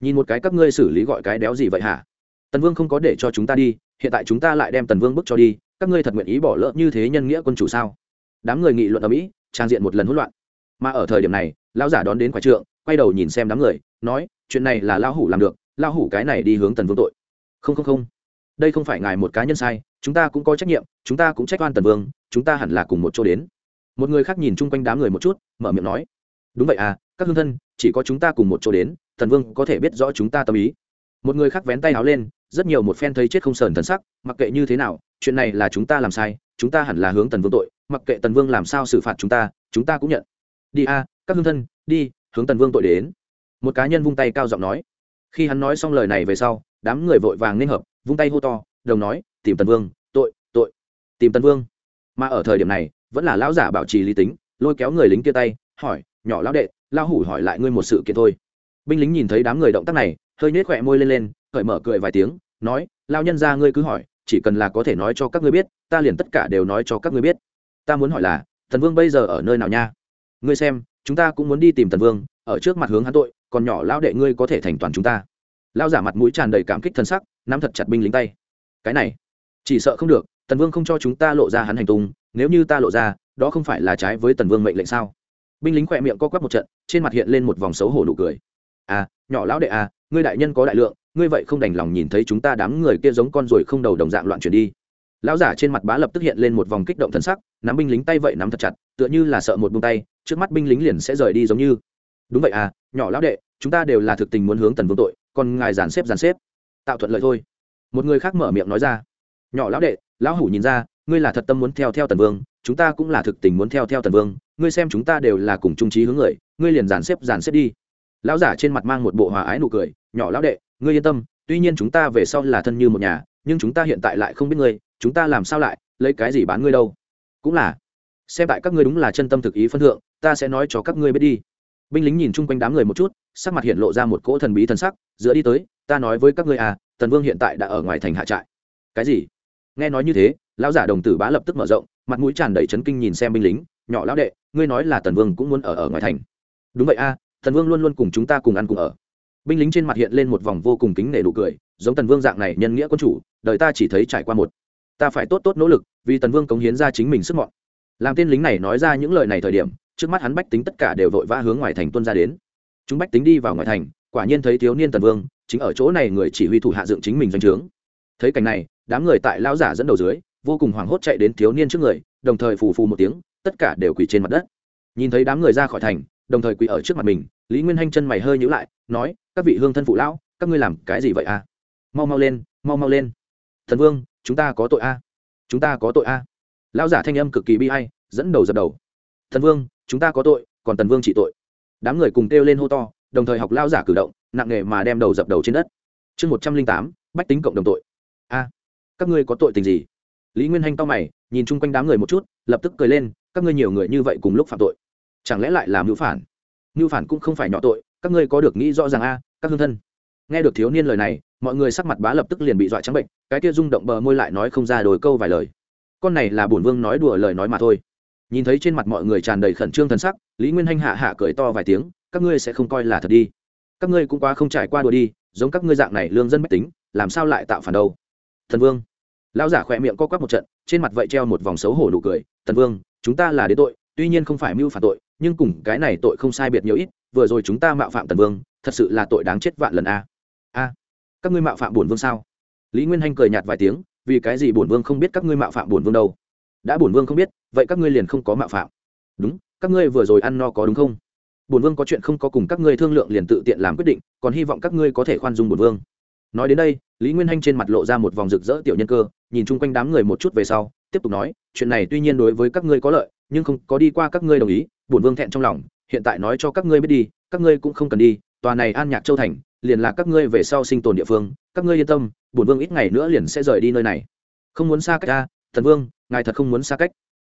Nhìn một cái các ngươi xử lý gọi cái đéo gì vậy hả? Tần vương không có để cho chúng ta đi, hiện tại chúng ta lại đem tần vương bước cho đi, các ngươi thật nguyện ý bỏ lỡ như thế nhân nghĩa quân chủ sao? Đám người nghị luận ở mỹ, trang diện một lần hỗn loạn. Mà ở thời điểm này, lão giả đón đến quái trượng quay đầu nhìn xem đám người, nói, chuyện này là lão hủ làm được, lão hủ cái này đi hướng tần vương tội. Không không không. Đây không phải ngài một cá nhân sai, chúng ta cũng có trách nhiệm, chúng ta cũng trách oan tần vương, chúng ta hẳn là cùng một chỗ đến. Một người khác nhìn chung quanh đám người một chút, mở miệng nói, đúng vậy à các hương thân, chỉ có chúng ta cùng một chỗ đến, tần vương có thể biết rõ chúng ta tâm ý. Một người khác vén tay áo lên, rất nhiều một phen thấy chết không sờn thần sắc, mặc kệ như thế nào, chuyện này là chúng ta làm sai, chúng ta hẳn là hướng tần vương tội, mặc kệ tần vương làm sao xử phạt chúng ta chúng ta cũng nhận. Đi a, các hương thân, đi hướng tần vương tội đến. Một cá nhân vung tay cao giọng nói. Khi hắn nói xong lời này về sau, đám người vội vàng nên hợp, vung tay hô to, đồng nói, tìm tần vương, tội tội. Tìm tần vương. Mà ở thời điểm này, vẫn là lão giả bảo trì lý tính, lôi kéo người lính kia tay, hỏi, nhỏ lão đệ, lão hủ hỏi lại ngươi một sự kiện thôi. Binh lính nhìn thấy đám người động tác này, hơi nhếch khỏe môi lên lên, cởi mở cười vài tiếng, nói lao nhân ra ngươi cứ hỏi, chỉ cần là có thể nói cho các ngươi biết, ta liền tất cả đều nói cho các ngươi biết. Ta muốn hỏi là thần vương bây giờ ở nơi nào nha? Ngươi xem chúng ta cũng muốn đi tìm tần vương, ở trước mặt hướng hắn tội, còn nhỏ lão đệ ngươi có thể thành toàn chúng ta. Lao giả mặt mũi tràn đầy cảm kích thân sắc, nắm thật chặt binh lính tay. Cái này, chỉ sợ không được, tần vương không cho chúng ta lộ ra hắn hành tung, nếu như ta lộ ra, đó không phải là trái với tần vương mệnh lệnh sao? Binh lính khỏe miệng co quắp một trận, trên mặt hiện lên một vòng xấu hổ nụ cười. À nhỏ lão đệ à ngươi đại nhân có đại lượng, ngươi vậy không đành lòng nhìn thấy chúng ta đám người kia giống con ruồi không đầu đồng dạng loạn chuyển đi lão giả trên mặt bá lập tức hiện lên một vòng kích động thân sắc, nắm binh lính tay vậy nắm thật chặt, tựa như là sợ một bông tay, trước mắt binh lính liền sẽ rời đi giống như. Đúng vậy à nhỏ lão đệ, chúng ta đều là thực tình muốn hướng tần vương tội, còn ngài giàn xếp giàn xếp. Tạo thuận lợi thôi. Một người khác mở miệng nói ra. Nhỏ lão đệ, lão hủ nhìn ra, ngươi là thật tâm muốn theo theo tần vương, chúng ta cũng là thực tình muốn theo theo tần vương, ngươi xem chúng ta đều là cùng trung trí hướng người, ngươi liền giàn xếp giàn xếp đi. Lão giả trên mặt mang một bộ hòa ái nụ cười, nhỏ lão đệ, ngươi yên tâm, tuy nhiên chúng ta về sau là thân như một nhà, nhưng chúng ta hiện tại lại không biết ngươi chúng ta làm sao lại lấy cái gì bán ngươi đâu? Cũng là xem tại các ngươi đúng là chân tâm thực ý phân thượng ta sẽ nói cho các ngươi biết đi. Binh lính nhìn chung quanh đám người một chút sắc mặt hiện lộ ra một cỗ thần bí thần sắc giữa đi tới ta nói với các ngươi à tần vương hiện tại đã ở ngoài thành hạ trại. Cái gì? Nghe nói như thế lão giả đồng tử bá lập tức mở rộng mặt mũi tràn đầy chấn kinh nhìn xem binh lính nhỏ lão đệ ngươi nói là tần vương cũng muốn ở ở ngoài thành. Đúng vậy a à, tần vương luôn luôn cùng chúng ta cùng ăn cùng ở. Binh lính trên mặt hiện lên một vòng vô cùng kính nể nụ cười giống tần vương dạng này nhân nghĩa quân chủ đời ta chỉ thấy trải qua một ta phải tốt tốt nỗ lực, vì tần vương cống hiến ra chính mình sức mọn. Làm tên lính này nói ra những lời này thời điểm, trước mắt hắn bách tính tất cả đều vội vã hướng ngoài thành tuân ra đến. Chúng bách tính đi vào ngoài thành, quả nhiên thấy thiếu niên tần vương, chính ở chỗ này người chỉ huy thủ hạ dựng chính mình doanh trướng. Thấy cảnh này, đám người tại lão giả dẫn đầu dưới, vô cùng hoảng hốt chạy đến thiếu niên trước người, đồng thời phù phù một tiếng, tất cả đều quỳ trên mặt đất. Nhìn thấy đám người ra khỏi thành, đồng thời quỳ ở trước mặt mình, lý nguyên hanh chân mày hơi nhữ lại, nói, các vị hương thân phụ lão, các ngươi làm cái gì vậy a mau mau lên, mau mau lên. Thần vương chúng ta có tội a. Chúng ta có tội a. Lão giả thanh âm cực kỳ bi hay dẫn đầu dập đầu. Thần vương, chúng ta có tội, còn tần vương trị tội. Đám người cùng kêu lên hô to, đồng thời học lao giả cử động, nặng nề mà đem đầu dập đầu trên đất. Chương một trăm linh tám, bách tính cộng đồng tội. A, các ngươi có tội tình gì? Lý nguyên hanh to mày, nhìn chung quanh đám người một chút, lập tức cười lên, các ngươi nhiều người như vậy cùng lúc phạm tội, chẳng lẽ lại là mưu phản? Mưu phản cũng không phải nhỏ tội, các ngươi có được nghĩ rõ ràng a, các hương thân. Nghe được thiếu niên lời này mọi người sắc mặt bá lập tức liền bị dọa trắng bệnh, cái kia rung động bờ môi lại nói không ra đồi câu vài lời. Con này là bổn vương nói đùa lời nói mà thôi. Nhìn thấy trên mặt mọi người tràn đầy khẩn trương thần sắc, lý nguyên hanh hạ hạ cười to vài tiếng, các ngươi sẽ không coi là thật đi. Các ngươi cũng quá không trải qua đùa đi, giống các ngươi dạng này lương dân mách tính, làm sao lại tạo phản đâu? Thần vương. Lão giả khỏe miệng co quắp một trận, trên mặt vậy treo một vòng xấu hổ nụ cười, thần vương, chúng ta là đến tội, tuy nhiên không phải mưu phản tội, nhưng cùng cái này tội không sai biệt nhiều ít, vừa rồi chúng ta mạo phạm tần vương, thật sự là tội đáng chết vạn lần a. A các ngươi mạo phạm bổn vương sao lý nguyên hanh cười nhạt vài tiếng vì cái gì bổn vương không biết các ngươi mạo phạm bổn vương đâu đã bổn vương không biết vậy các ngươi liền không có mạo phạm đúng các ngươi vừa rồi ăn no có đúng không bổn vương có chuyện không có cùng các ngươi thương lượng liền tự tiện làm quyết định còn hy vọng các ngươi có thể khoan dung bổn vương nói đến đây lý nguyên hanh trên mặt lộ ra một vòng rực rỡ tiểu nhân cơ nhìn chung quanh đám người một chút về sau tiếp tục nói chuyện này tuy nhiên đối với các ngươi có lợi nhưng không có đi qua các ngươi đồng ý bổn vương thẹn trong lòng hiện tại nói cho các ngươi biết đi các ngươi cũng không cần đi tòa này an nhạc châu thành liền là các ngươi về sau sinh tồn địa phương các ngươi yên tâm bổn vương ít ngày nữa liền sẽ rời đi nơi này. Không muốn xa cách ta thần vương ngài thật không muốn xa cách.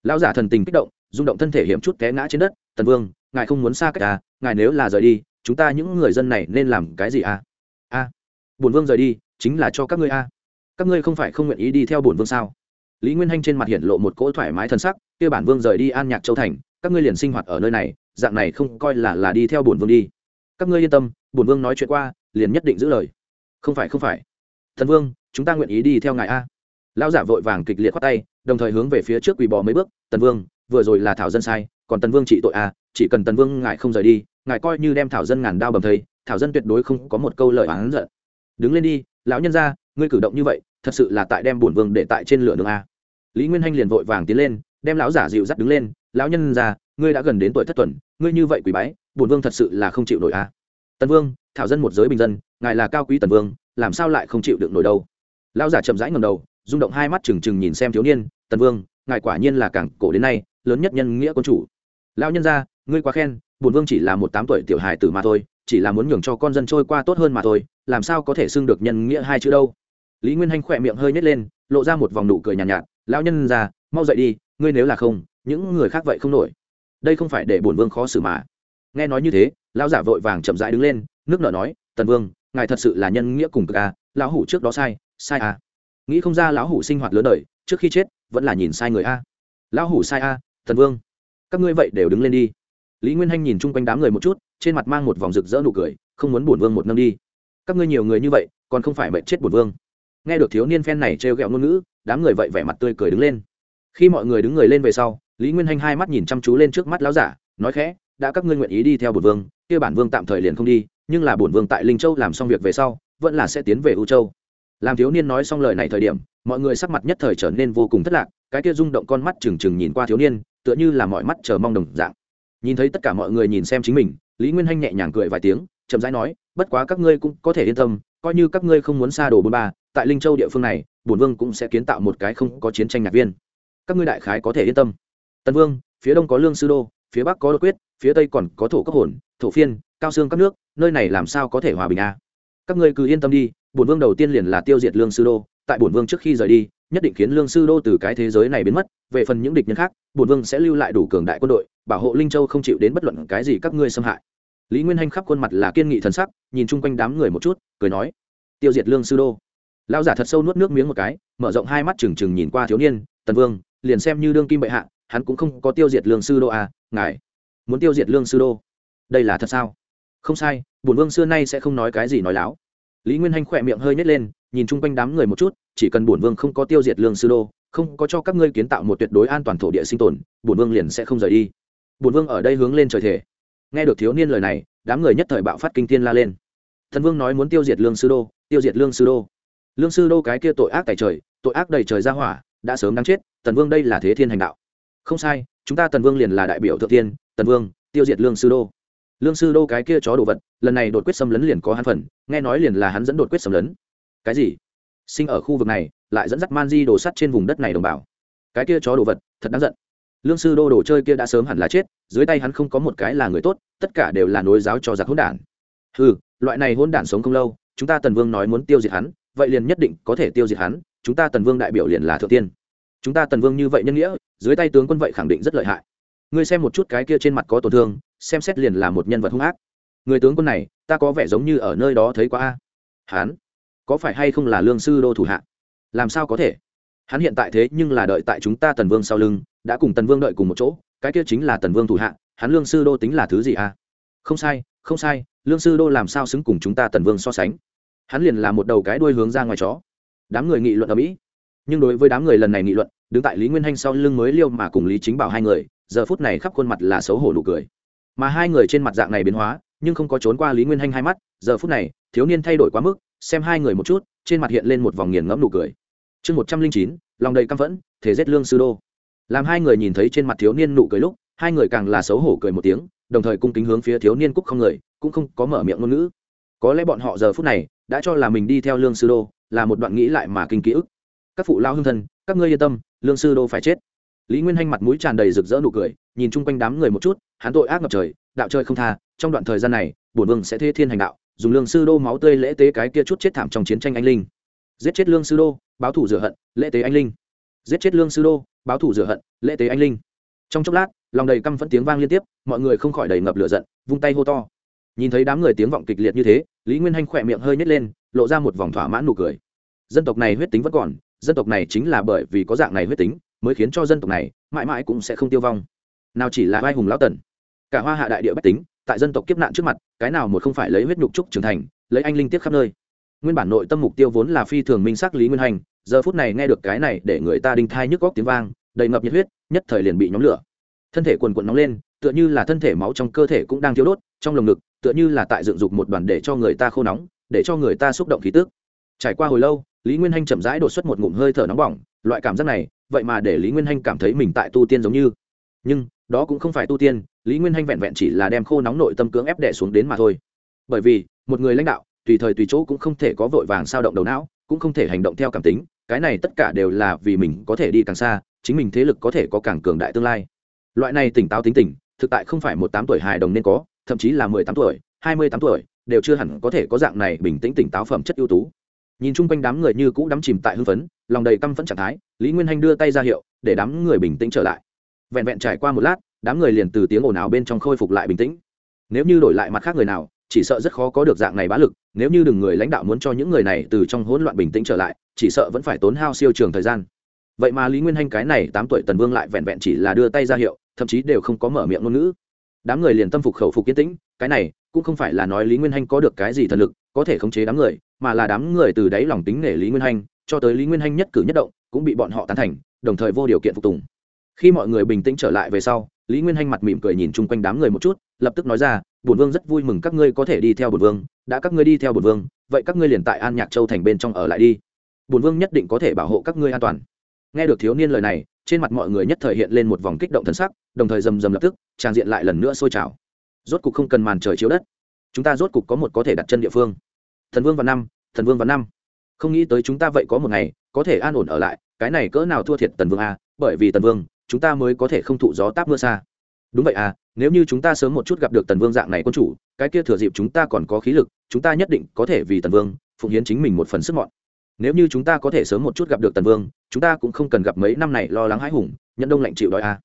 Lão giả thần tình kích động rung động thân thể hiểm chút té ngã trên đất tần vương ngài không muốn xa cách ta, ngài nếu là rời đi chúng ta những người dân này nên làm cái gì à? A à, bổn vương rời đi chính là cho các ngươi a. À. các ngươi không phải không nguyện ý đi theo bổn vương sao? Lý nguyên hanh trên mặt hiện lộ một cỗ thoải mái thân sắc kia bản vương rời đi an nhạc châu thành các ngươi liền sinh hoạt ở nơi này dạng này không coi là là đi theo bổn vương đi các ngươi yên tâm, bổn vương nói chuyện qua, liền nhất định giữ lời. Không phải không phải. Thần vương, chúng ta nguyện ý đi theo ngài a. Lão giả vội vàng kịch liệt khoát tay, đồng thời hướng về phía trước quỳ bò mấy bước. Tần vương, vừa rồi là thảo dân sai, còn tần vương trị tội a chỉ cần tần vương ngài không rời đi, ngài coi như đem thảo dân ngàn đao bầm thây, thảo dân tuyệt đối không có một câu lời oán giận. Đứng lên đi, lão nhân ra ngươi cử động như vậy, thật sự là tại đem bổn vương để tại trên lửa đường a. Lý nguyên hanh liền vội vàng tiến lên, đem lão giả dịu dắt đứng lên. Lão nhân ra ngươi đã gần đến tuổi thất tuần, ngươi như vậy quỳ bái bổn vương thật sự là không chịu nổi a. Tần vương thảo dân một giới bình dân ngài là cao quý tần vương làm sao lại không chịu được nổi đâu? Lão giả chậm rãi ngầm đầu rung động hai mắt trừng trừng nhìn xem thiếu niên tần vương ngài quả nhiên là cảng cổ đến nay lớn nhất nhân nghĩa quân chủ. Lão nhân gia ngươi quá khen bổn vương chỉ là một tám tuổi tiểu hài tử mà thôi chỉ là muốn nhường cho con dân trôi qua tốt hơn mà thôi làm sao có thể xưng được nhân nghĩa hai chữ đâu? Lý nguyên hanh khỏe miệng hơi nhét lên lộ ra một vòng nụ cười nhàn nhạt, nhạt lão nhân gia mau dậy đi ngươi nếu là không những người khác vậy không nổi. Đây không phải để bổn vương khó xử mà nghe nói như thế, lão giả vội vàng chậm rãi đứng lên, nước nợ nói, tần vương, ngài thật sự là nhân nghĩa cùng cực à lão hủ trước đó sai sai à. Nghĩ không ra lão hủ sinh hoạt lớn đời, trước khi chết, vẫn là nhìn sai người a. Lão hủ sai a thần vương. Các ngươi vậy đều đứng lên đi. Lý nguyên hanh nhìn chung quanh đám người một chút, trên mặt mang một vòng rực rỡ nụ cười, không muốn bổn vương một nâng đi. Các ngươi nhiều người như vậy, còn không phải mệnh chết bổn vương. Nghe được thiếu niên phen này trêu ghẹo ngôn ngữ, đám người vậy vẻ mặt tươi cười đứng lên. Khi mọi người đứng người lên về sau, lý nguyên hanh hai mắt nhìn chăm chú lên trước mắt lão giả, nói khẽ đã các ngươi nguyện ý đi theo bổn vương, kia bản vương tạm thời liền không đi, nhưng là bổn vương tại linh châu làm xong việc về sau, vẫn là sẽ tiến về u châu. Làm thiếu niên nói xong lời này thời điểm, mọi người sắc mặt nhất thời trở nên vô cùng thất lạc, cái kia rung động con mắt trừng trừng nhìn qua thiếu niên, tựa như là mọi mắt chờ mong đồng dạng. Nhìn thấy tất cả mọi người nhìn xem chính mình, lý nguyên hanh nhẹ nhàng cười vài tiếng, chậm rãi nói, bất quá các ngươi cũng có thể yên tâm, coi như các ngươi không muốn xa đồ bôn ba, tại linh châu địa phương này, bổn vương cũng sẽ kiến tạo một cái không có chiến tranh nhạc viên. Các ngươi đại khái có thể yên tâm. Tân vương, phía đông có lương sư đô phía bắc có đột quyết, phía tây còn có thổ cấp hồn, thổ phiên, cao xương các nước, nơi này làm sao có thể hòa bình a các ngươi cứ yên tâm đi, bổn vương đầu tiên liền là tiêu diệt lương sư đô, tại bổn vương trước khi rời đi, nhất định khiến lương sư đô từ cái thế giới này biến mất, về phần những địch nhân khác, bổn vương sẽ lưu lại đủ cường đại quân đội, bảo hộ linh châu không chịu đến bất luận cái gì các ngươi xâm hại. Lý nguyên hanh khắp khuôn mặt là kiên nghị thần sắc, nhìn chung quanh đám người một chút, cười nói, tiêu diệt lương sư đô. Lao giả thật sâu nuốt nước miếng một cái, mở rộng hai mắt trừng trừng nhìn qua thiếu niên, tần vương, liền xem như đương kim bệ hạ, hắn cũng không có tiêu diệt lương sư đô à ngài muốn tiêu diệt lương sư đô đây là thật sao không sai bổn vương xưa nay sẽ không nói cái gì nói láo lý nguyên hanh khỏe miệng hơi nhét lên nhìn chung quanh đám người một chút chỉ cần bổn vương không có tiêu diệt lương sư đô không có cho các ngươi kiến tạo một tuyệt đối an toàn thổ địa sinh tồn bổn vương liền sẽ không rời đi bổn vương ở đây hướng lên trời thể nghe được thiếu niên lời này đám người nhất thời bạo phát kinh thiên la lên thần vương nói muốn tiêu diệt lương sư đô tiêu diệt lương sư đô lương sư đô cái kia tội ác tại trời tội ác đầy trời ra hỏa đã sớm đáng chết tần vương đây là thế thiên hành đạo không sai, chúng ta tần vương liền là đại biểu thượng tiên, tần vương, tiêu diệt lương sư đô. Lương sư đô cái kia chó đồ vật, lần này đột quyết xâm lấn liền có hắn phần, nghe nói liền là hắn dẫn đột quyết xâm lấn. Cái gì? Sinh ở khu vực này, lại dẫn dắt man di đồ sắt trên vùng đất này đồng bào. Cái kia chó đồ vật, thật đáng giận. Lương sư đô đồ chơi kia đã sớm hẳn là chết, dưới tay hắn không có một cái là người tốt, tất cả đều là nối giáo cho giặc hỗn đản. Ừ loại này hỗn đản sống không lâu, chúng ta tần vương nói muốn tiêu diệt hắn, vậy liền nhất định có thể tiêu diệt hắn, chúng ta tần vương đại biểu liền là thượng tiên. Chúng ta tần vương như vậy nhân nghĩa dưới tay tướng quân vậy khẳng định rất lợi hại. Ngươi xem một chút cái kia trên mặt có tổn thương, xem xét liền là một nhân vật hung ác. Người tướng quân này, ta có vẻ giống như ở nơi đó thấy qua a. Hắn có phải hay không là lương sư đô thủ hạ? Làm sao có thể? Hắn hiện tại thế nhưng là đợi tại chúng ta tần vương sau lưng, đã cùng tần vương đợi cùng một chỗ, cái kia chính là tần vương thủ hạ, hắn lương sư đô tính là thứ gì a? Không sai không sai, lương sư đô làm sao xứng cùng chúng ta tần vương so sánh? Hắn liền là một đầu cái đuôi hướng ra ngoài chó. Đám người nghị luận ở mỹ nhưng đối với đám người lần này nghị luận, đứng tại lý nguyên hanh sau lưng mới liêu mà cùng lý chính bảo hai người, giờ phút này khắp khuôn mặt là xấu hổ nụ cười. Mà hai người trên mặt dạng này biến hóa, nhưng không có trốn qua lý nguyên hanh hai mắt, giờ phút này, thiếu niên thay đổi quá mức, xem hai người một chút, trên mặt hiện lên một vòng nghiền ngẫm nụ cười. Chương một trăm linh chín, lòng đầy căm phẫn thể giết lương sư đô. Làm hai người nhìn thấy trên mặt thiếu niên nụ cười lúc, hai người càng là xấu hổ cười một tiếng, đồng thời cung kính hướng phía thiếu niên cúc không người, cũng không có mở miệng ngôn ngữ. Có lẽ bọn họ giờ phút này, đã cho là mình đi theo lương sư đô, là một đoạn nghĩ lại mà kinh ký ức các phụ lao hương thân, các ngươi yên tâm, lương sư đô phải chết. Lý nguyên hanh mặt mũi tràn đầy rực rỡ nụ cười, nhìn chung quanh đám người một chút, hắn tội ác ngập trời, đạo chơi không tha, trong đoạn thời gian này, bổn vương sẽ thế thiên hành đạo, dùng lương sư đô máu tươi lễ tế cái kia chút chết thảm trong chiến tranh anh linh. Giết chết lương sư đô, báo thủ rửa hận, lễ tế anh linh. Giết chết lương sư đô, báo thủ rửa hận, lễ tế anh linh. Trong chốc lát, lòng đầy căm phẫn tiếng vang liên tiếp, mọi người không khỏi đầy ngập lửa giận, vung tay hô to. Nhìn thấy đám người tiếng vọng kịch liệt như thế, lý nguyên hanh khỏe miệng hơi nhét lên, lộ ra một vòng thỏa mãn nụ cười. Dân tộc này huyết tính vẫn còn dân tộc này chính là bởi vì có dạng này huyết tính, mới khiến cho dân tộc này mãi mãi cũng sẽ không tiêu vong. Nào chỉ là vai hùng lão tần, cả hoa hạ đại địa bách tính, tại dân tộc kiếp nạn trước mặt, cái nào một không phải lấy huyết nhục trúc trưởng thành, lấy anh linh tiếp khắp nơi. Nguyên bản nội tâm mục tiêu vốn là phi thường minh xác lý nguyên hành, giờ phút này nghe được cái này để người ta đinh thai nhức góc tiếng vang, đầy ngập nhiệt huyết, nhất thời liền bị nhóm lửa. Thân thể quần quần nóng lên, tựa như là thân thể máu trong cơ thể cũng đang thiếu đốt, trong lồng ngực, tựa như là tại dựng dục một đoàn để cho người ta khô nóng, để cho người ta xúc động khí tức. Trải qua hồi lâu lý nguyên hanh chậm rãi đột xuất một ngụm hơi thở nóng bỏng, loại cảm giác này, vậy mà để lý nguyên hanh cảm thấy mình tại tu tiên giống như. Nhưng, đó cũng không phải tu tiên, lý nguyên hanh vẹn vẹn chỉ là đem khô nóng nội tâm cưỡng ép đẻ xuống đến mà thôi. Bởi vì, một người lãnh đạo, tùy thời tùy chỗ cũng không thể có vội vàng sao động đầu não, cũng không thể hành động theo cảm tính, cái này tất cả đều là vì mình có thể đi càng xa, chính mình thế lực có thể có càng cường đại tương lai. Loại này tỉnh táo tính tình, thực tại không phải một tám tuổi hài đồng nên có, thậm chí là mười tám tuổi, hai mươi tám tuổi, đều chưa hẳn có thể có dạng này bình tĩnh tỉnh táo phẩm chất ưu tú nhìn chung quanh đám người như cũ đắm chìm tại hưng phấn, lòng đầy căm phẫn trạng thái, lý nguyên hanh đưa tay ra hiệu, để đám người bình tĩnh trở lại. Vẹn vẹn trải qua một lát, đám người liền từ tiếng ồn ào bên trong khôi phục lại bình tĩnh. Nếu như đổi lại mặt khác người nào, chỉ sợ rất khó có được dạng này bá lực, nếu như đừng người lãnh đạo muốn cho những người này từ trong hỗn loạn bình tĩnh trở lại, chỉ sợ vẫn phải tốn hao siêu trường thời gian. Vậy mà lý nguyên hanh cái này tám tuổi tần vương lại vẹn vẹn chỉ là đưa tay ra hiệu, thậm chí đều không có mở miệng ngôn ngữ đám người liền tâm phục khẩu phục kiến tĩnh, cái này cũng không phải là nói lý nguyên hanh có được cái gì thần lực, có thể khống chế đám người, mà là đám người từ đáy lòng tính nể lý nguyên hanh, cho tới lý nguyên hanh nhất cử nhất động, cũng bị bọn họ tán thành, đồng thời vô điều kiện phục tùng. Khi mọi người bình tĩnh trở lại về sau, lý nguyên hanh mặt mỉm cười nhìn chung quanh đám người một chút, lập tức nói ra, bổn vương rất vui mừng các ngươi có thể đi theo bổn vương, đã các ngươi đi theo bổn vương, vậy các ngươi liền tại an nhạc châu thành bên trong ở lại đi. Bổn vương nhất định có thể bảo hộ các ngươi an toàn. Nghe được thiếu niên lời này trên mặt mọi người nhất thời hiện lên một vòng kích động thần sắc, đồng thời rầm rầm lập tức tràn diện lại lần nữa sôi trào. Rốt cục không cần màn trời chiếu đất. Chúng ta rốt cục có một có thể đặt chân địa phương. Thần vương và năm, thần vương và năm. Không nghĩ tới chúng ta vậy có một ngày, có thể an ổn ở lại, cái này cỡ nào thua thiệt tần vương a, bởi vì tần vương, chúng ta mới có thể không thụ gió táp mưa xa. Đúng vậy à nếu như chúng ta sớm một chút gặp được tần vương dạng này quân chủ, cái kia thừa dịp chúng ta còn có khí lực, chúng ta nhất định có thể vì tần vương, phụng hiến chính mình một phần sức mọn nếu như chúng ta có thể sớm một chút gặp được tần vương, chúng ta cũng không cần gặp mấy năm này lo lắng hãi hùng, nhận đông lạnh chịu đói à.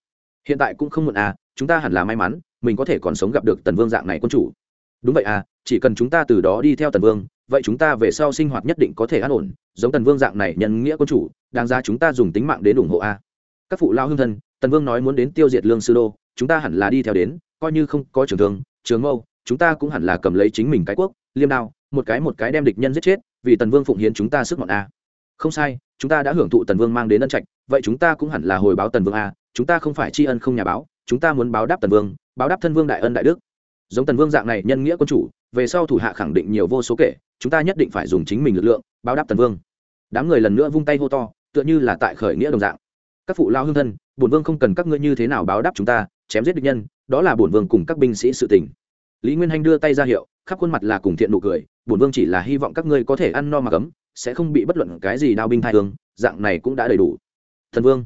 hiện tại cũng không muộn à chúng ta hẳn là may mắn, mình có thể còn sống gặp được tần vương dạng này quân chủ đúng vậy à chỉ cần chúng ta từ đó đi theo tần vương, vậy chúng ta về sau sinh hoạt nhất định có thể an ổn, giống tần vương dạng này nhân nghĩa quân chủ, đáng ra chúng ta dùng tính mạng đến ủng hộ a các phụ lao hương thân, tần vương nói muốn đến tiêu diệt lương sư đô, chúng ta hẳn là đi theo đến, coi như không có trường thương, trường mâu, chúng ta cũng hẳn là cầm lấy chính mình cái quốc, liêm đao, một cái một cái đem địch nhân giết chết vì tần vương phụng hiến chúng ta sức mọn a. Không sai, chúng ta đã hưởng thụ tần vương mang đến ân trạch, vậy chúng ta cũng hẳn là hồi báo tần vương a, chúng ta không phải tri ân không nhà báo, chúng ta muốn báo đáp tần vương, báo đáp thân vương đại ân đại đức. Giống tần vương dạng này nhân nghĩa quân chủ, về sau thủ hạ khẳng định nhiều vô số kể, chúng ta nhất định phải dùng chính mình lực lượng, báo đáp tần vương. Đám người lần nữa vung tay hô to, tựa như là tại khởi nghĩa đồng dạng. Các phụ lao hương thân, bổn vương không cần các ngươi như thế nào báo đáp chúng ta, chém giết địch nhân, đó là bổn vương cùng các binh sĩ sự tình. Lý nguyên hanh đưa tay ra hiệu khắp khuôn mặt là cùng thiện nụ cười, bổn vương chỉ là hy vọng các ngươi có thể ăn no mà cấm, sẽ không bị bất luận cái gì đao binh thai thương, dạng này cũng đã đầy đủ. Thần vương.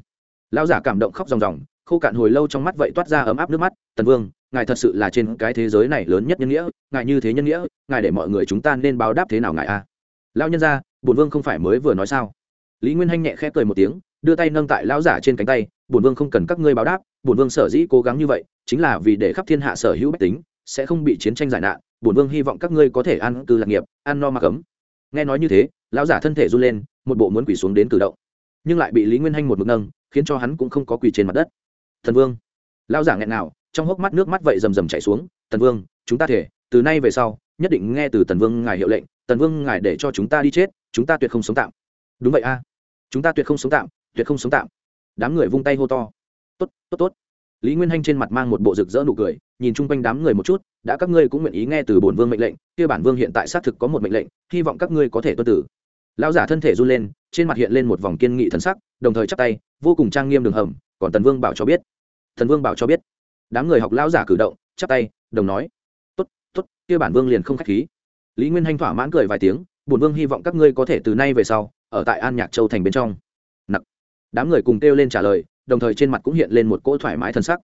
Lão giả cảm động khóc ròng ròng, khô cạn hồi lâu trong mắt vậy toát ra ấm áp nước mắt tần vương, ngài thật sự là trên cái thế giới này lớn nhất nhân nghĩa, ngài như thế nhân nghĩa, ngài để mọi người chúng ta nên báo đáp thế nào ngài a? À? nhân ra bổn vương không phải mới vừa nói sao? Lý nguyên hanh nhẹ khẽ cười một tiếng, đưa tay nâng tại lão giả trên cánh tay, bổn vương không cần các ngươi báo đáp, bổn vương sở dĩ cố gắng như vậy, chính là vì để khắp thiên hạ sở hữu bách tính, sẽ không bị chiến tranh giải nạn bổn vương hy vọng các ngươi có thể ăn cư lạc nghiệp ăn no mặc ấm nghe nói như thế, lão giả thân thể run lên, một bộ muốn quỳ xuống đến cử động. Nhưng lại bị lý nguyên hanh một mực nâng, khiến cho hắn cũng không có quỳ trên mặt đất. Thần vương. Lão giả nghẹn nào trong hốc mắt nước mắt vậy rầm rầm chảy xuống. Tần vương, chúng ta thể, từ nay về sau, nhất định nghe từ tần vương ngài hiệu lệnh tần vương ngài để cho chúng ta đi chết, chúng ta tuyệt không sống tạm. Đúng vậy a. Chúng ta tuyệt không sống tạm, tuyệt không sống tạm. Đám người vung tay hô to. Tốt tốt tốt. Lý nguyên hanh trên mặt mang một bộ rực rỡ nụ cười nhìn chung quanh đám người một chút, đã các ngươi cũng nguyện ý nghe từ bổn vương mệnh lệnh, kia bản vương hiện tại xác thực có một mệnh lệnh, hy vọng các ngươi có thể tuân tử. Lão giả thân thể run lên, trên mặt hiện lên một vòng kiên nghị thần sắc, đồng thời chắp tay, vô cùng trang nghiêm đường hầm, còn tần vương bảo cho biết. Thần vương bảo cho biết. Đám người học lão giả cử động, chắp tay, đồng nói. Tốt tốt, kia bản vương liền không khách khí. Lý nguyên hanh thỏa mãn cười vài tiếng, bổn vương hy vọng các ngươi có thể từ nay về sau, ở tại an nhạc châu thành bên trong. Nặc. Đám người cùng kêu lên trả lời, đồng thời trên mặt cũng hiện lên một cỗ thoải mái thân sắc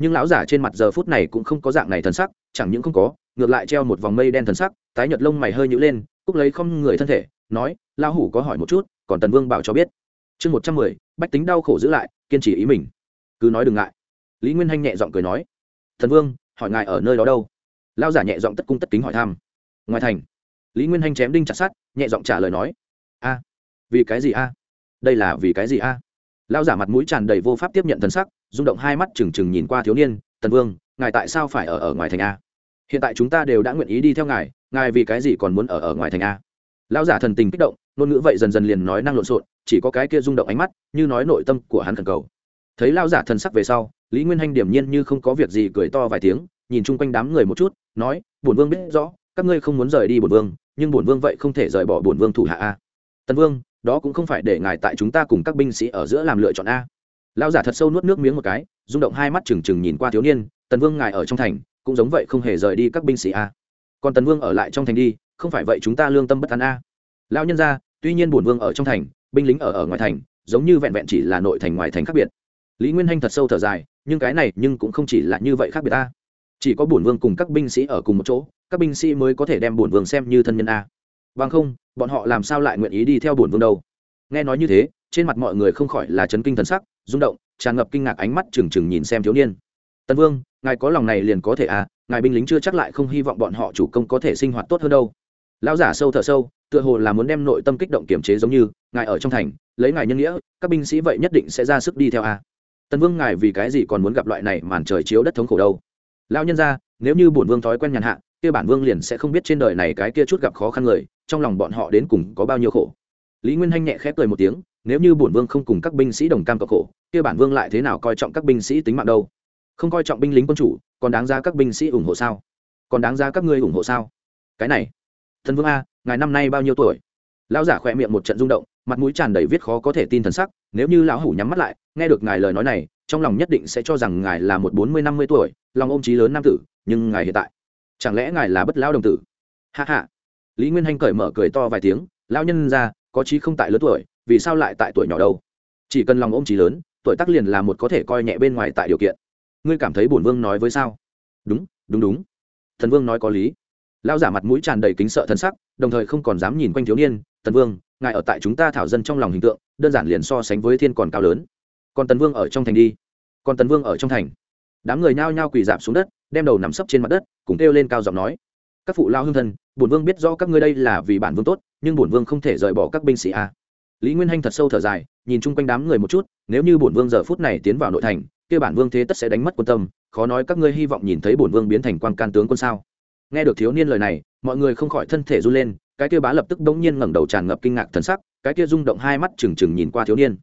nhưng lão giả trên mặt giờ phút này cũng không có dạng này thần sắc, chẳng những không có, ngược lại treo một vòng mây đen thần sắc, tái nhợt lông mày hơi nhữ lên, cúc lấy không người thân thể, nói, lão hủ có hỏi một chút, còn tần vương bảo cho biết. Chương một trăm mười, bách tính đau khổ giữ lại, kiên trì ý mình. Cứ nói đừng ngại. Lý nguyên hanh nhẹ giọng cười nói thần vương, hỏi ngài ở nơi đó đâu? Lao giả nhẹ giọng tất cung tất kính hỏi thăm. Ngoài thành. Lý nguyên hanh chém đinh chặt sát nhẹ giọng trả lời nói, a, vì cái gì a? Đây là vì cái gì a? à? Lao giả mặt mũi tràn đầy vô pháp tiếp nhận thần sắc, rung động hai mắt trừng trừng nhìn qua thiếu niên, tần vương, ngài tại sao phải ở ở ngoài thành a? Hiện tại chúng ta đều đã nguyện ý đi theo ngài ngài vì cái gì còn muốn ở ở ngoài thành a? Lao giả thần tình kích động, ngôn ngữ vậy dần dần liền nói năng lộn xộn, chỉ có cái kia rung động ánh mắt, như nói nội tâm của hắn thần cầu. Thấy lao giả thần sắc về sau, lý nguyên hanh điểm nhiên như không có việc gì cười to vài tiếng, nhìn chung quanh đám người một chút, nói, bổn vương biết rõ, các ngươi không muốn rời đi bổn vương, nhưng bổn vương vậy không thể rời bỏ bổn vương thủ hạ a. Tần vương đó cũng không phải để ngài tại chúng ta cùng các binh sĩ ở giữa làm lựa chọn a. Lao giả thật sâu nuốt nước miếng một cái, rung động hai mắt trừng trừng nhìn qua thiếu niên, tần vương ngài ở trong thành, cũng giống vậy không hề rời đi các binh sĩ a. Còn tần vương ở lại trong thành đi, không phải vậy chúng ta lương tâm bất an a. Lao nhân ra, tuy nhiên bổn vương ở trong thành, binh lính ở ở ngoài thành, giống như vẹn vẹn chỉ là nội thành ngoài thành khác biệt. Lý nguyên hanh thật sâu thở dài, nhưng cái này nhưng cũng không chỉ là như vậy khác biệt ta chỉ có bổn vương cùng các binh sĩ ở cùng một chỗ, các binh sĩ mới có thể đem bổn vương xem như thân nhân a bằng không, bọn họ làm sao lại nguyện ý đi theo bổn vương đâu? Nghe nói như thế, trên mặt mọi người không khỏi là chấn kinh thần sắc, rung động, tràn ngập kinh ngạc ánh mắt trừng trừng nhìn xem thiếu niên. Tân vương, ngài có lòng này liền có thể à ngài binh lính chưa chắc lại không hy vọng bọn họ chủ công có thể sinh hoạt tốt hơn đâu. Lão giả sâu thở sâu, tựa hồ là muốn đem nội tâm kích động kiềm chế giống như, ngài ở trong thành, lấy ngài nhân nghĩa, các binh sĩ vậy nhất định sẽ ra sức đi theo à? tần vương ngài vì cái gì còn muốn gặp loại này màn trời chiếu đất thống khổ đâu? Lão nhân ra nếu như bổn vương thói quen nhàn hạ, kia bản vương liền sẽ không biết trên đời này cái kia chút gặp khó khăn người trong lòng bọn họ đến cùng có bao nhiêu khổ. Lý nguyên hanh nhẹ khép cười một tiếng, nếu như bổn vương không cùng các binh sĩ đồng cam cộng khổ, kia bản vương lại thế nào coi trọng các binh sĩ tính mạng đâu? Không coi trọng binh lính quân chủ, còn đáng ra các binh sĩ ủng hộ sao? Còn đáng ra các ngươi ủng hộ sao? Cái này, thần vương a, ngài năm nay bao nhiêu tuổi? Lão giả khỏe miệng một trận rung động, mặt mũi tràn đầy viết khó có thể tin thần sắc, nếu như lão hủ nhắm mắt lại, nghe được ngài lời nói này, trong lòng nhất định sẽ cho rằng ngài là một bốn mươi, năm mươi tuổi, lòng ôm trí lớn nam tử, nhưng ngài hiện tại, chẳng lẽ ngài là bất lão đồng tử? Hạ hạ lý nguyên hanh cởi mở cười to vài tiếng, lão nhân ra có trí không tại lớn tuổi, vì sao lại tại tuổi nhỏ đâu? Chỉ cần lòng ôm trí lớn, tuổi tác liền là một có thể coi nhẹ bên ngoài tại điều kiện. Ngươi cảm thấy bổn vương nói với sao? Đúng đúng đúng. Thần vương nói có lý. Lao giả mặt mũi tràn đầy kính sợ thân sắc, đồng thời không còn dám nhìn quanh thiếu niên. Tần vương, ngài ở tại chúng ta thảo dân trong lòng hình tượng, đơn giản liền so sánh với thiên còn cao lớn. Còn tần vương ở trong thành đi. Còn tần vương ở trong thành. Đám người nhao nhao quỳ dạp xuống đất, đem đầu nằm sấp trên mặt đất, cùng kêu lên cao giọng nói các phụ lao hương thân, bổn vương biết rõ các ngươi đây là vì bản vương tốt, nhưng bổn vương không thể rời bỏ các binh sĩ a lý nguyên hanh thật sâu thở dài, nhìn chung quanh đám người một chút, nếu như bổn vương giờ phút này tiến vào nội thành, kia bản vương thế tất sẽ đánh mất quân tâm, khó nói các ngươi hy vọng nhìn thấy bổn vương biến thành quan can tướng quân sao. Nghe được thiếu niên lời này, mọi người không khỏi thân thể run lên, cái kia bá lập tức bỗng nhiên ngẩng đầu tràn ngập kinh ngạc thần sắc, cái kia rung động hai mắt trừng trừng nhìn qua thiếu niên.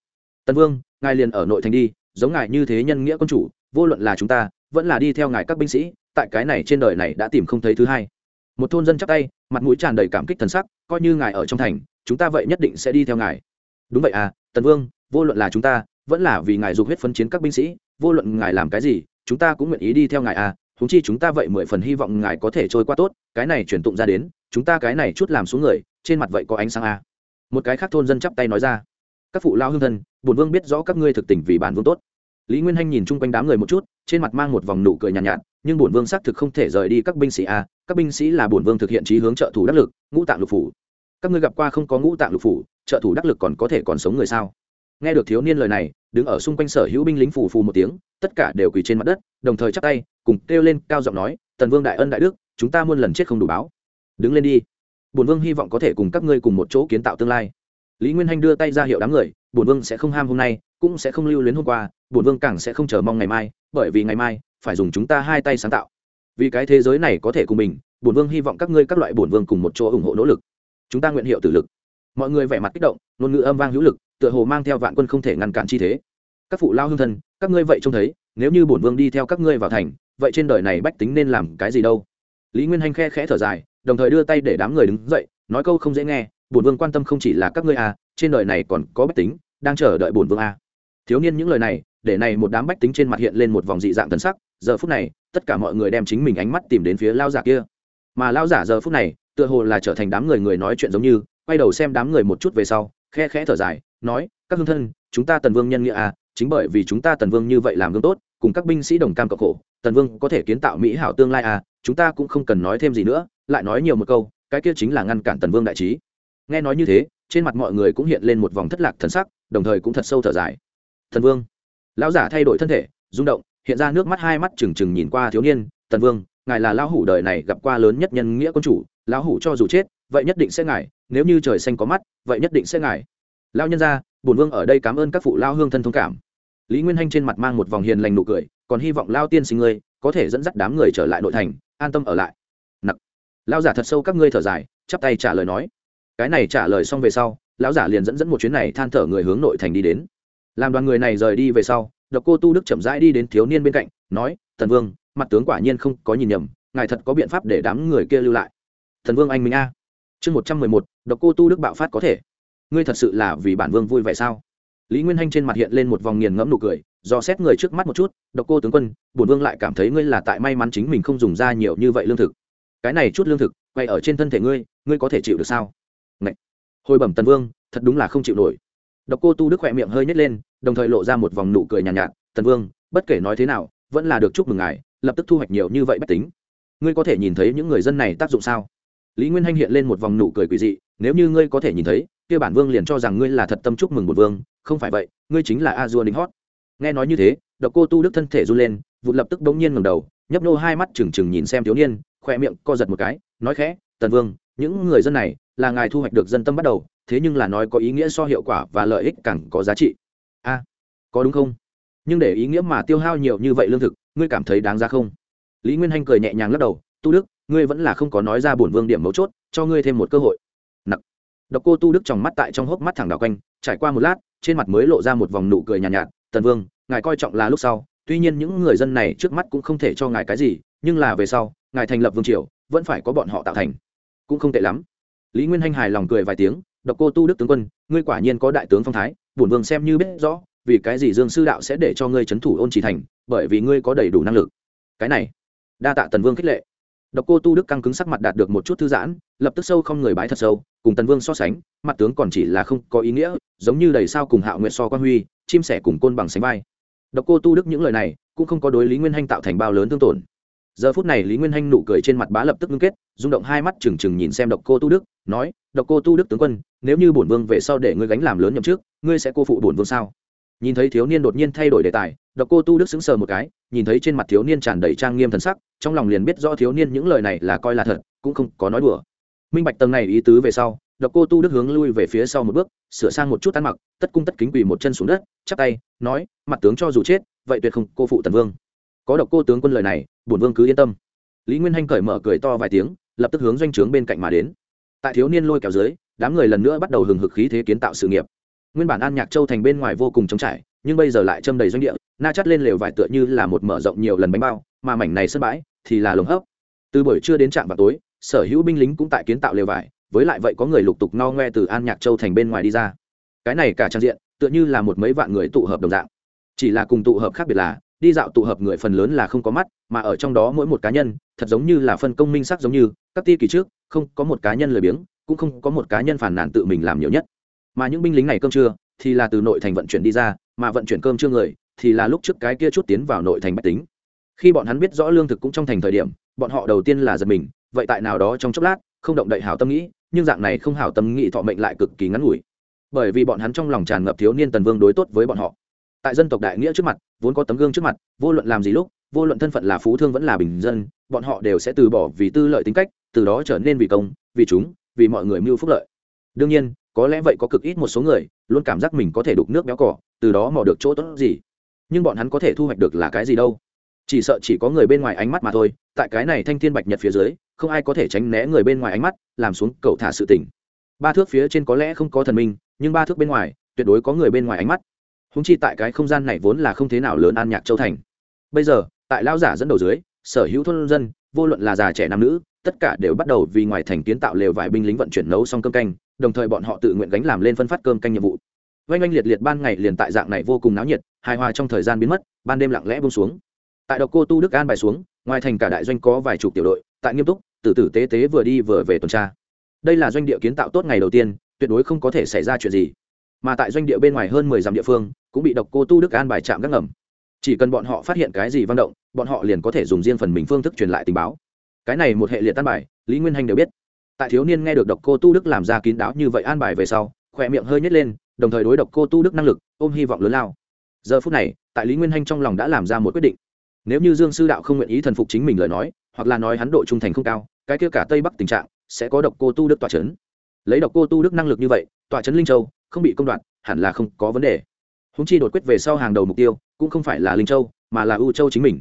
Tân vương, ngài liền ở nội thành đi, giống ngài như thế nhân nghĩa quân chủ, vô luận là chúng ta, vẫn là đi theo ngài các binh sĩ, tại cái này trên đời này đã tìm không thấy thứ hai một thôn dân chắc tay mặt mũi tràn đầy cảm kích thần sắc coi như ngài ở trong thành chúng ta vậy nhất định sẽ đi theo ngài đúng vậy à tần vương vô luận là chúng ta vẫn là vì ngài dục huyết phân chiến các binh sĩ vô luận ngài làm cái gì chúng ta cũng nguyện ý đi theo ngài à húng chi chúng ta vậy mười phần hy vọng ngài có thể trôi qua tốt cái này truyền tụng ra đến chúng ta cái này chút làm xuống người trên mặt vậy có ánh sáng à. một cái khác thôn dân chắp tay nói ra các phụ lao hương thân bổn vương biết rõ các ngươi thực tình vì bản vương tốt lý nguyên hanh nhìn chung quanh đám người một chút trên mặt mang một vòng nụ cười nhàn nhạt, nhạt nhưng bổn vương xác thực không thể rời đi các binh sĩ a, các binh sĩ là bổn vương thực hiện trí hướng trợ thủ đắc lực, ngũ tạng lục phủ. Các ngươi gặp qua không có ngũ tạng lục phủ, trợ thủ đắc lực còn có thể còn sống người sao? Nghe được thiếu niên lời này, đứng ở xung quanh sở hữu binh lính phù phù một tiếng, tất cả đều quỳ trên mặt đất, đồng thời chắp tay, cùng kêu lên, cao giọng nói, tần vương đại ân đại đức, chúng ta muôn lần chết không đủ báo. Đứng lên đi. Bổn vương hy vọng có thể cùng các ngươi cùng một chỗ kiến tạo tương lai. Lý nguyên hanh đưa tay ra hiệu đám người, bổn vương sẽ không ham hôm nay, cũng sẽ không lưu luyến hôm qua, bổn vương càng sẽ không chờ mong ngày mai, bởi vì ngày mai phải dùng chúng ta hai tay sáng tạo. Vì cái thế giới này có thể cùng mình, bổn vương hy vọng các ngươi các loại bổn vương cùng một chỗ ủng hộ nỗ lực. Chúng ta nguyện hiệu tử lực. Mọi người vẻ mặt kích động, ngôn ngữ âm vang hữu lực, tựa hồ mang theo vạn quân không thể ngăn cản chi thế. Các phụ lao hương thân, các ngươi vậy trông thấy, nếu như bổn vương đi theo các ngươi vào thành, vậy trên đời này bách tính nên làm cái gì đâu? Lý nguyên hanh khe khẽ thở dài, đồng thời đưa tay để đám người đứng dậy, nói câu không dễ nghe, bổn vương quan tâm không chỉ là các ngươi à trên đời này còn có bách tính, đang chờ đợi bổn vương à. thiếu niên những lời này, để này một đám bách tính trên mặt hiện lên một vòng dị dạng thần sắc giờ phút này, tất cả mọi người đem chính mình ánh mắt tìm đến phía lao giả kia. Mà lao giả giờ phút này, tựa hồ là trở thành đám người người nói chuyện giống như, quay đầu xem đám người một chút về sau, khe khẽ thở dài, nói, các hương thân, chúng ta tần vương nhân nghĩa à chính bởi vì chúng ta tần vương như vậy làm gương tốt, cùng các binh sĩ đồng cam cộng khổ, tần vương có thể kiến tạo mỹ hảo tương lai à chúng ta cũng không cần nói thêm gì nữa, lại nói nhiều một câu, cái kia chính là ngăn cản tần vương đại trí. Nghe nói như thế, trên mặt mọi người cũng hiện lên một vòng thất lạc thần sắc, đồng thời cũng thật sâu thở dài. Thần vương. Lão giả thay đổi thân thể, rung động hiện ra nước mắt hai mắt trừng trừng nhìn qua thiếu niên, tần vương, ngài là lão hủ đời này gặp qua lớn nhất nhân nghĩa quân chủ, lão hủ cho dù chết, vậy nhất định sẽ ngài, nếu như trời xanh có mắt, vậy nhất định sẽ ngài. Lao nhân ra bổn vương ở đây cảm ơn các phụ lao hương thân thông cảm. Lý nguyên hanh trên mặt mang một vòng hiền lành nụ cười, còn hy vọng lao tiên sinh ngươi có thể dẫn dắt đám người trở lại nội thành, an tâm ở lại. Nặc. Lao giả thật sâu các ngươi thở dài, chắp tay trả lời nói. Cái này trả lời xong về sau, lão giả liền dẫn dẫn một chuyến này than thở người hướng nội thành đi đến. Làm đoàn người này rời đi về sau độc cô tu đức chậm rãi đi đến thiếu niên bên cạnh, nói, thần vương, mặt tướng quả nhiên không có nhìn nhầm, ngài thật có biện pháp để đám người kia lưu lại. Thần vương anh minh a. Chương một trăm mười một, độc cô tu đức bạo phát có thể. Ngươi thật sự là vì bản vương vui vẻ sao? Lý nguyên hanh trên mặt hiện lên một vòng nghiền ngẫm nụ cười, do xét người trước mắt một chút, độc cô tướng quân, bổn vương lại cảm thấy ngươi là tại may mắn chính mình không dùng ra nhiều như vậy lương thực. Cái này chút lương thực, quay ở trên thân thể ngươi ngươi có thể chịu được sao? Ngậy! hồi bẩm tần vương, thật đúng là không chịu nổi độc cô tu đức khẽ miệng hơi nhếch lên đồng thời lộ ra một vòng nụ cười nhàn nhạt, nhạt tần vương bất kể nói thế nào vẫn là được chúc mừng ngài lập tức thu hoạch nhiều như vậy bất tính. Ngươi có thể nhìn thấy những người dân này tác dụng sao? Lý nguyên hanh hiện lên một vòng nụ cười quỷ dị nếu như ngươi có thể nhìn thấy kia bản vương liền cho rằng ngươi là thật tâm chúc mừng một vương không phải vậy ngươi chính là a dua đính hót. Nghe nói như thế độc cô tu đức thân thể run lên vụt lập tức bỗng nhiên ngẩng đầu nhấp nô hai mắt trừng trừng nhìn xem thiếu niên khóe miệng co giật một cái nói khẽ tần vương những người dân này là ngài thu hoạch được dân tâm bắt đầu thế nhưng là nói có ý nghĩa so hiệu quả và lợi ích càng có giá trị. A có đúng không? Nhưng để ý nghĩa mà tiêu hao nhiều như vậy lương thực ngươi cảm thấy đáng giá không? Lý nguyên hanh cười nhẹ nhàng lắc đầu tu đức ngươi vẫn là không có nói ra bổn vương điểm mấu chốt cho ngươi thêm một cơ hội. Nặc. Độc cô tu đức tròng mắt tại trong hốc mắt thẳng đào quanh trải qua một lát trên mặt mới lộ ra một vòng nụ cười nhàn nhạt, nhạt tần vương ngài coi trọng là lúc sau tuy nhiên những người dân này trước mắt cũng không thể cho ngài cái gì nhưng là về sau ngài thành lập vương triều vẫn phải có bọn họ tạo thành. Cũng không tệ lắm. Lý nguyên hanh hài lòng cười vài tiếng độc cô tu đức tướng quân, ngươi quả nhiên có đại tướng phong thái, bổn vương xem như biết rõ, vì cái gì dương sư đạo sẽ để cho ngươi c h ấ n thủ ôn chỉ thành, bởi vì ngươi có đầy đủ năng lực. Cái này, đa tạ tần vương khích lệ. Độc cô tu đức căng cứng sắc mặt đạt được một chút thư giãn, lập tức sâu không người bái thật sâu, cùng tần vương so sánh, mặt tướng còn chỉ là không có ý nghĩa, giống như đầy sao cùng hạo nguyện so quan huy, chim sẻ cùng côn bằng sánh vai. Độc cô tu đức những lời này, cũng không có đối lý nguyên hanh tạo thành bao lớn thương tổn. Giờ phút này lý nguyên hanh nụ cười trên mặt bá lập tức ngưng kết, rung động hai mắt trừng trừng nhìn xem độc cô tu đức nói, độc cô tu đức tướng quân, nếu như bổn vương về sau để ngươi gánh làm lớn nhậm trước ngươi sẽ cô phụ bổn vương sao? Nhìn thấy thiếu niên đột nhiên thay đổi đề tài, độc cô tu đức sững sờ một cái, nhìn thấy trên mặt thiếu niên tràn đầy trang nghiêm thần sắc, trong lòng liền biết rõ thiếu niên những lời này là coi là thật, cũng không có nói đùa. Minh bạch tầng này ý tứ về sau, độc cô tu đức hướng lui về phía sau một bước, sửa sang một chút ăn mặc, tất cung tất kính quỳ một chân xuống đất, chắp tay, nói, mặt tướng cho dù chết, vậy tuyệt không cô phụ tần vương. Có độc cô tướng quân lời này, bổn vương cứ yên tâm. Lý nguyên hanh cởi mở cười to vài tiếng, lập tức hướng doanh trướng bên cạnh mà đến tại thiếu niên lôi kéo dưới, đám người lần nữa bắt đầu hừng hực khí thế kiến tạo sự nghiệp. Nguyên bản an nhạc châu thành bên ngoài vô cùng trống trải, nhưng bây giờ lại châm đầy doanh địa, na chắt lên lều vải tựa như là một mở rộng nhiều lần bánh bao, mà mảnh này sân bãi thì là lồng hấp. Từ buổi trưa đến trạm vào tối, sở hữu binh lính cũng tại kiến tạo lều vải, với lại vậy có người lục tục no ngoe từ an nhạc châu thành bên ngoài đi ra. Cái này cả trang diện, tựa như là một mấy vạn người tụ hợp đồng dạng. Chỉ là cùng tụ hợp khác biệt là, đi dạo tụ hợp người phần lớn là không có mắt, mà ở trong đó mỗi một cá nhân, thật giống như là phân công minh sắc giống như, các ti kỳ trước không có một cá nhân lười biếng, cũng không có một cá nhân phản nàn tự mình làm nhiều nhất. Mà những binh lính này cơm trưa, thì là từ nội thành vận chuyển đi ra, mà vận chuyển cơm trưa người, thì là lúc trước cái kia chút tiến vào nội thành bách tính. Khi bọn hắn biết rõ lương thực cũng trong thành thời điểm, bọn họ đầu tiên là giật mình, vậy tại nào đó trong chốc lát, không động đậy hảo tâm nghĩ, nhưng dạng này không hảo tâm nghĩ thọ mệnh lại cực kỳ ngắn ngủi. Bởi vì bọn hắn trong lòng tràn ngập thiếu niên tần vương đối tốt với bọn họ. Tại dân tộc đại nghĩa trước mặt, vốn có tấm gương trước mặt, vô luận làm gì lúc, vô luận thân phận là phú thương vẫn là bình dân, bọn họ đều sẽ từ bỏ vì tư lợi tính cách từ đó trở nên vì công, vì chúng, vì mọi người mưu phúc lợi. Đương nhiên, có lẽ vậy có cực ít một số người luôn cảm giác mình có thể đục nước béo cỏ từ đó mò được chỗ tốt gì. Nhưng bọn hắn có thể thu hoạch được là cái gì đâu? Chỉ sợ chỉ có người bên ngoài ánh mắt mà thôi, tại cái này thanh thiên bạch nhật phía dưới, không ai có thể tránh né người bên ngoài ánh mắt, làm xuống cầu thả sự tỉnh ba thước phía trên có lẽ không có thần minh, nhưng ba thước bên ngoài, tuyệt đối có người bên ngoài ánh mắt. Húng chi tại cái không gian này vốn là không thế nào lớn an nhạc châu thành. Bây giờ, tại lao giả dẫn đầu dưới, sở hữu thôn dân, vô luận là già trẻ nam nữ tất cả đều bắt đầu vì ngoài thành kiến tạo lều vải binh lính vận chuyển nấu xong cơm canh, đồng thời bọn họ tự nguyện gánh làm lên phân phát cơm canh nhiệm vụ. Oanh oanh liệt liệt ban ngày liền tại dạng này vô cùng náo nhiệt, hài hòa trong thời gian biến mất, ban đêm lặng lẽ bông xuống. Tại độc cô tu đức an bài xuống, ngoài thành cả đại doanh có vài chục tiểu đội, tại nghiêm túc, tử tử tế tế vừa đi vừa về tuần tra. Đây là doanh địa kiến tạo tốt ngày đầu tiên, tuyệt đối không có thể xảy ra chuyện gì. Mà tại doanh địa bên ngoài hơn mười dặm địa phương, cũng bị độc cô tu đức an bài chạm gác ngầm. Chỉ cần bọn họ phát hiện cái gì vang động, bọn họ liền có thể dùng riêng phần mình phương thức truyền lại tình báo cái này một hệ liệt tan bài, lý nguyên hanh đều biết. Tại thiếu niên nghe được độc cô tu đức làm ra kín đáo như vậy an bài về sau, khỏe miệng hơi nhét lên, đồng thời đối độc cô tu đức năng lực, ôm hy vọng lớn lao. Giờ phút này, tại lý nguyên hanh trong lòng đã làm ra một quyết định. Nếu như dương sư đạo không nguyện ý thần phục chính mình lời nói, hoặc là nói hắn độ trung thành không cao, cái kia cả tây bắc tình trạng sẽ có độc cô tu đức tọa c h ấ n lấy độc cô tu đức năng lực như vậy tọa c h ấ n linh châu, không bị công đoạn, hẳn là không có vấn đề. Húng chi đột quyết về sau hàng đầu mục tiêu, cũng không phải là linh châu, mà là ưu châu chính mình.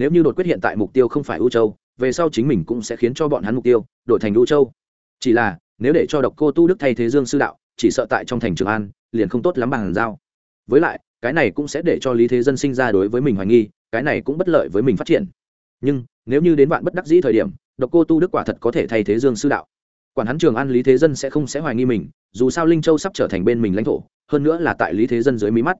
Nếu như đột quyết hiện tại mục tiêu không phải ưu châu về sau chính mình cũng sẽ khiến cho bọn hắn mục tiêu, đổi thành đu châu. Chỉ là, nếu để cho độc cô tu đức thay thế dương sư đạo, chỉ sợ tại trong thành trường an, liền không tốt lắm bằng giao. Với lại, cái này cũng sẽ để cho lý thế dân sinh ra đối với mình hoài nghi, cái này cũng bất lợi với mình phát triển. Nhưng, nếu như đến bạn bất đắc dĩ thời điểm, độc cô tu đức quả thật có thể thay thế dương sư đạo. Quản hắn trường an lý thế dân sẽ không sẽ hoài nghi mình, dù sao linh châu sắp trở thành bên mình lãnh thổ, hơn nữa là tại lý thế dân dưới mí mắt.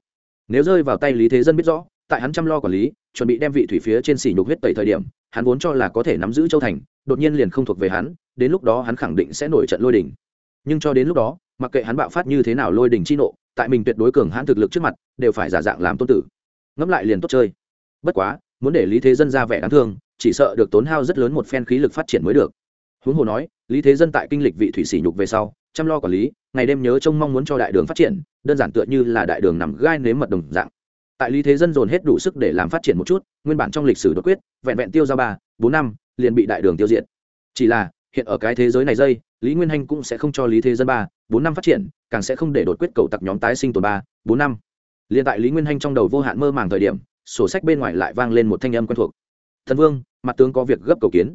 Nếu rơi vào tay lý thế dân biết rõ tại hắn chăm lo quản lý, chuẩn bị đem vị thủy phía trên xỉ nhục huyết tẩy thời điểm, hắn vốn cho là có thể nắm giữ châu thành, đột nhiên liền không thuộc về hắn, đến lúc đó hắn khẳng định sẽ nổi trận lôi đình. Nhưng cho đến lúc đó, mặc kệ hắn bạo phát như thế nào lôi đình chi nộ, tại mình tuyệt đối cường hãn thực lực trước mặt, đều phải giả dạng làm tôn tử. Ngẫm lại liền tốt chơi. Bất quá, muốn để lý thế dân ra vẻ đáng thương, chỉ sợ được tốn hao rất lớn một phen khí lực phát triển mới được. Huống hồ nói, lý thế dân tại kinh lịch vị thủy sỉ nhục về sau, chăm lo quản lý, ngày đêm nhớ trông mong muốn cho đại đường phát triển, đơn giản tựa như là đại đường nằm gai nếm mật đồng dạng tại lý thế dân dồn hết đủ sức để làm phát triển một chút, nguyên bản trong lịch sử đột quyết, vẹn vẹn tiêu ra ba, bốn năm, liền bị đại đường tiêu diệt. Chỉ là, hiện ở cái thế giới này dây, lý nguyên hanh cũng sẽ không cho lý thế dân ba, bốn năm phát triển, càng sẽ không để đột quyết cầu tặc nhóm tái sinh tồn ba, bốn năm. Liền tại lý nguyên hanh trong đầu vô hạn mơ màng thời điểm, sổ sách bên ngoài lại vang lên một thanh âm quen thuộc. Thần vương, mặt tướng có việc gấp cầu kiến.